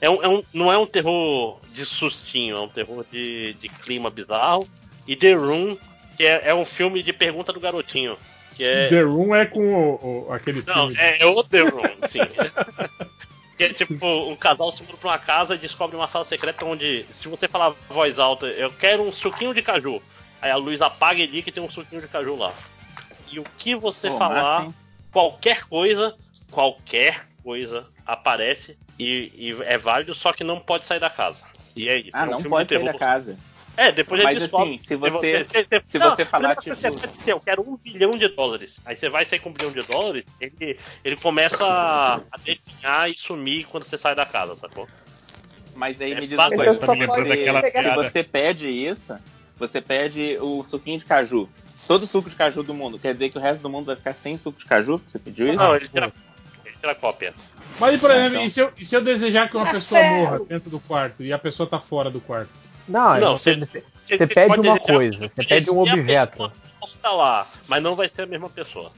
É um, é um- não é um terror de sustinho, é um terror de, de clima bizarro. E The Room, que é, é um filme de pergunta do garotinho. Que é, The Room é com o, o- aquele não, filme. é, é o The Room, sim. Que é tipo, um casal se muda pra uma casa e descobre uma sala secreta onde, se você falar voz alta, eu quero um suquinho de caju. Aí a luz apaga e diz que tem um suquinho de caju lá. E o que você Pô, falar, massa, qualquer coisa, qualquer coisa aparece e, e é válido, só que não pode sair da casa. E é isso. Ah, é um não filme pode de sair terror. da casa. É, depois ele Mas descobre. assim, se você- se não, você falar, tipo- Você vai dizer, eu quero um bilhão de dólares. Aí você vai sair com um bilhão de dólares, ele, ele começa a, a definhar e sumir quando você sai da casa, sacou? Mas aí É me diz uma coisa, tá se você, você pede isso, você pede o suquinho de caju. Todo o suco de caju do mundo. Quer dizer que o resto do mundo vai ficar sem suco de caju? Você pediu isso? Não, ele tira, ele tira cópia. Mas, por exemplo, então. e, se eu, e se eu desejar que uma pessoa morra dentro do quarto e a pessoa tá fora do quarto? Não, Não, você, você- você você pede uma coisa, você pede um a objeto. Posso estar lá, mas não vai ser a mesma pessoa.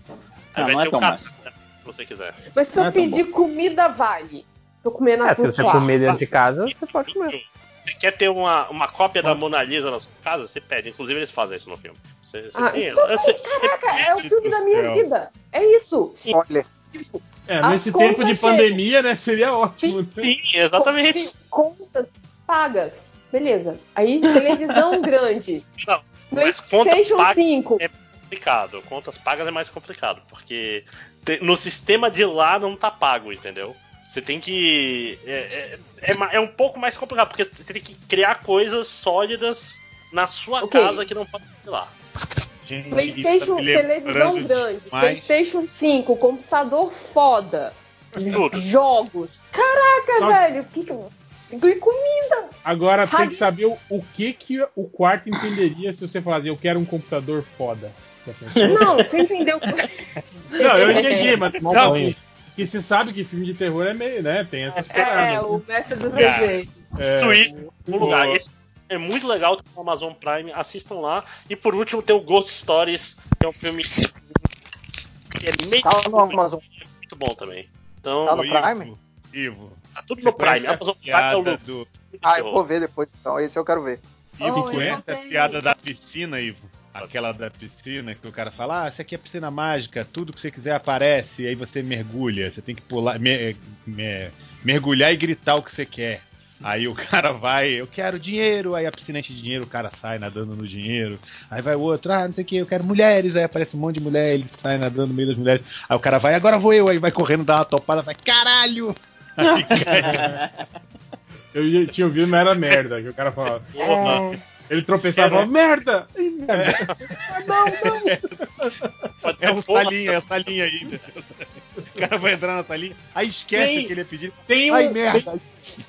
Não, vai não é ter tão o cara, massa. se você quiser. Mas se eu é pedir comida, vale. Tô comendo É, na se você comer dentro de casa, você pode comer. Você quer ter uma, uma cópia da Mona Lisa na sua casa? Você pede. Inclusive, eles fazem isso no filme. Você, você Ah, tem- então, você- caraca, é o filme da minha céu. vida. É isso. Olha. É, nesse tempo de pandemia, né, seria ótimo. né? Sim, exatamente. Contas pagas. Beleza. Aí, televisão grande. Não, mas contas PlayStation pagas 5. é complicado. Contas pagas é mais complicado, porque no sistema de lá não tá pago, entendeu? Você tem que. É, é, é é um pouco mais complicado, porque você tem que criar coisas sólidas na sua Ok. casa que não pode ser lá. Gente, PlayStation, isso tá televisão grande. demais. PlayStation 5, computador foda. Tudo. Jogos. Caraca, Só- velho. Que que... E comida. Agora tem Rádio. que saber o, o que, que o quarto entenderia se você falasse, eu quero um computador foda. Não, você entendeu? Não, eu entendi, mas Não, assim, que se sabe que filme de terror é meio, né? Tem essas É, paradas. o mestre do desenho. É, Switch, um lugar. o- Esse é muito legal tem no Amazon Prime, assistam lá. E por último tem o Ghost Stories, que é um filme que é meio Tá no Amazon. muito bom também. Então, Tá no Ivo, Prime? Ivo. Tá tudo no Prime. a Amazon Prime é o piada lucro. do... Ah, eu vou ver depois então. Esse eu quero ver. Ivo, Oh, conhece a piada da piscina, Ivo? Aquela da piscina que o cara fala, ah, essa aqui é piscina mágica, tudo que você quiser aparece, e aí você mergulha, você tem que pular, me- me- mergulhar e gritar o que você quer. Aí o cara vai, eu quero dinheiro, aí a piscina enche de dinheiro, o cara sai nadando no dinheiro. Aí vai o outro, ah, não sei o que, eu quero mulheres, aí aparece um monte de mulher, ele sai nadando no meio das mulheres. Aí o cara vai, agora vou eu, aí vai correndo, dá uma topada, vai, caralho! Eu já tinha ouvido, mas era merda. Que o cara falava. É, Ele tropeçava e falava, merda! Ih, merda! Ah, não, não! É ser um porra, salinha, é a salinha ainda. O cara vai entrar na salinha, aí esquece Tem- que ele ia pedir. Tem um, Ai, merda. tem,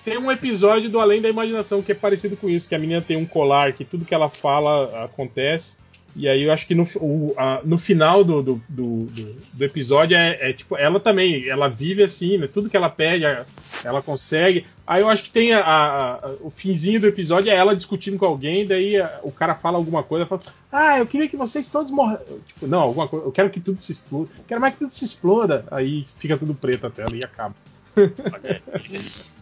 tem um episódio do Além da Imaginação que é parecido com isso, que a menina tem um colar que tudo que ela fala acontece. E aí eu acho que no, o- a- no final do, do, do, do- episódio é, é, tipo, ela também, ela vive assim, né? Tudo que ela pede, ela consegue. Aí eu acho que tem a- a- a- o finzinho do episódio é ela discutindo com alguém, daí a- o cara fala alguma coisa, fala, ah, eu queria que vocês todos morram. Tipo, não, alguma coisa, eu quero que tudo se exploda. Quero mais que tudo se exploda. Aí fica tudo preto a tela e acaba.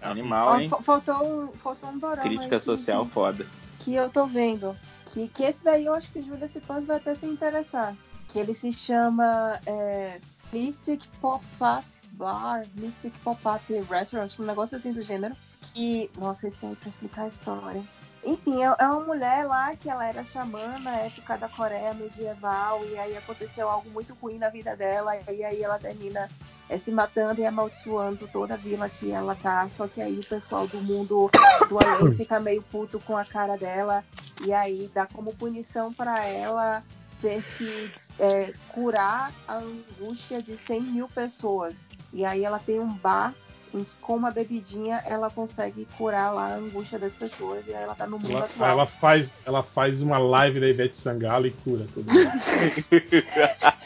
Animal, Ó, hein? fa- faltou, um- faltou um dorama Crítica aí que- social foda. que eu tô vendo. Que, que esse daí eu acho que Júlia Cipoz vai até se interessar. Que ele se chama é, Mystic Pop-Up Bar, Mystic Pop-Up Restaurant, um negócio assim do gênero. Que, nossa, isso tem pra explicar a história. Enfim, é, é uma mulher lá que ela era xamã na época da Coreia medieval e aí aconteceu algo muito ruim na vida dela e aí ela termina é, se matando e amaldiçoando toda a vila que ela tá. Só que aí o pessoal do mundo do além fica meio puto com a cara dela e aí dá como punição para ela ter que é, curar a angústia de 100 mil pessoas. E aí ela tem um bar com uma bebidinha ela consegue curar lá a angústia das pessoas e aí ela tá no mundo Ela, atual. ela faz, ela faz uma live da Ivete Sangalo e cura todo mundo.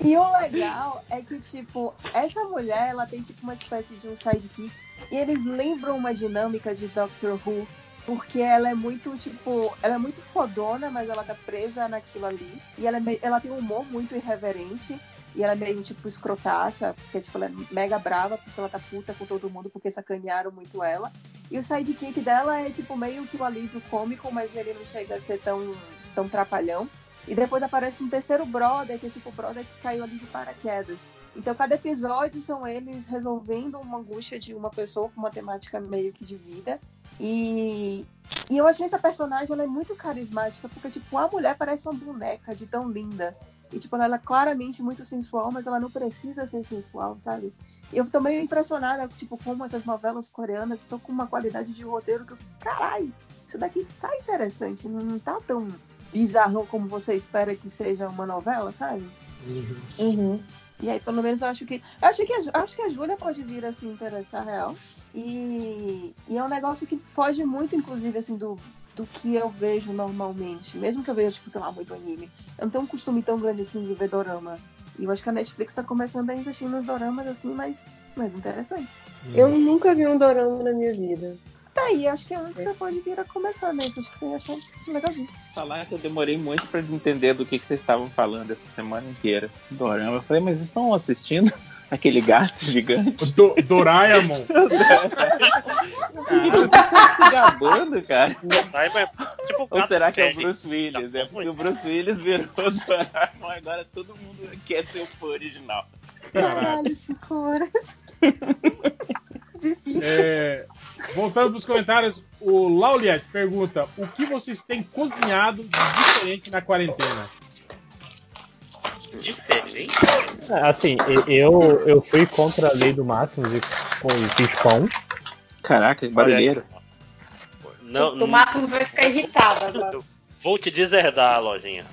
E o legal é que, tipo, essa mulher, ela tem, tipo, uma espécie de um sidekick. E eles lembram uma dinâmica de Doctor Who. Porque ela é muito, tipo, ela é muito fodona, mas ela tá presa naquilo ali. E ela, é ela tem um humor muito irreverente. E ela é meio, tipo, escrotaça. Porque, tipo, ela é mega brava, porque ela tá puta com todo mundo, porque sacanearam muito ela. E o sidekick dela é, tipo, meio que o alívio cômico, mas ele não chega a ser tão, tão trapalhão. E depois aparece um terceiro brother, que é tipo o brother que caiu ali de paraquedas. Então, cada episódio são eles resolvendo uma angústia de uma pessoa com uma temática meio que de vida. E, e eu achei essa personagem ela é muito carismática, porque, tipo, a mulher parece uma boneca de tão linda. E, tipo, ela é claramente muito sensual, mas ela não precisa ser sensual, sabe? Eu tô meio impressionada, tipo, como essas novelas coreanas estão com uma qualidade de roteiro que eu caralho, isso daqui tá interessante, não, não tá tão bizarro como você espera que seja uma novela, sabe? Uhum. E aí, pelo menos, eu acho que. Eu acho que a, acho que a Júlia pode vir a se interessar real. E, e é um negócio que foge muito, inclusive, assim, do, do que eu vejo normalmente. Mesmo que eu veja, tipo, sei lá, muito anime. Eu não tenho um costume tão grande assim de ver dorama. E eu acho que a Netflix tá começando a investir nos doramas, assim, mais, mais interessantes. Eu nunca vi um dorama na minha vida. Tá aí, acho que é que você pode vir a começar nesse. Acho que você ia achar legalzinho. Falar que eu demorei muito pra entender do que, que vocês estavam falando essa semana inteira. Dorama. Eu falei, mas estão assistindo aquele gato gigante? Do, Doraemon. Eu tô se gabando, cara. tipo, Ou será que é o. Bruce Willis? É porque o Bruce Willis virou Doraemon, agora todo mundo quer ser o fã original. Caralho, cinco horas. Difícil. É, voltando pros comentários, o Lauliet pergunta: o que vocês têm cozinhado de diferente na quarentena? Diferente? Assim, e- eu, eu fui contra a lei do máximo e e fiz pão. Caraca, que barulheiro. Não, O Máximo vai ficar irritado agora. Vou te deserdar, lojinha.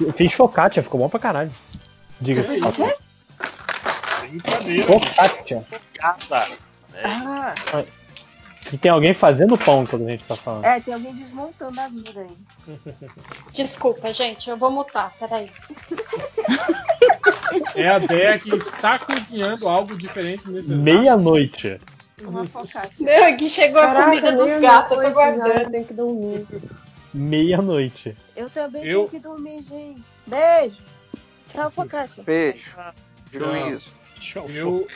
Eu fiz focaccia, ficou bom pra caralho. Diga-se. de passagem. Focaccia. Gata. Ah, E tem alguém fazendo pão quando a gente tá falando. é, tem alguém desmontando a vida aí. Desculpa, gente, eu vou mutar, peraí. É a Dea que está cozinhando algo diferente nesse Meia-noite. Uma focaccia. Meu, aqui chegou a comida dos gatos, eu tô guardando. Tem que dormir. Meia-noite. Eu também Eu- tenho que dormir, gente. Beijo. Tchau, focaccia. Beijo. Juízo. Eu,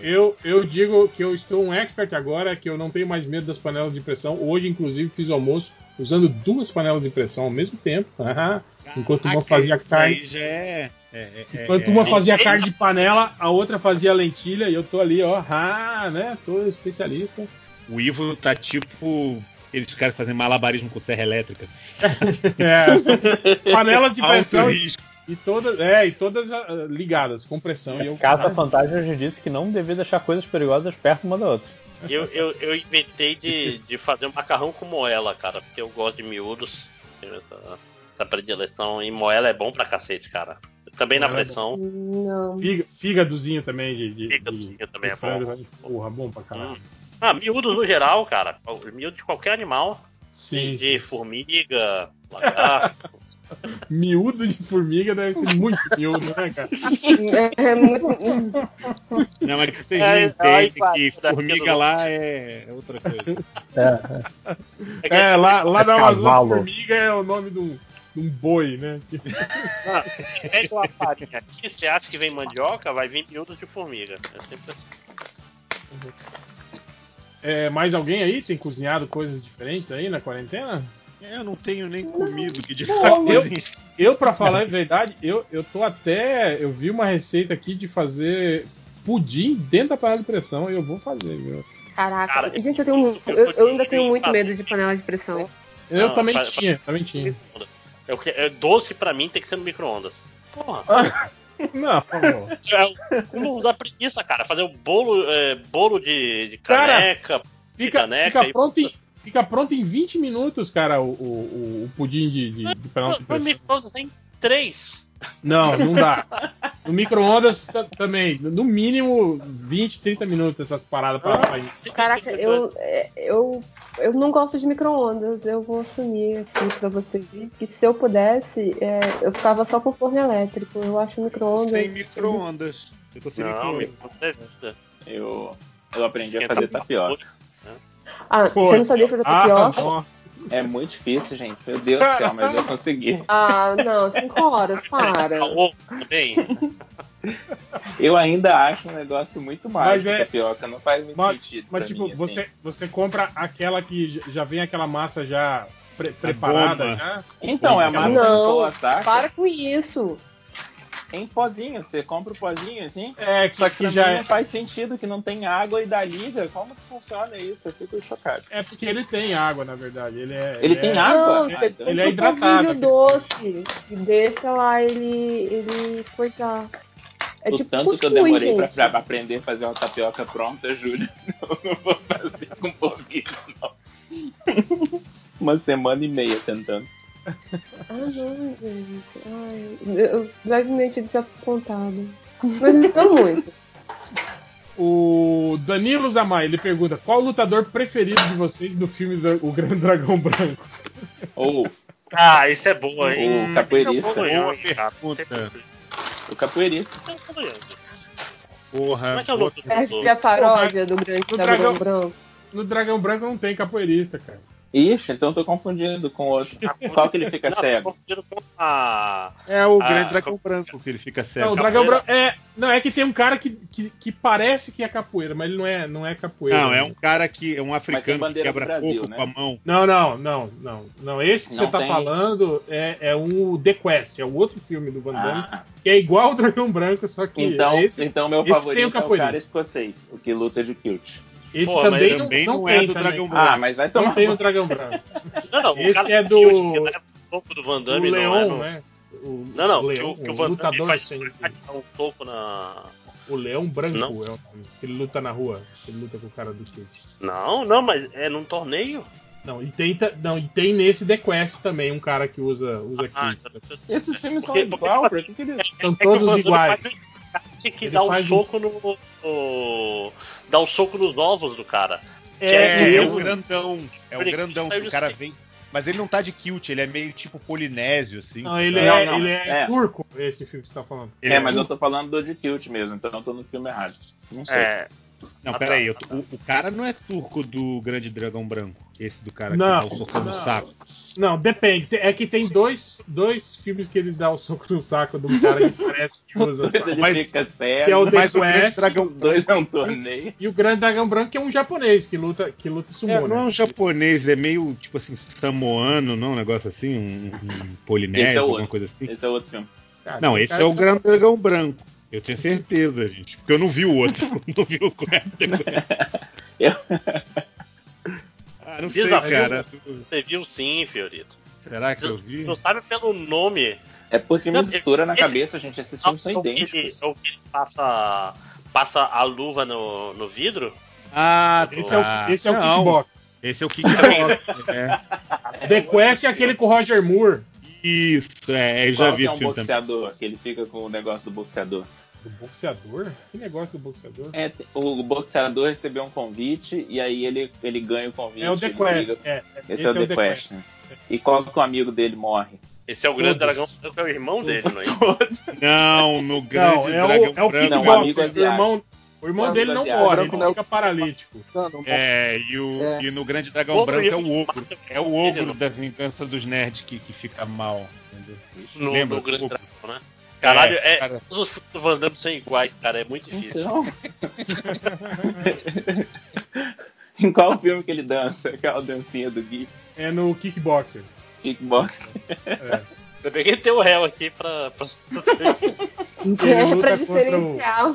eu, eu digo que eu estou um expert agora, que eu não tenho mais medo das panelas de pressão. Hoje, inclusive, fiz o almoço usando duas panelas de pressão ao mesmo tempo. Aham. Enquanto uma Ah, fazia carne. é- é- é- Enquanto uma fazia carne de panela, a outra fazia lentilha, e eu tô ali, ó, ah, né? Tô especialista. O Ivo tá tipo. Eles caras fazendo malabarismo com serra elétrica. É, panelas de Alto pressão risco. E todas, é, e todas ah, ligadas com pressão. E eu, Casa Fantasma já disse que não devia deixar coisas perigosas perto uma da outra. Eu, eu, eu inventei de, de fazer um macarrão com moela, cara, porque eu gosto de miúdos. Tenho essa, essa predileção. E moela é bom pra cacete, cara. Também na Moela é pressão. Não. Figa- Fígadozinho também de, de, Fígadozinho de- também de é frango, bom. né? Porra, bom pra caralho. Ah, miúdos no geral, cara. Miúdo de qualquer animal. Sim. De, de formiga, lagarto. Miúdo de formiga deve ser muito miúdo, né, cara? É, é muito. Não, mas que vocês É, não entendem vai, que formiga lá é é outra coisa. É, lá, lá na Amazônia, formiga é o nome de um, de um boi, né? Ah, se pega uma farinha aqui, você acha que vem mandioca, vai vir miúdos de formiga. É sempre assim. É, mais alguém aí tem cozinhado coisas diferentes aí na quarentena? É, eu não tenho nem comido que de fato eu, eu para falar a verdade, eu, eu tô até. Eu vi uma receita aqui de fazer pudim dentro da panela de pressão e eu vou fazer, viu? Caraca, Cara, gente, eu, tenho, eu, eu ainda tenho muito medo de panela de pressão. Eu Não, também fa- tinha, também tinha. Eu que- é, doce pra mim tem que ser no micro-ondas. Porra. Não. É o cúmulo da preguiça, cara. Fazer um bolo, é, bolo de, de Cara, caneca, de Fica, caneca fica, e- pronto em, fica pronto em 20 minutos, cara, o, o, o pudim de, de, de panela pressão. micro-ondas tem três. Não, não dá. No micro-ondas ta- também, no mínimo 20, 30 minutos essas paradas pra sair. Caraca, eu, é, eu, eu não gosto de micro-ondas. Eu vou assumir aqui pra vocês que se eu pudesse, é, eu ficava só com forno elétrico. Eu acho micro-ondas. Sem micro-ondas. Eu tô sem Não, micro-ondas. Eu, eu aprendi a fazer tapioca. Ah, você não sabia fazer tapioca? É muito difícil, gente. Meu Deus do céu, mas eu consegui. Ah, não, cinco horas, para. Ovo também. Eu ainda acho um negócio muito mais Mas é- tapioca, não faz muito Mas, sentido. mas tipo, mim, assim. você, você compra aquela que já vem aquela massa já pre- preparada bomba. já? Então, é a massa Não, boa, saca? para com isso. Em pozinho. Você compra o pozinho assim. É, que, Só que, que já é. não faz sentido que não tem água e dá liga. Como que funciona isso? Eu fico chocado. É porque ele tem água, na verdade. Ele é. Ele tem é- água? Não, então ele é um hidratado, polvilho doce e deixa lá ele, ele cortar. É o tipo tanto que eu demorei pra, gente. pra aprender a fazer uma tapioca pronta, Júlio. Eu não vou fazer com polvilho, não. Uma semana e meia tentando. Ah, não, gente. Ai, eu levemente desapontado. Mas não muito. O Danilo Zamay, ele pergunta: qual o lutador preferido de vocês no filme do O Grande Dragão Branco? Ou Ah, isso é boa, hein? o capoeirista. Esse é bom, Boa hein, cara? pergunta. O capoeirista. Porra. Como é que é o nome do É a paródia do Grande Dragão- Branco. No Dragão Branco não tem capoeirista, cara. Ixi, então eu tô confundindo com outro. Qual que ele fica Não, cego? com a. É o Ah, Grande Dragão co- Branco que ele fica cego. Não, o Dragão Branco. É, não, é que tem um cara que, que, que parece que é capoeira, mas ele não é, não é capoeira. Não, é né? um cara que é um africano que quebra Brasil, coco né? com a mão. Não, não, não, não. Não, esse que Não você tá tem. falando é, é um The Quest, é o outro filme do Van Damme, Ah, que é igual ao Dragão Branco, só que então, esse, então meu esse tem o favorito é o cara escocês, o que luta de kilt. Esse Pô, também, também não, não não é tem do também. Dragão Branco. Ah, mas vai Não tomar. tem o Dragão Branco. Não, não, Esse é que do- que leva o soco do Van O Damme não é Leon, no... né? O, Não, não, o que Leão, o, que o o Van Damme lutador faz sem- um soco na... O Leão Branco Não. é o nome. Ele luta na rua. Ele luta com o cara do Kilt. Não, não, mas é num torneio. Não, e tem, não, e tem nesse The Quest também um cara que usa, usa Ah, Kilt. então- Esses filmes são Porque- porque, igual, tipo pra que que eles... São é que todos Damme iguais. Que Ele dar um um- soco no, no- Dar um soco nos ovos do cara. É, é, esse- o grandão. É o grandão que o cara vem. Mas ele não tá de kilt, ele é meio tipo polinésio, assim. Não, ele, Não, é, não, ele é, é. turco, esse filme que você tá falando. Ele É, mas eu tô falando do de kilt mesmo, então eu tô no filme errado. Não sei. É, Não, Ah, peraí, tá, eu ah, tô- tá. o, o cara não é turco do Grande Dragão Branco. Esse do cara Não, que dá o socão no saco. Não, depende. É que tem dois, dois filmes que ele dá o soco no saco de um cara que parece que usa ele Mas- fica Que é o The Mas o Grande Quest Dragão os dois é um torneio. e o Grande Dragão Branco, é um japonês que luta, que luta sumô, É, né? não é um japonês, é meio tipo assim, samoano, não? Um negócio assim, um, um polinésio, é o alguma coisa assim. Esse é outro filme. Cara, Não, esse é o Grande Dragão Branco. Eu tenho certeza, gente. Porque eu não vi o outro. não vi o quarto. Eu- Ah, não sei, Desafio. cara. você viu sim, Fiorito. Será que eu vi? Não sabe pelo nome. É porque Não, mistura na esse- cabeça, gente. Esses filmes são É o que ele- idênticos. é o que ele passa, passa a luva no, no vidro? Ah, Esse é o, esse é o Não, kickbox. Esse é o Kickbox. é. The Quest é aquele com o Roger Moore. Isso, é, eu já Qual vi que é esse um filme também. boxeador? Que ele fica com o negócio do boxeador. Do boxeador? Que negócio do boxeador? É, o boxeador recebeu um convite e aí ele, ele ganha o convite. É o The Quest. liga- É, Esse, é o The, Quest. né? E qual que o amigo dele morre? Esse é o grande Todos. dragão branco, é o irmão dele, não é? Não, no Grande Não, é Dragão o, é o Branco. Não, kickbox. amigo o asiático. irmão, o irmão Amigo dele não morre, ele não é fica paralítico. Não, não, É, e, o, É. e no Grande Dragão Outro Branco é o ogro. É o ogro não- da vingança dos nerds que, que fica mal. Entendeu? No, Lembra? no grande dragão, né? Caralho, É, é, cara. todos os filmes do Van Damme são iguais, cara, é muito difícil. Então. em qual filme que ele dança? Aquela dancinha do Gui? É no kickboxer. Kickbox. É. Eu peguei teu réu aqui pra. pra... É, pra contra o- diferenciar.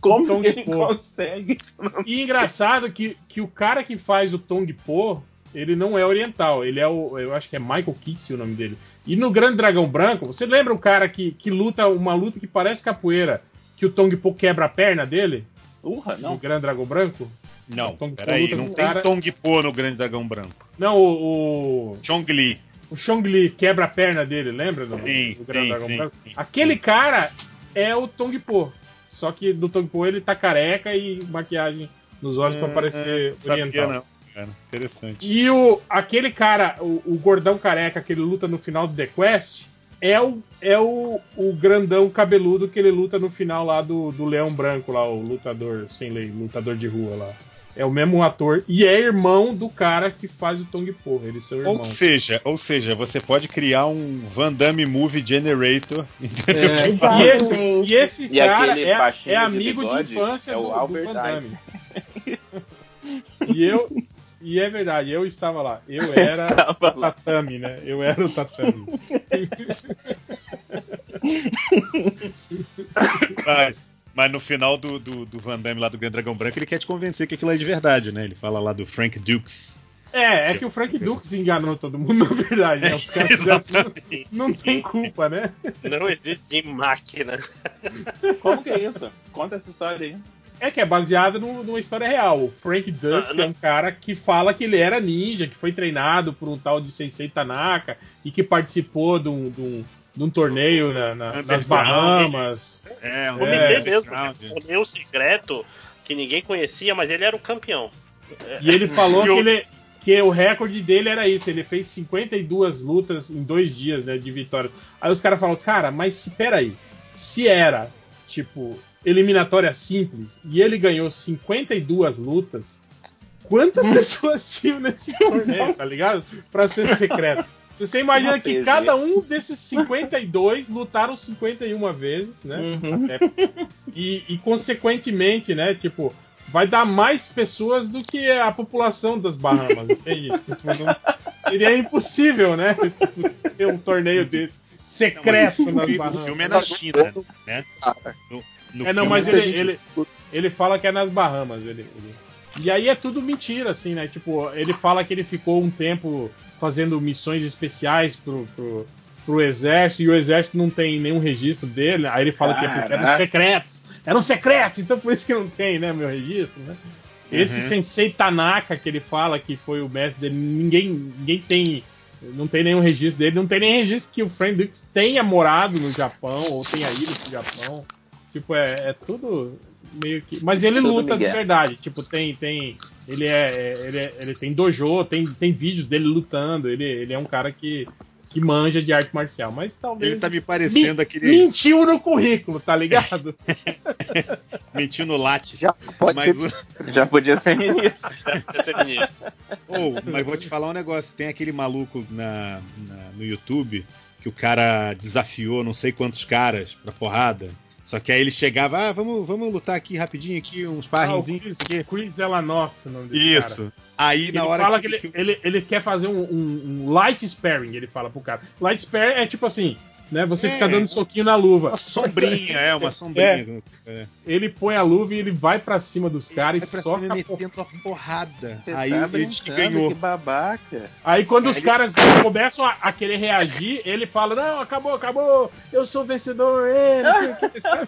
Como Tom que ele Po. consegue? E engraçado que, que o cara que faz o Tong Po, ele não é oriental, ele é o. Eu acho que é Michael Kiss o nome dele. E no Grande Dragão Branco, você lembra o cara que, que luta uma luta que parece capoeira, que o Tong Po quebra a perna dele? Urra, No não. Grande Dragão Branco? Não, peraí, não tem cara- Tong Po no Grande Dragão Branco. Não, o. o... Chong Li. O Chong Li quebra a perna dele, lembra? Do, Sim, do Grande sim, Dragão sim, Branco? Aquele cara é o Tong Po. Só que do Tong Po ele tá careca e maquiagem nos olhos pra parecer Hum, oriental. não, cara. Interessante. E o, aquele cara, o, o gordão careca que ele luta no final do The Quest, é o, é o, o grandão cabeludo que ele luta no final lá do, do Leão Branco, lá, o lutador sem lei, lutador de rua lá. É o mesmo ator e é irmão do cara que faz o Tong Po. Eles são Ou irmãos. seja, ou seja, você pode criar um Van Damme Movie Generator. entendeu? É, fala- e esse, e esse E cara é, é de amigo de, bigode infância é o do, do Albert Van Damme. E eu. E é verdade, eu estava lá. Eu era Estava o tatame, né? Eu era o tatame. Mas, mas no final do, do, do Van Damme lá do Grande Dragão Branco, ele quer te convencer que aquilo é de verdade, né? Ele fala lá do Frank Dukes. É, é que o Frank Dukes enganou todo mundo, na verdade. Né? Os caras fizeram, não, não tem culpa, né? Não existe máquina. Como que é isso? Conta essa história aí. É que é baseado no- numa história real. O Frank Dukes Ah, não. é um cara que fala que ele era ninja, que foi treinado por um tal de Sensei Tanaka e que participou de um, de um- de um torneio na- na- nas. Bahamas. É, um Comitê É, mesmo. Um torneio secreto que ninguém conhecia, mas ele era o campeão. E ele falou E que, o- ele, que o recorde dele era isso. Ele fez 52 lutas em dois dias né, de vitória. Aí os caras falaram, cara, mas espera aí. Se era, tipo, eliminatória simples e ele ganhou 52 lutas, quantas pessoas tinham nesse torneio, tá ligado? Pra ser secreto. Se Você imagina que cada um desses 52 lutaram 51 vezes, né? Até- e, e, consequentemente, né? Tipo, vai dar mais pessoas do que a população das Bahamas, entende? Tipo, não- seria impossível, né? Tipo, ter um torneio desse secreto Não, nas Bahamas. O filme é na China, né? No, É, não, mas ele, gente- ele, ele fala que é nas Bahamas. Ele, ele- E aí é tudo mentira, assim, né? Tipo, ele fala que ele ficou um tempo fazendo missões especiais pro, pro, pro exército e o exército não tem nenhum registro dele. Aí ele fala que é porque eram Caraca. secretos. Eram secretos, então por isso que não tem, né, meu registro, né? Esse Uhum. Sensei Tanaka que ele fala que foi o mestre dele, ninguém, ninguém tem. Não tem nenhum registro dele, não tem nem registro que o Frank Dukes tenha morado no Japão ou tenha ido pro Japão. Tipo, é, é tudo meio que. Mas ele Tudo luta de migué. verdade. Tipo, tem. tem ele, é, ele, é- ele tem dojo, tem, tem vídeos dele lutando. Ele, ele é um cara que, que manja de arte marcial. Mas talvez. Ele tá me parecendo me- aquele. Mentiu no currículo, tá ligado? Mentiu no latte. Já pode Mas ser. o- Já podia ser ministro. Ô, mas vou te falar um negócio. Tem aquele maluco na, na- no YouTube que o cara desafiou não sei quantos caras pra porrada. Só que aí ele chegava, ah, vamos, vamos lutar aqui rapidinho, aqui, uns Ah, o parrinzinhos. Chris, Chris Elanoff, o nome desse cara. Isso. Aí Ele na hora fala que, ele, ele, ele quer fazer um, um- um light sparring, ele fala pro cara. Light sparring é tipo assim, né? Você É, fica dando soquinho na luva. Uma sombrinha, é, uma sombrinha. É. Ele põe a luva e ele vai pra cima dos caras e soca cima a metendo uma porrada. Você Aí tá ele ganhou. que babaca. Aí quando os Ele- caras começam a, a querer reagir, ele fala: Não, acabou, acabou, eu sou vencedor, é, não sei o que, sabe?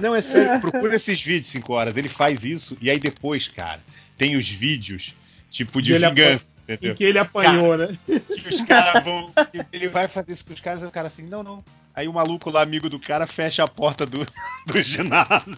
Não, é sério, procura esses vídeos 5 horas. Ele faz isso e aí depois, cara, tem os vídeos tipo de E ele vingança. Entendeu? que ele apanhou, né? Que os caras vão. Ele vai fazer isso com os caras e o cara assim, não, não. Aí o maluco lá, amigo do cara, fecha a porta do, do ginásio.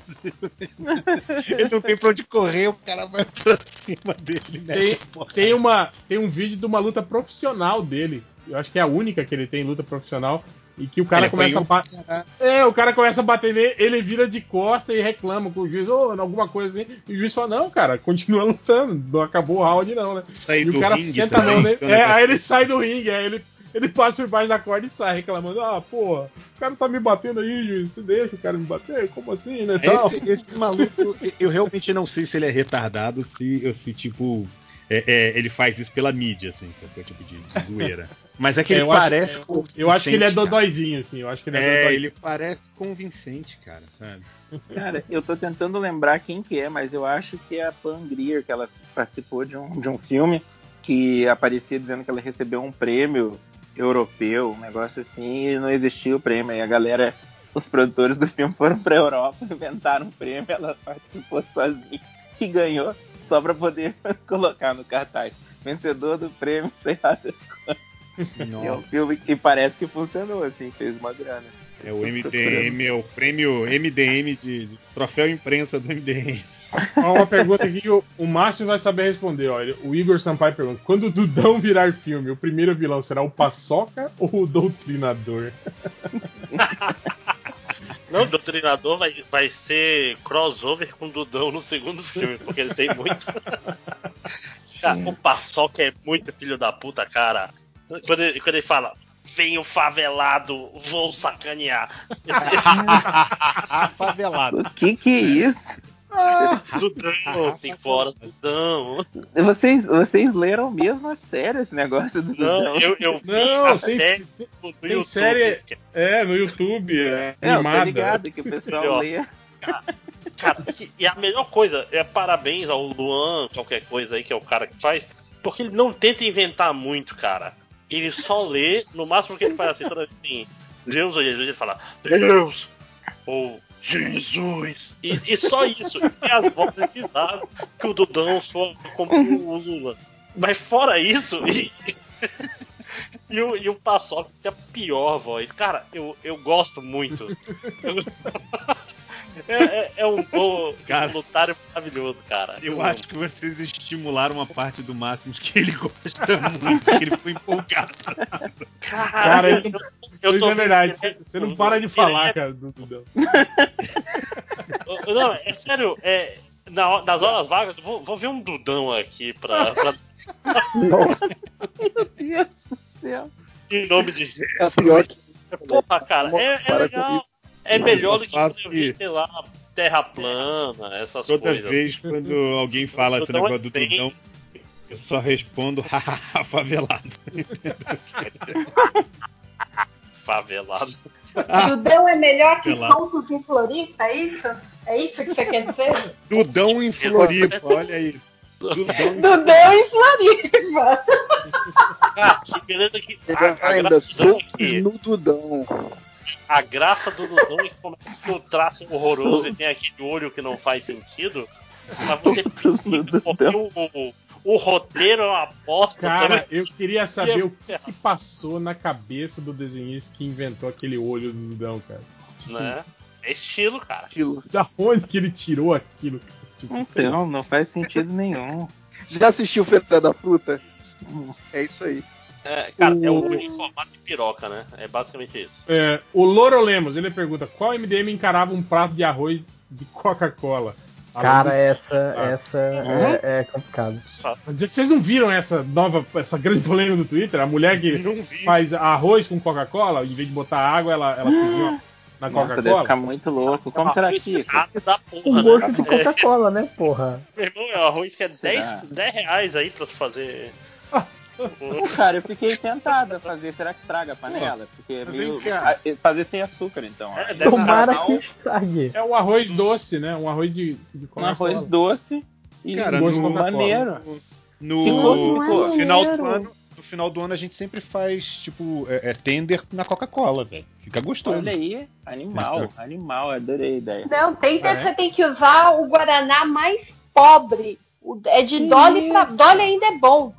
Ele não tem pra onde correr, o cara vai pra cima dele, Tem, tem, uma, tem um vídeo de uma luta profissional dele. Eu acho que é a única que ele tem luta profissional. E que o cara Ele começa a apanhou bater. É, o cara começa a bater nele, ele vira de costa e reclama com o juiz, ou alguma coisa assim. E o juiz fala, não, cara, continua lutando, não acabou o round, não, né? Sai e o cara ringue senta a mão nele. É, né? aí ele sai do ringue, aí ele, ele passa por baixo da corda e sai reclamando, ah, porra, o cara tá me batendo aí, juiz, você deixa o cara me bater? Como assim, né? Tal. Esse, esse maluco, eu realmente não sei se ele é retardado, se, se tipo. É- é, ele faz isso pela mídia, assim, qualquer tipo de, de zoeira. Mas é que ele eu acho- parece. eu- eu acho que ele é convincente, dodóizinho, assim, eu acho que ele é, cara. É, dodóizinho. ele parece convincente, cara, sabe? Cara, eu tô tentando lembrar quem que é, mas eu acho que é a Pam Grier, que ela participou de um, de um filme que aparecia dizendo que ela recebeu um prêmio europeu, um negócio assim, e não existia o prêmio. Aí a galera, os produtores do filme foram pra Europa, inventaram um prêmio, ela participou sozinha e ganhou só pra poder colocar no cartaz. Vencedor do prêmio, sei lá das coisas. E é um filme que parece que funcionou, assim, fez uma grana. É o MDM, é o prêmio MDM de, de troféu imprensa do MDM. Uma pergunta aqui que o, o Márcio vai saber responder. Ele- O Igor Sampaio pergunta: quando o Dudão virar filme, o primeiro vilão será o Paçoca ou o Doutrinador? Não, o Doutrinador vai, vai ser crossover com o Dudão no segundo filme, porque ele tem muito. Cara, o Paçoca é muito filho da puta, cara. Quando ele, quando ele fala, vem o favelado, vou sacanear. Favelado. O que que é isso? Dudão, 5 horas, Dudão. Vocês, vocês leram mesmo a sério esse negócio do Não, Dudão? eu, eu vi Não, a tem- série no Tem YouTube, série. É, no YouTube, é, É, animada. ligado que o pessoal lê. Cara, e- e a melhor coisa é parabéns ao Luan, qualquer coisa aí, que é o cara que faz, porque ele não tenta inventar muito, cara. Ele só lê, no máximo que ele faz assim, toda vez assim, Deus ou Jesus, ele fala, Deus! Ou Jesus! E, e só isso. E as vozes bizarras que o Dudão soa como o Lula. Mas fora isso, e, e o, e o Paçoca que é a pior voz. Cara, eu, eu gosto muito. Eu- é, é- é um bom Cara. voluntário maravilhoso, cara. Eu acho que vocês estimularam uma parte do Máximos que ele gosta muito, que ele foi empolgado. Cara, ele- eu Pois tô é verdade, você você não para de falar, cara, do Dudão. Não, é sério, é, na nas horas vagas, eu vou, vou ver um Dudão aqui pra. pra Nossa. Meu Deus do céu. em nome de Jesus. É pior que. Porra, cara, é, é legal. Isso. É melhor do que faço sei lá, terra plana, essas Toda coisas. vez quando alguém fala esse negócio é do bem- Dudão, eu só respondo hahaha favelado. Favelado. Dudão é melhor que. Santos em Floripa, é isso? É isso que você quer dizer? Dudão em Floripa, olha aí. Dudão em Dudão em Floripa. Que beleza que. Ainda é socos que no Dudão. A graça do Dudão é que começa com o traço horroroso e tem aquele olho que não faz sentido. Mas você porque o, o, o roteiro é uma bosta. Cara, também. eu queria saber o É, que passou na cabeça do desenhista que inventou aquele olho do Dudão, cara. Tipo, né? É estilo, cara. Da onde que ele tirou aquilo? Tipo, Então, não faz sentido nenhum. Já assistiu Feira da Fruta? É isso aí. É, cara, é O- o olho em formato de piroca, né? É basicamente isso. É, o Loro Lemos, ele pergunta: qual MDM encarava um prato de arroz de Coca-Cola? Cara, essa, Ah. essa é, é dizer que vocês não viram essa nova, essa grande polêmica do Twitter? A mulher que faz arroz com Coca-Cola, em vez de botar água, ela, ela cozinha na Nossa, deve Coca-Cola. ficar muito louco. Como será que fica? Da porra, Com né? gosto de É, Coca-Cola, né, porra? meu irmão, é arroz que é Será? 10, 10 reais aí pra tu fazer. Pô, cara, eu fiquei tentado a fazer. Será que estraga a panela? Porque é meio. a- Fazer sem açúcar, então. É, Tomara que estrague. É o arroz doce, né? Um arroz de, de Um arroz doce e Cara, gosto de no, maneiro. no, no ficou. final do ano. No final do ano a gente sempre faz, tipo, é, é tender na Coca-Cola, velho. Fica gostoso. Olha aí, animal, animal, adorei a ideia. Não, tem, Ah, é? você tem que usar o Guaraná mais pobre. O- é de Dolly pra Dolly ainda é bom.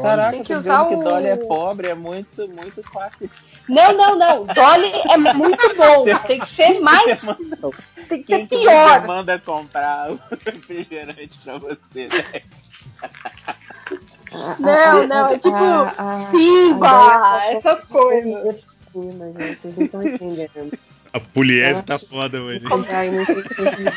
Caraca, Tem que dizendo usar que o- Dolly é pobre, é muito, muito clássico. Não, não, não. Dolly é muito bom. Tem que ser mais. Tem que Quem ser que pior. manda comprar o refrigerante pra você, né? Não, não. É tipo A- a- Simba, a é essas coisas. Vocês não estão entendendo. A Puliese tá foda hoje. Entendem.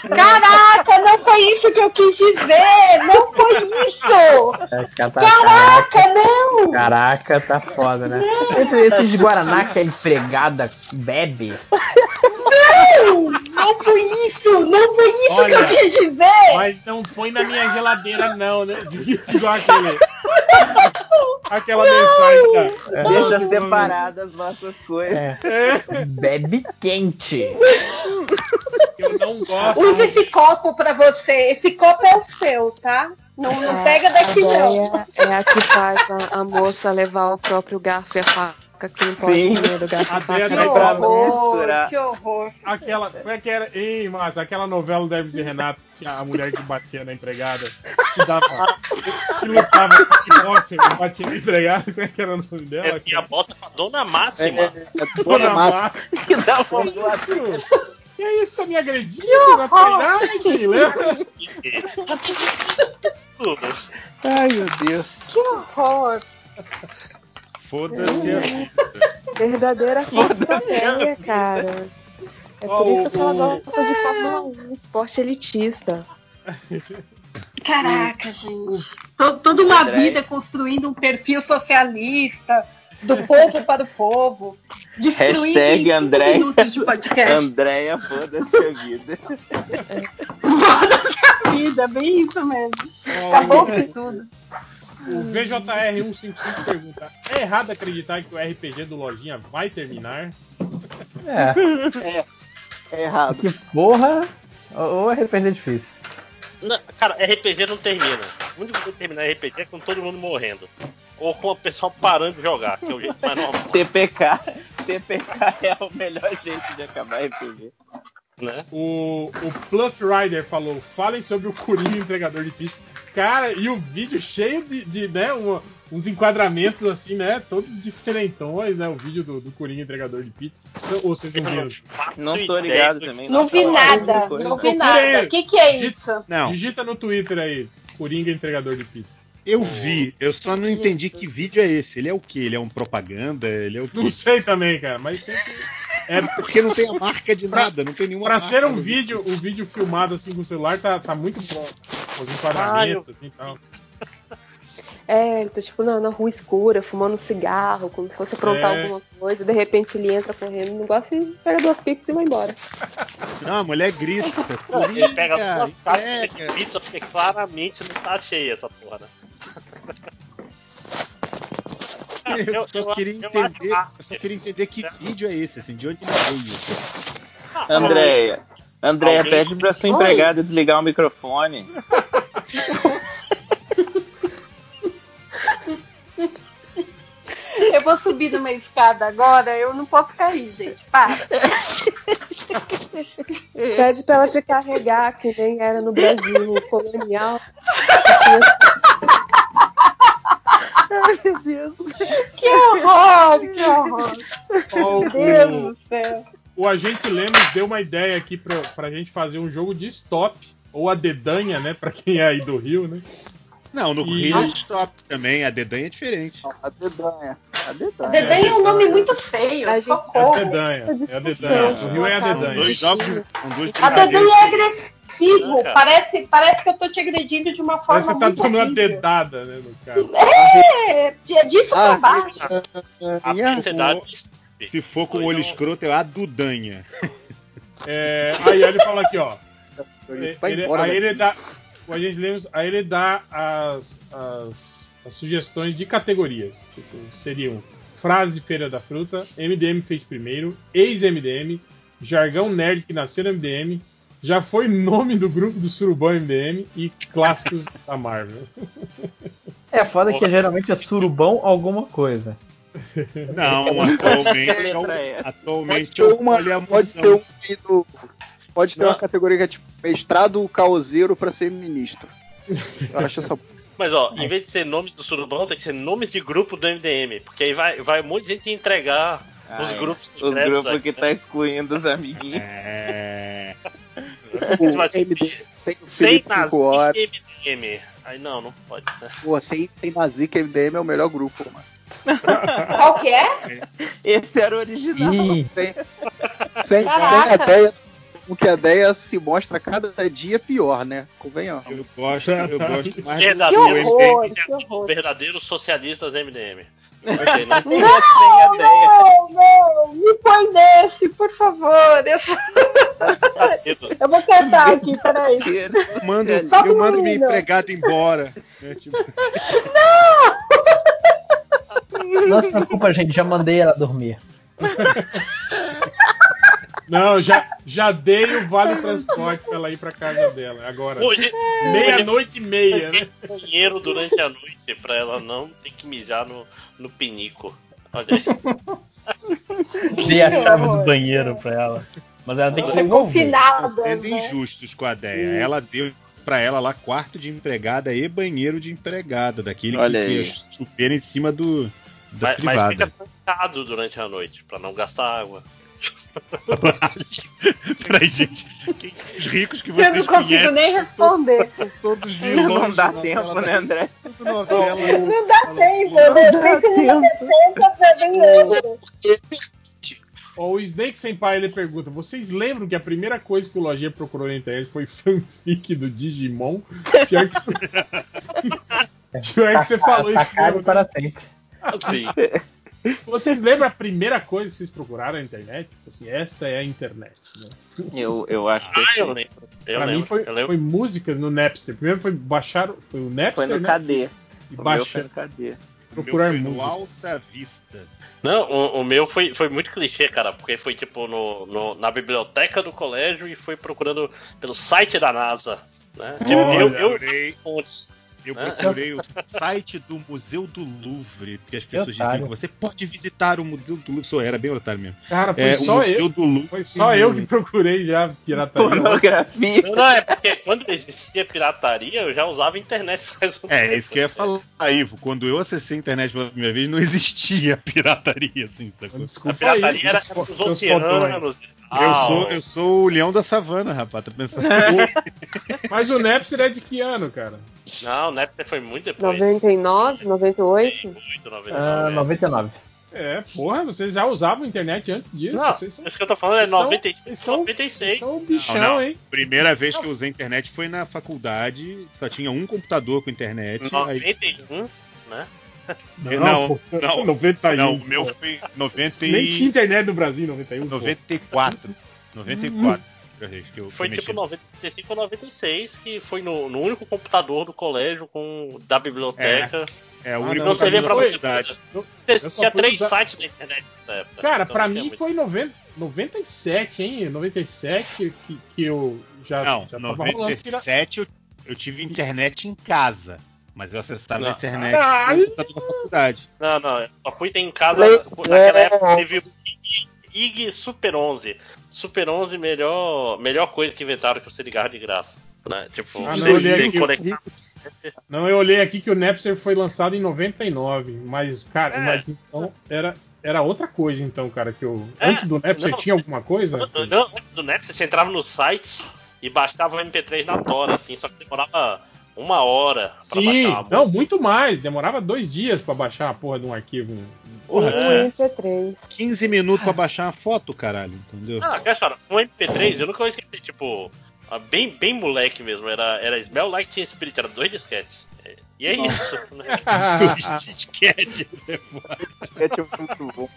Caraca, não foi isso que eu quis dizer! Não foi isso! É, tá- Caraca, não! Caraca, tá foda, né? Esses, esses Guaraná que a empregada bebe. Não! Não foi isso! Não foi isso Olha, que eu quis dizer! Mas não põe na minha geladeira, não, né? Igual aquele. Aquela mensagem da. Deixa da- separadas as nossas coisas. É. Bebe quente. Eu não gosto. Use esse copo pra você. Esse copo é o seu, tá? Não, não pega daqui, a não. É a que faz a, a moça levar o próprio garfo e a faca. Que não pode Sim. comer do A a faca. Deia Que horror, que horror. Aquela. Como é que era? Ei, mas aquela novela do Hermes e Renato, que a mulher que batia na empregada, que dava. que lutava com que batia na empregada, como é que era o nome dela? É assim, a bosta pra Dona Máxima. É, é, é Dona Massa. Que dá uma isso? Que é isso? Tá me agredindo na treinagem, lembra? Tudo. Ai, meu Deus. Que horror. Foda-se a vida. Verdadeira velha, cara. É por isso que ela gosta de Fórmula 1, esporte elitista. Caraca, gente. To- Toda uma André. vida construindo um perfil socialista, do povo para o povo. Hashtag André. minutos de podcast. Andréia, foda-se a vida. Foda-se a vida, é bem isso mesmo. Acabou com tudo. O VJR155 pergunta: É errado acreditar que o RPG do Lojinha vai terminar? É. É, é errado. Que porra. Ou RPG é difícil. Não, cara, RPG não termina. O único de terminar RPG é com todo mundo morrendo. Ou com o pessoal parando de jogar, que é o jeito mais normal. TPK. TPK é o melhor jeito de acabar RPG. Né? O, o Pluff Rider falou: falem sobre o Coringa entregador de pizza. Cara, e o vídeo cheio de, de né, uma- uns enquadramentos assim, né? Todos diferentões, né? O vídeo do, do Coringa entregador de pizza. Ou vocês não viram? Não tô ligado também. Não vi nada, não vi nada. O que, que é isso? Não. Digita no Twitter aí: Coringa entregador de pizza. Eu vi, eu só não entendi que vídeo é esse. Ele é o quê? Ele é um propaganda? Ele é o quê? Não sei também, cara, mas sempre. É porque não tem a marca de nada, não tem nenhuma Pra marca ser um vídeo, um vídeo filmado assim com o celular, tá, tá muito bom. Os enquadramentos, assim e tal. É, ele tá tipo na, na rua escura, fumando um cigarro, como se fosse aprontar É. alguma coisa, de repente ele entra correndo no negócio e pega duas pizzas e vai embora. Não, a mulher grita. Ele pega duas caixas entrega. de pizza porque claramente não tá cheia essa porra, né? Eu, só queria eu entender, eu só queria entender que vídeo é esse, assim, de onde ele veio. Andréia. Andréia, Alguém- pede pra sua Oi. empregada desligar o microfone. Eu vou subir numa escada agora, eu não posso cair, gente. Para. Pede pra ela te carregar, que nem era no Brasil colonial. Ai, meu Deus. Que horror, que horror. Ó, Meu Deus o, do céu. o agente Lemos deu uma ideia aqui pra, pra gente fazer um jogo de stop. Ou a dedanha, né? Pra quem é aí do Rio, né? Não, no E- Rio é stop também, a dedanha é diferente. A dedanha. A A dedanha. Dedanha é um nome muito feio, É a dedanha. É a dedanha. O Rio é a São dedanha. dois são dois A Dedanha é brincadeiros. Agressivo, Ah, parece, parece que eu tô te agredindo de uma forma Parece que você tá muito dando uma dedada, né, no cara. É, é disso Ah, pra baixo. A minha sociedade. Se for com o olho escroto, é a Dudanha. É, aí ele fala aqui, ó. Ele- aí daqui. ele dá. O agente Lemos, aí ele dá as, as, as sugestões de categorias. Tipo, seriam frase Feira da Fruta, MDM fez primeiro, ex-MDM, jargão nerd que nasceu no MDM, já foi nome do grupo do Surubão MDM e clássicos da Marvel. É foda que geralmente é surubão alguma coisa. Não, atualmente, é essa? Pode atualmente ter uma, pode ter um pode ter Não. uma categoria que é tipo mestrado caoseiro pra ser ministro. Eu acho essa Mas ó, em vez de ser nomes do Surubão, tem que ser nomes de grupo do MDM. Porque aí vai, vai um monte de gente entregar os Ai, grupos Os grupos aí, que né? tá excluindo os amiguinhos. É. Mas- MD sem o Sem Felipe nazi 5 horas. e MDM. Aí não, não pode. né? Pô, sem, sem Nazi que MDM é o melhor grupo, mano. Qual que é? Esse era o original. Ih, Sem, sem, sem a ideia. O que a ideia se mostra cada dia pior, né? Convenhamos. Eu gosto, eu gosto mais Verdadeiro, Que horror, MDM. que horror. verdadeiros socialistas MDM. Ideia. Não, não, me põe nesse, por favor. Eu, Verdadeiros. eu vou cantar aqui, peraí. Eu mando, Só eu mando minha empregada embora. né, tipo, não se preocupa, gente, já mandei ela dormir. Não, já, já dei o vale transporte pra ela ir pra casa dela. Agora, Hoje, meia-noite e meia, né? banheiro durante a noite pra ela não ter que mijar no, no pinico. Olha aí. Dei a chave do banheiro pra ela. Mas ela tem que devolver. confinada. sendo Né? injustos com a ideia. Ela deu pra ela lá quarto de empregada e banheiro de empregada, daquele Olha que aí. tinha chuveiro em cima do da Mas, mas privada. fica trancado durante a noite pra não gastar água. Peraí, gente. Quem os ricos que Eu vocês não consigo conhecem? nem responder. São todos vilões. Não dá tempo, né, da- André? Não dá tempo, eu que me pra ver bem outra. Ó, o Snake Senpai ele pergunta: Vocês lembram que a primeira coisa que o Lojinha procurou na internet foi fanfic do Digimon? Pior que, Pior que você falou tá isso caro mesmo. para sempre. Sim. Vocês lembram a primeira coisa que vocês procuraram na internet? Tipo assim, esta é a internet. Né? Eu, eu acho que. Ah, eu lembro. Eu pra lembro. mim foi, eu lembro. foi música no Napster. Primeiro foi baixar. Foi o Napster. Foi no né? KD. E O meu foi baixar. no KD. Procurar Meu foi no música. Alta Vista. Não, o, o meu foi, foi muito clichê, cara, porque foi tipo no, no- na biblioteca do colégio e foi procurando pelo site da NASA. Né? Tipo, Olha, eu, eu procurei- fontes. Eu né? procurei o site do Museu do Louvre, porque as pessoas diziam você pode visitar o Museu do Louvre. Sou, era bem otário mesmo. Cara, foi É, só o Museu eu. do Louvre. Foi só eu que procurei já pirataria. Pornografia. Não, não, é porque quando existia pirataria, eu já usava internet faz um É, tempo. é isso que eu ia falar, Ivo. Quando eu acessei a internet pela primeira vez, não existia pirataria, assim? A Desculpa pirataria era seus dos fo- seus oceanos. Eu tal. sou, eu sou o leão da savana, rapaz. Tá pensando? Mas o Napster é de que ano, cara? Não, o Napster foi muito depois. 99, 98? Muito, 99. Ah, 99. É, porra, vocês já usavam internet antes disso? Não, vocês são, isso que eu tô falando é Vocês são- 95, vocês são- 96. são um bichão, Não, não. hein? Primeira vez que eu usei internet foi na faculdade, só tinha um computador com internet. Aí... 91, né? Não, pô, não, 91. não, o meu foi 90 e... Nem tinha internet no Brasil em 91. pô. 94. 94. primeira vez que eu Foi que tipo mexi. 95 ou 96, que foi no, no único computador do colégio com da biblioteca. É, o Ah, único não, não servia pra. Eu- Tinha três usar- sites da internet nessa época. Cara, Então pra não mim muito. foi 90, 97, hein? 97 que, que eu já, Não, já tava rolando. tira- 97 eu, eu tive internet em casa. Mas eu acessava Não. a internet computador da faculdade. Não, não, eu só fui ter em casa. Play- Naquela é. época teve o IG, Super 11. Super 11, melhor, melhor coisa que inventaram que você ligar de graça. Né? Tipo, Ah, não, você, eu olhei você aqui. conectar. Não, eu olhei aqui que o Napster foi lançado em 99, mas, cara, É. mas então era, era outra coisa, então, cara, que eu. É, Antes do Napster não. tinha alguma coisa? Não, antes do Napster, você entrava no site e baixava o MP3 na tora, assim, só que demorava uma hora pra Sim, baixar uma música. não, muito mais. Demorava dois dias pra baixar a porra de um arquivo. Porra, É. Um MP3. 15 minutos pra baixar uma foto, caralho, entendeu? Ah, cara, um MP3, eu nunca vou esquecer, tipo, ah, bem, bem moleque mesmo, era, era Smell Like Teen Spirit, era dois disquetes. É, E é isso, né? Dois disquete, né, é muito bom.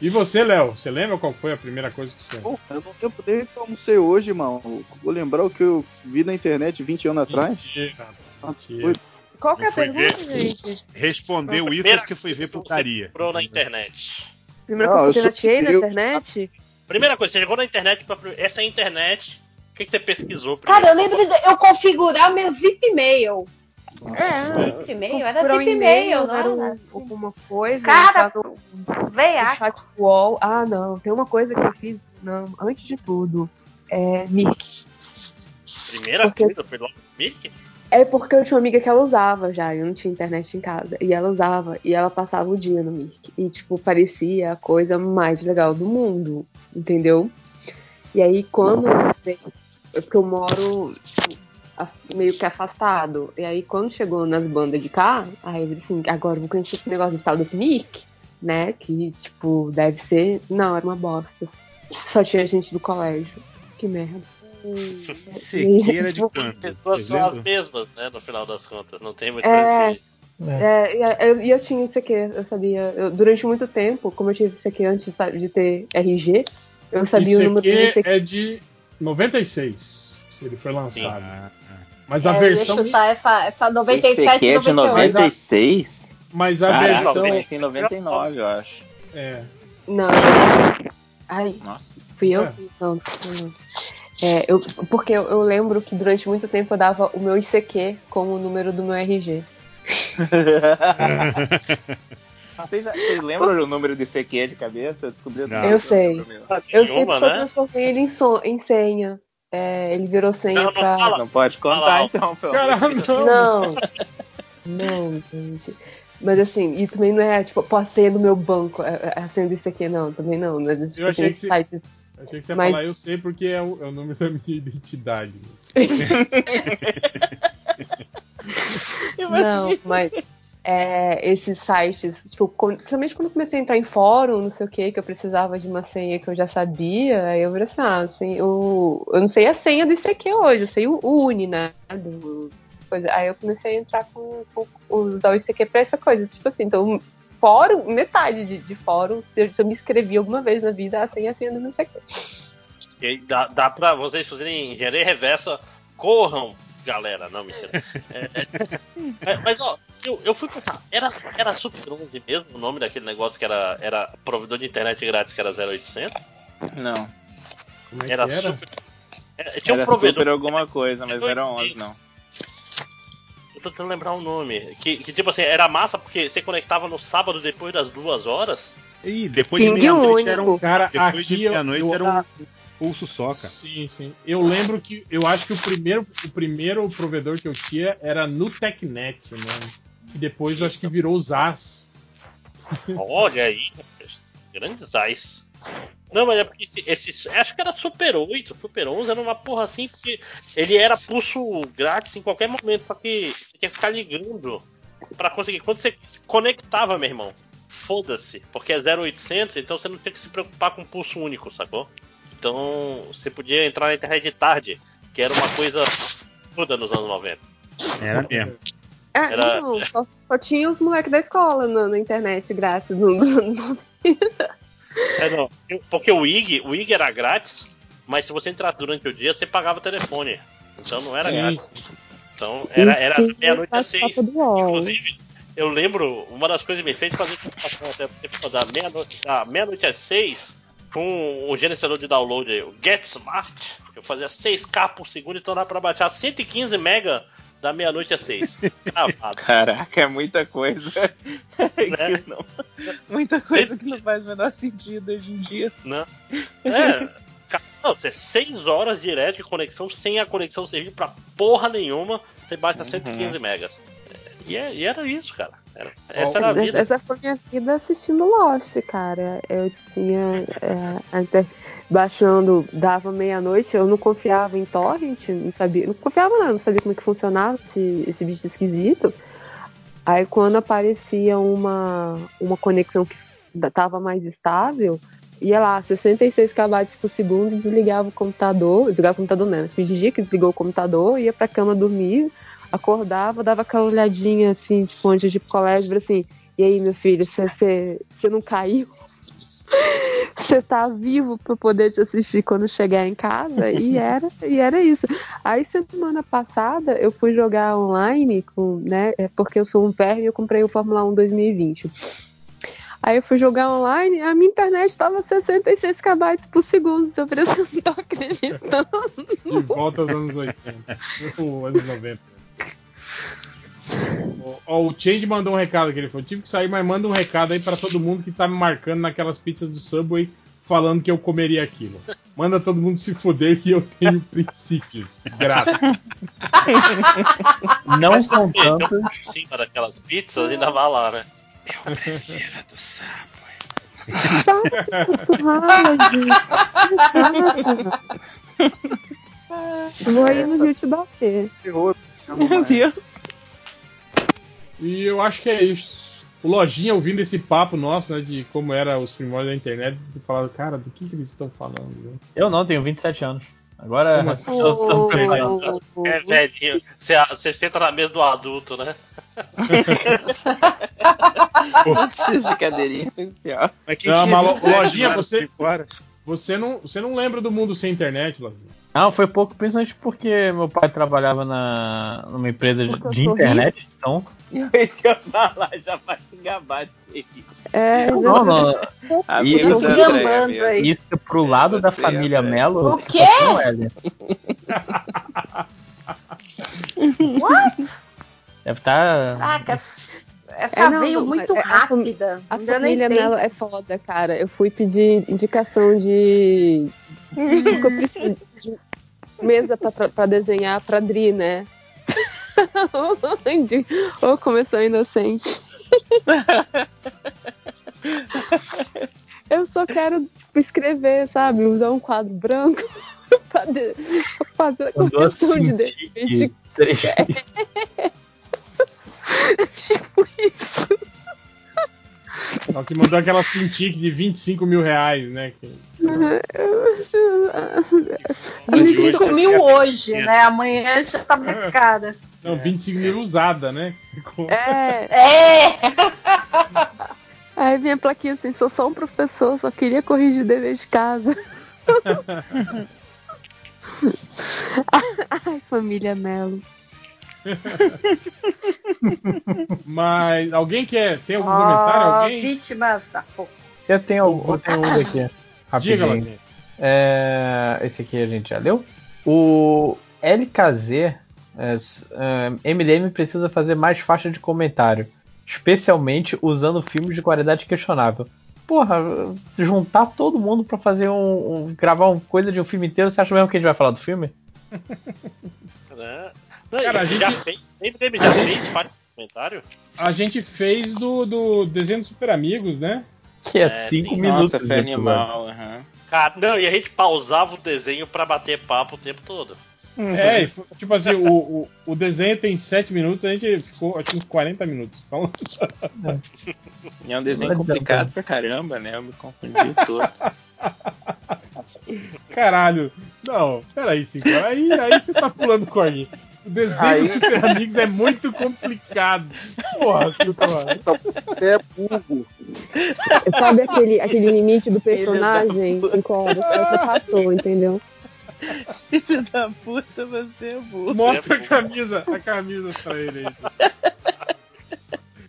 E você, Léo, você lembra qual foi a primeira coisa que você. Porra, eu não lembro desde que eu almocei hoje, mano. Vou lembrar o que eu vi na internet 20 anos atrás. Mentira, Ah, mentira. foi- Qual que é a pergunta, ver- gente? Respondeu isso Primeira porque foi ver que putaria. Você na internet. Primeira Não, coisa que eu pirateei na eu- internet? Primeira coisa, você chegou na internet pra. Essa é a internet. O que, que você pesquisou primeiro? Cara, eu lembro de eu configurar meu VIP mail. É. VIP e-mail? Era Procurar um VIP e-mail, não era era? um- alguma coisa. Cara, no- Veiaco. chat wall. Ah, não. Tem uma coisa que eu fiz, não, antes de tudo. É Mirk. Primeira Porque- coisa foi logo Mirk? É porque eu tinha uma amiga que ela usava já, eu não tinha internet em casa. E ela usava, e ela passava o dia no Mirk. E, tipo, parecia a coisa mais legal do mundo, entendeu? E aí, quando veio. é Porque eu moro tipo, meio que afastado. E aí, quando chegou nas bandas de cá, aí eu disse assim: agora eu vou conhecer esse negócio de tal desse Mirk, né? Que, tipo, deve ser. Não, era uma bosta. Só tinha gente do colégio. Que merda. Sequeira de Tipo, As pessoas são as mesmas, né? No final das contas. Não tem muito É. É, e eu, e eu tinha isso aqui, eu sabia. Eu- durante muito tempo, como eu tinha isso aqui antes de- de ter RG, eu sabia o número do ICQ ICQ. é de 96. Ele foi lançado. Ah, Mas a É, versão. Eu ia chutar essa, essa 97, Esse aqui é de 98. 96? Mas a Caraca, versão. eu conheci em 99, eu acho. É. Não. Ai, Nossa. fui eu? É. Não, não. É, eu, porque eu, eu lembro que durante muito tempo eu dava o meu ICQ como o número do meu RG. Vocês, vocês lembram o número de CQ de cabeça? Eu descobri o Eu do sei. Eu eu né? transformei ele em, so- em senha. É, ele virou senha Não, não pra. fala. Não pode contar Fala. então, pelo Cara, amor de Deus. não. Não. Não, gente. Mas assim, e também não é tipo, pô, a senha do meu banco, é, é a senha desse aqui, não, também não. Né? Tipo, Eu achei tem que você- sites- Achei que você ia Mas- falar, eu sei porque é o, é o nome da minha identidade. Não, mas é, esses sites, tipo, quando- principalmente quando eu comecei a entrar em fórum, não sei o que, que eu precisava de uma senha que eu já sabia, aí eu falei assim, ah, assim, o, eu não sei a senha do ICQ hoje, eu sei o UNI, né? Do, coisa. Aí eu comecei a entrar com, com usar o ICQ pra essa coisa, tipo assim, então fórum, metade de, de fórum, se eu, eu me inscrevi alguma vez na vida, assim, assim, não sei o quê. E dá, dá pra vocês fazerem engenharia reversa, corram, galera. Não, mentira. É, é, é, mas ó, eu, eu fui pensar, era, era Super 11 mesmo o nome daquele negócio que era, era provedor de internet grátis que era 0800? Não. Como é Era que era? super. é, tinha um Era provedor. super alguma coisa, mas não era 11 não. Eu tô tentando lembrar o nome. Que, que tipo assim, era massa porque você conectava no sábado depois das duas horas. Ih, depois de meia-noite era um. Cara, Depois de aqui eu- meia-noite era um pulso só, cara. Sim, sim. Eu lembro que eu acho que o primeiro, o primeiro provedor que eu tinha era no Tecnet, né? E depois eu acho que virou os AS. Olha aí, grandes ais. Não, mas é porque esse, esse- Acho que era Super 8, Super 11 era uma porra assim, porque ele era pulso grátis em qualquer momento, só que você tinha que ficar ligando pra conseguir. Quando você conectava, meu irmão, foda-se, porque é 0800, então você não tinha que se preocupar com pulso único, sacou? Então você podia entrar na internet de tarde, que era uma coisa toda nos anos 90. Era mesmo. É, Era- não, só, só tinha os moleques da escola na, na internet grátis. No, no- É, não, porque o IG, o IG era grátis, mas se você entrasse durante o dia, você pagava telefone. Então não era grátis. Então era, era meia-noite às seis. do UOL. Inclusive, eu lembro, uma das coisas que me fez fazer computação até porque da meia-noite meia-noite às seis, com o gerenciador de download aí, o Get Smart, eu fazia 6K por segundo, então dá pra baixar 115 mega da meia-noite às seis. Caraca, é muita coisa. Né? Não- muita coisa que não faz o menor sentido hoje em dia. Não. É. ca- Não, você 6 horas direto de conexão sem a conexão servir pra porra nenhuma, você baixa 115 megas. E, é- e era isso, cara. Era- essa era a vida. Essa foi minha vida assistindo Lost, cara. Eu tinha é, a inter- baixando, dava meia-noite, eu não confiava em torrent, não sabia, não confiava não, não sabia como é que funcionava esse, esse bicho esquisito. Aí quando aparecia uma, uma conexão que tava mais estável, ia lá, 66 kbytes por segundo, desligava o computador, desligava o computador não, fingia que desligou o computador, ia pra cama dormir, acordava, dava aquela olhadinha assim, tipo, antes de ir pro colégio, assim, e aí, meu filho, você- não caiu? Você tá vivo pra poder te assistir quando chegar em casa? E era, e era isso. Aí semana passada eu fui jogar online com, né? é Porque eu sou um verme e eu comprei o Fórmula 1 2020. Aí eu fui jogar online, a minha internet tava 66 KB por segundo. Eu não tô acreditando. De volta aos anos 80. Ou anos 90. Ó, o Change mandou um recado que ele falou: tive que sair, mas manda um recado aí pra todo mundo que tá me marcando naquelas pizzas do Subway falando que eu comeria aquilo. Manda todo mundo se foder que eu tenho princípios. Grato. Não são tantos. Por cima daquelas pizzas ainda vai lá, né? Vou aí no Rio te bater. Meu Deus. E eu acho que é isso. O Lojinha ouvindo esse papo nosso, né, de como era os primórdios da internet, falando, cara, do que, que eles estão falando? né? Eu não, tenho 27 anos. Agora Como assim? eu tô aprendendo. É velhinho. Você, você senta na mesa do adulto, né? Não precisa de cadeirinha especial. Não, mas Lo- Lojinha, você, você, não, você não lembra do mundo sem internet, Lojinha? Não, foi pouco, principalmente porque meu pai trabalhava na, numa empresa de, eu de internet, então. É isso que eu falar, já vai se gabar disso aí. É, Não, não. Amigo Isso, do André mesmo. isso pro lado da Você, família André. Melo. O quê? L. What? Deve estar. Caraca, essa É, não, veio não, muito é, a fam- rápida. A nem família dela é foda, cara. Eu fui pedir indicação de. Preciso de mesa pra, pra desenhar pra Dri, né? Ou começou inocente. Eu só quero tipo, escrever, sabe? Usar um quadro branco pra, de- pra fazer a correção de Cintiq, defeito. três- Só que mandou aquela Cintiq de 25 mil reais, né? que- 25 mil hoje, né? Amanhã já tá mais cara. Não, 25 mil usada, né? É. É! Aí vinha a plaquinha assim, sou só um professor, só queria corrigir dever de casa. Ai, família Melo. Mas alguém quer. Tem algum comentário? Alguém? Vítimas da fofa. Eu tenho, eu tenho um aqui. Diga, Rapidinho. Laguinha. É, esse aqui a gente já leu. O LKZ, é, é, MDM precisa fazer mais faixa de comentário, especialmente usando filmes de qualidade questionável. Porra, juntar todo mundo pra fazer um, um- gravar uma coisa de um filme inteiro, você acha mesmo que a gente vai falar do filme? Né? Não, Cara, a gente- já fez, MDM já fez faz comentário? A gente fez do, do desenho dos Super Amigos, né? Que é É, 5 sim. minutos. Nossa, foi episódio. animal, aham. Cara, não, e a gente pausava o desenho pra bater papo o tempo todo. É, e foi- tipo assim, o, o, o desenho tem 7 minutos, a gente ficou acho, uns 40 minutos falando. E é um desenho complicado pra caramba, né? Eu me confundi todo. Caralho. Não, peraí, Cinco. Aí, aí você tá pulando corguinho. O desenho Aí- dos Super Amigos é muito complicado. Porra, Cinco. Você é burro. Sabe aquele, aquele limite do personagem? Aí você passou, entendeu? Filho da puta, você é burro. Mostra a camisa, a camisa pra ele aí.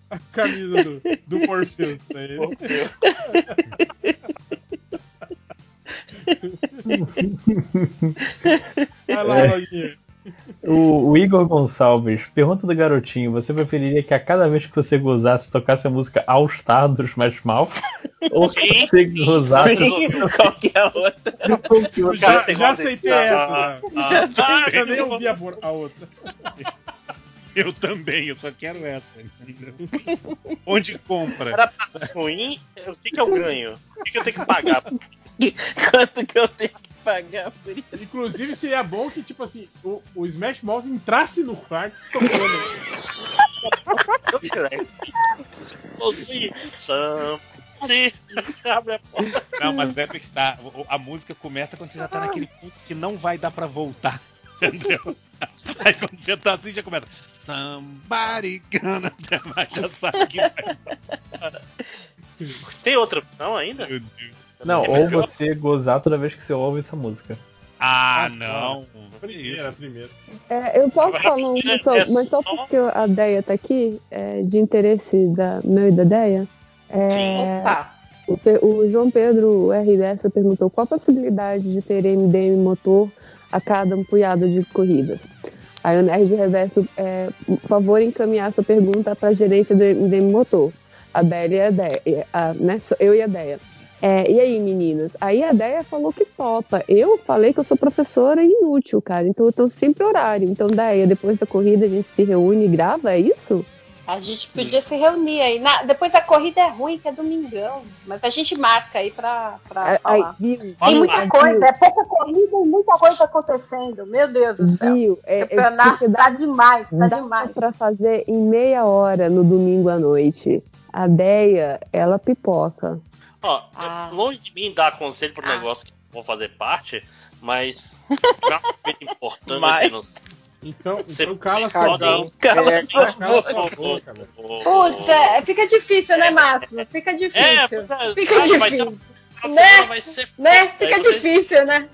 A camisa do, do Morpheus pra ele. Vai lá, É. O, o Igor Gonçalves pergunta do garotinho: Você preferiria que a cada vez que você gozasse tocasse a música All Star dos Smash Mouth? Ou que você gozasse Sim, qualquer outra. Já, já aceitei essa. Ah, já. ah, eu nem ouvi a, a outra. Eu também, eu só quero essa. entendeu? Onde compra? Era ruim, o que, que eu ganho? O que, que eu tenho que pagar? Quanto que eu tenho que pagar por isso? Inclusive, seria bom que, tipo assim, o, o Smash Mouse entrasse no quarto tocando. Somebody, abre a porta. Não, mas deve estar. o- A música começa quando você já tá naquele ponto que não vai dar pra voltar. Entendeu? Aí quando você tá assim, já começa. Somebody gonna. Mas já sabe que vai. Tem outra opção ainda? Não, ou você gozar toda vez que você ouve essa música. Ah, não. Primeira, primeira. É, eu posso falar um, Rapidinho, só- é mas só só- porque a Deia tá aqui, é, de interesse da, meu e da Deia. É, Opa. o, o João Pedro RDS perguntou qual a possibilidade de ter MDM motor a cada um punhado de corridas. Aí o Nerd Reverso, é, por favor, encaminhar sua pergunta para a gerência do MDM Motor. A Bela e a Deia, a, né, eu e a Deia. É, e aí, meninas? Aí a Deia falou que topa. Eu falei que eu sou professora inútil, cara. Então eu tô sempre horário. Então, Deia, depois da corrida a gente se reúne e grava, é isso? A gente podia se reunir aí. Na- depois a corrida é ruim, que é domingão. Mas a gente marca aí pra, pra Aí, aí, falar. viu? Tem muita Viu? coisa, é pouca corrida e muita coisa acontecendo. Meu Deus do céu. Viu? É, é Campeonato porque tá demais, tá dá demais. pra fazer em meia hora no domingo à noite. A Deia, ela pipoca. Ó, Ah. longe de mim dar conselho pro negócio que vou fazer parte, mas já coisa importante Mas- Então, então cala só sua boca. Cala É, sua cala boca. sua boca. Putz, é, fica difícil, né, Márcio? Fica difícil. É, pois é, fica vai ter difícil. um- Né? vai ser Né? foda, Fica difícil, né?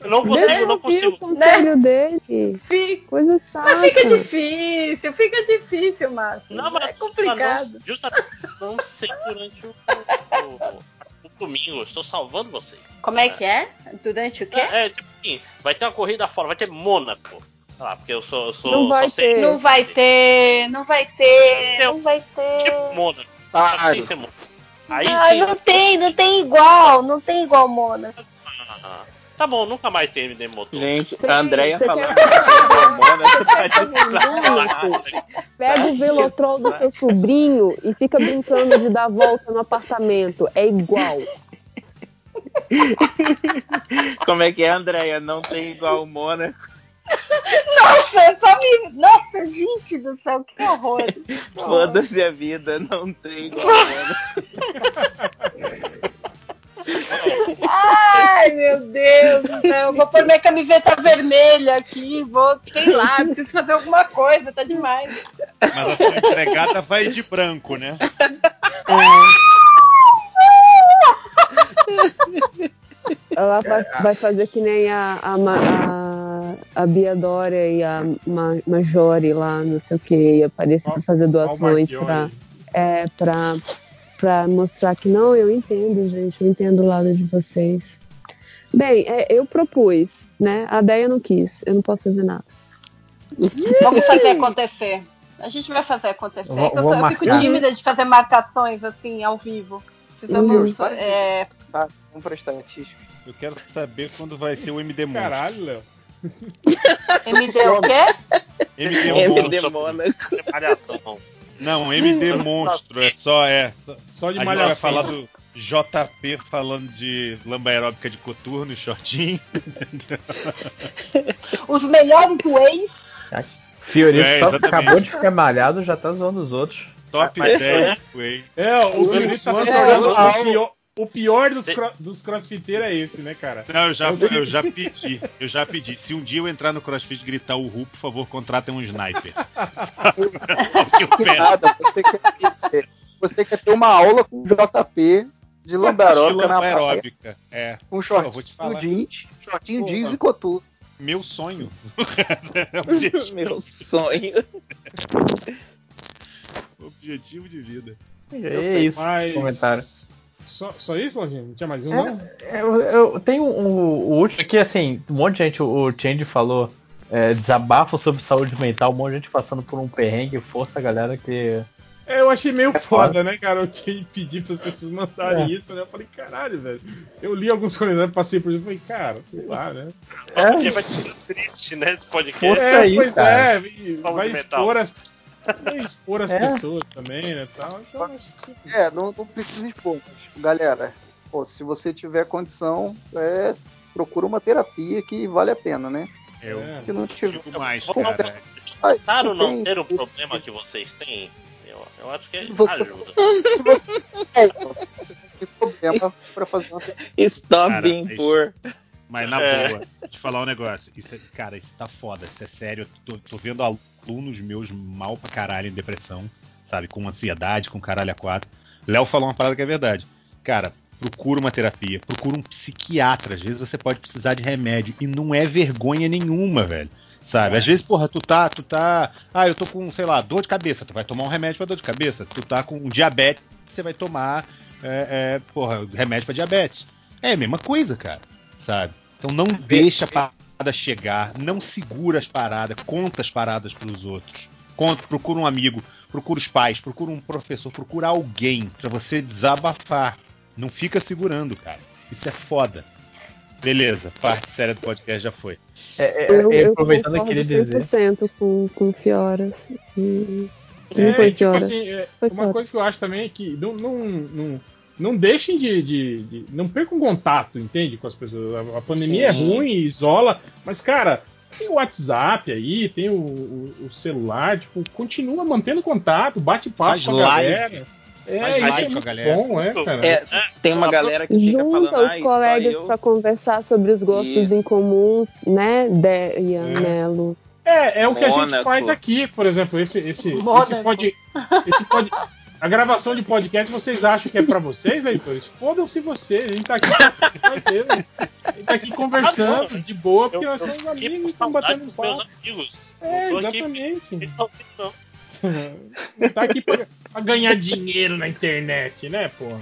Eu não consigo, Deixa não ouvir o consigo. conselho dele. Fica. Coisa chata. Mas fica difícil, fica difícil, Márcio. Não, mas é complicado. Não, justamente não sei durante o, o, o domingo. Eu estou salvando vocês. Como é que é? Durante o quê? É, é, tipo assim, vai ter uma corrida fora, vai ter Mônaco. Ah, porque eu sou. Eu sou Não vai só ter. Não vai ter, não vai ter, não vai ter. tipo Mônaco. Ah, Só sei ser Mônaco. Aí Ah, sim. não tem, não tem igual, não tem igual Mona. ah, Tá bom, nunca mais tem MD Motor. Gente, a Andréia falando que tá? Pega o velotrol do seu sobrinho e fica brincando de dar volta no apartamento. É igual. Como é que é, Andréia? Não tem igual o Mônaco. Nossa, só me. Nossa, gente do céu, que horror. Foda-se a vida, não tem igual. Ai, meu Deus do céu. Vou pôr minha camiseta vermelha aqui, vou, sei lá, preciso fazer alguma coisa, tá demais. Mas a sua empregada vai de branco, né? Ela vai, vai fazer que nem a, a, a, a Bia Dória e a Ma, Majore lá, não sei o que, e aparecer pra fazer doações pra, é, pra, pra mostrar que não, eu entendo, gente, eu entendo o lado de vocês. Bem, é, eu propus, né? A Deia não quis, eu não posso fazer nada. Vamos fazer acontecer. A gente vai fazer acontecer. Eu, sou- eu fico tímida de fazer marcações assim ao vivo. Precisamos. Uhum. é, Tá, vamos prestar estatística. Eu quero saber quando vai ser o MD Monstro. Caralho, Léo. MD o quê? MD, MD Monstro. Mônaco. Malhação. Não, MD Monstro. É só, é. Só de a gente vai malhação. falar do JP falando de lamba aeróbica de coturno e shortinho. Os melhores ways. Fiorito É, só acabou de ficar malhado, já tá zoando os outros. Top Mas- 10 Way. É, o Fiorito tá se É, tornando é. o pior, o pior dos, cro- dos crossfiteiros é esse, né, cara? Não, eu já, eu já pedi. Eu já pedi. Se um dia eu entrar no CrossFit e gritar o Ru, por favor, contratem um sniper. o que eu peço. Nada, você quer, ter, você quer ter uma aula com o JP de lambaróbica na Lamba praia. aeróbica. É. Com Pô, te shortinho jeans, shortinho Porra. jeans e coturno. Meu sonho. Meu sonho. Objetivo de vida. É isso, Mas- comentário. Só, só isso, Lojinha? Não tinha mais um, É, não? Eu, eu tenho um, o último aqui, assim, um monte de gente, o, o Change falou, é, desabafo sobre saúde mental, um monte de gente passando por um perrengue, força galera que. É, eu achei meio É foda, foda. né, cara? Eu tinha que pedir para as pessoas mandarem É. isso, né? Eu falei, caralho, velho. Eu li alguns comentários, passei por isso e falei, cara, sei lá, né? É. Porque vai ficar triste, né, esse podcast. Força é, aí, pois cara. é, Saúde vai mental. expor as, expor as É. pessoas também, né, tal. Então, que... É, não, não precisa expor, mas, galera, pô, se você tiver condição, é, procura uma terapia que vale a pena, né? Eu Se não tiver. digo mais, cara. Ai, Claro não tem- ter o problema que vocês têm, eu, eu acho que Você- ajuda. Você tem problema pra fazer uma Stop Cara, being é- poor. Mas na É. boa, te falar um negócio. Isso é- cara, isso tá foda, isso é sério. Eu tô, tô vendo alunos meus mal pra caralho em depressão, sabe? Com ansiedade, com caralho a quatro. Léo falou uma parada que é verdade. Cara, procura uma terapia, procura um psiquiatra. Às vezes você pode precisar de remédio. E não é vergonha nenhuma, velho. Sabe? Às vezes, porra, tu tá, tu tá. Ah, eu tô com, sei lá, dor de cabeça. Tu vai tomar um remédio pra dor de cabeça. Tu tá com diabetes, você vai tomar, é, é, porra, remédio pra diabetes. É a mesma coisa, cara. Sabe? Então não deixa a parada chegar, não segura as paradas, conta as paradas pros outros. Conta, procura um amigo, procura os pais, procura um professor, procura alguém pra você desabafar. Não fica segurando, cara. Isso é foda. Beleza, parte séria do podcast já foi. É, Eu, eu aproveitando, eu concordo queria dizer. 100% com, com Fioras. E, que não É, tipo Fiora. assim, é, uma coisa que eu acho também é que não, não, não, não deixem de, de- de- Não percam contato, entende? Com as pessoas. A, a pandemia Sim. é ruim, isola, mas, cara, tem o WhatsApp aí, tem o, o- o celular, tipo, continua mantendo contato, bate papo com a live. galera. É, Faz isso é muito galera. bom, é, cara. É, tem uma galera que fica falando, Junta os ai, só colegas eu. pra conversar sobre os gostos Isso. em comuns, né, Deia, É. Melo? É, é o que a gente faz aqui, por exemplo, esse, esse, esse Mônaco. pod, esse pod, a gravação de podcast, vocês acham que é pra vocês, leitores? Fodam-se vocês, a gente tá aqui, a gente tá aqui conversando de boa, porque nós somos amigos e estamos batendo um papo. É, tô aqui exatamente. Não, não. Tá aqui pra, pra ganhar dinheiro na internet, né, porra?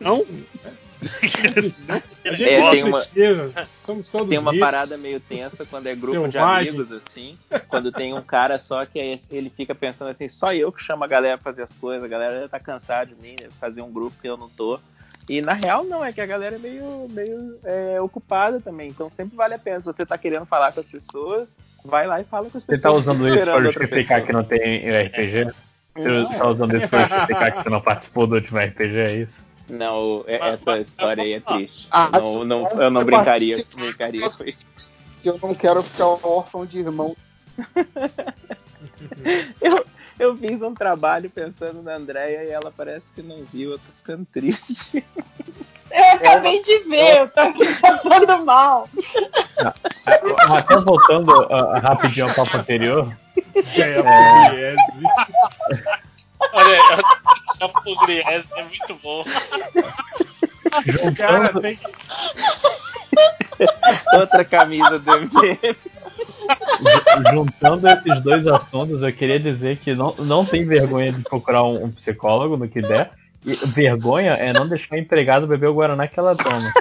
Não? Não precisa. A gente É, tem uma- precisa. Somos todos Tem uma ricos. parada meio tensa quando é grupo de amigos, assim. Quando tem um cara só que é- ele fica pensando assim, só eu que chamo a galera pra fazer as coisas, a galera já tá cansada de mim, né, fazer um grupo que eu não tô. E na real não, é que a galera é meio, meio é, ocupada também. Então sempre vale a pena. Se você tá querendo falar com as pessoas, vai lá e fala com as pessoas. Você tá usando isso pra justificar que não tem RPG? Você Não. tá usando isso pra justificar que você não participou do último RPG, é isso? Não, é- essa história aí é triste. Ah, eu não, não- eu não brincaria, brincaria com isso. Eu não quero ficar órfão de irmão. Eu, eu fiz um trabalho pensando na Andrea e ela parece que não viu, eu tô ficando triste. Eu acabei de ver, eu tô aqui passando mal. Até voltando ah, rapidinho ao papo anterior. É, é, Olha, Pugliese é muito bom. Cara, tem que. Outra camisa do MDM. Ju- Juntando esses dois assuntos, eu queria dizer que não, não tem vergonha de procurar um, um psicólogo no que der. E vergonha é não deixar a empregada beber o Guaraná que ela toma.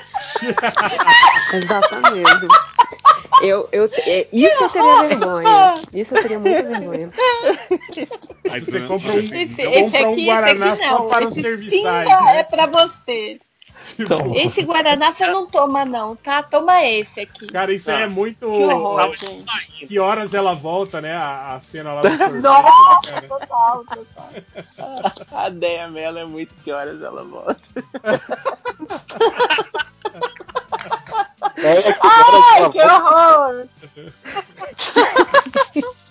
Exatamente. Eu, eu, é, isso eu teria vergonha. Isso eu teria muita vergonha. Aí você compra um, Esse, compra esse um aqui, Guaraná esse aqui só para os esse serviçais, pinga né? é pra você. Então, Esse Guaraná você não toma, não, tá? Toma esse aqui. Cara, isso aí é muito. Que horror. Que horas ela volta, né? A, a cena lá do sorvete, Nossa, né, cara? total, total. A Deia Mello é muito que horas ela volta. É, que Ai, que horror!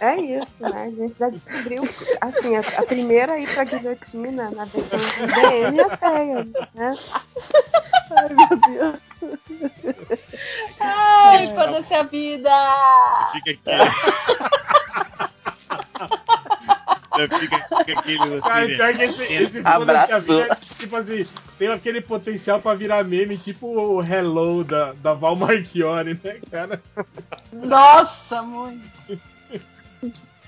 É isso, né? A gente já descobriu. Assim, a, a primeira a ir pra guilhotina na versão do DM é a feia, né? Ai, meu Deus. Ai, foda-se a vida! Fica aqui. fica, fica aqui, meu Cara, filho. pior que esse, esse foda-se a Abraçou. vida, tipo assim, tem aquele potencial pra virar meme, tipo o Hello da, da Val Marchiori, né, cara? Nossa, muito.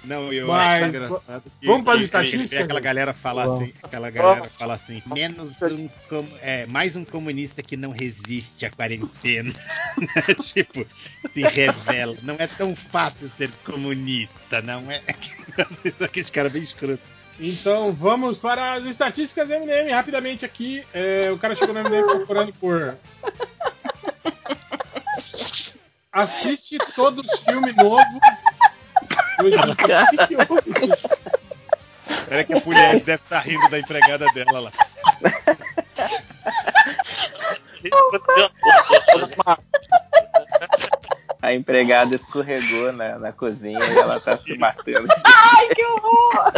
Não, eu Mas, acho engraçado que, vamos que- que estatísticas, aquela né? galera fala Vamos. assim, aquela galera fala assim, menos um com- é, mais um comunista que não resiste à quarentena. tipo, se revela. Não é tão fácil ser comunista, não é? Aqueles caras bem escrotos. Então vamos para as estatísticas do MDM rapidamente aqui. É, o cara chegou no MDM procurando por. Assiste todos os filmes novos. Hoje, o que houve, a mulher deve estar rindo da empregada dela lá. A empregada escorregou na, na cozinha e ela tá se matando. Ai, que horror!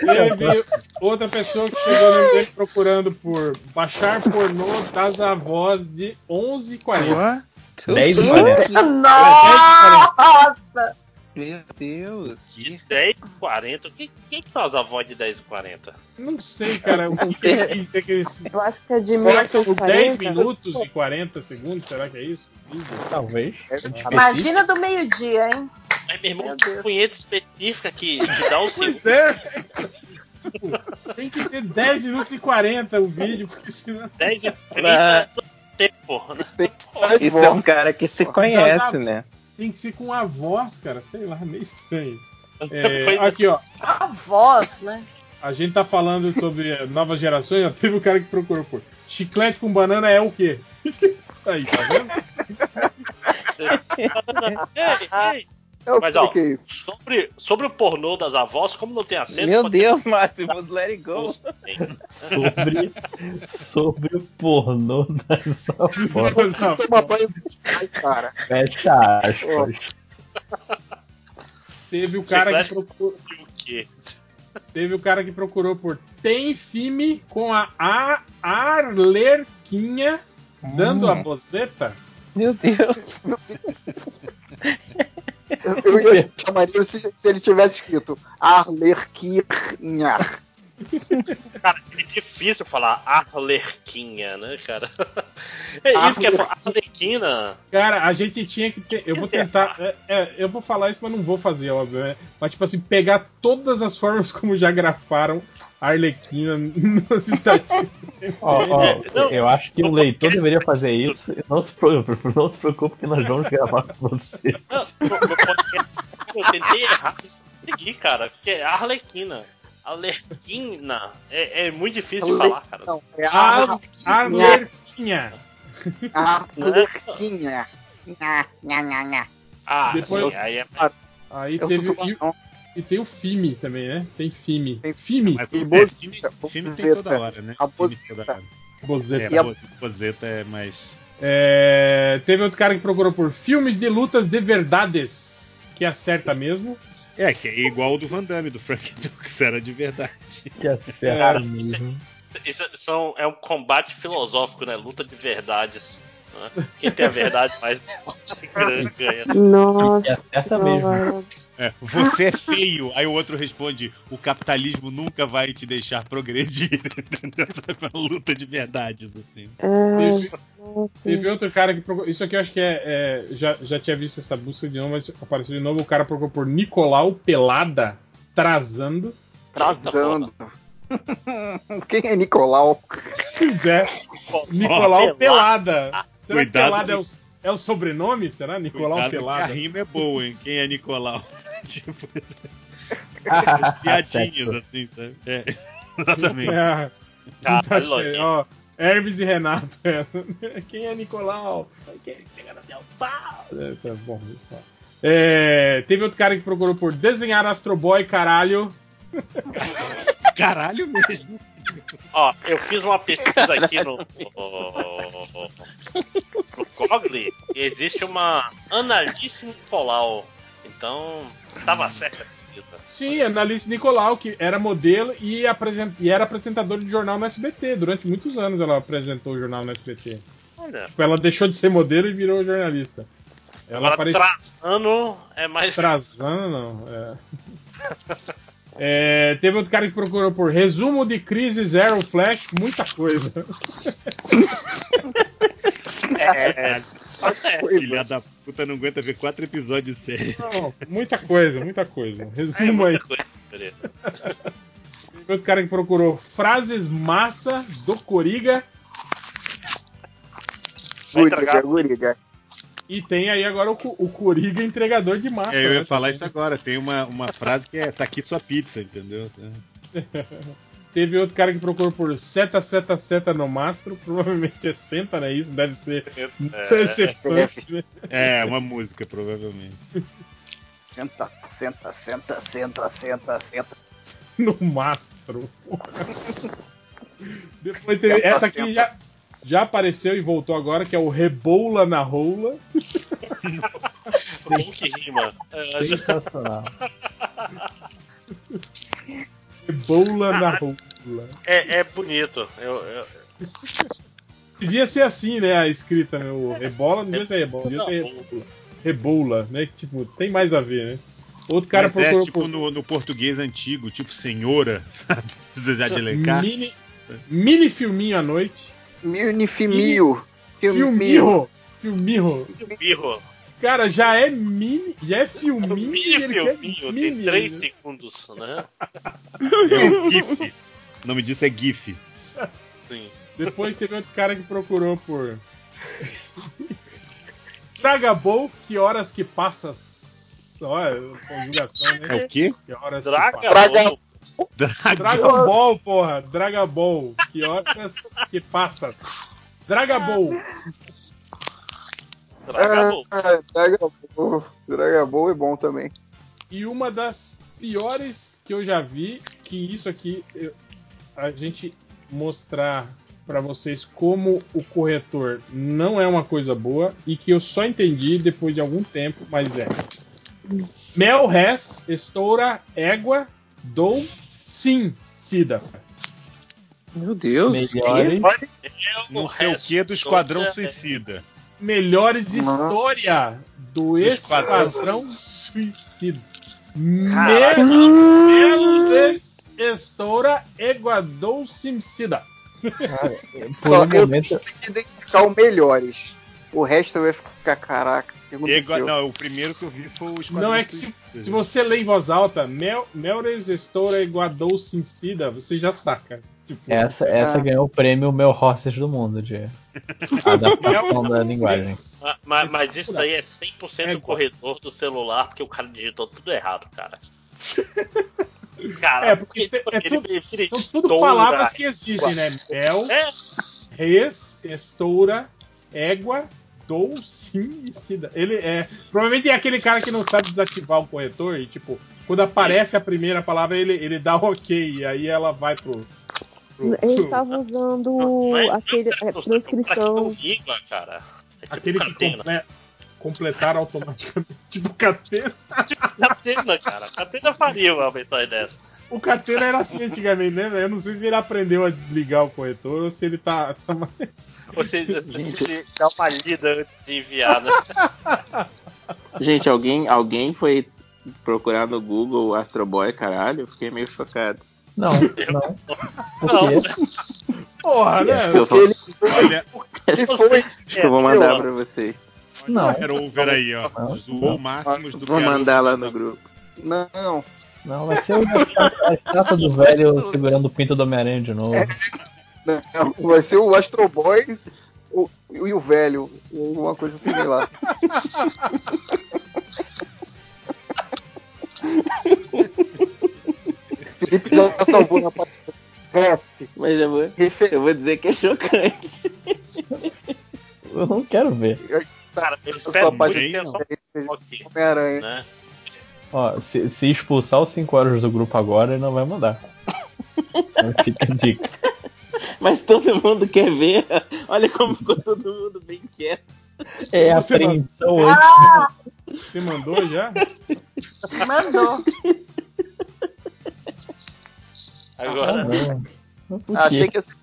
Teve outra pessoa que chegou no MDM procurando por baixar pornô das avós de 11h40. 10 e 40. Nossa! Meu Deus. De 10 e 40. O que, que, que são as avós de 10 e 40? Não sei, cara. O que, que ele quis dizer que eles. Eu acho que é de Será que são 10 1940. minutos e 40 segundos? Será que é isso? Talvez. Imagina do meio-dia, hein? Mas, meu irmão, que punheta específica que, que dá o Pois segundo. é. Tipo, tem que ter 10 minutos e 40 o vídeo, porque senão. 10 e Ah. 30 tempo. né? Isso é um cara que se conhece, né? Tem que ser com a voz, cara. Sei lá, meio estranho. É, aqui, ó. A voz, né? A gente tá falando sobre novas gerações. Já teve um cara que procurou por chiclete com banana é o quê? Aí, tá vendo? ei, ei. É o Mas, que ó, que é isso? sobre, sobre o pornô das avós, como não tem acento. Meu Deus, ter- Máximos, let it go. Sobre, sobre o pornô das avós. Toma banho de cara. Fecha aspas. Teve o cara que procurou. O quê? Teve o cara que procurou por Tem filme com a A- Arlerquinha dando Hum. a bozeta? Meu Deus. Eu, eu ia achar maneiro se, se ele tivesse escrito Arlerquinha. Cara, é difícil falar Arlequinha, né, cara? É isso que é falar Arlequina. Cara, a gente tinha que ter. Eu vou tentar. é, é, eu vou falar isso, mas não vou fazer, óbvio, né? Mas, tipo assim, pegar todas as formas como já grafaram Arlequina nas estatísticas. Ó, ó, Não. eu acho que o leitor deveria fazer isso. Não se, preocupe, não se preocupe que nós vamos gravar com você. Não, no- no podcast, eu tentei errar, não consegui, cara. Porque é Arlequina. Arlequina é, é muito difícil de falar, cara. Não, é Ar- Arlequinha. Arlerquinha. Nha, nha, nha, nha. Ah, Depois- sim, aí é. Aí Eu teve. tô- E, tem o FIME também, né? Tem FIME. FIME. Mas E é, filme tem toda hora, né? A Filme Bozeta. Bozeta. É, E a- Bozeta é mais. É, teve outro cara que procurou por filmes de lutas de verdades. Que acerta mesmo. É, que é igual o do Van Damme, do Frank Dux, era de verdade. Que acerta É. mesmo. Isso são, é um combate filosófico, né? Luta de verdades. Né? Quem tem a verdade mais grande ganha. Nossa, Que acerta mesmo. É, você é feio. Aí o outro responde: o capitalismo nunca vai te deixar progredir. Uma luta de verdades, assim. Teve, teve outro cara que procurou. Isso aqui eu acho que é. é- já, já tinha visto essa busca de novo, mas apareceu de novo. O cara procurou por Nicolau Pelada Trazando. Trazando. Quem é Nicolau? Pois é. Nicolau Pelada. Será que Cuidado Pelada é que- o, é o sobrenome? Será? Nicolau Cuidado que Pelada. A rima é boa, hein? Quem é Nicolau? tipo, piadinhas, sexo. assim, sabe? É, exatamente. É. Tá, Tá certo, ó, Hermes e Renato. é. Quem é Nicolau? Quem é que pega no meu pau? É, tá bom, falar. É, teve outro cara que procurou por desenhar Astro Boy, caralho. Caralho mesmo. Ó, eu fiz uma pesquisa aqui no, no, Google e existe uma Annalise Nicolau. Então, tava certa a pesquisa. Sim, Annalise Nicolau, que era modelo e, apresen- e era apresentadora de jornal no SBT. Durante muitos anos ela apresentou o jornal no SBT. Olha, Tipo, ela deixou de ser modelo e virou jornalista. Ela agora apareceu. é mais. Trazando, não. É. É, teve outro cara que procurou por resumo de crise Zero Flash, muita coisa. É, Filha da puta não aguenta ver quatro episódios de série. Não, muita coisa, muita coisa. Resumo aí. Teve outro cara que procurou frases massa do Coriga. Guriga, Guriga. E tem aí agora o, o Coriga entregador de massa. É, eu ia né? falar isso agora. Tem uma, uma frase que é: tá aqui sua pizza, entendeu? Teve outro cara que procurou por seta, seta, seta no mastro. Provavelmente é senta, né? Isso deve ser. deve ser funk, né? É, uma música, provavelmente. Senta, senta, senta, senta, senta, senta. no mastro. Depois teve. Essa aqui já, já apareceu e voltou agora, que é o Reboula na Roula. Como que rima? É, Sensacional. Reboula na Roula. É, é bonito. Eu, eu- Devia ser assim, né? A escrita, né? O rebola não devia ser rebola, devia ser reboula. Reboula, né? Que, tipo, tem mais a ver, né? Outro cara Mas é procurou tipo por no, no português antigo, tipo senhora, sabe? Zezé de Alencar. mini, mini filminho à noite. Mini filminho. Filminho. Filminho. Birro. Cara, já é mini, já é filminho. Mini ele quer filminho, mini tem 3 ainda. segundos, né? É o GIF. O nome disso é GIF. Sim. Depois teve outro cara que procurou por. Dragabol, que horas que passas. Olha, conjugação, né? É o quê? Que horas Dragabol. que passas. Dragon Ball, porra. Dragabol, que horas que passas. Dragabol. Dragabol. É, Dragabol. Dragabol é bom também. E uma das piores que eu já vi, que isso aqui eu- a gente mostrar pra vocês como o corretor não é uma coisa boa e que eu só entendi depois de algum tempo, mas é. Mel res estoura égua dou sim sida. Meu Deus. Melhores. Não sei o que do Esquadrão Suicida. Melhores Nossa. história do Esquadrão. Suicida. Caraca. Melos estoura égua dou sim sida. Cara, por Só um eu momento. tenho que identificar o melhores. O resto vai ficar, caraca. O que aconteceu? não, o primeiro que eu vi foi o Esquadrão Não é que se, se você lê em voz alta, Mel, Melres estoura égua dou sim sida, você já saca. Tipo, Essa, essa Ah. ganhou o prêmio Meu Horses do Mundo de adaptação da linguagem. Ma- ma- Mas, isso daí é 100% Égua. corretor do celular, porque o cara digitou tudo errado, cara. Cara, É, porque é ele- tudo- ele- ele São tudo palavras que existem, né? Mel, É, res, estoura, égua, dou, sim e sida. Ele é. Provavelmente é aquele cara que não sabe desativar o corretor e, tipo, quando aparece a primeira palavra, ele, ele dá ok, e aí ela vai pro. pro- Ele estava usando não é- aquele não é, é que transcrição. liga, cara. É tipo aquele que catena. comple- completar automaticamente. tipo, catena. Catena, cara. Catena faria uma mensagem dessa. O Catena era assim antigamente, né? velho? Eu não sei se ele aprendeu a desligar o corretor ou se ele tá. tá seja, se dá uma lida antes de enviar, né? Gente, alguém, alguém foi procurar no Google Astro Boy, caralho, eu fiquei meio chocado. Não, não. Por quê? Porra, né? Acho que eu vou, Olha, Ele foi. acho que eu vou mandar pra vocês. Não. Quero over aí, ó. Zoou Máximos do Vou mandar lá no grupo. Não. Não, vai ser o- a estátua do velho segurando o pinto do Homem-Aranha de novo. Não, vai ser o Astro Boys o- e o velho, uma coisa similar. Felipe já salvou na parte. Mas eu vou, eu vou dizer que é chocante. Eu não quero ver. Cara, eu espero muito que não ok, Homem-Aranha. né? Ó, se, se expulsar os 5 horas do grupo agora, ele não vai mandar. Então fica a dica. Mas todo mundo quer ver. Olha como ficou todo mundo bem quieto. É Você apreensão hoje. Ah, Você mandou já? mandou. Agora, Por Achei quê? que ser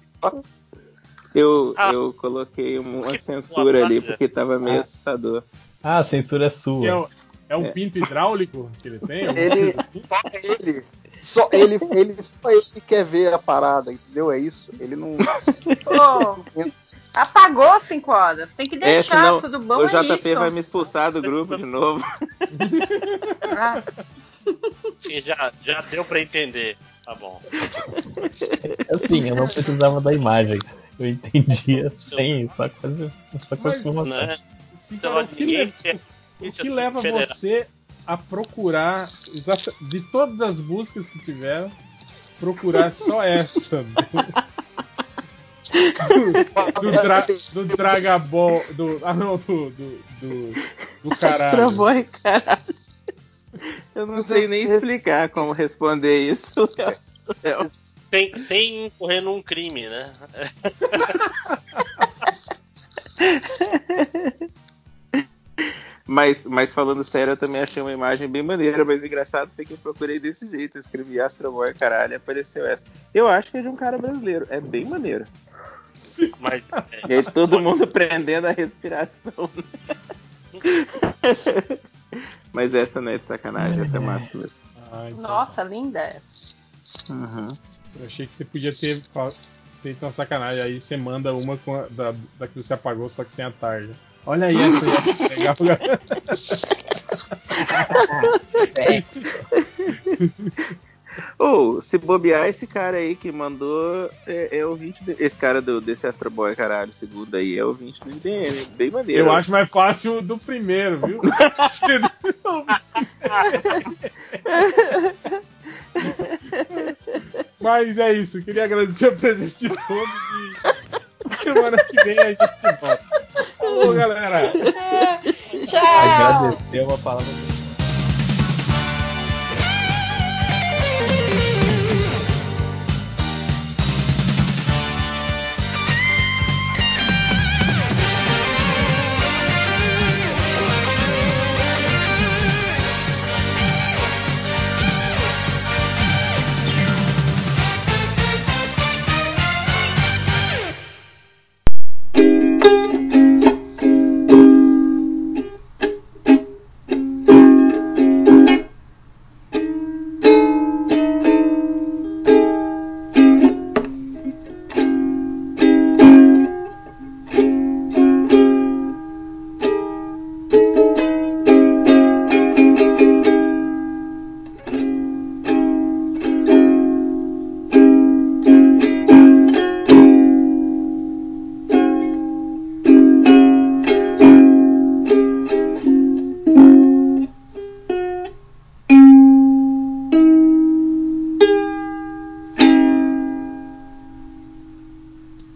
Eu, Ah. eu coloquei uma censura ali porque tava meio Ah. assustador. Ah, a censura é é, sua. o- é um pinto hidráulico que ele tem? Ele, assim? só ele, só ele, ele, só ele quer ver a parada, entendeu? É isso. Ele não. Pô, apagou 5 horas. Tem que É, deixar, senão tudo bom o é JP isso. vai me expulsar do grupo de novo. Ah, sim, já, já deu pra entender. Tá bom. Assim, eu não precisava da imagem. Eu entendia sem só coisa, só com a Mas. Né? Sim, Então, cara, o que, le- o que leva federal. você a procurar, de todas as buscas que tiveram, procurar só essa? Do, do, dra, do Dragabol. Do, ah, não, do. Do, do, do caralho. Astro Boy, caralho. Eu não sei nem explicar como responder isso. Léo. Sem, sem incorrer num crime, né? Mas, mas falando sério, eu também achei uma imagem bem maneira, mas engraçado foi que eu procurei desse jeito. Eu escrevi Astro Boy, caralho, e apareceu essa. Eu acho que é de um cara brasileiro. É bem maneiro. Mas. E aí todo mundo prendendo a respiração. mas essa não é de sacanagem, essa é massa mesmo. Ah, então. nossa, linda. Uhum. Eu achei que você podia ter feito uma sacanagem. Aí você manda uma com a- da, da que você apagou, só que sem a tarja. Olha aí essa aí. Legal. Ou, se bobear, esse cara aí que mandou é, é ouvinte. De, esse cara do, desse Astro Boy, caralho, segundo aí, é ouvinte do IDM. Bem maneiro. Eu acho mais fácil o do primeiro, viu? Mas é isso, queria agradecer a presença de todos e semana que vem a gente volta. Falou, galera! Tchau. Agradecer uma palavra.